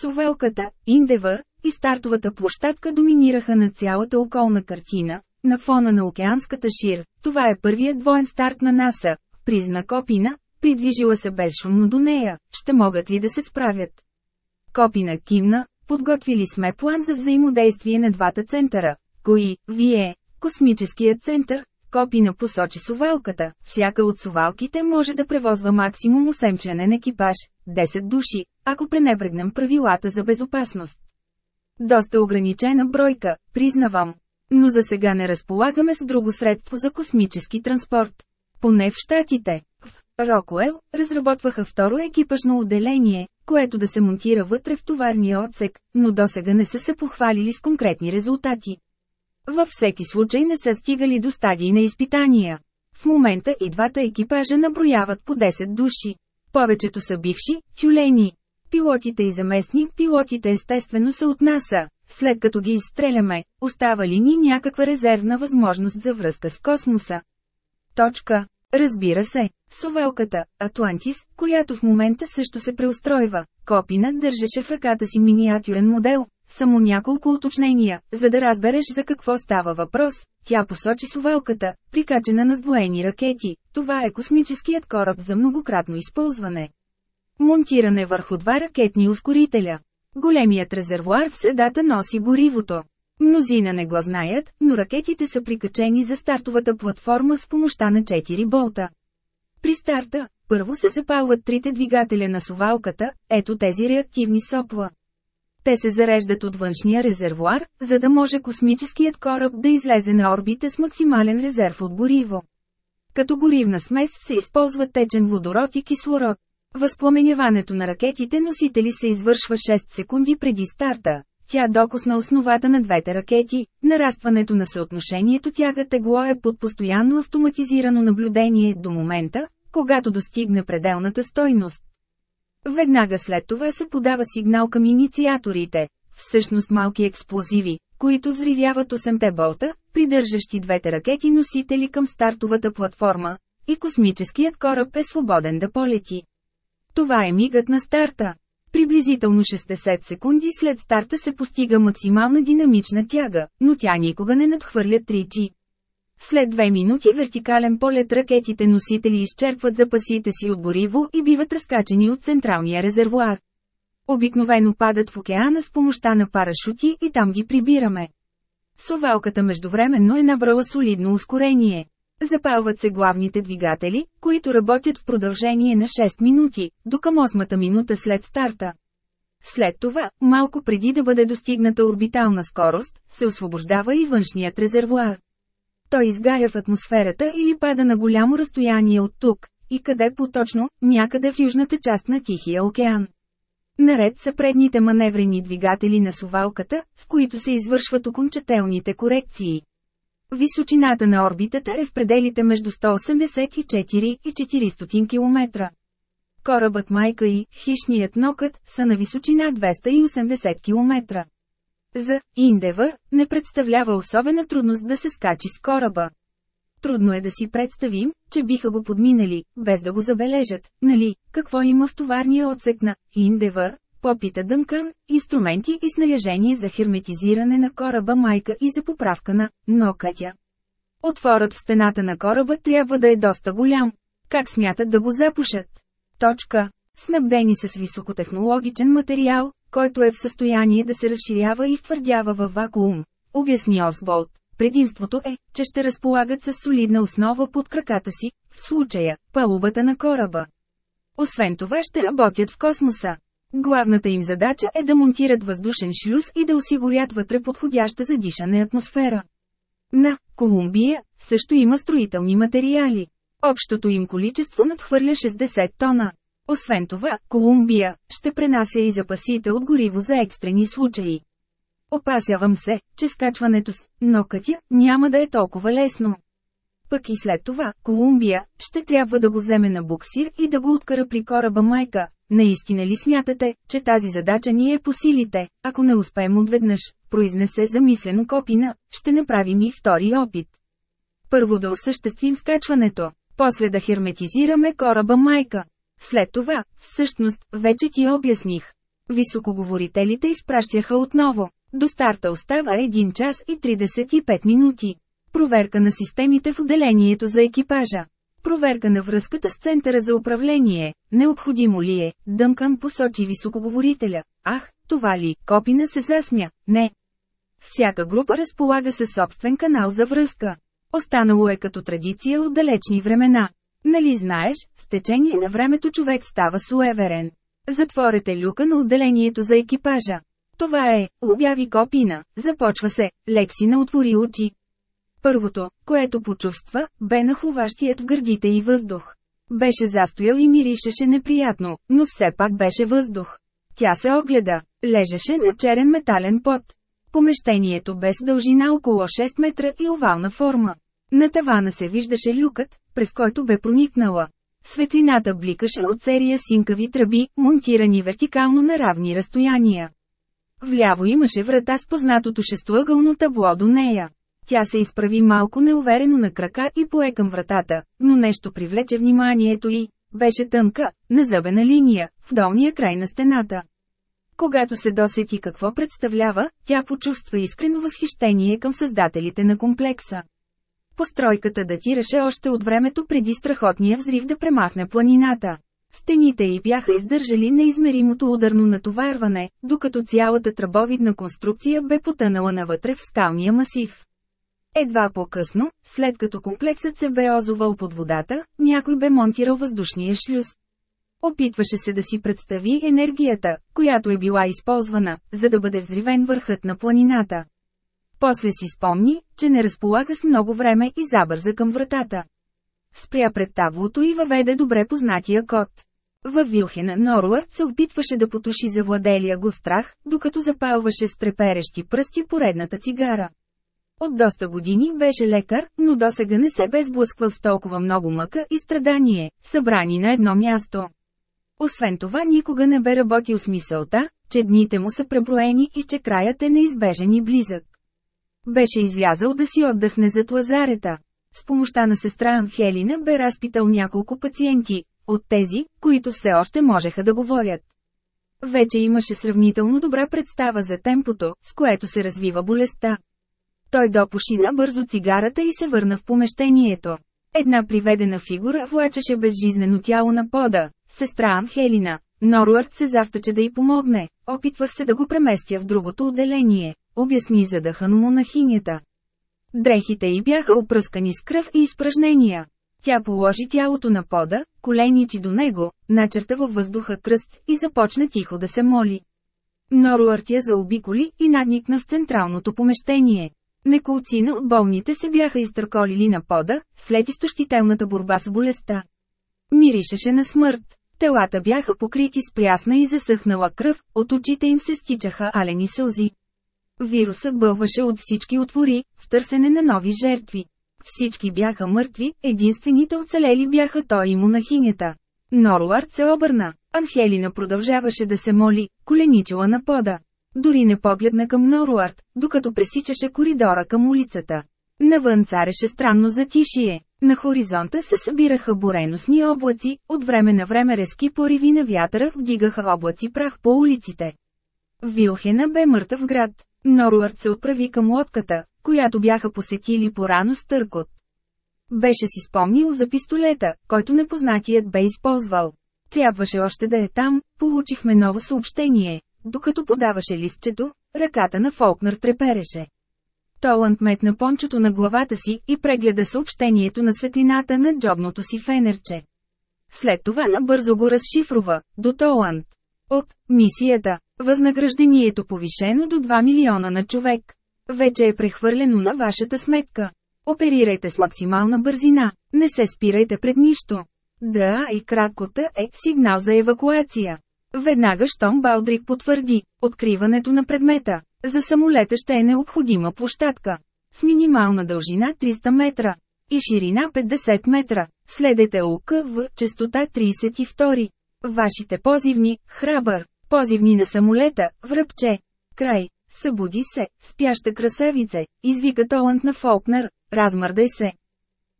Сувелката, Индевър и стартовата площадка доминираха на цялата околна картина, на фона на океанската шир, това е първият двоен старт на НАСА, призна Копина, придвижила се безшумно до нея, ще могат ли да се справят. Копина кивна, Подготвили сме план за взаимодействие на двата центъра, кои, вие, космическият център, Копина посочи сувалката, всяка от сувалките може да превозва максимум 8 членен екипаж, 10 души, ако пренебрегнем правилата за безопасност. Доста ограничена бройка, признавам. Но за сега не разполагаме с друго средство за космически транспорт. Поне в Штатите, в Рокуел, разработваха второ екипажно отделение, което да се монтира вътре в товарния отсек, но досега не са се похвалили с конкретни резултати. Във всеки случай не са стигали до стадии на изпитания. В момента и двата екипажа наброяват по 10 души. Повечето са бивши, тюлени. Пилотите и заместник пилотите естествено са от НАСА. След като ги изстреляме, остава ли ни някаква резервна възможност за връзка с космоса? Точка. Разбира се, совелката, Атлантис, която в момента също се преустройва, Копина държеше в ръката си миниатюрен модел, само няколко уточнения, за да разбереш за какво става въпрос. Тя посочи совелката, прикачена на сдвоени ракети. Това е космическият кораб за многократно използване. Монтиране върху два ракетни ускорителя. Големият резервуар в седата носи горивото. Мнозина не го знаят, но ракетите са прикачени за стартовата платформа с помощта на 4 болта. При старта, първо се запалват трите двигателя на сувалката, ето тези реактивни сопла. Те се зареждат от външния резервуар, за да може космическият кораб да излезе на орбита с максимален резерв от гориво. Като горивна смес се използва течен водород и кислород. Възпламеняването на ракетите носители се извършва 6 секунди преди старта, тя докосна основата на двете ракети. Нарастването на съотношението тяга тегло е под постоянно автоматизирано наблюдение до момента, когато достигне пределната стойност. Веднага след това се подава сигнал към инициаторите, всъщност малки експлозиви, които взривяват 8-те болта, придържащи двете ракети носители към стартовата платформа, и космическият кораб е свободен да полети. Това е мигът на старта. Приблизително 60 секунди след старта се постига максимална динамична тяга, но тя никога не надхвърля 3 g След 2 минути вертикален полет ракетите носители изчерпват запасите си от гориво и биват разкачени от централния резервуар. Обикновено падат в океана с помощта на парашути и там ги прибираме. Совалката междувременно е набрала солидно ускорение. Запалват се главните двигатели, които работят в продължение на 6 минути, до към 8-та минута след старта. След това, малко преди да бъде достигната орбитална скорост, се освобождава и външният резервуар. Той изгаря в атмосферата или пада на голямо разстояние от тук, и къде поточно, някъде в южната част на Тихия океан. Наред са предните маневрени двигатели на сувалката, с които се извършват окончателните корекции. Височината на орбитата е в пределите между 184 и 400 км. Корабът Майка и хищният нокът са на височина 280 км. За Индевър не представлява особена трудност да се скачи с кораба. Трудно е да си представим, че биха го подминали, без да го забележат, нали, какво има в товарния отсек на Индевър, попита Дънкън, инструменти и снаряжение за херметизиране на кораба майка и за поправка на нокътя. Отворът в стената на кораба трябва да е доста голям. Как смятат да го запушат? Точка. Снабдени с високотехнологичен материал, който е в състояние да се разширява и втвърдява във вакуум. Обясни Осболт. Предимството е, че ще разполагат с солидна основа под краката си, в случая – палубата на кораба. Освен това ще работят в космоса. Главната им задача е да монтират въздушен шлюз и да осигурят вътре подходяща за дишане атмосфера. На Колумбия също има строителни материали. Общото им количество надхвърля 60 тона. Освен това, Колумбия ще пренася и запасите от гориво за екстрени случаи. Опасявам се, че скачването с нокътя няма да е толкова лесно. Пък и след това, Колумбия ще трябва да го вземе на буксир и да го откара при кораба майка, Наистина ли смятате, че тази задача ни е по силите, ако не успеем отведнъж, произнесе замислено Копина, ще направим и втори опит. Първо да осъществим скачването, после да херметизираме кораба майка. След това, всъщност, вече ти обясних. Високоговорителите изпращаха отново. До старта остава 1 час и 35 минути. Проверка на системите в отделението за екипажа. Проверка на връзката с Центъра за управление, необходимо ли е, Дъмкан посочи високоговорителя. Ах, това ли, Копина се засмя, не. Всяка група разполага със собствен канал за връзка. Останало е като традиция от далечни времена. Нали знаеш, с течение на времето човек става суеверен. Затворете люка на отделението за екипажа. Това е, обяви Копина, започва се, Лекси на отвори очи. Първото, което почувства, бе нахуващият в гърдите и въздух. Беше застоял и миришеше неприятно, но все пак беше въздух. Тя се огледа. Лежеше на черен метален пот. Помещението без дължина около 6 метра и овална форма. На тавана се виждаше люкът, през който бе проникнала. Светлината бликаше от серия синкави тръби, монтирани вертикално на равни разстояния. Вляво имаше врата с познатото шестоъгълно табло до нея. Тя се изправи малко неуверено на крака и пое към вратата, но нещо привлече вниманието й. Беше тънка, незъбена линия, в долния край на стената. Когато се досети какво представлява, тя почувства искрено възхищение към създателите на комплекса. Постройката датираше още от времето преди страхотния взрив да премахне планината. Стените й бяха издържали неизмеримото ударно натоварване, докато цялата тръбовидна конструкция бе потънала навътре в скалния масив. Едва по-късно, след като комплексът се бе озовал под водата, някой бе монтирал въздушния шлюз. Опитваше се да си представи енергията, която е била използвана, за да бъде взривен върхът на планината. После си спомни, че не разполага с много време и забърза към вратата. Спря пред таблото и въведе добре познатия код. Във Вилхена Норуард се опитваше да потуши завладелия го страх, докато запалваше с треперещи пръсти поредната цигара. От доста години беше лекар, но досега не се бе сблъсквал с толкова много мъка и страдание, събрани на едно място. Освен това никога не бе работил с мисълта, че дните му са преброени и че краят е неизбежен и близък. Беше излязал да си отдъхне зад лазарета. С помощта на сестра Анхелина бе разпитал няколко пациенти, от тези, които все още можеха да говорят. Вече имаше сравнително добра представа за темпото, с което се развива болестта. Той допуши набързо цигарата и се върна в помещението. Една приведена фигура влачеше безжизнено тяло на пода, сестра Анхелина. Норуард се завтаче да й помогне, опитвах се да го преместя в другото отделение, обясни задъхано хинята. Дрехите й бяха опръскани с кръв и изпражнения. Тя положи тялото на пода, коленичи до него, начерта във въздуха кръст и започна тихо да се моли. Норуард я заобиколи и надникна в централното помещение. Неколцина от болните се бяха изтърколили на пода, след изтощителната борба с болестта. Миришеше на смърт. Телата бяха покрити с прясна и засъхнала кръв, от очите им се стичаха алени сълзи. Вирусът бълваше от всички отвори, в търсене на нови жертви. Всички бяха мъртви, единствените оцелели бяха той и монахинята. Норуард се обърна. Анхелина продължаваше да се моли, коленичила на пода. Дори не погледна към Норуард, докато пресичаше коридора към улицата. Навън цареше странно затишие. На хоризонта се събираха буреносни облаци, от време на време резки пориви на вятъра вдигаха облаци прах по улиците. Вилхена бе мъртъв град. Норуард се отправи към лодката, която бяха посетили порано с търкот. Беше си спомнил за пистолета, който непознатият бе използвал. Трябваше още да е там, получихме ново съобщение. Докато подаваше листчето, ръката на Фолкнер трепереше. Толанд метна пончето на главата си и прегледа съобщението на светлината на джобното си фенерче. След това набързо го разшифрова, до Толанд. От мисията, възнаграждението повишено до 2 милиона на човек. Вече е прехвърлено на вашата сметка. Оперирайте с максимална бързина, не се спирайте пред нищо. Да и краткота е сигнал за евакуация. Веднага щом Балдрик потвърди откриването на предмета. За самолета ще е необходима площадка. С минимална дължина 300 метра и ширина 50 метра. Следете ОК в частота 32. Вашите позивни, храбър, позивни на самолета, връбче. Край, събуди се, спяща красавице, извика толант на Фолкнер, размърдай се.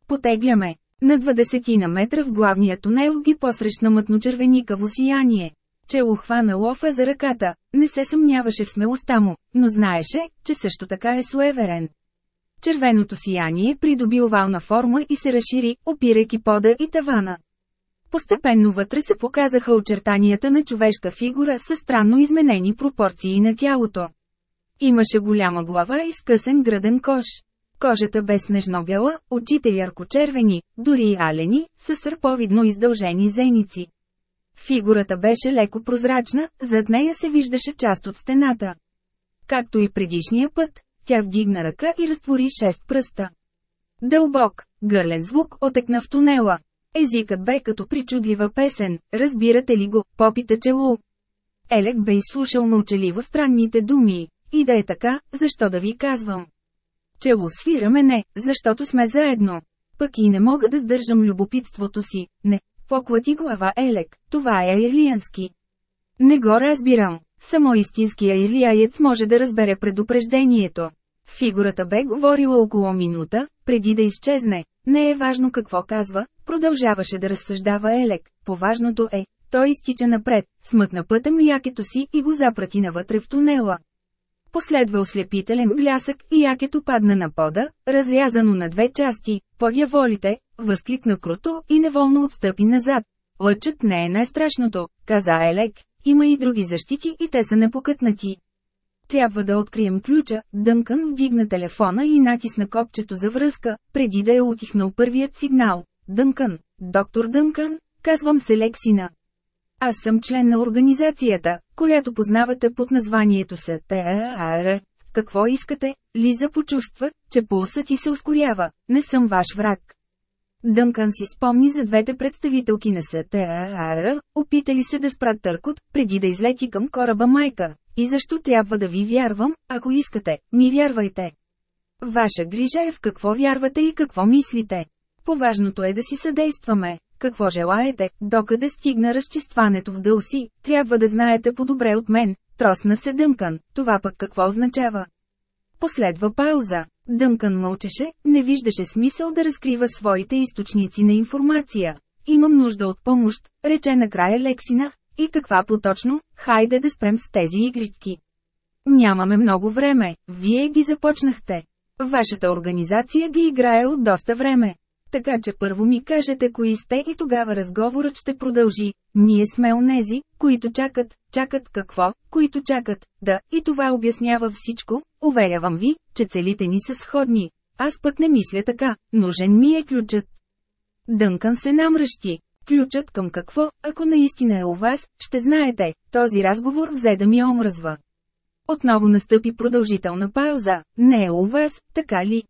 Потегляме. На 20 на метра в главния тунел ги посрещна мътно-червеникаво сияние че е ухвана лофа за ръката, не се съмняваше в смелостта му, но знаеше, че също така е суеверен. Червеното сияние придоби овална форма и се разшири, опирайки пода и тавана. Постепенно вътре се показаха очертанията на човешка фигура със странно изменени пропорции на тялото. Имаше голяма глава и скъсен граден кош. Кожата бе снежно-бяла, очите ярко-червени, дори и алени, с сърповидно издължени зеници. Фигурата беше леко прозрачна, зад нея се виждаше част от стената. Както и предишния път, тя вдигна ръка и разтвори шест пръста. Дълбок, гърлен звук отекна в тунела. Езикът бе като причудлива песен, разбирате ли го, попита челу. Елек бе изслушал мълчаливо странните думи. И да е така, защо да ви казвам? Челу свира мене, защото сме заедно. Пък и не мога да сдържам любопитството си, не, Поклати глава Елек, това е ирлиански. Не го разбирам. Само истинския ирлияец може да разбере предупреждението. Фигурата бе говорила около минута, преди да изчезне. Не е важно какво казва, продължаваше да разсъждава Елек. Поважното е, той изтича напред, смътна пътем якето си и го запрати навътре в тунела. Последва ослепителен блясък и якето падна на пода, разрязано на две части. волите, възкликна круто и неволно отстъпи назад. Лъчът не е най-страшното, каза Елек. Има и други защити и те са непокътнати. Трябва да открием ключа, Дънкън вдигна телефона и натисна копчето за връзка, преди да е утихнал първият сигнал. Дънкън, доктор Дънкън, казвам се Лексина. Аз съм член на организацията, която познавате под названието се ТАР. Какво искате? Лиза почувства, че пулсът ти се ускорява. Не съм ваш враг. Дънкан си спомни за двете представителки на СТАР, опитали се да спрат търкот, преди да излети към кораба майка. И защо трябва да ви вярвам, ако искате, ми вярвайте. Ваша грижа е в какво вярвате и какво мислите. Поважното е да си съдействаме какво желаете, докъде стигна разчистването в дълси, трябва да знаете по-добре от мен, тросна се Дънкан, това пък какво означава? Последва пауза. Дънкан мълчеше, не виждаше смисъл да разкрива своите източници на информация. Имам нужда от помощ, рече накрая Лексина, и каква поточно, хайде да спрем с тези игрички. Нямаме много време, вие ги започнахте. Вашата организация ги играе от доста време. Така че първо ми кажете кои сте и тогава разговорът ще продължи. Ние сме онези, които чакат, чакат какво, които чакат, да, и това обяснява всичко, уверявам ви, че целите ни са сходни. Аз пък не мисля така, нужен ми е ключът. Дънкан се намръщи. Ключът към какво, ако наистина е у вас, ще знаете, този разговор взе да ми омръзва. Отново настъпи продължителна пауза, не е у вас, така ли?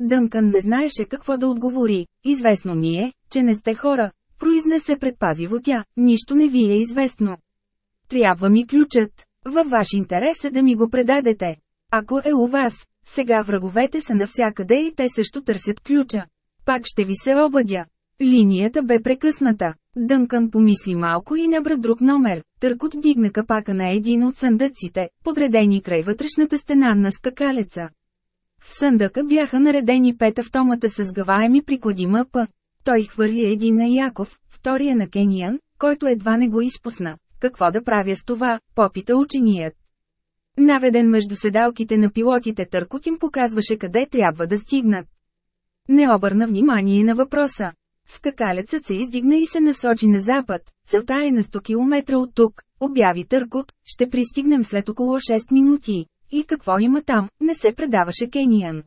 Дънкан не знаеше какво да отговори. Известно ни е, че не сте хора. Произнесе предпазиво тя, нищо не ви е известно. Трябва ми ключът. Във ваш интерес е да ми го предадете. Ако е у вас, сега враговете са навсякъде и те също търсят ключа. Пак ще ви се обадя. Линията бе прекъсната. Дънкан помисли малко и набра друг номер. Търкот дигна капака на един от съндъците, подредени край вътрешната стена на скакалеца. В съндъка бяха наредени пет автомата с гаваеми приклади мъпа. Той хвърли един на Яков, втория на Кениан, който едва не го изпусна. Какво да правя с това, попита ученият. Наведен между седалките на пилотите Търкот им показваше къде трябва да стигнат. Не обърна внимание на въпроса. Скакалецът се издигна и се насочи на запад. Целта е на 100 км от тук, обяви Търкот, ще пристигнем след около 6 минути. И какво има там, не се предаваше Кениан.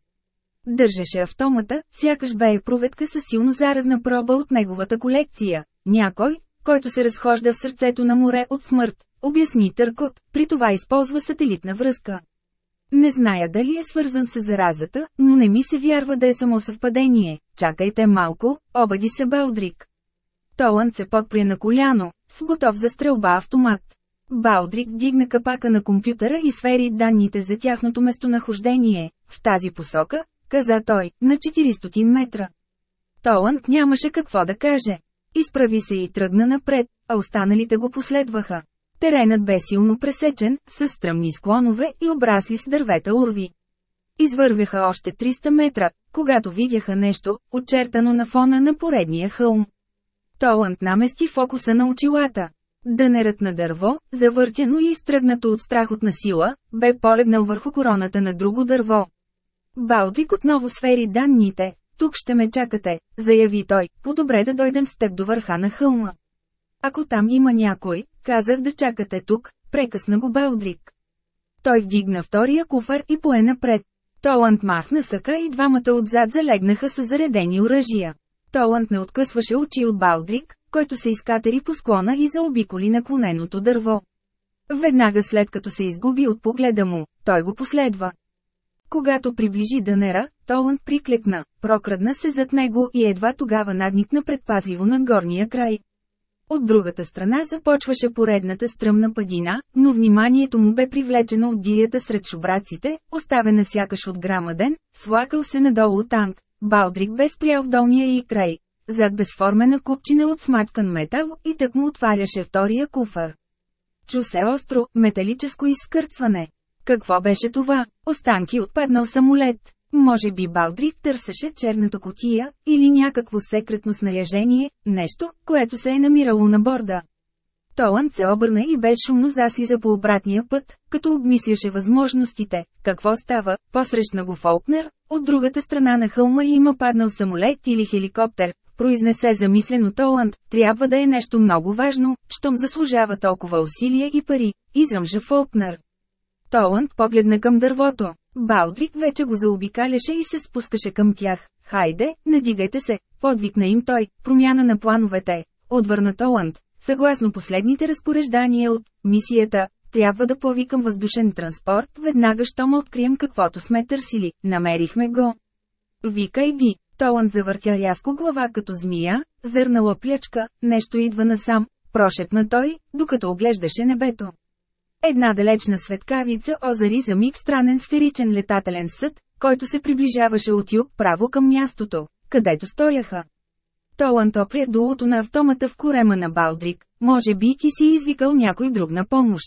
Държеше автомата, сякаш бе е проведка със силно заразна проба от неговата колекция. Някой, който се разхожда в сърцето на море от смърт, обясни Търкот, при това използва сателитна връзка. Не зная дали е свързан с заразата, но не ми се вярва да е само съвпадение. Чакайте малко, обади се Белдрик. Толън се подпря на коляно, с готов за стрелба автомат. Балдрик дигна капака на компютъра и сфери данните за тяхното местонахождение. В тази посока, каза той, на 400 метра. Толанд нямаше какво да каже. Изправи се и тръгна напред, а останалите го последваха. Теренът бе силно пресечен, с стръмни склонове и обрасли с дървета урви. Извървяха още 300 метра, когато видяха нещо, очертано на фона на поредния хълм. Толанд намести фокуса на очилата. Дънерът на дърво, завъртяно и изтръгнато от страхотна сила, бе полегнал върху короната на друго дърво. Балдвик отново сфери данните. Тук ще ме чакате, заяви той, по-добре да дойдем с теб до върха на хълма. Ако там има някой, казах да чакате тук, прекъсна го Балдрик. Той вдигна втория куфар и пое напред. Толанд махна съка и двамата отзад залегнаха с заредени оръжия. Толант не откъсваше очи от Балдрик, който се изкатери по склона и заобиколи наклоненото дърво. Веднага след като се изгуби от погледа му, той го последва. Когато приближи Данера, Толанд приклекна, прокрадна се зад него и едва тогава надникна предпазливо над горния край. От другата страна започваше поредната стръмна падина, но вниманието му бе привлечено от дията сред шубраците, оставена сякаш от грамаден, слакал се надолу танк. Балдрик бе спрял в долния и край, зад безформена купчина от смачкан метал и тък му отваряше втория куфър. Чу се остро, металическо изкърцване. Какво беше това? Останки от паднал самолет. Може би Балдри търсеше черната котия, или някакво секретно снаряжение, нещо, което се е намирало на борда. Толан се обърна и шумно заслиза по обратния път, като обмисляше възможностите. Какво става? Посрещна го Фолкнер, от другата страна на хълма има паднал самолет или хеликоптер, произнесе замислено Толанд, трябва да е нещо много важно, щом заслужава толкова усилия и пари, изръмжа Фолкнер. Толанд погледна към дървото. Балдрик вече го заобикаляше и се спускаше към тях. Хайде, надигайте се, подвикна им той, промяна на плановете. Отвърна Толанд. Съгласно последните разпореждания от мисията, трябва да повикам въздушен транспорт, веднага щом открием каквото сме търсили, намерихме го. Викай ги, Толан завъртя рязко глава като змия, зърнала плячка, нещо идва насам, прошепна той, докато оглеждаше небето. Една далечна светкавица озари за миг странен сферичен летателен съд, който се приближаваше от юг право към мястото, където стояха. Толан топля дулото на автомата в корема на Балдрик, може би ти си извикал някой друг на помощ.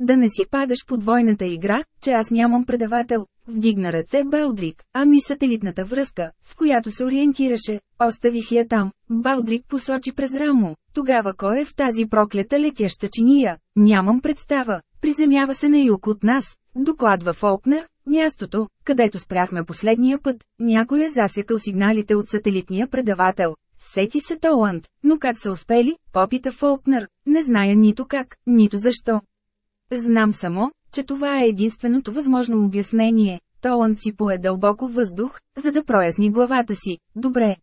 Да не си падаш по двойната игра, че аз нямам предавател, Вдигна ръце Балдрик, ами сателитната връзка, с която се ориентираше, оставих я там. Балдрик посочи през рамо. Тогава кой е в тази проклета летяща чиния? Нямам представа. Приземява се на юг от нас. Докладва Фолкнер, мястото, където спряхме последния път, някой е засекал сигналите от сателитния предавател. Сети се Толанд, но как са успели, попита Фолкнер, не зная нито как, нито защо. Знам само, че това е единственото възможно обяснение. Толан си пое дълбоко въздух, за да проясни главата си. Добре.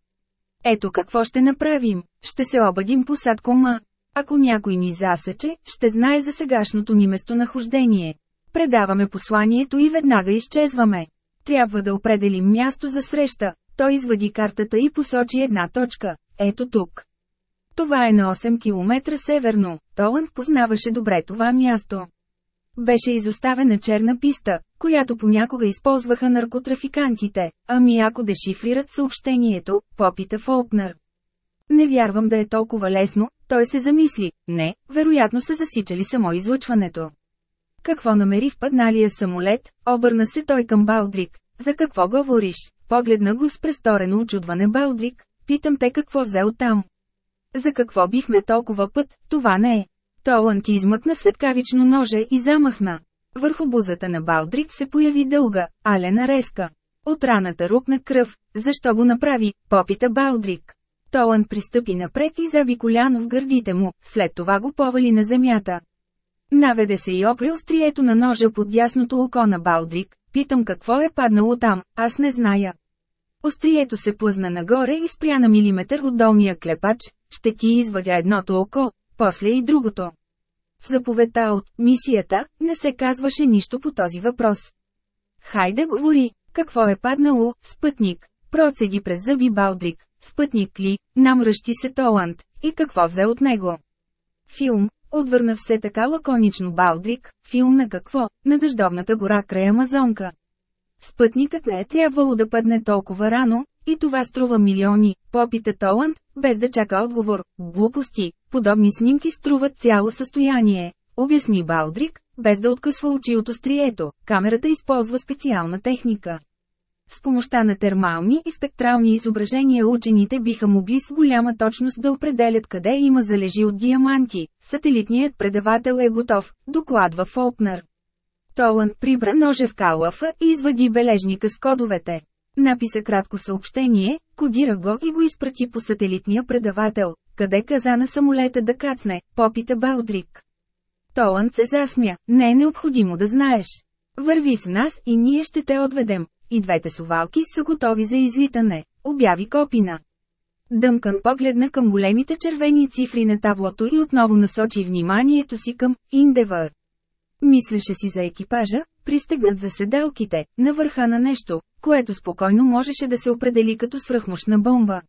Ето какво ще направим. Ще се обадим по садкома. Ако някой ни засече, ще знае за сегашното ни местонахождение. Предаваме посланието и веднага изчезваме. Трябва да определим място за среща. Той извади картата и посочи една точка. Ето тук. Това е на 8 км северно. Толан познаваше добре това място. Беше изоставена черна писта, която понякога използваха наркотрафикантите, ами ако дешифрират съобщението, попита Фолкнер. Не вярвам да е толкова лесно, той се замисли, не, вероятно са засичали само излъчването. Какво намери в падналия самолет, обърна се той към Балдрик. За какво говориш? Погледна го с престорено очудване Балдрик, питам те какво взел там. За какво бихме толкова път, това не е. Толантизмът измъкна светкавично ноже и замахна. Върху бузата на Балдрик се появи дълга, алена резка. От раната рукна кръв. Защо го направи? Попита Балдрик. Толан пристъпи напред и заби коляно в гърдите му, след това го повали на земята. Наведе се и опри острието на ножа под дясното око на Балдрик, питам какво е паднало там, аз не зная. Острието се плъзна нагоре и спря на милиметър от долния клепач, ще ти извадя едното око, после и другото. В заповедта от «Мисията» не се казваше нищо по този въпрос. Хайде говори, какво е паднало, спътник, процеди през зъби Балдрик, спътник ли, намръщи се Толанд, и какво взе от него. Филм, отвърна все така лаконично Балдрик, филм на какво, на дъждовната гора край Амазонка. Спътникът не е трябвало да падне толкова рано, и това струва милиони, попита Толанд, без да чака отговор. Глупости, подобни снимки струват цяло състояние. Обясни Балдрик, без да откъсва очи от острието, камерата използва специална техника. С помощта на термални и спектрални изображения учените биха могли с голяма точност да определят къде има залежи от диаманти. Сателитният предавател е готов, докладва Фолкнер. Толанд прибра в калафа и извади бележника с кодовете. Написа кратко съобщение, кодира го и го изпрати по сателитния предавател. Къде каза на самолета да кацне, попита Балдрик. Толан се засмя, не е необходимо да знаеш. Върви с нас и ние ще те отведем. И двете сувалки са готови за излитане, обяви Копина. Дънкън погледна към големите червени цифри на таблото и отново насочи вниманието си към Индевър. Мислеше си за екипажа, пристегнат за седалките, на върха на нещо, което спокойно можеше да се определи като свръхмощна бомба.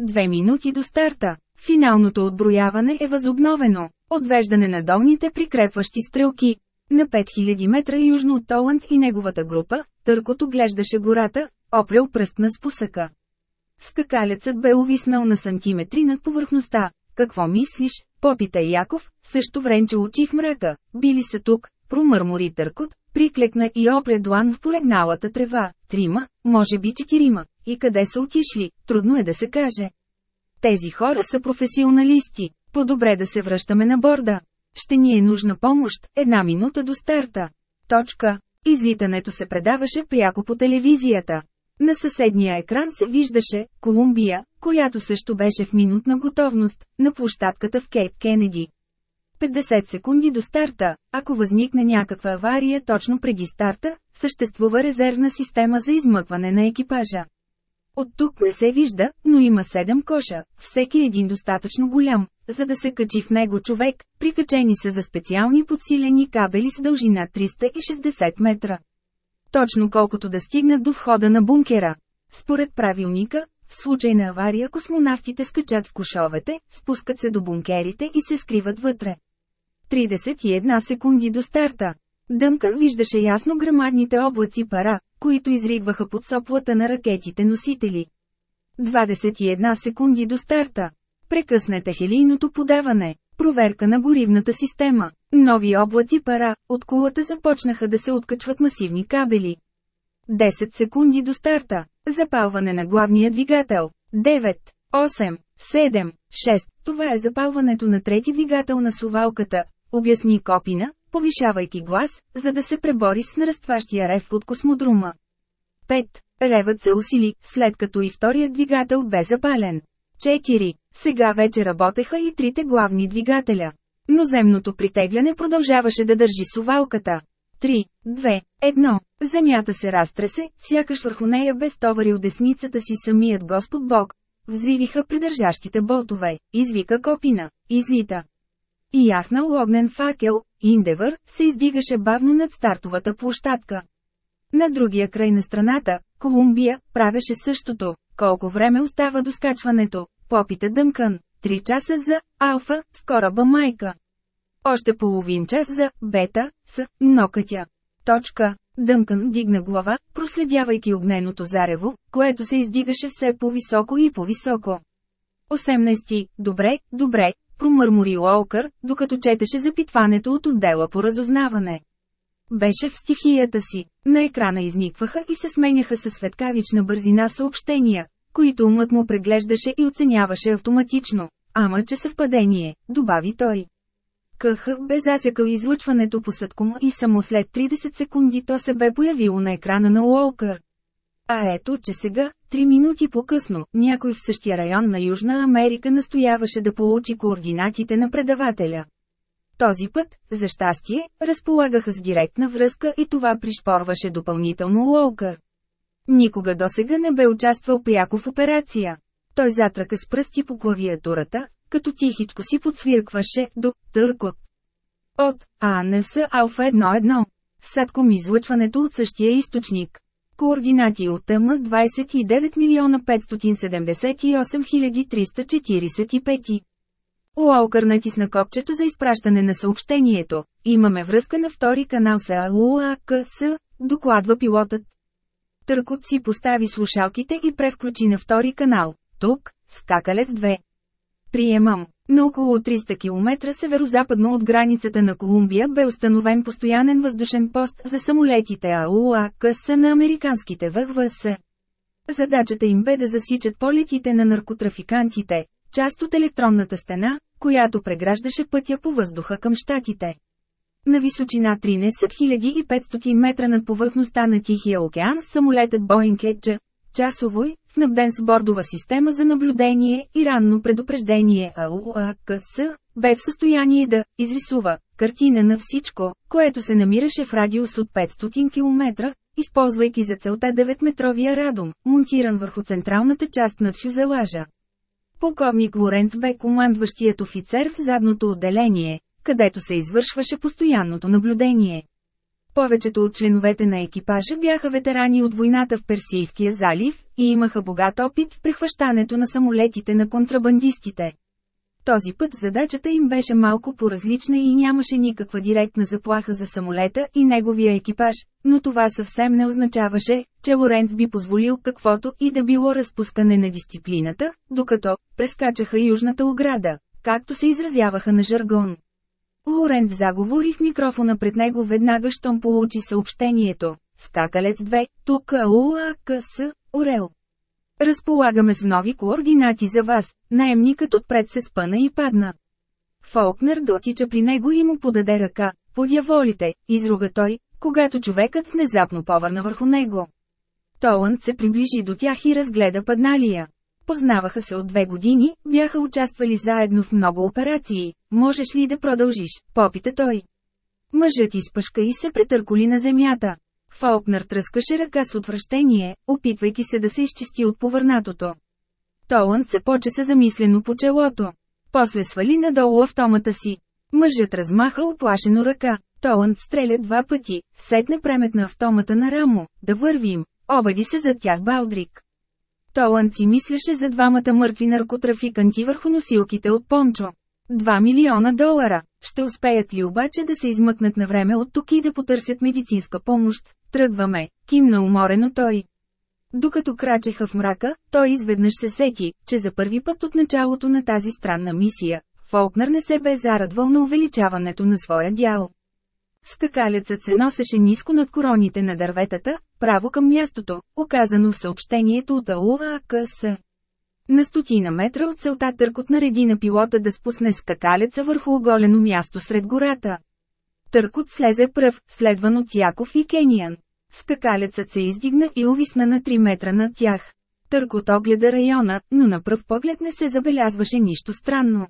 Две минути до старта. Финалното отброяване е възобновено. Отвеждане на долните прикрепващи стрелки. На 5000 метра южно от Толанд и неговата група, търкото глеждаше гората, опрял пръст на спусъка. Скакалецът бе увиснал на сантиметри над повърхността. Какво мислиш? Попита Яков, също вренче очи в мрака. Били са тук, промърмори търкот, Приклекна и опре длан в полегналата трева, трима, може би четирима, и къде са отишли, трудно е да се каже. Тези хора са професионалисти, по-добре да се връщаме на борда. Ще ни е нужна помощ, една минута до старта. Точка. Излитането се предаваше пряко по телевизията. На съседния екран се виждаше Колумбия, която също беше в минутна готовност, на площадката в Кейп Кенеди. 50 секунди до старта, ако възникне някаква авария точно преди старта, съществува резервна система за измъкване на екипажа. От тук не се вижда, но има 7 коша, всеки един достатъчно голям, за да се качи в него човек, прикачени са за специални подсилени кабели с дължина 360 метра. Точно колкото да стигнат до входа на бункера. Според правилника, в случай на авария космонавтите скачат в кошовете, спускат се до бункерите и се скриват вътре. 31 секунди до старта. Дънкън виждаше ясно грамадните облаци пара, които изригваха под соплата на ракетите носители. 21 секунди до старта. Прекъснете хелийното подаване. Проверка на горивната система. Нови облаци пара, от кулата започнаха да се откачват масивни кабели. 10 секунди до старта. Запалване на главния двигател. 9, 8, 7, 6. Това е запалването на трети двигател на сувалката, обясни Копина, повишавайки глас, за да се пребори с нарастващия рев от космодрума. 5. Ревът се усили, след като и вторият двигател бе запален. 4. Сега вече работеха и трите главни двигателя. Но земното притегляне продължаваше да държи сувалката. 3, 2, 1. Земята се разтресе, сякаш върху нея бе стоварил десницата си самият Господ Бог. Взривиха придържащите болтове, извика Копина, излита и яхнал огнен факел, индевър, се издигаше бавно над стартовата площадка. На другия край на страната, Колумбия, правеше същото. Колко време остава до скачването? Попита Дънкън. Три часа за Алфа с кораба Майка. Още половин час за Бета с Нокътя. Точка. Дънкън дигна глава, проследявайки огненото зарево, което се издигаше все по-високо и по-високо. 18. Добре, добре, промърмори Уолкър, докато четеше запитването от отдела по разузнаване. Беше в стихията си. На екрана изникваха и се сменяха със светкавична бързина съобщения, които умът му преглеждаше и оценяваше автоматично. Ама че съвпадение, добави той. КХ бе засекал излъчването по съдкома и само след 30 секунди то се бе появило на екрана на Уолкър. А ето, че сега, три минути по-късно, някой в същия район на Южна Америка настояваше да получи координатите на предавателя. Този път, за щастие, разполагаха с директна връзка и това пришпорваше допълнително Лоукър. Никога досега не бе участвал пряко в операция. Той затръка с пръсти по клавиатурата, като тихичко си подсвиркваше до «Търкот». От АНС Алфа 1.1. Садко ми излъчването от същия източник координати от М 29 578 Уолкър натисна копчето за изпращане на съобщението. Имаме връзка на втори канал с АЛУАКС, докладва пилотът. Търкот си постави слушалките и превключи на втори канал. Тук, скакалец 2. Приемам. На около 300 км северо-западно от границата на Колумбия бе установен постоянен въздушен пост за самолетите къса на американските ВВС. Задачата им бе да засичат полетите на наркотрафикантите, част от електронната стена, която преграждаше пътя по въздуха към щатите. На височина 13 500 метра над повърхността на Тихия океан самолетът Боинг часово снабден с бордова система за наблюдение и ранно предупреждение АУАКС, бе в състояние да изрисува картина на всичко, което се намираше в радиус от 500 км, използвайки за целта 9-метровия радом, монтиран върху централната част на фюзелажа. Полковник Лоренц бе командващият офицер в задното отделение, където се извършваше постоянното наблюдение. Повечето от членовете на екипажа бяха ветерани от войната в Персийския залив и имаха богат опит в прехващането на самолетите на контрабандистите. Този път задачата им беше малко по-различна и нямаше никаква директна заплаха за самолета и неговия екипаж, но това съвсем не означаваше, че Лорент би позволил каквото и да било разпускане на дисциплината, докато прескачаха южната ограда, както се изразяваха на жаргон. Лорент заговори в микрофона пред него веднага, щом получи съобщението. Скакалец 2, тук АУАКС, Орел. Разполагаме с нови координати за вас. Наемникът отпред се спъна и падна. Фолкнер дотича при него и му подаде ръка. Подяволите, изруга той, когато човекът внезапно повърна върху него. Толанд се приближи до тях и разгледа падналия познаваха се от две години, бяха участвали заедно в много операции. Можеш ли да продължиш? Попита той. Мъжът изпъшка и се претърколи на земята. Фолкнер тръскаше ръка с отвращение, опитвайки се да се изчисти от повърнатото. Толанд се почеса замислено по челото. После свали надолу автомата си. Мъжът размаха оплашено ръка. Толанд стреля два пъти, сетне премет на автомата на рамо, да вървим. Обади се за тях Балдрик. Толанд си мислеше за двамата мъртви наркотрафиканти върху носилките от пончо. 2 милиона долара. Ще успеят ли обаче да се измъкнат на време от тук и да потърсят медицинска помощ? Тръгваме, кимна уморено той. Докато крачеха в мрака, той изведнъж се сети, че за първи път от началото на тази странна мисия, Фолкнер не се бе зарадвал на увеличаването на своя дял. Скакалецът се носеше ниско над короните на дърветата, Право към мястото, оказано в съобщението от АУАКС. На стотина метра от целта Търкот нареди на пилота да спусне скакалеца върху оголено място сред гората. Търкот слезе пръв, следван от Яков и Кениан. Скакалецът се издигна и увисна на 3 метра над тях. Търкот огледа района, но на пръв поглед не се забелязваше нищо странно.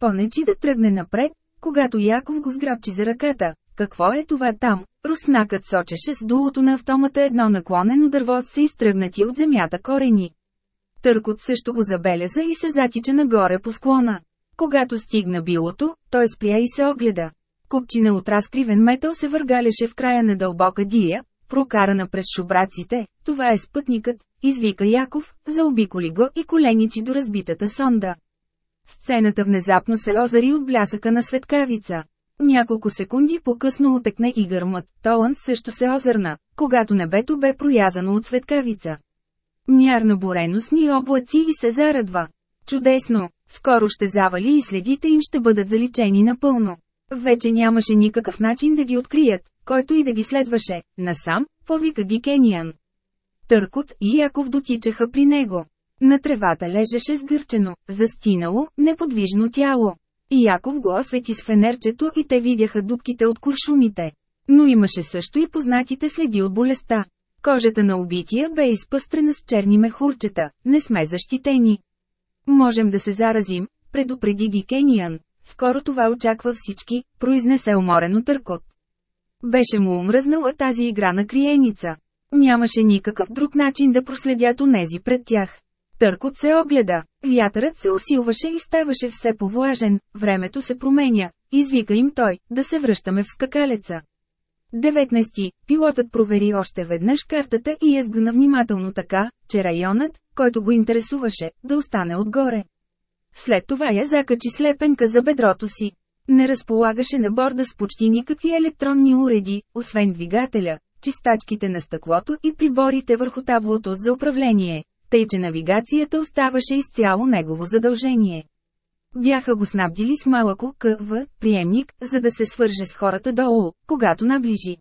Понечи да тръгне напред, когато Яков го сграбчи за ръката, какво е това там? Руснакът сочеше с дулото на автомата едно наклонено дърво с изтръгнати от земята корени. Търкот също го забеляза и се затича нагоре по склона. Когато стигна билото, той спря и се огледа. Купчина от разкривен метал се въргалеше в края на дълбока дия, прокарана през шубраците, това е спътникът, извика Яков, заобиколи го и коленичи до разбитата сонда. Сцената внезапно се озари от блясъка на светкавица. Няколко секунди по-късно отекне и гърмът, Толан също се озърна, когато небето бе проязано от светкавица. Мярна ни облаци и се зарадва. Чудесно, скоро ще завали и следите им ще бъдат заличени напълно. Вече нямаше никакъв начин да ги открият, който и да ги следваше, насам, повика ги Кениан. Търкот и Яков дотичаха при него. На тревата лежеше сгърчено, застинало, неподвижно тяло. И Яков го освети с фенерчето и те видяха дубките от куршумите. Но имаше също и познатите следи от болестта. Кожата на убития бе изпъстрена с черни мехурчета, не сме защитени. Можем да се заразим, предупреди ги Кениан. Скоро това очаква всички, произнесе уморено търкот. Беше му умръзнала тази игра на криеница. Нямаше никакъв друг начин да проследят онези пред тях. Търкот се огледа. Вятърът се усилваше и ставаше все повлажен, времето се променя. Извика им той, да се връщаме в скакалеца. 19. Пилотът провери още веднъж картата и я внимателно така, че районът, който го интересуваше, да остане отгоре. След това я закачи слепенка за бедрото си. Не разполагаше на борда с почти никакви електронни уреди, освен двигателя, чистачките на стъклото и приборите върху таблото за управление, тъй че навигацията оставаше изцяло негово задължение. Бяха го снабдили с малък КВ приемник, за да се свърже с хората долу, когато наближи.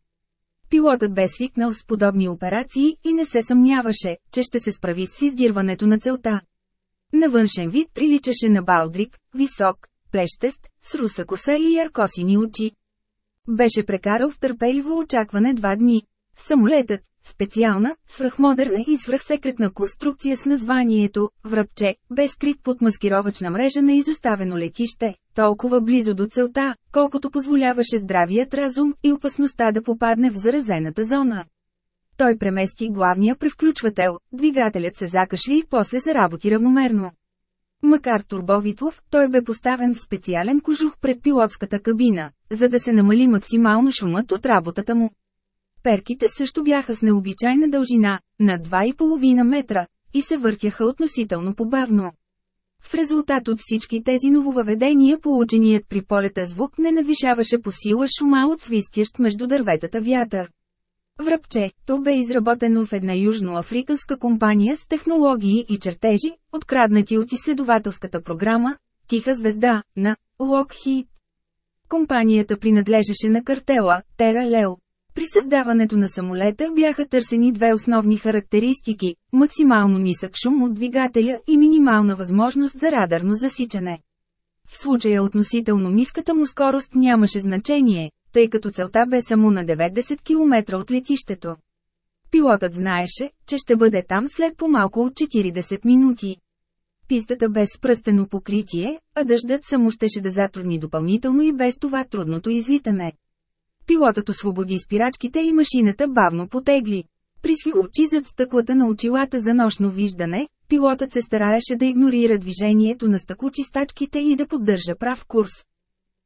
Пилотът бе свикнал с подобни операции и не се съмняваше, че ще се справи с издирването на целта. На външен вид приличаше на Балдрик, висок, плещест, с руса коса и яркосини очи. Беше прекарал в търпеливо очакване два дни. Самолетът, Специална, свръхмодерна и свръхсекретна конструкция с названието «Връбче» без скрит под маскировачна мрежа на изоставено летище, толкова близо до целта, колкото позволяваше здравият разум и опасността да попадне в заразената зона. Той премести главния превключвател, двигателят се закашли и после се работи равномерно. Макар турбовитлов, той бе поставен в специален кожух пред пилотската кабина, за да се намали максимално шумът от работата му. Перките също бяха с необичайна дължина, на 2,5 метра, и се въртяха относително побавно. В резултат от всички тези нововъведения полученият при полета звук не навишаваше по сила шума от свистящ между дърветата вятър. Връбче, то бе изработено в една южноафриканска компания с технологии и чертежи, откраднати от изследователската програма «Тиха звезда» на Lockheed. Компанията принадлежеше на картела Тера Лео. При създаването на самолета бяха търсени две основни характеристики – максимално нисък шум от двигателя и минимална възможност за радарно засичане. В случая относително ниската му скорост нямаше значение, тъй като целта бе само на 90 км от летището. Пилотът знаеше, че ще бъде там след по-малко от 40 минути. Пистата без пръстено покритие, а дъждът само щеше да затрудни допълнително и без това трудното излитане пилотът освободи спирачките и машината бавно потегли. Присли очи зад стъклата на очилата за нощно виждане, пилотът се стараеше да игнорира движението на стачките и да поддържа прав курс.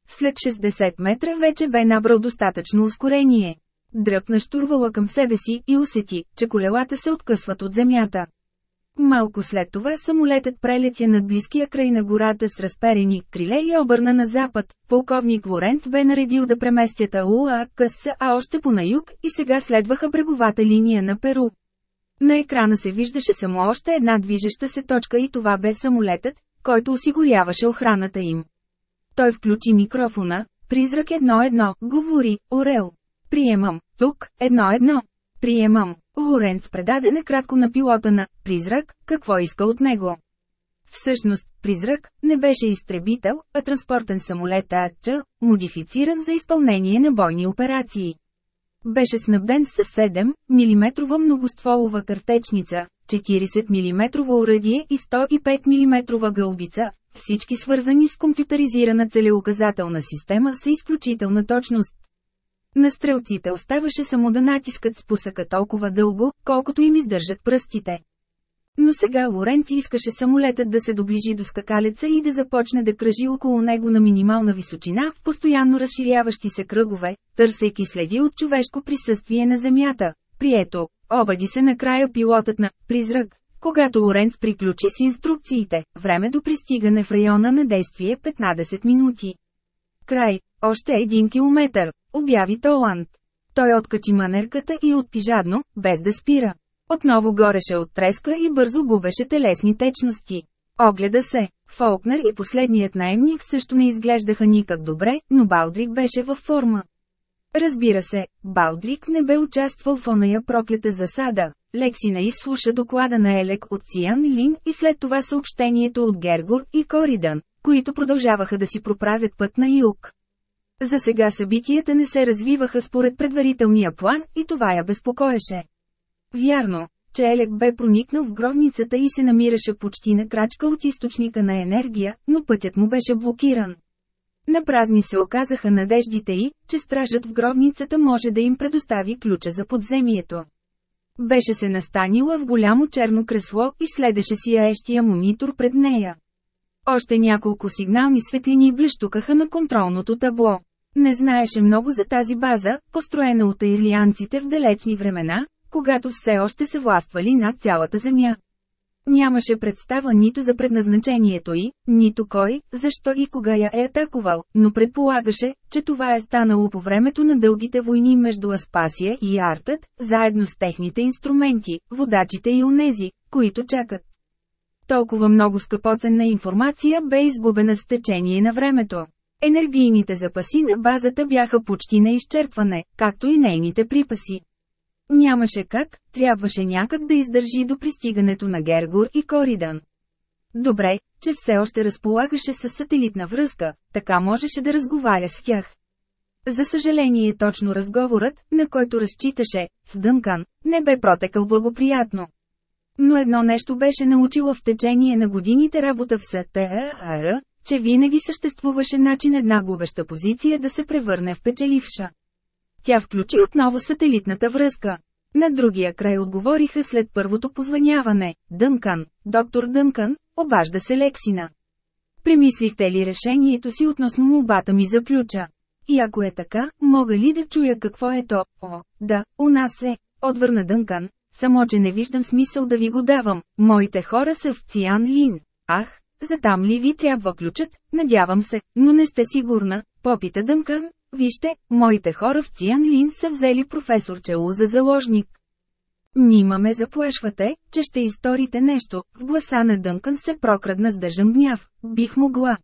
След 60 метра вече бе набрал достатъчно ускорение. Дръпна штурвала към себе си и усети, че колелата се откъсват от земята. Малко след това самолетът прелетя над близкия край на гората с разперени криле и обърна на запад. Полковник Лоренц бе наредил да преместят Ауа, Къса, а още по на юг и сега следваха бреговата линия на Перу. На екрана се виждаше само още една движеща се точка и това бе самолетът, който осигуряваше охраната им. Той включи микрофона, призрак едно-едно, говори, Орел. Приемам, тук, едно-едно. Приемам, Лоренц предаде накратко на пилота на «Призрак» какво иска от него. Всъщност, «Призрак» не беше изтребител, а транспортен самолет АЧ, модифициран за изпълнение на бойни операции. Беше снабден с 7 мм многостволова картечница, 40 мм оръдие и 105 мм гълбица, всички свързани с компютъризирана целеуказателна система са изключителна точност, на стрелците оставаше само да натискат спусъка толкова дълго, колкото им издържат пръстите. Но сега Лоренци искаше самолетът да се доближи до скакалеца и да започне да кръжи около него на минимална височина в постоянно разширяващи се кръгове, търсейки следи от човешко присъствие на земята. Прието, обади се накрая пилотът на «Призрак», когато Лоренц приключи с инструкциите, време до пристигане в района на действие 15 минути. Край, още един километър, обяви Толанд. Той откачи манерката и отпи жадно, без да спира. Отново гореше от треска и бързо губеше телесни течности. Огледа се. Фолкнер и последният наемник също не изглеждаха никак добре, но Балдрик беше във форма. Разбира се, Балдрик не бе участвал в оная проклята засада. Лексина изслуша доклада на Елек от Циан Лин и след това съобщението от Гергор и Коридан, които продължаваха да си проправят път на юг. За сега събитията не се развиваха според предварителния план и това я безпокоеше. Вярно, че Елек бе проникнал в гробницата и се намираше почти на крачка от източника на енергия, но пътят му беше блокиран. На празни се оказаха надеждите й, че стражът в гробницата може да им предостави ключа за подземието. Беше се настанила в голямо черно кресло и следеше сияещия монитор пред нея. Още няколко сигнални светлини блещукаха на контролното табло. Не знаеше много за тази база, построена от ирлианците в далечни времена, когато все още се властвали над цялата земя. Нямаше представа нито за предназначението й, нито кой, защо и кога я е атакувал, но предполагаше, че това е станало по времето на дългите войни между Аспасия и Артът, заедно с техните инструменти, водачите и онези, които чакат. Толкова много скъпоценна информация бе изгубена с течение на времето. Енергийните запаси на базата бяха почти на изчерпване, както и нейните припаси. Нямаше как, трябваше някак да издържи до пристигането на Гергор и Коридан. Добре, че все още разполагаше с сателитна връзка, така можеше да разговаря с тях. За съжаление точно разговорът, на който разчиташе, с Дънкан, не бе протекал благоприятно. Но едно нещо беше научила в течение на годините работа в СТАР, е че винаги съществуваше начин една губеща позиция да се превърне в печеливша. Тя включи отново сателитната връзка. На другия край отговориха след първото позвъняване – Дънкан, доктор Дънкан, обажда се Лексина. Премислихте ли решението си относно молбата ми за ключа? И ако е така, мога ли да чуя какво е то? О, да, у нас е, отвърна Дънкан, само че не виждам смисъл да ви го давам, моите хора са в Циан Лин. Ах, за там ли ви трябва ключът, надявам се, но не сте сигурна, попита Дънкън. Вижте, моите хора в Цианлин са взели професор Челу за заложник. Нима ме заплашвате, че ще изторите нещо, в гласа на Дънкън се прокрадна с дъжен гняв, бих могла.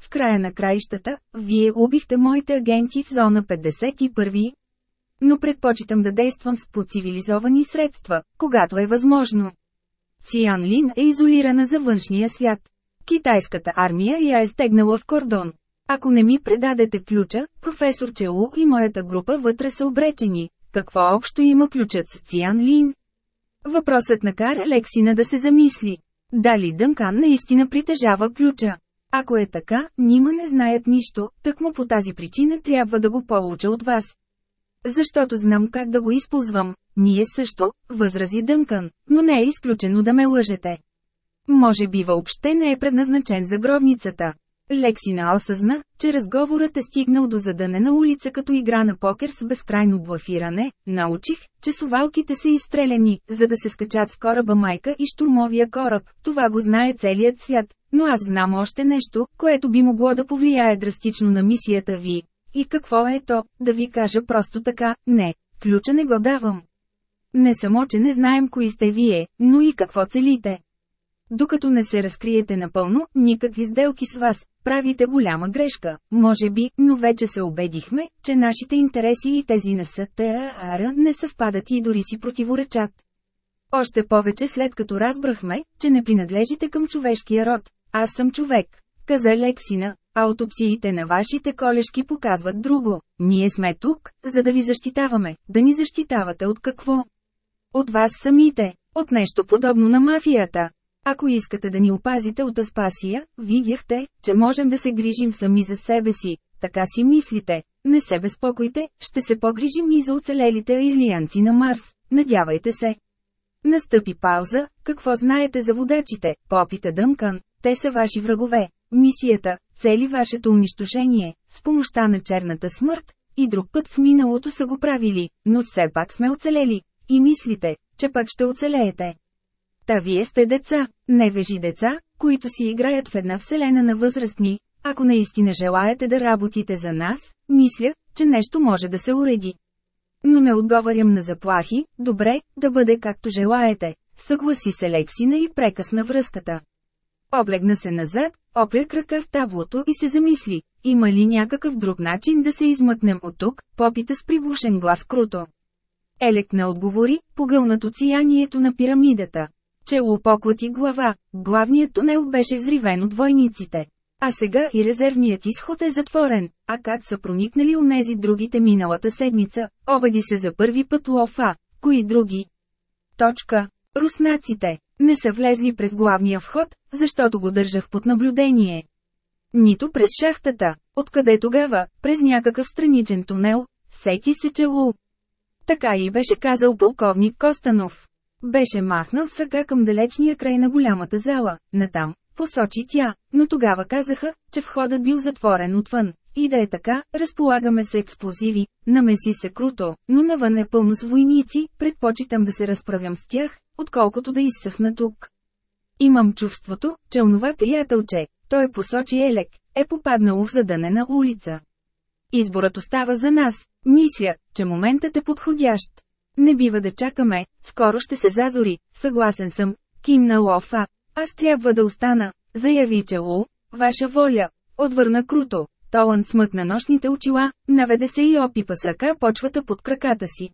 В края на краищата, вие убихте моите агенти в зона 51. Но предпочитам да действам с поцивилизовани средства, когато е възможно. Циан Лин е изолирана за външния свят. Китайската армия я е стегнала в кордон. Ако не ми предадете ключа, професор Челу и моята група вътре са обречени. Какво общо има ключът с Циан Лин? Въпросът накара Лексина да се замисли. Дали Дънкан наистина притежава ключа? Ако е така, нима не знаят нищо, му по тази причина трябва да го получа от вас. Защото знам как да го използвам. Ние също, възрази Дънкан, но не е изключено да ме лъжете. Може би въобще не е предназначен за гробницата. Лексина осъзна, че разговорът е стигнал до задънена улица като игра на покер с безкрайно блафиране, научих, че сувалките са изстрелени, за да се скачат в кораба майка и штурмовия кораб, това го знае целият свят, но аз знам още нещо, което би могло да повлияе драстично на мисията ви. И какво е то, да ви кажа просто така, не, ключа не го давам. Не само, че не знаем кои сте вие, но и какво целите. Докато не се разкриете напълно, никакви сделки с вас, правите голяма грешка, може би, но вече се убедихме, че нашите интереси и тези на СТАР не съвпадат и дори си противоречат. Още повече след като разбрахме, че не принадлежите към човешкия род, аз съм човек, каза Лексина, аутопсиите на вашите колешки показват друго, ние сме тук, за да ви защитаваме, да ни защитавате от какво? От вас самите, от нещо подобно на мафията, ако искате да ни опазите от Аспасия, видяхте, че можем да се грижим сами за себе си, така си мислите. Не се безпокойте, ще се погрижим и за оцелелите ирлианци на Марс, надявайте се. Настъпи пауза, какво знаете за водачите, попита Дъмкан, те са ваши врагове. Мисията, цели вашето унищожение, с помощта на черната смърт, и друг път в миналото са го правили, но все пак сме оцелели, и мислите, че пак ще оцелеете. Та вие сте деца, невежи деца, които си играят в една вселена на възрастни. Ако наистина желаете да работите за нас, мисля, че нещо може да се уреди. Но не отговарям на заплахи, добре, да бъде както желаете, съгласи се Лексина и прекъсна връзката. Облегна се назад, опря крака в таблото и се замисли, има ли някакъв друг начин да се измъкнем от тук, попита с приглушен глас Круто. Елек не отговори, погълнат от сиянието на пирамидата. Чело поклати глава, главният тунел беше взривен от войниците. А сега и резервният изход е затворен, а как са проникнали унези другите миналата седмица, обади се за първи път лофа, кои други? Точка. Руснаците не са влезли през главния вход, защото го държах под наблюдение. Нито през шахтата, откъде тогава, през някакъв страничен тунел, сети се челу. Така и беше казал полковник Костанов. Беше махнал с ръка към далечния край на голямата зала, натам, посочи тя, но тогава казаха, че входът бил затворен отвън. И да е така, разполагаме се експлозиви, намеси се круто, но навън е пълно с войници, предпочитам да се разправям с тях, отколкото да изсъхна тук. Имам чувството, че онова приятелче, той посочи Елек, е попаднало в задънена улица. Изборът остава за нас, мисля, че моментът е подходящ. Не бива да чакаме, скоро ще се зазори, съгласен съм, кимна Лофа. Аз трябва да остана, заяви Челу, ваша воля, отвърна круто. Толан смъкна нощните очила, наведе се и опипа с ръка почвата под краката си.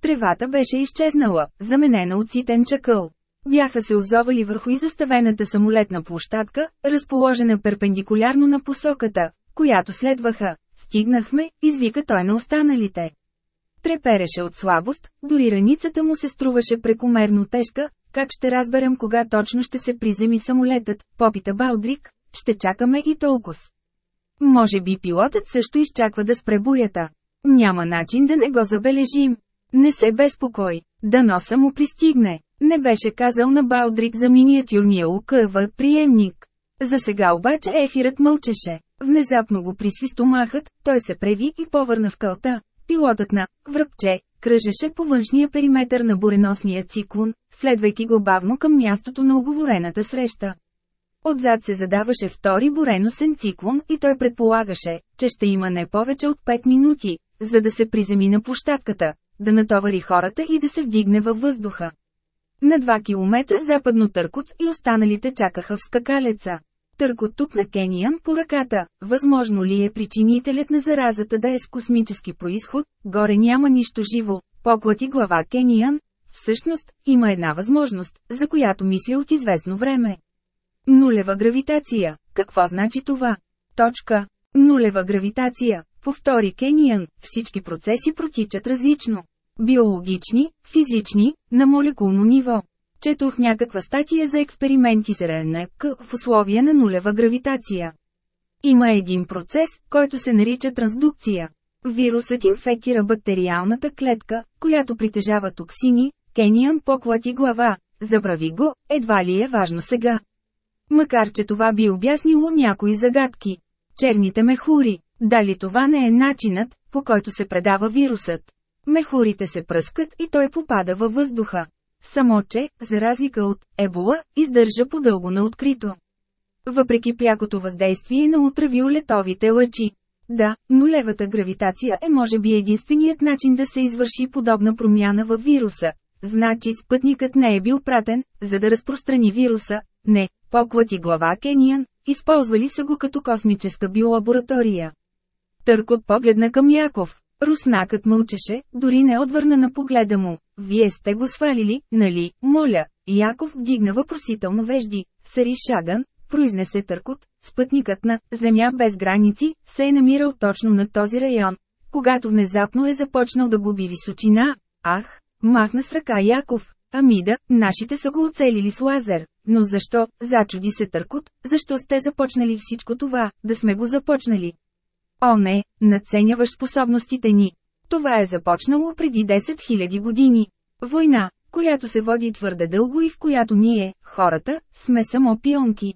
Тревата беше изчезнала, заменена от ситен чакъл. Бяха се озовали върху изоставената самолетна площадка, разположена перпендикулярно на посоката, която следваха. Стигнахме, извика той на останалите. Трепереше от слабост, дори раницата му се струваше прекомерно тежка. Как ще разберем кога точно ще се приземи самолетът, попита Балдрик, ще чакаме и толкова. Може би пилотът също изчаква да спре бурята. Няма начин да не го забележим. Не се безпокой, Да носа му пристигне. Не беше казал на Балдрик за миниатюрния УКВ приемник. За сега обаче ефирът мълчеше. Внезапно го присви стомахът, той се преви и повърна в кълта. Пилотът на «Връбче» кръжеше по външния периметър на буреносния циклон, следвайки го бавно към мястото на оговорената среща. Отзад се задаваше втори буреносен циклон и той предполагаше, че ще има не повече от 5 минути, за да се приземи на площадката, да натовари хората и да се вдигне във въздуха. На 2 км западно Търкот и останалите чакаха в скакалеца. Търгот на Кениан по ръката. Възможно ли е причинителят на заразата да е с космически происход? Горе няма нищо живо. Поклати глава Кениан. Всъщност, има една възможност, за която мисля е от известно време. Нулева гравитация. Какво значи това? Точка. Нулева гравитация. Повтори Кениан. Всички процеси протичат различно. Биологични, физични, на молекулно ниво. Четох някаква статия за експерименти с РНК в условия на нулева гравитация. Има един процес, който се нарича трансдукция. Вирусът инфектира бактериалната клетка, която притежава токсини, Кениан поклати глава. Забрави го, едва ли е важно сега. Макар че това би обяснило някои загадки. Черните мехури. Дали това не е начинът, по който се предава вирусът? Мехурите се пръскат и той попада във въздуха. Само че, за разлика от ебола, издържа подълго на открито. Въпреки прякото въздействие на ултравиолетовите лъчи. Да, нулевата гравитация е може би единственият начин да се извърши подобна промяна във вируса. Значи спътникът не е бил пратен, за да разпространи вируса. Не, поклати глава Кениан, използвали са го като космическа биолаборатория. Търкот погледна към Яков. Руснакът мълчеше, дори не отвърна на погледа му. Вие сте го свалили, нали, моля? Яков вдигна въпросително вежди. Сари Шаган, произнесе Търкот, спътникът на «Земя без граници» се е намирал точно на този район, когато внезапно е започнал да губи височина. Ах, махна с ръка Яков, Амида, нашите са го оцелили с лазер. Но защо, зачуди се Търкот, защо сте започнали всичко това, да сме го започнали? О не, надценяваш способностите ни. Това е започнало преди 10 000 години. Война, която се води твърде дълго и в която ние, хората, сме само пионки.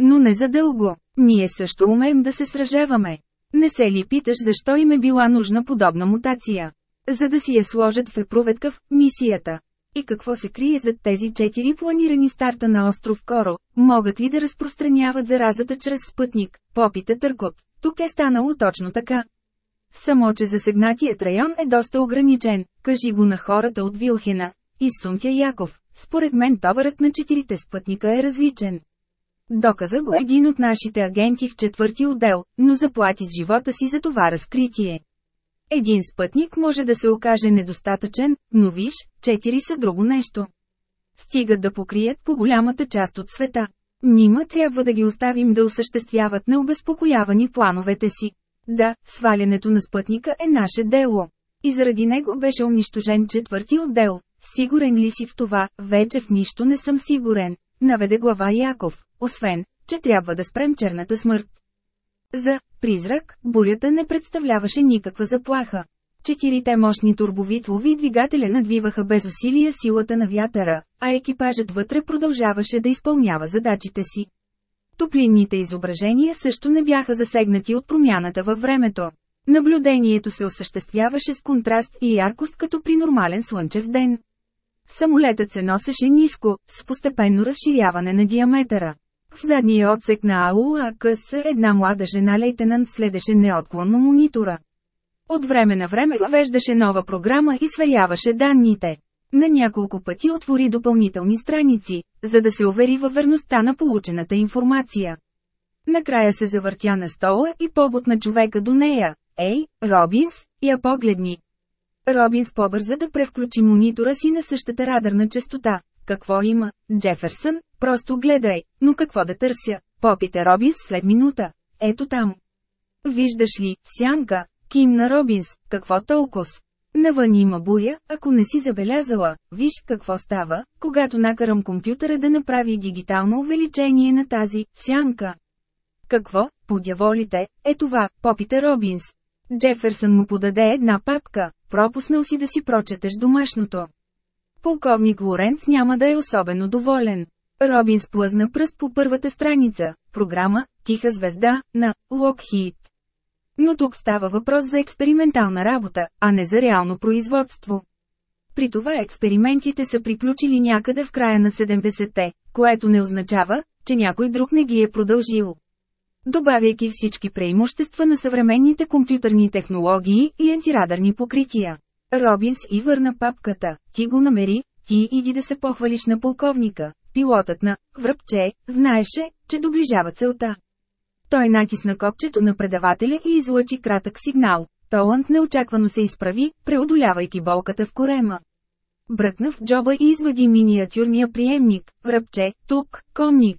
Но не за дълго. Ние също умеем да се сражаваме. Не се ли питаш защо им е била нужна подобна мутация? За да си я сложат в епроветка в мисията. И какво се крие зад тези четири планирани старта на остров Коро? Могат ли да разпространяват заразата чрез спътник? Попита Търкот. Тук е станало точно така. Само, че засегнатият район е доста ограничен, кажи го на хората от Вилхена, и Сунтя Яков. Според мен товарът на четирите спътника е различен. Доказа го един от нашите агенти в четвърти отдел, но заплати с живота си за това разкритие. Един спътник може да се окаже недостатъчен, но виж, четири са друго нещо. Стигат да покрият по голямата част от света. Нима трябва да ги оставим да осъществяват необезпокоявани плановете си. Да, свалянето на спътника е наше дело. И заради него беше унищожен четвърти отдел. Сигурен ли си в това, вече в нищо не съм сигурен, наведе глава Яков, освен, че трябва да спрем черната смърт. За призрак, бурята не представляваше никаква заплаха. Четирите мощни турбовитлови двигателя надвиваха без усилие силата на вятъра, а екипажът вътре продължаваше да изпълнява задачите си. Топлинните изображения също не бяха засегнати от промяната във времето. Наблюдението се осъществяваше с контраст и яркост като при нормален слънчев ден. Самолетът се носеше ниско, с постепенно разширяване на диаметъра. В задния отсек на АУАКС една млада жена лейтенант следеше неотклонно монитора. От време на време въвеждаше нова програма и сверяваше данните. На няколко пъти отвори допълнителни страници, за да се увери във верността на получената информация. Накрая се завъртя на стола и побот на човека до нея. Ей, Робинс, я погледни. Робинс побърза да превключи монитора си на същата радарна частота. Какво има, Джеферсън? Просто гледай, но какво да търся? Попита Робинс след минута. Ето там. Виждаш ли, сянка, Кимна Робинс, какво толкова? Навън има буря, ако не си забелязала, виж какво става, когато накарам компютъра да направи дигитално увеличение на тази сянка. Какво, подяволите, е това, попита Робинс. Джеферсън му подаде една папка, пропуснал си да си прочетеш домашното. Полковник Лоренц няма да е особено доволен. Робинс плъзна пръст по първата страница, програма «Тиха звезда» на Локхит. Но тук става въпрос за експериментална работа, а не за реално производство. При това експериментите са приключили някъде в края на 70-те, което не означава, че някой друг не ги е продължил. Добавяйки всички преимущества на съвременните компютърни технологии и антирадарни покрития. Робинс и върна папката, ти го намери, ти иди да се похвалиш на полковника, пилотът на «Връбче» знаеше, че доближава целта. Той натисна копчето на предавателя и излъчи кратък сигнал. Толанд неочаквано се изправи, преодолявайки болката в корема. Бръкна в джоба и извади миниатюрния приемник, ръбче, тук, конник.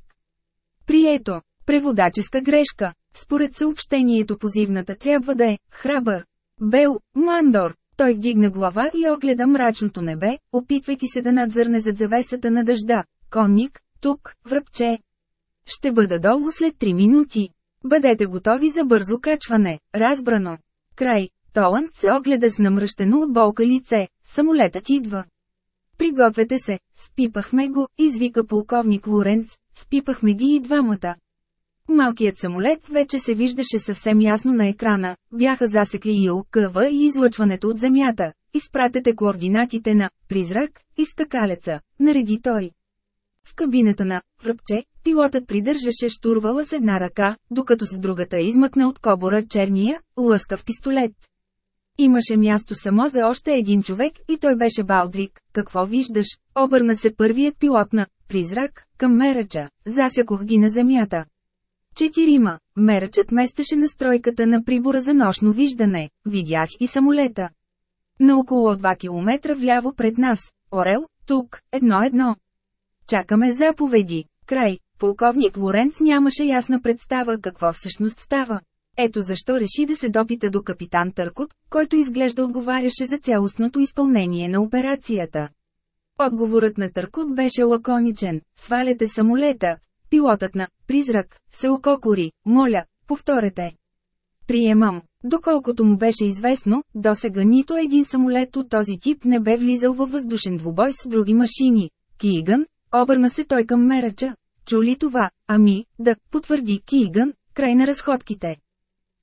Прието. Преводаческа грешка. Според съобщението позивната трябва да е «Храбър». Бел, Мандор. Той вдигна глава и огледа мрачното небе, опитвайки се да надзърне зад завесата на дъжда. Конник, тук, връбче. Ще бъда долу след три минути. Бъдете готови за бързо качване, разбрано. Край. Толанд се огледа с намръщено от болка лице, самолетът идва. Пригответе се, спипахме го, извика полковник Лоренц, спипахме ги и двамата. Малкият самолет вече се виждаше съвсем ясно на екрана, бяха засекли и окъва и излъчването от земята. Изпратете координатите на «Призрак» и «Скакалеца», нареди той. В кабината на «Връбче» Пилотът придържаше штурвала с една ръка, докато с другата измъкна от кобора черния, лъскав пистолет. Имаше място само за още един човек и той беше Балдрик. Какво виждаш? Обърна се първият пилот на призрак към мерача. Засякох ги на земята. Четирима. Мерачът местеше настройката на прибора за нощно виждане. Видях и самолета. На около 2 км вляво пред нас. Орел, тук, едно-едно. Чакаме заповеди. Край. Полковник Лоренц нямаше ясна представа какво всъщност става. Ето защо реши да се допита до капитан Търкот, който изглежда отговаряше за цялостното изпълнение на операцията. Отговорът на Търкот беше лаконичен – сваляте самолета, пилотът на «Призрак» се ококори, моля, повторете. Приемам. Доколкото му беше известно, досега нито един самолет от този тип не бе влизал във въздушен двубой с други машини. Киган, обърна се той към мерача, чули това, ами, да, потвърди Киган, край на разходките.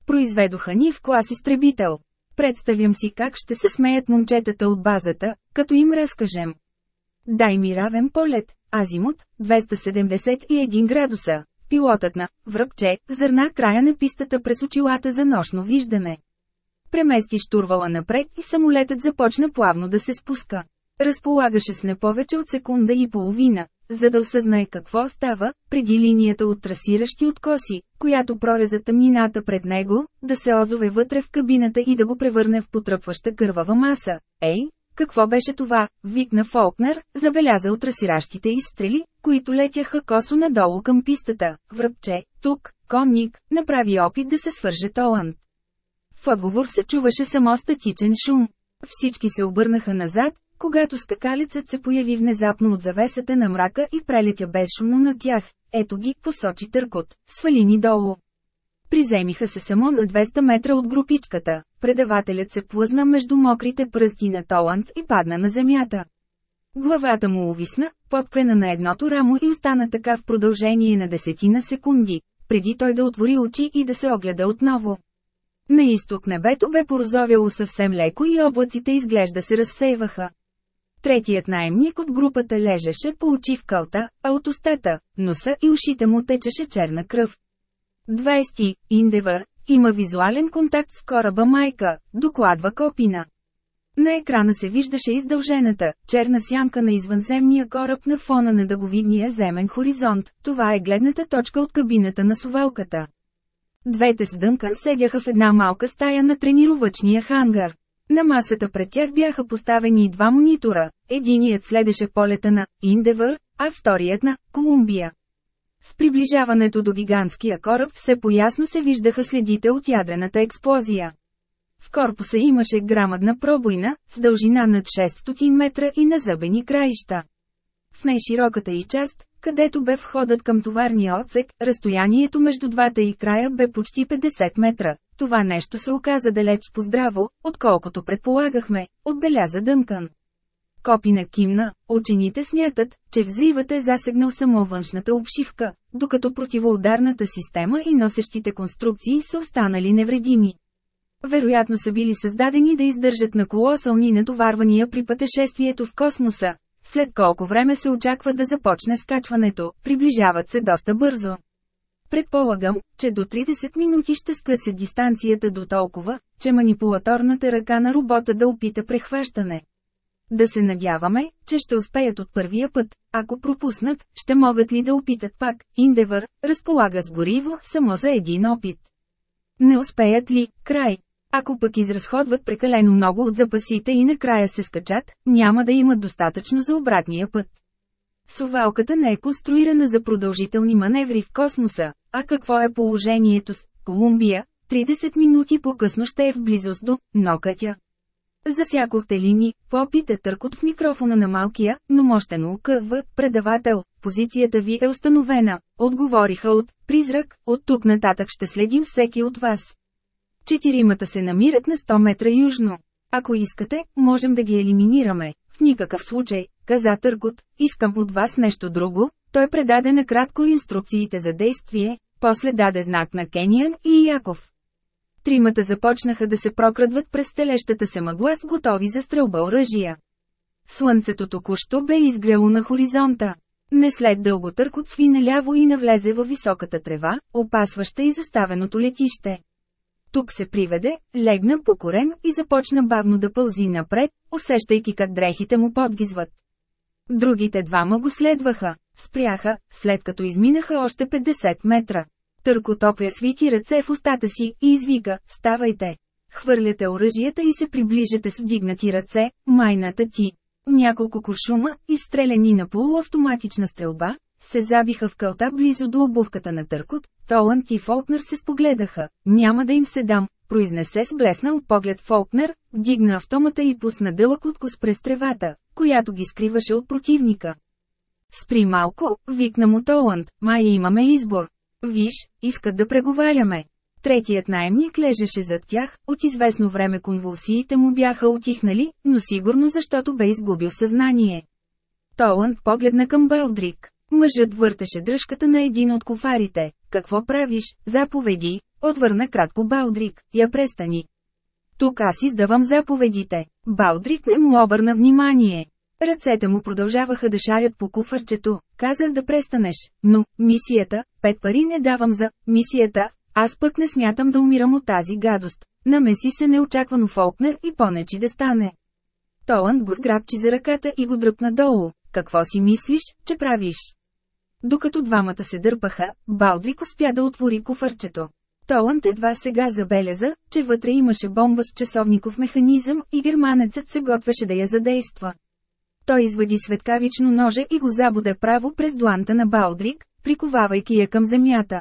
Произведоха ни в клас изтребител. Представям си как ще се смеят момчетата от базата, като им разкажем. Дай ми равен полет, азимут, 271 градуса, пилотът на връбче, зърна края на пистата през очилата за нощно виждане. Премести штурвала напред и самолетът започна плавно да се спуска. Разполагаше с не повече от секунда и половина, за да осъзнае какво става, преди линията от трасиращи откоси, която прореза тъмнината пред него, да се озове вътре в кабината и да го превърне в потръпваща кървава маса. Ей, какво беше това? Викна Фолкнер, забелязал трасиращите изстрели, които летяха косо надолу към пистата. Връбче, тук, конник, направи опит да се свърже Толанд. В отговор се чуваше само статичен шум. Всички се обърнаха назад, когато скакалецът се появи внезапно от завесата на мрака и прелетя безшумно на тях, ето ги, посочи търкот, ни долу. Приземиха се само на 200 метра от групичката, предавателят се плъзна между мокрите пръсти на Толанд и падна на земята. Главата му увисна, подклена на едното рамо и остана така в продължение на десетина секунди, преди той да отвори очи и да се огледа отново. На изток небето бе порозовяло съвсем леко и облаците изглежда се разсейваха. Третият наемник от групата лежеше по очи в кълта, а от устата, носа и ушите му течеше черна кръв. 20. Индевър. Има визуален контакт с кораба Майка, докладва Копина. На екрана се виждаше издължената, черна сянка на извънземния кораб на фона на дъговидния земен хоризонт, това е гледната точка от кабината на сувалката. Двете с Дънкан седяха в една малка стая на тренировъчния хангар. На масата пред тях бяха поставени два монитора, единият следеше полета на «Индевър», а вторият на «Колумбия». С приближаването до гигантския кораб все поясно се виждаха следите от ядрената експлозия. В корпуса имаше грамадна пробойна, с дължина над 600 метра и назъбени краища. В най-широката й част, където бе входът към товарния отсек, разстоянието между двата и края бе почти 50 метра. Това нещо се оказа далеч по здраво, отколкото предполагахме, отбеляза Дънкан. Копина кимна, учените смятат, че взривът е засегнал само външната обшивка, докато противоударната система и носещите конструкции са останали невредими. Вероятно са били създадени да издържат на колосални натоварвания при пътешествието в космоса, след колко време се очаква да започне скачването, приближават се доста бързо. Предполагам, че до 30 минути ще скъсе дистанцията до толкова, че манипулаторната ръка на робота да опита прехващане. Да се надяваме, че ще успеят от първия път, ако пропуснат, ще могат ли да опитат пак, Индевър, разполага с гориво само за един опит. Не успеят ли, край, ако пък изразходват прекалено много от запасите и накрая се скачат, няма да имат достатъчно за обратния път. Совалката не е конструирана за продължителни маневри в космоса, а какво е положението с Колумбия, 30 минути по-късно ще е в близост до нокътя. Засякохте ли ни, попите търкот в микрофона на малкия, но мощен укъвва, предавател, позицията ви е установена, отговориха от призрак, от тук нататък ще следим всеки от вас. Четиримата се намират на 100 метра южно. Ако искате, можем да ги елиминираме. В никакъв случай, каза Търгот, искам от вас нещо друго. Той предаде накратко инструкциите за действие, после даде знак на Кениан и Яков. Тримата започнаха да се прокрадват през телещата се мъгла с готови за стрелба оръжия. Слънцето току-що бе изгрело на хоризонта. Не след дълго търкот свина ляво и навлезе във високата трева, опасваща изоставеното летище. Тук се приведе, легна по корен и започна бавно да пълзи напред, усещайки как дрехите му подгизват. Другите двама го следваха, спряха, след като изминаха още 50 метра. Търко топля свити ръце в устата си и извика, ставайте. Хвърляте оръжията и се приближате с вдигнати ръце, майната ти. Няколко куршума, изстреляни на полуавтоматична стрелба, се забиха в кълта близо до обувката на Търкот, Толанд и Фолкнер се спогледаха. Няма да им се дам, произнесе с блеснал поглед Фолкнер, вдигна автомата и пусна дълъг откос през тревата, която ги скриваше от противника. Спри малко, викна му Толанд, май имаме избор. Виж, искат да преговаряме. Третият наемник лежеше зад тях, от известно време конвулсиите му бяха отихнали, но сигурно защото бе изгубил съзнание. Толанд погледна към Белдрик. Мъжът въртеше дръжката на един от кофарите. Какво правиш? Заповеди, отвърна кратко Балдрик, я престани. Тук аз издавам заповедите. Балдрик не му обърна внимание. Ръцете му продължаваха да шарят по куфарчето. Казах да престанеш, но, мисията, пет пари не давам за, мисията, аз пък не смятам да умирам от тази гадост. Намеси се неочаквано Фолкнер и понечи да стане. Толанд го сграбчи за ръката и го дръпна долу. Какво си мислиш, че правиш? Докато двамата се дърпаха, Балдвик успя да отвори куфърчето. Толант едва сега забеляза, че вътре имаше бомба с часовников механизъм и германецът се готвеше да я задейства. Той извади светкавично ноже и го забуде право през дланта на Балдрик, приковавайки я към земята.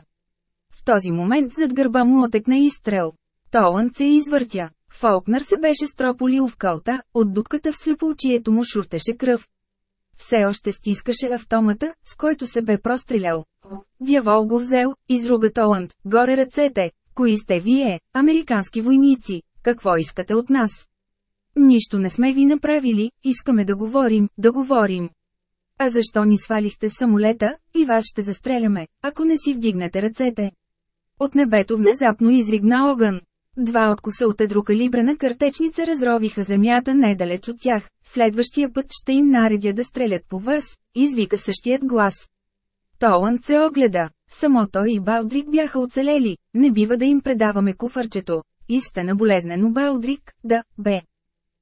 В този момент зад гърба му отекна изстрел. Толанд се извъртя. Фолкнер се беше строполил в калта, от дупката в слепоочието му шуртеше кръв. Все още стискаше автомата, с който се бе прострелял. Дявол го взел, изруга Толанд, горе ръцете, кои сте вие, американски войници, какво искате от нас? Нищо не сме ви направили, искаме да говорим, да говорим. А защо ни свалихте самолета, и вас ще застреляме, ако не си вдигнете ръцете? От небето внезапно изригна огън. Два откоса от едрокалибрена картечница разровиха земята недалеч от тях. Следващия път ще им наредя да стрелят по вас, извика същият глас. Толанд се огледа. Само той и Балдрик бяха оцелели, не бива да им предаваме куфарчето. Истина болезнено Балдрик, да, бе.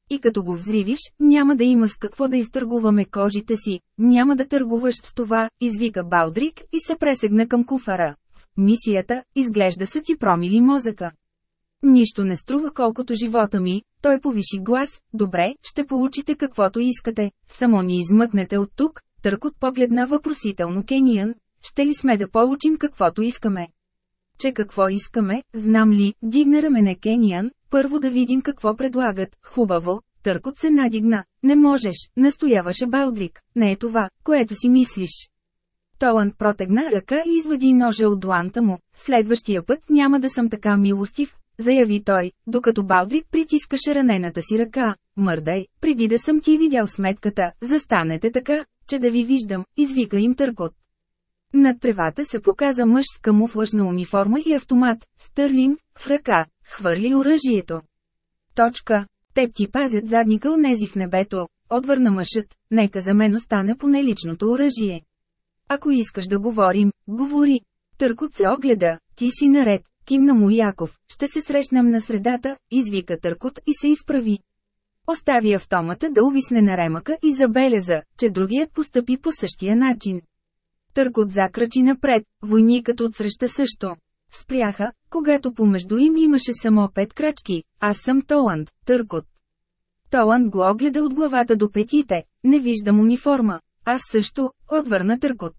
И като го взривиш, няма да има с какво да изтъргуваме кожите си, няма да търгуваш с това, извика Балдрик и се пресегна към куфара. В мисията, изглежда са ти промили мозъка. Нищо не струва колкото живота ми, той повиши глас, добре, ще получите каквото искате, само ни измъкнете от тук, търкот погледна въпросително Кениан, ще ли сме да получим каквото искаме. Че какво искаме, знам ли, дигна рамене Кениан, първо да видим какво предлагат, хубаво, търкот се надигна, не можеш, настояваше Балдрик, не е това, което си мислиш. Толан протегна ръка и извади ножа от дуанта му, следващия път няма да съм така милостив, заяви той, докато Балдрик притискаше ранената си ръка. Мърдай, преди да съм ти видял сметката, застанете така, че да ви виждам, извика им търкот. Над тревата се показа мъж с камуфлажна униформа и автомат, стърлин, в ръка, хвърли оръжието. Точка. Теб ти пазят задника унези в небето, отвърна мъжът, нека за мен остане поне личното оръжие. Ако искаш да говорим, говори. Търкот се огледа, ти си наред, кимна му Яков, ще се срещнем на средата, извика Търкот и се изправи. Остави автомата да увисне на ремъка и забеляза, че другият постъпи по същия начин. Търкот закрачи напред, войникът отсреща също. Спряха, когато помежду им имаше само пет крачки, аз съм Толанд, Търкот. Толанд го огледа от главата до петите, не виждам униформа. Аз също, отвърна Търкот.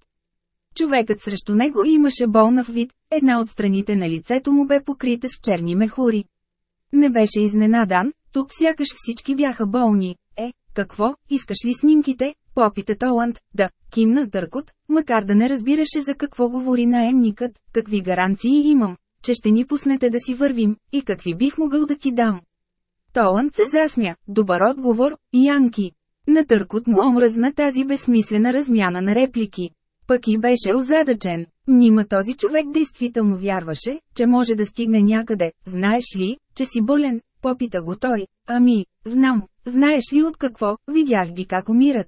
Човекът срещу него имаше болнав вид, една от страните на лицето му бе покрита с черни мехури. Не беше изненадан, тук сякаш всички бяха болни. Е, какво, искаш ли снимките? Попита Толанд, да, кимна Дъркот, макар да не разбираше за какво говори наемникът, какви гаранции имам, че ще ни пуснете да си вървим, и какви бих могъл да ти дам. Толанд се засмя, добър отговор, Янки. На Търкот му омръзна тази безсмислена размяна на реплики. Пък и беше озадачен. Нима този човек действително вярваше, че може да стигне някъде. Знаеш ли, че си болен? Попита го той. Ами, знам. Знаеш ли от какво? Видях ги как умират.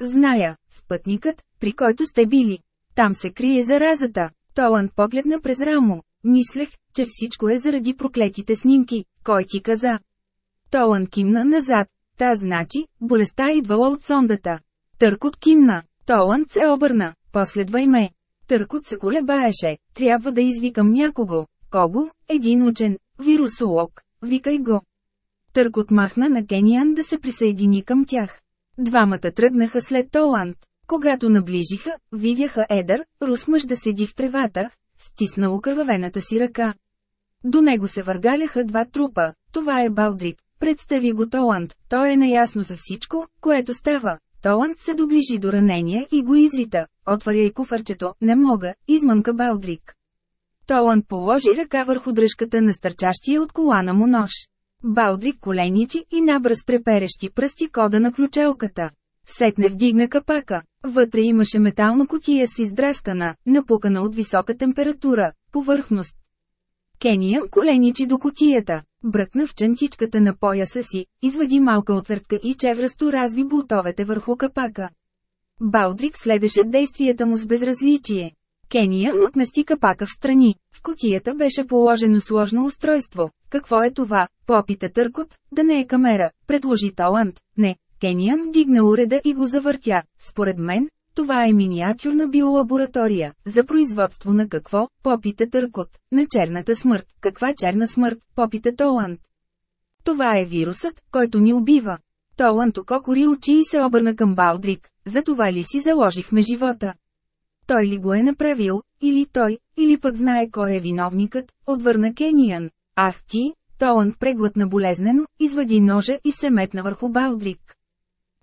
Зная, спътникът, при който сте били. Там се крие заразата. Толан погледна през рамо. Мислех, че всичко е заради проклетите снимки. Кой ти каза? Толан кимна назад. Та значи, болестта идвала от сондата. Търкот кимна. Толанд се обърна, последвай ме. Търкот се колебаеше, трябва да извикам някого. Кого? Един учен, вирусолог, викай го. Търкот махна на Кениан да се присъедини към тях. Двамата тръгнаха след Толанд. Когато наближиха, видяха Едър, рус мъж да седи в тревата, стисна кървавената си ръка. До него се въргаляха два трупа, това е Балдрик, представи го Толанд, той е наясно за всичко, което става, Толанд се доближи до ранения и го извита, отваряй куфарчето, не мога, измънка Балдрик. Толанд положи ръка върху дръжката на стърчащия от колана му нож. Балдрик коленичи и набра с треперещи пръсти кода на ключелката. Сетне вдигна капака. Вътре имаше метална котия с издраскана, напукана от висока температура, повърхност, Кения коленичи до котията, бръкна в чантичката на пояса си, извади малка отвъртка и чевръсто разви бултовете върху капака. Балдрик следеше действията му с безразличие. Кения отмести капака в страни. В котията беше положено сложно устройство. Какво е това? Попита търкот, да не е камера, предложи Толанд. Не, Кениан дигна уреда и го завъртя. Според мен, това е миниатюрна биолаборатория, за производство на какво, попита Търкот, на черната смърт. Каква черна смърт, попита Толанд. Това е вирусът, който ни убива. Толанд ококори очи и се обърна към Балдрик, за това ли си заложихме живота. Той ли го е направил, или той, или пък знае кой е виновникът, отвърна Кениан. Ах ти, Толанд преглътна болезнено, извади ножа и се метна върху Балдрик.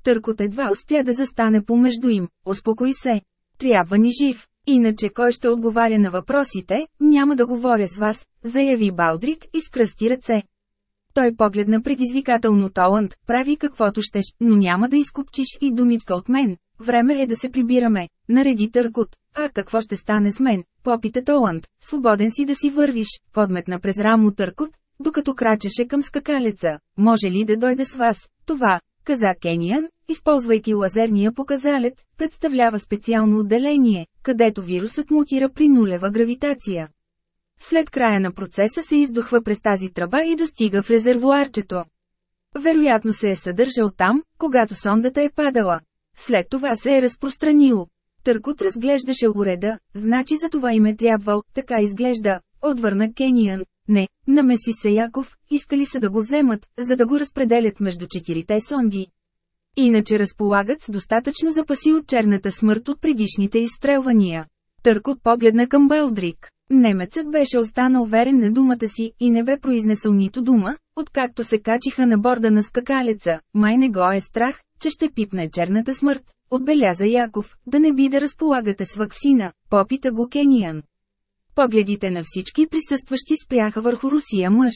Търкот едва успя да застане помежду им, успокой се. Трябва ни жив, иначе кой ще отговаря на въпросите, няма да говоря с вас, заяви Балдрик и скръсти ръце. Той погледна предизвикателно Толанд, прави каквото щеш, но няма да изкупчиш и думичка от мен. Време е да се прибираме, нареди Търкот. А какво ще стане с мен, попита Толанд, свободен си да си вървиш, подметна през рамо Търкот, докато крачеше към скакалеца. Може ли да дойде с вас? Това, каза Кениан, използвайки лазерния показалец, представлява специално отделение, където вирусът мутира при нулева гравитация. След края на процеса се издухва през тази тръба и достига в резервуарчето. Вероятно се е съдържал там, когато сондата е падала. След това се е разпространило. Търкот разглеждаше уреда, значи за това им е трябвал, така изглежда, отвърна Кениан, не, намеси се Яков, искали са да го вземат, за да го разпределят между четирите сонди. Иначе разполагат с достатъчно запаси от черната смърт от предишните изстрелвания. Търкот погледна към Белдрик. Немецът беше останал верен на думата си и не бе произнесъл нито дума, откакто се качиха на борда на скакалеца, май не го е страх, че ще пипне черната смърт, отбеляза Яков, да не би да разполагате с ваксина, попита го Кениан. Погледите на всички присъстващи спряха върху Русия мъж.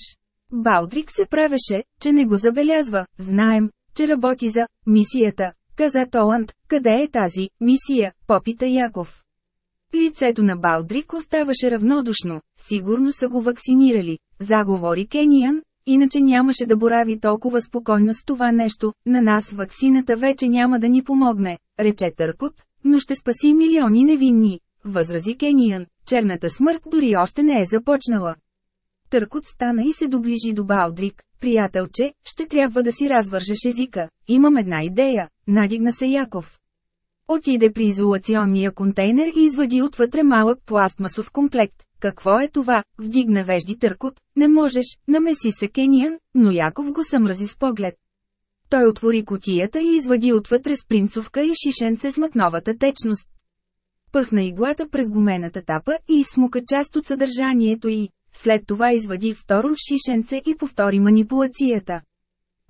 Балдрик се правеше, че не го забелязва, знаем, че работи за мисията, каза Толанд, къде е тази мисия, попита Яков. Лицето на Балдрик оставаше равнодушно, сигурно са го вакцинирали, заговори Кениан, иначе нямаше да борави толкова спокойно с това нещо, на нас ваксината вече няма да ни помогне, рече Търкот, но ще спаси милиони невинни, възрази Кениан черната смърт дори още не е започнала. Търкот стана и се доближи до Балдрик. Приятелче, ще трябва да си развържеш езика. Имам една идея. Надигна се Яков. Отиде при изолационния контейнер и извади отвътре малък пластмасов комплект. Какво е това? Вдигна вежди Търкот. Не можеш, намеси се Кениан, но Яков го съмрази с поглед. Той отвори котията и извади отвътре с принцовка и шишенце с мътновата течност. Пъхна иглата през гумената тапа и смука част от съдържанието й. След това извади второ шишенце и повтори манипулацията.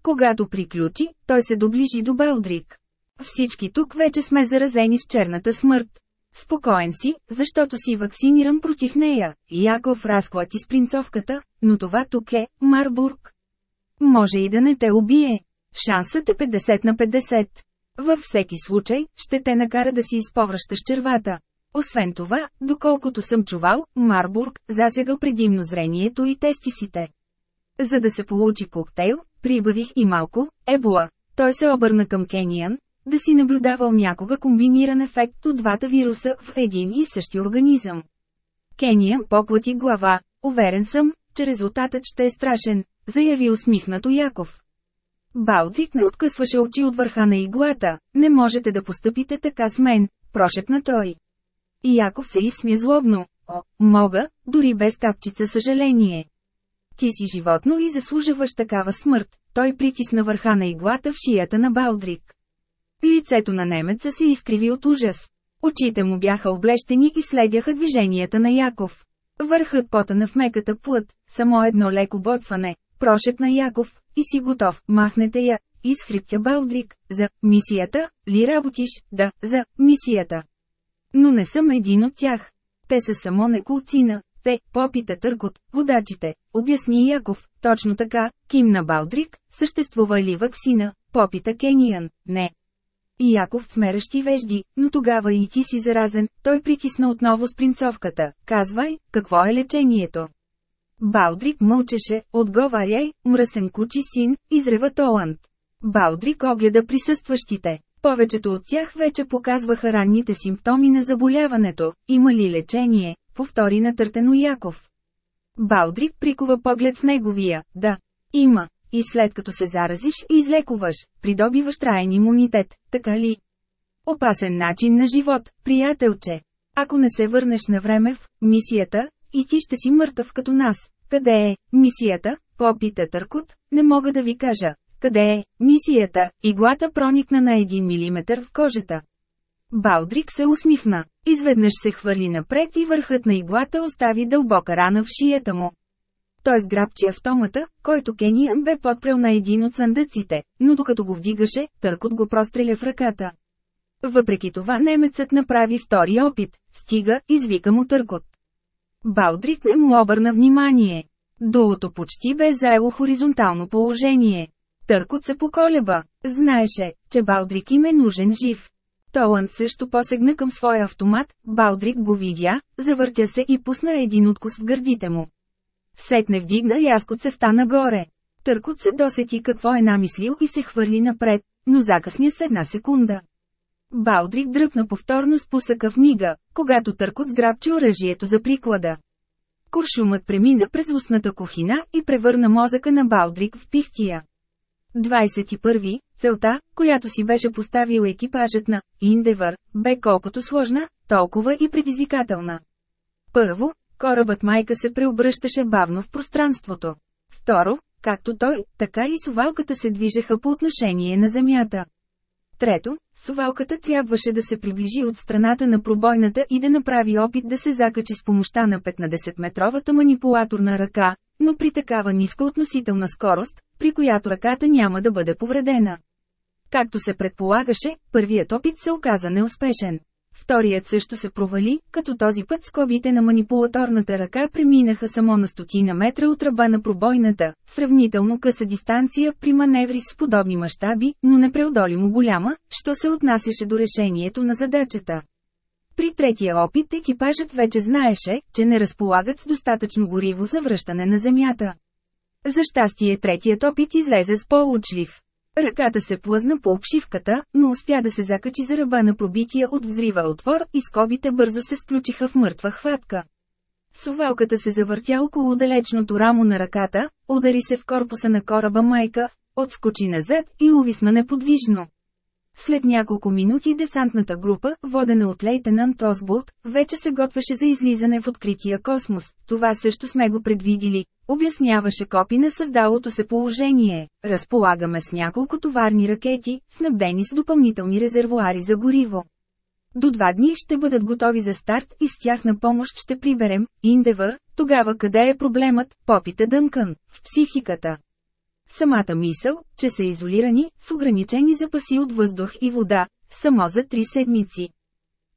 Когато приключи, той се доближи до Белдрик. Всички тук вече сме заразени с черната смърт. Спокоен си, защото си вакциниран против нея. Яков разклати с принцовката, но това тук е Марбург. Може и да не те убие. Шансът е 50 на 50. Във всеки случай, ще те накара да си изповръщаш червата. Освен това, доколкото съм чувал, Марбург засяга предимно зрението и тестисите. За да се получи коктейл, прибавих и малко ебола. Той се обърна към Кениан, да си наблюдавал някога комбиниран ефект от двата вируса в един и същи организъм. Кения поклати глава, уверен съм, че резултатът ще е страшен, заяви усмихнато Яков. Балтик не откъсваше очи от върха на иглата. Не можете да постъпите така с мен, прошепна той. И Яков се изсмя злобно. О, мога, дори без капчица съжаление. Ти си животно и заслужаваш такава смърт. Той притисна върха на иглата в шията на Балдрик. Лицето на немеца се изкриви от ужас. Очите му бяха облещени и следяха движенията на Яков. Върхът потана в меката плът, само едно леко боцване, прошепна Яков, и си готов, махнете я, изхриптя Белдрик, за мисията, ли работиш, да, за мисията. Но не съм един от тях. Те са само неколцина, те, попита търгот, водачите, обясни Яков, точно така, на Балдрик, съществува ли ваксина, попита Кениан, не. И Яков смерещи вежди, но тогава и ти си заразен, той притисна отново с принцовката, казвай, какво е лечението. Балдрик мълчеше, отговаряй, мръсен кучи син, изрева Толанд. Балдрик огледа присъстващите. Повечето от тях вече показваха ранните симптоми на заболяването, има ли лечение, повтори натъртено Яков. Балдрик прикова поглед в неговия, да, има, и след като се заразиш и излекуваш, придобиваш траен имунитет, така ли? Опасен начин на живот, приятелче. Ако не се върнеш на време в мисията, и ти ще си мъртъв като нас. Къде е мисията? Попита Търкот, не мога да ви кажа. Къде е мисията? Иглата проникна на един милиметър в кожата. Балдрик се усмихна. Изведнъж се хвърли напред и върхът на иглата остави дълбока рана в шията му. Той сграбчи автомата, който Кениан бе подпрел на един от съндъците, но докато го вдигаше, Търкот го простреля в ръката. Въпреки това немецът направи втори опит. Стига, извика му Търкот. Балдрик не му обърна внимание. Долото почти бе заело хоризонтално положение. Търкот се поколеба. Знаеше, че Балдрик им е нужен жив. Толанд също посегна към своя автомат, Балдрик го видя, завъртя се и пусна един откус в гърдите му. Сетне вдигна яско цевта нагоре. Търкот се досети какво е намислил и се хвърли напред, но закъсня с една секунда. Балдрик дръпна повторно с пусъка в мига, когато търкот сграбчи оръжието за приклада. Куршумът премина през устната кухина и превърна мозъка на Балдрик в пихтия. 21. Целта, която си беше поставил екипажът на Индевър, бе колкото сложна, толкова и предизвикателна. Първо, корабът майка се преобръщаше бавно в пространството. Второ, както той, така и сувалката се движеха по отношение на Земята. Трето, сувалката трябваше да се приближи от страната на пробойната и да направи опит да се закачи с помощта на 15-метровата манипулаторна ръка, но при такава ниска относителна скорост, при която ръката няма да бъде повредена. Както се предполагаше, първият опит се оказа неуспешен. Вторият също се провали, като този път скобите на манипулаторната ръка преминаха само на стотина метра от ръба на пробойната, сравнително къса дистанция при маневри с подобни мащаби, но непреодолимо голяма, що се отнасяше до решението на задачата. При третия опит екипажът вече знаеше, че не разполагат с достатъчно гориво за връщане на земята. За щастие третият опит излезе с по-учлив. Ръката се плъзна по обшивката, но успя да се закачи за ръба на пробития от взрива отвор и скобите бързо се сключиха в мъртва хватка. Сувалката се завъртя около далечното рамо на ръката, удари се в корпуса на кораба майка, отскочи назад и увисна неподвижно. След няколко минути десантната група, водена от лейтенант Осболт, вече се готвеше за излизане в открития космос. Това също сме го предвидили, обясняваше копи на създалото се положение. Разполагаме с няколко товарни ракети, снабдени с допълнителни резервуари за гориво. До два дни ще бъдат готови за старт и с тях на помощ ще приберем Индевър, тогава къде е проблемът, попита Дънкън, в психиката. Самата мисъл, че са изолирани, с ограничени запаси от въздух и вода, само за три седмици.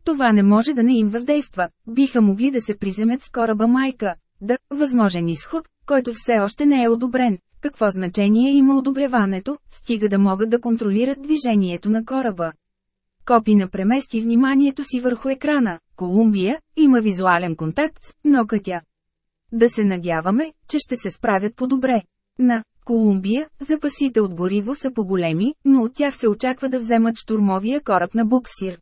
Това не може да не им въздейства, биха могли да се приземят с кораба майка, да, възможен изход, който все още не е одобрен, какво значение има одобряването, стига да могат да контролират движението на кораба. Копина премести вниманието си върху екрана. Колумбия има визуален контакт с нокътя. Да се надяваме, че ще се справят по-добре. На Колумбия, запасите от гориво са по-големи, но от тях се очаква да вземат штурмовия кораб на буксир.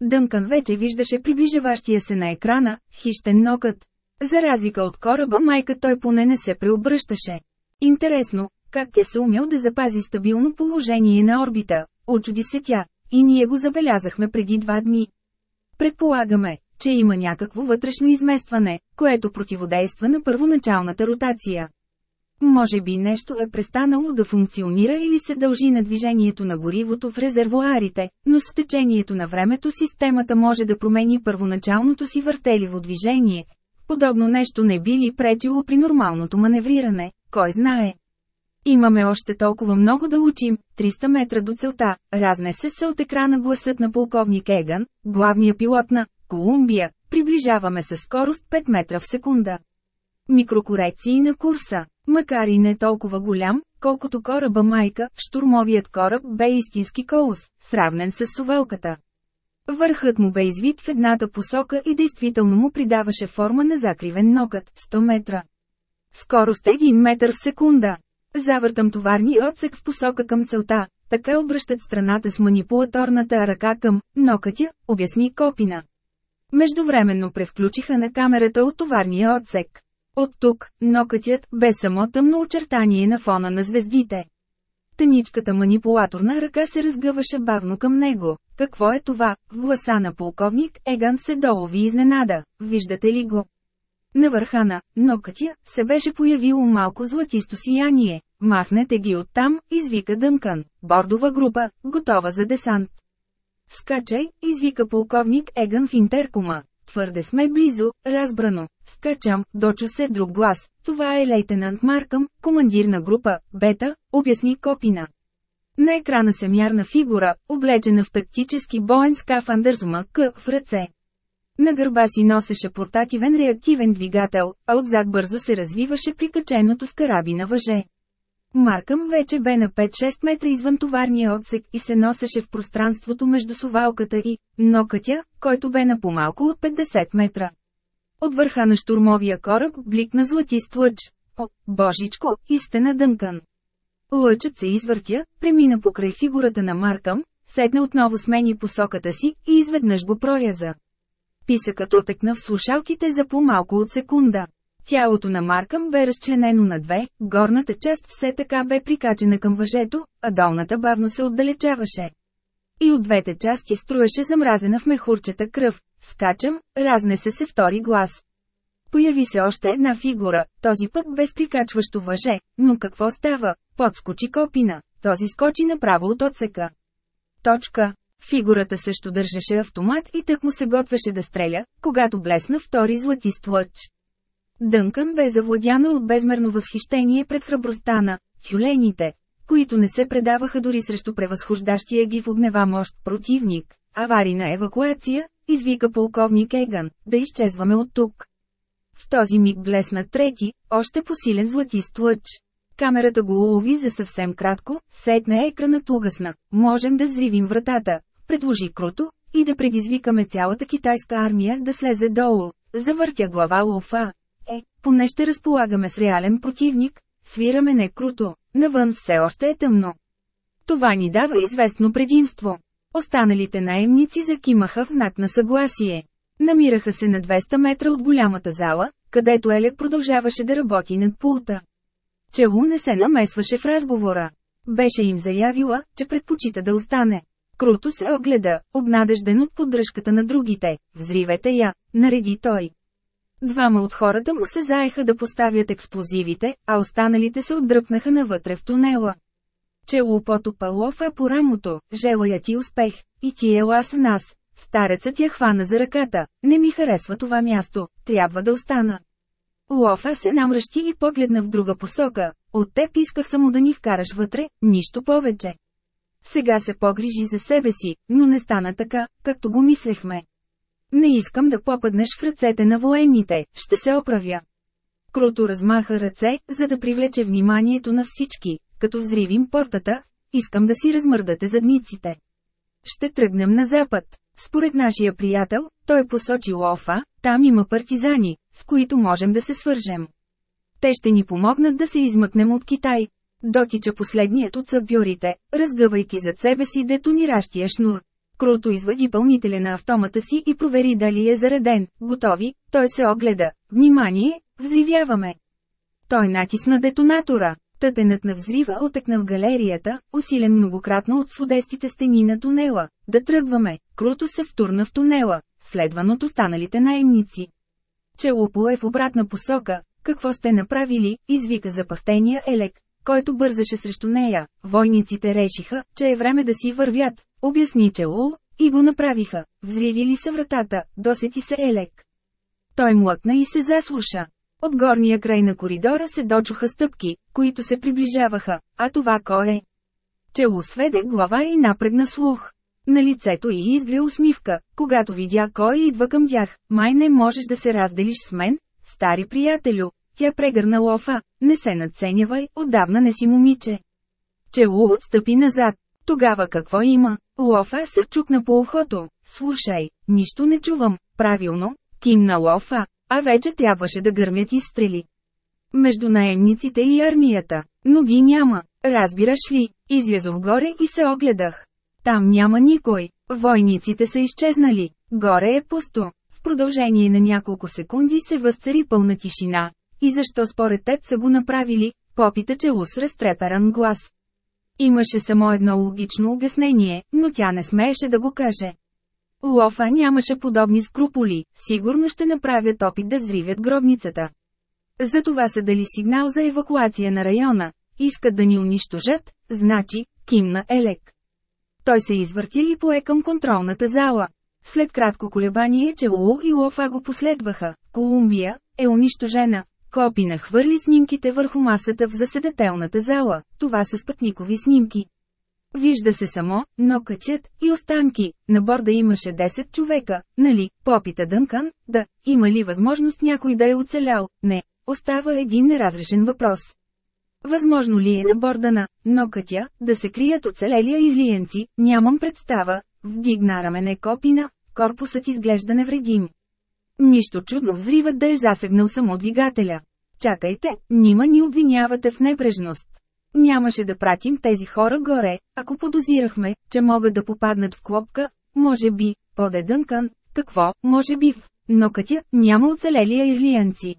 Дънкан вече виждаше приближаващия се на екрана, хищен нокът. За разлика от кораба майка той поне не се преобръщаше. Интересно, как е умел да запази стабилно положение на орбита, очуди се тя, и ние го забелязахме преди два дни. Предполагаме, че има някакво вътрешно изместване, което противодейства на първоначалната ротация. Може би нещо е престанало да функционира или се дължи на движението на горивото в резервуарите, но с течението на времето системата може да промени първоначалното си въртеливо движение. Подобно нещо не би ли пречило при нормалното маневриране, кой знае. Имаме още толкова много да учим, 300 метра до целта, разнесе се от екрана гласът на полковник Еган, главния пилот на Колумбия, приближаваме със скорост 5 метра в секунда. Микрокорекции на курса. Макар и не толкова голям, колкото кораба майка, штурмовият кораб бе истински колос, сравнен с сувелката. Върхът му бе извит в едната посока и действително му придаваше форма на закривен нокът – 100 метра. Скорост 1 метър в секунда. Завъртам товарни отсек в посока към целта, така обръщат страната с манипулаторната ръка към нокътя, обясни Копина. Междувременно превключиха на камерата от товарния отсек. От тук, нокътят бе само тъмно очертание на фона на звездите. Тъничката манипулаторна ръка се разгъваше бавно към него. Какво е това? В гласа на полковник Еган се долови изненада. Виждате ли го? На върха на нокътя се беше появило малко златисто сияние. Махнете ги оттам, извика Дънкан. Бордова група, готова за десант. Скачай, извика полковник Еган в интеркома. Твърде сме близо, разбрано. Скачам, дочу се друг глас. Това е лейтенант Маркъм, командир на група, бета, обясни Копина. На екрана се мярна фигура, облечена в тактически боен скафандър с МК в ръце. На гърба си носеше портативен реактивен двигател, а отзад бързо се развиваше прикаченото с карабина въже. Маркъм вече бе на 5-6 метра извън товарния отсек и се носеше в пространството между совалката и нокътя, който бе на по-малко от 50 метра. От върха на штурмовия кораб бликна златист лъч. О, божичко, истина дъмкан. Лъчът се извъртя, премина покрай фигурата на Маркъм, сетне отново смени посоката си и изведнъж го проряза. Писъкът отекна в слушалките за по-малко от секунда. Тялото на Маркъм бе разчленено на две, горната част все така бе прикачена към въжето, а долната бавно се отдалечаваше. И от двете части струеше замразена в мехурчета кръв. Скачам, разнесе се втори глас. Появи се още една фигура, този път без прикачващо въже, но какво става? Подскочи копина, този скочи направо от отсека. Точка. Фигурата също държеше автомат и так му се готвеше да стреля, когато блесна втори златист лъч. Дънкън бе завладяна от безмерно възхищение пред храбростта на тюлените, които не се предаваха дори срещу превъзхождащия ги в огнева мощ противник. Аварийна евакуация, извика полковник Еган, да изчезваме от тук. В този миг блесна трети, още посилен златист лъч. Камерата го улови за съвсем кратко, сетна екранът угасна, можем да взривим вратата, предложи Круто, и да предизвикаме цялата китайска армия да слезе долу. Завъртя глава Луфа, е, поне ще разполагаме с реален противник, свираме не круто, навън все още е тъмно. Това ни дава известно предимство. Останалите наемници закимаха в знак на съгласие. Намираха се на 200 метра от голямата зала, където Елек продължаваше да работи над пулта. Челу не се намесваше в разговора. Беше им заявила, че предпочита да остане. Круто се огледа, обнадежден от поддръжката на другите. Взривете я, нареди той. Двама от хората му се заеха да поставят експлозивите, а останалите се отдръпнаха навътре в тунела. Челупото Палов е по рамото, желая ти успех, и ти е лас нас. Старецът я хвана за ръката, не ми харесва това място, трябва да остана. Лофа се намръщи и погледна в друга посока, от теб исках само да ни вкараш вътре, нищо повече. Сега се погрижи за себе си, но не стана така, както го мислехме. Не искам да попаднеш в ръцете на военните, ще се оправя. Круто размаха ръце, за да привлече вниманието на всички, като взривим портата, искам да си размърдате задниците. Ще тръгнем на запад. Според нашия приятел, той посочи Лофа, там има партизани, с които можем да се свържем. Те ще ни помогнат да се измъкнем от Китай. Дотича последният от сабюрите, разгъвайки зад себе си детониращия шнур. Круто извади пълнителя на автомата си и провери дали е зареден. Готови, той се огледа. Внимание, взривяваме. Той натисна детонатора. Тътенът на взрива отекна в галерията, усилен многократно от судестите стени на тунела. Да тръгваме, круто се втурна в тунела, следван от останалите наемници. Челопо е в обратна посока, какво сте направили, извика запъхтения Елек, който бързаше срещу нея. Войниците решиха, че е време да си вървят, обясни Чеул, и го направиха. Взривили са вратата, досети се Елек. Той млъкна и се заслуша. От горния край на коридора се дочуха стъпки, които се приближаваха, а това кой е? Чело сведе глава и напрегна слух. На лицето й изгря усмивка, когато видя кой идва към тях, май не можеш да се разделиш с мен, стари приятелю, тя прегърна лофа, не се надценявай, отдавна не си момиче. Челу отстъпи назад. Тогава какво има? Лофа се чукна по ухото. Слушай, нищо не чувам. Правилно, кимна лофа, а вече трябваше да гърмят изстрели. Между наемниците и армията. Но ги няма, разбираш ли? Излязох горе и се огледах. Там няма никой. Войниците са изчезнали. Горе е пусто. В продължение на няколко секунди се възцари пълна тишина, и защо според теб са го направили, попита Челу с разтреперан глас. Имаше само едно логично обяснение, но тя не смееше да го каже. Лофа нямаше подобни скруполи, сигурно ще направят опит да взривят гробницата. Затова са дали сигнал за евакуация на района, искат да ни унищожат, значи, кимна Елек. Той се извъртя и пое към контролната зала. След кратко колебание че Лу и Лофа го последваха, Колумбия е унищожена, Копи нахвърли снимките върху масата в заседателната зала, това са спътникови снимки. Вижда се само, но качат и останки, на борда имаше 10 човека, нали, попита Дънкан, да, има ли възможност някой да е оцелял, не, остава един неразрешен въпрос. Възможно ли е на борда на нокътя да се крият оцелелия и лиенци, нямам представа, вдигна рамене копина, корпусът изглежда невредим. Нищо чудно взривът да е засегнал само двигателя. Чакайте, нима ни обвинявате в небрежност. Нямаше да пратим тези хора горе, ако подозирахме, че могат да попаднат в клопка, може би, поде Дънкан, какво, може би в нокътя, няма оцелели ирлиянци.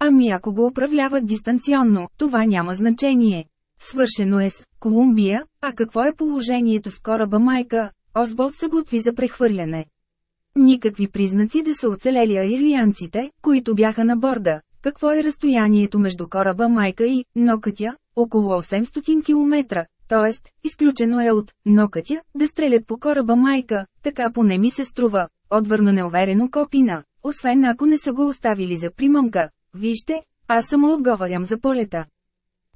Ами ако го управляват дистанционно, това няма значение. Свършено е с Колумбия, а какво е положението с кораба майка? Осболт се готви за прехвърляне. Никакви признаци да са оцелели аирлианците, които бяха на борда. Какво е разстоянието между кораба Майка и Нокътя? Около 800 км, т.е. изключено е от Нокътя да стрелят по кораба Майка, така поне ми се струва, отвърна неуверено Копина, освен ако не са го оставили за примамка. Вижте, аз само отговарям за полета.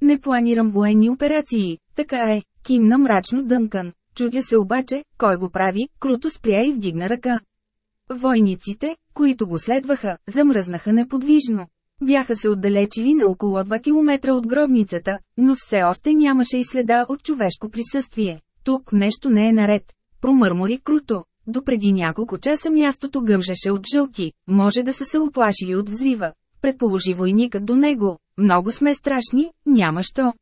Не планирам военни операции, така е, кимна мрачно Дънкан. Чудя се обаче, кой го прави, круто спря и вдигна ръка. Войниците, които го следваха, замръзнаха неподвижно. Бяха се отдалечили на около 2 км от гробницата, но все още нямаше и следа от човешко присъствие. Тук нещо не е наред. Промърмори круто. Допреди няколко часа мястото гъмжеше от жълти, може да са се оплашили от взрива. Предположи войникът до него. Много сме страшни, няма що.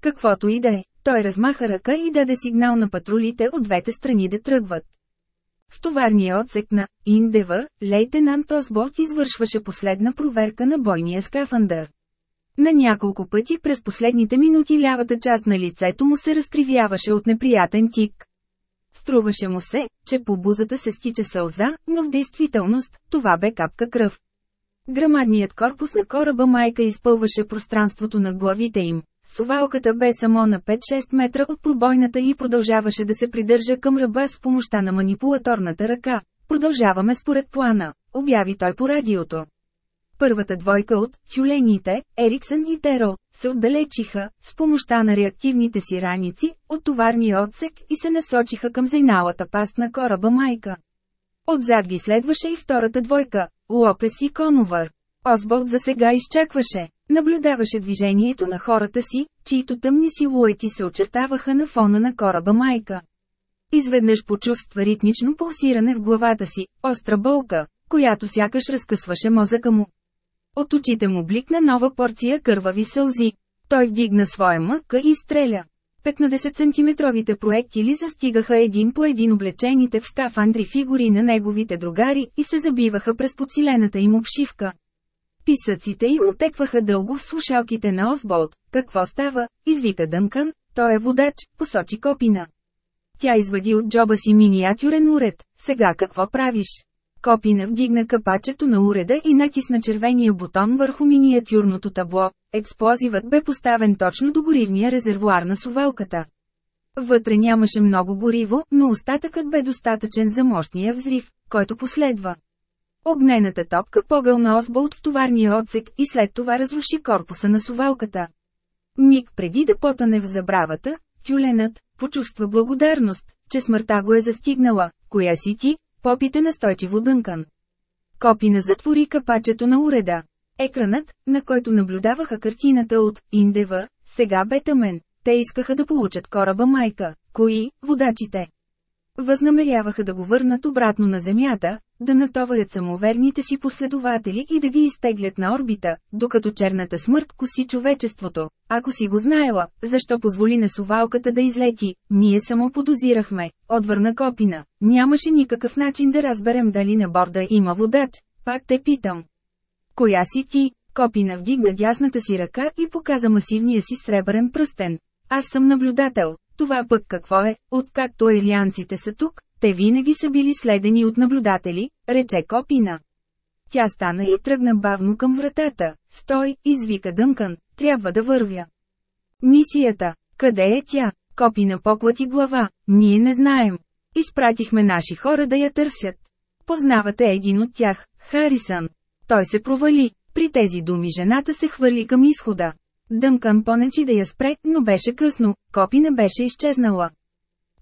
Каквото и да е, той размаха ръка и даде сигнал на патрулите от двете страни да тръгват. В товарния отсек на Индевър, лейтенант Осборт извършваше последна проверка на бойния скафандър. На няколко пъти през последните минути лявата част на лицето му се разкривяваше от неприятен тик. Струваше му се, че по бузата се стича сълза, но в действителност, това бе капка кръв. Грамадният корпус на кораба майка изпълваше пространството на главите им. Сувалката бе само на 5-6 метра от пробойната и продължаваше да се придържа към ръба с помощта на манипулаторната ръка. Продължаваме според плана, обяви той по радиото. Първата двойка от тюлените, Ериксън и Теро, се отдалечиха, с помощта на реактивните си раници, от товарния отсек и се насочиха към зайналата паст на кораба Майка. Отзад ги следваше и втората двойка – Лопес и Коновър. Осболт за сега изчакваше, Наблюдаваше движението на хората си, чието тъмни силуети се очертаваха на фона на кораба майка. Изведнъж почувства ритмично пулсиране в главата си, остра болка, която сякаш разкъсваше мозъка му. От очите му бликна нова порция кървави сълзи. Той вдигна своя мъка и стреля. 15-сантиметровите проектили застигаха един по един облечените в скафандри фигури на неговите другари и се забиваха през подсилената им обшивка. Писъците им отекваха дълго в слушалките на Осболт. Какво става? Извика Дънкан. Той е водач, посочи Копина. Тя извади от джоба си миниатюрен уред. Сега какво правиш? Копина вдигна капачето на уреда и натисна червения бутон върху миниатюрното табло. Експлозивът бе поставен точно до горивния резервуар на сувалката. Вътре нямаше много гориво, но остатъкът бе достатъчен за мощния взрив, който последва. Огнената топка погълна Осболт в товарния отсек и след това разруши корпуса на сувалката. Миг преди да потане в забравата, тюленът почувства благодарност, че смъртта го е застигнала. Коя си ти? Попите настойчиво дънкан. Копина затвори капачето на уреда. Екранът, на който наблюдаваха картината от «Индевър», сега бе тъмен. Те искаха да получат кораба майка. Кои – водачите? Възнамеряваха да го върнат обратно на Земята, да натоварят самоверните си последователи и да ги изтеглят на орбита, докато черната смърт коси човечеството. Ако си го знаела, защо позволи на сувалката да излети, ние само подозирахме, отвърна Копина. Нямаше никакъв начин да разберем дали на борда има водач, пак те питам. Коя си ти? Копина вдигна дясната си ръка и показа масивния си сребърен пръстен. Аз съм наблюдател, това пък какво е, откакто елианците са тук, те винаги са били следени от наблюдатели, рече Копина. Тя стана и тръгна бавно към вратата. Стой, извика дънкан, трябва да вървя. Мисията, къде е тя? Копина поклати глава, ние не знаем. Изпратихме наши хора да я търсят. Познавате един от тях, Харисън. Той се провали. При тези думи жената се хвърли към изхода. Дънкан понечи да я спре, но беше късно, Копи не беше изчезнала.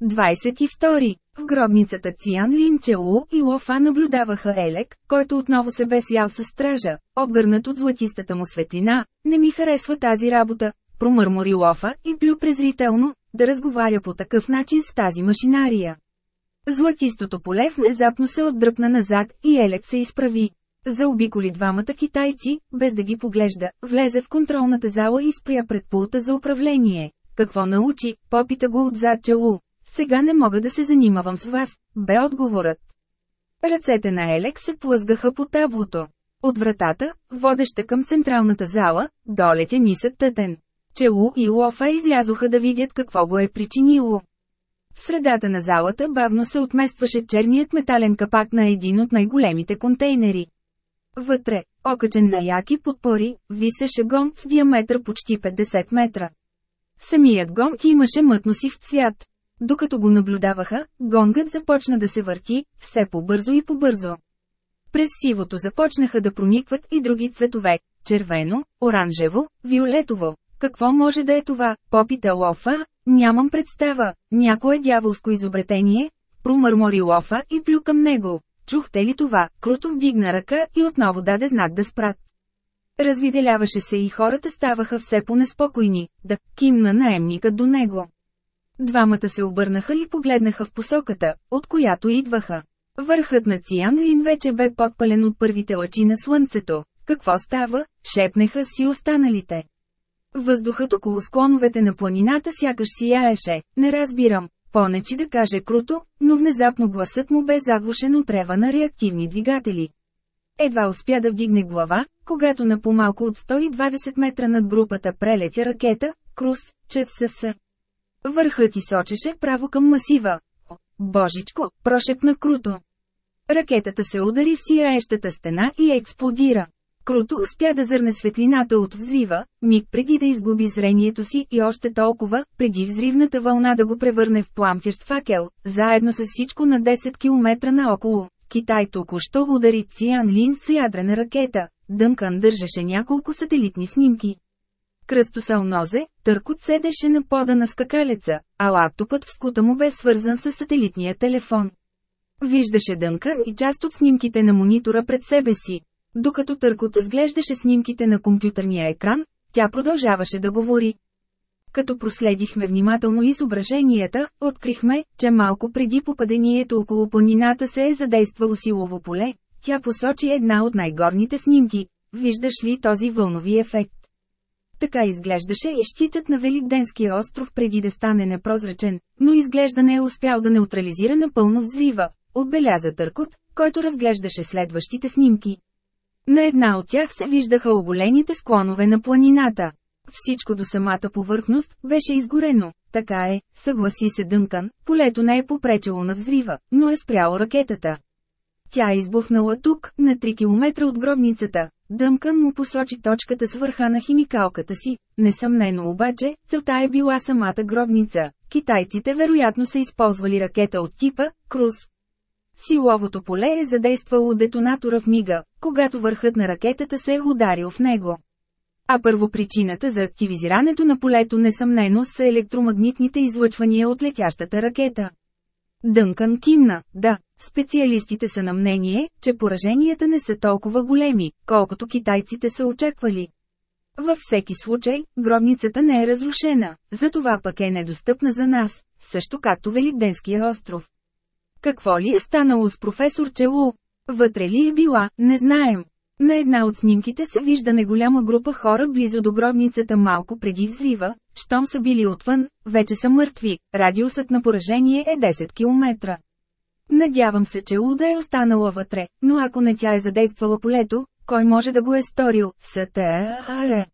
22. В гробницата Циан Лин Челу и Лофа наблюдаваха Елек, който отново се бе сял със стража, обгърнат от златистата му светлина. Не ми харесва тази работа, промърмори Лофа и плю презрително, да разговаря по такъв начин с тази машинария. Златистото поле внезапно се отдръпна назад и Елек се изправи. Заобиколи двамата китайци, без да ги поглежда, влезе в контролната зала и спря пред пулта за управление. Какво научи, попита го отзад челу. Сега не мога да се занимавам с вас, бе отговорът. Ръцете на Елек се плъзгаха по таблото. От вратата, водеща към централната зала, долетя нисък тътен. Челу и Лофа излязоха да видят какво го е причинило. В средата на залата бавно се отместваше черният метален капак на един от най-големите контейнери. Вътре, окачен на яки подпори, висеше гонг с диаметър почти 50 метра. Самият гонг имаше мътно цвят. Докато го наблюдаваха, гонгът започна да се върти, все по-бързо и по-бързо. През сивото започнаха да проникват и други цветове – червено, оранжево, виолетово. Какво може да е това, попита Лофа, нямам представа, някое дяволско изобретение, промърмори Лофа и плю към него. Чухте ли това? Круто вдигна ръка и отново даде знак да спрат. Развиделяваше се и хората ставаха все по-неспокойни, да кимна наемника до него. Двамата се обърнаха и погледнаха в посоката, от която идваха. Върхът на Лин вече бе подпален от първите лъчи на слънцето. Какво става? Шепнеха си останалите. Въздухът около склоновете на планината сякаш сияеше, не разбирам, Понечи да каже круто, но внезапно гласът му бе заглушен от рева на реактивни двигатели. Едва успя да вдигне глава, когато на по-малко от 120 метра над групата прелетя ракета, Крус, ЧСС. Върхът и сочеше право към масива. Божичко, прошепна круто. Ракетата се удари в сияещата стена и експлодира. Круто успя да зърне светлината от взрива, миг преди да изгуби зрението си и още толкова, преди взривната вълна да го превърне в пламтящ факел, заедно с всичко на 10 км наоколо. Китай току-що удари Циан Лин с ядрена ракета. Дънкан държеше няколко сателитни снимки. Кръстосал нозе, търкот седеше на пода на скакалеца, а лаптопът в скута му бе свързан с сателитния телефон. Виждаше Дънкан и част от снимките на монитора пред себе си. Докато Търкот разглеждаше снимките на компютърния екран, тя продължаваше да говори. Като проследихме внимателно изображенията, открихме, че малко преди попадението около планината се е задействало силово поле. Тя посочи една от най-горните снимки. Виждаш ли този вълнови ефект? Така изглеждаше и щитът на Великденския остров преди да стане непрозрачен, но изглежда не е успял да неутрализира напълно взрива, отбеляза Търкот, който разглеждаше следващите снимки. На една от тях се виждаха оголените склонове на планината. Всичко до самата повърхност беше изгорено. Така е, съгласи се Дънкан, полето не е попречело на взрива, но е спряло ракетата. Тя е избухнала тук, на 3 км от гробницата. Дънкан му посочи точката с върха на химикалката си. Несъмнено обаче, целта е била самата гробница. Китайците вероятно са използвали ракета от типа «Круз», Силовото поле е задействало детонатора в мига, когато върхът на ракетата се е ударил в него. А първопричината за активизирането на полето несъмнено са електромагнитните излъчвания от летящата ракета. Дънкан кимна, да, специалистите са на мнение, че пораженията не са толкова големи, колкото китайците са очаквали. Във всеки случай, гробницата не е разрушена, затова пък е недостъпна за нас, също както Великденския остров. Какво ли е станало с професор Челу? Вътре ли е била, не знаем. На една от снимките се вижда неголяма група хора близо до гробницата малко преди взрива, щом са били отвън, вече са мъртви, радиусът на поражение е 10 км. Надявам се, че Луда е останала вътре, но ако не тя е задействала полето, кой може да го е сторил, СТАР.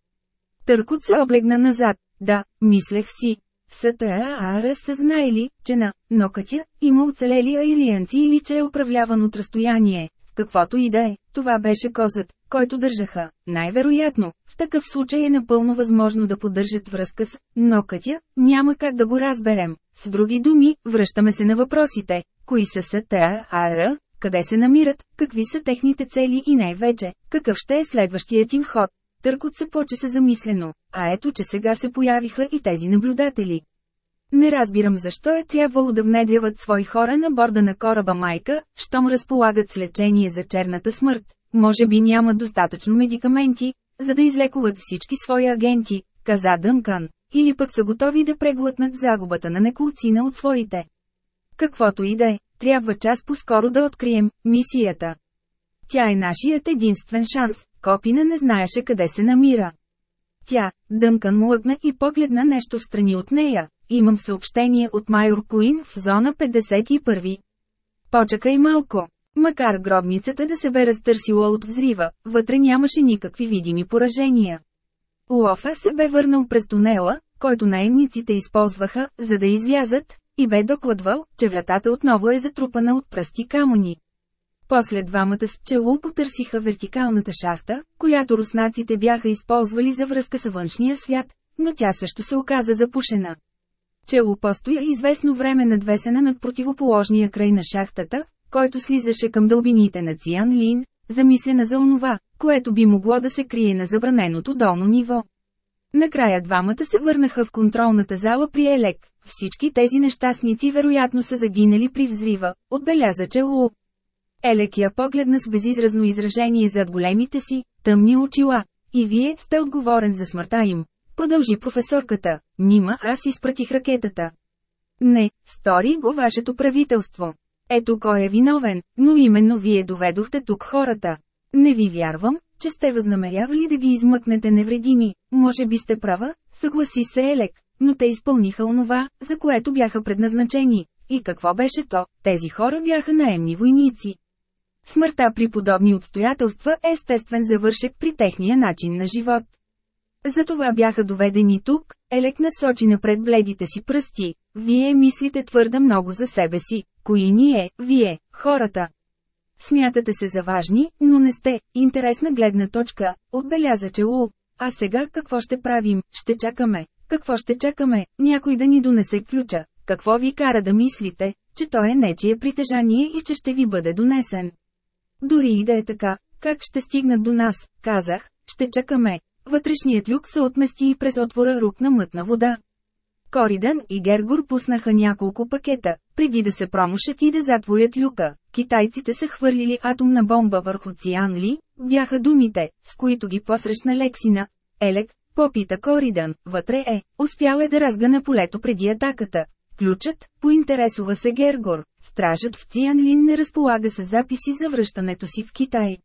Търкот се облегна назад, да, мислех си, СТААР е, са знаели, че на Нокатя има оцелели аирианци или че е управляван от разстояние. Каквото и да е, това беше козът, който държаха. Най-вероятно, в такъв случай е напълно възможно да поддържат връзка с Нокатя, няма как да го разберем. С други думи, връщаме се на въпросите. Кои са СТААР, къде се намират, какви са техните цели и най-вече, какъв ще е следващият им ход. Търкот се почеса замислено, а ето че сега се появиха и тези наблюдатели. Не разбирам защо е трябвало да внедряват свои хора на борда на кораба майка, щом разполагат с лечение за черната смърт. Може би няма достатъчно медикаменти, за да излекуват всички свои агенти, каза Дънкан, или пък са готови да преглътнат загубата на неколцина от своите. Каквото и да е, трябва час по-скоро да открием мисията. Тя е нашият единствен шанс, Копина не знаеше къде се намира. Тя, Дънкан млъкна и погледна нещо в страни от нея. Имам съобщение от майор Куин в зона 51. Почакай малко. Макар гробницата да се бе разтърсила от взрива, вътре нямаше никакви видими поражения. Лофа се бе върнал през тунела, който наемниците използваха, за да излязат, и бе докладвал, че вратата отново е затрупана от пръсти камъни. После двамата с пчело потърсиха вертикалната шахта, която руснаците бяха използвали за връзка с външния свят, но тя също се оказа запушена. Пчело постоя известно време надвесена над противоположния край на шахтата, който слизаше към дълбините на Циан Лин, замислена за онова, което би могло да се крие на забраненото долно ниво. Накрая двамата се върнаха в контролната зала при Елек. Всички тези нещастници вероятно са загинали при взрива, отбеляза Челу. Елек я погледна с безизразно изражение зад големите си, тъмни очила. И вие сте отговорен за смъртта им. Продължи професорката. Нима аз изпратих ракетата. Не, стори го вашето правителство. Ето кой е виновен, но именно вие доведохте тук хората. Не ви вярвам, че сте възнамерявали да ги измъкнете невредими. Може би сте права, съгласи се Елек, но те изпълниха онова, за което бяха предназначени. И какво беше то? Тези хора бяха наемни войници. Смъртта при подобни обстоятелства е естествен завършек при техния начин на живот. Затова бяха доведени тук, Елек насочи напред бледите си пръсти. Вие мислите твърде много за себе си, кои ние, вие, хората. Смятате се за важни, но не сте, интересна гледна точка, отбеляза Челу. А сега какво ще правим, ще чакаме, какво ще чакаме, някой да ни донесе ключа, какво ви кара да мислите, че той е нечие притежание и че ще ви бъде донесен. Дори и да е така, как ще стигнат до нас, казах, ще чакаме. Вътрешният люк се отмести и през отвора рук на мътна вода. Коридан и Гергор пуснаха няколко пакета, преди да се промушат и да затворят люка. Китайците са хвърлили атомна бомба върху Циан Ли, бяха думите, с които ги посрещна Лексина. Елек, попита Коридан, вътре е, успял е да разгъне полето преди атаката. Ключът, поинтересува се Гергор, стражът в Цианлин не разполага с записи за връщането си в Китай.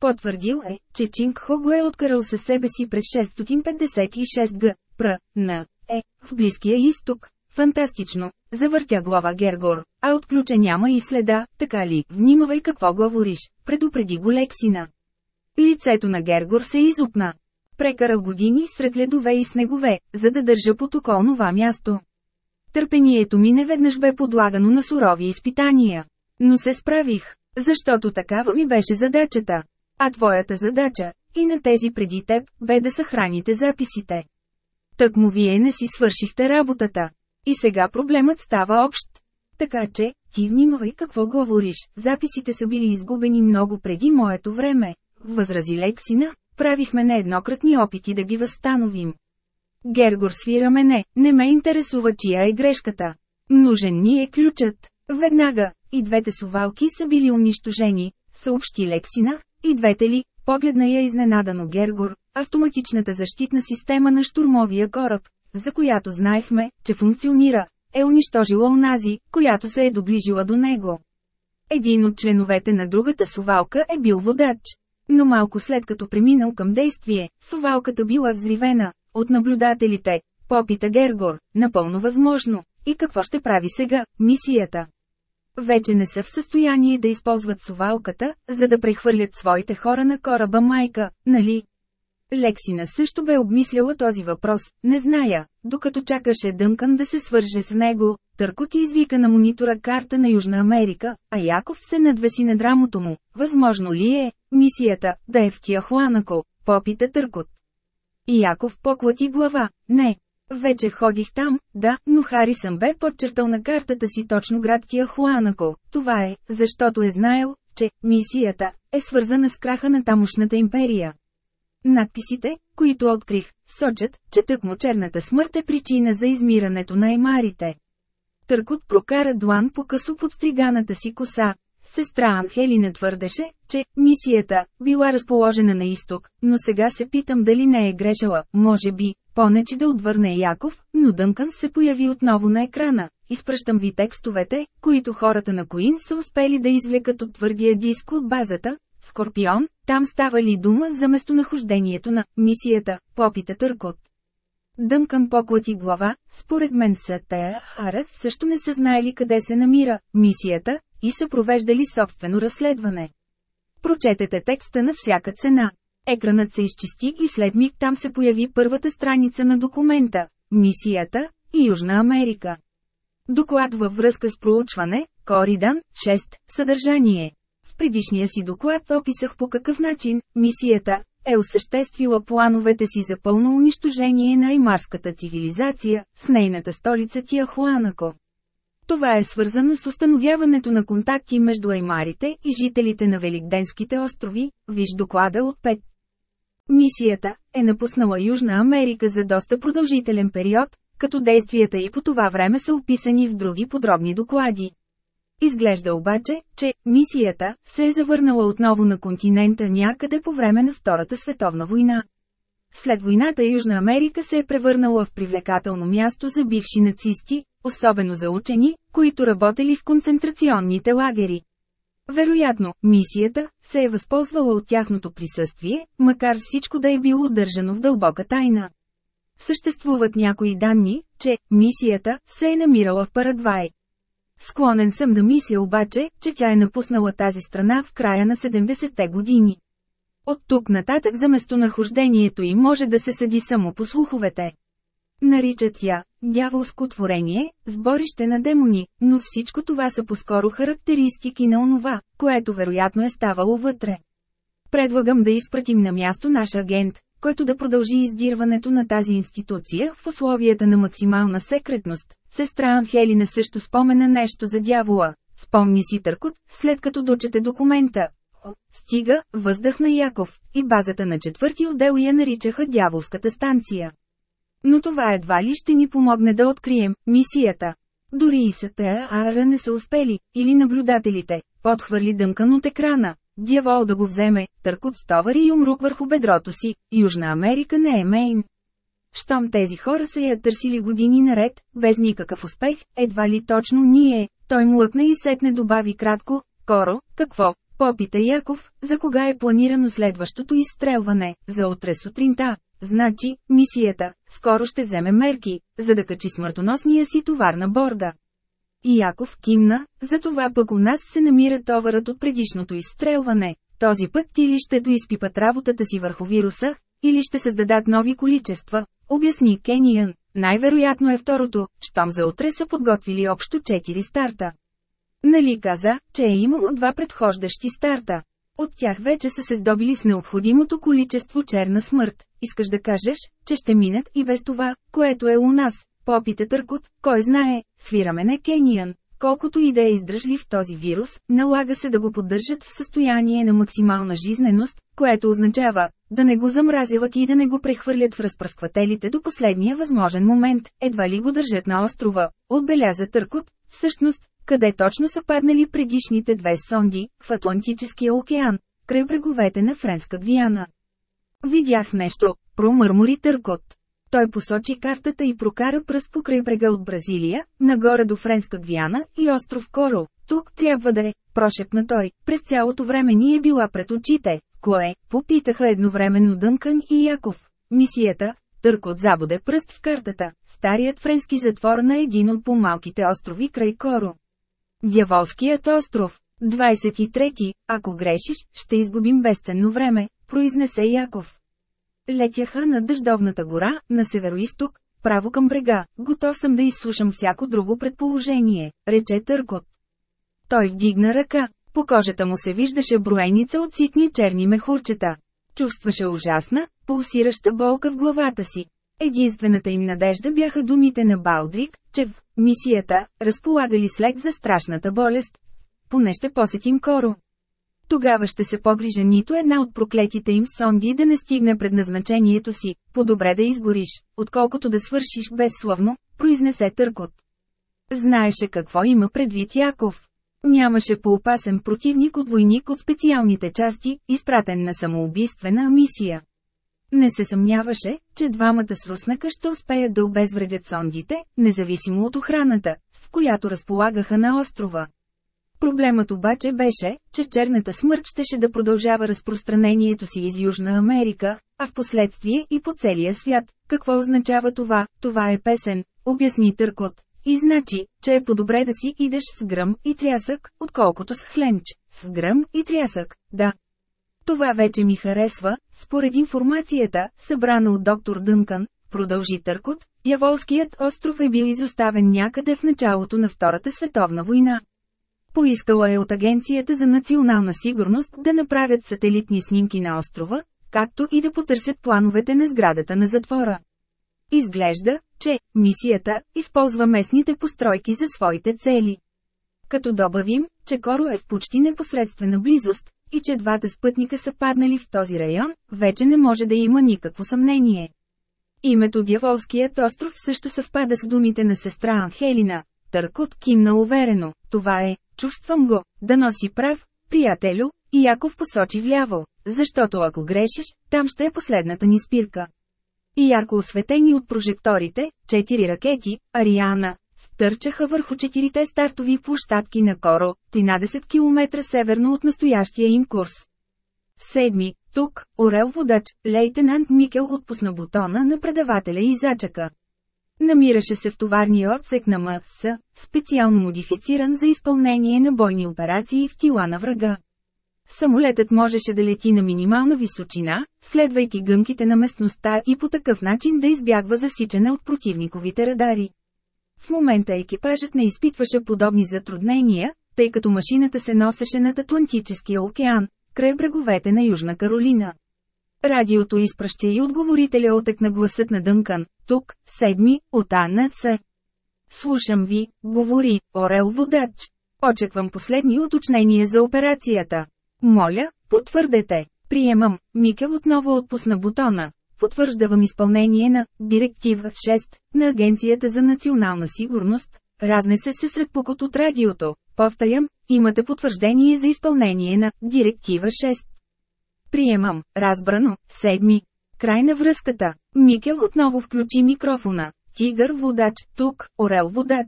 Потвърдил е, че Чинг Хо го е откарал със себе си пред 656 г. пр. на е, в Близкия изток. Фантастично, завъртя глава Гергор, а от ключа няма и следа, така ли, внимавай какво говориш, предупреди го Лексина. Лицето на Гергор се изопна. Прекара години сред ледове и снегове, за да държа под околнова място. Търпението ми неведнъж бе подлагано на сурови изпитания. Но се справих, защото такава ми беше задачата. А твоята задача, и на тези преди теб, бе да съхраните записите. Так му вие не си свършихте работата. И сега проблемът става общ. Така че, ти внимавай какво говориш, записите са били изгубени много преди моето време. Възрази Лексина, правихме нееднократни опити да ги възстановим. Гергор свира мене, не ме интересува чия е грешката. Нужен ни е ключът. Веднага, и двете сувалки са били унищожени, съобщи Лексина, и двете ли, погледна я изненадано Гергор, автоматичната защитна система на штурмовия кораб, за която знаехме, че функционира, е унищожила онази, която се е доближила до него. Един от членовете на другата сувалка е бил водач. Но малко след като преминал към действие, сувалката била взривена, от наблюдателите, попита Гергор, напълно възможно. И какво ще прави сега, мисията? Вече не са в състояние да използват сувалката, за да прехвърлят своите хора на кораба майка, нали? Лексина също бе обмисляла този въпрос, не зная, докато чакаше Дънкан да се свърже с него, Търкот извика на монитора карта на Южна Америка, а Яков се надвеси над рамото му. Възможно ли е, мисията, да е в Тиахуанако, попита Търкот. И Яков поклати глава. Не. Вече ходих там, да, но Харисън бе подчертал на картата си точно град Тиахуанако. Това е, защото е знаел, че мисията е свързана с краха на тамошната империя. Надписите, които открих, сочат, че тъкмо черната смърт е причина за измирането на емарите. Търкот прокара длан по късо подстриганата си коса. Сестра Анхелина твърдеше, че мисията била разположена на изток, но сега се питам дали не е грешала, може би, понече да отвърне Яков, но Дънкън се появи отново на екрана. Изпръщам ви текстовете, които хората на Коин са успели да извлекат от твърдия диск от базата. Скорпион, там става ли дума за местонахождението на мисията, попита Търкот. Дънкан поклати глава, според мен са Тея Арът също не са знаели къде се намира мисията, и са провеждали собствено разследване. Прочетете текста на всяка цена. Екранът се изчисти и след миг там се появи първата страница на документа – Мисията и Южна Америка. Доклад във връзка с проучване, Коридан, 6, съдържание. В предишния си доклад описах по какъв начин мисията е осъществила плановете си за пълно унищожение на аймарската цивилизация, с нейната столица Тиахуанако. Това е свързано с установяването на контакти между аймарите и жителите на Великденските острови, виж доклада от 5. Мисията е напуснала Южна Америка за доста продължителен период, като действията и по това време са описани в други подробни доклади. Изглежда обаче, че мисията се е завърнала отново на континента някъде по време на Втората световна война. След войната Южна Америка се е превърнала в привлекателно място за бивши нацисти, особено за учени, които работели в концентрационните лагери. Вероятно, мисията се е възползвала от тяхното присъствие, макар всичко да е било държано в дълбока тайна. Съществуват някои данни, че мисията се е намирала в Парагвай. Склонен съм да мисля обаче, че тя е напуснала тази страна в края на 70-те години. От тук нататък за местонахождението им може да се съди само по слуховете. Наричат я дяволско творение, сборище на демони, но всичко това са по-скоро характеристики на онова, което вероятно е ставало вътре. Предлагам да изпратим на място наш агент, който да продължи издирването на тази институция в условията на максимална секретност. Сестра Анхелина също спомена нещо за дявола. Спомни си търкот, след като дочете документа, Стига, въздъхна Яков, и базата на четвърти отдел я наричаха дяволската станция. Но това едва ли ще ни помогне да открием мисията. Дори и СТААР не са успели, или наблюдателите, подхвърли дънка от екрана. Дявол да го вземе, търкот с товари и умрук върху бедрото си, Южна Америка не е мейн. Щом тези хора са я търсили години наред, без никакъв успех, едва ли точно ние, той млъкна и сетне добави кратко, Коро, какво, Попита Яков, за кога е планирано следващото изстрелване, за утре сутринта. Значи, мисията, скоро ще вземе мерки, за да качи смъртоносния си товар на борда. И Яков кимна, за това пък у нас се намира товарът от предишното изстрелване. Този път или ще доизпипат работата си върху вируса, или ще създадат нови количества, обясни Кениан. Най-вероятно е второто, щом за утре са подготвили общо 4 старта. Нали каза, че е имало два предхождащи старта. От тях вече са се здобили с необходимото количество черна смърт. Искаш да кажеш, че ще минат и без това, което е у нас. Попите Търкот, кой знае, свираме на Кениан. Колкото и да е издръжлив този вирус, налага се да го поддържат в състояние на максимална жизненост, което означава да не го замразяват и да не го прехвърлят в разпръсквателите до последния възможен момент, едва ли го държат на острова, отбеляза Търкот. Всъщност, къде точно са паднали предишните две сонди, в Атлантическия океан, край бреговете на Френска Гвиана. Видях нещо, промърмори Търкот. Той посочи картата и прокара пръст покрай брега от Бразилия, нагоре до Френска Гвиана и остров Коро. Тук трябва да е, прошепна той. През цялото време ни е била пред очите. Кое? Попитаха едновременно Дънкън и Яков. Мисията, Търкот забуде пръст в картата, старият френски затвор на един от по-малките острови край Коро. Дяволският остров. 23. Ако грешиш, ще изгубим безценно време, произнесе Яков. Летяха на дъждовната гора, на североисток, право към брега. Готов съм да изслушам всяко друго предположение, рече Търкот. Той вдигна ръка. По кожата му се виждаше броеница от ситни черни мехурчета. Чувстваше ужасна, пулсираща болка в главата си. Единствената им надежда бяха думите на Балдрик, че в Мисията, разполагали след за страшната болест. Поне ще посетим Коро. Тогава ще се погрижа нито една от проклетите им сонди да не стигне предназначението си, по-добре да избориш, отколкото да свършиш безславно, произнесе търкот. Знаеше какво има предвид Яков. Нямаше по-опасен противник от войник от специалните части, изпратен на самоубийствена мисия. Не се съмняваше, че двамата с руснака ще успеят да обезвредят сондите, независимо от охраната, с която разполагаха на острова. Проблемът обаче беше, че черната смърт щеше да продължава разпространението си из Южна Америка, а в последствие и по целия свят. Какво означава това? Това е песен, обясни Търкот. И значи, че е по-добре да си идеш с гръм и трясък, отколкото с хленч. С гръм и трясък, да, това вече ми харесва, според информацията, събрана от доктор Дънкан, продължи Търкот, Яволският остров е бил изоставен някъде в началото на Втората световна война. Поискала е от Агенцията за национална сигурност да направят сателитни снимки на острова, както и да потърсят плановете на сградата на затвора. Изглежда, че мисията използва местните постройки за своите цели. Като добавим, че Коро е в почти непосредствена близост, и че двата спътника са паднали в този район, вече не може да има никакво съмнение. Името Дяволският остров също съвпада с думите на сестра Анхелина. Търкот кимна уверено, това е, чувствам го, да носи прав, приятелю, и Яков посочи вляво, защото ако грешиш, там ще е последната ни спирка. И ярко осветени от прожекторите, четири ракети, Ариана, стърчаха върху четирите стартови площадки на Коро, 13 км северно от настоящия им курс. Седми, тук, Орел водач, лейтенант Микел отпусна бутона на предавателя и зачака. Намираше се в товарния отсек на МС, специално модифициран за изпълнение на бойни операции в тила на врага. Самолетът можеше да лети на минимална височина, следвайки гънките на местността и по такъв начин да избягва засичане от противниковите радари. В момента екипажът не изпитваше подобни затруднения, тъй като машината се носеше над Атлантическия океан, край бреговете на Южна Каролина. Радиото изпраща и отговорителя отекна гласът на Дънкан, тук, седми, от АНЦ. Слушам ви, говори, Орел водач. очеквам последни уточнения за операцията. Моля, потвърдете. Приемам, Микел отново отпусна бутона, потвърждавам изпълнение на Директива 6 на Агенцията за национална сигурност. Разнесе се сред покот от радиото. Повтарям, имате потвърждение за изпълнение на Директива 6. Приемам, разбрано, седми. Край на връзката. Микел отново включи микрофона. Тигър водач, тук, орел водач.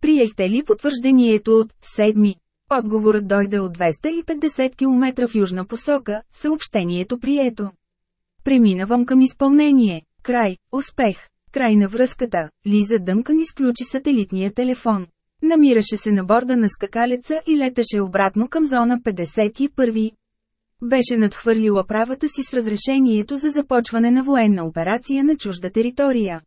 Приехте ли потвърждението от седми? Отговорът дойде от 250 км в южна посока, съобщението прието. Преминавам към изпълнение. Край, успех, край на връзката. Лиза Дънкан изключи сателитния телефон. Намираше се на борда на скакалеца и летеше обратно към зона 51. Беше надхвърлила правата си с разрешението за започване на военна операция на чужда територия.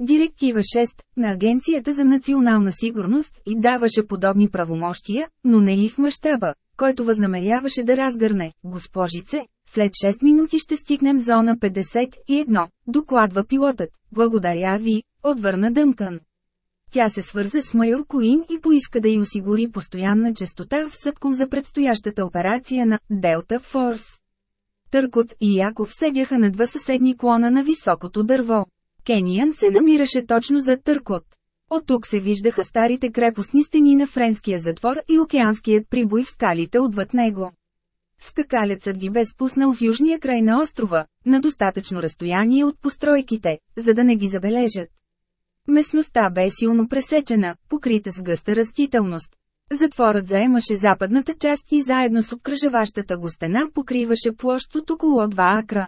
Директива 6 на Агенцията за национална сигурност и даваше подобни правомощия, но не и в мащаба, който възнамеряваше да разгърне. Госпожице, след 6 минути ще стигнем зона 51, докладва пилотът. Благодаря ви, отвърна дънкан. Тя се свърза с майор Коин и поиска да й осигури постоянна частота в съдком за предстоящата операция на Делта Форс. Търкот и Яков седяха на два съседни клона на високото дърво. Кениан се намираше точно за Търкот. От тук се виждаха старите крепостни стени на френския затвор и океанският прибой в скалите отвъд него. Скакалецът ги бе спуснал в южния край на острова, на достатъчно разстояние от постройките, за да не ги забележат. Местността бе силно пресечена, покрита с гъста растителност. Затворът заемаше западната част и заедно с обкръжаващата го стена покриваше площ от около 2 акра.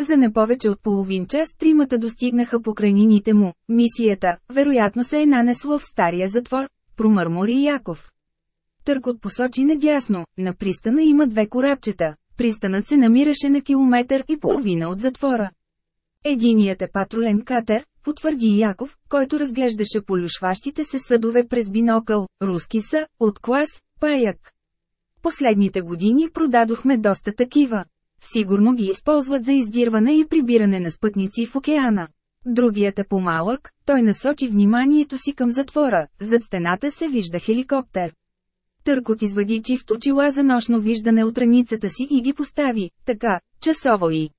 За не повече от половин час тримата достигнаха по крайнините му. Мисията, вероятно се е нанесла в стария затвор, промърмори Яков. Търкот посочи надясно, на пристана има две корабчета. Пристанът се намираше на километър и половина от затвора. Единият е патрулен катер, потвърди Яков, който разглеждаше полюшващите се съдове през бинокъл, руски са, от клас, паяк. Последните години продадохме доста такива. Сигурно ги използват за издирване и прибиране на спътници в океана. Другият е по-малък, той насочи вниманието си към затвора, зад стената се вижда хеликоптер. Търкот извади чифт очила за нощно виждане от раницата си и ги постави, така, часово и.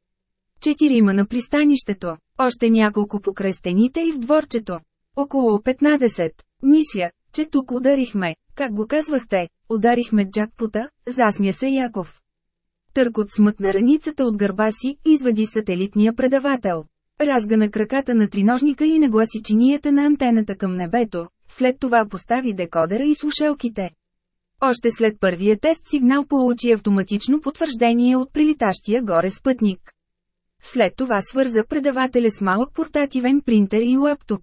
Четирима на пристанището, още няколко покрай стените и в дворчето. Около 15. Мисля, че тук ударихме, как го казвахте, ударихме джакпота, засмя се Яков. Търгот смъкна раницата от гърба си извади сателитния предавател. Разга на краката на триножника и нагласи чинията на антената към небето, след това постави декодера и слушалките. Още след първия тест сигнал получи автоматично потвърждение от прилитащия горе спътник. След това свърза предавателя с малък портативен принтер и лаптоп.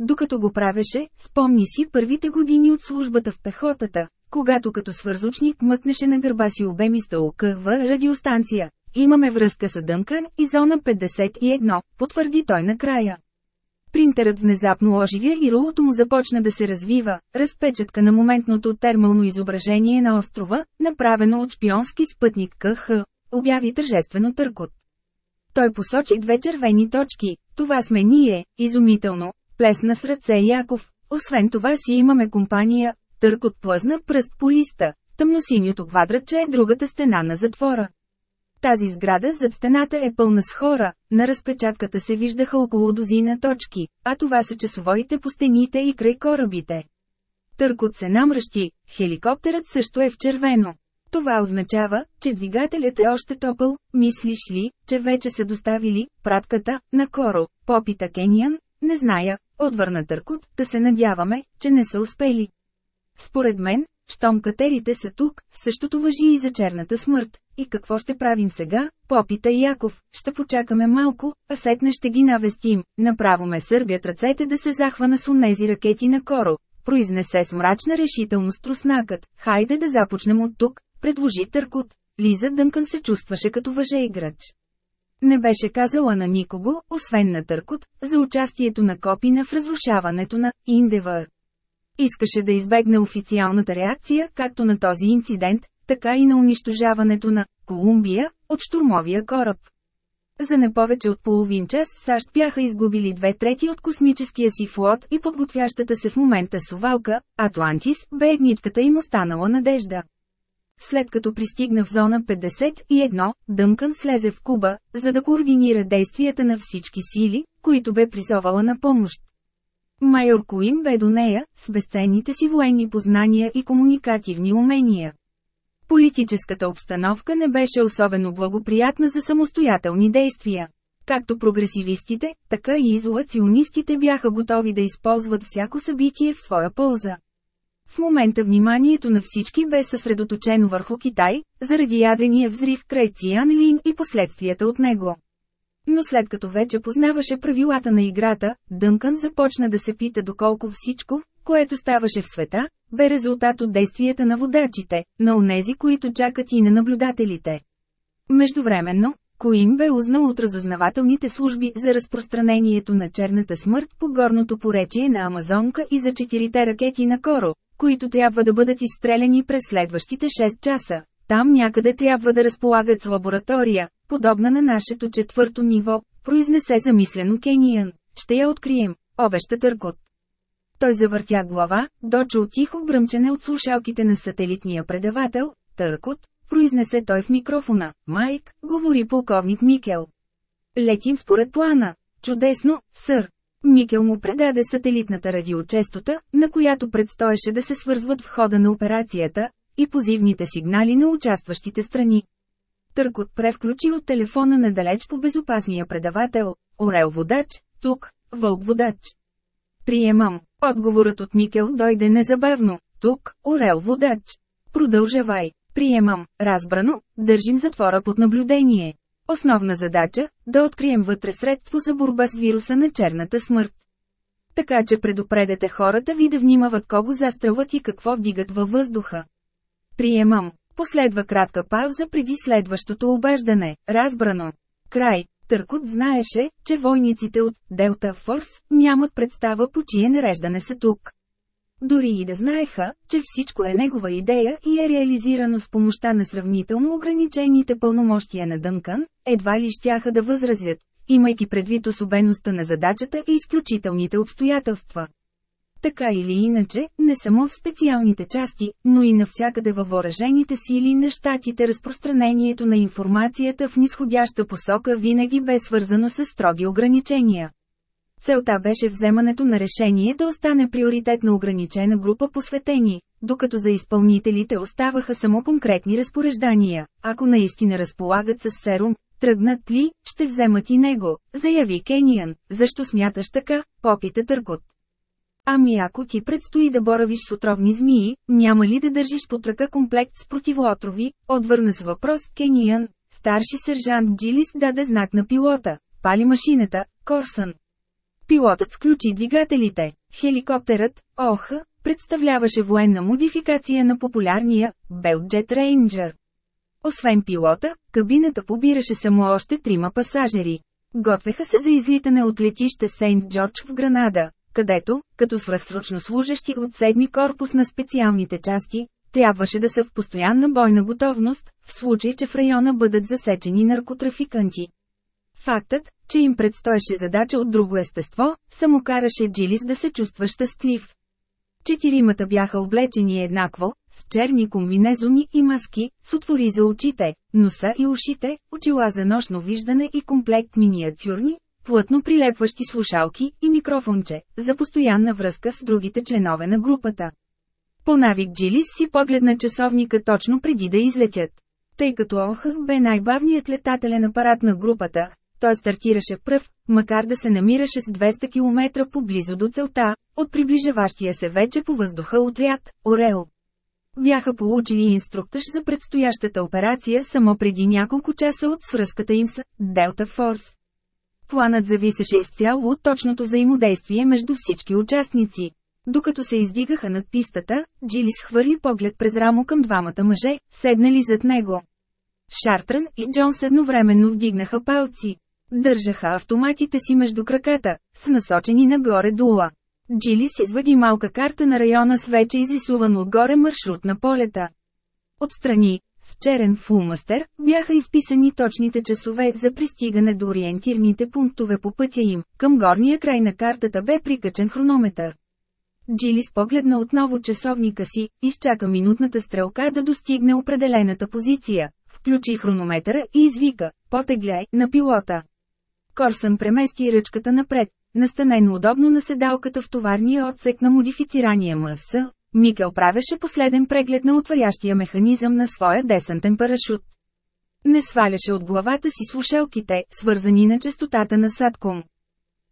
Докато го правеше, спомни си първите години от службата в пехотата, когато като свързочник мъкнеше на гърба си обемиста ОКВ радиостанция. Имаме връзка с Дънкън и зона 51, потвърди той накрая. Принтерът внезапно оживя и рулото му започна да се развива, разпечатка на моментното термално изображение на острова, направено от шпионски спътник КХ, обяви тържествено търкот. Той посочи две червени точки, това сме ние, изумително, плесна с ръце Яков, освен това си имаме компания, Търкот плъзна пръст по листа. Тъмносиньото квадратче е другата стена на затвора. Тази сграда зад стената е пълна с хора, на разпечатката се виждаха около дозина точки, а това са часовоите по стените и край корабите. Търкот се намръщи, хеликоптерът също е в червено. Това означава, че двигателят е още топъл, мислиш ли, че вече са доставили пратката на Коро, попита Кениан, не зная, отвърна Търкот, да се надяваме, че не са успели. Според мен, щом катерите са тук, същото въжи и за черната смърт. И какво ще правим сега? Попита Яков, ще почакаме малко, а сетне ще ги навестим. Направо ме сърбят ръцете да се захвана с унези ракети на коро. Произнесе с мрачна решителност труснакът. Хайде да започнем от тук, предложи Търкот. Лиза Дънкън се чувстваше като въже играч. Не беше казала на никого, освен на Търкот, за участието на Копина в разрушаването на Индевър. Искаше да избегне официалната реакция както на този инцидент, така и на унищожаването на Колумбия от штурмовия кораб. За не повече от половин час САЩ бяха изгубили две трети от космическия си флот и подготвящата се в момента сувалка, Атлантис, бе едничката им останала надежда. След като пристигна в зона 51, Дънкън слезе в Куба, за да координира действията на всички сили, които бе призовала на помощ. Майор Куин бе до нея, с безценните си военни познания и комуникативни умения. Политическата обстановка не беше особено благоприятна за самостоятелни действия. Както прогресивистите, така и изолационистите бяха готови да използват всяко събитие в своя полза. В момента вниманието на всички бе съсредоточено върху Китай, заради ядения взрив край Циан Лин и последствията от него. Но след като вече познаваше правилата на играта, Дънкън започна да се пита доколко всичко, което ставаше в света, бе резултат от действията на водачите, на онези, които чакат и на наблюдателите. Междувременно, Коим бе узнал от разузнавателните служби за разпространението на черната смърт по горното поречие на Амазонка и за четирите ракети на Коро, които трябва да бъдат изстреляни през следващите 6 часа. Там някъде трябва да разполагат с лаборатория, подобна на нашето четвърто ниво, произнесе замислено Кениан. Ще я открием, обеща Търкот. Той завъртя глава, дочул тихо бръмчене от слушалките на сателитния предавател, търкот, произнесе той в микрофона. Майк, говори полковник Микел. Летим според плана. Чудесно, сър. Микел му предаде сателитната радиочестота, на която предстоеше да се свързват в хода на операцията, и позивните сигнали на участващите страни. Търкот превключи от телефона надалеч по безопасния предавател – Орел водач, тук, Вълк водач. Приемам. Отговорът от Микел дойде незабавно. Тук, Орел водач. Продължавай. Приемам. Разбрано, държим затвора под наблюдение. Основна задача – да открием вътре средство за борба с вируса на черната смърт. Така че предупредете хората ви да внимават кого застрелват и какво вдигат във въздуха. Приемам. Последва кратка пауза преди следващото обаждане. Разбрано. Край. Търкот знаеше, че войниците от Делта Форс нямат представа по чие нареждане са тук. Дори и да знаеха, че всичко е негова идея и е реализирано с помощта на сравнително ограничените пълномощия на Дънкан, едва ли щяха да възразят, имайки предвид особеността на задачата и изключителните обстоятелства. Така или иначе, не само в специалните части, но и навсякъде във въоръжените сили на щатите разпространението на информацията в нисходяща посока винаги бе свързано с строги ограничения. Целта беше вземането на решение да остане приоритетно ограничена група посветени, докато за изпълнителите оставаха само конкретни разпореждания. Ако наистина разполагат с серум, тръгнат ли, ще вземат и него, заяви Кениан. Защо смяташ така, попита Търкот. Ами ако ти предстои да боравиш с отровни змии, няма ли да държиш под ръка комплект с противоотрови, отвърна с въпрос Кениан. Старши сержант Джилис даде знак на пилота. Пали машината, Корсън. Пилотът включи двигателите. Хеликоптерът, ОХ, представляваше военна модификация на популярния Белджет Рейнджер. Освен пилота, кабината побираше само още трима пасажери. Готвеха се за излитане от летище Сейнт Джордж в Гранада където, като свръхсрочно служащи от седми корпус на специалните части, трябваше да са в постоянна бойна готовност, в случай, че в района бъдат засечени наркотрафиканти. Фактът, че им предстоеше задача от друго естество, само караше Джилис да се чувства щастлив. Четиримата бяха облечени еднакво, с черни комбинезони и маски, с отвори за очите, носа и ушите, очила за нощно виждане и комплект миниатюрни, плътно прилепващи слушалки и микрофонче, за постоянна връзка с другите членове на групата. По навик Джилис си погледна часовника точно преди да излетят. Тъй като Охъх бе най-бавният летателен апарат на групата, той стартираше пръв, макар да се намираше с 200 км поблизо до целта, от приближаващия се вече по въздуха отряд – Орел. Бяха получили инструктаж за предстоящата операция само преди няколко часа от свръзката им с Делта Форс. Планът зависеше изцяло от точното взаимодействие между всички участници. Докато се издигаха над пистата, Джилис хвърли поглед през рамо към двамата мъже, седнали зад него. Шартран и Джонс едновременно вдигнаха палци. Държаха автоматите си между краката, с насочени нагоре дула. Джилис извади малка карта на района с вече изрисуван отгоре маршрут на полета. Отстрани, в черен фулмастер бяха изписани точните часове за пристигане до ориентирните пунктове по пътя им. Към горния край на картата бе прикачен хронометър. Джилис погледна отново часовника си, изчака минутната стрелка да достигне определената позиция, включи хронометъра и извика «Потегляй» на пилота. Корсън премести ръчката напред, настанено удобно на седалката в товарния отсек на модифицирания МС, Микел правеше последен преглед на отварящия механизъм на своя десантен парашут. Не сваляше от главата си слушелките, свързани на частотата на Садком.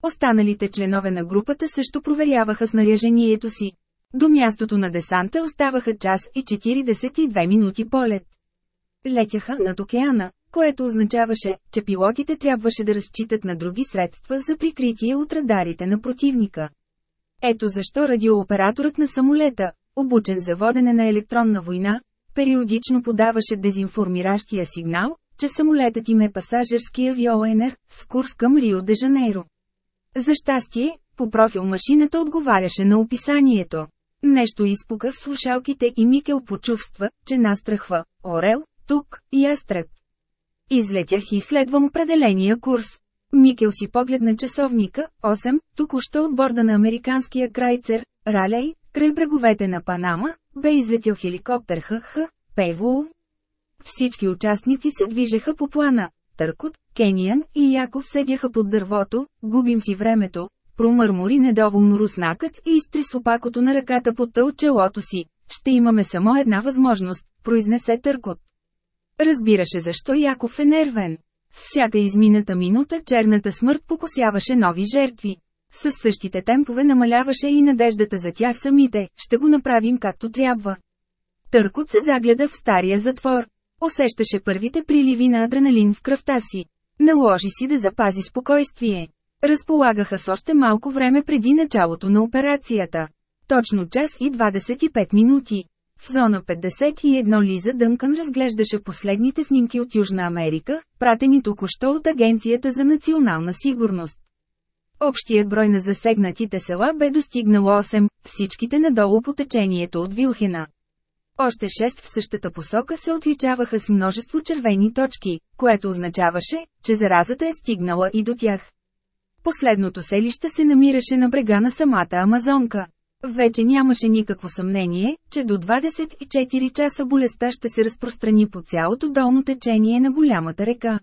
Останалите членове на групата също проверяваха снаряжението си. До мястото на десанта оставаха час и 42 минути полет. Летяха над океана, което означаваше, че пилотите трябваше да разчитат на други средства за прикритие от радарите на противника. Ето защо радиооператорът на самолета, обучен за водене на електронна война, периодично подаваше дезинформиращия сигнал, че самолетът им е пасажирски авиоенер с курс към Рио де Жанейро. За щастие, по профил машината отговаряше на описанието. Нещо изпука в слушалките и Микел почувства, че настрахва – орел, тук, и ястреб. Излетях и следвам определения курс. Микел си погледна часовника, 8, току-що от борда на американския крайцер, Ралей, край бреговете на Панама, бе излетел хеликоптер ХХ, Пейвлоу. Всички участници се движеха по плана. Търкот, Кениан и Яков седяха под дървото, губим си времето, промърмори недоволно руснакът и изтри сопакото на ръката под тъл челото си. Ще имаме само една възможност, произнесе Търкот. Разбираше защо Яков е нервен. С всяка измината минута черната смърт покосяваше нови жертви. С същите темпове намаляваше и надеждата за тях самите, ще го направим както трябва. Търкот се загледа в стария затвор. Усещаше първите приливи на адреналин в кръвта си. Наложи си да запази спокойствие. Разполагаха с още малко време преди началото на операцията. Точно час и 25 минути. В зона 51 Лиза Дънкън разглеждаше последните снимки от Южна Америка, пратени току-що от Агенцията за национална сигурност. Общият брой на засегнатите села бе достигнал 8, всичките надолу по течението от Вилхена. Още 6 в същата посока се отличаваха с множество червени точки, което означаваше, че заразата е стигнала и до тях. Последното селище се намираше на брега на самата Амазонка. Вече нямаше никакво съмнение, че до 24 часа болестта ще се разпространи по цялото долно течение на голямата река.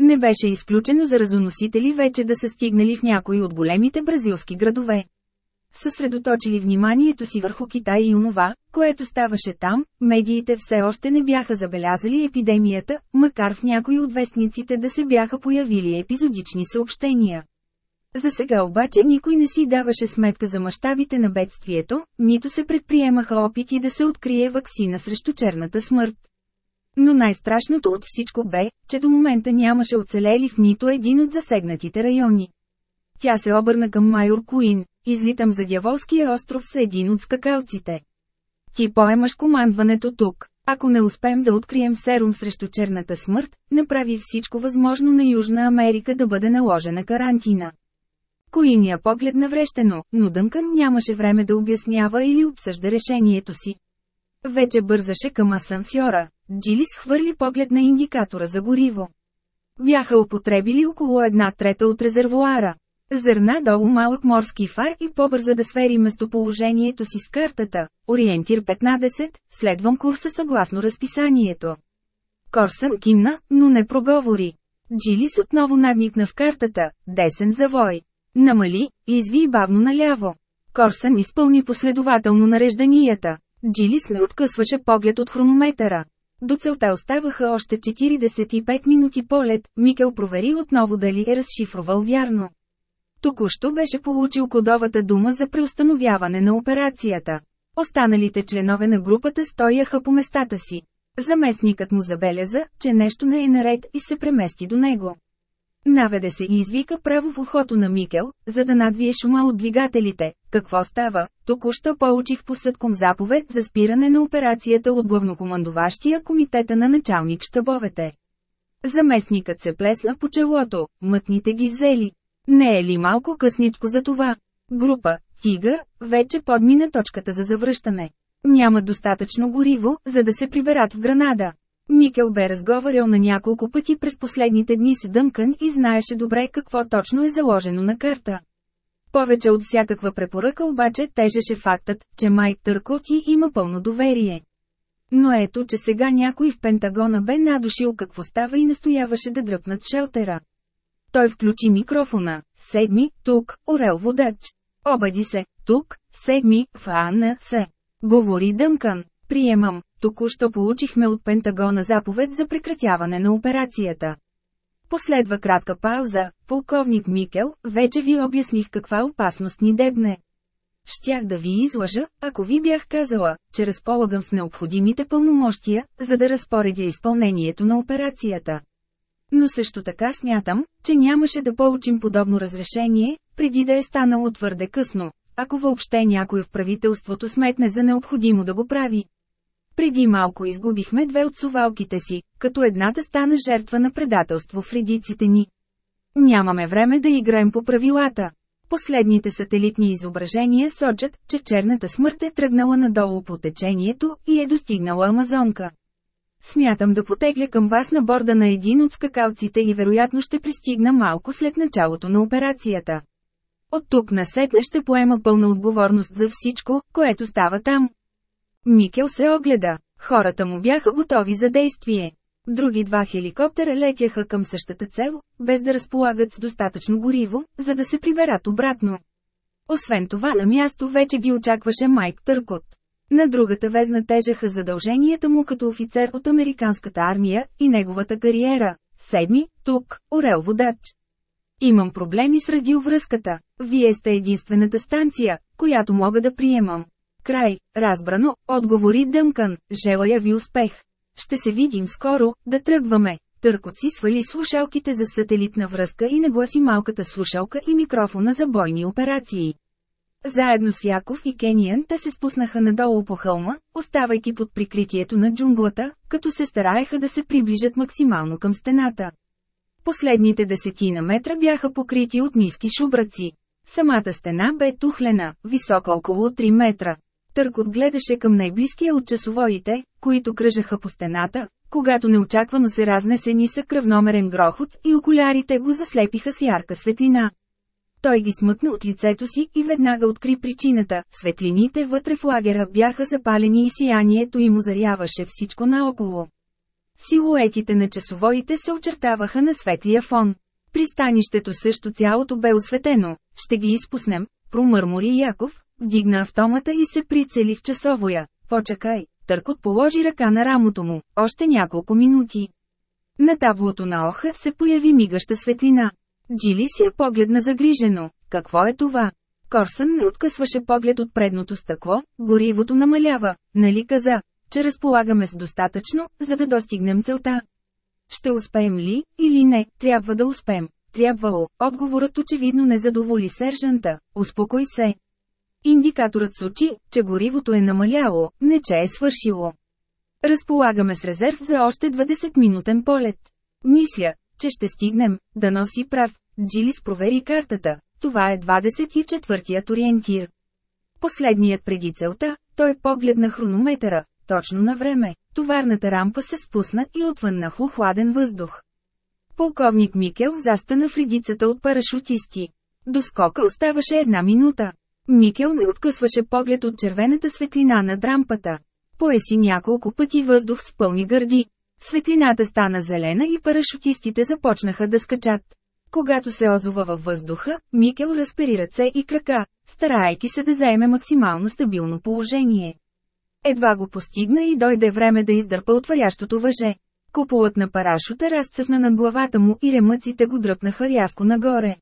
Не беше изключено за разоносители, вече да са стигнали в някои от големите бразилски градове. Съсредоточили вниманието си върху Китай и онова, което ставаше там, медиите все още не бяха забелязали епидемията, макар в някои от вестниците да се бяха появили епизодични съобщения. За сега обаче никой не си даваше сметка за мащабите на бедствието, нито се предприемаха опити да се открие вакцина срещу черната смърт. Но най-страшното от всичко бе, че до момента нямаше оцелели в нито един от засегнатите райони. Тя се обърна към майор Куин, излитам за дяволския остров с един от скакалците. Ти поемаш командването тук. Ако не успеем да открием серум срещу черната смърт, направи всичко възможно на Южна Америка да бъде наложена карантина. Коиния поглед наврещено, но Дънкън нямаше време да обяснява или обсъжда решението си. Вече бързаше към асансьора. Джилис хвърли поглед на индикатора за гориво. Бяха употребили около една трета от резервуара. Зърна долу малък морски фар и побърза да свери местоположението си с картата. Ориентир 15, следвам курса съгласно разписанието. Корсън кимна, но не проговори. Джилис отново надникна в картата, десен завой. Намали, изви и бавно наляво. Корсън изпълни последователно нарежданията. Джилис не откъсваше поглед от хронометъра. До целта оставаха още 45 минути полет, Микел провери отново дали е разшифровал вярно. Току-що беше получил кодовата дума за преустановяване на операцията. Останалите членове на групата стояха по местата си. Заместникът му забеляза, че нещо не е наред и се премести до него. Наведе се и извика право в ухото на Микел, за да надвие шума от двигателите. Какво става? Току-що получих по съдком заповед за спиране на операцията от главнокомандуващия комитета на началник щабовете. Заместникът се плесна по челото, мътните ги взели. Не е ли малко късничко за това? Група «Тигър» вече подмина точката за завръщане. Няма достатъчно гориво, за да се приберат в Гранада. Микел бе разговарял на няколко пъти през последните дни с Дънкън и знаеше добре какво точно е заложено на карта. Повече от всякаква препоръка обаче тежеше фактът, че Майк Търкоти има пълно доверие. Но ето, че сега някой в Пентагона бе надушил какво става и настояваше да дръпнат шелтера. Той включи микрофона. Седми, тук, Орел водач. Обади се, тук, седми, фана се. Говори Дънкан. Приемам, току-що получихме от Пентагона заповед за прекратяване на операцията. Последва кратка пауза, полковник Микел, вече ви обясних каква опасност ни дебне. Щях да ви излъжа, ако ви бях казала, че разполагам с необходимите пълномощия, за да разпоредя изпълнението на операцията. Но също така смятам, че нямаше да получим подобно разрешение, преди да е станало твърде късно, ако въобще някой в правителството сметне за необходимо да го прави. Преди малко изгубихме две от сувалките си, като едната стана жертва на предателство в редиците ни. Нямаме време да играем по правилата. Последните сателитни изображения сочат, че черната смърт е тръгнала надолу по течението и е достигнала Амазонка. Смятам да потегля към вас на борда на един от скакалците и вероятно ще пристигна малко след началото на операцията. От тук насетне ще поема пълна отговорност за всичко, което става там. Микел се огледа. Хората му бяха готови за действие. Други два хеликоптера летяха към същата цел, без да разполагат с достатъчно гориво, за да се приберат обратно. Освен това на място вече ги очакваше Майк Търкот. На другата везна тежаха задълженията му като офицер от американската армия и неговата кариера. Седми, тук, Орел Водач. Имам проблеми с радиовръзката. Вие сте единствената станция, която мога да приемам. Край, разбрано, отговори Дънкан, желая ви успех. Ще се видим скоро, да тръгваме. Търкот си свали слушалките за сателитна връзка и нагласи малката слушалка и микрофона за бойни операции. Заедно с Яков и Кениан те се спуснаха надолу по хълма, оставайки под прикритието на джунглата, като се стараеха да се приближат максимално към стената. Последните десетина метра бяха покрити от ниски шубраци. Самата стена бе тухлена, висока около 3 метра. Търкот гледаше към най-близкия от часовоите, които кръжаха по стената, когато неочаквано се разнесе нисък кръвномерен грохот и окулярите го заслепиха с ярка светлина. Той ги смъкна от лицето си и веднага откри причината – светлините вътре в лагера бяха запалени и сиянието им озаряваше всичко наоколо. Силуетите на часовоите се очертаваха на светлия фон. Пристанището също цялото бе осветено. Ще ги изпуснем, промърмори Яков, Вдигна автомата и се прицели в часовоя. Почакай, Търкот положи ръка на рамото му, още няколко минути. На таблото на Оха се появи мигаща светлина. Джили си я поглед погледна загрижено. Какво е това? Корсън не откъсваше поглед от предното стъкло, горивото намалява, нали каза, че разполагаме с достатъчно, за да достигнем целта. Ще успеем ли, или не, трябва да успеем. Трябвало, отговорът очевидно не задоволи сержанта, успокой се, Индикаторът сочи, че горивото е намаляло, не че е свършило. Разполагаме с резерв за още 20-минутен полет. Мисля, че ще стигнем, да носи прав. Джилис провери картата. Това е 24-тият ориентир. Последният преди целта, той погледна хронометъра, точно на време. Товарната рампа се спусна и на хладен въздух. Полковник Микел застана в редицата от парашутисти. До скока оставаше една минута. Никел не откъсваше поглед от червената светлина на дрампата. Поеси няколко пъти въздух с пълни гърди. Светлината стана зелена и парашутистите започнаха да скачат. Когато се озова във въздуха, Микел разпери ръце и крака, старайки се да заеме максимално стабилно положение. Едва го постигна и дойде време да издърпа отварящото въже. Куполът на парашута разцъфна над главата му и ремъците го дръпнаха рязко нагоре.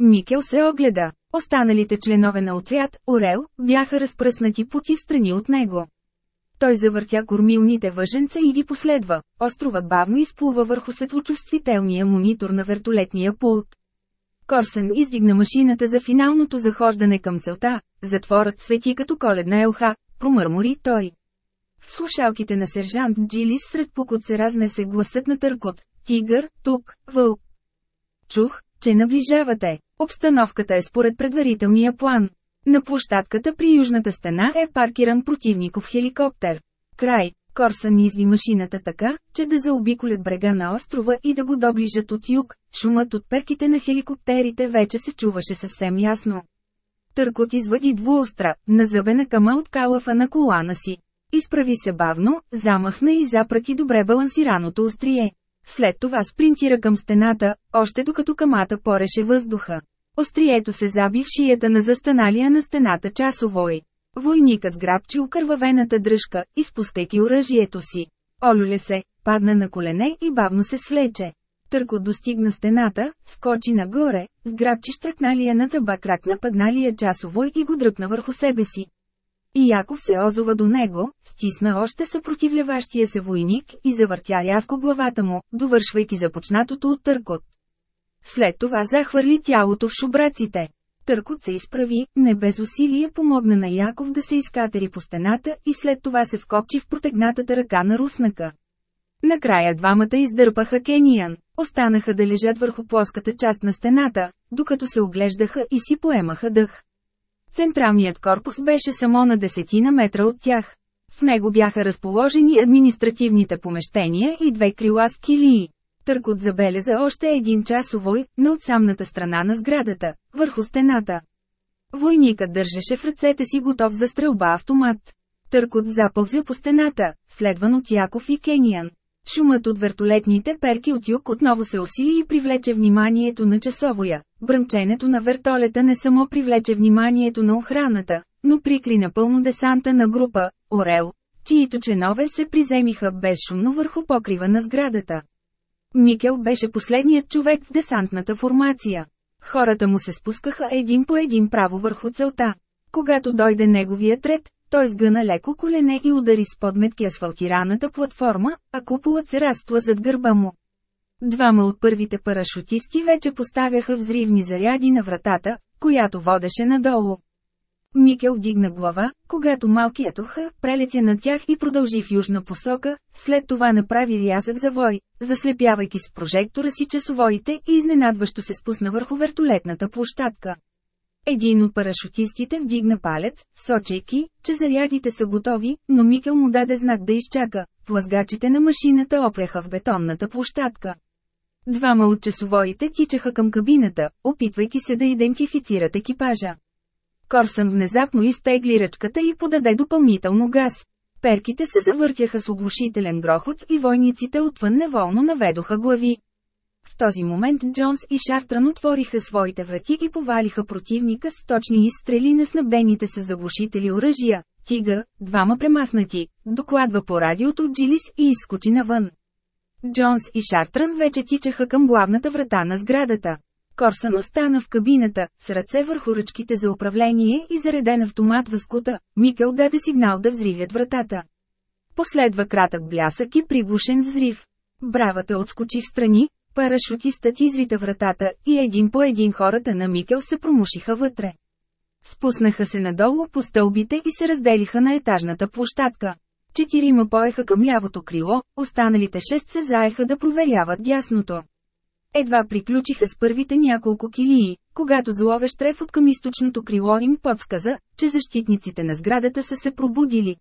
Микел се огледа. Останалите членове на отряд, Орел, бяха разпръснати поки в страни от него. Той завъртя кормилните въженца и ги последва. Островът бавно изплува върху светлочувствителния монитор на вертолетния пулт. Корсен издигна машината за финалното захождане към целта. Затворът свети като коледна елха, промърмори той. В слушалките на сержант Джилис сред пукот се разнесе гласът на търкот. Тигър, тук, вълк. Чух, че наближавате. Обстановката е според предварителния план. На площадката при южната стена е паркиран противников хеликоптер. Край, Корсън изви машината така, че да заобиколят брега на острова и да го доближат от юг, шумът от перките на хеликоптерите вече се чуваше съвсем ясно. Търкот извади двуостра, назъбена кама от калафа на колана си. Изправи се бавно, замахна и запрати добре балансираното острие. След това спринтира към стената, още докато камата пореше въздуха. Острието се заби в шията на застаналия на стената часовой. Войникът сграбчи окървавената дръжка, изпустеки оръжието си. Олюле се, падна на колене и бавно се свлече. Търко достигна стената, скочи нагоре, сграбчи штракналия на тръба крак на падналия часовой и го дръпна върху себе си. И Яков се озова до него, стисна още съпротивляващия се войник и завъртя рязко главата му, довършвайки започнатото от търкот. След това захвърли тялото в шубраците. Търкот се изправи, не без усилие помогна на Яков да се изкатери по стената и след това се вкопчи в протегнатата ръка на руснака. Накрая двамата издърпаха Кениян. останаха да лежат върху плоската част на стената, докато се оглеждаха и си поемаха дъх. Централният корпус беше само на десетина метра от тях. В него бяха разположени административните помещения и две крила с килии. Търкот забеляза още един часовой, на отсамната страна на сградата, върху стената. Войникът държеше в ръцете си готов за стрелба автомат. Търкот запълзе по стената, следван от Яков и Кениан. Шумът от вертолетните перки от юг отново се усили и привлече вниманието на часовоя. Бръмченето на вертолета не само привлече вниманието на охраната, но прикри напълно десанта на група «Орел», чието ченове се приземиха безшумно върху покрива на сградата. Микел беше последният човек в десантната формация. Хората му се спускаха един по един право върху целта. Когато дойде неговият ред, той сгъна леко колене и удари с подметки асфалтираната платформа, а куполът се разтла зад гърба му. Двама от първите парашутисти вече поставяха взривни заряди на вратата, която водеше надолу. Микел дигна глава, когато малкият уха прелетя на тях и продължи в южна посока, след това направи рязък завой, заслепявайки с прожектора си часовоите и изненадващо се спусна върху вертолетната площадка. Един от парашутистите вдигна палец, сочейки, че зарядите са готови, но Микел му даде знак да изчака. Плазгачите на машината опряха в бетонната площадка. Двама от часовоите тичаха към кабината, опитвайки се да идентифицират екипажа. Корсън внезапно изтегли ръчката и подаде допълнително газ. Перките се завъртяха с оглушителен грохот и войниците отвън неволно наведоха глави. В този момент Джонс и Шартран отвориха своите врати и повалиха противника с точни изстрели на снабдените с заглушители оръжия. Тигър, двама премахнати, докладва по радиото Джилис и изскочи навън. Джонс и Шартран вече тичаха към главната врата на сградата. Корсън остана в кабината, с ръце върху ръчките за управление и зареден автомат възкута, Микел даде сигнал да взривят вратата. Последва кратък блясък и приглушен взрив. Бравата отскочи в страни, Парашутистът изрита вратата и един по един хората на Микел се промушиха вътре. Спуснаха се надолу по стълбите и се разделиха на етажната площадка. Четирима поеха към лявото крило, останалите шест се заеха да проверяват дясното. Едва приключиха с първите няколко килии, когато зловещ трефът към източното крило им подсказа, че защитниците на сградата са се пробудили.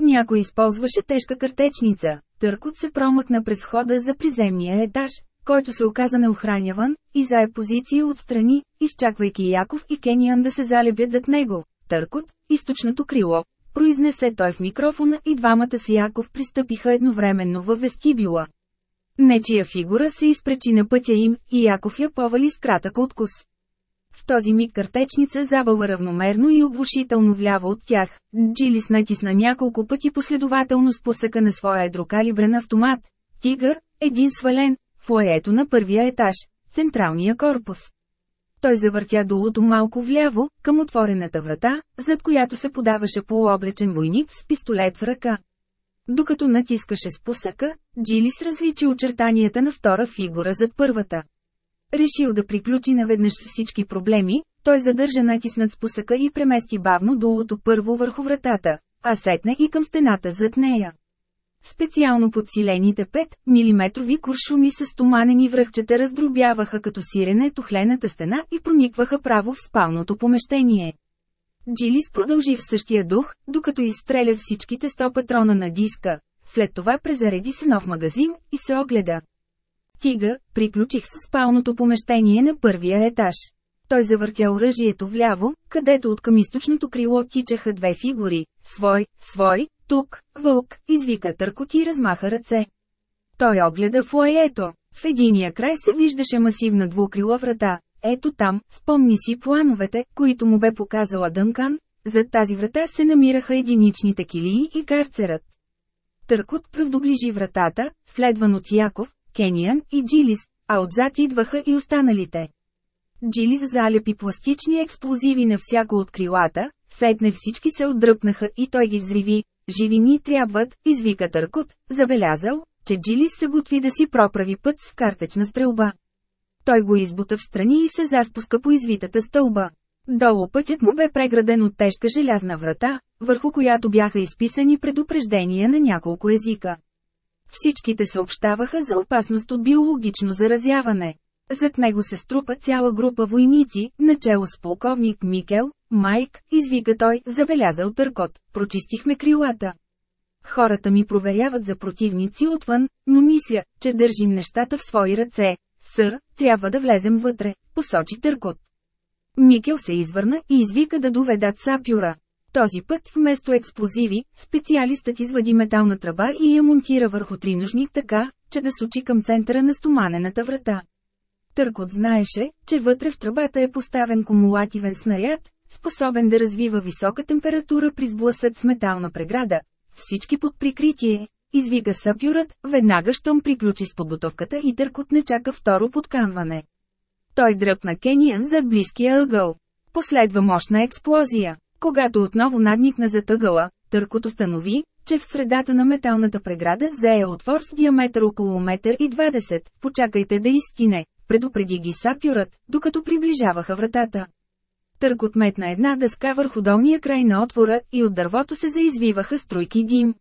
Някой използваше тежка картечница, търкот се промъкна през хода за приземния етаж, който се оказа неохраняван, и зае позиции отстрани, изчаквайки Яков и Кениан да се залебят зад него. Търкот, източното крило, произнесе той в микрофона и двамата с Яков пристъпиха едновременно във вестибюла. Нечия фигура се изпречи на пътя им и Яков я повали с кратък откус. В този миг картечница забава равномерно и оглушително вляво от тях. Джилис натисна няколко пъти последователно с посъка на своя едрокалибрен автомат. Тигър, един свален, фуаето на първия етаж, централния корпус. Той завъртя долото малко вляво, към отворената врата, зад която се подаваше полуоблечен войник с пистолет в ръка. Докато натискаше спусъка, Джилис различи очертанията на втора фигура зад първата. Решил да приключи наведнъж всички проблеми, той задържа натиснат спусъка и премести бавно долото първо върху вратата, а сетне и към стената зад нея. Специално подсилените 5 мм куршуми с туманени връхчета раздробяваха като сирене тухлената стена и проникваха право в спалното помещение. Джилис продължи в същия дух, докато изстреля всичките 100 патрона на диска. След това презареди се нов магазин и се огледа. Тига, приключих с спалното помещение на първия етаж. Той завъртя оръжието вляво, където от към източното крило тичаха две фигури – свой, свой, тук, вълк, извика търкот и размаха ръце. Той огледа фуаето. В единия край се виждаше масивна двукрила врата. Ето там, спомни си плановете, които му бе показала Дънкан, зад тази врата се намираха единичните килии и карцерът. Търкот правдоближи вратата, следван от Яков, Кениан и Джилис, а отзад идваха и останалите. Джилис залепи пластични експлозиви на всяко от крилата, сетне всички се отдръпнаха и той ги взриви, Живи ни трябват, извика Търкот, забелязал, че Джилис се готви да си проправи път с картечна стрелба. Той го избута в страни и се заспуска по извитата стълба. Долу пътят му бе преграден от тежка желязна врата, върху която бяха изписани предупреждения на няколко езика. Всичките съобщаваха за опасност от биологично заразяване. Зад него се струпа цяла група войници, начало с полковник Микел, Майк, извика той, забелязал търкот, прочистихме крилата. Хората ми проверяват за противници отвън, но мисля, че държим нещата в свои ръце. Сър, трябва да влезем вътре, посочи търкот. Микел се извърна и извика да доведат сапюра. Този път вместо експлозиви, специалистът извади метална тръба и я монтира върху триножник така, че да сочи към центъра на стоманената врата. Търкот знаеше, че вътре в тръбата е поставен кумулативен снаряд, способен да развива висока температура при сблъсък с метална преграда. Всички под прикритие, извика сапюрат, веднага щом приключи с подготовката и Търкот не чака второ подканване. Той дръпна Кениан за близкия ъгъл. Последва мощна експлозия. Когато отново надникна за тъгъла, Търкот установи, че в средата на металната преграда зае отвор с диаметър около метър и 20. Почакайте да изтине, предупреди ги сапюрат, докато приближаваха вратата. Търк отметна една дъска върху долния край на отвора и от дървото се заизвиваха струйки дим.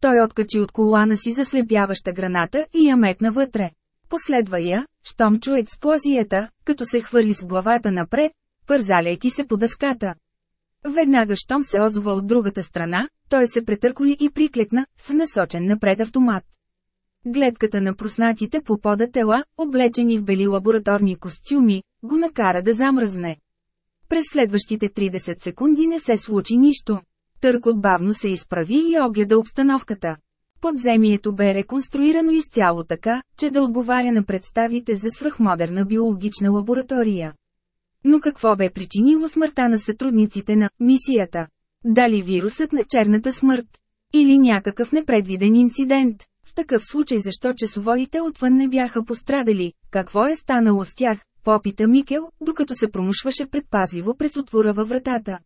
Той откачи от колана си заслепяваща граната и я метна вътре. Последва я, щом чу експлозията, като се хвърли с главата напред, пързаляйки се по дъската. Веднага щом се озова от другата страна, той се претърколи и приклетна, с насочен напред автомат. Гледката на проснатите по пода тела, облечени в бели лабораторни костюми, го накара да замръзне. През следващите 30 секунди не се случи нищо. Търк бавно се изправи и огледа обстановката. Подземието бе реконструирано изцяло така, че да отговаря на представите за свръхмодерна биологична лаборатория. Но какво бе причинило смъртта на сътрудниците на мисията? Дали вирусът на черната смърт? Или някакъв непредвиден инцидент? такъв случай защо часоводите отвън не бяха пострадали, какво е станало с тях, попита Микел, докато се промушваше предпазливо през отвора във вратата.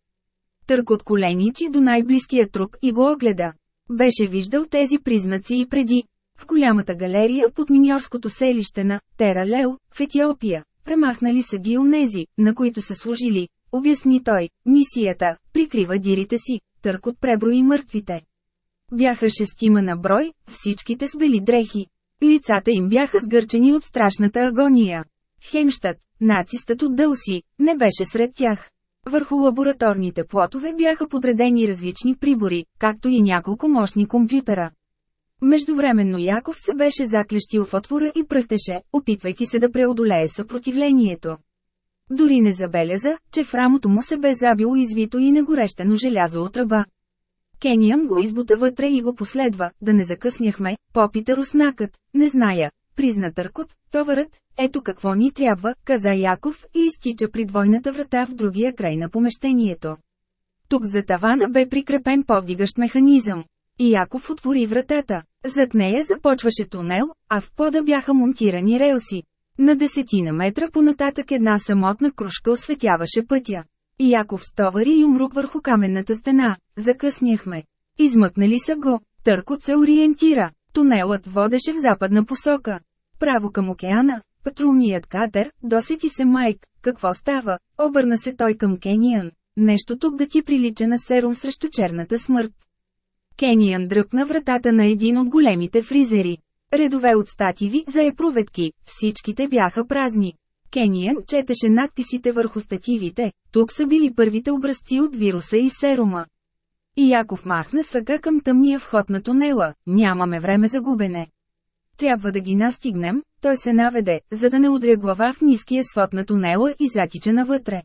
Търк от коленичи до най-близкия труп и го огледа. Беше виждал тези признаци и преди. В голямата галерия под миньорското селище на Тера Лео, в Етиопия, премахнали са ги унези, на които са служили, обясни той, мисията, прикрива дирите си, търк от преброи мъртвите. Бяха шестима на брой, всичките с бели дрехи. Лицата им бяха сгърчени от страшната агония. Хемштад, нацистът от Дълси, не беше сред тях. Върху лабораторните плотове бяха подредени различни прибори, както и няколко мощни компютъра. Междувременно Яков се беше заклещил в отвора и пръхтеше, опитвайки се да преодолее съпротивлението. Дори не забеляза, че в рамото му се бе забило извито и нагорещено желязо от ръба. Кениан го избута вътре и го последва, да не закъсняхме, попита руснакът, не зная, призна търкот, товарът, ето какво ни трябва, каза Яков и изтича при двойната врата в другия край на помещението. Тук за тавана бе прикрепен повдигащ механизъм. И Яков отвори вратата. Зад нея започваше тунел, а в пода бяха монтирани релси. На десетина метра понататък една самотна кружка осветяваше пътя. И Яков стовари умрук върху каменната стена. Закъсняхме. Измъкнали са го. Търкот се ориентира. Тунелът водеше в западна посока. Право към океана, патрулният катер, досети се Майк. Какво става? Обърна се той към Кениан. Нещо тук да ти прилича на серум срещу черната смърт. Кениан дръпна вратата на един от големите фризери. Редове от стативи за епроветки, всичките бяха празни. Кениан четеше надписите върху стативите, тук са били първите образци от вируса и серума. И Яков махна с ръка към тъмния вход на тунела, нямаме време за губене. Трябва да ги настигнем, той се наведе, за да не удря глава в ниския свод на тунела и затича навътре.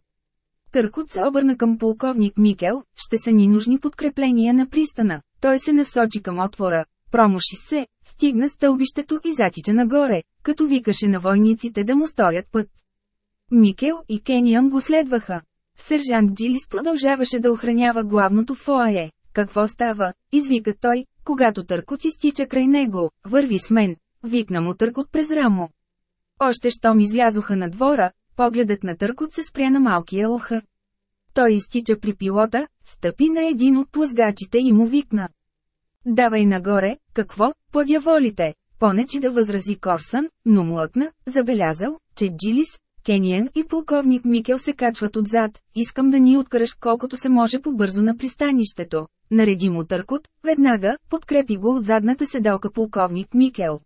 Търкот се обърна към полковник Микел, ще са ни нужни подкрепления на пристана. Той се насочи към отвора, промуши се, стигна стълбището и затича нагоре, като викаше на войниците да му стоят път. Микел и Кениан го следваха. Сержант Джилис продължаваше да охранява главното фоае. Какво става? Извика той, когато търкот изтича край него. Върви с мен. Викна му търкот през рамо. Още щом излязоха на двора, погледът на търкот се спря на малкия лоха. Той изтича при пилота, стъпи на един от плъзгачите и му викна. Давай нагоре, какво, подяволите, понечи да възрази Корсън, но млъкна, забелязал, че Джилис, Кениен и полковник Микел се качват отзад, искам да ни откръж колкото се може по-бързо на пристанището. Нареди му търкот, веднага, подкрепи го от задната седалка полковник Микел.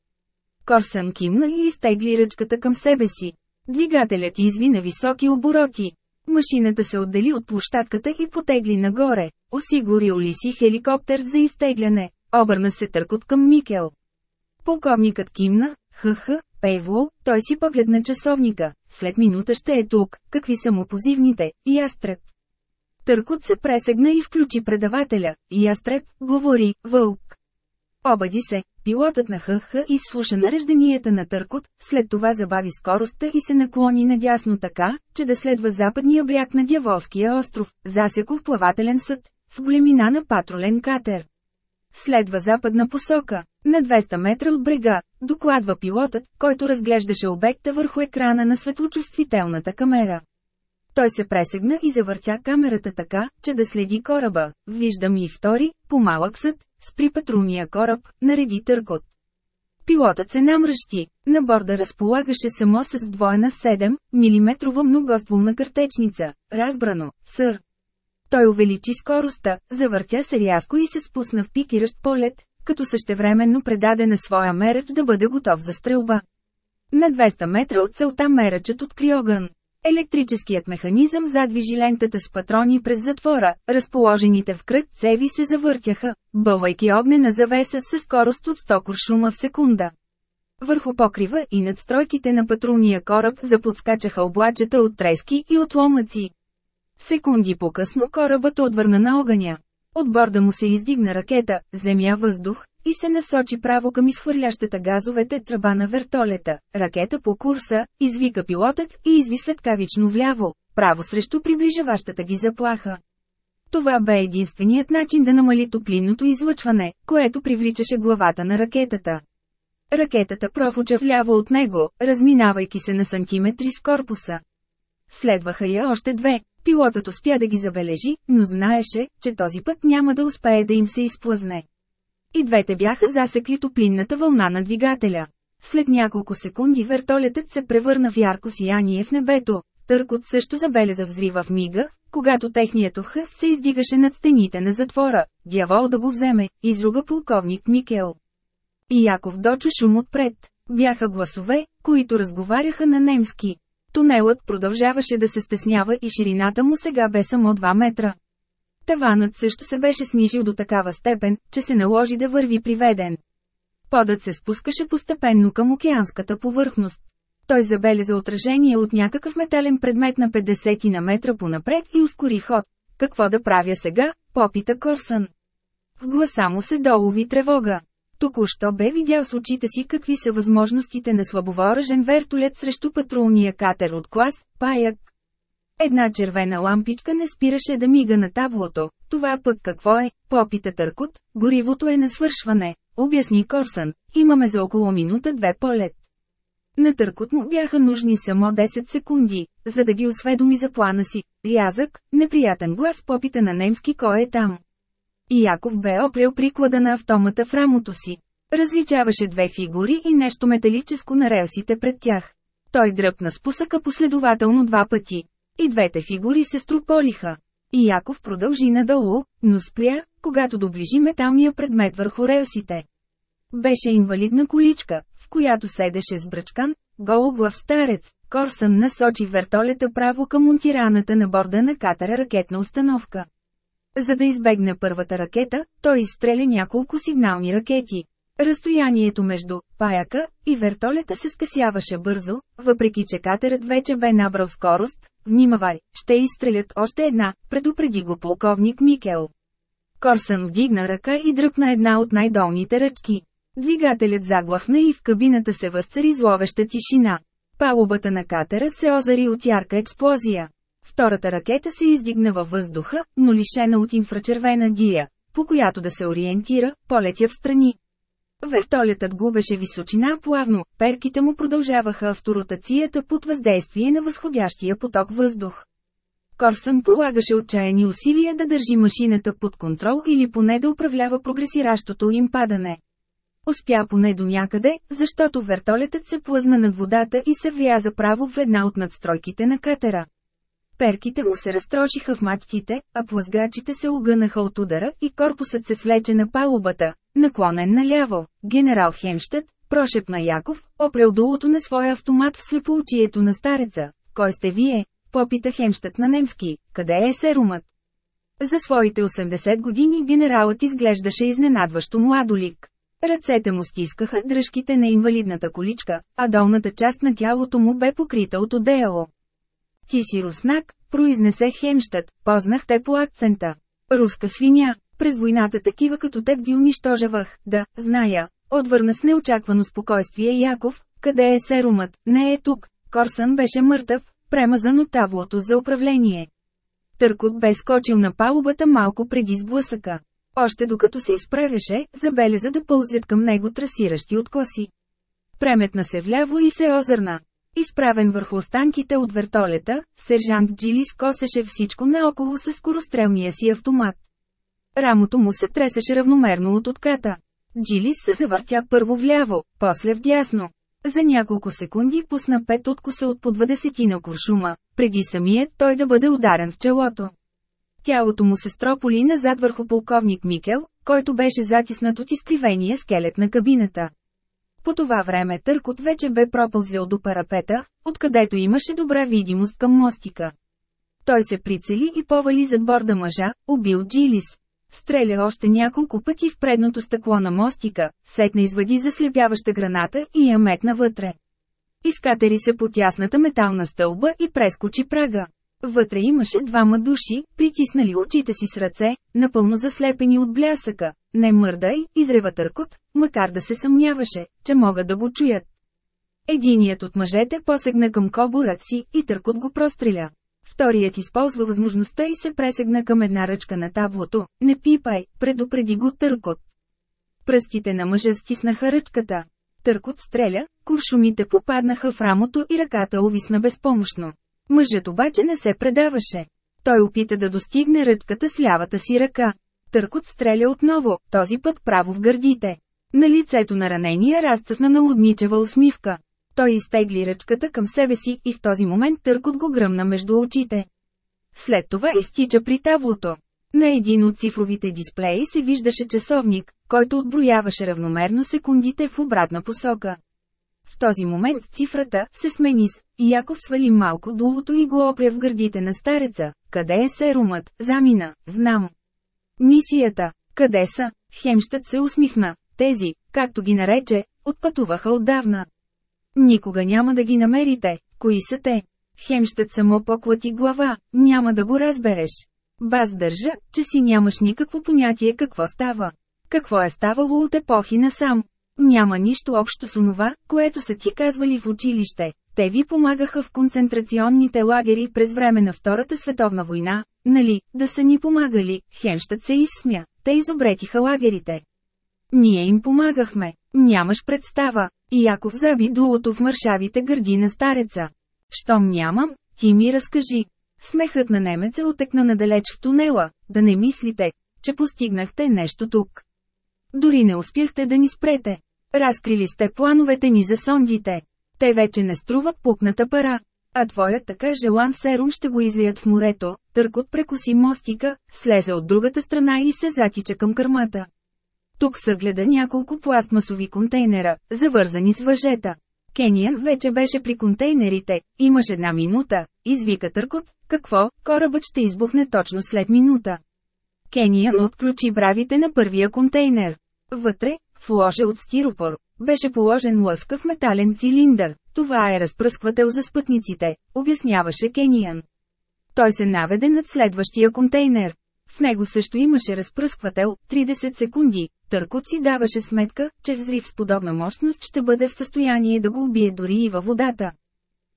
Корсън кимна и изтегли ръчката към себе си. Двигателят изви на високи обороти. Машината се отдели от площадката и потегли нагоре, осигури Олиси хеликоптер за изтегляне, обърна се търкот към Микел. Полковникът кимна, хъха, Пейвло, той си погледна часовника, след минута ще е тук, какви са му позивните, и астреп. Търкот се пресегна и включи предавателя, и астреп, говори, вълк. Обади се, пилотът на ХХ изслуша нарежданията на Търкот, след това забави скоростта и се наклони надясно така, че да следва западния бряг на Дяволския остров, засеков плавателен съд, с големина на патрулен катер. Следва западна посока, на 200 метра от брега, докладва пилотът, който разглеждаше обекта върху екрана на светлочувствителната камера. Той се пресегна и завъртя камерата така, че да следи кораба. Виждам и втори, по-малък съд, с припетруния кораб, нареди търкот. Пилотът се намръщи. На борда разполагаше само с двойна 7 мм на картечница. Разбрано, сър, той увеличи скоростта, завъртя се рязко и се спусна в пикиращ полет, като същевременно предаде на своя мерач да бъде готов за стрелба. На 200 метра от целта мерачът откри огън. Електрическият механизъм задвижи лентата с патрони през затвора, разположените в кръг цеви се завъртяха, бълвайки огнена завеса със скорост от 100 куршума в секунда. Върху покрива и надстройките на патрулния кораб заподскачаха облачета от трески и отломъци. Секунди по-късно корабът отвърна на огъня. От борда му се издигна ракета, земя-въздух, и се насочи право към изхвърлящата газовете тръба на вертолета. Ракета по курса, извика пилотът и изви светкавично вляво, право срещу приближаващата ги заплаха. Това бе единственият начин да намали топлинното излъчване, което привличаше главата на ракетата. Ракетата профуча вляво от него, разминавайки се на сантиметри с корпуса. Следваха я още две, Пилотът успя да ги забележи, но знаеше, че този път няма да успее да им се изплъзне. И двете бяха засекли топлинната вълна на двигателя. След няколко секунди вертолетът се превърна в ярко сияние в небето. Търкот също забеляза взрива в мига, когато техният ухъс се издигаше над стените на затвора. Дявол да го вземе, изруга полковник Никел. И Яков дочу шум отпред. Бяха гласове, които разговаряха на немски. Тунелът продължаваше да се стеснява и ширината му сега бе само 2 метра. Таванът също се беше снижил до такава степен, че се наложи да върви приведен. Подът се спускаше постепенно към океанската повърхност. Той забеляза отражение от някакъв метален предмет на 50 на метра понапред и ускори ход. Какво да правя сега, попита Корсън. В гласа му се долови тревога. Току-що бе видял с очите си какви са възможностите на слабовооръжен вертолет срещу патрулния катер от клас «Паяк». Една червена лампичка не спираше да мига на таблото. Това пък какво е? Попита Търкот, горивото е на свършване, обясни Корсън. Имаме за около минута-две полет. На Търкот му бяха нужни само 10 секунди, за да ги осведоми за плана си. Рязък, неприятен глас попита на немски кой е там. И Яков бе опрел приклада на автомата в рамото си. Различаваше две фигури и нещо металическо на релсите пред тях. Той дръпна спусъка последователно два пъти. И двете фигури се строполиха. И Яков продължи надолу, но спря, когато доближи металния предмет върху релсите. Беше инвалидна количка, в която седеше с бръчкан, гологлав старец. Корсън насочи вертолета право към монтираната на борда на катера ракетна установка. За да избегне първата ракета, той изстреля няколко сигнални ракети. Разстоянието между паяка и вертолета се скъсяваше бързо, въпреки че катерът вече бе набрал скорост. Внимавай, ще изстрелят още една, предупреди го полковник Микел. Корсън вдигна ръка и дръпна една от най-долните ръчки. Двигателят заглахна и в кабината се възцари зловеща тишина. Палубата на катера се озари от ярка експлозия. Втората ракета се издигна във въздуха, но лишена от инфрачервена дия, по която да се ориентира, полетя в страни. Вертолетът губеше височина плавно, перките му продължаваха авторотацията под въздействие на възходящия поток въздух. Корсън полагаше отчаяни усилия да държи машината под контрол или поне да управлява прогресиращото им падане. Успя поне до някъде, защото вертолетът се плъзна над водата и се вряза право в една от надстройките на катера перките му се разтрошиха в мачтите, а плъзгачите се огънаха от удара и корпусът се свлече на палубата, наклонен наляво. Генерал Хемштът, прошепна Яков, опрел долото на своя автомат в слепоочието на стареца. Кой сте вие? Попита Хемштът на немски. Къде е серумът? За своите 80 години генералът изглеждаше изненадващо младолик. Ръцете му стискаха дръжките на инвалидната количка, а долната част на тялото му бе покрита от одеяло. Ти си руснак, произнесе Хенштад, познах те по акцента. Руска свиня, през войната такива като теб ги унищожавах, да, зная. Отвърна с неочаквано спокойствие Яков, къде е серумът, не е тук. Корсън беше мъртъв, премазан от таблото за управление. Търкот бе скочил на палубата малко преди сблъсъка. Още докато се изправяше, забеляза да пълзят към него трасиращи от коси. Преметна се вляво и се озърна. Изправен върху останките от вертолета, сержант Джилис косеше всичко наоколо със скорострелния си автомат. Рамото му се тресеше равномерно от отката. Джилис се завъртя първо вляво, после вдясно. За няколко секунди пусна пет откоса от по 20 на куршума, преди самият той да бъде ударен в челото. Тялото му се строполи назад върху полковник Микел, който беше затиснат от изкривения скелет на кабината. По това време търкот вече бе пропълзил до парапета, откъдето имаше добра видимост към мостика. Той се прицели и повали зад борда мъжа, убил Джилис. Стреля още няколко пъти в предното стъкло на мостика, сетна, извади заслепяваща граната и я метна вътре. Изкатери се по тясната метална стълба и прескочи прага. Вътре имаше двама души, притиснали очите си с ръце, напълно заслепени от блясъка. Не мърдай, изрева търкот, макар да се съмняваше, че могат да го чуят. Единият от мъжете посегна към кобура си и търкот го простреля. Вторият използва възможността и се пресегна към една ръчка на таблото. Не пипай, предупреди го търкот. Пръстите на мъжа стиснаха ръчката. Търкот стреля, куршумите попаднаха в рамото и ръката увисна безпомощно. Мъжът обаче не се предаваше. Той опита да достигне ръчката с лявата си ръка. Търкот стреля отново, този път право в гърдите. На лицето на ранения разцъфна налудничева усмивка. Той изтегли ръчката към себе си и в този момент търкот го гръмна между очите. След това изтича при таблото. На един от цифровите дисплеи се виждаше часовник, който отброяваше равномерно секундите в обратна посока. В този момент цифрата се смени с Яков свали малко дулото и го опря в гърдите на стареца. Къде е серумът, замина, знам. Мисията, къде са? Хемщът се усмихна. Тези, както ги нарече, отпътуваха отдавна. Никога няма да ги намерите. Кои са те? Хемщът само поклати глава, няма да го разбереш. Баз държа, че си нямаш никакво понятие какво става. Какво е ставало от епохи насам, няма нищо общо с онова, което са ти казвали в училище. Те ви помагаха в концентрационните лагери през време на Втората световна война, нали, да са ни помагали, Хенщът се изсмя, те изобретиха лагерите. Ние им помагахме, нямаш представа, и ако взаби дулото в мършавите гърди на стареца. Щом нямам, ти ми разкажи. Смехът на немеца отекна надалеч в тунела, да не мислите, че постигнахте нещо тук. Дори не успяхте да ни спрете. Разкрили сте плановете ни за сондите. Те вече не струват пукната пара. А твоят така желан серум ще го излият в морето, търкот прекоси мостика, слезе от другата страна и се затича към кърмата. Тук съгледа няколко пластмасови контейнера, завързани с въжета. Кениан вече беше при контейнерите, имаш една минута, извика търкот, какво, корабът ще избухне точно след минута. Кениан отключи бравите на първия контейнер. Вътре, в ложе от стиропор, беше положен лъскав метален цилиндър. Това е разпръсквател за спътниците, обясняваше Кениан. Той се наведе над следващия контейнер. В него също имаше разпръсквател, 30 секунди. Търкот си даваше сметка, че взрив с подобна мощност ще бъде в състояние да го убие дори и във водата.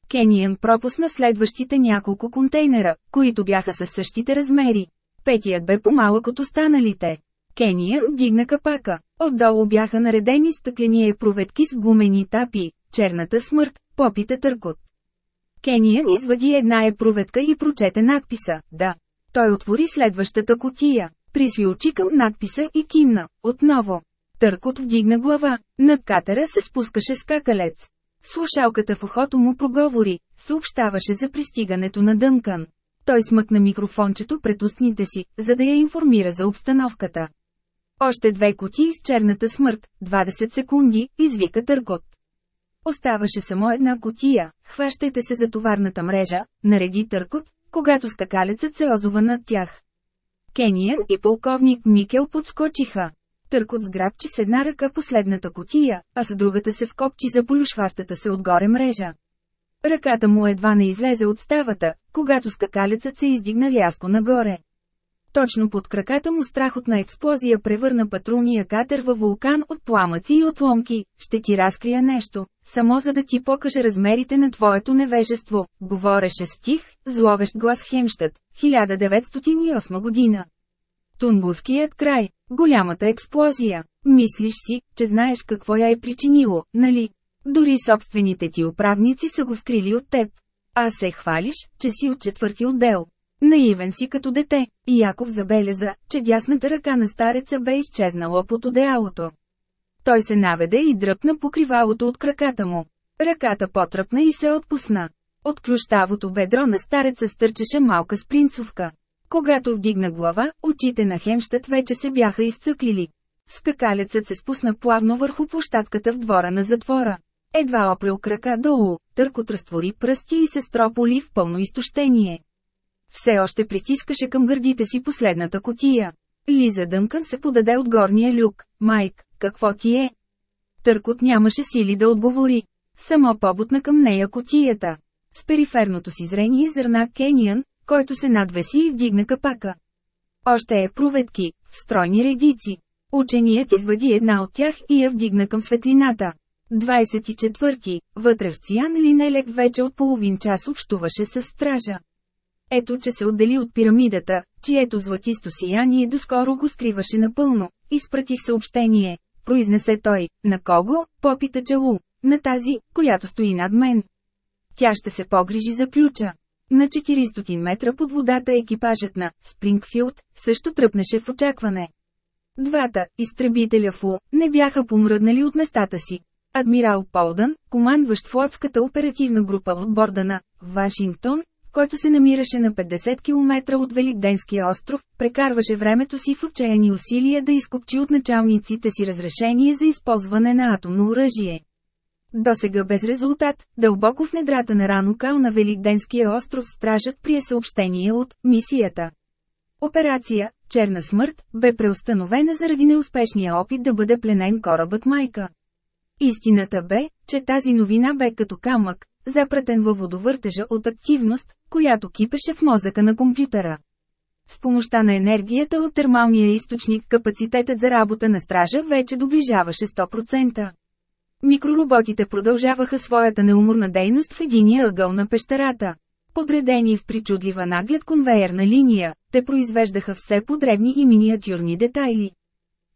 Кениан пропусна следващите няколко контейнера, които бяха със същите размери. Петият бе по-малък от останалите. Кения вдигна капака. Отдолу бяха наредени стъкления епроветки с гумени тапи, черната смърт, попите търкот. Кения извади една проветка и прочете надписа «Да». Той отвори следващата котия, присви очи към надписа и кимна, отново. Търкот вдигна глава, над катера се спускаше скакалец. Слушалката в ухото му проговори, съобщаваше за пристигането на Дънкан. Той смъкна микрофончето пред устните си, за да я информира за обстановката. Още две коти из черната смърт, 20 секунди, извика търгот. Оставаше само една котия, хващайте се за товарната мрежа, нареди търкот, когато скакалецът се озова над тях. Кениен и полковник Никел подскочиха. Търкот сграбчи с една ръка последната котия, а с другата се вкопчи за полюшващата се отгоре мрежа. Ръката му едва не излезе от ставата, когато скакалецът се издигна рязко нагоре. Точно под краката му страхотна експлозия превърна патрулния катер във вулкан от пламъци и отломки. Ще ти разкрия нещо, само за да ти покажа размерите на твоето невежество, говореше стих, зловещ глас Хемщът, 1908 година. Тунгуският край, голямата експлозия. Мислиш си, че знаеш какво я е причинило, нали? Дори собствените ти управници са го скрили от теб. А се хвалиш, че си от четвърти отдел. Наивен си като дете, и Яков забеляза, че дясната ръка на стареца бе изчезнала под одеялото. Той се наведе и дръпна покривалото от краката му. Ръката потръпна и се отпусна. От клющавото бедро на стареца стърчеше малка спринцовка. Когато вдигна глава, очите на Хемщът вече се бяха изцъклили. Скакалецът се спусна плавно върху площадката в двора на затвора. Едва оприл крака долу, търкот разтвори пръсти и се строполи в пълно изтощение. Все още притискаше към гърдите си последната котия. Лиза Дънкън се подаде от горния люк. Майк, какво ти е? Търкот нямаше сили да отговори. Само побутна към нея котията. С периферното си зрение зърна Кениан, който се надвеси и вдигна капака. Още е проветки, в стройни редици. Ученият извади една от тях и я вдигна към светлината. 24. Вътре в Циан Линелек вече от половин час общуваше с стража. Ето че се отдели от пирамидата, чието златисто сияние доскоро го скриваше напълно. Изпратих съобщение, произнесе той. На кого? Попита Джалу. На тази, която стои над мен. Тя ще се погрижи за ключа. На 400 метра под водата екипажът на Спрингфилд също тръпнеше в очакване. Двата изтребителя ФУ не бяха помръднали от местата си. Адмирал Полдън, командващ флотската оперативна група от борда на Вашингтон, който се намираше на 50 км от Великденския остров, прекарваше времето си в отчаяни усилия да изкопчи от началниците си разрешение за използване на атомно оръжие. До сега без резултат, дълбоко в недрата на Ранокал на Великденския остров стражът прие съобщение от мисията. Операция «Черна смърт» бе преустановена заради неуспешния опит да бъде пленен корабът Майка. Истината бе, че тази новина бе като камък, запретен във водовъртежа от активност, която кипеше в мозъка на компютъра. С помощта на енергията от термалния източник капацитетът за работа на стража вече доближаваше 100%. Микророботите продължаваха своята неуморна дейност в единия ъгъл на пещерата. Подредени в причудлива наглед конвейерна линия, те произвеждаха все подребни и миниатюрни детайли.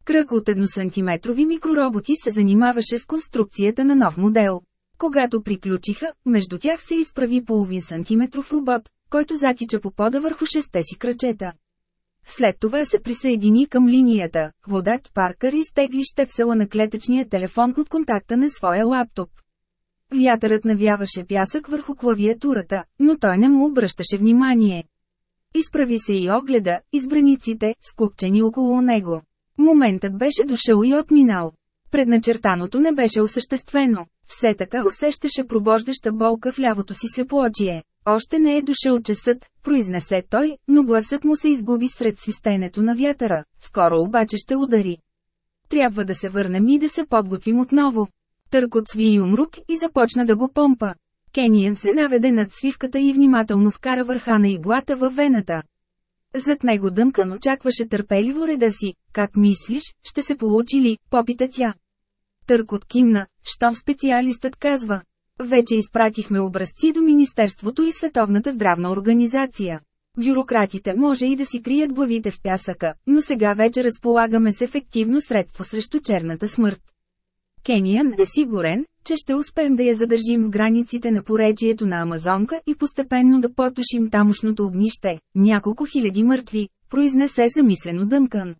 Кръг от едносантиметрови микророботи се занимаваше с конструкцията на нов модел. Когато приключиха, между тях се изправи половин сантиметров робот, който затича по пода върху шесте си крачета. След това се присъедини към линията, водач Паркър изтегли щепсела на клетъчния телефон от контакта на своя лаптоп. Вятърът навяваше пясък върху клавиатурата, но той не му обръщаше внимание. Изправи се и огледа, избраниците, скупчени около него. Моментът беше дошъл и отминал. Предначертаното не беше осъществено. Все така усещаше пробождаща болка в лявото си слепоочие. Още не е дошъл часът, произнесе той, но гласът му се изгуби сред свистенето на вятъра. Скоро обаче ще удари. Трябва да се върнем и да се подготвим отново. Търкот сви и умрук и започна да го помпа. Кениен се наведе над свивката и внимателно вкара върха на иглата във вената. Зад него Дънкан очакваше търпеливо реда си. Как мислиш, ще се получи ли, попита тя. Търкот кимна, щом специалистът казва. Вече изпратихме образци до Министерството и Световната здравна организация. Бюрократите може и да си крият главите в пясъка, но сега вече разполагаме с ефективно средство срещу черната смърт. Кениан е сигурен, че ще успеем да я задържим в границите на поречието на Амазонка и постепенно да потушим тамошното огнище, няколко хиляди мъртви, произнесе замислено Дънкан.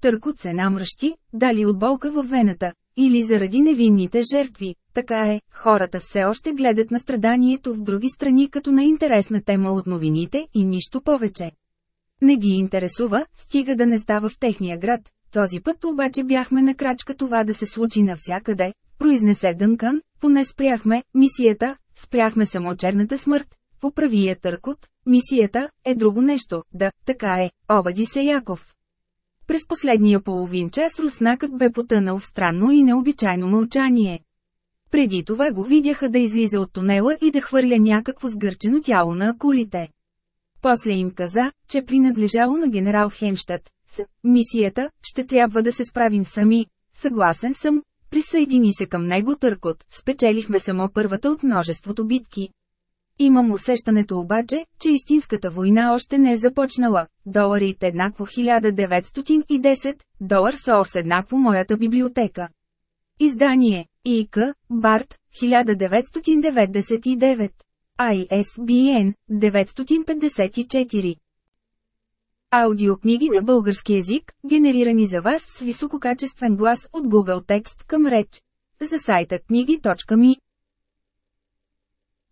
Търкот се намръщи, дали от болка във вената, или заради невинните жертви. Така е, хората все още гледат на страданието в други страни като на интересна тема от новините и нищо повече. Не ги интересува, стига да не става в техния град. Този път обаче бяхме на крачка това да се случи навсякъде, произнесе Дънкан, поне спряхме, мисията, спряхме само черната смърт, поправи я Търкот, мисията, е друго нещо, да, така е, обади се Яков. През последния половин час руснакът бе потънал в странно и необичайно мълчание. Преди това го видяха да излиза от тунела и да хвърля някакво сгърчено тяло на акулите. После им каза, че принадлежало на генерал Хемштад. С мисията, ще трябва да се справим сами. Съгласен съм, присъедини се към него Търкот, спечелихме само първата от множеството битки. Имам усещането обаче, че истинската война още не е започнала. Доларит еднакво 1910, долар сорс еднакво моята библиотека. Издание ИК, Барт, 1999. ISBN 954. Аудиокниги на български язик, генерирани за вас с висококачествен глас от Google Текст към реч. За сайта книги.ми